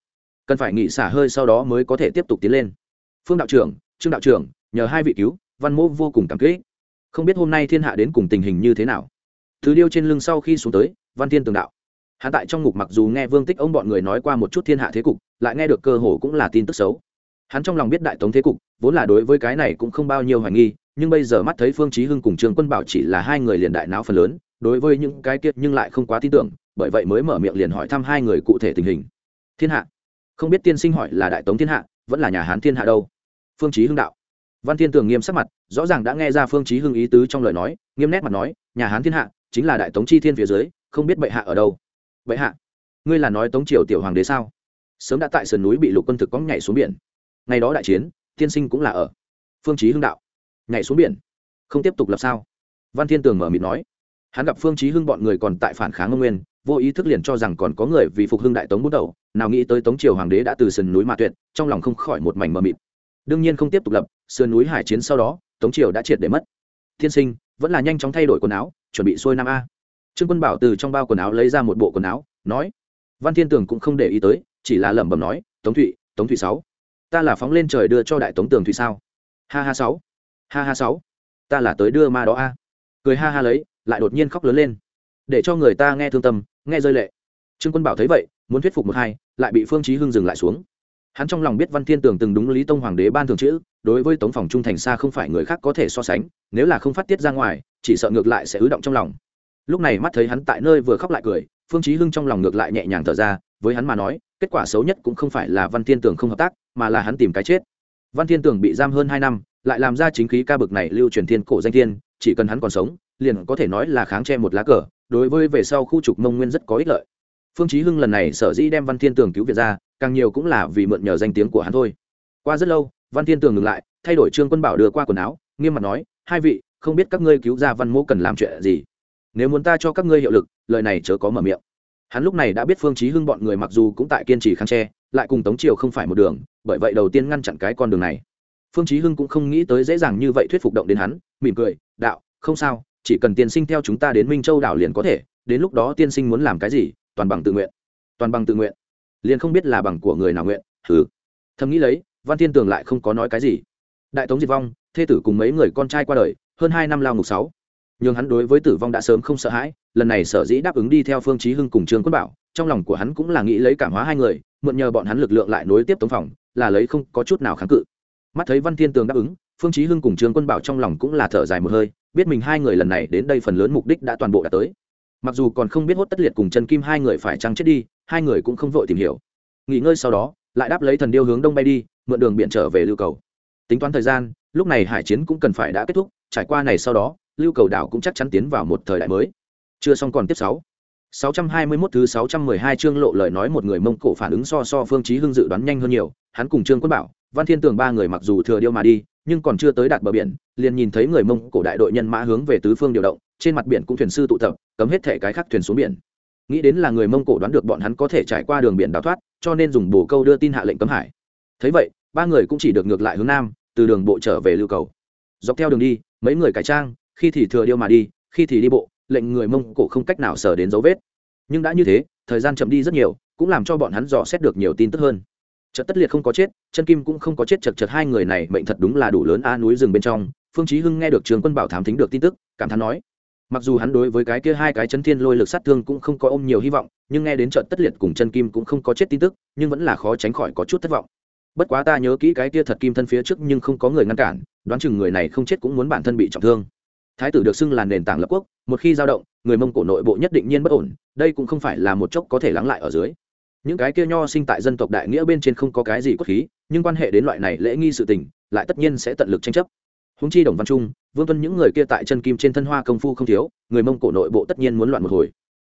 Cần phải nghỉ xả hơi sau đó mới có thể tiếp tục tiến lên. Phương đạo trưởng, trương đạo trưởng, nhờ hai vị cứu, văn mô vô cùng cảm kích. Không biết hôm nay thiên hạ đến cùng tình hình như thế nào. Thứ điêu trên lưng sau khi xuống tới, văn thiên tường đạo. Hạ tại trong ngục mặc dù nghe vương tích ông bọn người nói qua một chút thiên hạ thế cục, lại nghe được cơ hồ cũng là tin tức xấu hắn trong lòng biết đại tống thế cục, vốn là đối với cái này cũng không bao nhiêu hoài nghi, nhưng bây giờ mắt thấy phương chí hưng cùng trương quân bảo chỉ là hai người liền đại não phần lớn, đối với những cái kiệt nhưng lại không quá tin tưởng, bởi vậy mới mở miệng liền hỏi thăm hai người cụ thể tình hình. Thiên hạ. Không biết tiên sinh hỏi là đại tống thiên hạ, vẫn là nhà hán thiên hạ đâu? Phương chí hưng đạo. Văn thiên tường nghiêm sắc mặt, rõ ràng đã nghe ra phương chí hưng ý tứ trong lời nói, nghiêm nét mặt nói, nhà hán thiên hạ, chính là đại tống chi thiên phía dưới, không biết bệ hạ ở đâu? Bệ hạ, ngươi là nói tống triều tiểu hoàng đế sao? Sớm đã tại sườn núi bị lục quân thực cóng nhảy xuống biển ngày đó đại chiến, tiên sinh cũng là ở. Phương chí hưng đạo. Nhảy xuống biển. Không tiếp tục lập sao? Văn thiên tường mở miệng nói. Hắn gặp phương chí hưng bọn người còn tại phản kháng ngông nguyên, vô ý thức liền cho rằng còn có người vì phục hưng đại tống bút đầu, nào nghĩ tới tống triều hoàng đế đã từ sườn núi mà tuyệt, trong lòng không khỏi một mảnh mờ mịt. Đương nhiên không tiếp tục lập, sườn núi hải chiến sau đó, tống triều đã triệt để mất. Thiên sinh, vẫn là nhanh chóng thay đổi quần áo, chuẩn bị xuôi nam a. Trương quân bảo từ trong bao quần áo lấy ra một bộ quần áo, nói. Văn thiên tường cũng không để ý tới, chỉ là lẩm bẩm nói, tống thụy tống thụy sáu ta là phóng lên trời đưa cho đại tống tường thủy sao? Ha ha sáu. Ha ha sáu. Ta là tới đưa ma đó a. Cười ha ha lấy, lại đột nhiên khóc lớn lên. Để cho người ta nghe thương tâm, nghe rơi lệ. Trương quân bảo thấy vậy, muốn thuyết phục một hai, lại bị phương chí hưng dừng lại xuống. Hắn trong lòng biết văn thiên tường từng đúng lý tông hoàng đế ban thường chữ, đối với tống phòng trung thành xa không phải người khác có thể so sánh, nếu là không phát tiết ra ngoài, chỉ sợ ngược lại sẽ ứ động trong lòng. Lúc này mắt thấy hắn tại nơi vừa khóc lại cười, phương chí hưng trong lòng ngược lại nhẹ nhàng thở ra, với hắn mà nói, kết quả xấu nhất cũng không phải là văn thiên tường không hợp tác mà là hắn tìm cái chết. Văn thiên tường bị giam hơn hai năm, lại làm ra chính khí ca bực này lưu truyền thiên cổ danh thiên, chỉ cần hắn còn sống, liền có thể nói là kháng che một lá cờ, đối với về sau khu trục mông nguyên rất có ích lợi. Phương chí hưng lần này sở dĩ đem văn thiên tường cứu viện ra, càng nhiều cũng là vì mượn nhờ danh tiếng của hắn thôi. Qua rất lâu, văn thiên tường ngừng lại, thay đổi trương quân bảo đưa qua quần áo, nghiêm mặt nói, hai vị, không biết các ngươi cứu ra văn mẫu cần làm chuyện gì? Nếu muốn ta cho các ngươi hiệu lực, lời này chớ có mở miệng. Hắn lúc này đã biết phương chí hưng bọn người mặc dù cũng tại kiên trì kháng che lại cùng tống triều không phải một đường, bởi vậy đầu tiên ngăn chặn cái con đường này. Phương chí hưng cũng không nghĩ tới dễ dàng như vậy thuyết phục động đến hắn, mỉm cười, đạo, không sao, chỉ cần tiên sinh theo chúng ta đến minh châu đảo liền có thể, đến lúc đó tiên sinh muốn làm cái gì, toàn bằng tự nguyện. Toàn bằng tự nguyện. Liền không biết là bằng của người nào nguyện, hừ. Thầm nghĩ lấy, văn thiên tường lại không có nói cái gì. Đại tống diệt vong, thê tử cùng mấy người con trai qua đời, hơn hai năm lao ngục sáu. Nhưng hắn đối với tử vong đã sớm không sợ hãi, lần này sở dĩ đáp ứng đi theo phương chí hưng cùng trương quân bảo, trong lòng của hắn cũng là nghĩ lấy cảm hóa hai người mượn nhờ bọn hắn lực lượng lại nối tiếp tống phòng, là lấy không có chút nào kháng cự. Mắt thấy văn thiên tường đáp ứng, phương chí hưng cùng trương quân bảo trong lòng cũng là thở dài một hơi, biết mình hai người lần này đến đây phần lớn mục đích đã toàn bộ đã tới. Mặc dù còn không biết hốt tất liệt cùng chân kim hai người phải trăng chết đi, hai người cũng không vội tìm hiểu. Nghỉ ngơi sau đó, lại đáp lấy thần điêu hướng đông bay đi, mượn đường biển trở về lưu cầu. Tính toán thời gian, lúc này hải chiến cũng cần phải đã kết thúc, trải qua này sau đó, lưu cầu đảo cũng chắc chắn tiến vào một thời đại mới. Chưa xong còn tiếp sáu. 621 thứ 612 chương lộ lời nói một người Mông Cổ phản ứng so so Phương Chí Hưng dự đoán nhanh hơn nhiều, hắn cùng Trương Quân Bảo, Văn Thiên Tường ba người mặc dù thừa điêu mà đi, nhưng còn chưa tới đạt bờ biển, liền nhìn thấy người Mông Cổ đại đội nhân mã hướng về tứ phương điều động, trên mặt biển cũng thuyền sư tụ tập, cấm hết thể cái khác thuyền xuống biển. Nghĩ đến là người Mông Cổ đoán được bọn hắn có thể trải qua đường biển đào thoát, cho nên dùng bổ câu đưa tin hạ lệnh cấm hải. Thấy vậy, ba người cũng chỉ được ngược lại hướng nam, từ đường bộ trở về lưu cầu. Dọc theo đường đi, mấy người cải trang, khi thì thừa điêu mà đi, khi thì đi bộ, lệnh người mông cổ không cách nào sở đến dấu vết. Nhưng đã như thế, thời gian chậm đi rất nhiều, cũng làm cho bọn hắn dò xét được nhiều tin tức hơn. Trận tất liệt không có chết, chân kim cũng không có chết chật chật, hai người này mệnh thật đúng là đủ lớn a núi rừng bên trong. Phương chí hưng nghe được trường quân bảo thám thính được tin tức, cảm thán nói, mặc dù hắn đối với cái kia hai cái chân thiên lôi lực sát thương cũng không có ôm nhiều hy vọng, nhưng nghe đến trận tất liệt cùng chân kim cũng không có chết tin tức, nhưng vẫn là khó tránh khỏi có chút thất vọng. Bất quá ta nhớ kỹ cái kia thật kim thân phía trước nhưng không có người ngăn cản, đoán chừng người này không chết cũng muốn bản thân bị trọng thương thái tử được xưng là nền tảng lập quốc, một khi dao động, người mông cổ nội bộ nhất định nhiên bất ổn, đây cũng không phải là một chốc có thể lắng lại ở dưới. Những cái kia nho sinh tại dân tộc đại nghĩa bên trên không có cái gì quốc khí, nhưng quan hệ đến loại này lễ nghi sự tình, lại tất nhiên sẽ tận lực tranh chấp. Húng chi đồng văn trung, vương tuân những người kia tại chân kim trên thân hoa công phu không thiếu, người mông cổ nội bộ tất nhiên muốn loạn một hồi.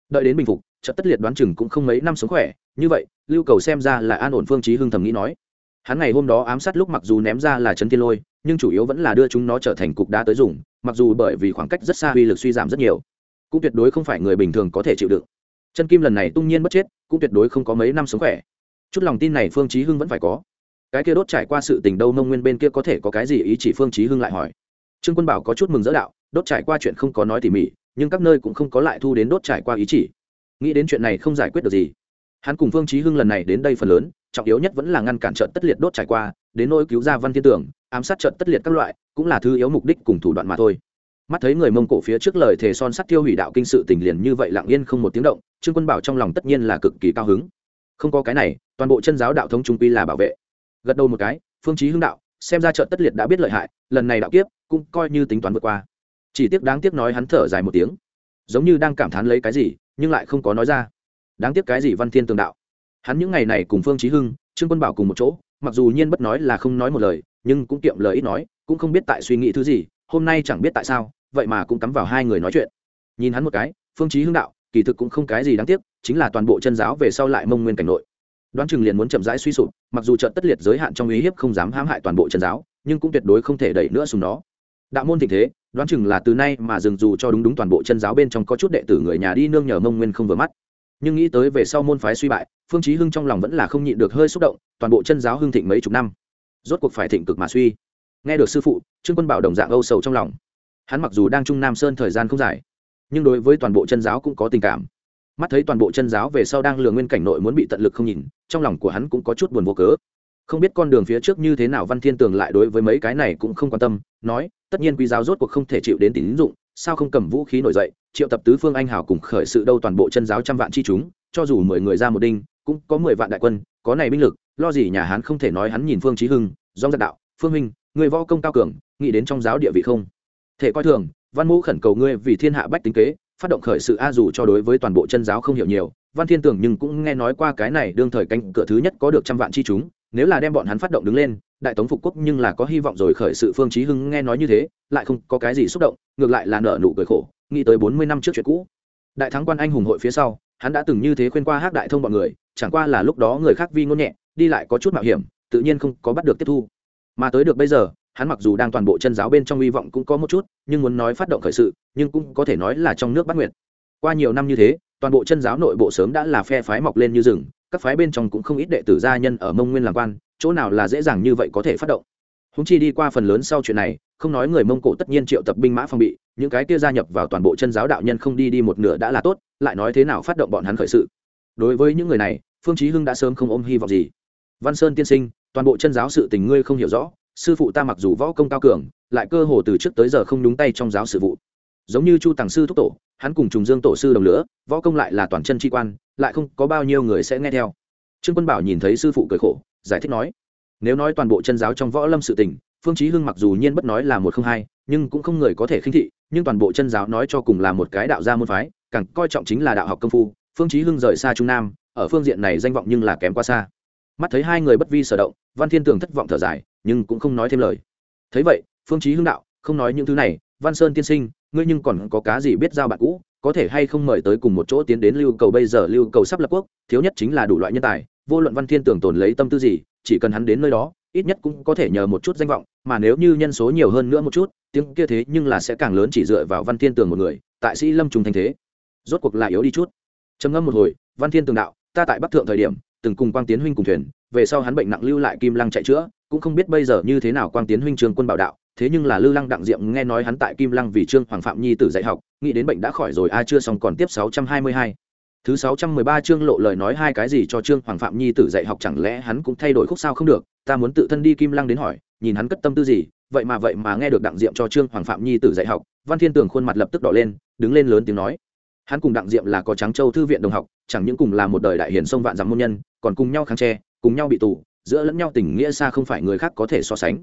Đợi đến bình phục trận tất liệt đoán chừng cũng không mấy năm sống khỏe, như vậy, lưu cầu xem ra là an ổn phương trí hưng thầm nghĩ nói. Hắn ngày hôm đó ám sát lúc mặc dù ném ra là trấn thiên lôi nhưng chủ yếu vẫn là đưa chúng nó trở thành cục đá tới dùng, mặc dù bởi vì khoảng cách rất xa uy lực suy giảm rất nhiều, cũng tuyệt đối không phải người bình thường có thể chịu đựng. Chân kim lần này tung nhiên bất chết, cũng tuyệt đối không có mấy năm sống khỏe. Chút lòng tin này phương chí hưng vẫn phải có. Cái kia đốt trải qua sự tình đâu nông nguyên bên kia có thể có cái gì ý chỉ phương chí hưng lại hỏi. Trương quân bảo có chút mừng dỡ đạo, đốt trải qua chuyện không có nói tỉ mỉ, nhưng các nơi cũng không có lại thu đến đốt trải qua ý chỉ. Nghĩ đến chuyện này không giải quyết được gì. Hắn cùng phương chí hưng lần này đến đây phần lớn, trọng yếu nhất vẫn là ngăn cản trận tất liệt đốt trải qua, đến nỗi cứu ra văn thiên tưởng ám sát trận tất liệt các loại, cũng là thứ yếu mục đích cùng thủ đoạn mà thôi. Mắt thấy người mông cổ phía trước lời thề son sắt tiêu hủy đạo kinh sự tình liền như vậy lặng yên không một tiếng động, trương quân bảo trong lòng tất nhiên là cực kỳ cao hứng. Không có cái này, toàn bộ chân giáo đạo thống trung quy là bảo vệ. Gật đầu một cái, phương chí hưng đạo, xem ra trận tất liệt đã biết lợi hại, lần này đạo kiếp cũng coi như tính toán vượt qua. Chỉ tiếc đáng tiếc nói hắn thở dài một tiếng. Giống như đang cảm thán lấy cái gì, nhưng lại không có nói ra. Đáng tiếc cái gì văn thiên tường đạo? Hắn những ngày này cùng phương chí hưng, trương quân bảo cùng một chỗ, mặc dù nhiên bất nói là không nói một lời nhưng cũng kiệm lời ít nói, cũng không biết tại suy nghĩ thứ gì, hôm nay chẳng biết tại sao, vậy mà cũng cắm vào hai người nói chuyện. Nhìn hắn một cái, phương chí hưng đạo, kỳ thực cũng không cái gì đáng tiếc, chính là toàn bộ chân giáo về sau lại mông nguyên cảnh nội. Đoán chừng liền muốn chậm rãi suy sụp, mặc dù trận tất liệt giới hạn trong ý hiếp không dám hãm hại toàn bộ chân giáo, nhưng cũng tuyệt đối không thể đẩy nữa xuống nó. Đạo môn thịnh thế, đoán chừng là từ nay mà dừng dù cho đúng đúng toàn bộ chân giáo bên trong có chút đệ tử người nhà đi nương nhờ mông nguyên không vừa mắt. Nhưng nghĩ tới về sau môn phái suy bại, phương chí hưng trong lòng vẫn là không nhịn được hơi xúc động, toàn bộ chân giáo hưng thịnh mấy chục năm rốt cuộc phải thịnh cực mà suy. Nghe được sư phụ, trương quân bảo đồng dạng âu sầu trong lòng. Hắn mặc dù đang trung nam sơn thời gian không dài, nhưng đối với toàn bộ chân giáo cũng có tình cảm. Mắt thấy toàn bộ chân giáo về sau đang lừa nguyên cảnh nội muốn bị tận lực không nhìn, trong lòng của hắn cũng có chút buồn vô cớ. Không biết con đường phía trước như thế nào văn thiên tường lại đối với mấy cái này cũng không quan tâm, nói, tất nhiên quý giáo rốt cuộc không thể chịu đến tín dụng, sao không cầm vũ khí nổi dậy, triệu tập tứ phương anh hào cùng khởi sự đâu toàn bộ chân giáo trăm vạn chi chúng, cho dù mười người ra một đinh, cũng có mười vạn đại quân, có này binh lực lo gì nhà hán không thể nói hắn nhìn phương trí hưng Doanh giặc đạo, phương minh, người võ công cao cường, nghĩ đến trong giáo địa vị không? Thể coi thường, văn mũ khẩn cầu ngươi vì thiên hạ bách tính kế, phát động khởi sự a dù cho đối với toàn bộ chân giáo không hiểu nhiều, văn thiên tưởng nhưng cũng nghe nói qua cái này đương thời canh cửa thứ nhất có được trăm vạn chi chúng, nếu là đem bọn hắn phát động đứng lên, đại tống phục quốc nhưng là có hy vọng rồi khởi sự phương chí hưng nghe nói như thế, lại không có cái gì xúc động, ngược lại là nở nụ cười khổ, nghĩ tới bốn mươi năm trước chuyện cũ. Đại thắng quan anh hùng hội phía sau, hắn đã từng như thế khuyên qua hắc đại thông bọn người, chẳng qua là lúc đó người khác vi ngôn nhẹ đi lại có chút mạo hiểm, tự nhiên không có bắt được tiếp thu. Mà tới được bây giờ, hắn mặc dù đang toàn bộ chân giáo bên trong hy vọng cũng có một chút, nhưng muốn nói phát động khởi sự, nhưng cũng có thể nói là trong nước bắt nguyện. qua nhiều năm như thế, toàn bộ chân giáo nội bộ sớm đã là phe phái mọc lên như rừng, các phái bên trong cũng không ít đệ tử gia nhân ở mông nguyên làm quan, chỗ nào là dễ dàng như vậy có thể phát động. Húng chi đi qua phần lớn sau chuyện này, không nói người mông cổ tất nhiên triệu tập binh mã phong bị, những cái kia gia nhập vào toàn bộ chân giáo đạo nhân không đi đi một nửa đã là tốt, lại nói thế nào phát động bọn hắn khởi sự. Đối với những người này, phương chí hưng đã sớm không ôm hy vọng gì văn sơn tiên sinh, toàn bộ chân giáo sự tình ngươi không hiểu rõ, sư phụ ta mặc dù võ công cao cường, lại cơ hồ từ trước tới giờ không đúng tay trong giáo sự vụ. Giống như chu tàng sư thúc tổ, hắn cùng trùng dương tổ sư đồng lửa, võ công lại là toàn chân tri quan, lại không có bao nhiêu người sẽ nghe theo. Trương quân bảo nhìn thấy sư phụ cười khổ, giải thích nói, nếu nói toàn bộ chân giáo trong võ lâm sự tình, phương chí hưng mặc dù nhiên bất nói là một không hai, nhưng cũng không người có thể khinh thị, nhưng toàn bộ chân giáo nói cho cùng là một cái đạo gia môn phái, càng coi trọng chính là đạo học công phu. Phương chí hưng rời xa trung nam, ở phương diện này danh vọng nhưng là kém quá xa mắt thấy hai người bất vi sở động, văn thiên tường thất vọng thở dài, nhưng cũng không nói thêm lời. Thấy vậy, phương chí hưng đạo, không nói những thứ này, văn sơn tiên sinh, ngươi nhưng còn có cá gì biết giao bạn cũ, có thể hay không mời tới cùng một chỗ tiến đến lưu cầu bây giờ, lưu cầu sắp lập quốc, thiếu nhất chính là đủ loại nhân tài, vô luận văn thiên tường tồn lấy tâm tư gì, chỉ cần hắn đến nơi đó, ít nhất cũng có thể nhờ một chút danh vọng, mà nếu như nhân số nhiều hơn nữa một chút, tiếng kia thế nhưng là sẽ càng lớn chỉ dựa vào văn thiên tường một người, tại sĩ lâm trùng thành thế. Rốt cuộc lại yếu đi chút. Trầm ngâm một hồi, văn thiên tường đạo, ta tại bắc thượng thời điểm từng cùng quang tiến huynh cùng thuyền, về sau hắn bệnh nặng lưu lại kim lăng chạy chữa, cũng không biết bây giờ như thế nào quang tiến huynh trường quân bảo đạo, thế nhưng là lư lăng đặng diệm nghe nói hắn tại kim lăng vì trương hoàng phạm nhi tử dạy học, nghĩ đến bệnh đã khỏi rồi, a chưa xong còn tiếp sáu trăm hai mươi hai. Thứ sáu trăm mười ba chương lộ lời nói hai cái gì cho trương hoàng phạm nhi tử dạy học chẳng lẽ hắn cũng thay đổi khúc sao không được, ta muốn tự thân đi kim lăng đến hỏi, nhìn hắn cất tâm tư gì, vậy mà vậy mà nghe được đặng diệm cho trương hoàng phạm nhi tử dạy học, văn thiên tường khuôn mặt lập tức đỏ lên, đứng lên lớn tiếng nói hắn cùng đặng diệm là có trắng châu thư viện đồng học, chẳng những cùng là một đời đại hiền sông vạn dặm môn nhân, còn cùng nhau kháng tre, cùng nhau bị tù, giữa lẫn nhau tình nghĩa xa không phải người khác có thể so sánh.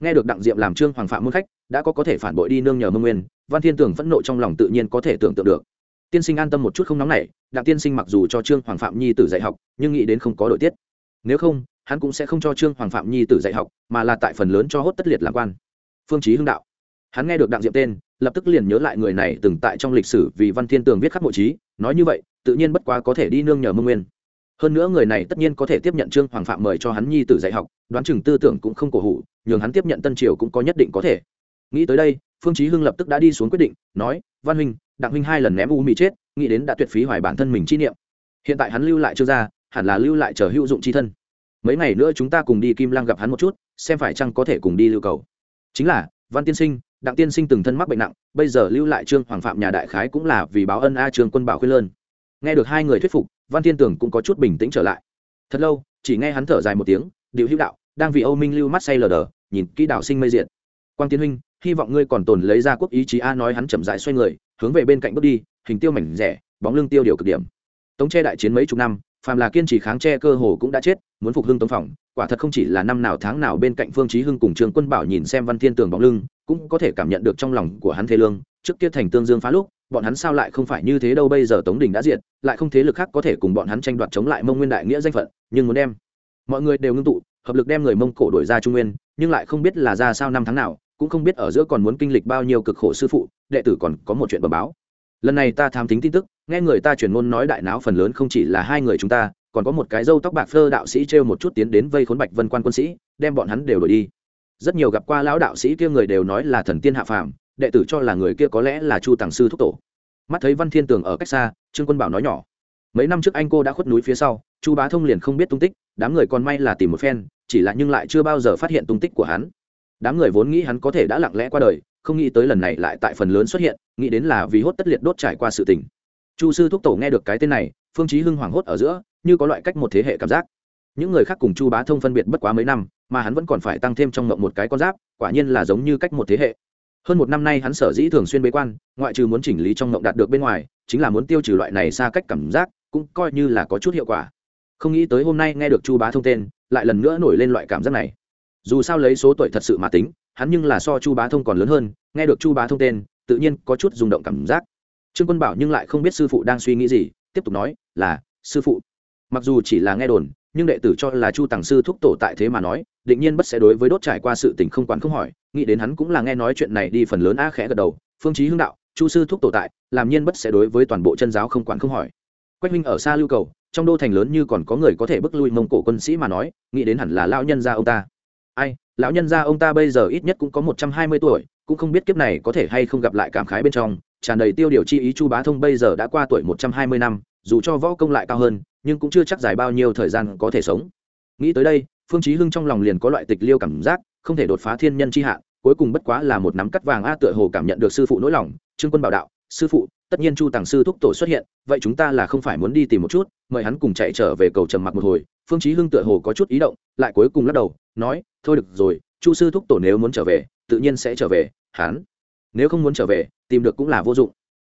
Nghe được đặng diệm làm trương hoàng phạm môn khách, đã có có thể phản bội đi nương nhờ mông nguyên, văn thiên tường phẫn nộ trong lòng tự nhiên có thể tưởng tượng được. Tiên sinh an tâm một chút không nóng nảy, đặng tiên sinh mặc dù cho trương hoàng phạm nhi tử dạy học, nhưng nghĩ đến không có đội tiết. Nếu không, hắn cũng sẽ không cho trương hoàng phạm nhi tử dạy học, mà là tại phần lớn cho hốt tất liệt làm quan. Phương chí hưng đạo. Hắn nghe được đặng diệm tên lập tức liền nhớ lại người này từng tại trong lịch sử vì văn thiên tường viết khắc mộ trí, nói như vậy, tự nhiên bất quá có thể đi nương nhờ mông nguyên. Hơn nữa người này tất nhiên có thể tiếp nhận trương hoàng phạm mời cho hắn nhi tử dạy học, đoán chừng tư tưởng cũng không cổ hủ, nhường hắn tiếp nhận tân triều cũng có nhất định có thể. Nghĩ tới đây, phương chí hưng lập tức đã đi xuống quyết định, nói, văn huynh, đặng huynh hai lần ném u mì chết, nghĩ đến đã tuyệt phí hoài bản thân mình chi niệm. Hiện tại hắn lưu lại trương gia hẳn là lưu lại chờ hữu dụng chi thân. Mấy ngày nữa chúng ta cùng đi kim lang gặp hắn một chút, xem phải chăng có thể cùng đi lưu cầu. Chính là, văn tiên sinh đặng tiên sinh từng thân mắc bệnh nặng, bây giờ lưu lại trương hoàng phạm nhà đại khái cũng là vì báo ân a trương quân bảo khuyên lơn. Nghe được hai người thuyết phục, văn thiên tưởng cũng có chút bình tĩnh trở lại. Thật lâu, chỉ nghe hắn thở dài một tiếng, điệu hữu đạo, đang vì âu minh lưu mắt say lờ đờ, nhìn kỹ đạo sinh mây diện quang tiến huynh, hy vọng ngươi còn tồn lấy ra quốc ý chí a nói hắn chậm dại xoay người, hướng về bên cạnh bước đi, hình tiêu mảnh rẻ, bóng lưng tiêu điều cực điểm. Tống tre đại chiến mấy chục năm, phàm là kiên trì kháng tre cơ hồ cũng đã chết, muốn phục hưng tống phòng, quả thật không chỉ là năm nào tháng nào bên cạnh phương chí hưng cùng trương quân bảo nhìn xem văn thiên tường bóng lưng cũng có thể cảm nhận được trong lòng của hắn thế lương, trước kia thành tương dương phá lúc, bọn hắn sao lại không phải như thế đâu, bây giờ tống đình đã diệt, lại không thế lực khác có thể cùng bọn hắn tranh đoạt chống lại mông nguyên đại nghĩa danh phận, nhưng muốn đem mọi người đều ngưng tụ, hợp lực đem người mông cổ đổi ra trung nguyên, nhưng lại không biết là ra sao năm tháng nào, cũng không biết ở giữa còn muốn kinh lịch bao nhiêu cực khổ sư phụ, đệ tử còn có một chuyện bẩm báo. Lần này ta tham tính tin tức, nghe người ta truyền ngôn nói đại não phần lớn không chỉ là hai người chúng ta, còn có một cái dâu tóc bạc phơ đạo sĩ trêu một chút tiến đến vây khốn bạch vân quan quân sĩ, đem bọn hắn đều đổi đi rất nhiều gặp qua lão đạo sĩ kia người đều nói là thần tiên hạ phàm, đệ tử cho là người kia có lẽ là chu tàng sư thúc tổ. Mắt thấy văn thiên tường ở cách xa, trương quân bảo nói nhỏ, mấy năm trước anh cô đã khuất núi phía sau, chu bá thông liền không biết tung tích, đám người còn may là tìm một phen, chỉ là nhưng lại chưa bao giờ phát hiện tung tích của hắn. Đám người vốn nghĩ hắn có thể đã lặng lẽ qua đời, không nghĩ tới lần này lại tại phần lớn xuất hiện, nghĩ đến là vì hốt tất liệt đốt trải qua sự tình. Chu sư thúc tổ nghe được cái tên này, phương chí hưng hoảng hốt ở giữa, như có loại cách một thế hệ cảm giác những người khác cùng chu bá thông phân biệt bất quá mấy năm, mà hắn vẫn còn phải tăng thêm trong ngộng một cái con giáp, quả nhiên là giống như cách một thế hệ. Hơn một năm nay hắn sở dĩ thường xuyên bế quan, ngoại trừ muốn chỉnh lý trong ngộng đạt được bên ngoài, chính là muốn tiêu trừ loại này xa cách cảm giác, cũng coi như là có chút hiệu quả. Không nghĩ tới hôm nay nghe được chu bá thông tên, lại lần nữa nổi lên loại cảm giác này. Dù sao lấy số tuổi thật sự mà tính, hắn nhưng là so chu bá thông còn lớn hơn, nghe được chu bá thông tên, tự nhiên có chút rung động cảm giác. Trương quân bảo nhưng lại không biết sư phụ đang suy nghĩ gì, tiếp tục nói, là, sư phụ, mặc dù chỉ là nghe đồn nhưng đệ tử cho là chu tàng sư thúc tổ tại thế mà nói, định nhiên bất sẽ đối với đốt trải qua sự tình không quản không hỏi, nghĩ đến hắn cũng là nghe nói chuyện này đi phần lớn a khẽ gật đầu, phương chí hưng đạo, chu sư thúc tổ tại, làm nhiên bất sẽ đối với toàn bộ chân giáo không quản không hỏi. Quách huynh ở xa lưu cầu, trong đô thành lớn như còn có người có thể bức lui mông cổ quân sĩ mà nói, nghĩ đến hẳn là lão nhân gia ông ta. Ai, lão nhân gia ông ta bây giờ ít nhất cũng có một trăm hai mươi tuổi, cũng không biết kiếp này có thể hay không gặp lại cảm khái bên trong, tràn đầy tiêu điều chi ý chu bá thông bây giờ đã qua tuổi một trăm hai mươi năm dù cho võ công lại cao hơn, nhưng cũng chưa chắc dài bao nhiêu thời gian có thể sống. Nghĩ tới đây, phương chí hưng trong lòng liền có loại tịch liêu cảm giác, không thể đột phá thiên nhân chi hạ, cuối cùng bất quá là một nắm cắt vàng a tựa hồ cảm nhận được sư phụ nỗi lòng, trương quân bảo đạo, sư phụ, tất nhiên chu tàng sư thúc tổ xuất hiện, vậy chúng ta là không phải muốn đi tìm một chút, mời hắn cùng chạy trở về cầu trầm mặc một hồi. Phương chí hưng tựa hồ có chút ý động, lại cuối cùng lắc đầu, nói, thôi được rồi, chu sư thúc tổ nếu muốn trở về, tự nhiên sẽ trở về, hắn nếu không muốn trở về, tìm được cũng là vô dụng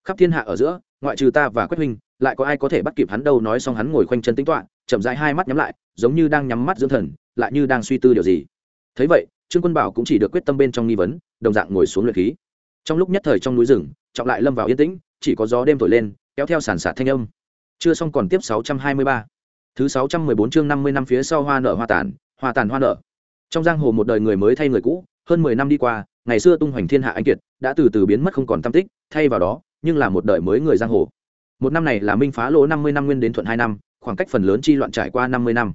khắp thiên hạ ở giữa, ngoại trừ ta và quách huynh, lại có ai có thể bắt kịp hắn đâu, nói xong hắn ngồi khoanh chân tính toạ chậm rãi hai mắt nhắm lại, giống như đang nhắm mắt dưỡng thần, lại như đang suy tư điều gì. Thấy vậy, trương quân bảo cũng chỉ được quyết tâm bên trong nghi vấn, đồng dạng ngồi xuống luyện khí. Trong lúc nhất thời trong núi rừng, trọng lại lâm vào yên tĩnh, chỉ có gió đêm thổi lên, kéo theo sản sạt thanh âm. Chưa xong còn tiếp 623. thứ 614 chương 50 năm phía sau hoa nở hoa tàn hoa tàn hoa nở. Trong giang hồ một đời người mới thay người cũ, hơn 10 năm đi qua, ngày xưa tung hoành thiên hạ anh kiệt, đã từ từ biến mất không còn tâm tích, thay vào đó nhưng là một đời mới người giang hồ. Một năm này là minh phá lỗ 50 năm nguyên đến thuận hai năm, khoảng cách phần lớn chi loạn trải qua 50 năm.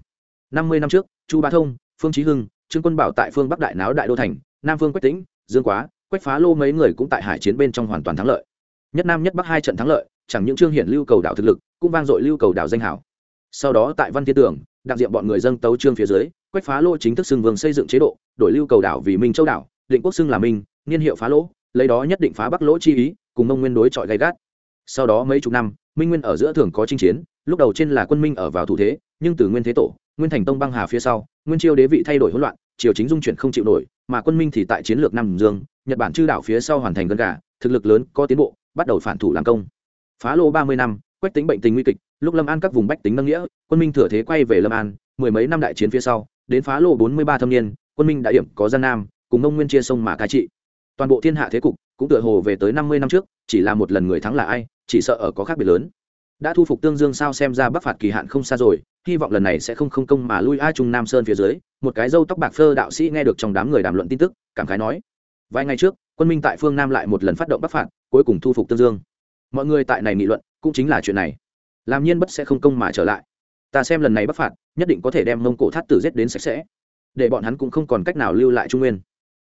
50 năm trước, chu bá thông, phương chí hưng, trương quân bảo tại phương bắc đại náo đại đô thành, nam phương quách tĩnh, dương quá, quách phá lô mấy người cũng tại hải chiến bên trong hoàn toàn thắng lợi. Nhất nam nhất bắc hai trận thắng lợi, chẳng những trương hiển lưu cầu đảo thực lực, cũng vang dội lưu cầu đảo danh hảo sau đó tại văn thiên tưởng đặc diện bọn người dân tấu trương phía dưới, quách phá lô chính thức xưng vương xây dựng chế độ, đổi lưu cầu đảo vì minh châu đảo, định quốc xưng là minh, niên hiệu phá lỗ lấy đó nhất định phá bắc lỗ chi ý cùng mông nguyên đối chọi gay gắt. Sau đó mấy chục năm, minh nguyên ở giữa thường có chinh chiến, lúc đầu trên là quân minh ở vào thủ thế, nhưng từ nguyên thế tổ, nguyên thành tông băng hà phía sau, nguyên chiêu đế vị thay đổi hỗn loạn, triều chính dung chuyển không chịu nổi, mà quân minh thì tại chiến lược nam dương, nhật bản chư đảo phía sau hoàn thành gần cả thực lực lớn, có tiến bộ, bắt đầu phản thủ làm công. Phá lô ba mươi năm, quách tính bệnh tình nguy kịch, lúc lâm an các vùng bách tính nâng nghĩa, quân minh thừa thế quay về lâm an, mười mấy năm đại chiến phía sau, đến phá lô bốn mươi ba thâm niên, quân minh đã điểm có gian nam, cùng ông nguyên chia sông mà cai trị. Toàn bộ thiên hạ thế cục cũng tựa hồ về tới năm mươi năm trước, chỉ là một lần người thắng là ai, chỉ sợ ở có khác biệt lớn. Đã thu phục tương dương sao xem ra bắc phạt kỳ hạn không xa rồi, hy vọng lần này sẽ không không công mà lui a trung nam sơn phía dưới, một cái dâu tóc bạc phơ đạo sĩ nghe được trong đám người đàm luận tin tức, cảm khái nói. Vài ngày trước, quân minh tại phương nam lại một lần phát động bắc phạt, cuối cùng thu phục tương dương. Mọi người tại này nghị luận, cũng chính là chuyện này. Làm nhiên bất sẽ không công mà trở lại. Ta xem lần này bắc phạt, nhất định có thể đem mông cổ thắt tử giết đến sạch sẽ. Để bọn hắn cũng không còn cách nào lưu lại trung nguyên.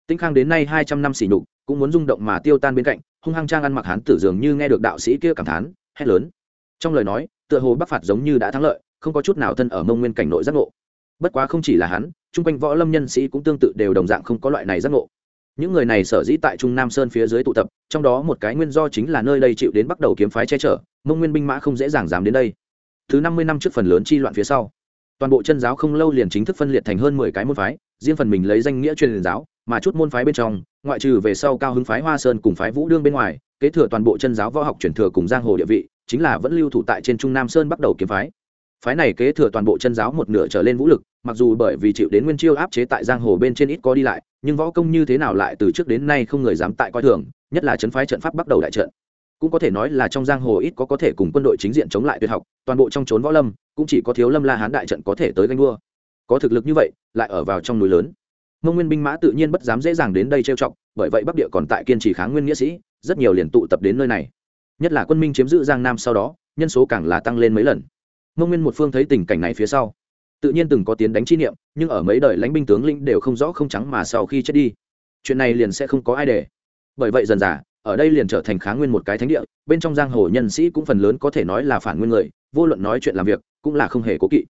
Tĩnh khang đến nay hai trăm năm xỉ nhục cũng muốn rung động mà tiêu tan bên cạnh, hung hăng trang ăn mặc hắn tử dường như nghe được đạo sĩ kia cảm thán, hét lớn. Trong lời nói, tựa hồ bắc phạt giống như đã thắng lợi, không có chút nào thân ở mông nguyên cảnh nội giác ngộ. Bất quá không chỉ là hắn, chung quanh võ lâm nhân sĩ cũng tương tự đều đồng dạng không có loại này giác ngộ. Những người này sở dĩ tại trung nam sơn phía dưới tụ tập, trong đó một cái nguyên do chính là nơi đây chịu đến bắt đầu kiếm phái che chở, mông nguyên binh mã không dễ dàng dám đến đây. Thứ năm mươi năm trước phần lớn chi loạn phía sau toàn bộ chân giáo không lâu liền chính thức phân liệt thành hơn mười cái môn phái, riêng phần mình lấy danh nghĩa truyền giáo, mà chút môn phái bên trong, ngoại trừ về sau cao hứng phái hoa sơn cùng phái vũ đương bên ngoài, kế thừa toàn bộ chân giáo võ học truyền thừa cùng giang hồ địa vị, chính là vẫn lưu thủ tại trên trung nam sơn bắt đầu kiếm phái. Phái này kế thừa toàn bộ chân giáo một nửa trở lên vũ lực, mặc dù bởi vì chịu đến nguyên chiêu áp chế tại giang hồ bên trên ít có đi lại, nhưng võ công như thế nào lại từ trước đến nay không người dám tại coi thường, nhất là trấn phái trận pháp bắt đầu đại trận cũng có thể nói là trong giang hồ ít có có thể cùng quân đội chính diện chống lại tuyệt học, toàn bộ trong trốn võ lâm, cũng chỉ có thiếu lâm la hán đại trận có thể tới ganh đua. Có thực lực như vậy, lại ở vào trong núi lớn. Mông nguyên binh mã tự nhiên bất dám dễ dàng đến đây trêu chọc, bởi vậy bắc địa còn tại kiên trì kháng nguyên nghĩa sĩ, rất nhiều liền tụ tập đến nơi này. Nhất là quân minh chiếm giữ giang nam sau đó, nhân số càng là tăng lên mấy lần. Mông nguyên một phương thấy tình cảnh này phía sau, tự nhiên từng có tiến đánh chi niệm, nhưng ở mấy đời lãnh binh tướng lĩnh đều không rõ không trắng mà sau khi chết đi. Chuyện này liền sẽ không có ai để. Bởi vậy dần dà ở đây liền trở thành kháng nguyên một cái thánh địa, bên trong giang hồ nhân sĩ cũng phần lớn có thể nói là phản nguyên người, vô luận nói chuyện làm việc, cũng là không hề cố kỵ.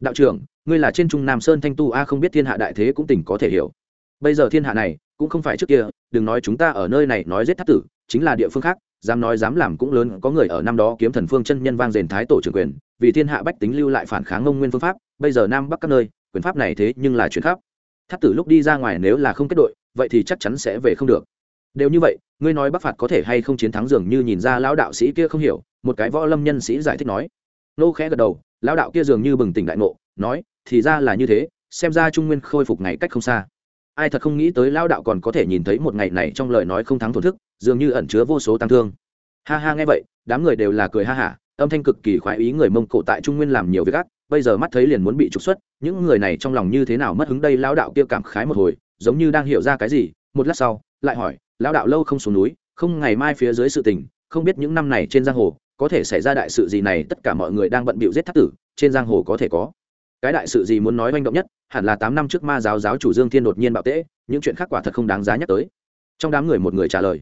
Đạo trưởng, ngươi là trên trung nam sơn thanh tu a, không biết thiên hạ đại thế cũng tỉnh có thể hiểu. Bây giờ thiên hạ này, cũng không phải trước kia, đừng nói chúng ta ở nơi này nói giết thắt tử, chính là địa phương khác, dám nói dám làm cũng lớn, có người ở năm đó kiếm thần phương chân nhân vang rền thái tổ trưởng quyền, vì thiên hạ bách tính lưu lại phản kháng ngông nguyên phương pháp, bây giờ nam bắc các nơi, quyền pháp này thế nhưng là chuyển khắp. Thắt tử lúc đi ra ngoài nếu là không kết đội, vậy thì chắc chắn sẽ về không được đều như vậy, ngươi nói bắc phạt có thể hay không chiến thắng dường như nhìn ra lão đạo sĩ kia không hiểu, một cái võ lâm nhân sĩ giải thích nói. Nô khẽ gật đầu, lão đạo kia dường như bừng tỉnh đại ngộ, nói, thì ra là như thế, xem ra trung nguyên khôi phục ngày cách không xa. Ai thật không nghĩ tới lão đạo còn có thể nhìn thấy một ngày này trong lời nói không thắng thổn thức, dường như ẩn chứa vô số tăng thương. Ha ha, nghe vậy, đám người đều là cười ha hả, âm thanh cực kỳ khoái ý người mông cổ tại trung nguyên làm nhiều việc ác, bây giờ mắt thấy liền muốn bị trục xuất, những người này trong lòng như thế nào mất hứng đây, lão đạo kia cảm khái một hồi, giống như đang hiểu ra cái gì, một lát sau, lại hỏi lão đạo lâu không xuống núi, không ngày mai phía dưới sự tình, không biết những năm này trên giang hồ, có thể xảy ra đại sự gì này, tất cả mọi người đang bận bịu giết thắt tử, trên giang hồ có thể có. Cái đại sự gì muốn nói manh động nhất, hẳn là tám năm trước ma giáo giáo chủ dương thiên đột nhiên bạo tễ, những chuyện khác quả thật không đáng giá nhắc tới. Trong đám người một người trả lời.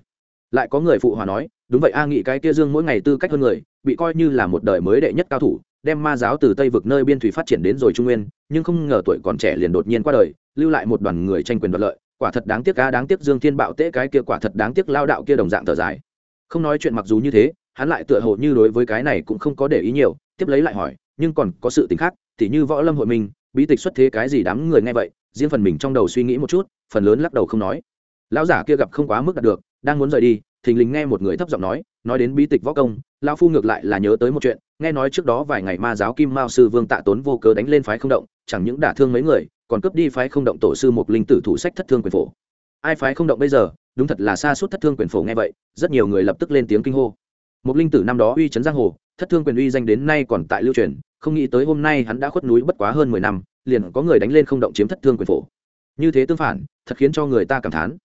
Lại có người phụ hòa nói, đúng vậy, a nghị cái kia dương mỗi ngày tư cách hơn người, bị coi như là một đời mới đệ nhất cao thủ, đem ma giáo từ tây vực nơi biên thủy phát triển đến rồi trung nguyên, nhưng không ngờ tuổi còn trẻ liền đột nhiên qua đời, lưu lại một đoàn người tranh quyền đoạt lợi quả thật đáng tiếc cá đáng tiếc dương thiên bạo tễ cái kia quả thật đáng tiếc lao đạo kia đồng dạng thở dài. Không nói chuyện mặc dù như thế, hắn lại tựa hồ như đối với cái này cũng không có để ý nhiều, tiếp lấy lại hỏi, nhưng còn có sự t khác, tỉ như võ lâm hội minh bí tịch xuất thế cái gì đám người nghe vậy, riêng phần mình trong đầu suy nghĩ một chút, phần lớn lắc đầu không nói. Lão giả kia gặp không quá mức đạt được, đang muốn rời đi thình lình nghe một người thấp giọng nói nói đến bí tịch võ công, lão phu ngược lại là nhớ tới một chuyện, nghe nói trước đó vài ngày ma giáo kim mao sư vương tạ tốn vô cớ đánh lên phái không động, chẳng những đả thương mấy người, còn cướp đi phái không động tổ sư một linh tử thủ sách thất thương quyền phổ. Ai phái không động bây giờ? Đúng thật là xa suốt thất thương quyền phổ nghe vậy, rất nhiều người lập tức lên tiếng kinh hô. Một linh tử năm đó uy chấn giang hồ, thất thương quyền uy danh đến nay còn tại lưu truyền, không nghĩ tới hôm nay hắn đã khuất núi bất quá hơn mười năm, liền có người đánh lên không động chiếm thất thương quyền phổ. Như thế tương phản, thật khiến cho người ta cảm thán.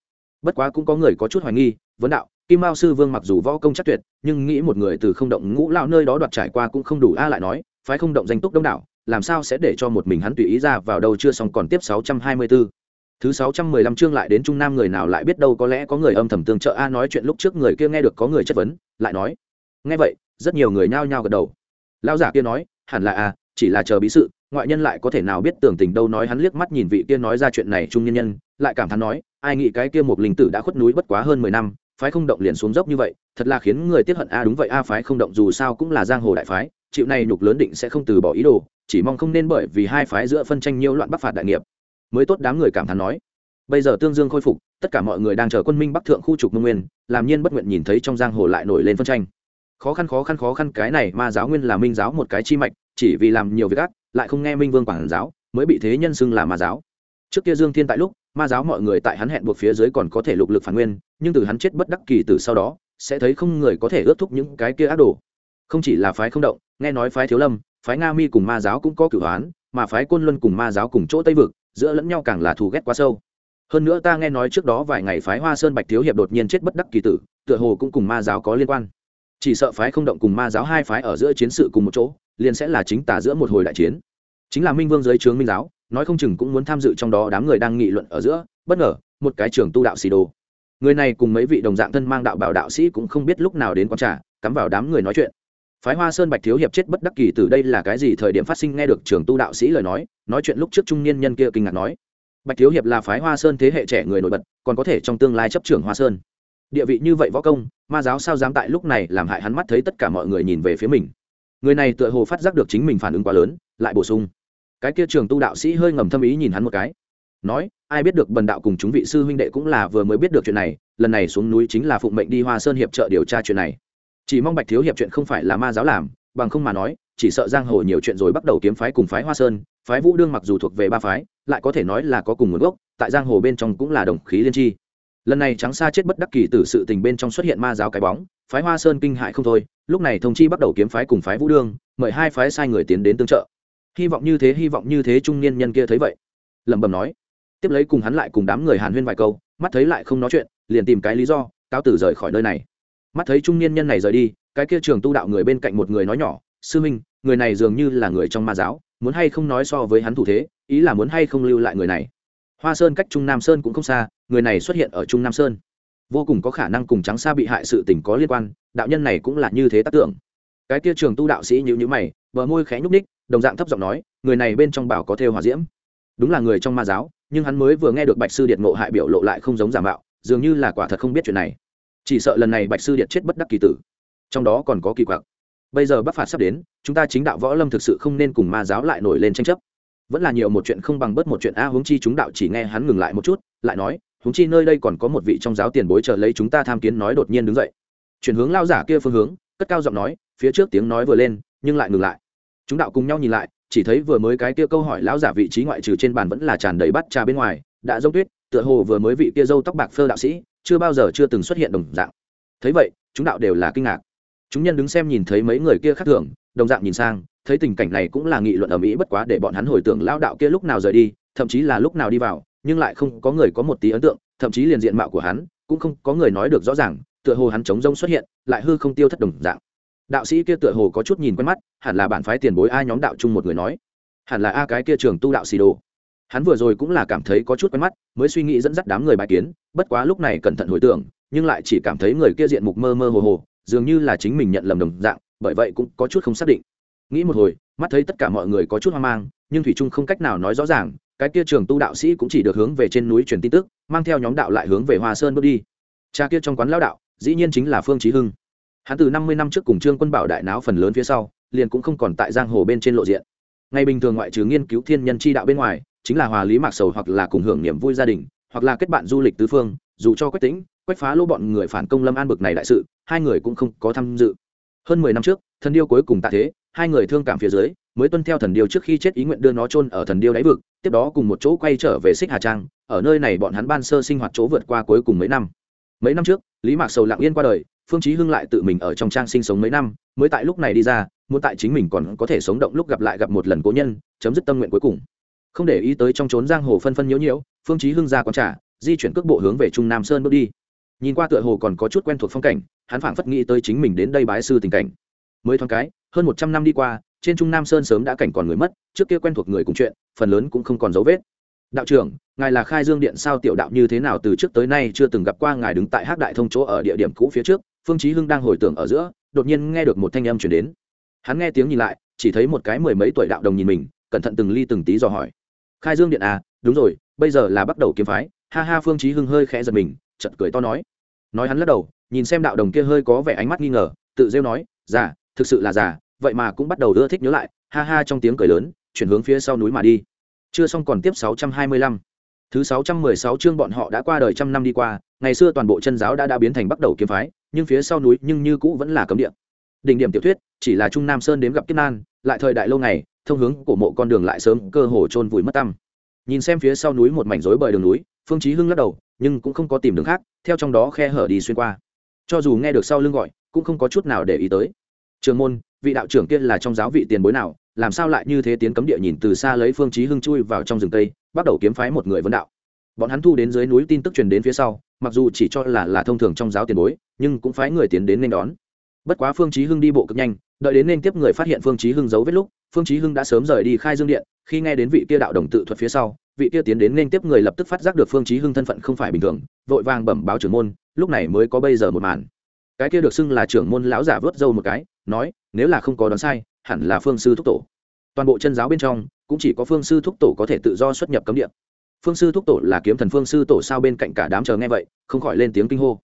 Bất quá cũng có người có chút hoài nghi, vấn đạo kim mao sư vương mặc dù võ công chắc tuyệt nhưng nghĩ một người từ không động ngũ lao nơi đó đoạt trải qua cũng không đủ a lại nói phái không động danh túc đông đảo làm sao sẽ để cho một mình hắn tùy ý ra vào đâu chưa xong còn tiếp 624. Thứ 615 chương lại đến Trung Nam người nào lại biết đâu có lẽ có người âm thầm tương trợ a nói chuyện lúc trước người kia nghe được có người chất vấn, lại nói. Nghe vậy, rất nhiều người nhao nhao gật đầu. Lão giả kia nói, hẳn là a, chỉ là chờ bí sự, ngoại nhân lại có thể nào biết tưởng tình đâu nói hắn liếc mắt nhìn vị kia nói ra chuyện này trung nhân nhân, lại cảm thán nói, ai nghĩ cái kia một linh tử đã khuất núi bất quá hơn 10 năm, phái không động liền xuống dốc như vậy, thật là khiến người tiếp hận. A đúng vậy a phái không động dù sao cũng là giang hồ đại phái, chịu này nhục lớn định sẽ không từ bỏ ý đồ, chỉ mong không nên bởi vì hai phái giữa phân tranh nhiễu loạn bắc phạt đại nghiệp. Mới tốt đám người cảm thán nói. Bây giờ tương dương khôi phục tất cả mọi người đang chờ quân minh bắc thượng khu trục mông nguyên làm nhiên bất nguyện nhìn thấy trong giang hồ lại nổi lên phân tranh. Khó khăn khó khăn khó khăn cái này ma giáo nguyên là minh giáo một cái chi mạch chỉ vì làm nhiều việc ác lại không nghe minh vương quản giáo mới bị thế nhân xưng là ma giáo. Trước kia dương thiên tại lúc ma giáo mọi người tại hắn hẹn buộc phía dưới còn có thể lục lực phản nguyên nhưng từ hắn chết bất đắc kỳ từ sau đó, sẽ thấy không người có thể ước thúc những cái kia ác đồ. Không chỉ là phái không động, nghe nói phái thiếu lâm, phái nga mi cùng ma giáo cũng có cửu hoán, mà phái côn luân cùng ma giáo cùng chỗ tây vực, giữa lẫn nhau càng là thù ghét quá sâu. Hơn nữa ta nghe nói trước đó vài ngày phái hoa sơn bạch thiếu hiệp đột nhiên chết bất đắc kỳ tử, tựa hồ cũng cùng ma giáo có liên quan. Chỉ sợ phái không động cùng ma giáo hai phái ở giữa chiến sự cùng một chỗ, liền sẽ là chính tả giữa một hồi đại chiến. Chính là minh vương dưới trướng minh giáo, nói không chừng cũng muốn tham dự trong đó đám người đang nghị luận ở giữa, bất ngờ, một cái trường tu đạo xì đồ người này cùng mấy vị đồng dạng thân mang đạo bảo đạo sĩ cũng không biết lúc nào đến quán trà, cắm vào đám người nói chuyện. Phái hoa sơn bạch thiếu hiệp chết bất đắc kỳ từ đây là cái gì thời điểm phát sinh nghe được trường tu đạo sĩ lời nói nói chuyện lúc trước trung niên nhân kia kinh ngạc nói. Bạch thiếu hiệp là phái hoa sơn thế hệ trẻ người nổi bật, còn có thể trong tương lai chấp trưởng hoa sơn. Địa vị như vậy võ công, ma giáo sao dám tại lúc này làm hại hắn mắt thấy tất cả mọi người nhìn về phía mình. Người này tựa hồ phát giác được chính mình phản ứng quá lớn, lại bổ sung. Cái kia trường tu đạo sĩ hơi ngầm thâm ý nhìn hắn một cái, nói ai biết được bần đạo cùng chúng vị sư huynh đệ cũng là vừa mới biết được chuyện này, lần này xuống núi chính là phụng mệnh đi hoa sơn hiệp trợ điều tra chuyện này. Chỉ mong bạch thiếu hiệp chuyện không phải là ma giáo làm, bằng không mà nói, chỉ sợ giang hồ nhiều chuyện rồi bắt đầu kiếm phái cùng phái hoa sơn, phái vũ đương mặc dù thuộc về ba phái, lại có thể nói là có cùng nguồn gốc, tại giang hồ bên trong cũng là đồng khí liên tri lần này trắng xa chết bất đắc kỳ từ sự tình bên trong xuất hiện ma giáo cái bóng, phái hoa sơn kinh hại không thôi, lúc này thông chi bắt đầu kiếm phái cùng phái vũ đương, mời hai phái sai người tiến đến tương trợ. Hy vọng như thế, hy vọng như thế trung niên nhân kia thấy vậy. Lẩm bẩm nói tiếp lấy cùng hắn lại cùng đám người hàn huyên vài câu, mắt thấy lại không nói chuyện, liền tìm cái lý do, cáo tử rời khỏi nơi này. Mắt thấy trung niên nhân này rời đi, cái kia trường tu đạo người bên cạnh một người nói nhỏ, sư minh, người này dường như là người trong ma giáo, muốn hay không nói so với hắn thủ thế, ý là muốn hay không lưu lại người này? Hoa sơn cách trung nam sơn cũng không xa, người này xuất hiện ở trung nam sơn. Vô cùng có khả năng cùng trắng xa bị hại sự tình có liên quan, đạo nhân này cũng là như thế tác tưởng. Cái kia trường tu đạo sĩ như nhữ mày, bờ môi khẽ nhúc ních đồng dạng thấp giọng nói, người này bên trong bảo có thêu hòa diễm. Đúng là người trong ma giáo nhưng hắn mới vừa nghe được bạch sư điệt ngộ hại biểu lộ lại không giống giả mạo, dường như là quả thật không biết chuyện này. Chỉ sợ lần này bạch sư điệt chết bất đắc kỳ tử. Trong đó còn có kỳ quặc. Bây giờ bắc phạt sắp đến, chúng ta chính đạo võ lâm thực sự không nên cùng ma giáo lại nổi lên tranh chấp. Vẫn là nhiều một chuyện không bằng bớt một chuyện a à, huống chi chúng đạo chỉ nghe hắn ngừng lại một chút, lại nói, huống chi nơi đây còn có một vị trong giáo tiền bối chờ lấy chúng ta tham kiến nói đột nhiên đứng dậy. Chuyển hướng lao giả kia phương hướng, cất cao giọng nói, phía trước tiếng nói vừa lên, nhưng lại ngừng lại. Chúng đạo cùng nhau nhìn lại chỉ thấy vừa mới cái kia câu hỏi lão giả vị trí ngoại trừ trên bàn vẫn là tràn đầy bát trà bên ngoài, đã giống tuyết, tựa hồ vừa mới vị kia dâu tóc bạc phơ đạo sĩ, chưa bao giờ chưa từng xuất hiện đồng dạng. Thấy vậy, chúng đạo đều là kinh ngạc. Chúng nhân đứng xem nhìn thấy mấy người kia khác thường, đồng dạng nhìn sang, thấy tình cảnh này cũng là nghị luận ở mỹ bất quá để bọn hắn hồi tưởng lao đạo kia lúc nào rời đi, thậm chí là lúc nào đi vào, nhưng lại không có người có một tí ấn tượng, thậm chí liền diện mạo của hắn, cũng không có người nói được rõ ràng, tựa hồ hắn chống rông xuất hiện, lại hư không tiêu thất đồng dạng đạo sĩ kia tựa hồ có chút nhìn quen mắt, hẳn là bản phái tiền bối ai nhóm đạo chung một người nói. Hẳn là a cái kia trường tu đạo xì đồ. Hắn vừa rồi cũng là cảm thấy có chút quen mắt, mới suy nghĩ dẫn dắt đám người bài kiến, bất quá lúc này cẩn thận hồi tưởng, nhưng lại chỉ cảm thấy người kia diện mục mơ mơ hồ hồ, dường như là chính mình nhận lầm đồng dạng, bởi vậy cũng có chút không xác định. Nghĩ một hồi, mắt thấy tất cả mọi người có chút hoang mang, nhưng thủy trung không cách nào nói rõ ràng, cái kia trường tu đạo sĩ cũng chỉ được hướng về trên núi truyền tin tức, mang theo nhóm đạo lại hướng về hoa sơn bước đi. Cha kia trong quán lao đạo, dĩ nhiên chính là phương trí hưng hắn từ năm mươi năm trước cùng trương quân bảo đại náo phần lớn phía sau, liền cũng không còn tại giang hồ bên trên lộ diện. Ngày bình thường ngoại trừ nghiên cứu thiên nhân chi đạo bên ngoài, chính là hòa lý mạc sầu hoặc là cùng hưởng niềm vui gia đình, hoặc là kết bạn du lịch tứ phương, dù cho quách tính quách phá lỗ bọn người phản công lâm an bực này đại sự, hai người cũng không có tham dự. Hơn mười năm trước, thần điêu cuối cùng tạ thế, hai người thương cảm phía dưới, mới tuân theo thần điêu trước khi chết ý nguyện đưa nó chôn ở thần điêu đáy vực, tiếp đó cùng một chỗ quay trở về xích hà trang, ở nơi này bọn hắn ban sơ sinh hoạt chỗ vượt qua cuối cùng mấy năm. Mấy năm trước, lý mạc sầu lặng yên qua đời phương chí hưng lại tự mình ở trong trang sinh sống mấy năm, mới tại lúc này đi ra, muốn tại chính mình còn có thể sống động lúc gặp lại gặp một lần cố nhân, chấm dứt tâm nguyện cuối cùng. Không để ý tới trong trốn giang hồ phân phân nhiễu nhiễu, phương chí hưng ra quán trà, di chuyển cước bộ hướng về trung nam sơn bước đi. Nhìn qua tựa hồ còn có chút quen thuộc phong cảnh, hắn phảng phất nghĩ tới chính mình đến đây bái sư tình cảnh. Mới thoáng cái, hơn một trăm năm đi qua, trên trung nam sơn sớm đã cảnh còn người mất, trước kia quen thuộc người cùng chuyện, phần lớn cũng không còn dấu vết. Đạo trưởng, ngài là khai dương điện sao tiểu đạo như thế nào từ trước tới nay chưa từng gặp qua ngài đứng tại hắc đại thông chỗ ở địa điểm cũ phía trước phương chí hưng đang hồi tưởng ở giữa, đột nhiên nghe được một thanh âm truyền đến. Hắn nghe tiếng nhìn lại, chỉ thấy một cái mười mấy tuổi đạo đồng nhìn mình, cẩn thận từng ly từng tí dò hỏi. Khai dương điện à đúng rồi, bây giờ là bắt đầu kiếm phái. Ha ha, phương chí hưng hơi khẽ giật mình, chợt cười to nói. Nói hắn lắc đầu, nhìn xem đạo đồng kia hơi có vẻ ánh mắt nghi ngờ, tự rêu nói, già, thực sự là già, vậy mà cũng bắt đầu ưa thích nhớ lại. Ha ha, trong tiếng cười lớn, chuyển hướng phía sau núi mà đi. Chưa xong còn tiếp 625. thứ 616 chương bọn họ đã qua đời trăm năm đi qua, ngày xưa toàn bộ chân giáo đã đã biến thành bắt đầu kiếm phái nhưng phía sau núi nhưng như cũ vẫn là cấm địa. Đỉnh điểm tiểu thuyết, chỉ là trung nam sơn đếm gặp kiếp nan, lại thời đại lâu ngày, thông hướng của mộ con đường lại sớm, cơ hồ trôn vùi mất tâm nhìn xem phía sau núi một mảnh rối bời đường núi, phương chí hưng lắc đầu, nhưng cũng không có tìm đường khác, theo trong đó khe hở đi xuyên qua. Cho dù nghe được sau lưng gọi, cũng không có chút nào để ý tới. Trường môn, vị đạo trưởng kia là trong giáo vị tiền bối nào, làm sao lại như thế tiến cấm địa nhìn từ xa lấy phương chí hưng chui vào trong rừng tây, bắt đầu kiếm phái một người vấn đạo. Bọn hắn thu đến dưới núi tin tức truyền đến phía sau mặc dù chỉ cho là là thông thường trong giáo tiền bối, nhưng cũng phái người tiến đến nên đón. Bất quá phương chí hưng đi bộ cực nhanh, đợi đến nên tiếp người phát hiện phương chí hưng giấu vết lúc, phương chí hưng đã sớm rời đi khai dương điện, khi nghe đến vị kia đạo đồng tự thuật phía sau, vị kia tiến đến nên tiếp người lập tức phát giác được phương chí hưng thân phận không phải bình thường, vội vàng bẩm báo trưởng môn, lúc này mới có bây giờ một màn. Cái kia được xưng là trưởng môn lão giả vớt dâu một cái, nói, nếu là không có đoán sai, hẳn là phương sư thúc tổ. Toàn bộ chân giáo bên trong, cũng chỉ có phương sư thúc tổ có thể tự do xuất nhập cấm địa phương sư thúc tổ là kiếm thần phương sư tổ sao bên cạnh cả đám chờ nghe vậy, không khỏi lên tiếng kinh hô.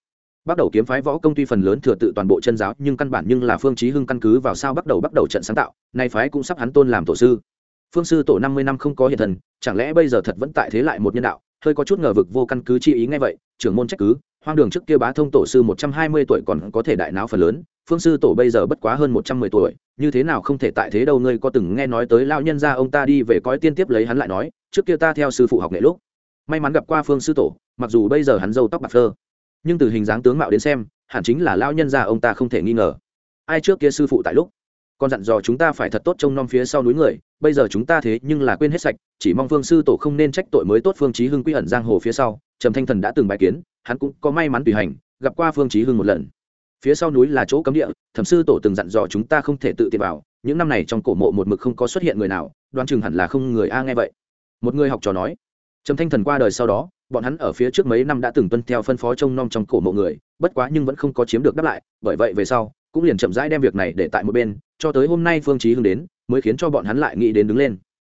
Bắt đầu kiếm phái võ công tuy phần lớn thừa tự toàn bộ chân giáo, nhưng căn bản nhưng là phương chí hưng căn cứ vào sao bắt đầu bắt đầu trận sáng tạo, nay phái cũng sắp hắn tôn làm tổ sư. Phương sư tổ năm mươi năm không có hiện thần, chẳng lẽ bây giờ thật vẫn tại thế lại một nhân đạo? Hơi có chút ngờ vực vô căn cứ chi ý ngay vậy, trưởng môn trách cứ, hoang đường trước kia bá thông tổ sư một trăm hai mươi tuổi còn có thể đại não phần lớn phương sư tổ bây giờ bất quá hơn một trăm mười tuổi, như thế nào không thể tại thế đâu, ngươi có từng nghe nói tới Lão nhân gia ông ta đi về cõi tiên tiếp lấy hắn lại nói, trước kia ta theo sư phụ học nghệ lúc, may mắn gặp qua phương sư tổ, mặc dù bây giờ hắn râu tóc bạc phơ, nhưng từ hình dáng tướng mạo đến xem, hẳn chính là Lão nhân gia ông ta không thể nghi ngờ. Ai trước kia sư phụ tại lúc, còn dặn dò chúng ta phải thật tốt trông nom phía sau núi người, bây giờ chúng ta thế nhưng là quên hết sạch, chỉ mong phương sư tổ không nên trách tội mới tốt phương chí hưng quy ẩn giang hồ phía sau, trầm thanh thần đã từng bài kiến, hắn cũng có may mắn tùy hành, gặp qua phương chí hưng một lần phía sau núi là chỗ cấm địa, thẩm sư tổ từng dặn dò chúng ta không thể tự tiện vào, những năm này trong cổ mộ một mực không có xuất hiện người nào đoan chừng hẳn là không người a nghe vậy. Một người học trò nói, trầm thanh thần qua đời sau đó, bọn hắn ở phía trước mấy năm đã từng tuân theo phân phó trông nom trong cổ mộ người, bất quá nhưng vẫn không có chiếm được đáp lại, bởi vậy về sau, cũng liền chậm rãi đem việc này để tại một bên, cho tới hôm nay phương chí hưng đến, mới khiến cho bọn hắn lại nghĩ đến đứng lên.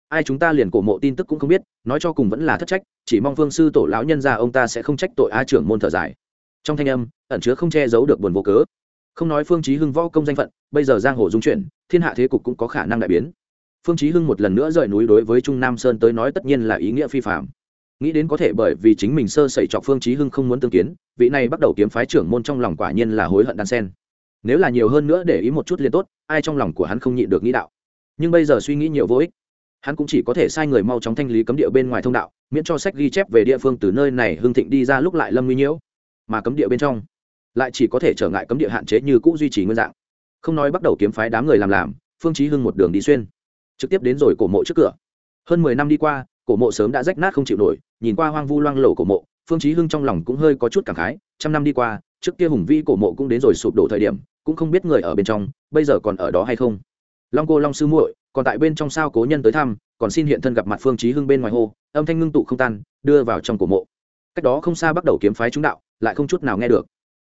Ai chúng ta liền cổ mộ tin tức cũng không biết, nói cho cùng vẫn là thất trách, chỉ mong phương sư tổ lão nhân gia ông ta sẽ không trách tội a trưởng môn thở dài trong thanh âm, ẩn chứa không che giấu được buồn vô cớ. Không nói phương chí hưng võ công danh phận, bây giờ giang hồ dung chuyển, thiên hạ thế cục cũng có khả năng đại biến. Phương chí hưng một lần nữa rời núi đối với trung nam sơn tới nói tất nhiên là ý nghĩa phi phàm. Nghĩ đến có thể bởi vì chính mình sơ sẩy chọc phương chí hưng không muốn tương kiến, vị này bắt đầu kiếm phái trưởng môn trong lòng quả nhiên là hối hận đan sen. Nếu là nhiều hơn nữa để ý một chút liền tốt, ai trong lòng của hắn không nhịn được nghĩ đạo. Nhưng bây giờ suy nghĩ nhiều vô ích. Hắn cũng chỉ có thể sai người mau chóng thanh lý cấm địa bên ngoài thông đạo, miễn cho sách ghi chép về địa phương từ nơi này, hưng thịnh đi ra lúc lại lâm nguy nhiễu mà cấm địa bên trong, lại chỉ có thể trở ngại cấm địa hạn chế như cũ duy trì nguyên dạng. Không nói bắt đầu kiếm phái đám người làm làm, phương chí hưng một đường đi xuyên, trực tiếp đến rồi cổ mộ trước cửa. Hơn mười năm đi qua, cổ mộ sớm đã rách nát không chịu nổi, nhìn qua hoang vu loang lổ cổ mộ, phương chí hưng trong lòng cũng hơi có chút cảm khái, trăm năm đi qua, trước kia hùng vĩ cổ mộ cũng đến rồi sụp đổ thời điểm, cũng không biết người ở bên trong, bây giờ còn ở đó hay không. Long cô long sư muội, còn tại bên trong sao cố nhân tới thăm, còn xin hiện thân gặp mặt phương chí hưng bên ngoài hồ âm thanh ngưng tụ không tan, đưa vào trong cổ mộ. Cách đó không xa bắt đầu kiếm phái chúng đạo lại không chút nào nghe được.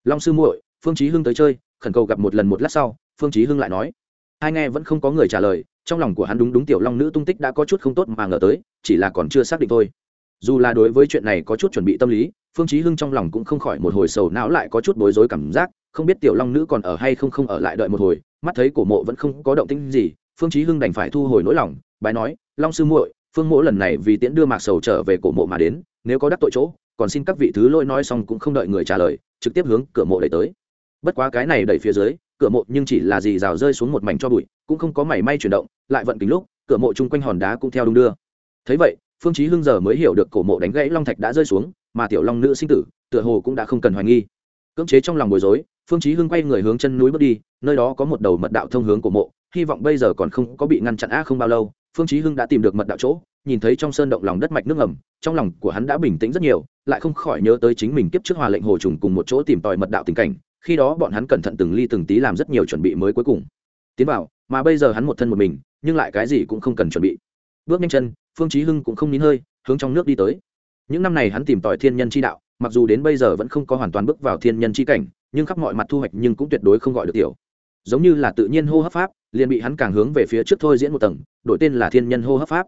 Long sư muội, phương chí hưng tới chơi, khẩn cầu gặp một lần một lát sau, phương chí hưng lại nói. Hai nghe vẫn không có người trả lời, trong lòng của hắn đúng đúng tiểu long nữ tung tích đã có chút không tốt mà ngờ tới, chỉ là còn chưa xác định thôi. Dù là đối với chuyện này có chút chuẩn bị tâm lý, phương chí hưng trong lòng cũng không khỏi một hồi sầu não lại có chút bối rối cảm giác, không biết tiểu long nữ còn ở hay không không ở lại đợi một hồi, mắt thấy cổ mộ vẫn không có động tĩnh gì, phương chí hưng đành phải thu hồi nỗi lòng bài nói, long sư muội, phương mộ lần này vì tiễn đưa mạc sầu trở về cổ mộ mà đến, nếu có đắc tội chỗ còn xin các vị thứ lỗi nói xong cũng không đợi người trả lời, trực tiếp hướng cửa mộ đẩy tới. Bất quá cái này đẩy phía dưới, cửa mộ nhưng chỉ là gì rào rơi xuống một mảnh cho bụi, cũng không có mảy may chuyển động, lại vận kính lúc, cửa mộ chung quanh hòn đá cũng theo đung đưa. Thấy vậy, phương chí hưng giờ mới hiểu được cổ mộ đánh gãy long thạch đã rơi xuống, mà tiểu long nữ sinh tử, tựa hồ cũng đã không cần hoài nghi. Cưỡng chế trong lòng bối rối, phương chí hưng quay người hướng chân núi bước đi, nơi đó có một đầu mật đạo thông hướng cổ mộ, hy vọng bây giờ còn không có bị ngăn chặn a không bao lâu, phương chí hưng đã tìm được mật đạo chỗ nhìn thấy trong sơn động lòng đất mạch nước ngầm, trong lòng của hắn đã bình tĩnh rất nhiều, lại không khỏi nhớ tới chính mình kiếp trước hòa lệnh hồ trùng cùng một chỗ tìm tòi mật đạo tình cảnh, khi đó bọn hắn cẩn thận từng ly từng tí làm rất nhiều chuẩn bị mới cuối cùng. Tiến vào, mà bây giờ hắn một thân một mình, nhưng lại cái gì cũng không cần chuẩn bị. Bước nhanh chân, phương chí hưng cũng không nín hơi, hướng trong nước đi tới. Những năm này hắn tìm tòi thiên nhân chi đạo, mặc dù đến bây giờ vẫn không có hoàn toàn bước vào thiên nhân chi cảnh, nhưng khắp mọi mặt thu hoạch nhưng cũng tuyệt đối không gọi được tiểu. Giống như là tự nhiên hô hấp pháp, liền bị hắn càng hướng về phía trước thôi diễn một tầng, đổi tên là thiên nhân hô hấp pháp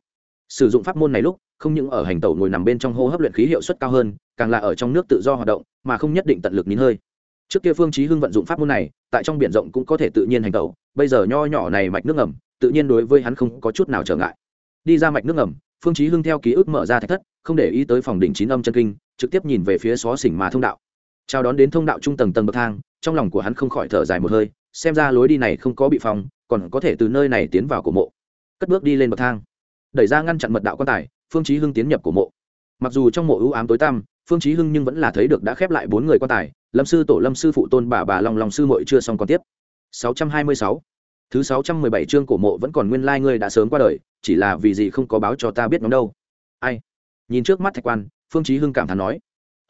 sử dụng pháp môn này lúc, không những ở hành tẩu ngồi nằm bên trong hô hấp luyện khí hiệu suất cao hơn, càng là ở trong nước tự do hoạt động, mà không nhất định tận lực nín hơi. Trước kia phương chí hưng vận dụng pháp môn này, tại trong biển rộng cũng có thể tự nhiên hành tẩu, bây giờ nho nhỏ này mạch nước ngầm, tự nhiên đối với hắn không có chút nào trở ngại. Đi ra mạch nước ngầm, phương chí hưng theo ký ức mở ra thạch thất, không để ý tới phòng đỉnh chín âm chân kinh, trực tiếp nhìn về phía xó xỉnh mà thông đạo. Chào đón đến thông đạo trung tầng tầng bậc thang, trong lòng của hắn không khỏi thở dài một hơi, xem ra lối đi này không có bị phòng còn có thể từ nơi này tiến vào cổ mộ. Cất bước đi lên bậc thang đẩy ra ngăn chặn mật đạo quan tài, phương chí hưng tiến nhập cổ mộ. Mặc dù trong mộ ưu ám tối tăm, phương chí hưng nhưng vẫn là thấy được đã khép lại bốn người quan tài, lâm sư tổ, lâm sư phụ tôn, bà bà long long sư muội chưa xong còn tiếp. 626 thứ 617 chương cổ mộ vẫn còn nguyên lai like ngươi đã sớm qua đời, chỉ là vì gì không có báo cho ta biết nó đâu. Ai? Nhìn trước mắt thạch quan, phương chí hưng cảm thán nói.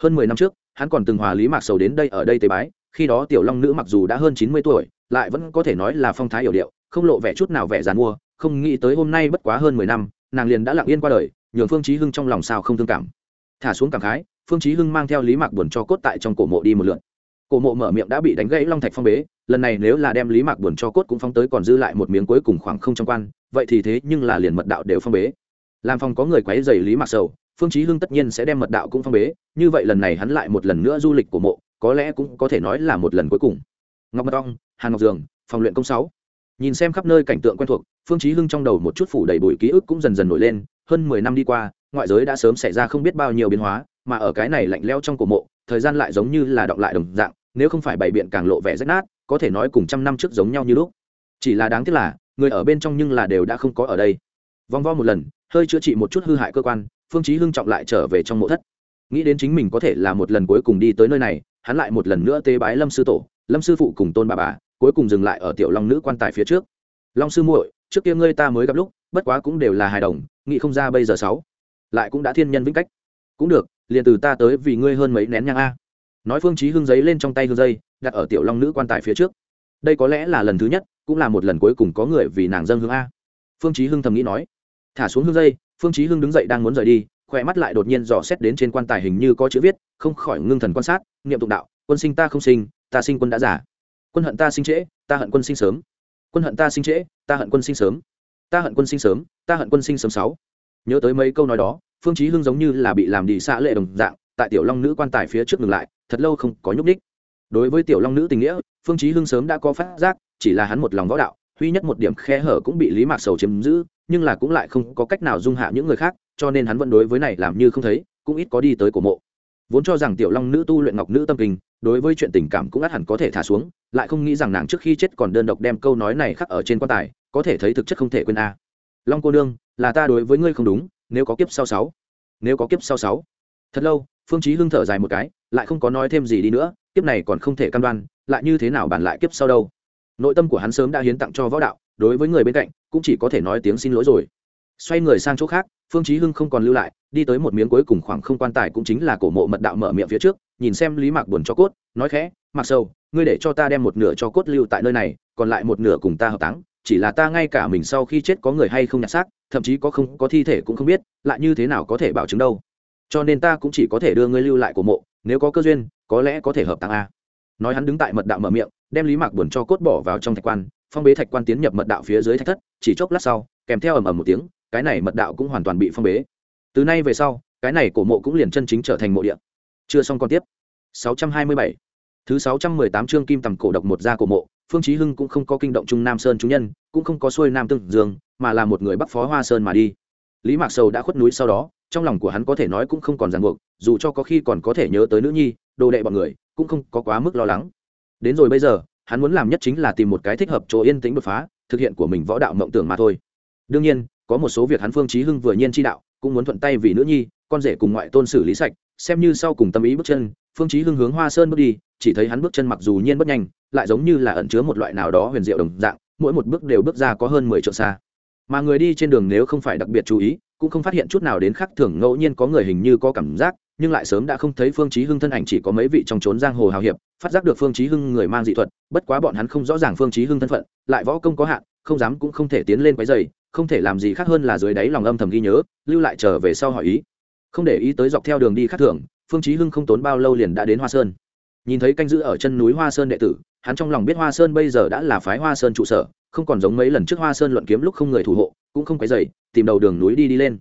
Hơn mười năm trước, hắn còn từng hòa lý mạc sầu đến đây ở đây tế bái, khi đó tiểu long nữ mặc dù đã hơn chín mươi tuổi, lại vẫn có thể nói là phong thái hiểu điệu, không lộ vẻ chút nào vẻ già mua không nghĩ tới hôm nay bất quá hơn mười năm, nàng liền đã lặng yên qua đời, nhường phương chí hưng trong lòng sao không thương cảm. Thả xuống cảm khái, phương chí hưng mang theo lý mạc buồn cho cốt tại trong cổ mộ đi một lượt. Cổ mộ mở miệng đã bị đánh gãy long thạch phong bế, lần này nếu là đem lý mạc buồn cho cốt cũng phóng tới còn dư lại một miếng cuối cùng khoảng không trong quan, vậy thì thế nhưng là liền mật đạo đều phong bế. Làm phòng có người quấy rầy lý mạc sầu, phương chí hưng tất nhiên sẽ đem mật đạo cũng phong bế, như vậy lần này hắn lại một lần nữa du lịch của mộ, có lẽ cũng có thể nói là một lần cuối cùng. Ngọc mật ong, hàn ngọc dường, phòng luyện công sáu. Nhìn xem khắp nơi cảnh tượng quen thuộc phương chí hưng trong đầu một chút phủ đầy bụi ký ức cũng dần dần nổi lên, hơn mười năm đi qua, ngoại giới đã sớm xảy ra không biết bao nhiêu biến hóa, mà ở cái này lạnh lẽo trong cổ mộ, thời gian lại giống như là đọng lại đồng dạng, nếu không phải bày biện càng lộ vẻ rách nát, có thể nói cùng trăm năm trước giống nhau như lúc. Chỉ là đáng tiếc là, người ở bên trong nhưng là đều đã không có ở đây. Vòng vo một lần, hơi chữa trị một chút hư hại cơ quan, phương chí hưng trọng lại trở về trong mộ thất. Nghĩ đến chính mình có thể là một lần cuối cùng đi tới nơi này, hắn lại một lần nữa tế bái lâm sư tổ, lâm sư phụ cùng tôn bà bà, cuối cùng dừng lại ở tiểu long nữ quan tài phía trước. Long sư muội trước kia ngươi ta mới gặp lúc, bất quá cũng đều là hài đồng, nghĩ không ra bây giờ sáu. Lại cũng đã thiên nhân vĩnh cách. Cũng được, liền từ ta tới vì ngươi hơn mấy nén nhang a. Nói phương chí hưng giấy lên trong tay hương dây, đặt ở tiểu long nữ quan tài phía trước. Đây có lẽ là lần thứ nhất, cũng là một lần cuối cùng có người vì nàng dâng hương a. Phương chí hưng thầm nghĩ nói. Thả xuống hương dây, phương chí hưng đứng dậy đang muốn rời đi khoe mắt lại đột nhiên dò xét đến trên quan tài hình như có chữ viết, không khỏi ngưng thần quan sát, niệm tụng đạo, quân sinh ta không sinh, ta sinh quân đã giả quân hận ta sinh trễ, ta hận quân sinh sớm quân hận ta sinh trễ, ta hận quân sinh sớm. Ta hận quân sinh sớm, ta hận quân sinh sớm sáu. Nhớ tới mấy câu nói đó, phương chí hưng giống như là bị làm đi xạ lệ đồng dạng, tại tiểu long nữ quan tài phía trước ngừng lại, thật lâu không có nhúc đích đối với tiểu long nữ tình nghĩa, phương chí hưng sớm đã có phát giác, chỉ là hắn một lòng võ đạo, duy nhất một điểm khe hở cũng bị lý mạc sầu chiếm giữ, nhưng là cũng lại không có cách nào dung hạ những người khác, cho nên hắn vẫn đối với này làm như không thấy, cũng ít có đi tới cổ mộ vốn cho rằng tiểu long nữ tu luyện ngọc nữ tâm kinh, đối với chuyện tình cảm cũng ắt hẳn có thể thả xuống, lại không nghĩ rằng nàng trước khi chết còn đơn độc đem câu nói này khắc ở trên quan tài, có thể thấy thực chất không thể quên a. Long cô nương, là ta đối với ngươi không đúng, nếu có kiếp sau sáu. Nếu có kiếp sau sáu. Thật lâu, phương chí hưng thở dài một cái, lại không có nói thêm gì đi nữa, kiếp này còn không thể căn đoan, lại như thế nào bàn lại kiếp sau đâu. Nội tâm của hắn sớm đã hiến tặng cho võ đạo, đối với người bên cạnh, cũng chỉ có thể nói tiếng xin lỗi rồi. Xoay người sang chỗ khác phương chí hưng không còn lưu lại, đi tới một miếng cuối cùng khoảng không quan tài cũng chính là cổ mộ mật đạo mở miệng phía trước, nhìn xem lý mạc buồn cho cốt, nói khẽ mặc sâu ngươi để cho ta đem một nửa cho cốt lưu tại nơi này, còn lại một nửa cùng ta hợp táng, chỉ là ta ngay cả mình sau khi chết có người hay không nhặt xác, thậm chí có không, có thi thể cũng không biết, lại như thế nào có thể bảo chứng đâu. Cho nên ta cũng chỉ có thể đưa ngươi lưu lại cổ mộ, nếu có cơ duyên, có lẽ có thể hợp táng a. Nói hắn đứng tại mật đạo mở miệng, đem lý mạc buồn cho cốt bỏ vào trong thạch quan, phong bế thạch quan tiến nhập mật đạo phía dưới thạch thất, chỉ chốc lát sau, kèm theo ầm ầm một tiếng cái này mật đạo cũng hoàn toàn bị phong bế. Từ nay về sau, cái này cổ mộ cũng liền chân chính trở thành mộ địa. Chưa xong còn tiếp. 627 thứ 618 chương kim tầm cổ độc một gia cổ mộ, phương chí hưng cũng không có kinh động trung nam sơn chúng nhân, cũng không có xuôi nam tương dương, mà là một người bắc phó hoa sơn mà đi. Lý mạc sầu đã khuất núi sau đó, trong lòng của hắn có thể nói cũng không còn ràng buộc, dù cho có khi còn có thể nhớ tới nữ nhi, đồ đệ bọn người, cũng không có quá mức lo lắng. Đến rồi bây giờ, hắn muốn làm nhất chính là tìm một cái thích hợp chỗ yên tĩnh đột phá, thực hiện của mình võ đạo mộng tưởng mà thôi. Đương nhiên có một số việc hắn phương chí hưng vừa nhiên chi đạo, cũng muốn thuận tay vì nữ nhi, con rể cùng ngoại tôn xử lý sạch, xem như sau cùng tâm ý bước chân, phương chí hưng hướng hoa sơn bước đi, chỉ thấy hắn bước chân mặc dù nhiên bất nhanh, lại giống như là ẩn chứa một loại nào đó huyền diệu đồng dạng, mỗi một bước đều bước ra có hơn mười trượng xa. Mà người đi trên đường nếu không phải đặc biệt chú ý, cũng không phát hiện chút nào đến khác thường ngẫu nhiên có người hình như có cảm giác, nhưng lại sớm đã không thấy phương chí hưng thân ảnh chỉ có mấy vị trong trốn giang hồ hào hiệp, phát giác được phương chí hưng người mang dị thuật, bất quá bọn hắn không rõ ràng phương chí hưng thân phận, lại võ công có hạn không dám cũng không thể tiến lên quấy dày không thể làm gì khác hơn là dưới đáy lòng âm thầm ghi nhớ, lưu lại trở về sau hỏi ý. Không để ý tới dọc theo đường đi khác thường, phương chí hưng không tốn bao lâu liền đã đến hoa sơn. Nhìn thấy canh giữ ở chân núi hoa sơn đệ tử, hắn trong lòng biết hoa sơn bây giờ đã là phái hoa sơn trụ sở, không còn giống mấy lần trước hoa sơn luận kiếm lúc không người thủ hộ, cũng không quấy dày tìm đầu đường núi đi đi lên.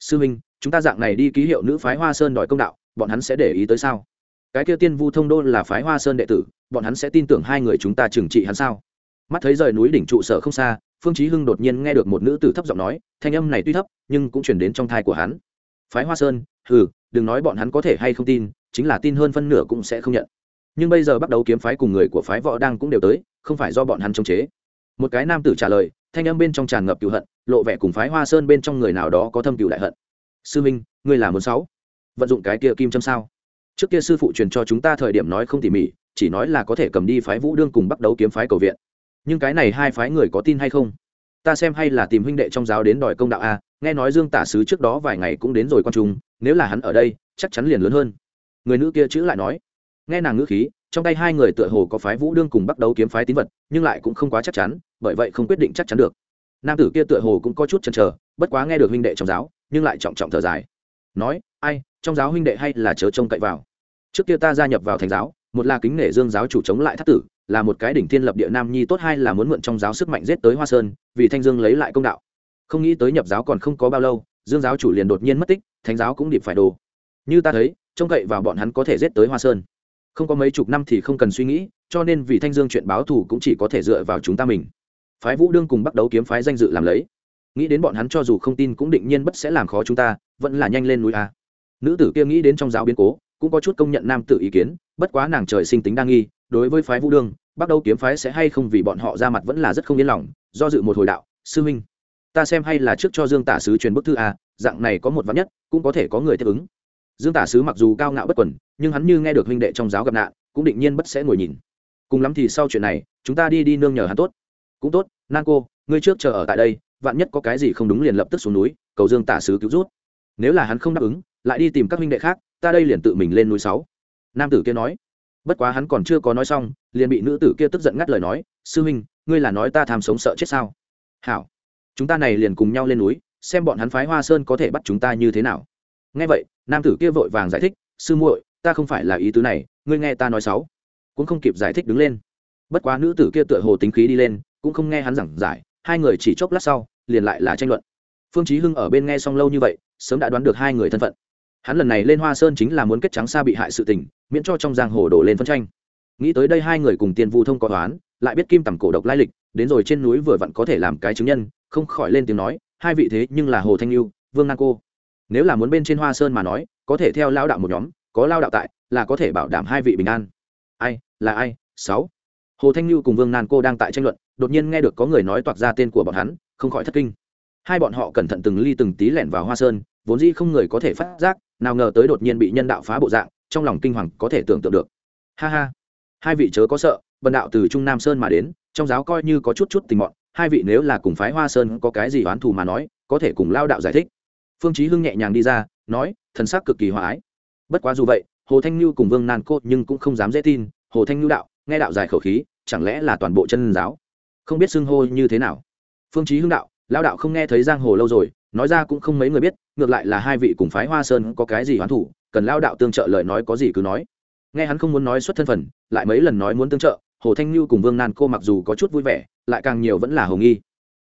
Sư minh chúng ta dạng này đi ký hiệu nữ phái hoa sơn đòi công đạo, bọn hắn sẽ để ý tới sao? Cái kia tiên vu thông đô là phái hoa sơn đệ tử, bọn hắn sẽ tin tưởng hai người chúng ta trừng trị hắn sao? Mắt thấy rời núi đỉnh trụ sở không xa, phương chí hưng đột nhiên nghe được một nữ tử thấp giọng nói, thanh âm này tuy thấp, nhưng cũng truyền đến trong thai của hắn. Phái hoa sơn, hừ, đừng nói bọn hắn có thể hay không tin, chính là tin hơn phân nửa cũng sẽ không nhận. Nhưng bây giờ bắt đầu kiếm phái cùng người của phái võ đang cũng đều tới, không phải do bọn hắn chống chế. Một cái nam tử trả lời, thanh âm bên trong tràn ngập cựu hận, lộ vẻ cùng phái hoa sơn bên trong người nào đó có thâm cựu đại hận. Sư minh, ngươi là muốn sáu? Vận dụng cái kia kim châm sao? Trước kia sư phụ truyền cho chúng ta thời điểm nói không tỉ mỉ, chỉ nói là có thể cầm đi phái vũ đương cùng bắt đầu kiếm phái cầu viện nhưng cái này hai phái người có tin hay không? Ta xem hay là tìm huynh đệ trong giáo đến đòi công đạo a, nghe nói dương tả sứ trước đó vài ngày cũng đến rồi con chúng nếu là hắn ở đây, chắc chắn liền lớn hơn. Người nữ kia chữ lại nói. Nghe nàng ngữ khí, trong tay hai người tựa hồ có phái vũ đương cùng bắt đầu kiếm phái tín vật, nhưng lại cũng không quá chắc chắn, bởi vậy không quyết định chắc chắn được. Nam tử kia tựa hồ cũng có chút chần chờ, bất quá nghe được huynh đệ trong giáo, nhưng lại trọng trọng thở dài. Nói, ai, trong giáo huynh đệ hay là chớ trông cậy vào. Trước kia ta gia nhập vào thành giáo, một là kính nể dương giáo chủ chống lại thất tử là một cái đỉnh thiên lập địa nam nhi tốt hai là muốn mượn trong giáo sức mạnh giết tới hoa sơn, vì thanh dương lấy lại công đạo. Không nghĩ tới nhập giáo còn không có bao lâu, dương giáo chủ liền đột nhiên mất tích, thánh giáo cũng điệp phải đồ như ta thấy, trông cậy vào bọn hắn có thể giết tới hoa sơn. Không có mấy chục năm thì không cần suy nghĩ, cho nên vì thanh dương chuyện báo thù cũng chỉ có thể dựa vào chúng ta mình. Phái vũ đương cùng bắt đấu kiếm phái danh dự làm lấy. Nghĩ đến bọn hắn cho dù không tin cũng định nhiên bất sẽ làm khó chúng ta, vẫn là nhanh lên núi a. Nữ tử kia nghĩ đến trong giáo biến cố cũng có chút công nhận nam tử ý kiến, bất quá nàng trời sinh tính đa nghi, đối với phái vũ đương bắt đầu kiếm phái sẽ hay không vì bọn họ ra mặt vẫn là rất không yên lòng, do dự một hồi đạo, sư huynh, ta xem hay là trước cho dương tả sứ truyền bức thư a, dạng này có một vắn nhất, cũng có thể có người tiếp ứng. Dương tả sứ mặc dù cao ngạo bất quần, nhưng hắn như nghe được huynh đệ trong giáo gặp nạn, cũng định nhiên bất sẽ ngồi nhìn. Cùng lắm thì sau chuyện này, chúng ta đi đi nương nhờ hắn tốt. Cũng tốt nan cô, ngươi trước chờ ở tại đây, vạn nhất có cái gì không đúng liền lập tức xuống núi, cầu dương tả sứ cứu rút. Nếu là hắn không đáp ứng lại đi tìm các huynh đệ khác, ta đây liền tự mình lên núi sáu. Nam tử kia nói. Bất quá hắn còn chưa có nói xong, liền bị nữ tử kia tức giận ngắt lời nói, sư huynh, ngươi là nói ta tham sống sợ chết sao? Hảo, chúng ta này liền cùng nhau lên núi, xem bọn hắn phái hoa sơn có thể bắt chúng ta như thế nào. Nghe vậy, nam tử kia vội vàng giải thích, sư muội, ta không phải là ý tứ này, ngươi nghe ta nói sáu. Cũng không kịp giải thích đứng lên. Bất quá nữ tử kia tựa hồ tính khí đi lên, cũng không nghe hắn giảng giải, hai người chỉ chốc lát sau, liền lại là tranh luận. Phương chí hưng ở bên nghe xong lâu như vậy, sớm đã đoán được hai người thân phận hắn lần này lên hoa sơn chính là muốn kết trắng xa bị hại sự tình, miễn cho trong giang hồ đổ lên phân tranh. Nghĩ tới đây hai người cùng tiên vu thông có toán, lại biết kim tầm cổ độc lai lịch, đến rồi trên núi vừa vặn có thể làm cái chứng nhân, không khỏi lên tiếng nói, hai vị thế nhưng là hồ thanh lưu, vương nan cô. Nếu là muốn bên trên hoa sơn mà nói, có thể theo lao đạo một nhóm, có lao đạo tại, là có thể bảo đảm hai vị bình an. Ai, là ai? Sáu. Hồ thanh lưu cùng vương nan cô đang tại tranh luận, đột nhiên nghe được có người nói toạc ra tên của bọn hắn, không khỏi thất kinh. Hai bọn họ cẩn thận từng ly từng tí lẻn vào hoa sơn, vốn dĩ không người có thể phát giác nào ngờ tới đột nhiên bị nhân đạo phá bộ dạng, trong lòng kinh hoàng có thể tưởng tượng được. Ha ha, hai vị chớ có sợ, bần đạo từ trung nam sơn mà đến, trong giáo coi như có chút chút tình mọn, hai vị nếu là cùng phái hoa sơn có cái gì oán thù mà nói, có thể cùng lao đạo giải thích. Phương chí hưng nhẹ nhàng đi ra, nói, thần sắc cực kỳ hòa ái. Bất quá dù vậy, hồ thanh lưu cùng vương nan cô nhưng cũng không dám dễ tin, hồ thanh lưu đạo, nghe đạo giải khẩu khí, chẳng lẽ là toàn bộ chân giáo? Không biết xưng hô như thế nào. Phương chí hưng đạo lao đạo không nghe thấy giang hồ lâu rồi nói ra cũng không mấy người biết ngược lại là hai vị cùng phái hoa sơn có cái gì hoán thủ cần lao đạo tương trợ lời nói có gì cứ nói. Nghe hắn không muốn nói xuất thân phận lại mấy lần nói muốn tương trợ hồ thanh lưu cùng vương nan cô mặc dù có chút vui vẻ lại càng nhiều vẫn là hồ nghi.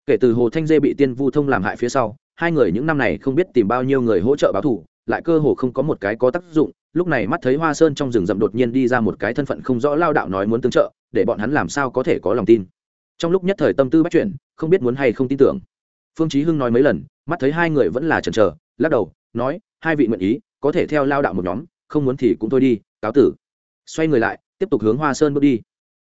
Kể từ hồ thanh dê bị tiên vu thông làm hại phía sau hai người những năm này không biết tìm bao nhiêu người hỗ trợ báo thủ lại cơ hồ không có một cái có tác dụng lúc này mắt thấy hoa sơn trong rừng rậm đột nhiên đi ra một cái thân phận không rõ lao đạo nói muốn tương trợ để bọn hắn làm sao có thể có lòng tin. Trong lúc nhất thời tâm tư bắt chuyển, không biết muốn hay không tin tưởng phương chí hưng nói mấy lần, mắt thấy hai người vẫn là chần chờ, lắc đầu, nói, hai vị nguyện ý, có thể theo lao đạo một nhóm, không muốn thì cũng thôi đi, cáo tử. Xoay người lại, tiếp tục hướng hoa sơn bước đi.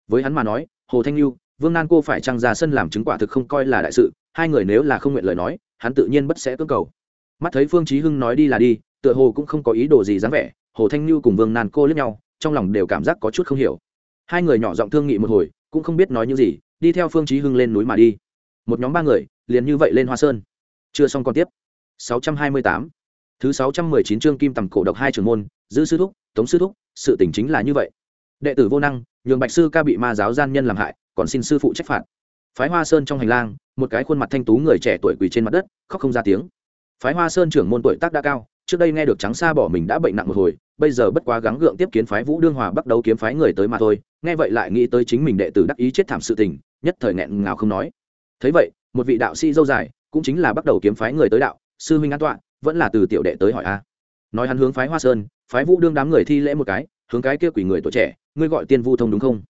Với hắn mà nói, hồ thanh lưu, vương nan cô phải trăng ra sân làm chứng quả thực không coi là đại sự, hai người nếu là không nguyện lời nói, hắn tự nhiên bất sẽ cưỡng cầu. Mắt thấy phương chí hưng nói đi là đi, tựa hồ cũng không có ý đồ gì dáng vẻ, hồ thanh lưu cùng vương nan cô liếc nhau, trong lòng đều cảm giác có chút không hiểu. Hai người nhỏ giọng thương nghị một hồi, cũng không biết nói những gì, đi theo phương chí hưng lên núi mà đi. Một nhóm ba người liền như vậy lên hoa sơn. Chưa xong còn tiếp. 628 thứ 619 chương kim tầm cổ độc hai trường môn giữ sư thúc, tống sư thúc, sự tình chính là như vậy. Đệ tử vô năng, nhường bạch sư ca bị ma giáo gian nhân làm hại, còn xin sư phụ trách phạt. Phái hoa sơn trong hành lang, một cái khuôn mặt thanh tú người trẻ tuổi quỳ trên mặt đất, khóc không ra tiếng. Phái hoa sơn trưởng môn tuổi tác đã cao, trước đây nghe được trắng xa bỏ mình đã bệnh nặng một hồi, bây giờ bất quá gắng gượng tiếp kiến phái vũ đương hòa bắt đầu kiếm phái người tới mà thôi, nghe vậy lại nghĩ tới chính mình đệ tử đắc ý chết thảm sự tình, nhất thời nghẹn ngào không nói. Thấy vậy một vị đạo sĩ dâu dài, cũng chính là bắt đầu kiếm phái người tới đạo, sư huynh an tọa, vẫn là từ tiểu đệ tới hỏi a. Nói hắn hướng phái hoa sơn, phái vũ đương đám người thi lễ một cái, hướng cái kia quỷ người tuổi trẻ, ngươi gọi tiên vu thông đúng không?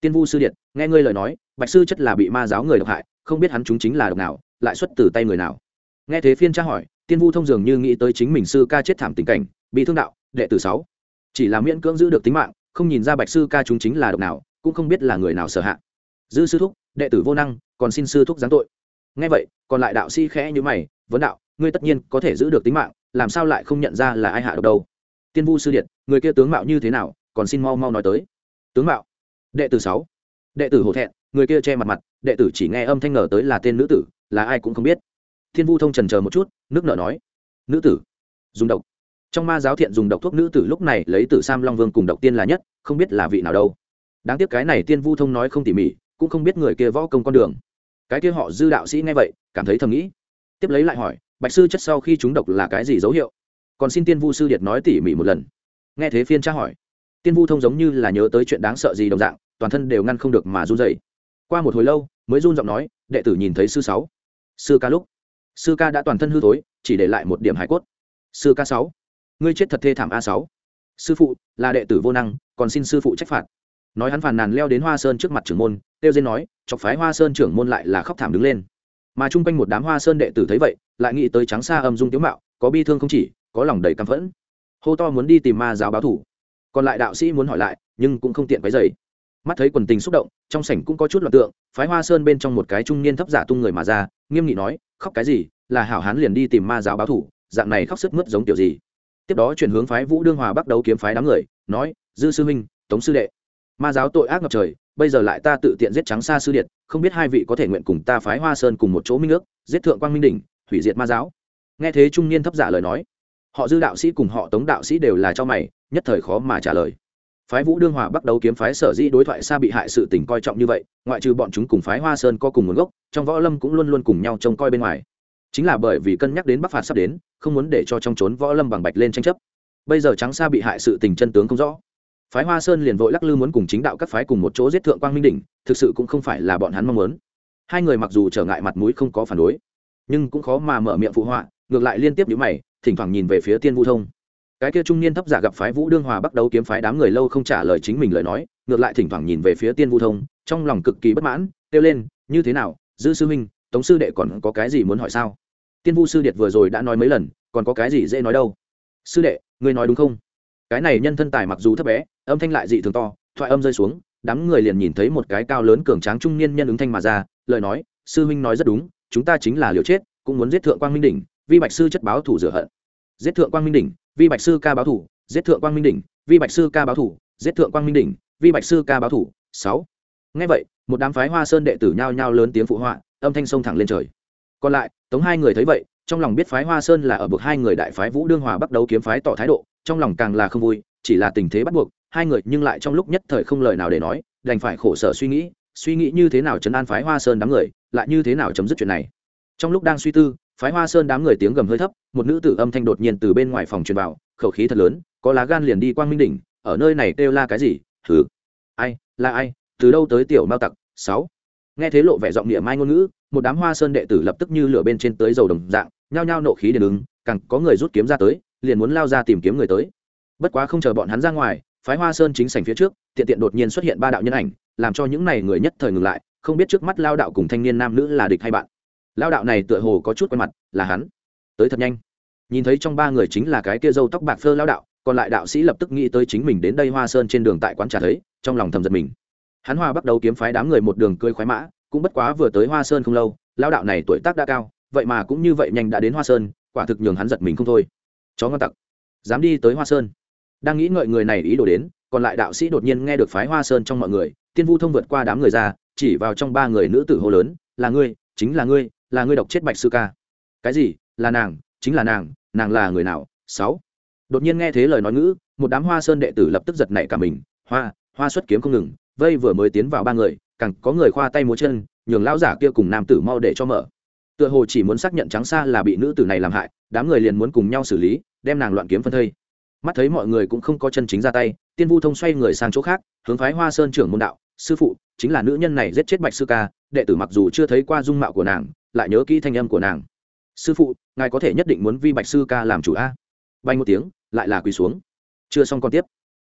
Tiên vu sư điện nghe ngươi lời nói, bạch sư chất là bị ma giáo người độc hại, không biết hắn chúng chính là độc nào, lại xuất từ tay người nào. Nghe thế phiên tra hỏi, tiên vu thông dường như nghĩ tới chính mình sư ca chết thảm tình cảnh, bị thương đạo, đệ tử sáu. Chỉ là miễn cưỡng giữ được tính mạng, không nhìn ra bạch sư ca chúng chính là độc nào, cũng không biết là người nào sở hạ. Dư sư thúc, đệ tử vô năng, còn xin sư thúc giáng tội nghe vậy, còn lại đạo sĩ khẽ như mày, vấn đạo, ngươi tất nhiên có thể giữ được tính mạng, làm sao lại không nhận ra là ai hạ độc đâu? Tiên vu sư điện người kia tướng mạo như thế nào, còn xin mau mau nói tới. Tướng mạo? Đệ tử sáu. Đệ tử hổ thẹn, người kia che mặt mặt, đệ tử chỉ nghe âm thanh ngờ tới là tên nữ tử, là ai cũng không biết. Thiên vu thông trần chờ một chút, nước nợ nói, nữ tử, dùng độc. Trong ma giáo thiện dùng độc thuốc nữ tử lúc này lấy tử sam long vương cùng độc tiên là nhất, không biết là vị nào đâu. Đáng tiếc cái này tiên vu thông nói không tỉ mỉ, cũng không biết người kia võ công con đường cái kia họ dư đạo sĩ nghe vậy, cảm thấy thầm nghĩ. Tiếp lấy lại hỏi, bạch sư chất sau khi chúng độc là cái gì dấu hiệu? Còn xin tiên vu sư điệt nói tỉ mỉ một lần. Nghe thế phiên tra hỏi. Tiên vu thông giống như là nhớ tới chuyện đáng sợ gì đồng dạng, toàn thân đều ngăn không được mà run dậy qua một hồi lâu, mới run giọng nói, đệ tử nhìn thấy sư sáu. Sư ca lúc. Sư ca đã toàn thân hư thối, chỉ để lại một điểm hải cốt. Sư ca sáu. Ngươi chết thật thê thảm a sáu. Sư phụ, là đệ tử vô năng, còn xin sư phụ trách phạt. Nói hắn phàn nàn leo đến hoa sơn trước mặt trưởng môn tiêu diên nói chọc phái hoa sơn trưởng môn lại là khóc thảm đứng lên. Mà chung quanh một đám hoa sơn đệ tử thấy vậy, lại nghĩ tới trắng xa âm dung tiếu mạo, có bi thương không chỉ, có lòng đầy căm phẫn. Hô to muốn đi tìm ma giáo báo thủ. Còn lại đạo sĩ muốn hỏi lại, nhưng cũng không tiện cái dày mắt thấy quần tình xúc động, trong sảnh cũng có chút loạt tượng, phái hoa sơn bên trong một cái trung niên thấp giả tung người mà ra, nghiêm nghị nói, khóc cái gì? Là hảo hán liền đi tìm ma giáo báo thủ, dạng này khóc sức mướt giống kiểu gì? Tiếp đó chuyển hướng phái vũ đương hòa bắt đầu kiếm phái đám người, nói, dư sư huynh, tống sư đệ, ma giáo tội ác ngập trời bây giờ lại ta tự tiện giết trắng xa sư điện không biết hai vị có thể nguyện cùng ta phái hoa sơn cùng một chỗ minh ước, giết thượng quang minh đỉnh, hủy diệt ma giáo. Nghe thế trung niên thấp giả lời nói, họ dư đạo sĩ cùng họ tống đạo sĩ đều là cho mày, nhất thời khó mà trả lời. Phái vũ đương hòa bắt đầu kiếm phái sở dĩ đối thoại xa bị hại sự tình coi trọng như vậy, ngoại trừ bọn chúng cùng phái hoa sơn có cùng nguồn gốc, trong võ lâm cũng luôn luôn cùng nhau trông coi bên ngoài. Chính là bởi vì cân nhắc đến bắc phạt sắp đến, không muốn để cho trong trốn võ lâm bằng bạch lên tranh chấp. Bây giờ trắng xa bị hại sự tình chân tướng không rõ phái hoa sơn liền vội lắc lư muốn cùng chính đạo các phái cùng một chỗ giết thượng quang minh đỉnh, thực sự cũng không phải là bọn hắn mong muốn. Hai người mặc dù trở ngại mặt mũi không có phản đối, nhưng cũng khó mà mở miệng phụ họa, ngược lại liên tiếp nhíu mày, thỉnh thoảng nhìn về phía tiên vu thông. Cái kia trung niên thấp giả gặp phái vũ đương hòa bắt đầu kiếm phái đám người lâu không trả lời chính mình lời nói, ngược lại thỉnh thoảng nhìn về phía tiên vu thông, trong lòng cực kỳ bất mãn, kêu lên, như thế nào, dư sư huynh tống sư đệ còn có cái gì muốn hỏi sao? Tiên vu sư điệt vừa rồi đã nói mấy lần, còn có cái gì dễ nói đâu? Sư đệ, ngươi nói đúng không? Cái này nhân thân tài mặc dù thấp bé, âm thanh lại dị thường to, thoại âm rơi xuống, đám người liền nhìn thấy một cái cao lớn cường tráng trung niên nhân ứng thanh mà ra, lời nói, sư huynh nói rất đúng, chúng ta chính là liều chết, cũng muốn giết thượng quang minh đỉnh, vi bạch sư chất báo thủ rửa hận. Giết thượng quang minh đỉnh, vi bạch sư ca báo thủ, giết thượng quang minh đỉnh, vi bạch sư ca báo thủ, giết thượng quang minh đỉnh, vi bạch sư ca báo thủ. Sáu. Ngay vậy, một đám phái hoa sơn đệ tử nhao nhao lớn tiếng phụ họa, âm thanh sông thẳng lên trời. Còn lại, tống hai người thấy vậy trong lòng biết phái hoa sơn là ở bậc hai người đại phái vũ đương hòa bắt đầu kiếm phái tỏ thái độ, trong lòng càng là không vui, chỉ là tình thế bắt buộc, hai người nhưng lại trong lúc nhất thời không lời nào để nói, đành phải khổ sở suy nghĩ suy nghĩ như thế nào chấn an phái hoa sơn đám người, lại như thế nào chấm dứt chuyện này. Trong lúc đang suy tư, phái hoa sơn đám người tiếng gầm hơi thấp, một nữ tử âm thanh đột nhiên từ bên ngoài phòng truyền vào, khẩu khí thật lớn, có lá gan liền đi quang minh đỉnh, ở nơi này kêu la cái gì? Thử ai, là ai? Từ đâu tới tiểu mao tặc? Sáu. Nghe thế lộ vẻ giọng địa mai ngôn ngữ, một đám hoa sơn đệ tử lập tức như lửa bên trên tới dầu đồng dạng nhao nhao nộ khí đền ứng, càng có người rút kiếm ra tới, liền muốn lao ra tìm kiếm người tới. Bất quá không chờ bọn hắn ra ngoài, phái hoa sơn chính sảnh phía trước, tiện tiện đột nhiên xuất hiện ba đạo nhân ảnh, làm cho những này người nhất thời ngừng lại, không biết trước mắt lao đạo cùng thanh niên nam nữ là địch hay bạn. Lao đạo này tựa hồ có chút quen mặt, là hắn. Tới thật nhanh. Nhìn thấy trong ba người chính là cái kia dâu tóc bạc phơ lao đạo, còn lại đạo sĩ lập tức nghĩ tới chính mình đến đây hoa sơn trên đường tại quán trà thấy, trong lòng thầm giật mình. Hắn hoa bắt đầu kiếm phái đám người một đường cưới khoái mã, cũng bất quá vừa tới hoa sơn không lâu, lao đạo này tuổi tác đã cao vậy mà cũng như vậy nhanh đã đến hoa sơn, quả thực nhường hắn giật mình không thôi. Chó ngon tặc, dám đi tới hoa sơn. Đang nghĩ ngợi người này ý đồ đến, còn lại đạo sĩ đột nhiên nghe được phái hoa sơn trong mọi người, tiên vu thông vượt qua đám người ra, chỉ vào trong ba người nữ tử hô lớn, là ngươi, chính là ngươi là ngươi độc chết bạch sư ca. Cái gì? Là nàng, chính là nàng nàng là người nào? Sáu. Đột nhiên nghe thế lời nói ngữ, một đám hoa sơn đệ tử lập tức giật nảy cả mình, hoa hoa xuất kiếm không ngừng, vây vừa mới tiến vào ba người, càng có người khoa tay múa chân, nhường lão giả kia cùng nam tử mau để cho mở tựa hồ chỉ muốn xác nhận trắng xa là bị nữ tử này làm hại, đám người liền muốn cùng nhau xử lý, đem nàng loạn kiếm phân thây. Mắt thấy mọi người cũng không có chân chính ra tay, tiên vu thông xoay người sang chỗ khác, hướng phái hoa sơn trưởng môn đạo, sư phụ, chính là nữ nhân này giết chết bạch sư ca, đệ tử mặc dù chưa thấy qua dung mạo của nàng, lại nhớ kỹ thanh âm của nàng. Sư phụ, ngài có thể nhất định muốn vi bạch sư ca làm chủ a. Bay một tiếng, lại là quỳ xuống. Chưa xong còn tiếp.